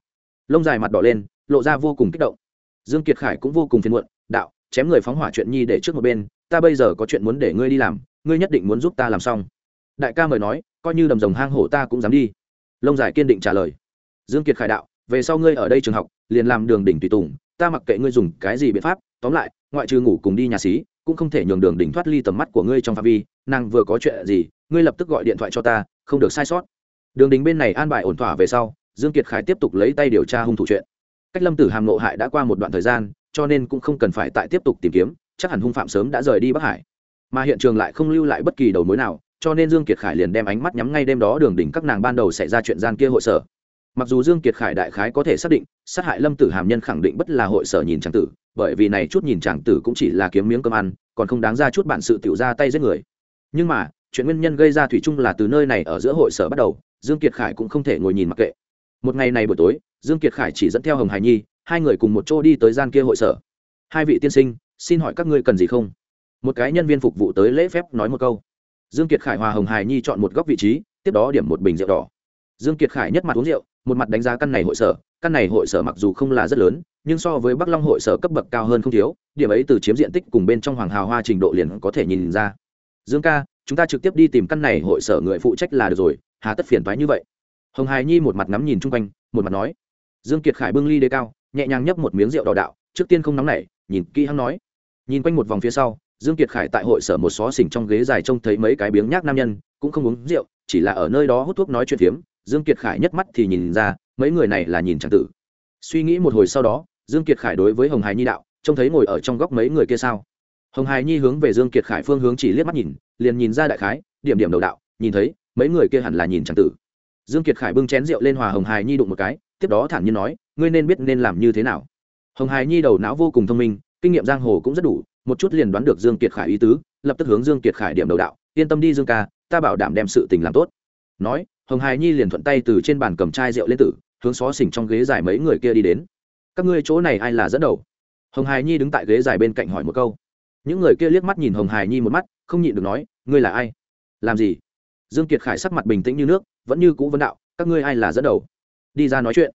Lông dài mặt đỏ lên, lộ ra vô cùng kích động. Dương kiệt khải cũng vô cùng phiền muộn, đạo, chém người phóng hỏa chuyện nhi để trước một bên, ta bây giờ có chuyện muốn để ngươi đi làm, ngươi nhất định muốn giúp ta làm xong. Đại ca mời nói, coi như đầm rồng hang hổ ta cũng dám đi. Lông dài kiên định trả lời. Dương kiệt khải đạo, về sau ngươi ở đây trường học, liền làm đường đỉnh tùy tùng, ta mặc kệ ngươi dùng cái gì biện pháp tóm lại, ngoại trừ ngủ cùng đi nhà xí, cũng không thể nhường đường đỉnh thoát ly tầm mắt của ngươi trong phạm vi. Nàng vừa có chuyện gì, ngươi lập tức gọi điện thoại cho ta, không được sai sót. Đường đình bên này an bài ổn thỏa về sau, dương kiệt khải tiếp tục lấy tay điều tra hung thủ chuyện. Cách lâm tử hàm nộ hại đã qua một đoạn thời gian, cho nên cũng không cần phải tại tiếp tục tìm kiếm, chắc hẳn hung phạm sớm đã rời đi bắc hải. Mà hiện trường lại không lưu lại bất kỳ đầu mối nào, cho nên dương kiệt khải liền đem ánh mắt nhắm ngay đêm đó đường đỉnh các nàng ban đầu xảy ra chuyện gian kia hội sở mặc dù dương kiệt khải đại khái có thể xác định, sát hại lâm tử hàm nhân khẳng định bất là hội sở nhìn tràng tử, bởi vì này chút nhìn tràng tử cũng chỉ là kiếm miếng cơm ăn, còn không đáng ra chút bản sự tiểu ra tay giết người. Nhưng mà, chuyện nguyên nhân gây ra thủy chung là từ nơi này ở giữa hội sở bắt đầu, dương kiệt khải cũng không thể ngồi nhìn mặc kệ. Một ngày này buổi tối, dương kiệt khải chỉ dẫn theo hồng hải nhi, hai người cùng một chỗ đi tới gian kia hội sở. Hai vị tiên sinh, xin hỏi các ngươi cần gì không? Một cái nhân viên phục vụ tới lễ phép nói một câu. Dương kiệt khải hòa hồng hải nhi chọn một góc vị trí, tiếp đó điểm một bình rượu đỏ. Dương kiệt khải nhất mặt uống rượu một mặt đánh giá căn này hội sở, căn này hội sở mặc dù không là rất lớn, nhưng so với bắc long hội sở cấp bậc cao hơn không thiếu, điểm ấy từ chiếm diện tích cùng bên trong hoàng hào hoa trình độ liền có thể nhìn ra. Dương ca, chúng ta trực tiếp đi tìm căn này hội sở người phụ trách là được rồi, hà tất phiền toái như vậy. Hồng hải nhi một mặt ngắm nhìn chung quanh, một mặt nói. Dương kiệt khải bưng ly đế cao, nhẹ nhàng nhấp một miếng rượu đỏ đạo, trước tiên không nóng nảy, nhìn kỹ hắn nói. Nhìn quanh một vòng phía sau, dương kiệt khải tại hội sở một xó xỉnh trong ghế dài trông thấy mấy cái biếng nhác nam nhân, cũng không uống rượu, chỉ là ở nơi đó hút thuốc nói chuyện phiếm dương kiệt khải nhất mắt thì nhìn ra, mấy người này là nhìn chẳng tử. Suy nghĩ một hồi sau đó, dương kiệt khải đối với hồng hải nhi đạo, trông thấy ngồi ở trong góc mấy người kia sao? Hồng hải nhi hướng về dương kiệt khải phương hướng chỉ liếc mắt nhìn, liền nhìn ra đại khái, điểm điểm đầu đạo, nhìn thấy, mấy người kia hẳn là nhìn chẳng tử. Dương kiệt khải bưng chén rượu lên hòa hồng hải nhi đụng một cái, tiếp đó thản nhiên nói, ngươi nên biết nên làm như thế nào. Hồng hải nhi đầu não vô cùng thông minh, kinh nghiệm giang hồ cũng rất đủ, một chút liền đoán được dương kiệt khải ý tứ, lập tức hướng dương kiệt khải điểm đầu đạo, yên tâm đi dương ca, ta bảo đảm đem sự tình làm tốt. Nói hồng hải nhi liền thuận tay từ trên bàn cầm chai rượu lên tử, hướng xó xỉnh trong ghế dài mấy người kia đi đến. Các ngươi chỗ này ai là dẫn đầu? Hồng hải nhi đứng tại ghế dài bên cạnh hỏi một câu. Những người kia liếc mắt nhìn hồng hải nhi một mắt, không nhịn được nói, ngươi là ai? Làm gì? Dương kiệt khải sắc mặt bình tĩnh như nước, vẫn như cũ vấn đạo, các ngươi ai là dẫn đầu? Đi ra nói chuyện.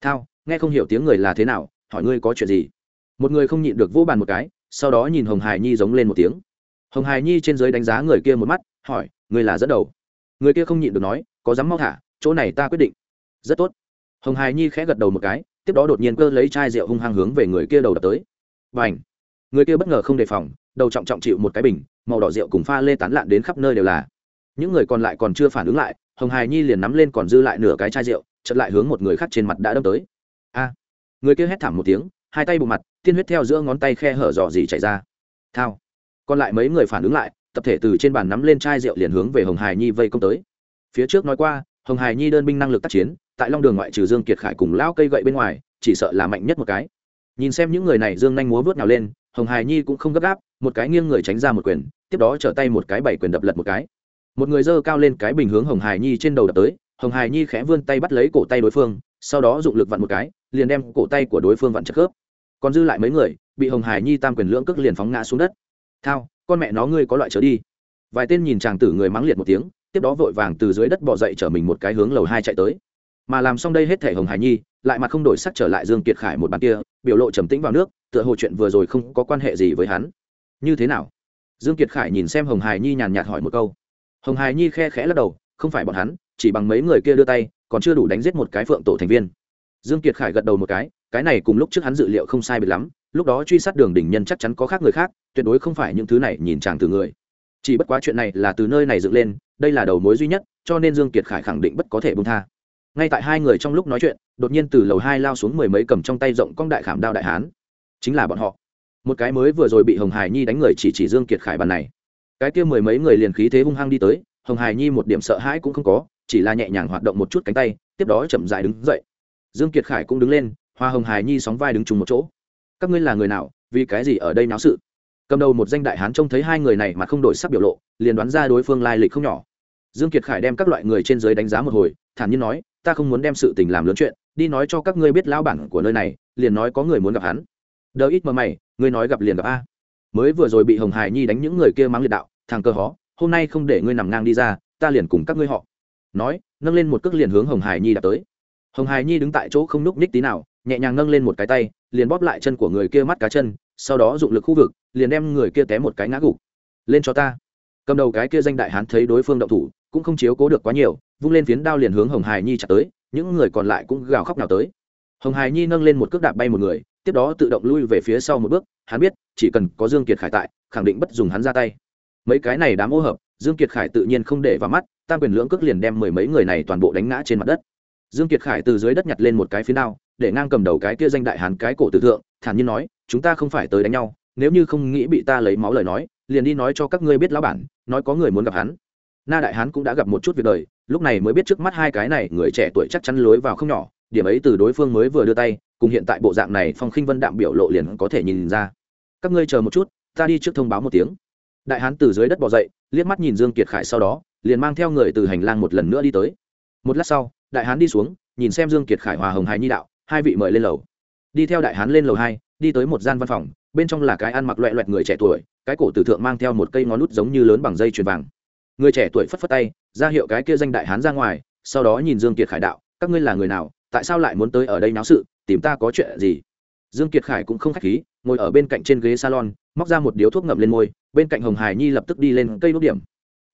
Thao, nghe không hiểu tiếng người là thế nào, hỏi ngươi có chuyện gì? Một người không nhịn được vỗ bàn một cái, sau đó nhìn hồng hải nhi giống lên một tiếng. Hồng hải nhi trên dưới đánh giá người kia một mắt, hỏi, ngươi là dẫn đầu? Người kia không nhịn được nói có dám mau thả, chỗ này ta quyết định. Rất tốt. Hồng hải nhi khẽ gật đầu một cái, tiếp đó đột nhiên cơ lấy chai rượu hung hăng hướng về người kia đầu đập tới. Và ảnh người kia bất ngờ không đề phòng, đầu trọng trọng chịu một cái bình, màu đỏ rượu cùng pha lê tán lạn đến khắp nơi đều là. Những người còn lại còn chưa phản ứng lại, hồng hải nhi liền nắm lên còn dư lại nửa cái chai rượu chật lại hướng một người khác trên mặt đã đâm tới. A! Người kia hét thảm một tiếng, hai tay bụng mặt, tiên huyết theo giữa ngón tay khe hở dò dỉ chảy ra. Thao! Còn lại mấy người phản ứng lại, tập thể từ trên bàn nắm lên chai rượu liền hướng về hồng hải nhi vây công tới phía trước nói qua, hồng hải nhi đơn binh năng lực tác chiến, tại long đường ngoại trừ dương kiệt khải cùng lao cây gậy bên ngoài, chỉ sợ là mạnh nhất một cái. Nhìn xem những người này dương nhanh múa vớt nào lên, hồng hải nhi cũng không gấp gáp, một cái nghiêng người tránh ra một quyền, tiếp đó trở tay một cái bảy quyền đập lật một cái. Một người dơ cao lên cái bình hướng hồng hải nhi trên đầu đập tới, hồng hải nhi khẽ vươn tay bắt lấy cổ tay đối phương, sau đó dụng lực vặn một cái, liền đem cổ tay của đối phương vặn chất khớp. Còn dư lại mấy người, bị hồng hải nhi tam quyền lưỡng cước liền phóng ngã xuống đất. Thao, con mẹ nó ngươi có loại trở đi. Vài tên nhìn chàng tử người mắng liệt một tiếng tiếp đó vội vàng từ dưới đất bỏ dậy chở mình một cái hướng lầu hai chạy tới. Mà làm xong đây hết thể hồng hải nhi, lại mặt không đổi sắc trở lại dương kiệt khải một bàn kia, biểu lộ trầm tĩnh vào nước, tựa hồ chuyện vừa rồi không có quan hệ gì với hắn. Như thế nào? Dương kiệt khải nhìn xem hồng hải nhi nhàn nhạt hỏi một câu. Hồng hải nhi khe khẽ lắc đầu, không phải bọn hắn, chỉ bằng mấy người kia đưa tay, còn chưa đủ đánh giết một cái phượng tổ thành viên. Dương kiệt khải gật đầu một cái cái này cùng lúc trước hắn dự liệu không sai biệt lắm, lúc đó truy sát đường đỉnh nhân chắc chắn có khác người khác, tuyệt đối không phải những thứ này nhìn chàng từ người chỉ bất quá chuyện này là từ nơi này dựng lên, đây là đầu mối duy nhất, cho nên dương kiệt khải khẳng định bất có thể buông tha. Ngay tại hai người trong lúc nói chuyện, đột nhiên từ lầu hai lao xuống mười mấy cầm trong tay rộng cong đại khảm đao đại hán. Chính là bọn họ. Một cái mới vừa rồi bị hồng hải nhi đánh người chỉ chỉ dương kiệt khải bàn này. Cái kia mười mấy người liền khí thế hung hăng đi tới, hồng hải nhi một điểm sợ hãi cũng không có, chỉ là nhẹ nhàng hoạt động một chút cánh tay, tiếp đó chậm dại đứng dậy. Dương kiệt khải cũng đứng lên, hoa hồng hải nhi sóng vai đứng chung một chỗ. Các ngươi là người nào? Vì cái gì ở đây náo sự? Cầm đầu một danh đại hán trông thấy hai người này mà không đổi sắc biểu lộ, liền đoán ra đối phương lai lịch không nhỏ. Dương kiệt khải đem các loại người trên dưới đánh giá một hồi, thản nhiên nói, ta không muốn đem sự tình làm lớn chuyện, đi nói cho các ngươi biết lão bản của nơi này, liền nói có người muốn gặp hắn. Đỡ ít mà mày, ngươi nói gặp liền gặp a. Mới vừa rồi bị hồng hải nhi đánh những người kia mắng liệt đạo, thằng cơ hó, hôm nay không để ngươi nằm ngang đi ra, ta liền cùng các ngươi họ. Nói, nâng lên một cước liền hướng hồng hải nhi đạp tới. Hồng hải nhi đứng tại chỗ không núc ních tí nào, nhẹ nhàng nâng lên một cái tay, liền bóp lại chân của người kia mắt cá chân sau đó dụng lực khu vực, liền đem người kia té một cái ngã gục. Lên cho ta. Cầm đầu cái kia danh đại hán thấy đối phương động thủ, cũng không chiếu cố được quá nhiều, vung lên phiến đao liền hướng hồng hải nhi chặt tới, những người còn lại cũng gào khóc nào tới. Hồng hải nhi nâng lên một cước đạp bay một người, tiếp đó tự động lui về phía sau một bước, hắn biết, chỉ cần có dương kiệt khải tại, khẳng định bất dùng hắn ra tay. Mấy cái này đám ô hợp, dương kiệt khải tự nhiên không để vào mắt, tam quyền lưỡng cước liền đem mười mấy người này toàn bộ đánh ngã trên mặt đất. Dương kiệt khải từ dưới đất nhặt lên một cái phiến đao, để ngang cầm đầu cái kia danh đại hán cái cổ tử thượng, thản nhiên nói chúng ta không phải tới đánh nhau, nếu như không nghĩ bị ta lấy máu lời nói, liền đi nói cho các ngươi biết lão bản, nói có người muốn gặp hắn. Na đại hán cũng đã gặp một chút việc đời, lúc này mới biết trước mắt hai cái này người trẻ tuổi chắc chắn lối vào không nhỏ, điểm ấy từ đối phương mới vừa đưa tay, cùng hiện tại bộ dạng này phong khinh vân đạm biểu lộ liền có thể nhìn ra. Các ngươi chờ một chút, ta đi trước thông báo một tiếng. Đại hán từ dưới đất bò dậy, liếc mắt nhìn dương kiệt khải sau đó, liền mang theo người từ hành lang một lần nữa đi tới. Một lát sau, đại hán đi xuống, nhìn xem dương kiệt khải hòa hồng hải nhi đạo, hai vị mời lên lầu. Đi theo đại hán lên lầu hai đi tới một gian văn phòng, bên trong là cái ăn mặc loẹ loẹt người trẻ tuổi, cái cổ tử thượng mang theo một cây ngón nút giống như lớn bằng dây chuyền vàng. Người trẻ tuổi phất phất tay, ra hiệu cái kia danh đại hán ra ngoài, sau đó nhìn dương kiệt khải đạo, các ngươi là người nào, tại sao lại muốn tới ở đây náo sự, tìm ta có chuyện gì? Dương kiệt khải cũng không khách khí, ngồi ở bên cạnh trên ghế salon, móc ra một điếu thuốc ngậm lên môi, bên cạnh hồng hải nhi lập tức đi lên cây đốt điểm.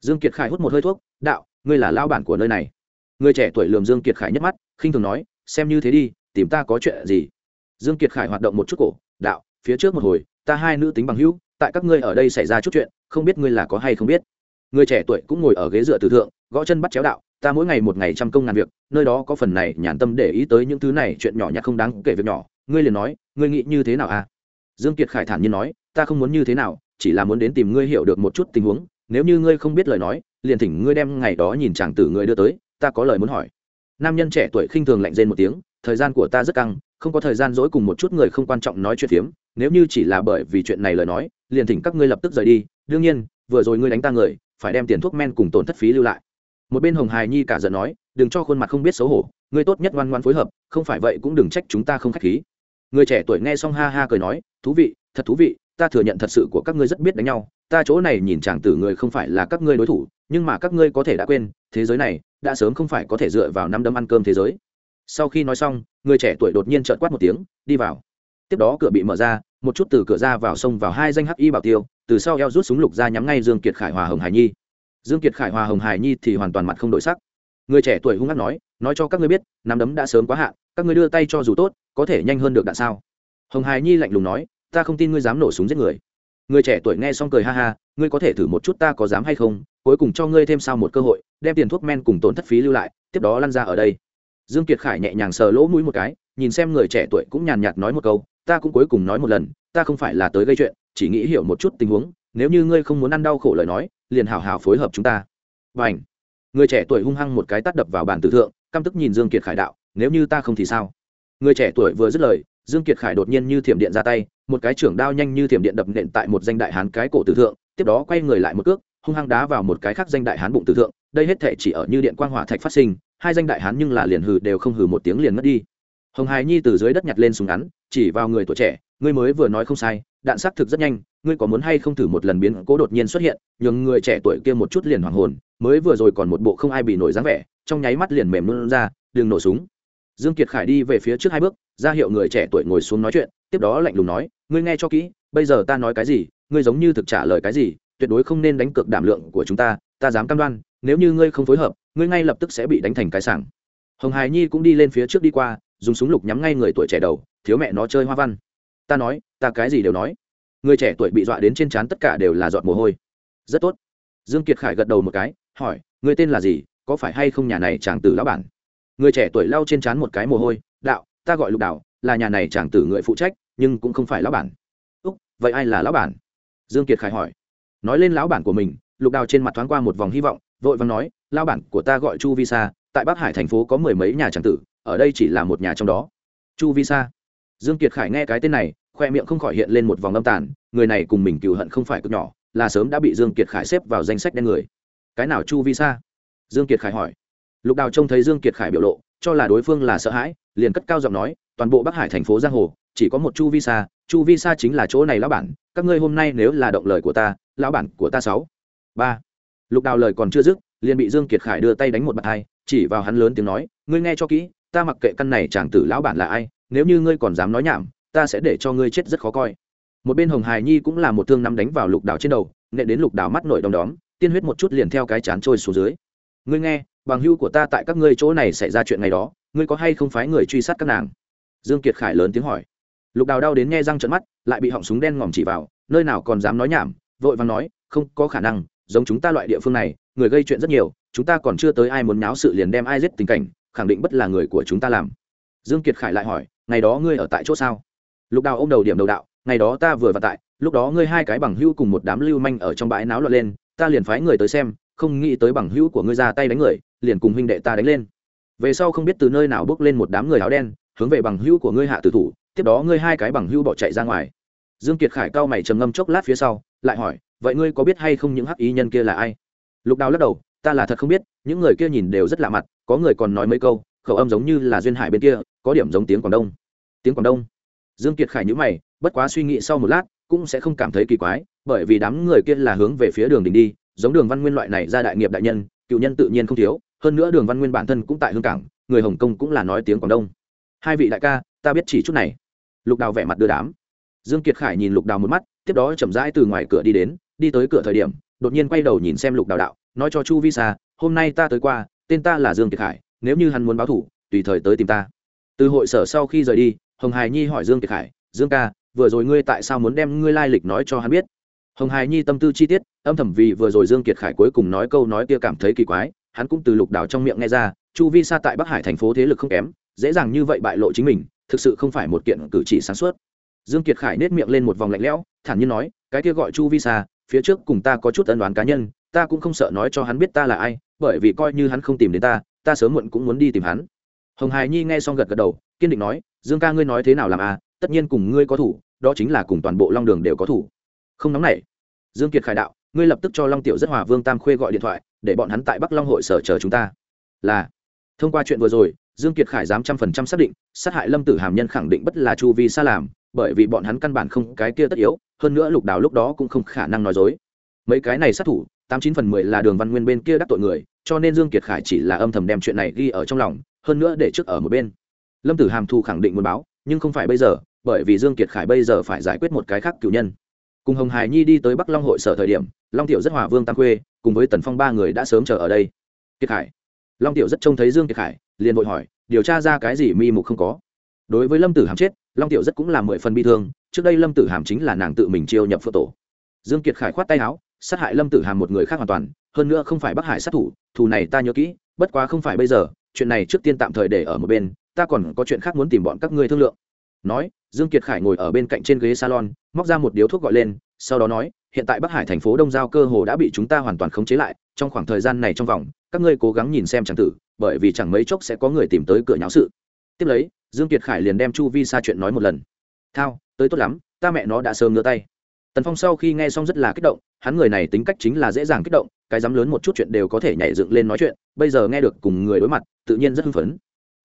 Dương kiệt khải hút một hơi thuốc, đạo, ngươi là lao bản của nơi này. Người trẻ tuổi lườm dương kiệt khải nhất mắt, khinh thường nói, xem như thế đi, tìm ta có chuyện gì? Dương kiệt khải hoạt động một chút cổ, đạo, phía trước một hồi, ta hai nữ tính bằng hữu, tại các ngươi ở đây xảy ra chút chuyện, không biết ngươi là có hay không biết. Người trẻ tuổi cũng ngồi ở ghế dựa từ thượng, gõ chân bắt chéo đạo, ta mỗi ngày một ngày trăm công ngàn việc, nơi đó có phần này nhàn tâm để ý tới những thứ này, chuyện nhỏ nhặt không đáng kể việc nhỏ, ngươi liền nói, ngươi nghĩ như thế nào à? Dương kiệt khải thản nhiên nói, ta không muốn như thế nào, chỉ là muốn đến tìm ngươi hiểu được một chút tình huống, nếu như ngươi không biết lời nói, liền thỉnh ngươi đem ngày đó nhìn chàng tử ngươi đưa tới, ta có lời muốn hỏi. Nam nhân trẻ tuổi khinh thường lạnh rên một tiếng, thời gian của ta rất căng không có thời gian dỗi cùng một chút người không quan trọng nói chuyện phiếm, nếu như chỉ là bởi vì chuyện này lời nói, liền thỉnh các ngươi lập tức rời đi. Đương nhiên, vừa rồi ngươi đánh ta người, phải đem tiền thuốc men cùng tổn thất phí lưu lại. Một bên hồng hài nhi cả giận nói, đừng cho khuôn mặt không biết xấu hổ, ngươi tốt nhất ngoan ngoan phối hợp, không phải vậy cũng đừng trách chúng ta không khách khí. Người trẻ tuổi nghe xong ha ha cười nói, thú vị, thật thú vị, ta thừa nhận thật sự của các ngươi rất biết đánh nhau, ta chỗ này nhìn chàng tử người không phải là các ngươi đối thủ, nhưng mà các ngươi có thể đã quên, thế giới này, đã sớm không phải có thể dựa vào năm đấm ăn cơm thế giới sau khi nói xong, người trẻ tuổi đột nhiên trợn quát một tiếng, đi vào. Tiếp đó cửa bị mở ra, một chút từ cửa ra vào sông vào hai danh hắc y bảo tiêu, từ sau eo rút súng lục ra nhắm ngay dương kiệt khải hòa hồng hải nhi. Dương kiệt khải hòa hồng hải nhi thì hoàn toàn mặt không đổi sắc. Người trẻ tuổi hung hăng nói nói cho các ngươi biết, nắm đấm đã sớm quá hạn, các ngươi đưa tay cho dù tốt, có thể nhanh hơn được đạn sao? Hồng hải nhi lạnh lùng nói, ta không tin ngươi dám nổ súng giết người. Người trẻ tuổi nghe xong cười ha ha, ngươi có thể thử một chút ta có dám hay không? Cuối cùng cho ngươi thêm sao một cơ hội, đem tiền thuốc men cùng tổn thất phí lưu lại, tiếp đó lăn ra ở đây dương kiệt khải nhẹ nhàng sờ lỗ mũi một cái, nhìn xem người trẻ tuổi cũng nhàn nhạt nói một câu, ta cũng cuối cùng nói một lần, ta không phải là tới gây chuyện, chỉ nghĩ hiểu một chút tình huống, nếu như ngươi không muốn ăn đau khổ lời nói, liền hảo hảo phối hợp chúng ta. Và ảnh người trẻ tuổi hung hăng một cái tắt đập vào bàn tử thượng, căm tức nhìn dương kiệt khải đạo, nếu như ta không thì sao? Người trẻ tuổi vừa dứt lời, dương kiệt khải đột nhiên như thiểm điện ra tay, một cái trưởng đao nhanh như thiểm điện đập nện tại một danh đại hán cái cổ tử thượng, tiếp đó quay người lại một cước, hung hăng đá vào một cái khác danh đại hán bụng tử thượng đây hết thể chỉ ở như điện quang hỏa thạch phát sinh, hai danh đại hán nhưng là liền hừ đều không hừ một tiếng liền mất đi. Hồng hài nhi từ dưới đất nhặt lên súng ngắn, chỉ vào người tuổi trẻ, ngươi mới vừa nói không sai, đạn xác thực rất nhanh, ngươi có muốn hay không thử một lần biến cố đột nhiên xuất hiện? Nhường người trẻ tuổi kia một chút liền hoàng hồn, mới vừa rồi còn một bộ không ai bị nổi dáng vẻ, trong nháy mắt liền mềm luôn ra, đừng nổ súng. Dương kiệt khải đi về phía trước hai bước, ra hiệu người trẻ tuổi ngồi xuống nói chuyện, tiếp đó lạnh lùng nói, ngươi nghe cho kỹ, bây giờ ta nói cái gì, ngươi giống như thực trả lời cái gì, tuyệt đối không nên đánh cược đảm lượng của chúng ta ta dám cam đoan nếu như ngươi không phối hợp, ngươi ngay lập tức sẽ bị đánh thành cái sảng. Hồng hải nhi cũng đi lên phía trước đi qua, dùng súng lục nhắm ngay người tuổi trẻ đầu, thiếu mẹ nó chơi hoa văn. Ta nói, ta cái gì đều nói. Người trẻ tuổi bị dọa đến trên trán tất cả đều là giọt mồ hôi. Rất tốt. Dương kiệt khải gật đầu một cái, hỏi, người tên là gì, có phải hay không nhà này chàng tử lão bản? Người trẻ tuổi lau trên trán một cái mồ hôi, đạo, ta gọi lục đạo là nhà này chàng tử người phụ trách, nhưng cũng không phải lão bản. Úc, vậy ai là lão bản? Dương kiệt khải hỏi. Nói lên lão bản của mình, lục đào trên mặt thoáng qua một vòng hy vọng vội vàng nói, lão bản của ta gọi chu vi sa, tại bắc hải thành phố có mười mấy nhà tràng tử, ở đây chỉ là một nhà trong đó. Chu vi sa. Dương kiệt khải nghe cái tên này, khoe miệng không khỏi hiện lên một vòng âm tàn, người này cùng mình cựu hận không phải cực nhỏ, là sớm đã bị dương kiệt khải xếp vào danh sách đen người. Cái nào chu vi sa? Dương kiệt khải hỏi. Lục đào trông thấy dương kiệt khải biểu lộ, cho là đối phương là sợ hãi, liền cất cao giọng nói, toàn bộ bắc hải thành phố giang hồ, chỉ có một chu vi sa, chu vi sa chính là chỗ này lão bản, các ngươi hôm nay nếu là động lời của ta, lão bản của ta sáu. Ba lục đào lời còn chưa dứt, liền bị dương kiệt khải đưa tay đánh một bạt hai, chỉ vào hắn lớn tiếng nói, ngươi nghe cho kỹ, ta mặc kệ căn này chàng tử lão bản là ai, nếu như ngươi còn dám nói nhảm, ta sẽ để cho ngươi chết rất khó coi. Một bên hồng hài nhi cũng là một thương nắm đánh vào lục đào trên đầu nệ đến lục đào mắt nổi đom đóm, tiên huyết một chút liền theo cái chán trôi xuống dưới. Ngươi nghe, bằng hưu của ta tại các ngươi chỗ này xảy ra chuyện ngày đó, ngươi có hay không phái người truy sát các nàng? Dương kiệt khải lớn tiếng hỏi. Lục đào đau đến nghe răng trận mắt, lại bị họng súng đen ngòm chỉ vào, nơi nào còn dám nói nhảm? Vội vàng nói, không có khả năng giống chúng ta loại địa phương này, người gây chuyện rất nhiều, chúng ta còn chưa tới ai muốn náo sự liền đem ai giết tình cảnh, khẳng định bất là người của chúng ta làm. Dương kiệt khải lại hỏi, ngày đó ngươi ở tại chỗ sao? Lục đào ô m đầu điểm đầu đạo, ngày đó ta vừa vào tại, lúc đó ngươi hai cái bằng hữu cùng một đám lưu manh ở trong bãi náo loạn lên, ta liền phái người tới xem, không nghĩ tới bằng hữu của ngươi ra tay đánh người, liền cùng huynh đệ ta đánh lên. Về sau không biết từ nơi nào bước lên một đám người áo đen, hướng về bằng hữu của ngươi hạ tử thủ, tiếp đó ngươi hai cái bằng hữu bỏ chạy ra ngoài. Dương kiệt khải cao mày trầm ngâm chốc lát phía sau, lại hỏi vậy ngươi có biết hay không những hắc ý nhân kia là ai? Lục đào lắc đầu, ta là thật không biết, những người kia nhìn đều rất lạ mặt, có người còn nói mấy câu, khẩu âm giống như là duyên hải bên kia, có điểm giống tiếng quảng đông. Tiếng quảng đông? Dương kiệt khải nhữ mày, bất quá suy nghĩ sau một lát, cũng sẽ không cảm thấy kỳ quái, bởi vì đám người kia là hướng về phía đường đình đi, giống đường văn nguyên loại này ra đại nghiệp đại nhân, cựu nhân tự nhiên không thiếu, hơn nữa đường văn nguyên bản thân cũng tại hương cảng, người hồng kông cũng là nói tiếng quảng đông. Hai vị đại ca, ta biết chỉ chút này. Lục đào vẻ mặt đưa đám. Dương kiệt khải nhìn lục đào một mắt, tiếp đó chậm rãi từ ngoài cửa đi đến đi tới cửa thời điểm, đột nhiên quay đầu nhìn xem lục đào đạo, nói cho chu vi sa, hôm nay ta tới qua, tên ta là dương kiệt khải, nếu như hắn muốn báo thủ, tùy thời tới tìm ta. Từ hội sở sau khi rời đi, hồng hải nhi hỏi dương kiệt khải, dương ca, vừa rồi ngươi tại sao muốn đem ngươi lai lịch nói cho hắn biết? Hồng hải nhi tâm tư chi tiết, âm thầm vì vừa rồi dương kiệt khải cuối cùng nói câu nói kia cảm thấy kỳ quái, hắn cũng từ lục đào trong miệng nghe ra, chu vi sa tại bắc hải thành phố thế lực không kém, dễ dàng như vậy bại lộ chính mình, thực sự không phải một kiện cử chỉ sáng suốt. Dương kiệt khải nết miệng lên một vòng lạnh lẽo, thản nhiên nói, cái kia gọi chu vi sa phía trước cùng ta có chút ân đoán cá nhân, ta cũng không sợ nói cho hắn biết ta là ai, bởi vì coi như hắn không tìm đến ta ta sớm muộn cũng muốn đi tìm hắn. Hồng hải nhi nghe xong gật gật đầu, kiên định nói, dương ca ngươi nói thế nào làm à tất nhiên cùng ngươi có thủ, đó chính là cùng toàn bộ long đường đều có thủ. Không nóng nảy. Dương kiệt khải đạo, ngươi lập tức cho long tiểu rất hòa vương tam khuê gọi điện thoại, để bọn hắn tại bắc long hội sở chờ chúng ta. Là. Thông qua chuyện vừa rồi, dương kiệt khải dám trăm phần trăm xác định, sát hại lâm tử hàm nhân khẳng định bất là chu vi xa làm bởi vì bọn hắn căn bản không cái kia tất yếu, hơn nữa lục đào lúc đó cũng không khả năng nói dối. Mấy cái này sát thủ, tám chín phần mười là đường văn nguyên bên kia đắc tội người, cho nên dương kiệt khải chỉ là âm thầm đem chuyện này ghi ở trong lòng, hơn nữa để trước ở một bên. Lâm tử hàm thu khẳng định muốn báo, nhưng không phải bây giờ, bởi vì dương kiệt khải bây giờ phải giải quyết một cái khác cựu nhân. Cùng hồng hải nhi đi tới bắc long hội sở thời điểm, long tiểu rất hòa vương tam khuê, cùng với tần phong ba người đã sớm chờ ở đây. Kiệt khải. Long tiểu rất trông thấy dương kiệt khải, liền vội hỏi, điều tra ra cái gì mi mục không có. Đối với lâm tử hàm chết long tiểu rất cũng là mười phần bi thương, trước đây lâm tử hàm chính là nàng tự mình chiêu nhập phượng tổ. Dương kiệt khải khoát tay áo, sát hại lâm tử hàm một người khác hoàn toàn, hơn nữa không phải bắc hải sát thủ, thù này ta nhớ kỹ, bất quá không phải bây giờ, chuyện này trước tiên tạm thời để ở một bên, ta còn có chuyện khác muốn tìm bọn các ngươi thương lượng. Nói, dương kiệt khải ngồi ở bên cạnh trên ghế salon, móc ra một điếu thuốc gọi lên, sau đó nói, hiện tại bắc hải thành phố đông giao cơ hồ đã bị chúng ta hoàn toàn khống chế lại, trong khoảng thời gian này trong vòng, các ngươi cố gắng nhìn xem chẳng tử, bởi vì chẳng mấy chốc sẽ có người tìm tới cửa nháo sự. Tiếp lấy dương kiệt khải liền đem chu vi xa chuyện nói một lần. Thao, tới tốt lắm, ta mẹ nó đã sớm ngửa tay. Tần phong sau khi nghe xong rất là kích động, hắn người này tính cách chính là dễ dàng kích động, cái dám lớn một chút chuyện đều có thể nhảy dựng lên nói chuyện, bây giờ nghe được cùng người đối mặt, tự nhiên rất hưng phấn.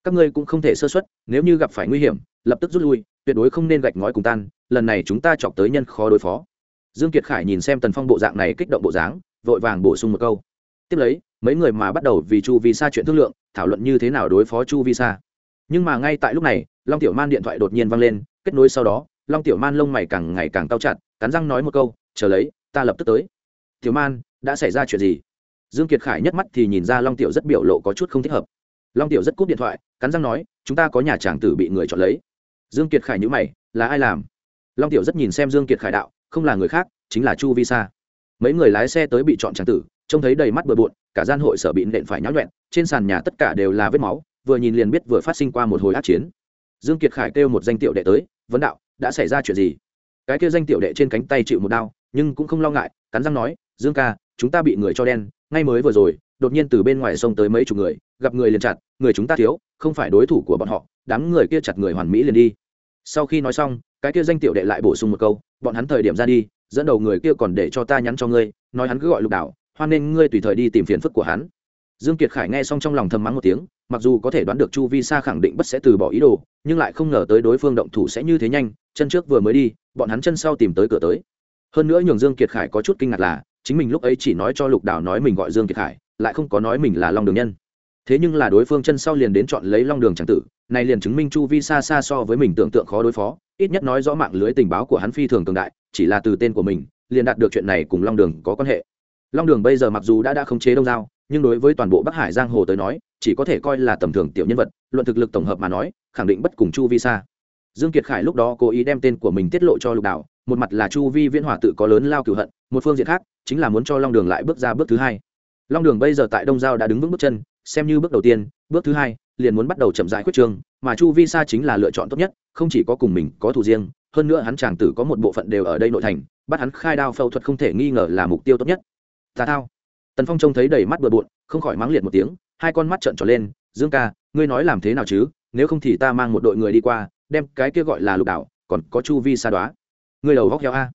Các ngươi cũng không thể sơ xuất nếu như gặp phải nguy hiểm, lập tức rút lui, tuyệt đối không nên gạch ngói cùng tan, lần này chúng ta chọc tới nhân khó đối phó. Dương kiệt khải nhìn xem tần phong bộ dạng này kích động bộ dáng, vội vàng bổ sung một câu. Tiếp lấy, mấy người mà bắt đầu vì chu vi sa chuyện thương lượng, thảo luận như thế nào đối phó chu vi sa nhưng mà ngay tại lúc này, long tiểu man điện thoại đột nhiên vang lên, kết nối sau đó, long tiểu man lông mày càng ngày càng cao chặt, cắn răng nói một câu, chờ lấy, ta lập tức tới. Tiểu man, đã xảy ra chuyện gì? Dương kiệt khải nhất mắt thì nhìn ra long tiểu rất biểu lộ có chút không thích hợp. Long tiểu rất cúp điện thoại, cắn răng nói, chúng ta có nhà tràng tử bị người chọn lấy. Dương kiệt khải nhữ mày, là ai làm? Long tiểu rất nhìn xem dương kiệt khải đạo, không là người khác, chính là chu vi sa. Mấy người lái xe tới bị chọn tràng tử, trông thấy đầy mắt bừa bộn, cả gian hội sở bị nện phải nháo nhuẹn trên sàn nhà tất cả đều là vết máu vừa nhìn liền biết vừa phát sinh qua một hồi át chiến. Dương kiệt khải kêu một danh tiểu đệ tới, vấn đạo, đã xảy ra chuyện gì? Cái kia danh tiểu đệ trên cánh tay chịu một đau, nhưng cũng không lo ngại, cắn răng nói, dương ca, chúng ta bị người cho đen, ngay mới vừa rồi, đột nhiên từ bên ngoài sông tới mấy chục người, gặp người liền chặt, người chúng ta thiếu, không phải đối thủ của bọn họ, đám người kia chặt người hoàn mỹ liền đi. Sau khi nói xong, cái kia danh tiểu đệ lại bổ sung một câu, bọn hắn thời điểm ra đi, dẫn đầu người kia còn để cho ta nhắn cho ngươi, nói hắn cứ gọi lục đảo, hoan nên ngươi tùy thời đi tìm phiền phức của hắn dương kiệt khải nghe xong trong lòng thầm mắng một tiếng, mặc dù có thể đoán được chu vi sa khẳng định bất sẽ từ bỏ ý đồ, nhưng lại không ngờ tới đối phương động thủ sẽ như thế nhanh, chân trước vừa mới đi, bọn hắn chân sau tìm tới cửa tới. Hơn nữa nhường dương kiệt khải có chút kinh ngạc là, chính mình lúc ấy chỉ nói cho lục Đào nói mình gọi dương kiệt khải, lại không có nói mình là long đường nhân. Thế nhưng là đối phương chân sau liền đến chọn lấy long đường tràng tử, này liền chứng minh chu vi xa xa so với mình tưởng tượng khó đối phó, ít nhất nói rõ mạng lưới tình báo của hắn phi thường cường đại, chỉ là từ tên của mình, liền đạt được chuyện này cùng long đường có quan hệ. Long đường bây giờ mặc dù đã đã khống chế đông giao nhưng đối với toàn bộ bắc hải giang hồ tới nói, chỉ có thể coi là tầm thường tiểu nhân vật, luận thực lực tổng hợp mà nói, khẳng định bất cùng chu vi xa. Dương kiệt khải lúc đó cố ý đem tên của mình tiết lộ cho lục đạo, một mặt là chu vi viễn hòa tự có lớn lao cửu hận, một phương diện khác, chính là muốn cho long đường lại bước ra bước thứ hai. Long đường bây giờ tại đông giao đã đứng vững bước chân, xem như bước đầu tiên, bước thứ hai, liền muốn bắt đầu chậm rãi quyết trường, mà chu vi sa chính là lựa chọn tốt nhất, không chỉ có cùng mình có thủ riêng, hơn nữa hắn chàng tử có một bộ phận đều ở đây nội thành, bắt hắn khai đao phẫu thuật không thể nghi ngờ là mục tiêu tốt nhất. Tà thao tần phong trông thấy đầy mắt bừa bộn, không khỏi mắng liệt một tiếng, hai con mắt trợn tròn lên, dương ca, ngươi nói làm thế nào chứ? Nếu không thì ta mang một đội người đi qua, đem cái kia gọi là lục đảo, còn có chu vi sa đoá. Ngươi đầu góc heo a.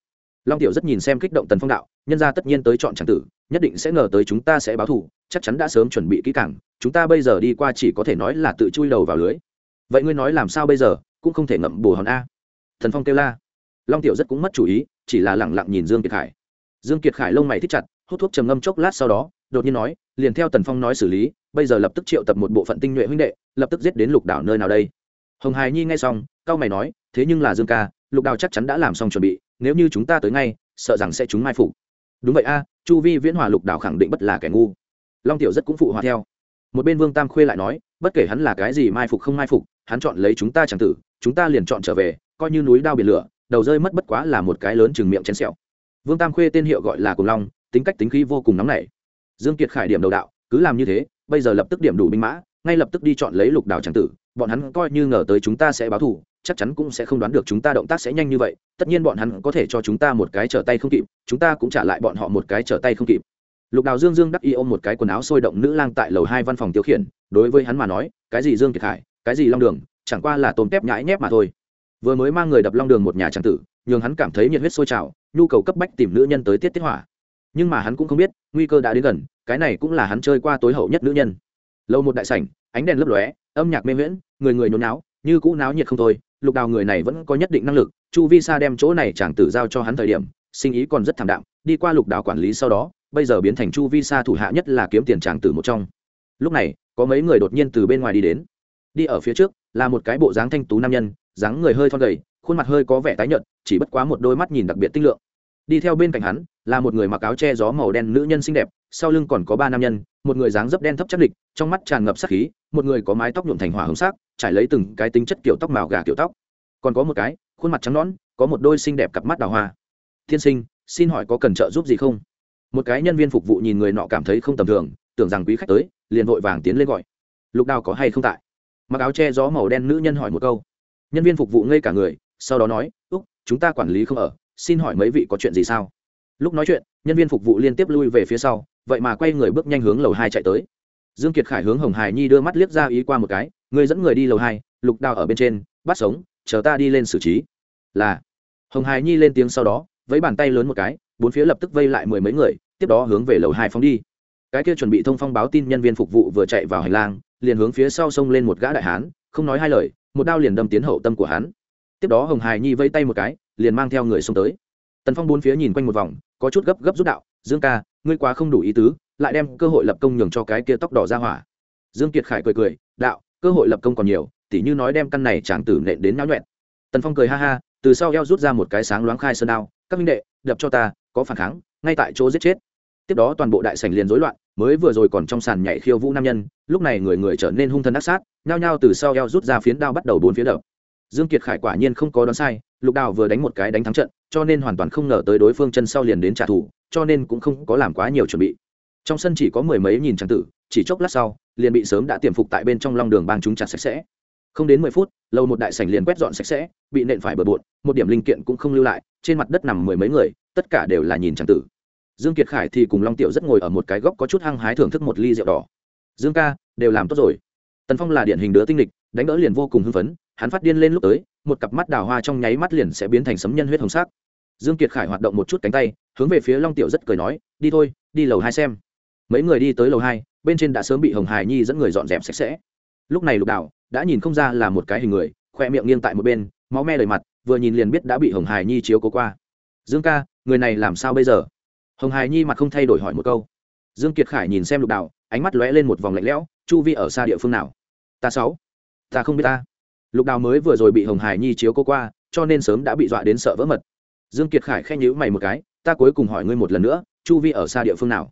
Long tiểu rất nhìn xem kích động tần phong đạo, nhân ra tất nhiên tới chọn tràng tử, nhất định sẽ ngờ tới chúng ta sẽ báo thù, chắc chắn đã sớm chuẩn bị kỹ càng, chúng ta bây giờ đi qua chỉ có thể nói là tự chui đầu vào lưới. Vậy ngươi nói làm sao bây giờ, cũng không thể ngậm bù hòn a. Thần phong kêu la. Long tiểu rất cũng mất chủ ý, chỉ là lẳng lặng nhìn dương kiệt khải. Dương kiệt khải lông mày thích chặt hút thuốc trầm ngâm chốc lát sau đó, đột nhiên nói, liền theo tần phong nói xử lý, bây giờ lập tức triệu tập một bộ phận tinh nhuệ huynh đệ, lập tức giết đến lục đảo nơi nào đây? Hồng hài nhi nghe xong cao mày nói, thế nhưng là dương ca, lục đảo chắc chắn đã làm xong chuẩn bị, nếu như chúng ta tới ngay, sợ rằng sẽ chúng mai phục. Đúng vậy a, chu vi viễn hòa lục đảo khẳng định bất là kẻ ngu. Long tiểu rất cũng phụ hòa theo. Một bên vương tam khuê lại nói, bất kể hắn là cái gì mai phục không mai phục, hắn chọn lấy chúng ta chẳng tử, chúng ta liền chọn trở về, coi như núi đao biển lửa, đầu rơi mất bất quá là một cái lớn chừng miệng chén sẹo. Vương tam khuê tên hiệu gọi là cùng long tính cách tính khí vô cùng nóng nảy. Dương kiệt khải điểm đầu đạo, cứ làm như thế, bây giờ lập tức điểm đủ binh mã, ngay lập tức đi chọn lấy lục đảo tràng tử, bọn hắn coi như ngờ tới chúng ta sẽ báo thù, chắc chắn cũng sẽ không đoán được chúng ta động tác sẽ nhanh như vậy, tất nhiên bọn hắn có thể cho chúng ta một cái trở tay không kịp, chúng ta cũng trả lại bọn họ một cái trở tay không kịp. Lục đào dương dương đắc y ôm một cái quần áo sôi động nữ lang tại lầu hai văn phòng tiêu khiển, đối với hắn mà nói, cái gì dương kiệt khải, cái gì long đường, chẳng qua là tôm tép nhãi nhép mà thôi. Vừa mới mang người đập long đường một nhà tràng tử, nhường hắn cảm thấy nhiệt huyết sôi trào, nhu cầu cấp bách tìm nữ nhân tới tiết tiết hỏa nhưng mà hắn cũng không biết, nguy cơ đã đến gần, cái này cũng là hắn chơi qua tối hậu nhất nữ nhân. Lâu một đại sảnh, ánh đèn lấp lóe, âm nhạc mê miễn người người nhốn náo như cũ náo nhiệt không thôi, lục đào người này vẫn có nhất định năng lực, chu vi sa đem chỗ này chàng tử giao cho hắn thời điểm, sinh ý còn rất thảm đạm, đi qua lục đào quản lý sau đó, bây giờ biến thành chu vi sa thủ hạ nhất là kiếm tiền chàng tử một trong. Lúc này, có mấy người đột nhiên từ bên ngoài đi đến. Đi ở phía trước, là một cái bộ dáng thanh tú nam nhân, dáng người hơi thon gầy, khuôn mặt hơi có vẻ tái nhợt, chỉ bất quá một đôi mắt nhìn đặc biệt tinh lượng đi theo bên cạnh hắn là một người mặc áo che gió màu đen nữ nhân xinh đẹp, sau lưng còn có ba nam nhân, một người dáng dấp đen thấp chắc địch, trong mắt tràn ngập sắc khí, một người có mái tóc nhuộm thành hỏa hồng sắc, trải lấy từng cái tính chất kiểu tóc màu gà kiểu tóc. Còn có một cái, khuôn mặt trắng nõn, có một đôi xinh đẹp cặp mắt đào hoa. Thiên sinh, xin hỏi có cần trợ giúp gì không? Một cái nhân viên phục vụ nhìn người nọ cảm thấy không tầm thường, tưởng rằng quý khách tới, liền vội vàng tiến lên gọi. Lục đào có hay không tại? Mặc áo che gió màu đen nữ nhân hỏi một câu. Nhân viên phục vụ ngây cả người, sau đó nói, úc, chúng ta quản lý không ở xin hỏi mấy vị có chuyện gì sao? Lúc nói chuyện, nhân viên phục vụ liên tiếp lui về phía sau, vậy mà quay người bước nhanh hướng lầu hai chạy tới. Dương kiệt khải hướng hồng hải nhi đưa mắt liếc ra ý qua một cái, người dẫn người đi lầu hai, lục đào ở bên trên, bắt sống, chờ ta đi lên xử trí. Là, hồng hải nhi lên tiếng sau đó với bàn tay lớn một cái, bốn phía lập tức vây lại mười mấy người, tiếp đó hướng về lầu hai phóng đi. Cái kia chuẩn bị thông phong báo tin nhân viên phục vụ vừa chạy vào hành lang, liền hướng phía sau xông lên một gã đại hán, không nói hai lời, một đao liền đâm tiến hậu tâm của hắn. Tiếp đó hồng hải nhi vây tay một cái liền mang theo người xông tới. Tần phong bốn phía nhìn quanh một vòng, có chút gấp gấp rút đạo, dương ca, ngươi quá không đủ ý tứ, lại đem cơ hội lập công nhường cho cái kia tóc đỏ ra hỏa. Dương kiệt khải cười cười, đạo, cơ hội lập công còn nhiều, tỉ như nói đem căn này chàng tử nện đến náo nhuẹn. Tần phong cười ha ha, từ sau eo rút ra một cái sáng loáng khai sơn đao, các minh đệ, đập cho ta, có phản kháng, ngay tại chỗ giết chết. Tiếp đó toàn bộ đại sảnh liền rối loạn, mới vừa rồi còn trong sàn nhảy khiêu vũ nam nhân, lúc này người người trở nên hung thần ác sát, nhao nhao từ sau eo rút ra phiến đao bắt đầu bốn phía đập. Dương kiệt khải quả nhiên không có đoán sai lục đào vừa đánh một cái đánh thắng trận, cho nên hoàn toàn không ngờ tới đối phương chân sau liền đến trả thù, cho nên cũng không có làm quá nhiều chuẩn bị. Trong sân chỉ có mười mấy nhìn trang tử, chỉ chốc lát sau, liền bị sớm đã tiềm phục tại bên trong long đường bang chúng chặt sạch sẽ. Không đến mười phút, lâu một đại sảnh liền quét dọn sạch sẽ, bị nện phải bừa bộn, một điểm linh kiện cũng không lưu lại, trên mặt đất nằm mười mấy người, tất cả đều là nhìn trang tử. Dương kiệt khải thì cùng long tiểu rất ngồi ở một cái góc có chút hăng hái thưởng thức một ly rượu đỏ. Dương ca, đều làm tốt rồi. Tần phong là điển hình đứa tinh lịch, đánh đỡ liền vô cùng hưng phấn, hắn phát điên lên lúc tới một cặp mắt đào hoa trong nháy mắt liền sẽ biến thành sấm nhân huyết hồng sắc. Dương kiệt khải hoạt động một chút cánh tay hướng về phía long tiểu rất cười nói đi thôi đi lầu hai xem. Mấy người đi tới lầu hai bên trên đã sớm bị hồng hải nhi dẫn người dọn dẹp sạch sẽ. Lúc này lục Đảo đã nhìn không ra là một cái hình người khoe miệng nghiêng tại một bên máu me đầy mặt vừa nhìn liền biết đã bị hồng hải nhi chiếu cố qua. Dương ca người này làm sao bây giờ? Hồng hải nhi mặt không thay đổi hỏi một câu. Dương kiệt khải nhìn xem lục Đảo, ánh mắt lóe lên một vòng lạnh lẽo chu vi ở xa địa phương nào? Ta sáu. Ta không biết ta lục đào mới vừa rồi bị hồng hải nhi chiếu cô qua, cho nên sớm đã bị dọa đến sợ vỡ mật. Dương kiệt khải khen nhữ mày một cái, ta cuối cùng hỏi ngươi một lần nữa, chu vi ở xa địa phương nào?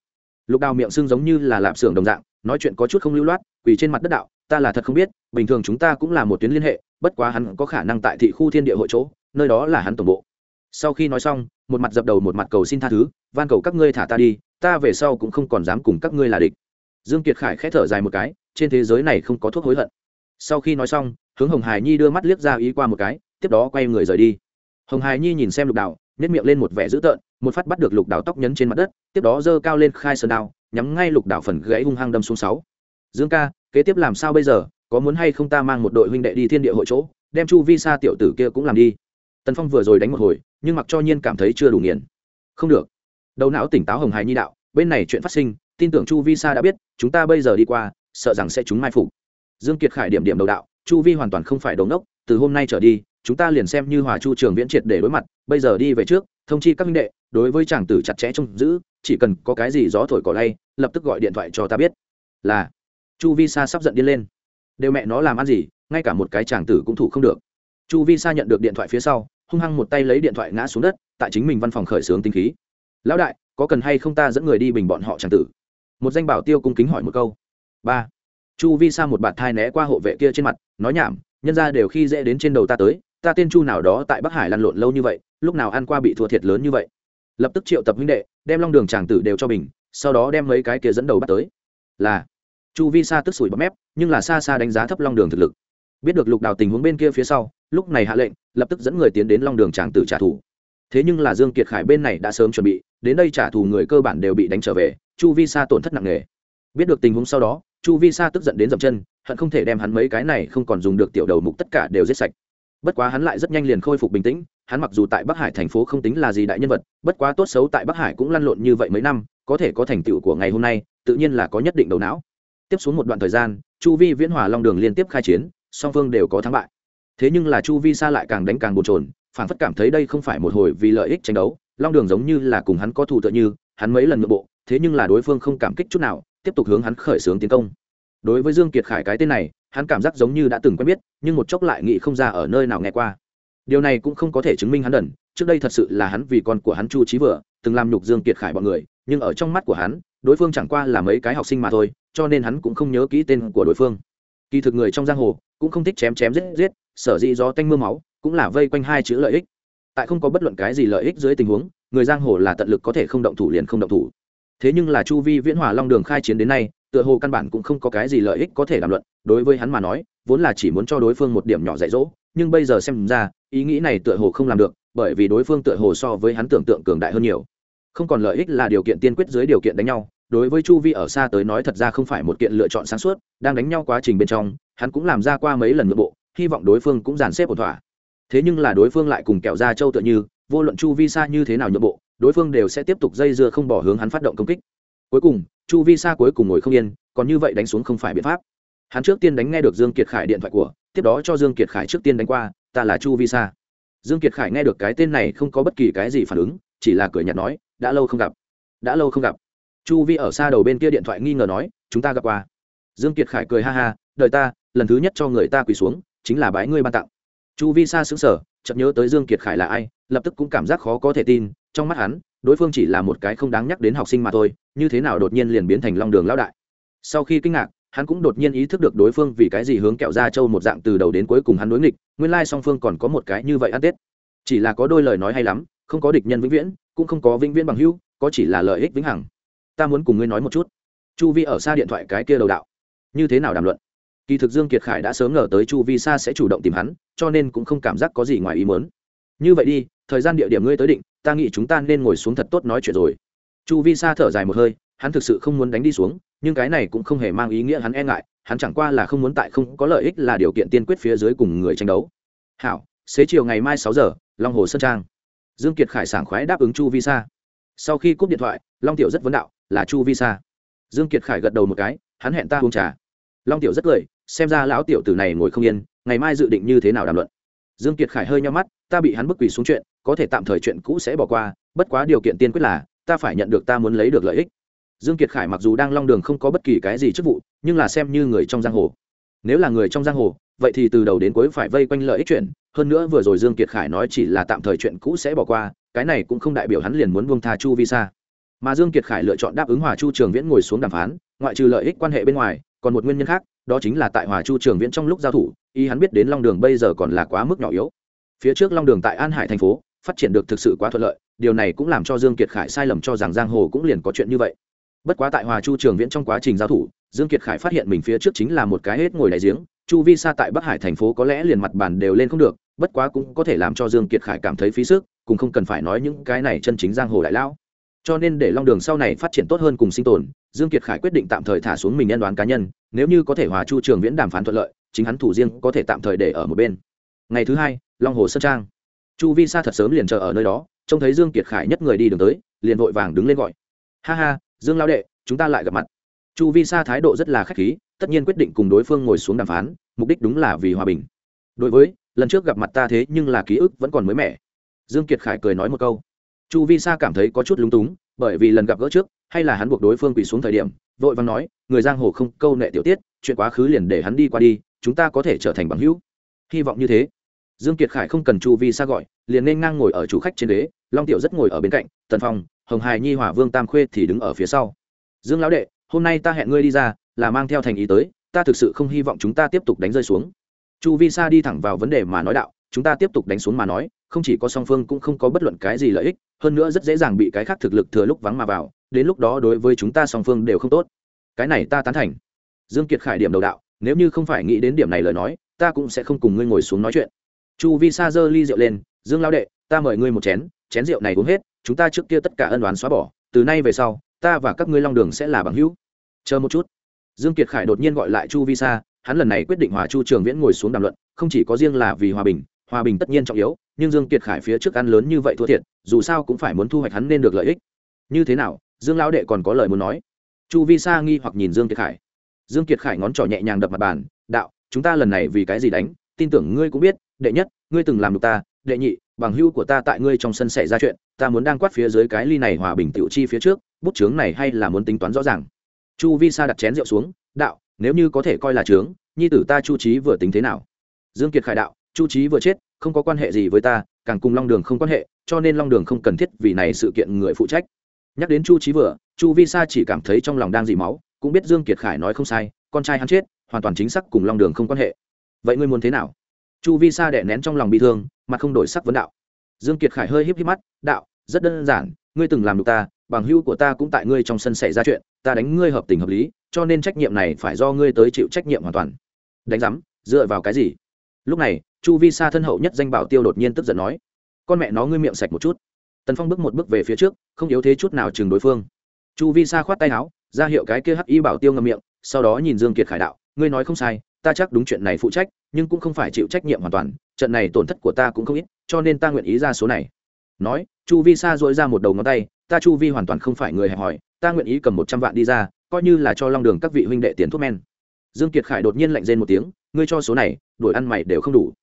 Lục đào miệng sưng giống như là lạp xưởng đồng dạng, nói chuyện có chút không lưu loát, quỳ trên mặt đất đạo, ta là thật không biết, bình thường chúng ta cũng là một tuyến liên hệ, bất quá hắn có khả năng tại thị khu thiên địa hội chỗ, nơi đó là hắn tổng bộ. Sau khi nói xong, một mặt dập đầu một mặt cầu xin tha thứ, van cầu các ngươi thả ta đi, ta về sau cũng không còn dám cùng các ngươi là địch. Dương kiệt khải khẽ thở dài một cái, trên thế giới này không có thuốc hối hận. Sau khi nói xong hướng hồng hải nhi đưa mắt liếc ra ý qua một cái, tiếp đó quay người rời đi. Hồng hải nhi nhìn xem lục đào nhét miệng lên một vẻ dữ tợn, một phát bắt được lục đào tóc nhấn trên mặt đất, tiếp đó giơ cao lên khai sơn đao, nhắm ngay lục đào phần gãy hung hăng đâm xuống sáu. Dương ca, kế tiếp làm sao bây giờ? Có muốn hay không ta mang một đội huynh đệ đi thiên địa hội chỗ, đem chu vi sa tiểu tử kia cũng làm đi. Tần phong vừa rồi đánh một hồi, nhưng mặc cho nhiên cảm thấy chưa đủ nghiền. Không được. Đầu não tỉnh táo hồng hải nhi đạo, bên này chuyện phát sinh, tin tưởng chu vi sa đã biết, chúng ta bây giờ đi qua, sợ rằng sẽ chúng mai phục. Dương kiệt khải điểm điểm đầu đạo chu vi hoàn toàn không phải đống đốc, từ hôm nay trở đi, chúng ta liền xem như hòa chu trường viễn triệt để đối mặt, bây giờ đi về trước, thông chi các minh đệ, đối với chàng tử chặt chẽ trông giữ, chỉ cần có cái gì gió thổi cỏ lay, lập tức gọi điện thoại cho ta biết. Là. Chu vi sa sắp giận điên lên. Đều mẹ nó làm ăn gì, ngay cả một cái chàng tử cũng thủ không được. Chu vi sa nhận được điện thoại phía sau, hung hăng một tay lấy điện thoại ngã xuống đất, tại chính mình văn phòng khởi xướng tinh khí. Lão đại, có cần hay không ta dẫn người đi bình bọn họ chàng tử? Một danh bảo tiêu cung kính hỏi một câu. Ba chu vi sa một bạt thai né qua hộ vệ kia trên mặt nói nhảm nhân ra đều khi dễ đến trên đầu ta tới ta tên chu nào đó tại bắc hải lăn lộn lâu như vậy lúc nào ăn qua bị thua thiệt lớn như vậy. Lập tức triệu tập huynh đệ đem long đường tràng tử đều cho mình, sau đó đem mấy cái kia dẫn đầu bắt tới. Là chu vi sa tức sủi bấm mép nhưng là xa xa đánh giá thấp long đường thực lực. Biết được lục đào tình huống bên kia phía sau lúc này hạ lệnh lập tức dẫn người tiến đến long đường tràng tử trả thù. Thế nhưng là dương kiệt khải bên này đã sớm chuẩn bị đến đây trả thù người cơ bản đều bị đánh trở về chu vi sa tổn thất nặng nề biết được tình huống sau đó, chu vi sa tức giận đến dậm chân, hận không thể đem hắn mấy cái này không còn dùng được tiểu đầu mục tất cả đều giết sạch. Bất quá hắn lại rất nhanh liền khôi phục bình tĩnh, hắn mặc dù tại bắc hải thành phố không tính là gì đại nhân vật, bất quá tốt xấu tại bắc hải cũng lăn lộn như vậy mấy năm, có thể có thành tựu của ngày hôm nay, tự nhiên là có nhất định đầu não. Tiếp xuống một đoạn thời gian, chu vi viễn hòa long đường liên tiếp khai chiến, song phương đều có thắng bại. Thế nhưng là chu vi sa lại càng đánh càng bồn trồn phản phất cảm thấy đây không phải một hồi vì lợi ích tranh đấu, long đường giống như là cùng hắn có thù tựa như, hắn mấy lần nội bộ, thế nhưng là đối phương không cảm kích chút nào tiếp tục hướng hắn khởi xướng tiến công. Đối với dương kiệt khải cái tên này, hắn cảm giác giống như đã từng quen biết, nhưng một chốc lại nghĩ không ra ở nơi nào nghe qua. Điều này cũng không có thể chứng minh hắn đần, trước đây thật sự là hắn vì con của hắn chu trí vừa, từng làm nhục dương kiệt khải bọn người, nhưng ở trong mắt của hắn, đối phương chẳng qua là mấy cái học sinh mà thôi, cho nên hắn cũng không nhớ kỹ tên của đối phương. Kỳ thực người trong giang hồ, cũng không thích chém chém giết giết, sở dĩ do tanh mưa máu, cũng là vây quanh hai chữ lợi ích. Tại không có bất luận cái gì lợi ích dưới tình huống, người giang hồ là tận lực có thể không động thủ liền không động thủ thế nhưng là chu vi viễn hòa long đường khai chiến đến nay, tựa hồ căn bản cũng không có cái gì lợi ích có thể làm luận. Đối với hắn mà nói, vốn là chỉ muốn cho đối phương một điểm nhỏ dạy dỗ, nhưng bây giờ xem ra, ý nghĩ này tựa hồ không làm được, bởi vì đối phương tựa hồ so với hắn tưởng tượng cường đại hơn nhiều. Không còn lợi ích là điều kiện tiên quyết dưới điều kiện đánh nhau. Đối với chu vi ở xa tới nói thật ra không phải một kiện lựa chọn sáng suốt, đang đánh nhau quá trình bên trong, hắn cũng làm ra qua mấy lần nội bộ, hy vọng đối phương cũng dàn xếp ổn thỏa. Thế nhưng là đối phương lại cùng kẹo ra châu tựa như, vô luận chu vi xa như thế nào nhượng bộ đối phương đều sẽ tiếp tục dây dưa không bỏ hướng hắn phát động công kích. Cuối cùng, chu vi sa cuối cùng ngồi không yên, còn như vậy đánh xuống không phải biện pháp. Hắn trước tiên đánh nghe được dương kiệt khải điện thoại của, tiếp đó cho dương kiệt khải trước tiên đánh qua, ta là chu vi sa. Dương kiệt khải nghe được cái tên này không có bất kỳ cái gì phản ứng, chỉ là cười nhạt nói, đã lâu không gặp, đã lâu không gặp. Chu vi ở xa đầu bên kia điện thoại nghi ngờ nói, chúng ta gặp qua. Dương kiệt khải cười ha ha, đợi ta, lần thứ nhất cho người ta quỳ xuống, chính là bái ngươi ban tặng. Chu vi sa sững sờ, chợt nhớ tới dương kiệt khải là ai lập tức cũng cảm giác khó có thể tin, trong mắt hắn, đối phương chỉ là một cái không đáng nhắc đến học sinh mà thôi, như thế nào đột nhiên liền biến thành long đường lão đại. Sau khi kinh ngạc, hắn cũng đột nhiên ý thức được đối phương vì cái gì hướng kẹo ra châu một dạng từ đầu đến cuối cùng hắn đối nghịch, nguyên lai song phương còn có một cái như vậy ăn tết. Chỉ là có đôi lời nói hay lắm, không có địch nhân vĩnh viễn, cũng không có vĩnh viễn bằng hữu, có chỉ là lợi ích vĩnh hằng. Ta muốn cùng ngươi nói một chút. Chu vi ở xa điện thoại cái kia đầu đạo. Như thế nào đàm luận? Kỳ thực dương kiệt khải đã sớm ngờ tới chu vi xa sẽ chủ động tìm hắn, cho nên cũng không cảm giác có gì ngoài ý muốn. Như vậy đi thời gian địa điểm ngươi tới định, ta nghĩ chúng ta nên ngồi xuống thật tốt nói chuyện rồi. Chu vi sa thở dài một hơi, hắn thực sự không muốn đánh đi xuống, nhưng cái này cũng không hề mang ý nghĩa hắn e ngại, hắn chẳng qua là không muốn tại không có lợi ích là điều kiện tiên quyết phía dưới cùng người tranh đấu. Hảo, xế chiều ngày mai sáu giờ, long hồ sơn trang. Dương kiệt khải sảng khoái đáp ứng chu vi sa. Sau khi cúp điện thoại, long tiểu rất vấn đạo, là chu vi sa. Dương kiệt khải gật đầu một cái, hắn hẹn ta uống trà. Long tiểu rất cười, xem ra lão tiểu tử này ngồi không yên, ngày mai dự định như thế nào đàm luận? Dương kiệt khải hơi nhau mắt, ta bị hắn bức quỳ xuống chuyện, có thể tạm thời chuyện cũ sẽ bỏ qua, bất quá điều kiện tiên quyết là, ta phải nhận được ta muốn lấy được lợi ích. Dương kiệt khải mặc dù đang long đường không có bất kỳ cái gì chức vụ, nhưng là xem như người trong giang hồ. Nếu là người trong giang hồ, vậy thì từ đầu đến cuối phải vây quanh lợi ích chuyện, hơn nữa vừa rồi dương kiệt khải nói chỉ là tạm thời chuyện cũ sẽ bỏ qua, cái này cũng không đại biểu hắn liền muốn buông tha chu vi sa. Mà dương kiệt khải lựa chọn đáp ứng hòa chu trường viễn ngồi xuống đàm phán, ngoại trừ lợi ích quan hệ bên ngoài còn một nguyên nhân khác, đó chính là tại hòa chu trường viễn trong lúc giao thủ y hắn biết đến long đường bây giờ còn là quá mức nhỏ yếu. Phía trước long đường tại an hải thành phố, phát triển được thực sự quá thuận lợi, điều này cũng làm cho dương kiệt khải sai lầm cho rằng giang hồ cũng liền có chuyện như vậy. Bất quá tại hòa chu trường viễn trong quá trình giao thủ, dương kiệt khải phát hiện mình phía trước chính là một cái hết ngồi đại giếng, chu vi xa tại bắc hải thành phố có lẽ liền mặt bàn đều lên không được, bất quá cũng có thể làm cho dương kiệt khải cảm thấy phí sức, cũng không cần phải nói những cái này chân chính giang hồ đại lão cho nên để long đường sau này phát triển tốt hơn cùng sinh tồn, dương kiệt khải quyết định tạm thời thả xuống mình nhân đoán cá nhân, nếu như có thể hòa chu trường viễn đàm phán thuận lợi, chính hắn thủ riêng có thể tạm thời để ở một bên. Ngày thứ hai, long hồ sơn trang. Chu vi sa thật sớm liền chờ ở nơi đó, trông thấy dương kiệt khải nhất người đi đường tới, liền vội vàng đứng lên gọi. Ha ha, dương lao đệ, chúng ta lại gặp mặt. Chu vi sa thái độ rất là khách khí, tất nhiên quyết định cùng đối phương ngồi xuống đàm phán, mục đích đúng là vì hòa bình. Đối với, lần trước gặp mặt ta thế nhưng là ký ức vẫn còn mới mẻ. Dương kiệt khải cười nói một câu chu vi sa cảm thấy có chút lúng túng, bởi vì lần gặp gỡ trước, hay là hắn buộc đối phương quỳ xuống thời điểm, vội vàng nói, người giang hồ không câu nệ tiểu tiết, chuyện quá khứ liền để hắn đi qua đi, chúng ta có thể trở thành bằng hữu. Hy vọng như thế. Dương kiệt khải không cần chu vi sa gọi, liền nên ngang ngồi ở chủ khách trên đế long tiểu rất ngồi ở bên cạnh, tần phong, hồng hài nhi hỏa vương tam khuê thì đứng ở phía sau. Dương lão đệ, hôm nay ta hẹn ngươi đi ra, là mang theo thành ý tới, ta thực sự không hy vọng chúng ta tiếp tục đánh rơi xuống. Chu vi sa đi thẳng vào vấn đề mà nói đạo chúng ta tiếp tục đánh xuống mà nói, không chỉ có song phương cũng không có bất luận cái gì lợi ích, hơn nữa rất dễ dàng bị cái khác thực lực thừa lúc vắng mà vào, đến lúc đó đối với chúng ta song phương đều không tốt. Cái này ta tán thành. Dương kiệt khải điểm đầu đạo, nếu như không phải nghĩ đến điểm này lời nói, ta cũng sẽ không cùng ngươi ngồi xuống nói chuyện. Chu vi sa giơ ly rượu lên, dương lao đệ, ta mời ngươi một chén chén rượu này uống hết, chúng ta trước kia tất cả ân đoán xóa bỏ, từ nay về sau, ta và các ngươi long đường sẽ là bằng hữu. Chờ một chút. Dương kiệt khải đột nhiên gọi lại chu vi sa, hắn lần này quyết định hòa chu trường viễn ngồi xuống đàm luận, không chỉ có riêng là vì hòa bình hòa bình tất nhiên trọng yếu, nhưng dương kiệt khải phía trước ăn lớn như vậy thua thiệt, dù sao cũng phải muốn thu hoạch hắn nên được lợi ích. Như thế nào? Dương lão đệ còn có lời muốn nói. Chu vi sa nghi hoặc nhìn dương kiệt khải. Dương kiệt khải ngón trỏ nhẹ nhàng đập mặt bàn, đạo, chúng ta lần này vì cái gì đánh? Tin tưởng ngươi cũng biết, đệ nhất, ngươi từng làm được ta, đệ nhị, bằng hữu của ta tại ngươi trong sân xảy ra chuyện, ta muốn đang quát phía dưới cái ly này hòa bình tiểu chi phía trước, bút chướng này hay là muốn tính toán rõ ràng? Chu vi sa đặt chén rượu xuống, đạo, nếu như có thể coi là chướng, nhi tử ta chu trí vừa tính thế nào? Dương kiệt khải đạo chu trí vừa chết, không có quan hệ gì với ta, càng cùng long đường không quan hệ, cho nên long đường không cần thiết vì này sự kiện người phụ trách. Nhắc đến chu trí vừa, chu vi sa chỉ cảm thấy trong lòng đang dì máu, cũng biết dương kiệt khải nói không sai, con trai hắn chết, hoàn toàn chính xác cùng long đường không quan hệ. Vậy ngươi muốn thế nào? Chu vi sa đẻ nén trong lòng bị thương, mặt không đổi sắc vấn đạo. Dương kiệt khải hơi híp híp mắt, đạo, rất đơn giản, ngươi từng làm được ta, bằng hữu của ta cũng tại ngươi trong sân xảy ra chuyện, ta đánh ngươi hợp tình hợp lý, cho nên trách nhiệm này phải do ngươi tới chịu trách nhiệm hoàn toàn. Đánh giám, dựa vào cái gì? Lúc này, chu vi sa thân hậu nhất danh bảo tiêu đột nhiên tức giận nói, con mẹ nó ngươi miệng sạch một chút. Tần phong bước một bước về phía trước, không yếu thế chút nào chừng đối phương. Chu vi sa khoát tay áo, ra hiệu cái kia hắc y bảo tiêu ngậm miệng, sau đó nhìn dương kiệt khải đạo, ngươi nói không sai, ta chắc đúng chuyện này phụ trách, nhưng cũng không phải chịu trách nhiệm hoàn toàn, trận này tổn thất của ta cũng không ít, cho nên ta nguyện ý ra số này. Nói, chu vi sa dội ra một đầu ngón tay, ta chu vi hoàn toàn không phải người hẹp hòi, ta nguyện ý cầm một trăm vạn đi ra, coi như là cho long đường các vị huynh đệ tiền thuốc men. Dương kiệt khải đột nhiên lạnh rên một tiếng ngươi cho số này đổi ăn mày đều không đủ.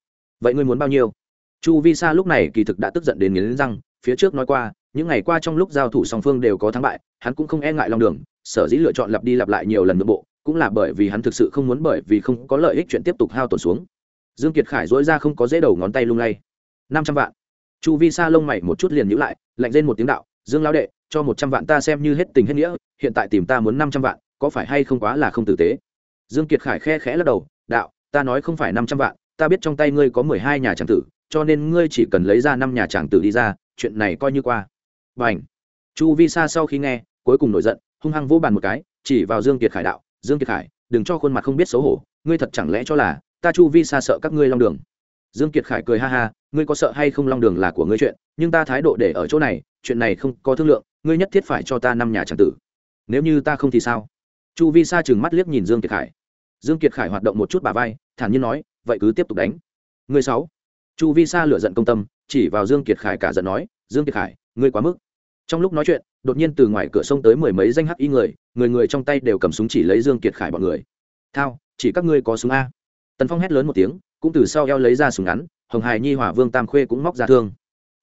Vậy ngươi muốn bao nhiêu? Chu vi sa lúc này kỳ thực đã tức giận đến nghiến răng, phía trước nói qua, những ngày qua trong lúc giao thủ song phương đều có thắng bại, hắn cũng không e ngại long đường, sở dĩ lựa chọn lặp đi lặp lại nhiều lần nội bộ, cũng là bởi vì hắn thực sự không muốn bởi vì không có lợi ích chuyện tiếp tục hao tổn xuống. Dương kiệt khải dỗi ra không có dễ đầu ngón tay lung lay. Năm trăm vạn. Chu vi sa lông mày một chút liền nhữ lại, lạnh lên một tiếng đạo, dương lão đệ, cho một trăm vạn ta xem như hết tình hết nghĩa, hiện tại tìm ta muốn năm trăm vạn, có phải hay không quá là không tử tế? Dương kiệt khải khe khẽ lắc đầu, đạo ta nói không phải năm trăm vạn, ta biết trong tay ngươi có mười hai nhà tràng tử, cho nên ngươi chỉ cần lấy ra năm nhà tràng tử đi ra, chuyện này coi như qua. Và chu vi sa sau khi nghe, cuối cùng nổi giận, hung hăng vô bàn một cái, chỉ vào dương kiệt khải đạo, dương kiệt khải, đừng cho khuôn mặt không biết xấu hổ, ngươi thật chẳng lẽ cho là ta chu vi sa sợ các ngươi long đường? Dương kiệt khải cười ha ha, ngươi có sợ hay không long đường là của ngươi chuyện, nhưng ta thái độ để ở chỗ này, chuyện này không có thương lượng, ngươi nhất thiết phải cho ta năm nhà tràng tử. Nếu như ta không thì sao? Chu vi sa chừng mắt liếc nhìn dương kiệt khải dương kiệt khải hoạt động một chút bà vai thản nhiên nói vậy cứ tiếp tục đánh Ngươi sáu. Chu Vi Sa lửa giận công tâm, chỉ vào Dương Kiệt Khải cả giận nói, "Dương Kiệt Khải, ngươi quá mức." Trong lúc nói chuyện, đột nhiên từ ngoài cửa sông tới mười mấy danh hắc y người, người người trong tay đều cầm súng chỉ lấy Dương Kiệt Khải bọn người. "Thao, chỉ các ngươi có súng a?" Tần Phong hét lớn một tiếng, cũng từ sau eo lấy ra súng ngắn, Hồng Hải Nhi Hỏa Vương Tam Khuê cũng móc ra thương.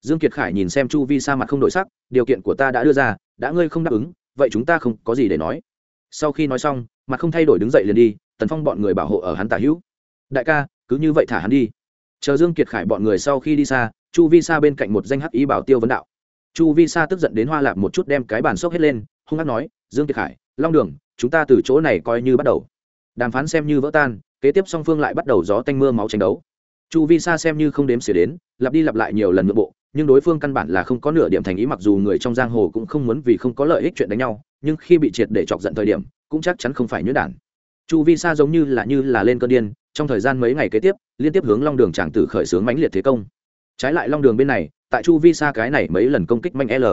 Dương Kiệt Khải nhìn xem Chu Vi Sa mặt không đổi sắc, điều kiện của ta đã đưa ra, đã ngươi không đáp ứng, vậy chúng ta không có gì để nói. Sau khi nói xong, mặt không thay đổi đứng dậy liền đi, Tần Phong bọn người bảo hộ ở hắn tả hữu. Đại ca, cứ như vậy thả hắn đi. Chờ dương kiệt khải bọn người sau khi đi xa chu vi sa bên cạnh một danh hắc ý bảo tiêu vấn đạo. Chu vi sa tức giận đến hoa lạp một chút đem cái bàn sốc hết lên hung hăng nói dương kiệt khải long đường chúng ta từ chỗ này coi như bắt đầu. Đàm phán xem như vỡ tan kế tiếp song phương lại bắt đầu gió tanh mưa máu tranh đấu. Chu vi sa xem như không đếm xỉa đến lặp đi lặp lại nhiều lần nội bộ nhưng đối phương căn bản là không có nửa điểm thành ý mặc dù người trong giang hồ cũng không muốn vì không có lợi ích chuyện đánh nhau nhưng khi bị triệt để chọc giận thời điểm cũng chắc chắn không phải nhuyễn đản chu vi sa giống như là như là lên cơn điên, trong thời gian mấy ngày kế tiếp, liên tiếp hướng long đường tràng tử khởi xướng mãnh liệt thế công. Trái lại long đường bên này, tại chu vi sa cái này mấy lần công kích manh l.